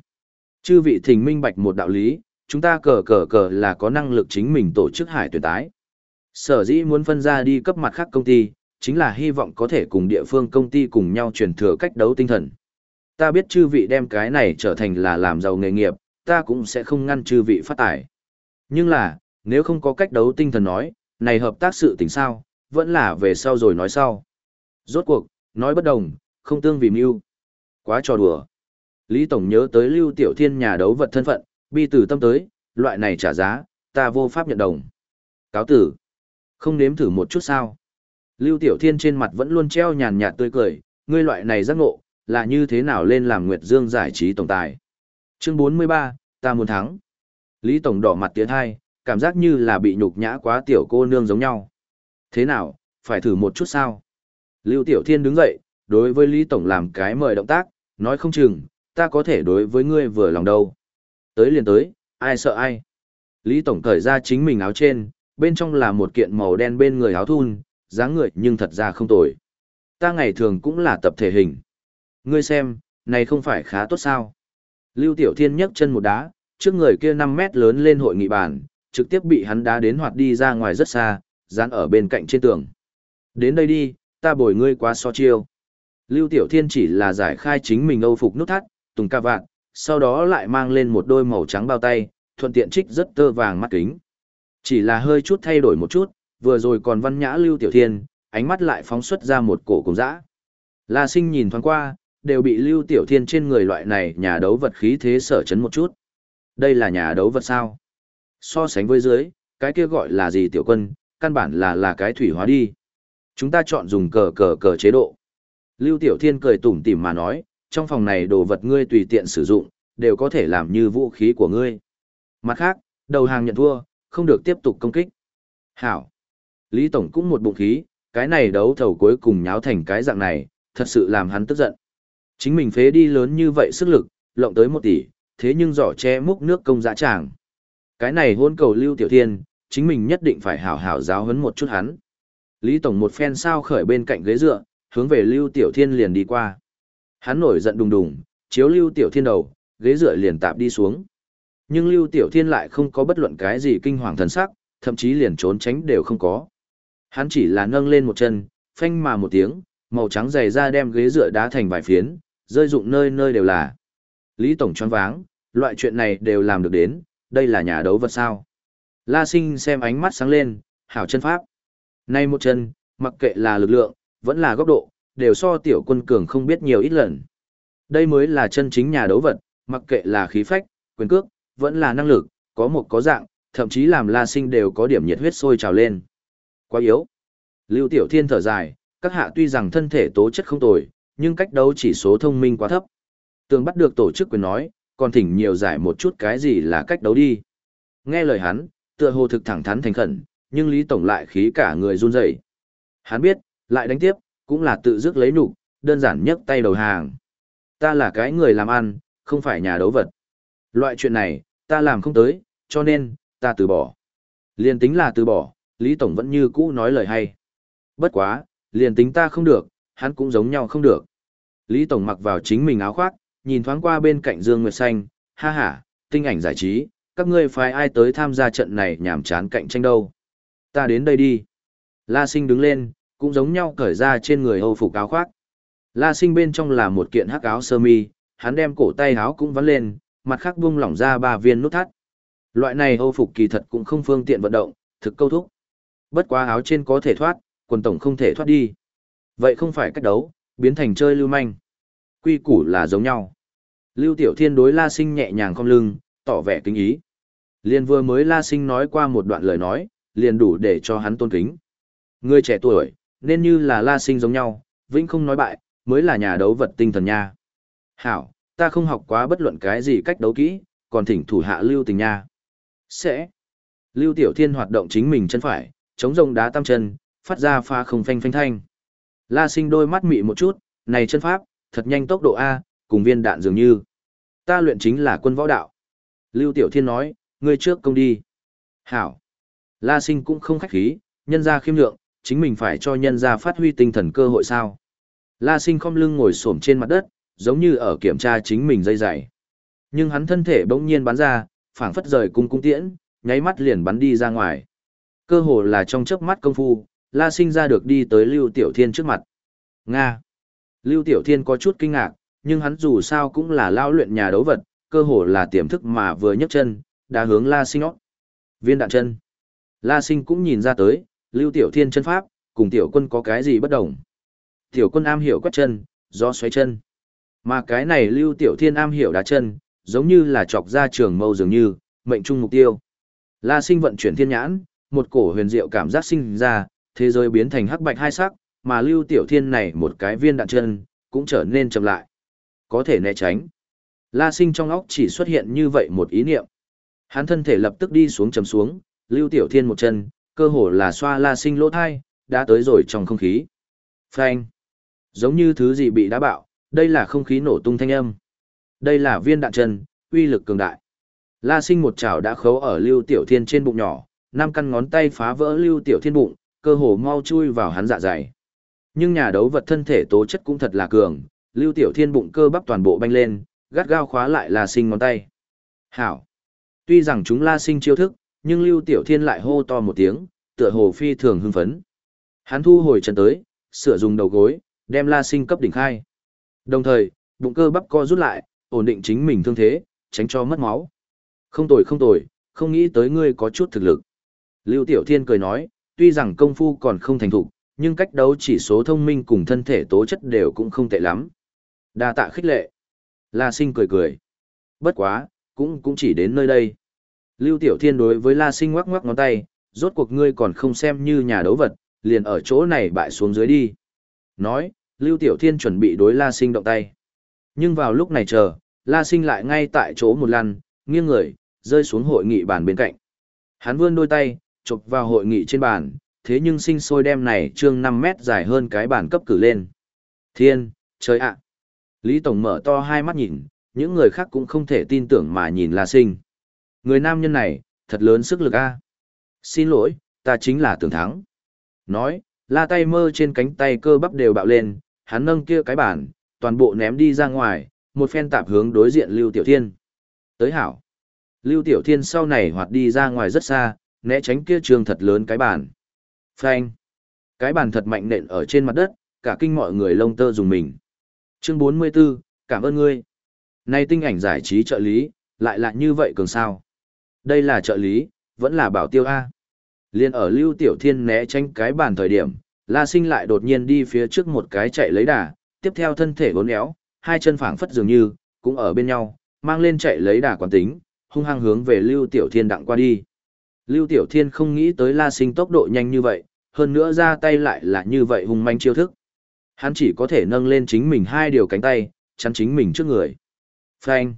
Chư vị thình minh bạch một đạo lý, chúng ta cờ cờ cờ là có năng lực chính mình tổ chức hải tuyển tái. Sở dĩ muốn phân ra đi cấp mặt khác công ty, chính là hy vọng có thể cùng địa phương công ty cùng nhau truyền thừa cách đấu tinh thần. Ta biết chư vị đem cái này trở thành là làm giàu nghề nghiệp, ta cũng sẽ không ngăn chư vị phát tài. Nhưng là, nếu không có cách đấu tinh thần nói, này hợp tác sự tình sao, vẫn là về sau rồi nói sau. Rốt cuộc, Nói bất đồng, không tương vì mưu. Quá trò đùa. Lý Tổng nhớ tới Lưu Tiểu Thiên nhà đấu vật thân phận, bi từ tâm tới, loại này trả giá, ta vô pháp nhận đồng. Cáo tử. Không nếm thử một chút sao. Lưu Tiểu Thiên trên mặt vẫn luôn treo nhàn nhạt tươi cười, ngươi loại này giác ngộ, là như thế nào lên làm Nguyệt Dương giải trí tổng tài. Chương 43, ta muốn thắng. Lý Tổng đỏ mặt tiến hai, cảm giác như là bị nhục nhã quá tiểu cô nương giống nhau. Thế nào, phải thử một chút sao? Lưu Tiểu Thiên đứng dậy, đối với Lý Tổng làm cái mời động tác, nói không chừng, ta có thể đối với ngươi vừa lòng đâu. Tới liền tới, ai sợ ai. Lý Tổng cởi ra chính mình áo trên, bên trong là một kiện màu đen bên người áo thun, dáng người nhưng thật ra không tồi. Ta ngày thường cũng là tập thể hình. Ngươi xem, này không phải khá tốt sao. Lưu Tiểu Thiên nhấc chân một đá, trước người kia 5 mét lớn lên hội nghị bàn, trực tiếp bị hắn đá đến hoạt đi ra ngoài rất xa, dán ở bên cạnh trên tường. Đến đây đi, ta bồi ngươi qua so chiêu. Lưu Tiểu Thiên chỉ là giải khai chính mình âu phục nút thắt, tùng ca vạn, sau đó lại mang lên một đôi màu trắng bao tay, thuận tiện trích rất tơ vàng mắt kính. Chỉ là hơi chút thay đổi một chút, vừa rồi còn văn nhã Lưu Tiểu Thiên, ánh mắt lại phóng xuất ra một cổ cùng dã. La Sinh nhìn thoáng qua, đều bị Lưu Tiểu Thiên trên người loại này nhà đấu vật khí thế sở chấn một chút. Đây là nhà đấu vật sao? So sánh với dưới, cái kia gọi là gì tiểu quân, căn bản là là cái thủy hóa đi. Chúng ta chọn dùng cờ cờ cờ chế độ. Lưu Tiểu Thiên cười tủm tỉm mà nói, trong phòng này đồ vật ngươi tùy tiện sử dụng, đều có thể làm như vũ khí của ngươi. Mặt khác, đầu hàng nhận thua, không được tiếp tục công kích. Hảo. Lý Tổng cũng một bụng khí, cái này đấu thầu cuối cùng nháo thành cái dạng này, thật sự làm hắn tức giận. Chính mình phế đi lớn như vậy sức lực, lộng tới một tỷ, thế nhưng giỏ che múc nước công dã tràng. Cái này hôn cầu Lưu Tiểu Thiên, chính mình nhất định phải hảo hảo giáo huấn một chút hắn. Lý Tổng một phen sao khởi bên cạnh ghế dựa, hướng về Lưu Tiểu Thiên liền đi qua. Hắn nổi giận đùng đùng, chiếu Lưu Tiểu Thiên đầu, ghế dựa liền tạp đi xuống. Nhưng Lưu Tiểu Thiên lại không có bất luận cái gì kinh hoàng thần sắc, thậm chí liền trốn tránh đều không có. Hắn chỉ là nâng lên một chân, phanh mà một tiếng, màu trắng dày ra đem ghế dựa đá thành vài phiến, rơi dụng nơi nơi đều là. Lý Tổng choáng váng, loại chuyện này đều làm được đến, đây là nhà đấu vật sao. La sinh xem ánh mắt sáng lên, hảo chân pháp. Nay một chân, mặc kệ là lực lượng, vẫn là góc độ, đều so tiểu quân cường không biết nhiều ít lần. Đây mới là chân chính nhà đấu vật, mặc kệ là khí phách, quyền cước, vẫn là năng lực, có một có dạng, thậm chí làm La Sinh đều có điểm nhiệt huyết sôi trào lên. Quá yếu. Lưu Tiểu Thiên thở dài, các hạ tuy rằng thân thể tố chất không tồi, nhưng cách đấu chỉ số thông minh quá thấp. Tường bắt được tổ chức quyền nói, còn thỉnh nhiều giải một chút cái gì là cách đấu đi. Nghe lời hắn, tựa hồ thực thẳng thắn thành khẩn, nhưng Lý Tổng lại khí cả người run rẩy. Hắn biết, lại đánh tiếp, cũng là tự dứt lấy nụ, đơn giản nhấc tay đầu hàng. Ta là cái người làm ăn, không phải nhà đấu vật. Loại chuyện này, ta làm không tới, cho nên, ta từ bỏ. Liên tính là từ bỏ, Lý Tổng vẫn như cũ nói lời hay. Bất quá, liền tính ta không được, hắn cũng giống nhau không được. Lý Tổng mặc vào chính mình áo khoác, nhìn thoáng qua bên cạnh Dương Nguyệt Xanh, ha ha, tinh ảnh giải trí, các ngươi phải ai tới tham gia trận này nhảm chán cạnh tranh đâu. Ta đến đây đi. La Sinh đứng lên, cũng giống nhau cởi ra trên người hầu phục áo khoác. La Sinh bên trong là một kiện hắc áo sơ mi, hắn đem cổ tay áo cũng vắn lên, mặt khác buông lỏng ra ba viên nút thắt. Loại này hầu phục kỳ thật cũng không phương tiện vận động, thực câu thúc. Bất quá áo trên có thể thoát, quần tổng không thể thoát đi. Vậy không phải cách đấu, biến thành chơi lưu manh. Quy củ là giống nhau. Lưu Tiểu Thiên đối La Sinh nhẹ nhàng cong lưng, tỏ vẻ kính ý. Liên vừa mới La Sinh nói qua một đoạn lời nói, liền đủ để cho hắn tôn kính. Người trẻ tuổi, nên như là La Sinh giống nhau, vĩnh không nói bại, mới là nhà đấu vật tinh thần nha. Hảo, ta không học quá bất luận cái gì cách đấu kỹ, còn thỉnh thủ hạ Lưu Tình nha. Sẽ. Lưu Tiểu Thiên hoạt động chính mình chân phải, chống rồng đá tam chân, phát ra pha không phanh phanh thanh. La Sinh đôi mắt mị một chút, này chân pháp, thật nhanh tốc độ A, cùng viên đạn dường như. Ta luyện chính là quân võ đạo. Lưu Tiểu Thiên nói, ngươi trước công đi. Hảo. La Sinh cũng không khách khí, nhân ra khiêm lượng, chính mình phải cho nhân ra phát huy tinh thần cơ hội sao. La Sinh khom lưng ngồi xổm trên mặt đất, giống như ở kiểm tra chính mình dây dày. Nhưng hắn thân thể bỗng nhiên bắn ra, phảng phất rời cung cung tiễn, nháy mắt liền bắn đi ra ngoài. Cơ hồ là trong chớp mắt công phu, La Sinh ra được đi tới Lưu Tiểu Thiên trước mặt. Nga. Lưu Tiểu Thiên có chút kinh ngạc, nhưng hắn dù sao cũng là lao luyện nhà đấu vật, cơ hồ là tiềm thức mà vừa nhấc chân, đã hướng La Sinh ót. Viên đạn chân. La Sinh cũng nhìn ra tới, Lưu Tiểu Thiên chân pháp, cùng Tiểu Quân có cái gì bất đồng. Tiểu quân am hiểu quét chân, do xoáy chân. Mà cái này Lưu Tiểu Thiên am hiểu đá chân, giống như là chọc ra trường mâu dường như, mệnh trung mục tiêu. La Sinh vận chuyển thiên nhãn, một cổ huyền diệu cảm giác sinh ra, thế giới biến thành hắc bạch hai sắc, mà Lưu Tiểu Thiên này một cái viên đạn chân, cũng trở nên chậm lại. Có thể né tránh. La Sinh trong óc chỉ xuất hiện như vậy một ý niệm. Hắn thân thể lập tức đi xuống chầm xuống, Lưu Tiểu Thiên một chân, cơ hồ là xoa La Sinh lỗ thai, đã tới rồi trong không khí. Phanh. Giống như thứ gì bị đá bạo, đây là không khí nổ tung thanh âm. Đây là viên đạn chân, uy lực cường đại. La Sinh một chảo đã khấu ở Lưu Tiểu Thiên trên bụng nhỏ, năm căn ngón tay phá vỡ Lưu Tiểu Thiên bụng, cơ hồ mau chui vào hắn dạ dày. Nhưng nhà đấu vật thân thể tố chất cũng thật là cường, Lưu Tiểu Thiên bụng cơ bắp toàn bộ banh lên, gắt gao khóa lại La Sinh ngón tay. Hảo. Tuy rằng chúng La Sinh chiêu thức, nhưng Lưu Tiểu Thiên lại hô to một tiếng, tựa hồ phi thường hưng phấn. Hắn thu hồi chân tới, sửa dùng đầu gối, đem La Sinh cấp đỉnh khai. Đồng thời, bụng cơ bắp co rút lại, ổn định chính mình thương thế, tránh cho mất máu. Không tồi không tồi, không nghĩ tới ngươi có chút thực lực. Lưu Tiểu Thiên cười nói, tuy rằng công phu còn không thành thục, nhưng cách đấu chỉ số thông minh cùng thân thể tố chất đều cũng không tệ lắm. Đa tạ khích lệ. La Sinh cười cười. Bất quá, cũng cũng chỉ đến nơi đây. Lưu Tiểu Thiên đối với La Sinh ngoắc ngoắc ngón tay, rốt cuộc ngươi còn không xem như nhà đấu vật, liền ở chỗ này bại xuống dưới đi. Nói, Lưu Tiểu Thiên chuẩn bị đối La Sinh động tay. Nhưng vào lúc này chờ, La Sinh lại ngay tại chỗ một lần, nghiêng người, rơi xuống hội nghị bàn bên cạnh. Hắn vươn đôi tay, chụp vào hội nghị trên bàn, thế nhưng sinh sôi đem này trương 5 mét dài hơn cái bàn cấp cử lên. Thiên, trời ạ! Lý Tổng mở to hai mắt nhìn, những người khác cũng không thể tin tưởng mà nhìn La Sinh. Người nam nhân này, thật lớn sức lực a. Xin lỗi, ta chính là tưởng thắng. Nói, la tay mơ trên cánh tay cơ bắp đều bạo lên, hắn nâng kia cái bàn, toàn bộ ném đi ra ngoài, một phen tạp hướng đối diện Lưu Tiểu Thiên. Tới hảo. Lưu Tiểu Thiên sau này hoạt đi ra ngoài rất xa, né tránh kia trường thật lớn cái bàn. Phanh. Cái bàn thật mạnh nện ở trên mặt đất, cả kinh mọi người lông tơ dùng mình. Chương 44, cảm ơn ngươi. Nay tinh ảnh giải trí trợ lý, lại là như vậy cường sao. Đây là trợ lý, vẫn là bảo tiêu A. Liên ở Lưu Tiểu Thiên né tránh cái bàn thời điểm, La Sinh lại đột nhiên đi phía trước một cái chạy lấy đà, tiếp theo thân thể bốn éo, hai chân phảng phất dường như, cũng ở bên nhau, mang lên chạy lấy đà quán tính, hung hăng hướng về Lưu Tiểu Thiên đặng qua đi. Lưu Tiểu Thiên không nghĩ tới La Sinh tốc độ nhanh như vậy, hơn nữa ra tay lại là như vậy hung manh chiêu thức. Hắn chỉ có thể nâng lên chính mình hai điều cánh tay, chắn chính mình trước người. Phanh.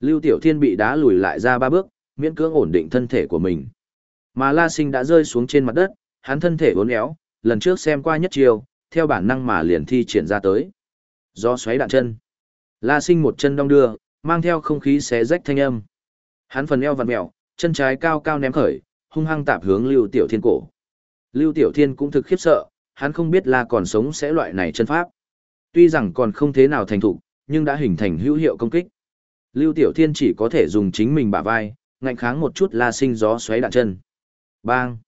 Lưu Tiểu Thiên bị đá lùi lại ra ba bước, miễn cưỡng ổn định thân thể của mình. Mà La Sinh đã rơi xuống trên mặt đất, hắn thân thể uốn éo, lần trước xem qua nhất chiều, theo bản năng mà liền thi triển ra tới. Do xoáy đạn chân. La Sinh một chân đong đưa, mang theo không khí xé rách thanh âm. Hắn phần eo vặn mèo, chân trái cao cao ném khởi, hung hăng tạp hướng Lưu Tiểu Thiên cổ. Lưu Tiểu Thiên cũng thực khiếp sợ, hắn không biết là còn sống sẽ loại này chân pháp. Tuy rằng còn không thế nào thành thục, nhưng đã hình thành hữu hiệu công kích. Lưu Tiểu Thiên chỉ có thể dùng chính mình bả vai, ngạnh kháng một chút La Sinh gió xoáy đạn chân. Bang!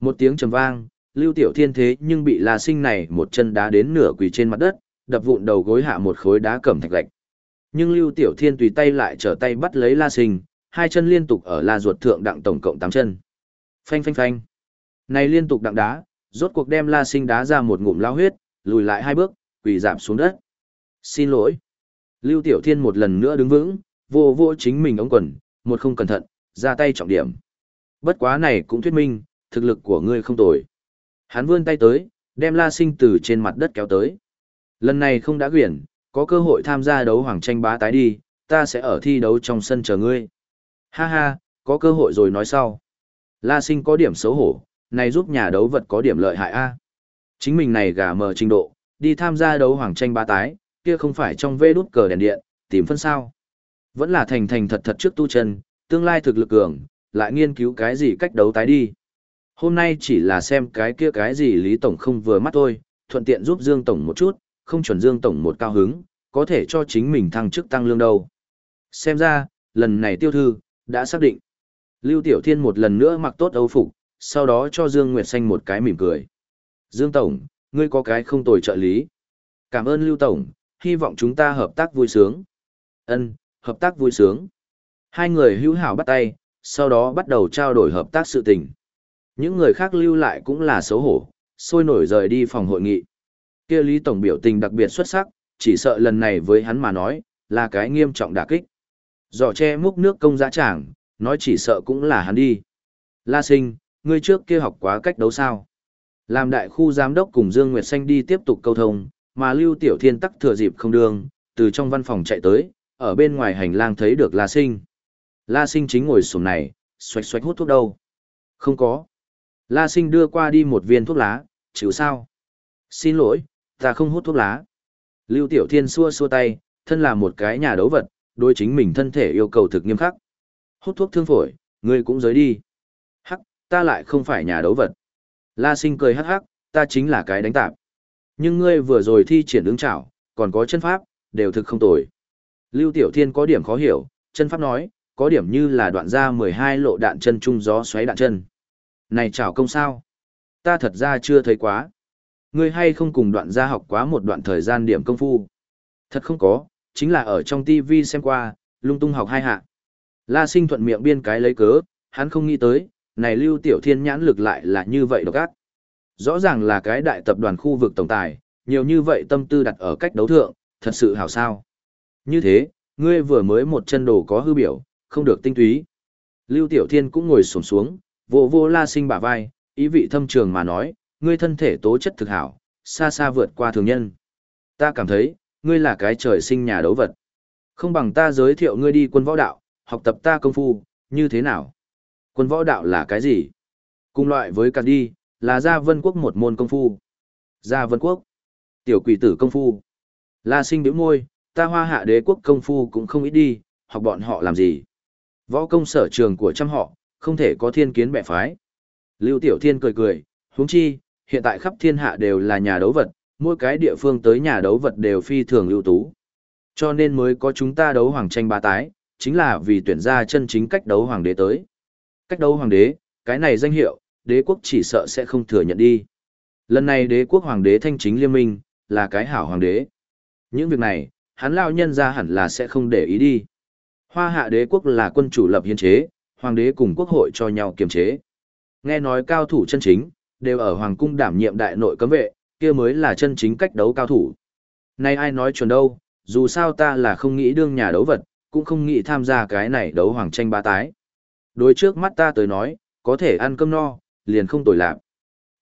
Một tiếng trầm vang, Lưu Tiểu Thiên thế nhưng bị La Sinh này một chân đá đến nửa quỳ trên mặt đất, đập vụn đầu gối hạ một khối đá cẩm thạch lạch. Nhưng Lưu Tiểu Thiên tùy tay lại trở tay bắt lấy La Sinh, hai chân liên tục ở La ruột thượng đặng tổng cộng tám chân. Phanh phanh phanh. Này liên tục đặng đá, rốt cuộc đem La Sinh đá ra một ngụm lao huyết, lùi lại hai bước, quỳ giảm xuống đất. Xin lỗi. Lưu Tiểu Thiên một lần nữa đứng vững, vô vô chính mình ống quần, một không cẩn thận, ra tay trọng điểm. Bất quá này cũng thuyết minh, thực lực của ngươi không tồi. Hắn vươn tay tới, đem La Sinh từ trên mặt đất kéo tới. Lần này không đã quyển, có cơ hội tham gia đấu hoàng tranh bá tái đi, ta sẽ ở thi đấu trong sân chờ ngươi. Ha ha, có cơ hội rồi nói sau. La Sinh có điểm xấu hổ, này giúp nhà đấu vật có điểm lợi hại a. Chính mình này gà mờ trình độ, đi tham gia đấu hoàng tranh ba tái, kia không phải trong vê đút cờ đèn điện, tìm phân sao. Vẫn là thành thành thật thật trước tu chân, tương lai thực lực cường, lại nghiên cứu cái gì cách đấu tái đi. Hôm nay chỉ là xem cái kia cái gì Lý Tổng không vừa mắt thôi, thuận tiện giúp Dương Tổng một chút, không chuẩn Dương Tổng một cao hứng, có thể cho chính mình thăng chức tăng lương đâu. Xem ra, lần này tiêu thư, đã xác định. Lưu Tiểu Thiên một lần nữa mặc tốt âu phục, sau đó cho Dương Nguyệt Xanh một cái mỉm cười. Dương Tổng, ngươi có cái không tồi trợ lý. Cảm ơn Lưu Tổng, hy vọng chúng ta hợp tác vui sướng. Ân, hợp tác vui sướng. Hai người hữu hảo bắt tay, sau đó bắt đầu trao đổi hợp tác sự tình. Những người khác lưu lại cũng là xấu hổ, sôi nổi rời đi phòng hội nghị. Kia Lý Tổng biểu tình đặc biệt xuất sắc, chỉ sợ lần này với hắn mà nói, là cái nghiêm trọng đả kích. Giỏ che múc nước công giá trảng, nói chỉ sợ cũng là hắn đi. La sinh, ngươi trước kia học quá cách đấu sao. Làm đại khu giám đốc cùng Dương Nguyệt Xanh đi tiếp tục câu thông, mà Lưu Tiểu Thiên tắc thừa dịp không đường, từ trong văn phòng chạy tới, ở bên ngoài hành lang thấy được La Sinh. La Sinh chính ngồi sổm này, xoạch xoạch hút thuốc đâu. Không có. La Sinh đưa qua đi một viên thuốc lá, chịu sao? Xin lỗi, ta không hút thuốc lá. Lưu Tiểu Thiên xua xua tay, thân là một cái nhà đấu vật, đối chính mình thân thể yêu cầu thực nghiêm khắc. Hút thuốc thương phổi, ngươi cũng giới đi. Hắc, ta lại không phải nhà đấu vật. La Sinh cười hắc hắc, ta chính là cái đánh tạp. Nhưng ngươi vừa rồi thi triển ứng trảo, còn có chân pháp, đều thực không tồi. Lưu Tiểu Thiên có điểm khó hiểu, chân pháp nói, có điểm như là đoạn ra 12 lộ đạn chân trung gió xoáy đạn chân. Này trảo công sao? Ta thật ra chưa thấy quá. Ngươi hay không cùng đoạn gia học quá một đoạn thời gian điểm công phu? Thật không có, chính là ở trong TV xem qua, lung tung học hai hạ. La sinh thuận miệng biên cái lấy cớ, hắn không nghĩ tới, này Lưu Tiểu Thiên nhãn lực lại là như vậy độc ác. Rõ ràng là cái đại tập đoàn khu vực tổng tài, nhiều như vậy tâm tư đặt ở cách đấu thượng, thật sự hảo sao. Như thế, ngươi vừa mới một chân đồ có hư biểu, không được tinh túy. Lưu Tiểu Thiên cũng ngồi xuống xuống, vô vô la sinh bả vai, ý vị thâm trường mà nói, ngươi thân thể tố chất thực hảo, xa xa vượt qua thường nhân. Ta cảm thấy, ngươi là cái trời sinh nhà đấu vật. Không bằng ta giới thiệu ngươi đi quân võ đạo, học tập ta công phu, như thế nào? Quân võ đạo là cái gì? Cùng loại với cạt đi, là gia vân quốc một môn công phu. Gia vân quốc. Tiểu quỷ tử công phu. La sinh biểu môi, ta hoa hạ đế quốc công phu cũng không ít đi, học bọn họ làm gì. Võ công sở trường của trăm họ, không thể có thiên kiến bẻ phái. Lưu Tiểu Thiên cười cười, huống chi, hiện tại khắp thiên hạ đều là nhà đấu vật, mỗi cái địa phương tới nhà đấu vật đều phi thường ưu tú. Cho nên mới có chúng ta đấu hoàng tranh ba tái, chính là vì tuyển ra chân chính cách đấu hoàng đế tới. Cách đấu hoàng đế, cái này danh hiệu, đế quốc chỉ sợ sẽ không thừa nhận đi. Lần này đế quốc hoàng đế thanh chính liên minh, là cái hảo hoàng đế. Những việc này, hắn lao nhân ra hẳn là sẽ không để ý đi. Hoa hạ đế quốc là quân chủ lập hiến chế, hoàng đế cùng quốc hội cho nhau kiềm chế. Nghe nói cao thủ chân chính, đều ở hoàng cung đảm nhiệm đại nội cấm vệ, kia mới là chân chính cách đấu cao thủ. Nay ai nói chuẩn đâu, dù sao ta là không nghĩ đương nhà đấu vật, cũng không nghĩ tham gia cái này đấu hoàng tranh ba tái. Đối trước mắt ta tới nói, có thể ăn cơm no, liền không tồi lạc.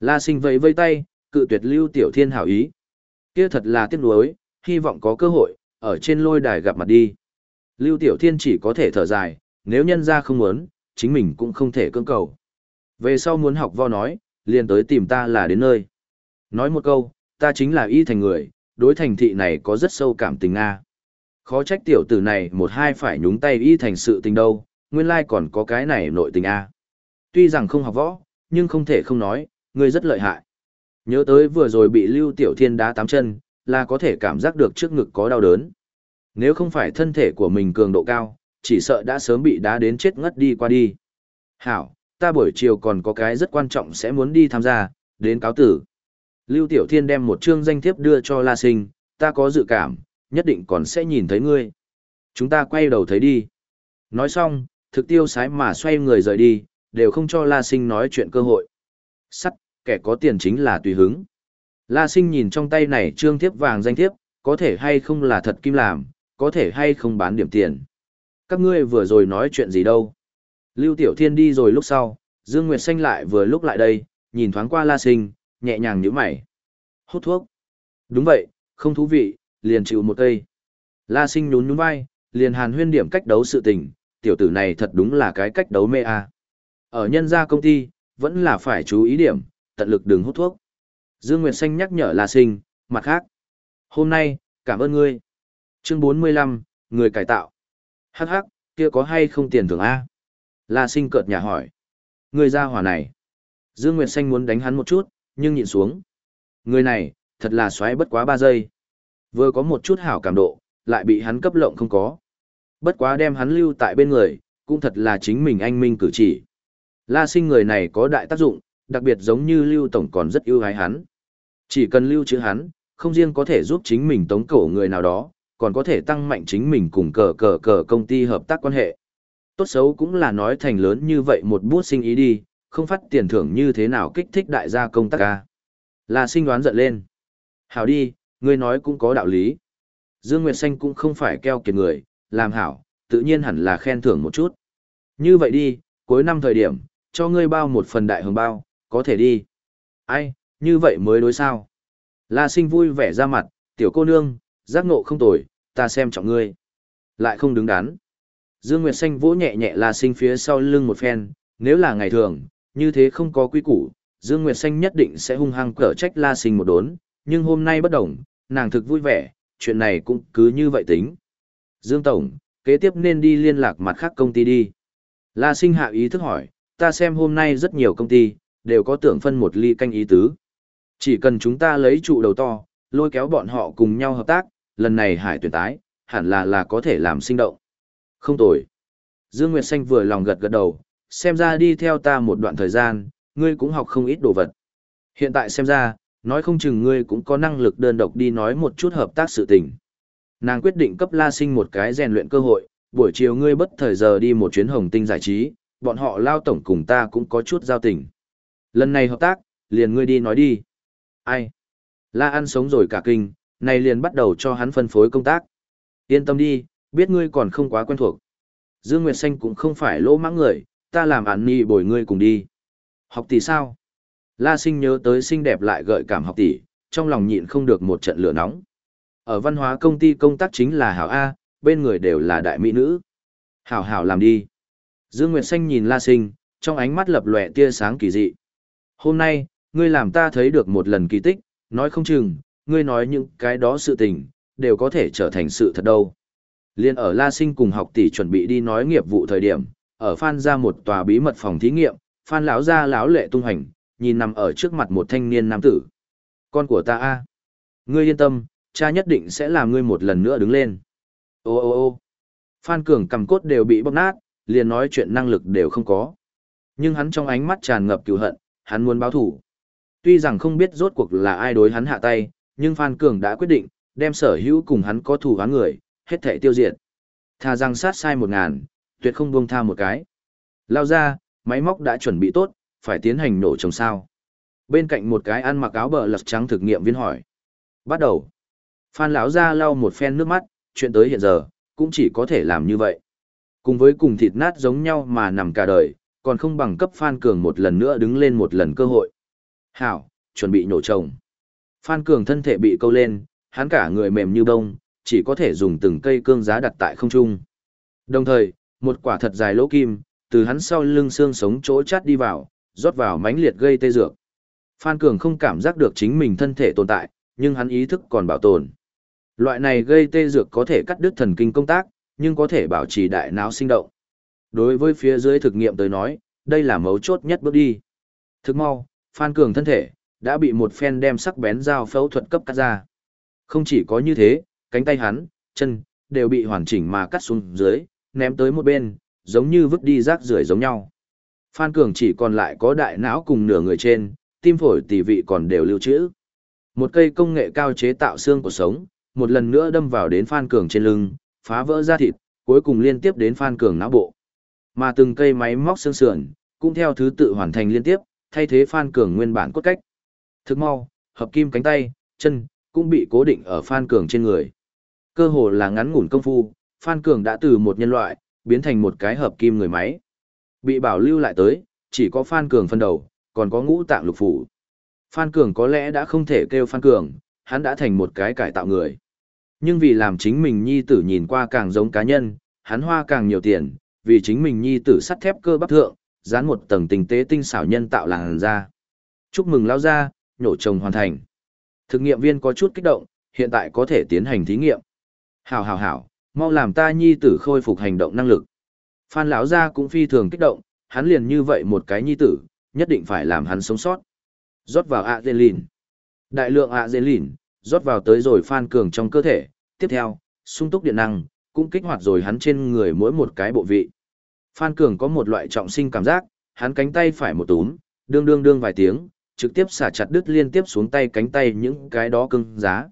La sinh vẫy vây tay, cự tuyệt lưu tiểu thiên hảo ý. Kia thật là tiếc nuối, hy vọng có cơ hội, ở trên lôi đài gặp mặt đi. Lưu tiểu thiên chỉ có thể thở dài, nếu nhân ra không muốn, chính mình cũng không thể cưỡng cầu. Về sau muốn học vo nói, liền tới tìm ta là đến nơi. Nói một câu, ta chính là y thành người, đối thành thị này có rất sâu cảm tình a. Khó trách tiểu tử này một hai phải nhúng tay y thành sự tình đâu, nguyên lai còn có cái này nội tình a. Tuy rằng không học võ, nhưng không thể không nói, ngươi rất lợi hại. Nhớ tới vừa rồi bị Lưu Tiểu Thiên đá tám chân, là có thể cảm giác được trước ngực có đau đớn. Nếu không phải thân thể của mình cường độ cao, chỉ sợ đã sớm bị đá đến chết ngất đi qua đi. Hảo, ta buổi chiều còn có cái rất quan trọng sẽ muốn đi tham gia, đến cáo tử. Lưu Tiểu Thiên đem một chương danh thiếp đưa cho La Sinh, ta có dự cảm, nhất định còn sẽ nhìn thấy ngươi. Chúng ta quay đầu thấy đi. Nói xong, thực tiêu sái mà xoay người rời đi, đều không cho La Sinh nói chuyện cơ hội. Sắt, kẻ có tiền chính là tùy hứng. La Sinh nhìn trong tay này trương thiếp vàng danh thiếp, có thể hay không là thật kim làm, có thể hay không bán điểm tiền. Các ngươi vừa rồi nói chuyện gì đâu. Lưu Tiểu Thiên đi rồi lúc sau, Dương Nguyệt Xanh lại vừa lúc lại đây, nhìn thoáng qua La Sinh, nhẹ nhàng nhíu mày. Hút thuốc. Đúng vậy, không thú vị, liền chịu một cây. La Sinh nhún nhún vai, liền hàn huyên điểm cách đấu sự tình, tiểu tử này thật đúng là cái cách đấu mê a. Ở nhân gia công ty, vẫn là phải chú ý điểm, tận lực đừng hút thuốc. Dương Nguyệt Xanh nhắc nhở La Sinh, mặt khác. Hôm nay, cảm ơn ngươi. Chương 45, người cải tạo. Hắc hắc, kia có hay không tiền thưởng A? La Sinh cợt nhà hỏi. Người ra hỏa này. Dương Nguyệt Xanh muốn đánh hắn một chút, nhưng nhịn xuống. Người này, thật là xoáy bất quá 3 giây. Vừa có một chút hảo cảm độ, lại bị hắn cấp lộng không có. Bất quá đem hắn lưu tại bên người, cũng thật là chính mình anh minh cử chỉ. La sinh người này có đại tác dụng, đặc biệt giống như lưu tổng còn rất yêu ái hắn. Chỉ cần lưu chữ hắn, không riêng có thể giúp chính mình tống cổ người nào đó, còn có thể tăng mạnh chính mình cùng cờ cờ cờ công ty hợp tác quan hệ. Tốt xấu cũng là nói thành lớn như vậy một bút sinh ý đi, không phát tiền thưởng như thế nào kích thích đại gia công tác ca. La sinh đoán giận lên. Hảo đi, ngươi nói cũng có đạo lý. Dương Nguyệt Xanh cũng không phải keo kiệt người, làm hảo, tự nhiên hẳn là khen thưởng một chút. Như vậy đi, cuối năm thời điểm, cho ngươi bao một phần đại hồng bao, có thể đi. Ai, như vậy mới đối sao. La sinh vui vẻ ra mặt, tiểu cô nương, giác ngộ không tồi, ta xem trọng ngươi. Lại không đứng đắn. Dương Nguyệt Xanh vỗ nhẹ nhẹ La sinh phía sau lưng một phen, nếu là ngày thường, như thế không có quy củ, Dương Nguyệt Xanh nhất định sẽ hung hăng cở trách La sinh một đốn, nhưng hôm nay bất đồng, nàng thực vui vẻ, chuyện này cũng cứ như vậy tính. Dương Tổng, kế tiếp nên đi liên lạc mặt khác công ty đi. La sinh hạ ý thức hỏi, ta xem hôm nay rất nhiều công ty, đều có tưởng phân một ly canh ý tứ. Chỉ cần chúng ta lấy trụ đầu to, lôi kéo bọn họ cùng nhau hợp tác, lần này hải tuyển tái, hẳn là là có thể làm sinh động. Không tồi. Dương Nguyệt Xanh vừa lòng gật gật đầu, xem ra đi theo ta một đoạn thời gian, ngươi cũng học không ít đồ vật. Hiện tại xem ra, nói không chừng ngươi cũng có năng lực đơn độc đi nói một chút hợp tác sự tình. Nàng quyết định cấp La Sinh một cái rèn luyện cơ hội, buổi chiều ngươi bất thời giờ đi một chuyến hồng tinh giải trí, bọn họ lao tổng cùng ta cũng có chút giao tình. Lần này hợp tác, liền ngươi đi nói đi. Ai? La ăn sống rồi cả kinh, này liền bắt đầu cho hắn phân phối công tác. Yên tâm đi, biết ngươi còn không quá quen thuộc. Dương Nguyệt Xanh cũng không phải lỗ mãng người, ta làm án ni bồi ngươi cùng đi. Học tỷ sao? La sinh nhớ tới xinh đẹp lại gợi cảm học tỷ, trong lòng nhịn không được một trận lửa nóng. Ở văn hóa công ty công tác chính là Hảo A, bên người đều là đại mỹ nữ. Hảo hảo làm đi. Dương Nguyệt Xanh nhìn La sinh, trong ánh mắt lập lòe tia sáng kỳ dị. Hôm nay, ngươi làm ta thấy được một lần kỳ tích, nói không chừng, ngươi nói những cái đó sự tình, đều có thể trở thành sự thật đâu. Liên ở La Sinh cùng học tỷ chuẩn bị đi nói nghiệp vụ thời điểm, ở Phan ra một tòa bí mật phòng thí nghiệm, Phan lão ra lão lệ tung hành, nhìn nằm ở trước mặt một thanh niên nam tử. Con của ta a, Ngươi yên tâm, cha nhất định sẽ làm ngươi một lần nữa đứng lên. Ô ô ô Phan Cường cầm cốt đều bị bóp nát, liền nói chuyện năng lực đều không có. Nhưng hắn trong ánh mắt tràn ngập cựu hận, hắn muốn báo thủ. Tuy rằng không biết rốt cuộc là ai đối hắn hạ tay, nhưng Phan Cường đã quyết định, đem sở hữu cùng hắn có thủ hắn người, hết thể tiêu diệt. Thà rằng sát sai một ngàn, tuyệt không buông tha một cái. Lao ra, máy móc đã chuẩn bị tốt, phải tiến hành nổ trồng sao. Bên cạnh một cái ăn mặc áo bờ lật trắng thực nghiệm viên hỏi. Bắt đầu. Phan lão ra lau một phen nước mắt, chuyện tới hiện giờ, cũng chỉ có thể làm như vậy. Cùng với cùng thịt nát giống nhau mà nằm cả đời, còn không bằng cấp Phan Cường một lần nữa đứng lên một lần cơ hội. Hảo, chuẩn bị nổ trồng. Phan Cường thân thể bị câu lên, hắn cả người mềm như bông, chỉ có thể dùng từng cây cương giá đặt tại không trung. Đồng thời, một quả thật dài lỗ kim, từ hắn sau lưng xương sống chỗ chát đi vào, rót vào mãnh liệt gây tê dược. Phan Cường không cảm giác được chính mình thân thể tồn tại, nhưng hắn ý thức còn bảo tồn. Loại này gây tê dược có thể cắt đứt thần kinh công tác, nhưng có thể bảo trì đại não sinh động. Đối với phía dưới thực nghiệm tới nói, đây là mấu chốt nhất bước đi. Thức mau, Phan Cường thân thể, đã bị một phen đem sắc bén dao phẫu thuật cấp cắt ra. Không chỉ có như thế, cánh tay hắn, chân, đều bị hoàn chỉnh mà cắt xuống dưới, ném tới một bên, giống như vứt đi rác rưởi giống nhau. Phan Cường chỉ còn lại có đại não cùng nửa người trên, tim phổi tỷ vị còn đều lưu trữ. Một cây công nghệ cao chế tạo xương của sống, một lần nữa đâm vào đến Phan Cường trên lưng, phá vỡ da thịt, cuối cùng liên tiếp đến Phan Cường não bộ. Mà từng cây máy móc xương sườn, cũng theo thứ tự hoàn thành liên tiếp, thay thế Phan Cường nguyên bản cốt cách. Thức mau, hợp kim cánh tay, chân, cũng bị cố định ở Phan Cường trên người. Cơ hồ là ngắn ngủn công phu, Phan Cường đã từ một nhân loại, biến thành một cái hợp kim người máy. Bị bảo lưu lại tới, chỉ có Phan Cường phân đầu, còn có ngũ tạng lục phủ. Phan Cường có lẽ đã không thể kêu Phan Cường, hắn đã thành một cái cải tạo người. Nhưng vì làm chính mình nhi tử nhìn qua càng giống cá nhân, hắn hoa càng nhiều tiền, vì chính mình nhi tử sắt thép cơ bắp thượng, dán một tầng tinh tế tinh xảo nhân tạo làn ra. Chúc mừng lao ra, nhổ trồng hoàn thành. Thực nghiệm viên có chút kích động, hiện tại có thể tiến hành thí nghiệm. Hảo hảo hảo, mau làm ta nhi tử khôi phục hành động năng lực. Phan lão gia cũng phi thường kích động, hắn liền như vậy một cái nhi tử, nhất định phải làm hắn sống sót. Rót vào adrenaline. Đại lượng adrenaline, rót vào tới rồi Phan Cường trong cơ thể, tiếp theo, sung túc điện năng, cũng kích hoạt rồi hắn trên người mỗi một cái bộ vị. Phan Cường có một loại trọng sinh cảm giác, hắn cánh tay phải một túm, đương đương đương vài tiếng, trực tiếp xả chặt đứt liên tiếp xuống tay cánh tay những cái đó cưng giá.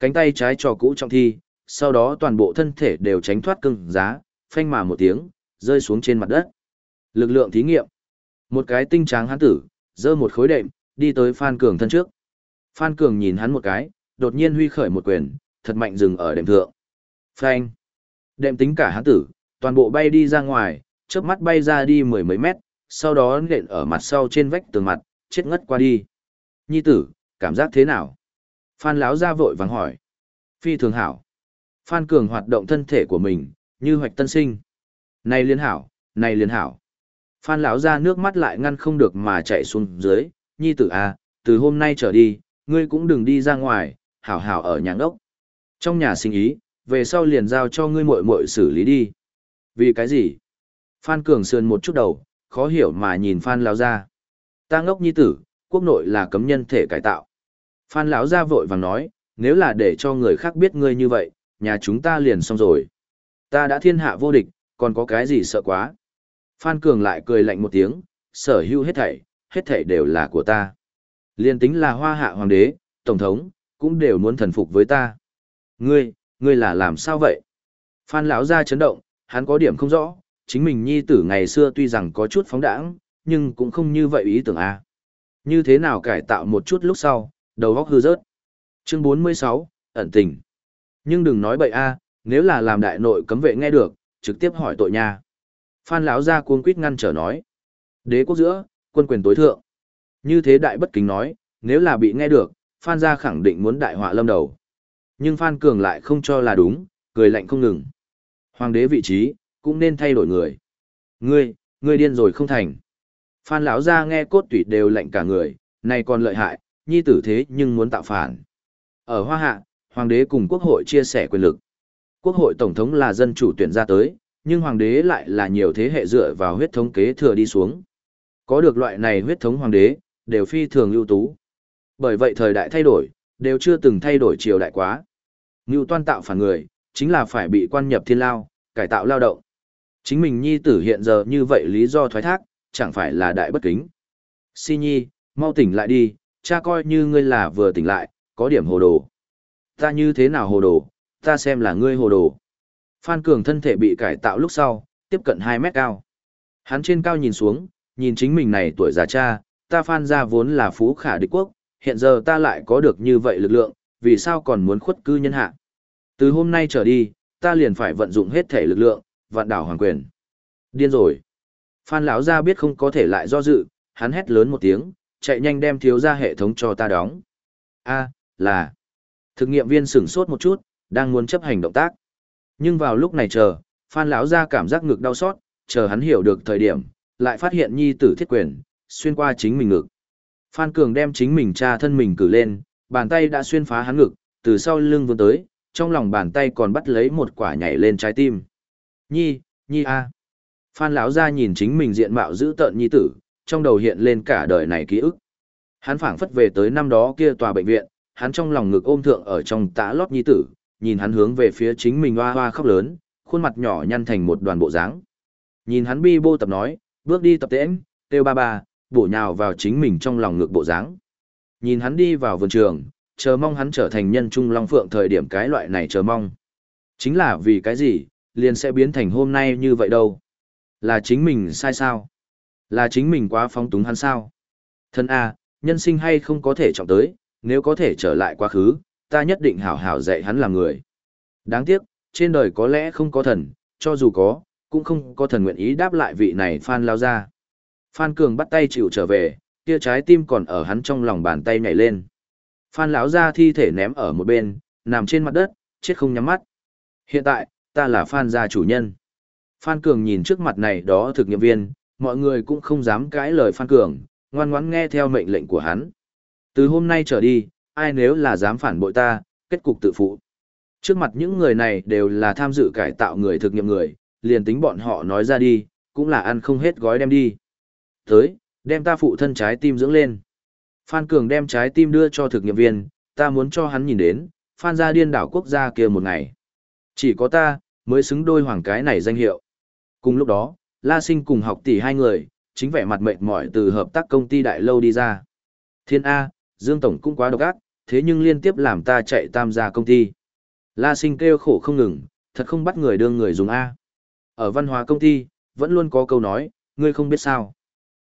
Cánh tay trái trò cũ trọng thi, sau đó toàn bộ thân thể đều tránh thoát cưng giá, phanh mà một tiếng, rơi xuống trên mặt đất. Lực lượng thí nghiệm. Một cái tinh tráng hắn tử, giơ một khối đệm, đi tới Phan Cường thân trước. Phan Cường nhìn hắn một cái, đột nhiên huy khởi một quyền, thật mạnh dừng ở đệm thượng. Phanh. Đệm tính cả hắn tử, toàn bộ bay đi ra ngoài, chớp mắt bay ra đi mười mấy mét, sau đó nện ở mặt sau trên vách tường mặt, chết ngất qua đi. Nhi tử, cảm giác thế nào? Phan Láo ra vội vàng hỏi. Phi thường hảo. Phan Cường hoạt động thân thể của mình, như hoạch tân sinh. Này liên hảo, này liên hảo. Phan lão ra nước mắt lại ngăn không được mà chạy xuống dưới. Nhi tử à, từ hôm nay trở đi, ngươi cũng đừng đi ra ngoài, hảo hảo ở nhà ngốc. Trong nhà sinh ý, về sau liền giao cho ngươi muội muội xử lý đi. Vì cái gì? Phan Cường sườn một chút đầu, khó hiểu mà nhìn Phan lão ra. Ta ngốc nhi tử, quốc nội là cấm nhân thể cải tạo. Phan lão ra vội vàng nói, nếu là để cho người khác biết ngươi như vậy, nhà chúng ta liền xong rồi. Ta đã thiên hạ vô địch, còn có cái gì sợ quá. Phan Cường lại cười lạnh một tiếng, sở hữu hết thảy, hết thảy đều là của ta. Liên tính là hoa hạ hoàng đế, tổng thống, cũng đều muốn thần phục với ta. Ngươi, ngươi là làm sao vậy? Phan lão ra chấn động, hắn có điểm không rõ, chính mình nhi tử ngày xưa tuy rằng có chút phóng đãng, nhưng cũng không như vậy ý tưởng a. Như thế nào cải tạo một chút lúc sau, đầu óc hư rớt. Chương 46, ẩn tình. Nhưng đừng nói bậy a, nếu là làm đại nội cấm vệ nghe được, trực tiếp hỏi tội nha. Phan lão gia cuống quýt ngăn trở nói. Đế quốc giữa, quân quyền tối thượng. Như thế đại bất kính nói, nếu là bị nghe được, Phan gia khẳng định muốn đại họa lâm đầu. Nhưng Phan Cường lại không cho là đúng, cười lạnh không ngừng. Hoàng đế vị trí, cũng nên thay đổi người. Ngươi, ngươi điên rồi không thành. Phan lão gia nghe cốt tủy đều lạnh cả người, này còn lợi hại, nhi tử thế nhưng muốn tạo phản. Ở Hoa Hạ, hoàng đế cùng quốc hội chia sẻ quyền lực. Quốc hội tổng thống là dân chủ tuyển ra tới, nhưng hoàng đế lại là nhiều thế hệ dựa vào huyết thống kế thừa đi xuống. Có được loại này huyết thống hoàng đế, đều phi thường ưu tú. Bởi vậy thời đại thay đổi, đều chưa từng thay đổi triều đại quá. Ngưu toan tạo phản người, chính là phải bị quan nhập thiên lao, cải tạo lao động. Chính mình nhi tử hiện giờ như vậy lý do thoái thác, chẳng phải là đại bất kính. Si nhi, mau tỉnh lại đi, cha coi như ngươi là vừa tỉnh lại, có điểm hồ đồ. Ta như thế nào hồ đồ, ta xem là ngươi hồ đồ. Phan Cường thân thể bị cải tạo lúc sau, tiếp cận 2 mét cao. Hắn trên cao nhìn xuống, nhìn chính mình này tuổi già cha, ta Phan ra vốn là phú khả địch quốc, hiện giờ ta lại có được như vậy lực lượng, vì sao còn muốn khuất cư nhân hạ. Từ hôm nay trở đi, ta liền phải vận dụng hết thể lực lượng, vạn đảo hoàng quyền. Điên rồi. Phan lão gia biết không có thể lại do dự, hắn hét lớn một tiếng, chạy nhanh đem thiếu ra hệ thống cho ta đóng. A, là. Thực nghiệm viên sửng sốt một chút, đang muốn chấp hành động tác. Nhưng vào lúc này chờ, Phan lão gia cảm giác ngực đau xót, chờ hắn hiểu được thời điểm, lại phát hiện nhi tử thiết quyền, xuyên qua chính mình ngực. Phan Cường đem chính mình cha thân mình cử lên, bàn tay đã xuyên phá hắn ngực, từ sau lưng vươn tới, trong lòng bàn tay còn bắt lấy một quả nhảy lên trái tim. Nhi, Nhi a. Phan lão gia nhìn chính mình diện mạo giữ tợn nhi tử, trong đầu hiện lên cả đời này ký ức. Hắn phảng phất về tới năm đó kia tòa bệnh viện, hắn trong lòng ngực ôm thượng ở trong tã lót nhi tử, nhìn hắn hướng về phía chính mình hoa hoa khóc lớn, khuôn mặt nhỏ nhăn thành một đoàn bộ dáng. Nhìn hắn bi bô tập nói, bước đi tập tễnh, têu ba ba, bổ nhào vào chính mình trong lòng ngực bộ dáng. Nhìn hắn đi vào vườn trường, chờ mong hắn trở thành nhân trung long phượng thời điểm cái loại này chờ mong. Chính là vì cái gì, liền sẽ biến thành hôm nay như vậy đâu. Là chính mình sai sao? Là chính mình quá phóng túng hắn sao? Thân A, nhân sinh hay không có thể trọng tới, nếu có thể trở lại quá khứ, ta nhất định hảo hảo dạy hắn làm người. Đáng tiếc, trên đời có lẽ không có thần, cho dù có, cũng không có thần nguyện ý đáp lại vị này Phan lao ra. Phan Cường bắt tay chịu trở về, kia trái tim còn ở hắn trong lòng bàn tay nhảy lên. Phan lão ra thi thể ném ở một bên, nằm trên mặt đất, chết không nhắm mắt. Hiện tại, ta là Phan gia chủ nhân. Phan Cường nhìn trước mặt này đó thực nghiệm viên, mọi người cũng không dám cãi lời Phan Cường, ngoan ngoãn nghe theo mệnh lệnh của hắn. Từ hôm nay trở đi, ai nếu là dám phản bội ta, kết cục tự phụ. Trước mặt những người này đều là tham dự cải tạo người thực nghiệm người, liền tính bọn họ nói ra đi, cũng là ăn không hết gói đem đi. Tới, đem ta phụ thân trái tim dưỡng lên. Phan Cường đem trái tim đưa cho thực nghiệm viên, ta muốn cho hắn nhìn đến, Phan gia điên đảo quốc gia kia một ngày. Chỉ có ta, mới xứng đôi hoàng cái này danh hiệu. Cùng lúc đó, La Sinh cùng học tỷ hai người, chính vẻ mặt mệt mỏi từ hợp tác công ty đại lâu đi ra. Thiên A, Dương Tổng cũng quá độc ác, thế nhưng liên tiếp làm ta chạy tam gia công ty. La Sinh kêu khổ không ngừng, thật không bắt người đương người dùng A. Ở văn hóa công ty, vẫn luôn có câu nói, ngươi không biết sao.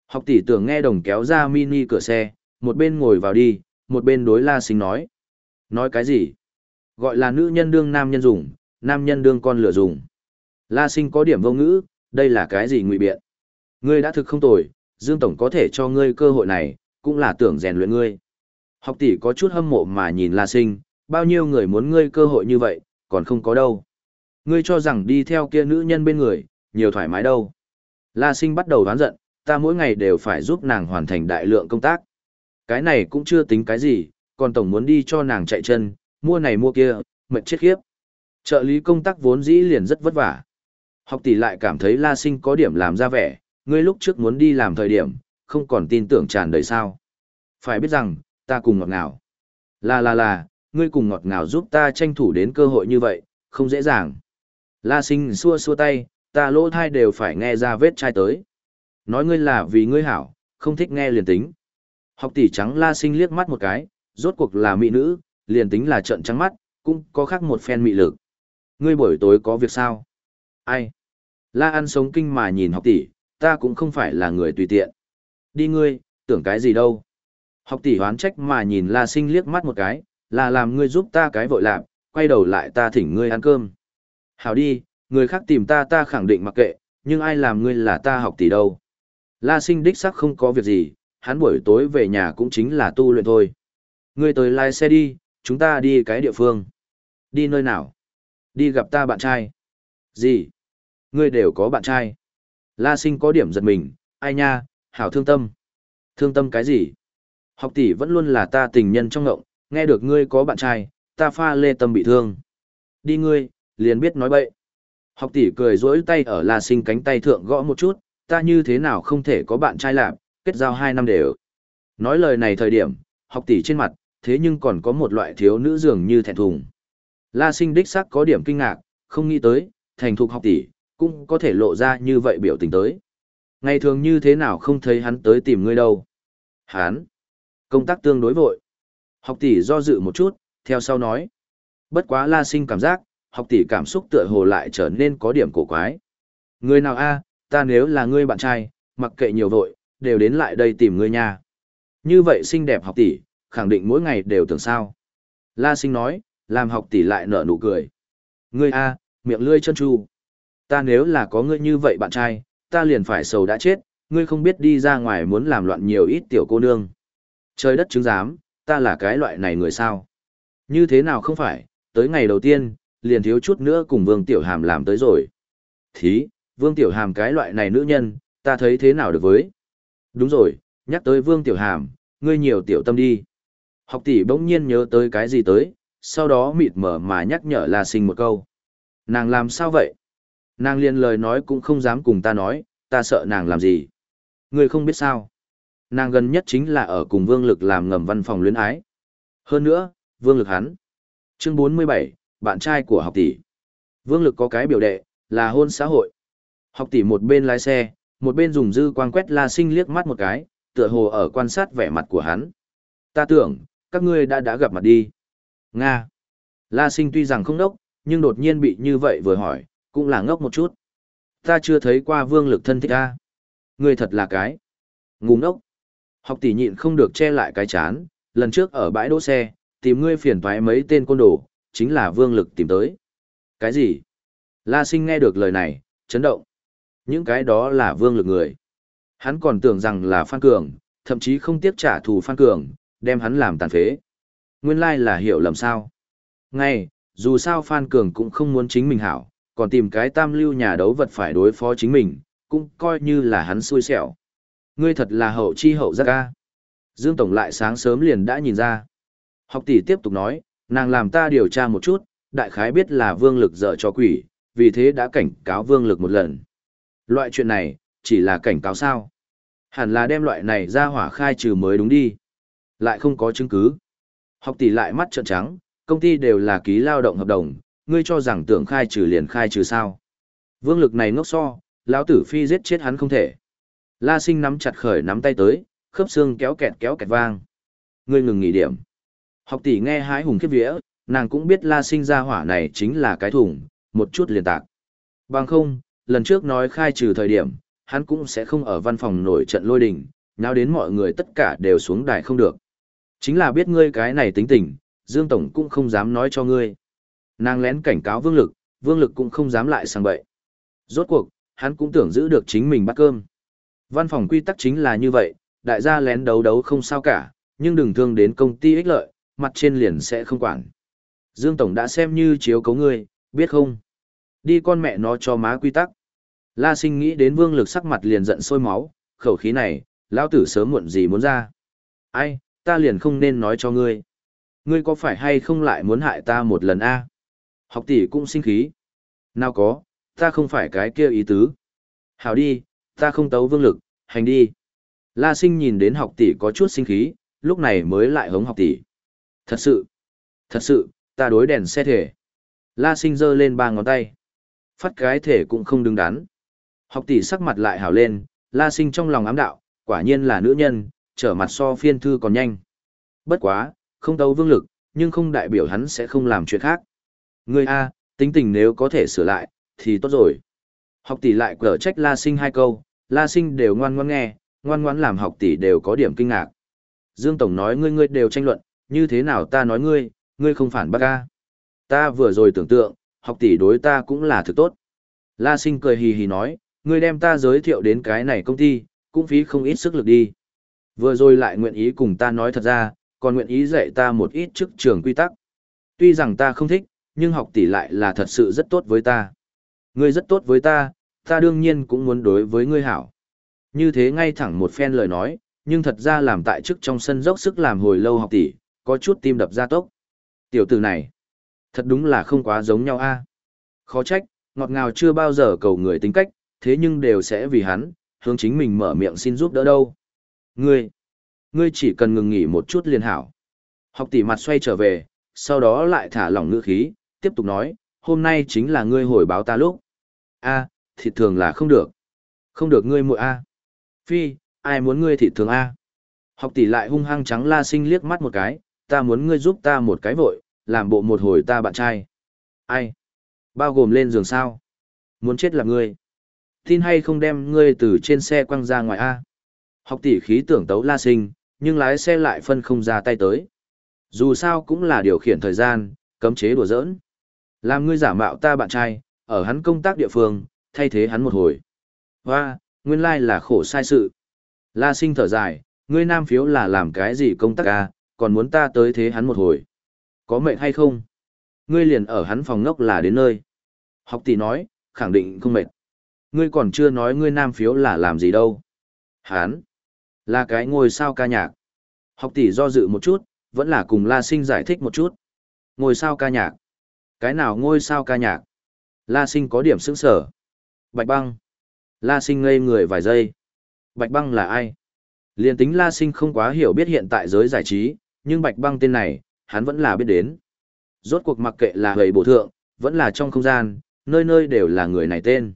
Học tỷ tưởng nghe đồng kéo ra mini cửa xe, một bên ngồi vào đi, một bên đối La Sinh nói. Nói cái gì? Gọi là nữ nhân đương nam nhân dùng, nam nhân đương con lửa dùng. La sinh có điểm vô ngữ, đây là cái gì ngụy biện? Ngươi đã thực không tồi, Dương Tổng có thể cho ngươi cơ hội này, cũng là tưởng rèn luyện ngươi. Học tỷ có chút hâm mộ mà nhìn La sinh, bao nhiêu người muốn ngươi cơ hội như vậy, còn không có đâu. Ngươi cho rằng đi theo kia nữ nhân bên người, nhiều thoải mái đâu. La sinh bắt đầu đoán giận, ta mỗi ngày đều phải giúp nàng hoàn thành đại lượng công tác. Cái này cũng chưa tính cái gì, còn tổng muốn đi cho nàng chạy chân, mua này mua kia, mệt chết khiếp. Trợ lý công tác vốn dĩ liền rất vất vả. Học tỷ lại cảm thấy La Sinh có điểm làm ra vẻ, ngươi lúc trước muốn đi làm thời điểm, không còn tin tưởng tràn đầy sao. Phải biết rằng, ta cùng ngọt ngào. Là là là, ngươi cùng ngọt ngào giúp ta tranh thủ đến cơ hội như vậy, không dễ dàng. La Sinh xua xua tay, ta lỗ thai đều phải nghe ra vết chai tới. Nói ngươi là vì ngươi hảo, không thích nghe liền tính. Học tỷ trắng La Sinh liếc mắt một cái, rốt cuộc là mỹ nữ, liền tính là trận trắng mắt, cũng có khác một phen mị lực. Ngươi buổi tối có việc sao? Ai? La ăn sống kinh mà nhìn học tỷ, ta cũng không phải là người tùy tiện. Đi ngươi, tưởng cái gì đâu? Học tỷ hoán trách mà nhìn La sinh liếc mắt một cái, là làm ngươi giúp ta cái vội làm, quay đầu lại ta thỉnh ngươi ăn cơm. Hảo đi, người khác tìm ta ta khẳng định mặc kệ, nhưng ai làm ngươi là ta học tỷ đâu. La sinh đích sắc không có việc gì, hắn buổi tối về nhà cũng chính là tu luyện thôi. Ngươi tới lái xe đi, chúng ta đi cái địa phương. Đi nơi nào? Đi gặp ta bạn trai. Gì? Ngươi đều có bạn trai. La sinh có điểm giật mình, ai nha, hảo thương tâm. Thương tâm cái gì? Học tỷ vẫn luôn là ta tình nhân trong ngộng, nghe được ngươi có bạn trai, ta pha lê tâm bị thương. Đi ngươi, liền biết nói bậy. Học tỷ cười rỗi tay ở La sinh cánh tay thượng gõ một chút, ta như thế nào không thể có bạn trai làm? kết giao hai năm đều. Nói lời này thời điểm, học tỷ trên mặt, thế nhưng còn có một loại thiếu nữ dường như thẹn thùng. La sinh đích xác có điểm kinh ngạc, không nghĩ tới, thành thục học tỷ, cũng có thể lộ ra như vậy biểu tình tới. Ngày thường như thế nào không thấy hắn tới tìm ngươi đâu. Hắn, công tác tương đối vội. Học tỷ do dự một chút, theo sau nói. Bất quá la sinh cảm giác, học tỷ cảm xúc tựa hồ lại trở nên có điểm cổ quái. Người nào a, ta nếu là ngươi bạn trai, mặc kệ nhiều vội, đều đến lại đây tìm ngươi nha. Như vậy xinh đẹp học tỷ, khẳng định mỗi ngày đều tưởng sao. La sinh nói, làm học tỷ lại nở nụ cười. Ngươi a, miệng lươi chân tru. Ta nếu là có ngươi như vậy bạn trai, ta liền phải sầu đã chết, ngươi không biết đi ra ngoài muốn làm loạn nhiều ít tiểu cô nương. Trời đất chứng giám, ta là cái loại này người sao? Như thế nào không phải, tới ngày đầu tiên, liền thiếu chút nữa cùng Vương Tiểu Hàm làm tới rồi. Thí, Vương Tiểu Hàm cái loại này nữ nhân, ta thấy thế nào được với? Đúng rồi, nhắc tới Vương Tiểu Hàm, ngươi nhiều tiểu tâm đi. Học tỷ bỗng nhiên nhớ tới cái gì tới, sau đó mịt mở mà nhắc nhở La Sinh một câu. Nàng làm sao vậy? Nàng liền lời nói cũng không dám cùng ta nói, ta sợ nàng làm gì. Ngươi không biết sao. Nàng gần nhất chính là ở cùng Vương Lực làm ngầm văn phòng luyến ái. Hơn nữa, Vương Lực hắn. Chương 47, bạn trai của học tỷ. Vương Lực có cái biểu đệ, là hôn xã hội. Học tỷ một bên lái xe, một bên dùng dư quang quét La Sinh liếc mắt một cái, tựa hồ ở quan sát vẻ mặt của hắn. Ta tưởng, các ngươi đã đã gặp mặt đi. Nga. La Sinh tuy rằng không đốc, nhưng đột nhiên bị như vậy vừa hỏi, cũng là ngốc một chút. Ta chưa thấy qua vương lực thân thích ta. Ngươi thật là cái. Ngu ngốc. Học tỷ nhịn không được che lại cái chán, lần trước ở bãi đỗ xe, tìm ngươi phiền toái mấy tên côn đồ, chính là vương lực tìm tới. Cái gì? La sinh nghe được lời này, chấn động. Những cái đó là vương lực người. Hắn còn tưởng rằng là Phan Cường, thậm chí không tiếc trả thù Phan Cường, đem hắn làm tàn phế. Nguyên lai là hiểu lầm sao. Ngay, dù sao Phan Cường cũng không muốn chính mình hảo, còn tìm cái tam lưu nhà đấu vật phải đối phó chính mình, cũng coi như là hắn xui xẻo. Ngươi thật là hậu chi hậu giác ca. Dương Tổng lại sáng sớm liền đã nhìn ra. Học tỷ tiếp tục nói, nàng làm ta điều tra một chút, đại khái biết là vương lực dở cho quỷ, vì thế đã cảnh cáo vương lực một lần. Loại chuyện này, chỉ là cảnh cáo sao. Hẳn là đem loại này ra hỏa khai trừ mới đúng đi. Lại không có chứng cứ. Học tỷ lại mắt trợn trắng, công ty đều là ký lao động hợp đồng, ngươi cho rằng tưởng khai trừ liền khai trừ sao. Vương lực này ngốc so, lão tử phi giết chết hắn không thể. La sinh nắm chặt khởi nắm tay tới, khớp xương kéo kẹt kéo kẹt vang. Ngươi ngừng nghỉ điểm. Học tỷ nghe hái hùng khiếp vía, nàng cũng biết la sinh ra hỏa này chính là cái thủng, một chút liền tạc. Bằng không, lần trước nói khai trừ thời điểm, hắn cũng sẽ không ở văn phòng nổi trận lôi đình, nào đến mọi người tất cả đều xuống đài không được. Chính là biết ngươi cái này tính tình, Dương Tổng cũng không dám nói cho ngươi. Nàng lén cảnh cáo vương lực, vương lực cũng không dám lại sang bậy. Rốt cuộc, hắn cũng tưởng giữ được chính mình bắt cơm. Văn phòng quy tắc chính là như vậy, đại gia lén đấu đấu không sao cả, nhưng đừng thương đến công ty ích lợi, mặt trên liền sẽ không quản. Dương Tổng đã xem như chiếu cấu ngươi, biết không? Đi con mẹ nó cho má quy tắc. La sinh nghĩ đến vương lực sắc mặt liền giận sôi máu, khẩu khí này, lão tử sớm muộn gì muốn ra. Ai, ta liền không nên nói cho ngươi. Ngươi có phải hay không lại muốn hại ta một lần a? Học tỷ cũng sinh khí. Nào có, ta không phải cái kia ý tứ. Hảo đi, ta không tấu vương lực, hành đi. La sinh nhìn đến học tỷ có chút sinh khí, lúc này mới lại hống học tỷ. Thật sự, thật sự, ta đối đèn xe thể. La sinh giơ lên ba ngón tay. Phát cái thể cũng không đứng đắn. Học tỷ sắc mặt lại hảo lên, la sinh trong lòng ám đạo, quả nhiên là nữ nhân, trở mặt so phiên thư còn nhanh. Bất quá, không tấu vương lực, nhưng không đại biểu hắn sẽ không làm chuyện khác. Người A, tính tình nếu có thể sửa lại, thì tốt rồi. Học tỷ lại cở trách la sinh hai câu, la sinh đều ngoan ngoãn nghe, ngoan ngoãn làm học tỷ đều có điểm kinh ngạc. Dương Tổng nói ngươi ngươi đều tranh luận, như thế nào ta nói ngươi, ngươi không phản bác a? Ta vừa rồi tưởng tượng, học tỷ đối ta cũng là thực tốt. La sinh cười hì hì nói, ngươi đem ta giới thiệu đến cái này công ty, cũng phí không ít sức lực đi. Vừa rồi lại nguyện ý cùng ta nói thật ra, còn nguyện ý dạy ta một ít chức trường quy tắc. Tuy rằng ta không thích, nhưng học tỷ lại là thật sự rất tốt với ta. Ngươi rất tốt với ta, ta đương nhiên cũng muốn đối với ngươi hảo. Như thế ngay thẳng một phen lời nói, nhưng thật ra làm tại chức trong sân dốc sức làm hồi lâu học tỷ, có chút tim đập ra tốc. Tiểu tử này, thật đúng là không quá giống nhau a. À? Khó trách, ngọt ngào chưa bao giờ cầu người tính cách, thế nhưng đều sẽ vì hắn, hướng chính mình mở miệng xin giúp đỡ đâu. Ngươi, ngươi chỉ cần ngừng nghỉ một chút liền hảo. Học tỷ mặt xoay trở về, sau đó lại thả lỏng ngữ khí, tiếp tục nói, hôm nay chính là ngươi hồi báo ta lúc. A, thịt thường là không được. Không được ngươi muội A. Phi, ai muốn ngươi thịt thường A. Học tỷ lại hung hăng trắng la sinh liếc mắt một cái, ta muốn ngươi giúp ta một cái vội, làm bộ một hồi ta bạn trai. Ai? Bao gồm lên giường sao? Muốn chết là ngươi. Tin hay không đem ngươi từ trên xe quăng ra ngoài A. Học tỷ khí tưởng tấu la sinh, nhưng lái xe lại phân không ra tay tới. Dù sao cũng là điều khiển thời gian, cấm chế đùa giỡn. Làm ngươi giả mạo ta bạn trai, ở hắn công tác địa phương, thay thế hắn một hồi. Hoa, nguyên lai là khổ sai sự. La sinh thở dài, ngươi nam phiếu là làm cái gì công tác à, còn muốn ta tới thế hắn một hồi. Có mệt hay không? Ngươi liền ở hắn phòng ngốc là đến nơi. Học tỷ nói, khẳng định không mệt. Ngươi còn chưa nói ngươi nam phiếu là làm gì đâu. Hắn, là cái ngôi sao ca nhạc. Học tỷ do dự một chút, vẫn là cùng La Sinh giải thích một chút. Ngôi sao ca nhạc. Cái nào ngôi sao ca nhạc? La Sinh có điểm sững sở. Bạch băng. La Sinh ngây người vài giây. Bạch băng là ai? Liên tính La Sinh không quá hiểu biết hiện tại giới giải trí, nhưng Bạch băng tên này, hắn vẫn là biết đến. Rốt cuộc mặc kệ là hầy bổ thượng, vẫn là trong không gian, nơi nơi đều là người này tên.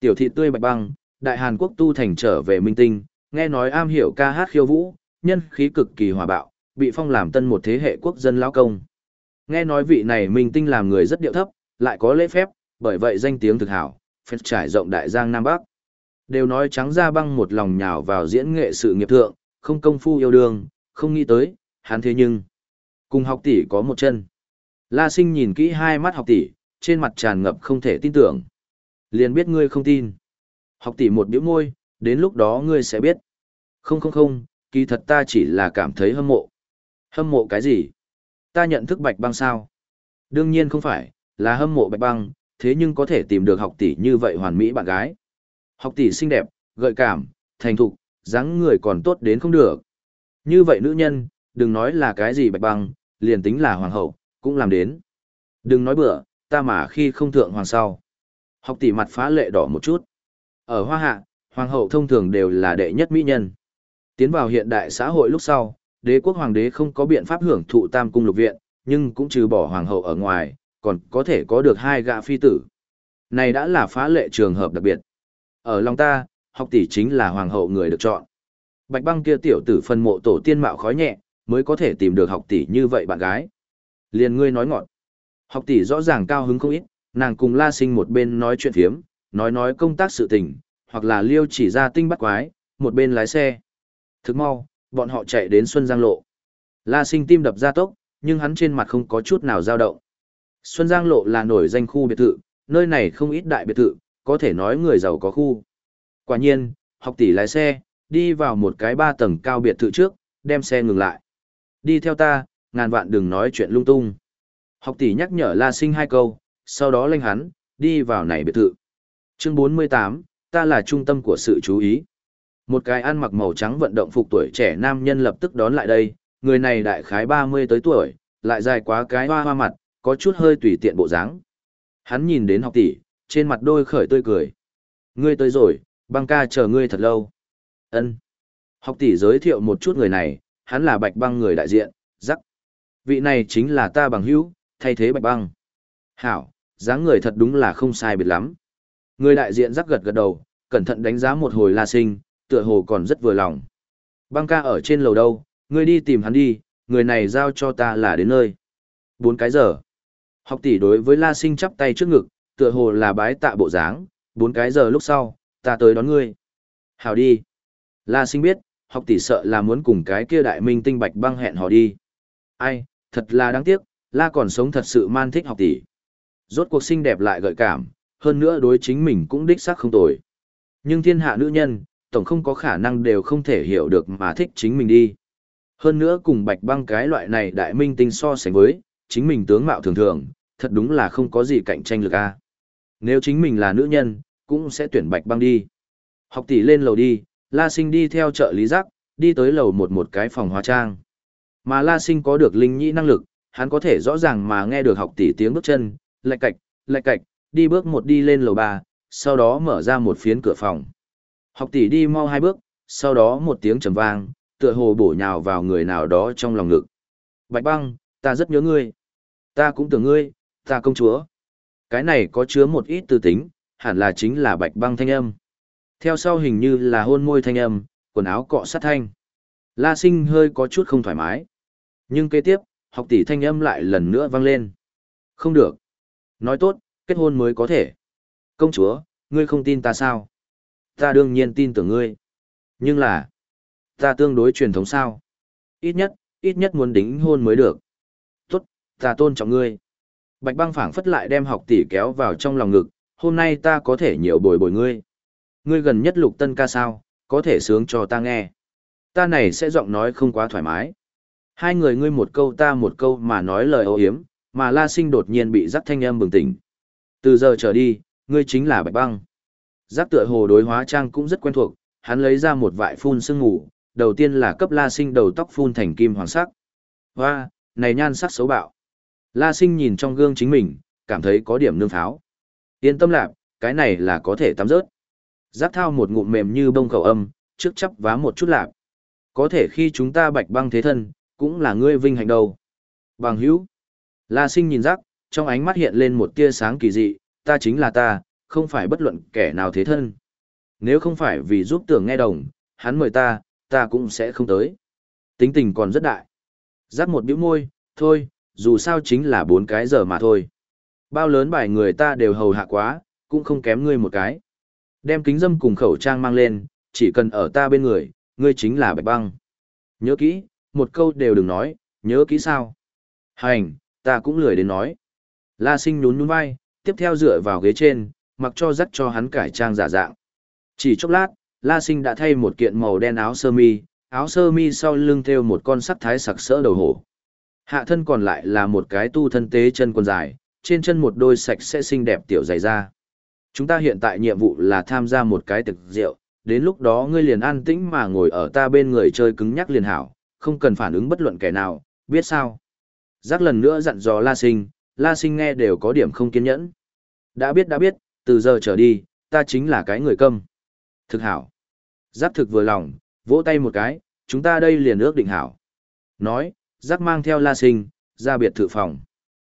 Tiểu thị tươi Bạch băng, đại Hàn Quốc tu thành trở về minh tinh, nghe nói am hiểu ca hát khiêu vũ, nhân khí cực kỳ hòa bạo, bị phong làm tân một thế hệ quốc dân lão công. Nghe nói vị này minh tinh làm người rất điệu thấp, lại có lễ phép, bởi vậy danh tiếng thực hảo, phép trải rộng đại giang Nam Bắc. Đều nói trắng ra băng một lòng nhào vào diễn nghệ sự nghiệp thượng, không công phu yêu đương, không nghĩ tới, hắn thế nhưng. Cùng học tỷ có một chân. La sinh nhìn kỹ hai mắt học tỷ, trên mặt tràn ngập không thể tin tưởng. Liền biết ngươi không tin. Học tỷ một biểu môi, đến lúc đó ngươi sẽ biết. Không không không, kỳ thật ta chỉ là cảm thấy hâm mộ. Hâm mộ cái gì? Ta nhận thức bạch băng sao? Đương nhiên không phải, là hâm mộ bạch băng, thế nhưng có thể tìm được học tỷ như vậy hoàn mỹ bạn gái. Học tỷ xinh đẹp, gợi cảm, thành thục, dáng người còn tốt đến không được. Như vậy nữ nhân, đừng nói là cái gì bạch băng, liền tính là hoàng hậu, cũng làm đến. Đừng nói bừa, ta mà khi không thượng hoàng sau. Học tỷ mặt phá lệ đỏ một chút. Ở hoa hạ, hoàng hậu thông thường đều là đệ nhất mỹ nhân. Tiến vào hiện đại xã hội lúc sau, đế quốc hoàng đế không có biện pháp hưởng thụ tam cung lục viện, nhưng cũng trừ bỏ hoàng hậu ở ngoài, còn có thể có được hai gạ phi tử. Này đã là phá lệ trường hợp đặc biệt. Ở lòng ta, học tỷ chính là hoàng hậu người được chọn. Bạch băng kia tiểu tử phân mộ tổ tiên mạo khói nhẹ, mới có thể tìm được học tỷ như vậy bạn gái. Liền ngươi nói ngọn. Học tỷ rõ ràng cao hứng không ít, nàng cùng la sinh một bên nói chuyện phiếm, nói nói công tác sự tình, hoặc là liêu chỉ ra tinh bắt quái, một bên lái xe. Thức mau, bọn họ chạy đến Xuân Giang Lộ. La sinh tim đập ra tốc, nhưng hắn trên mặt không có chút nào dao động. Xuân Giang Lộ là nổi danh khu biệt thự, nơi này không ít đại biệt thự, có thể nói người giàu có khu. Quả nhiên, học tỷ lái xe, đi vào một cái ba tầng cao biệt thự trước, đem xe ngừng lại. Đi theo ta, ngàn vạn đừng nói chuyện lung tung. Học tỷ nhắc nhở La Sinh hai câu, sau đó lênh hắn, đi vào này biệt thự. Chương 48, ta là trung tâm của sự chú ý. Một cái ăn mặc màu trắng vận động phục tuổi trẻ nam nhân lập tức đón lại đây, người này đại khái 30 tới tuổi, lại dài quá cái hoa hoa mặt, có chút hơi tùy tiện bộ dáng. Hắn nhìn đến học tỷ, trên mặt đôi khởi tươi cười. Ngươi tới rồi, băng ca chờ ngươi thật lâu. Ân. Học tỷ giới thiệu một chút người này, hắn là bạch băng người đại diện, rắc. Vị này chính là ta bằng hữu, thay thế bạch băng. Hảo, dáng người thật đúng là không sai biệt lắm. Người đại diện rắc gật gật đầu, cẩn thận đánh giá một hồi la sinh, tựa hồ còn rất vừa lòng. Băng ca ở trên lầu đâu, ngươi đi tìm hắn đi, người này giao cho ta là đến nơi. Bốn cái giờ. Học tỷ đối với la sinh chắp tay trước ngực, tựa hồ là bái tạ bộ dáng, bốn cái giờ lúc sau, ta tới đón ngươi. Hảo đi. La sinh biết, học tỷ sợ là muốn cùng cái kia đại minh tinh bạch băng hẹn hò đi. Ai, thật là đáng tiếc, la còn sống thật sự man thích học tỷ. Rốt cuộc xinh đẹp lại gợi cảm, hơn nữa đối chính mình cũng đích xác không tồi. Nhưng thiên hạ nữ nhân, tổng không có khả năng đều không thể hiểu được mà thích chính mình đi. Hơn nữa cùng bạch băng cái loại này đại minh tinh so sánh với, chính mình tướng mạo thường thường, thật đúng là không có gì cạnh tranh lực a. Nếu chính mình là nữ nhân, cũng sẽ tuyển bạch băng đi. Học tỷ lên lầu đi, La Sinh đi theo trợ lý giác, đi tới lầu một một cái phòng hóa trang. Mà La Sinh có được linh nhĩ năng lực, hắn có thể rõ ràng mà nghe được học tỷ tiếng bước chân, lạch cạch, lạch cạch, đi bước một đi lên lầu ba, sau đó mở ra một phiến cửa phòng. Học tỷ đi mau hai bước, sau đó một tiếng trầm vang, tựa hồ bổ nhào vào người nào đó trong lòng ngực. Bạch băng, ta rất nhớ ngươi. Ta cũng tưởng ngươi, ta công chúa. Cái này có chứa một ít tư tính, hẳn là chính là bạch băng thanh âm. Theo sau hình như là hôn môi thanh âm, quần áo cọ sát thanh. La sinh hơi có chút không thoải mái. Nhưng kế tiếp, học tỷ thanh âm lại lần nữa vang lên. Không được. Nói tốt, kết hôn mới có thể. Công chúa, ngươi không tin ta sao? Ta đương nhiên tin tưởng ngươi. Nhưng là, ta tương đối truyền thống sao? Ít nhất, ít nhất muốn đính hôn mới được. Tốt, ta tôn trọng ngươi. Bạch băng phảng phất lại đem học tỷ kéo vào trong lòng ngực, hôm nay ta có thể nhiều bồi bồi ngươi. Ngươi gần nhất lục tân ca sao, có thể sướng cho ta nghe. Ta này sẽ giọng nói không quá thoải mái. Hai người ngươi một câu ta một câu mà nói lời ô hiếm, mà la sinh đột nhiên bị giác thanh âm bừng tỉnh. Từ giờ trở đi, ngươi chính là bạch băng. Giác tựa hồ đối hóa trang cũng rất quen thuộc, hắn lấy ra một vại phun sương ngủ, đầu tiên là cấp la sinh đầu tóc phun thành kim hoàng sắc. Hoa, này nhan sắc xấu bạo. La sinh nhìn trong gương chính mình, cảm thấy có điểm nương pháo. Yên tâm lạc, cái này là có thể tắm rớt. Giác thao một ngụm mềm như bông khẩu âm, trước chắp vá một chút lạc. Có thể khi chúng ta bạch băng thế thân, cũng là ngươi vinh hạnh đầu. Bằng hữu. La sinh nhìn giác, trong ánh mắt hiện lên một tia sáng kỳ dị, ta chính là ta, không phải bất luận kẻ nào thế thân. Nếu không phải vì giúp tưởng nghe đồng, hắn mời ta, ta cũng sẽ không tới. Tính tình còn rất đại. Giác một bĩu môi, thôi, dù sao chính là bốn cái giờ mà thôi. Bao lớn bài người ta đều hầu hạ quá, cũng không kém ngươi một cái. Đem kính dâm cùng khẩu trang mang lên, chỉ cần ở ta bên người, ngươi chính là bạch băng. Nhớ kỹ, một câu đều đừng nói, nhớ kỹ sao. Hành, ta cũng lười đến nói. La sinh nhún nhún vai, tiếp theo dựa vào ghế trên, mặc cho dắt cho hắn cải trang giả dạng. Chỉ chốc lát, La sinh đã thay một kiện màu đen áo sơ mi, áo sơ mi sau lưng thêu một con sắt thái sặc sỡ đầu hổ. Hạ thân còn lại là một cái tu thân tế chân quần dài, trên chân một đôi sạch sẽ xinh đẹp tiểu dày da. Chúng ta hiện tại nhiệm vụ là tham gia một cái tiệc rượu, đến lúc đó ngươi liền an tĩnh mà ngồi ở ta bên người chơi cứng nhắc liền hảo, không cần phản ứng bất luận kẻ nào, biết sao? Giác lần nữa dặn dò La Sinh, La Sinh nghe đều có điểm không kiên nhẫn. Đã biết đã biết, từ giờ trở đi, ta chính là cái người câm. Thực hảo. Giác thực vừa lòng, vỗ tay một cái, chúng ta đây liền ước định hảo. Nói, giác mang theo La Sinh, ra biệt thự phòng.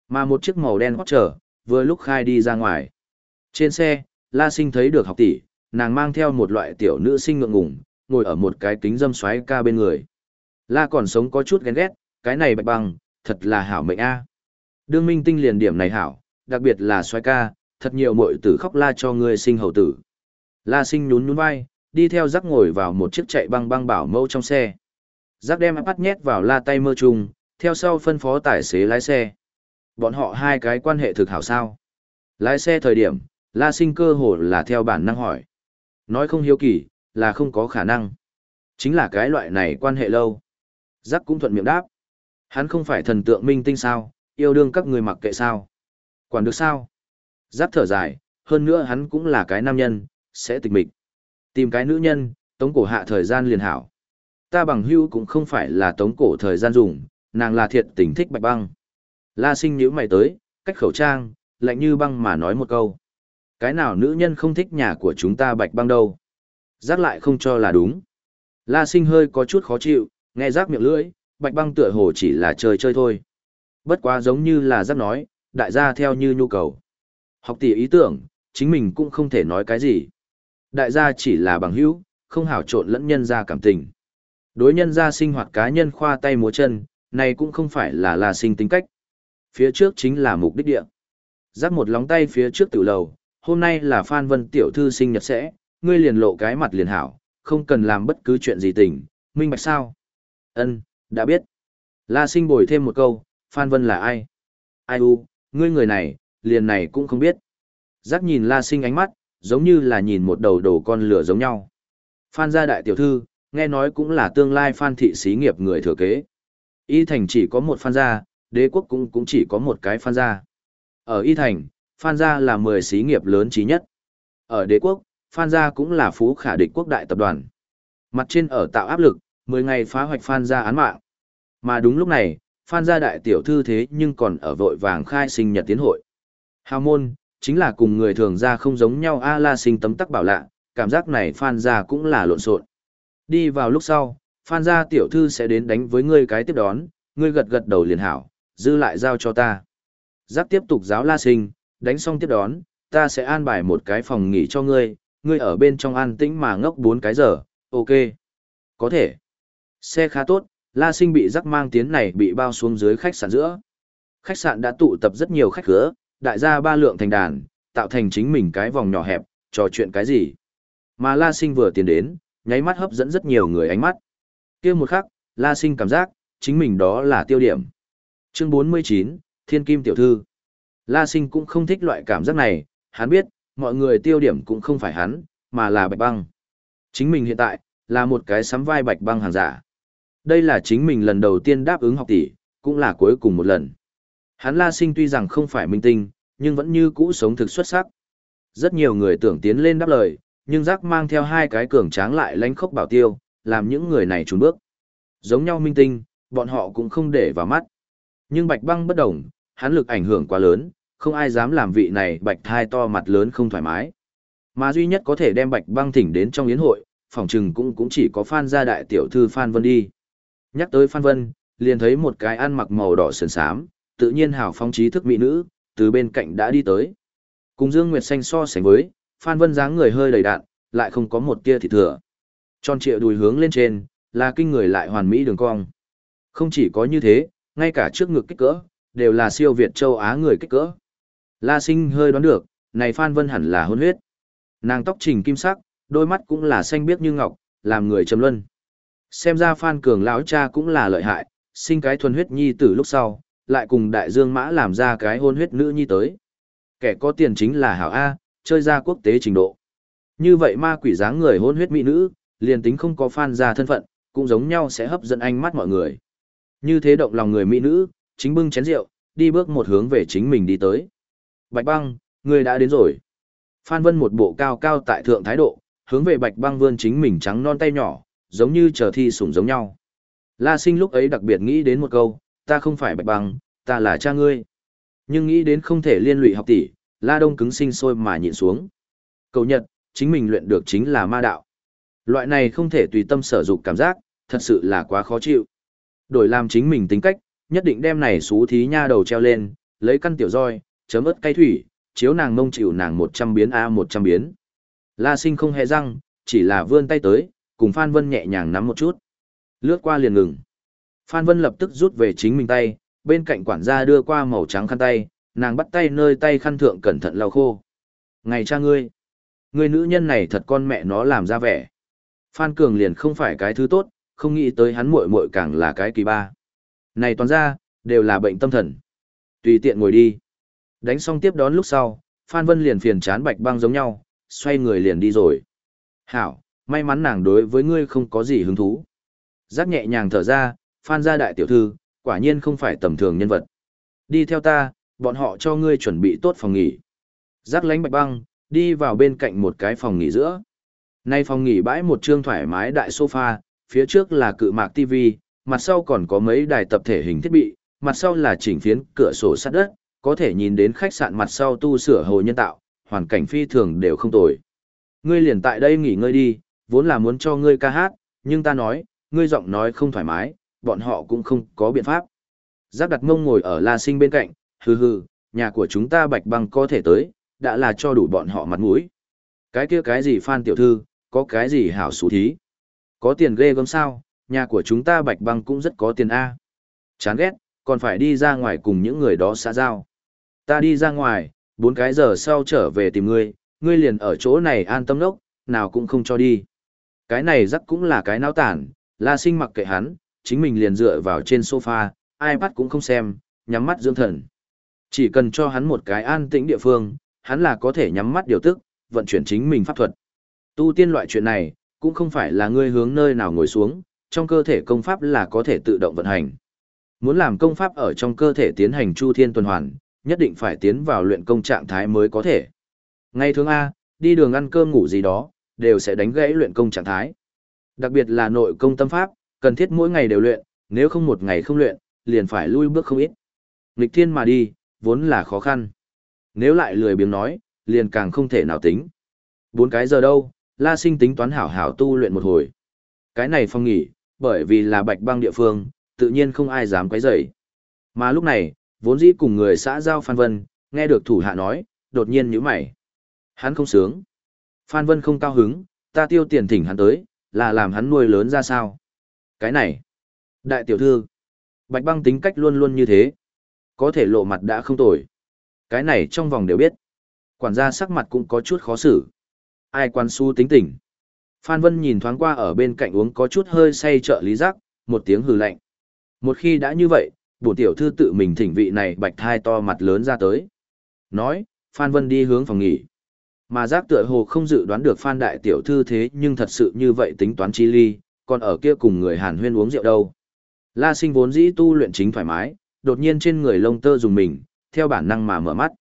Mà một chiếc màu đen hót trở, vừa lúc khai đi ra ngoài. Trên xe, La Sinh thấy được học tỷ, nàng mang theo một loại tiểu nữ sinh ngượng ngùng, ngồi ở một cái kính dâm xoáy ca bên người. La còn sống có chút ghen ghét, cái này bạch băng, thật là hảo mệnh a. Đương minh tinh liền điểm này hảo, đặc biệt là xoáy ca, thật nhiều muội tử khóc la cho ngươi sinh hầu tử. La sinh nhún nhún vai, đi theo rắc ngồi vào một chiếc chạy băng băng bảo mẫu trong xe. Giác đem bắt nhét vào la tay mơ chung, theo sau phân phó tài xế lái xe. Bọn họ hai cái quan hệ thực hảo sao. Lái xe thời điểm, La Sinh cơ hồ là theo bản năng hỏi. Nói không hiếu kỳ, là không có khả năng. Chính là cái loại này quan hệ lâu. Giác cũng thuận miệng đáp. Hắn không phải thần tượng minh tinh sao, yêu đương các người mặc kệ sao. Quản được sao? Giác thở dài, hơn nữa hắn cũng là cái nam nhân, sẽ tịch mịch. Tìm cái nữ nhân, tống cổ hạ thời gian liền hảo. Ta bằng hưu cũng không phải là tống cổ thời gian dùng, nàng là thiệt tình thích bạch băng. La sinh nhíu mày tới, cách khẩu trang, lạnh như băng mà nói một câu. Cái nào nữ nhân không thích nhà của chúng ta bạch băng đâu? Giác lại không cho là đúng. La sinh hơi có chút khó chịu, nghe giác miệng lưỡi, bạch băng tựa hồ chỉ là chơi chơi thôi. Bất quá giống như là giác nói, đại gia theo như nhu cầu. Học tỷ ý tưởng, chính mình cũng không thể nói cái gì. Đại gia chỉ là bằng hữu, không hảo trộn lẫn nhân ra cảm tình. Đối nhân ra sinh hoạt cá nhân khoa tay múa chân, này cũng không phải là là sinh tính cách. Phía trước chính là mục đích địa. giáp một lóng tay phía trước tiểu lầu, hôm nay là Phan Vân tiểu thư sinh nhật sẽ, ngươi liền lộ cái mặt liền hảo, không cần làm bất cứ chuyện gì tình, minh bạch sao? Ân, đã biết. La sinh bồi thêm một câu, Phan Vân là ai? Ai u, ngươi người này, liền này cũng không biết. Giác nhìn La sinh ánh mắt, giống như là nhìn một đầu đồ con lửa giống nhau. Phan gia đại tiểu thư, nghe nói cũng là tương lai Phan thị xí nghiệp người thừa kế. Y thành chỉ có một Phan gia, đế quốc cũng cũng chỉ có một cái Phan gia. Ở Y thành, Phan gia là 10 xí nghiệp lớn trí nhất. Ở đế quốc, Phan gia cũng là phú khả địch quốc đại tập đoàn. Mặt trên ở tạo áp lực, 10 ngày phá hoạch Phan gia án mạng. Mà đúng lúc này, Phan gia đại tiểu thư thế nhưng còn ở vội vàng khai sinh nhật tiến hội. Hào môn, chính là cùng người thường ra không giống nhau A la sinh tấm tắc bảo lạ, cảm giác này Phan gia cũng là lộn xộn. Đi vào lúc sau, Phan gia tiểu thư sẽ đến đánh với ngươi cái tiếp đón, ngươi gật gật đầu liền hảo, dư lại giao cho ta. Giáp tiếp tục giáo la sinh, đánh xong tiếp đón, ta sẽ an bài một cái phòng nghỉ cho ngươi, ngươi ở bên trong an tĩnh mà ngốc 4 cái giờ, ok. Có thể. Xe khá tốt, la sinh bị giáp mang tiến này bị bao xuống dưới khách sạn giữa. Khách sạn đã tụ tập rất nhiều khách khứa, đại gia ba lượng thành đàn, tạo thành chính mình cái vòng nhỏ hẹp, trò chuyện cái gì. Mà la sinh vừa tiến đến, nháy mắt hấp dẫn rất nhiều người ánh mắt. kia một khắc, la sinh cảm giác, chính mình đó là tiêu điểm. Chương 49, Thiên Kim Tiểu Thư La sinh cũng không thích loại cảm giác này, hắn biết, mọi người tiêu điểm cũng không phải hắn, mà là bạch băng. Chính mình hiện tại, là một cái sắm vai bạch băng hàng giả. Đây là chính mình lần đầu tiên đáp ứng học tỷ, cũng là cuối cùng một lần. Hắn La Sinh tuy rằng không phải minh tinh, nhưng vẫn như cũ sống thực xuất sắc. Rất nhiều người tưởng tiến lên đáp lời, nhưng giác mang theo hai cái cường tráng lại lánh khốc bảo tiêu, làm những người này trốn bước. Giống nhau minh tinh, bọn họ cũng không để vào mắt. Nhưng Bạch Băng bất đồng, hắn lực ảnh hưởng quá lớn, không ai dám làm vị này Bạch thai to mặt lớn không thoải mái. Mà duy nhất có thể đem Bạch Băng thỉnh đến trong yến hội, phòng trừng cũng cũng chỉ có Phan gia đại tiểu thư Phan Vân đi. Nhắc tới Phan Vân, liền thấy một cái ăn mặc màu đỏ sườn sám tự nhiên hào phong trí thức mỹ nữ, từ bên cạnh đã đi tới. Cùng Dương Nguyệt Xanh so sánh với, Phan Vân dáng người hơi đầy đạn, lại không có một tia thịt thừa. Tròn trịa đùi hướng lên trên, là kinh người lại hoàn mỹ đường cong. Không chỉ có như thế, ngay cả trước ngực kích cỡ, đều là siêu Việt châu Á người kích cỡ. La Sinh hơi đoán được, này Phan Vân hẳn là hôn huyết. Nàng tóc trình kim sắc, đôi mắt cũng là xanh biếc như ngọc, làm người trầm luân. Xem ra Phan Cường lão cha cũng là lợi hại, sinh cái thuần huyết nhi tử lúc sau, lại cùng đại dương mã làm ra cái hôn huyết nữ nhi tới. Kẻ có tiền chính là hảo A, chơi ra quốc tế trình độ. Như vậy ma quỷ dáng người hôn huyết mỹ nữ, liền tính không có fan ra thân phận, cũng giống nhau sẽ hấp dẫn ánh mắt mọi người. Như thế động lòng người mỹ nữ, chính bưng chén rượu, đi bước một hướng về chính mình đi tới. Bạch băng, người đã đến rồi. Phan Vân một bộ cao cao tại thượng thái độ, hướng về bạch băng vươn chính mình trắng non tay nhỏ, giống như chờ thi sủng giống nhau. La sinh lúc ấy đặc biệt nghĩ đến một câu, ta không phải bạch băng, ta là cha ngươi. Nhưng nghĩ đến không thể liên lụy học tỷ, La Đông cứng sinh sôi mà nhịn xuống. Cầu nhật, chính mình luyện được chính là ma đạo. Loại này không thể tùy tâm sở dục cảm giác, thật sự là quá khó chịu. Đổi làm chính mình tính cách, nhất định đem này xú thí nha đầu treo lên, lấy căn tiểu roi, chấm ớt cay thủy, chiếu nàng mông chịu nàng một trăm biến a một trăm biến. La sinh không hề răng, chỉ là vươn tay tới, cùng Phan Vân nhẹ nhàng nắm một chút. Lướt qua liền ngừng. Phan Vân lập tức rút về chính mình tay, bên cạnh quản gia đưa qua màu trắng khăn tay, nàng bắt tay nơi tay khăn thượng cẩn thận lau khô. Ngày cha ngươi, người nữ nhân này thật con mẹ nó làm ra vẻ. Phan Cường liền không phải cái thứ tốt, không nghĩ tới hắn muội muội càng là cái kỳ ba. Này toàn ra, đều là bệnh tâm thần. Tùy tiện ngồi đi. Đánh xong tiếp đón lúc sau, Phan Vân liền phiền chán bạch băng giống nhau, xoay người liền đi rồi. Hảo, may mắn nàng đối với ngươi không có gì hứng thú. Giác nhẹ nhàng thở ra, Phan gia đại tiểu thư, quả nhiên không phải tầm thường nhân vật. Đi theo ta, bọn họ cho ngươi chuẩn bị tốt phòng nghỉ. Giác lánh bạch băng, đi vào bên cạnh một cái phòng nghỉ giữa. Nay phòng nghỉ bãi một trương thoải mái đại sofa, phía trước là cự mạc TV, mặt sau còn có mấy đài tập thể hình thiết bị, mặt sau là chỉnh phiến cửa sổ sắt đất, có thể nhìn đến khách sạn mặt sau tu sửa hồ nhân tạo, hoàn cảnh phi thường đều không tồi. Ngươi liền tại đây nghỉ ngơi đi, vốn là muốn cho ngươi ca hát, nhưng ta nói, ngươi giọng nói không thoải mái, bọn họ cũng không có biện pháp. Giác đặt mông ngồi ở La Sinh bên cạnh, hừ hừ, nhà của chúng ta bạch băng có thể tới, đã là cho đủ bọn họ mặt mũi. Cái kia cái gì Phan tiểu thư, có cái gì hảo xú thí. Có tiền ghê gớm sao, nhà của chúng ta bạch băng cũng rất có tiền A. Chán ghét, còn phải đi ra ngoài cùng những người đó xã giao. Ta đi ra ngoài, bốn cái giờ sau trở về tìm ngươi, ngươi liền ở chỗ này an tâm lốc nào cũng không cho đi. Cái này rắc cũng là cái náo tản, la sinh mặc kệ hắn, chính mình liền dựa vào trên sofa, ai bắt cũng không xem, nhắm mắt dưỡng thần. Chỉ cần cho hắn một cái an tĩnh địa phương, hắn là có thể nhắm mắt điều tức, vận chuyển chính mình pháp thuật. Tu tiên loại chuyện này, cũng không phải là ngươi hướng nơi nào ngồi xuống, trong cơ thể công pháp là có thể tự động vận hành. Muốn làm công pháp ở trong cơ thể tiến hành chu thiên tuần hoàn, nhất định phải tiến vào luyện công trạng thái mới có thể. Ngay thường A, đi đường ăn cơm ngủ gì đó, đều sẽ đánh gãy luyện công trạng thái. Đặc biệt là nội công tâm pháp, cần thiết mỗi ngày đều luyện, nếu không một ngày không luyện, liền phải lui bước không ít. Nghịch thiên mà đi, vốn là khó khăn. Nếu lại lười biếng nói, liền càng không thể nào tính. Bốn cái giờ đâu, La Sinh tính toán hảo hảo tu luyện một hồi. Cái này phong nghỉ, bởi vì là bạch băng địa phương, tự nhiên không ai dám quấy rầy. Mà lúc này, vốn dĩ cùng người xã giao Phan Vân, nghe được thủ hạ nói, đột nhiên nhíu mày. Hắn không sướng. Phan Vân không cao hứng, ta tiêu tiền thỉnh hắn tới, là làm hắn nuôi lớn ra sao. Cái này, đại tiểu thư, bạch băng tính cách luôn luôn như thế. Có thể lộ mặt đã không tồi. Cái này trong vòng đều biết. Quản gia sắc mặt cũng có chút khó xử. Ai quan su tính tình. Phan Vân nhìn thoáng qua ở bên cạnh uống có chút hơi say trợ lý giác, một tiếng hừ lạnh. Một khi đã như vậy, bổ tiểu thư tự mình thỉnh vị này bạch thai to mặt lớn ra tới. Nói, Phan Vân đi hướng phòng nghỉ. Mà giác tựa hồ không dự đoán được Phan đại tiểu thư thế nhưng thật sự như vậy tính toán chi ly, còn ở kia cùng người Hàn huyên uống rượu đâu. La sinh vốn dĩ tu luyện chính thoải mái, đột nhiên trên người lông tơ dùng mình, theo bản năng mà mở mắt.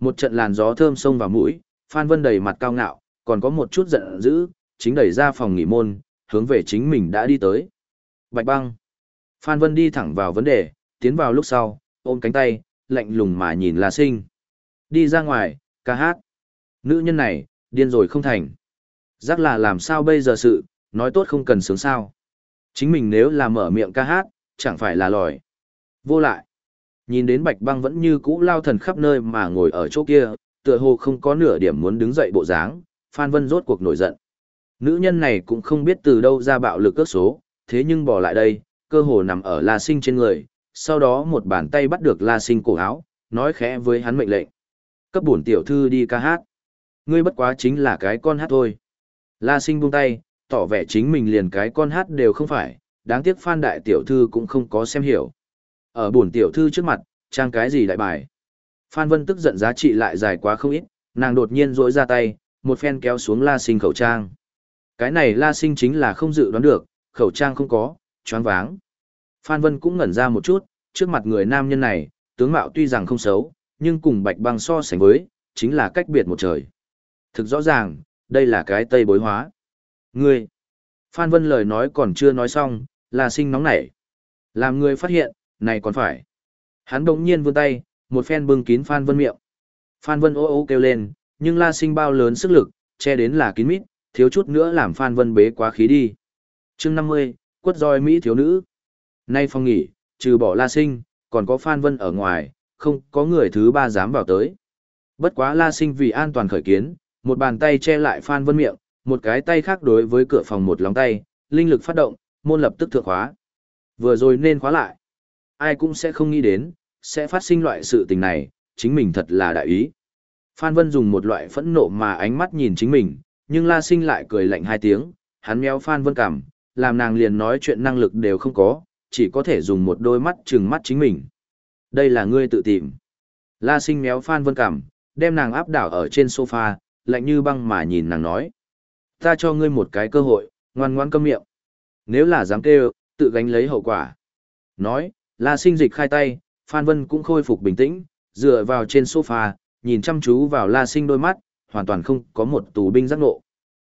Một trận làn gió thơm xông vào mũi, Phan Vân đầy mặt cao ngạo, còn có một chút giận dữ, chính đẩy ra phòng nghỉ môn, hướng về chính mình đã đi tới. Bạch băng. Phan Vân đi thẳng vào vấn đề, tiến vào lúc sau, ôm cánh tay, lạnh lùng mà nhìn La Sinh. Đi ra ngoài, ca hát. Nữ nhân này, điên rồi không thành. Giác là làm sao bây giờ sự, nói tốt không cần sướng sao. Chính mình nếu là mở miệng ca hát, chẳng phải là lòi. Vô lại. Nhìn đến bạch băng vẫn như cũ lao thần khắp nơi mà ngồi ở chỗ kia, tựa hồ không có nửa điểm muốn đứng dậy bộ dáng, Phan Vân rốt cuộc nổi giận. Nữ nhân này cũng không biết từ đâu ra bạo lực cước số, thế nhưng bỏ lại đây, cơ hồ nằm ở La Sinh trên người, sau đó một bàn tay bắt được La Sinh cổ áo, nói khẽ với hắn mệnh lệnh. Cấp bổn tiểu thư đi ca hát. Ngươi bất quá chính là cái con hát thôi. La Sinh buông tay, tỏ vẻ chính mình liền cái con hát đều không phải, đáng tiếc Phan đại tiểu thư cũng không có xem hiểu. Ở bổn tiểu thư trước mặt, trang cái gì đại bài. Phan Vân tức giận giá trị lại dài quá không ít, nàng đột nhiên rỗi ra tay, một phen kéo xuống La Sinh khẩu trang. Cái này La Sinh chính là không dự đoán được, khẩu trang không có, choáng váng. Phan Vân cũng ngẩn ra một chút, trước mặt người nam nhân này, tướng mạo tuy rằng không xấu, nhưng cùng bạch băng so sánh với, chính là cách biệt một trời. Thực rõ ràng, đây là cái tây bối hóa. Ngươi! Phan Vân lời nói còn chưa nói xong, là sinh nóng nảy. Làm người phát hiện, này còn phải. Hắn bỗng nhiên vươn tay, một phen bưng kín Phan Vân miệng. Phan Vân ô ô kêu lên, nhưng la sinh bao lớn sức lực, che đến là kín mít, thiếu chút nữa làm Phan Vân bế quá khí đi. chương 50, quất roi Mỹ thiếu nữ. Nay phong nghỉ, trừ bỏ la sinh, còn có Phan Vân ở ngoài, không có người thứ ba dám vào tới. Bất quá la sinh vì an toàn khởi kiến, một bàn tay che lại Phan Vân miệng, một cái tay khác đối với cửa phòng một lóng tay, linh lực phát động, môn lập tức thượng khóa. Vừa rồi nên khóa lại. Ai cũng sẽ không nghĩ đến, sẽ phát sinh loại sự tình này, chính mình thật là đại ý. Phan Vân dùng một loại phẫn nộ mà ánh mắt nhìn chính mình, nhưng La Sinh lại cười lạnh hai tiếng, hắn méo Phan Vân cảm, làm nàng liền nói chuyện năng lực đều không có, chỉ có thể dùng một đôi mắt trừng mắt chính mình. Đây là ngươi tự tìm. La sinh méo Phan Vân cảm, đem nàng áp đảo ở trên sofa, lạnh như băng mà nhìn nàng nói. Ta cho ngươi một cái cơ hội, ngoan ngoan câm miệng. Nếu là dám kêu, tự gánh lấy hậu quả. Nói, La sinh dịch khai tay, Phan Vân cũng khôi phục bình tĩnh, dựa vào trên sofa, nhìn chăm chú vào La sinh đôi mắt, hoàn toàn không có một tù binh giác ngộ.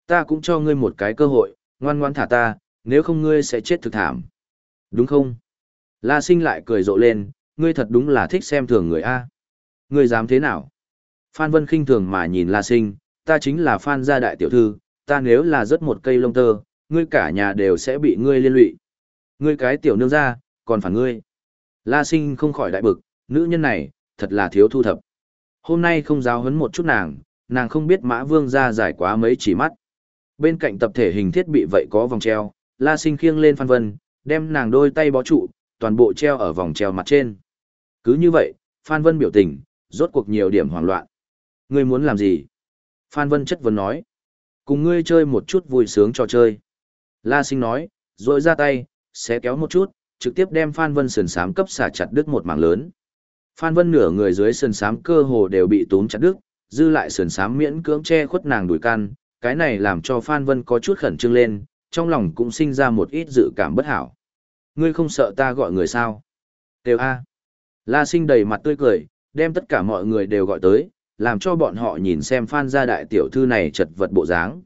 Ta cũng cho ngươi một cái cơ hội, ngoan ngoan thả ta, nếu không ngươi sẽ chết thực thảm. Đúng không? La sinh lại cười rộ lên, ngươi thật đúng là thích xem thường người A. Ngươi dám thế nào? Phan Vân khinh thường mà nhìn La sinh, ta chính là Phan gia đại tiểu thư, ta nếu là rớt một cây lông tơ, ngươi cả nhà đều sẽ bị ngươi liên lụy. Ngươi cái tiểu nương gia, còn phản ngươi. La sinh không khỏi đại bực, nữ nhân này, thật là thiếu thu thập. Hôm nay không giáo hấn một chút nàng, nàng không biết mã vương ra giải quá mấy chỉ mắt. Bên cạnh tập thể hình thiết bị vậy có vòng treo, la sinh khiêng lên phan vân, đem nàng đôi tay bó trụ, toàn bộ treo ở vòng treo mặt trên. Cứ như vậy, Phan Vân biểu tình, rốt cuộc nhiều điểm hoảng loạn. Ngươi muốn làm gì? Phan Vân chất vấn nói. Cùng ngươi chơi một chút vui sướng trò chơi. La sinh nói, rồi ra tay, sẽ kéo một chút, trực tiếp đem Phan Vân sườn sám cấp xả chặt đứt một mảng lớn. Phan Vân nửa người dưới sườn sám cơ hồ đều bị tốn chặt đứt, dư lại sườn sám miễn cưỡng che khuất nàng đùi can, cái này làm cho Phan Vân có chút khẩn trương lên, trong lòng cũng sinh ra một ít dự cảm bất hảo. Ngươi không sợ ta gọi người sao? Đều a. La Sinh đầy mặt tươi cười, đem tất cả mọi người đều gọi tới, làm cho bọn họ nhìn xem Phan gia đại tiểu thư này chật vật bộ dáng.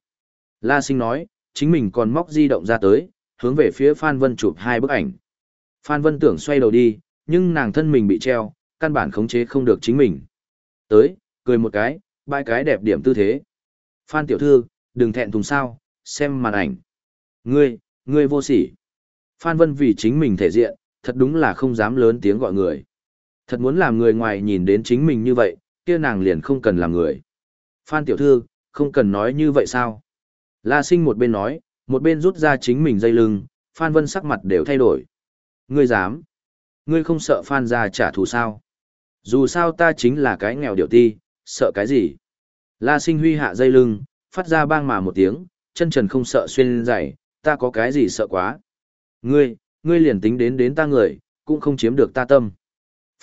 La Sinh nói, chính mình còn móc di động ra tới, hướng về phía Phan Vân chụp hai bức ảnh. Phan Vân tưởng xoay đầu đi, nhưng nàng thân mình bị treo, căn bản khống chế không được chính mình. Tới, cười một cái, ba cái đẹp điểm tư thế. Phan tiểu thư, đừng thẹn thùng sao, xem màn ảnh. Ngươi, ngươi vô sỉ. Phan Vân vì chính mình thể diện, thật đúng là không dám lớn tiếng gọi người. Thật muốn làm người ngoài nhìn đến chính mình như vậy, kia nàng liền không cần làm người. Phan tiểu thư, không cần nói như vậy sao? La sinh một bên nói, một bên rút ra chính mình dây lưng, Phan Vân sắc mặt đều thay đổi. Ngươi dám? Ngươi không sợ Phan gia trả thù sao? Dù sao ta chính là cái nghèo điệu ti, sợ cái gì? La sinh huy hạ dây lưng, phát ra bang mà một tiếng, chân trần không sợ xuyên dày, ta có cái gì sợ quá? Ngươi, ngươi liền tính đến đến ta người, cũng không chiếm được ta tâm.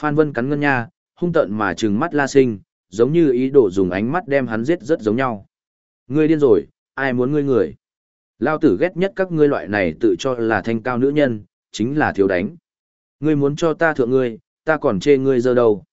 Phan Vân cắn ngân nha, hung tợn mà trừng mắt La Sinh, giống như ý đồ dùng ánh mắt đem hắn giết rất giống nhau. Ngươi điên rồi, ai muốn ngươi người? Lao tử ghét nhất các ngươi loại này tự cho là thanh cao nữ nhân, chính là thiếu đánh. Ngươi muốn cho ta thượng ngươi, ta còn chê ngươi giờ đâu.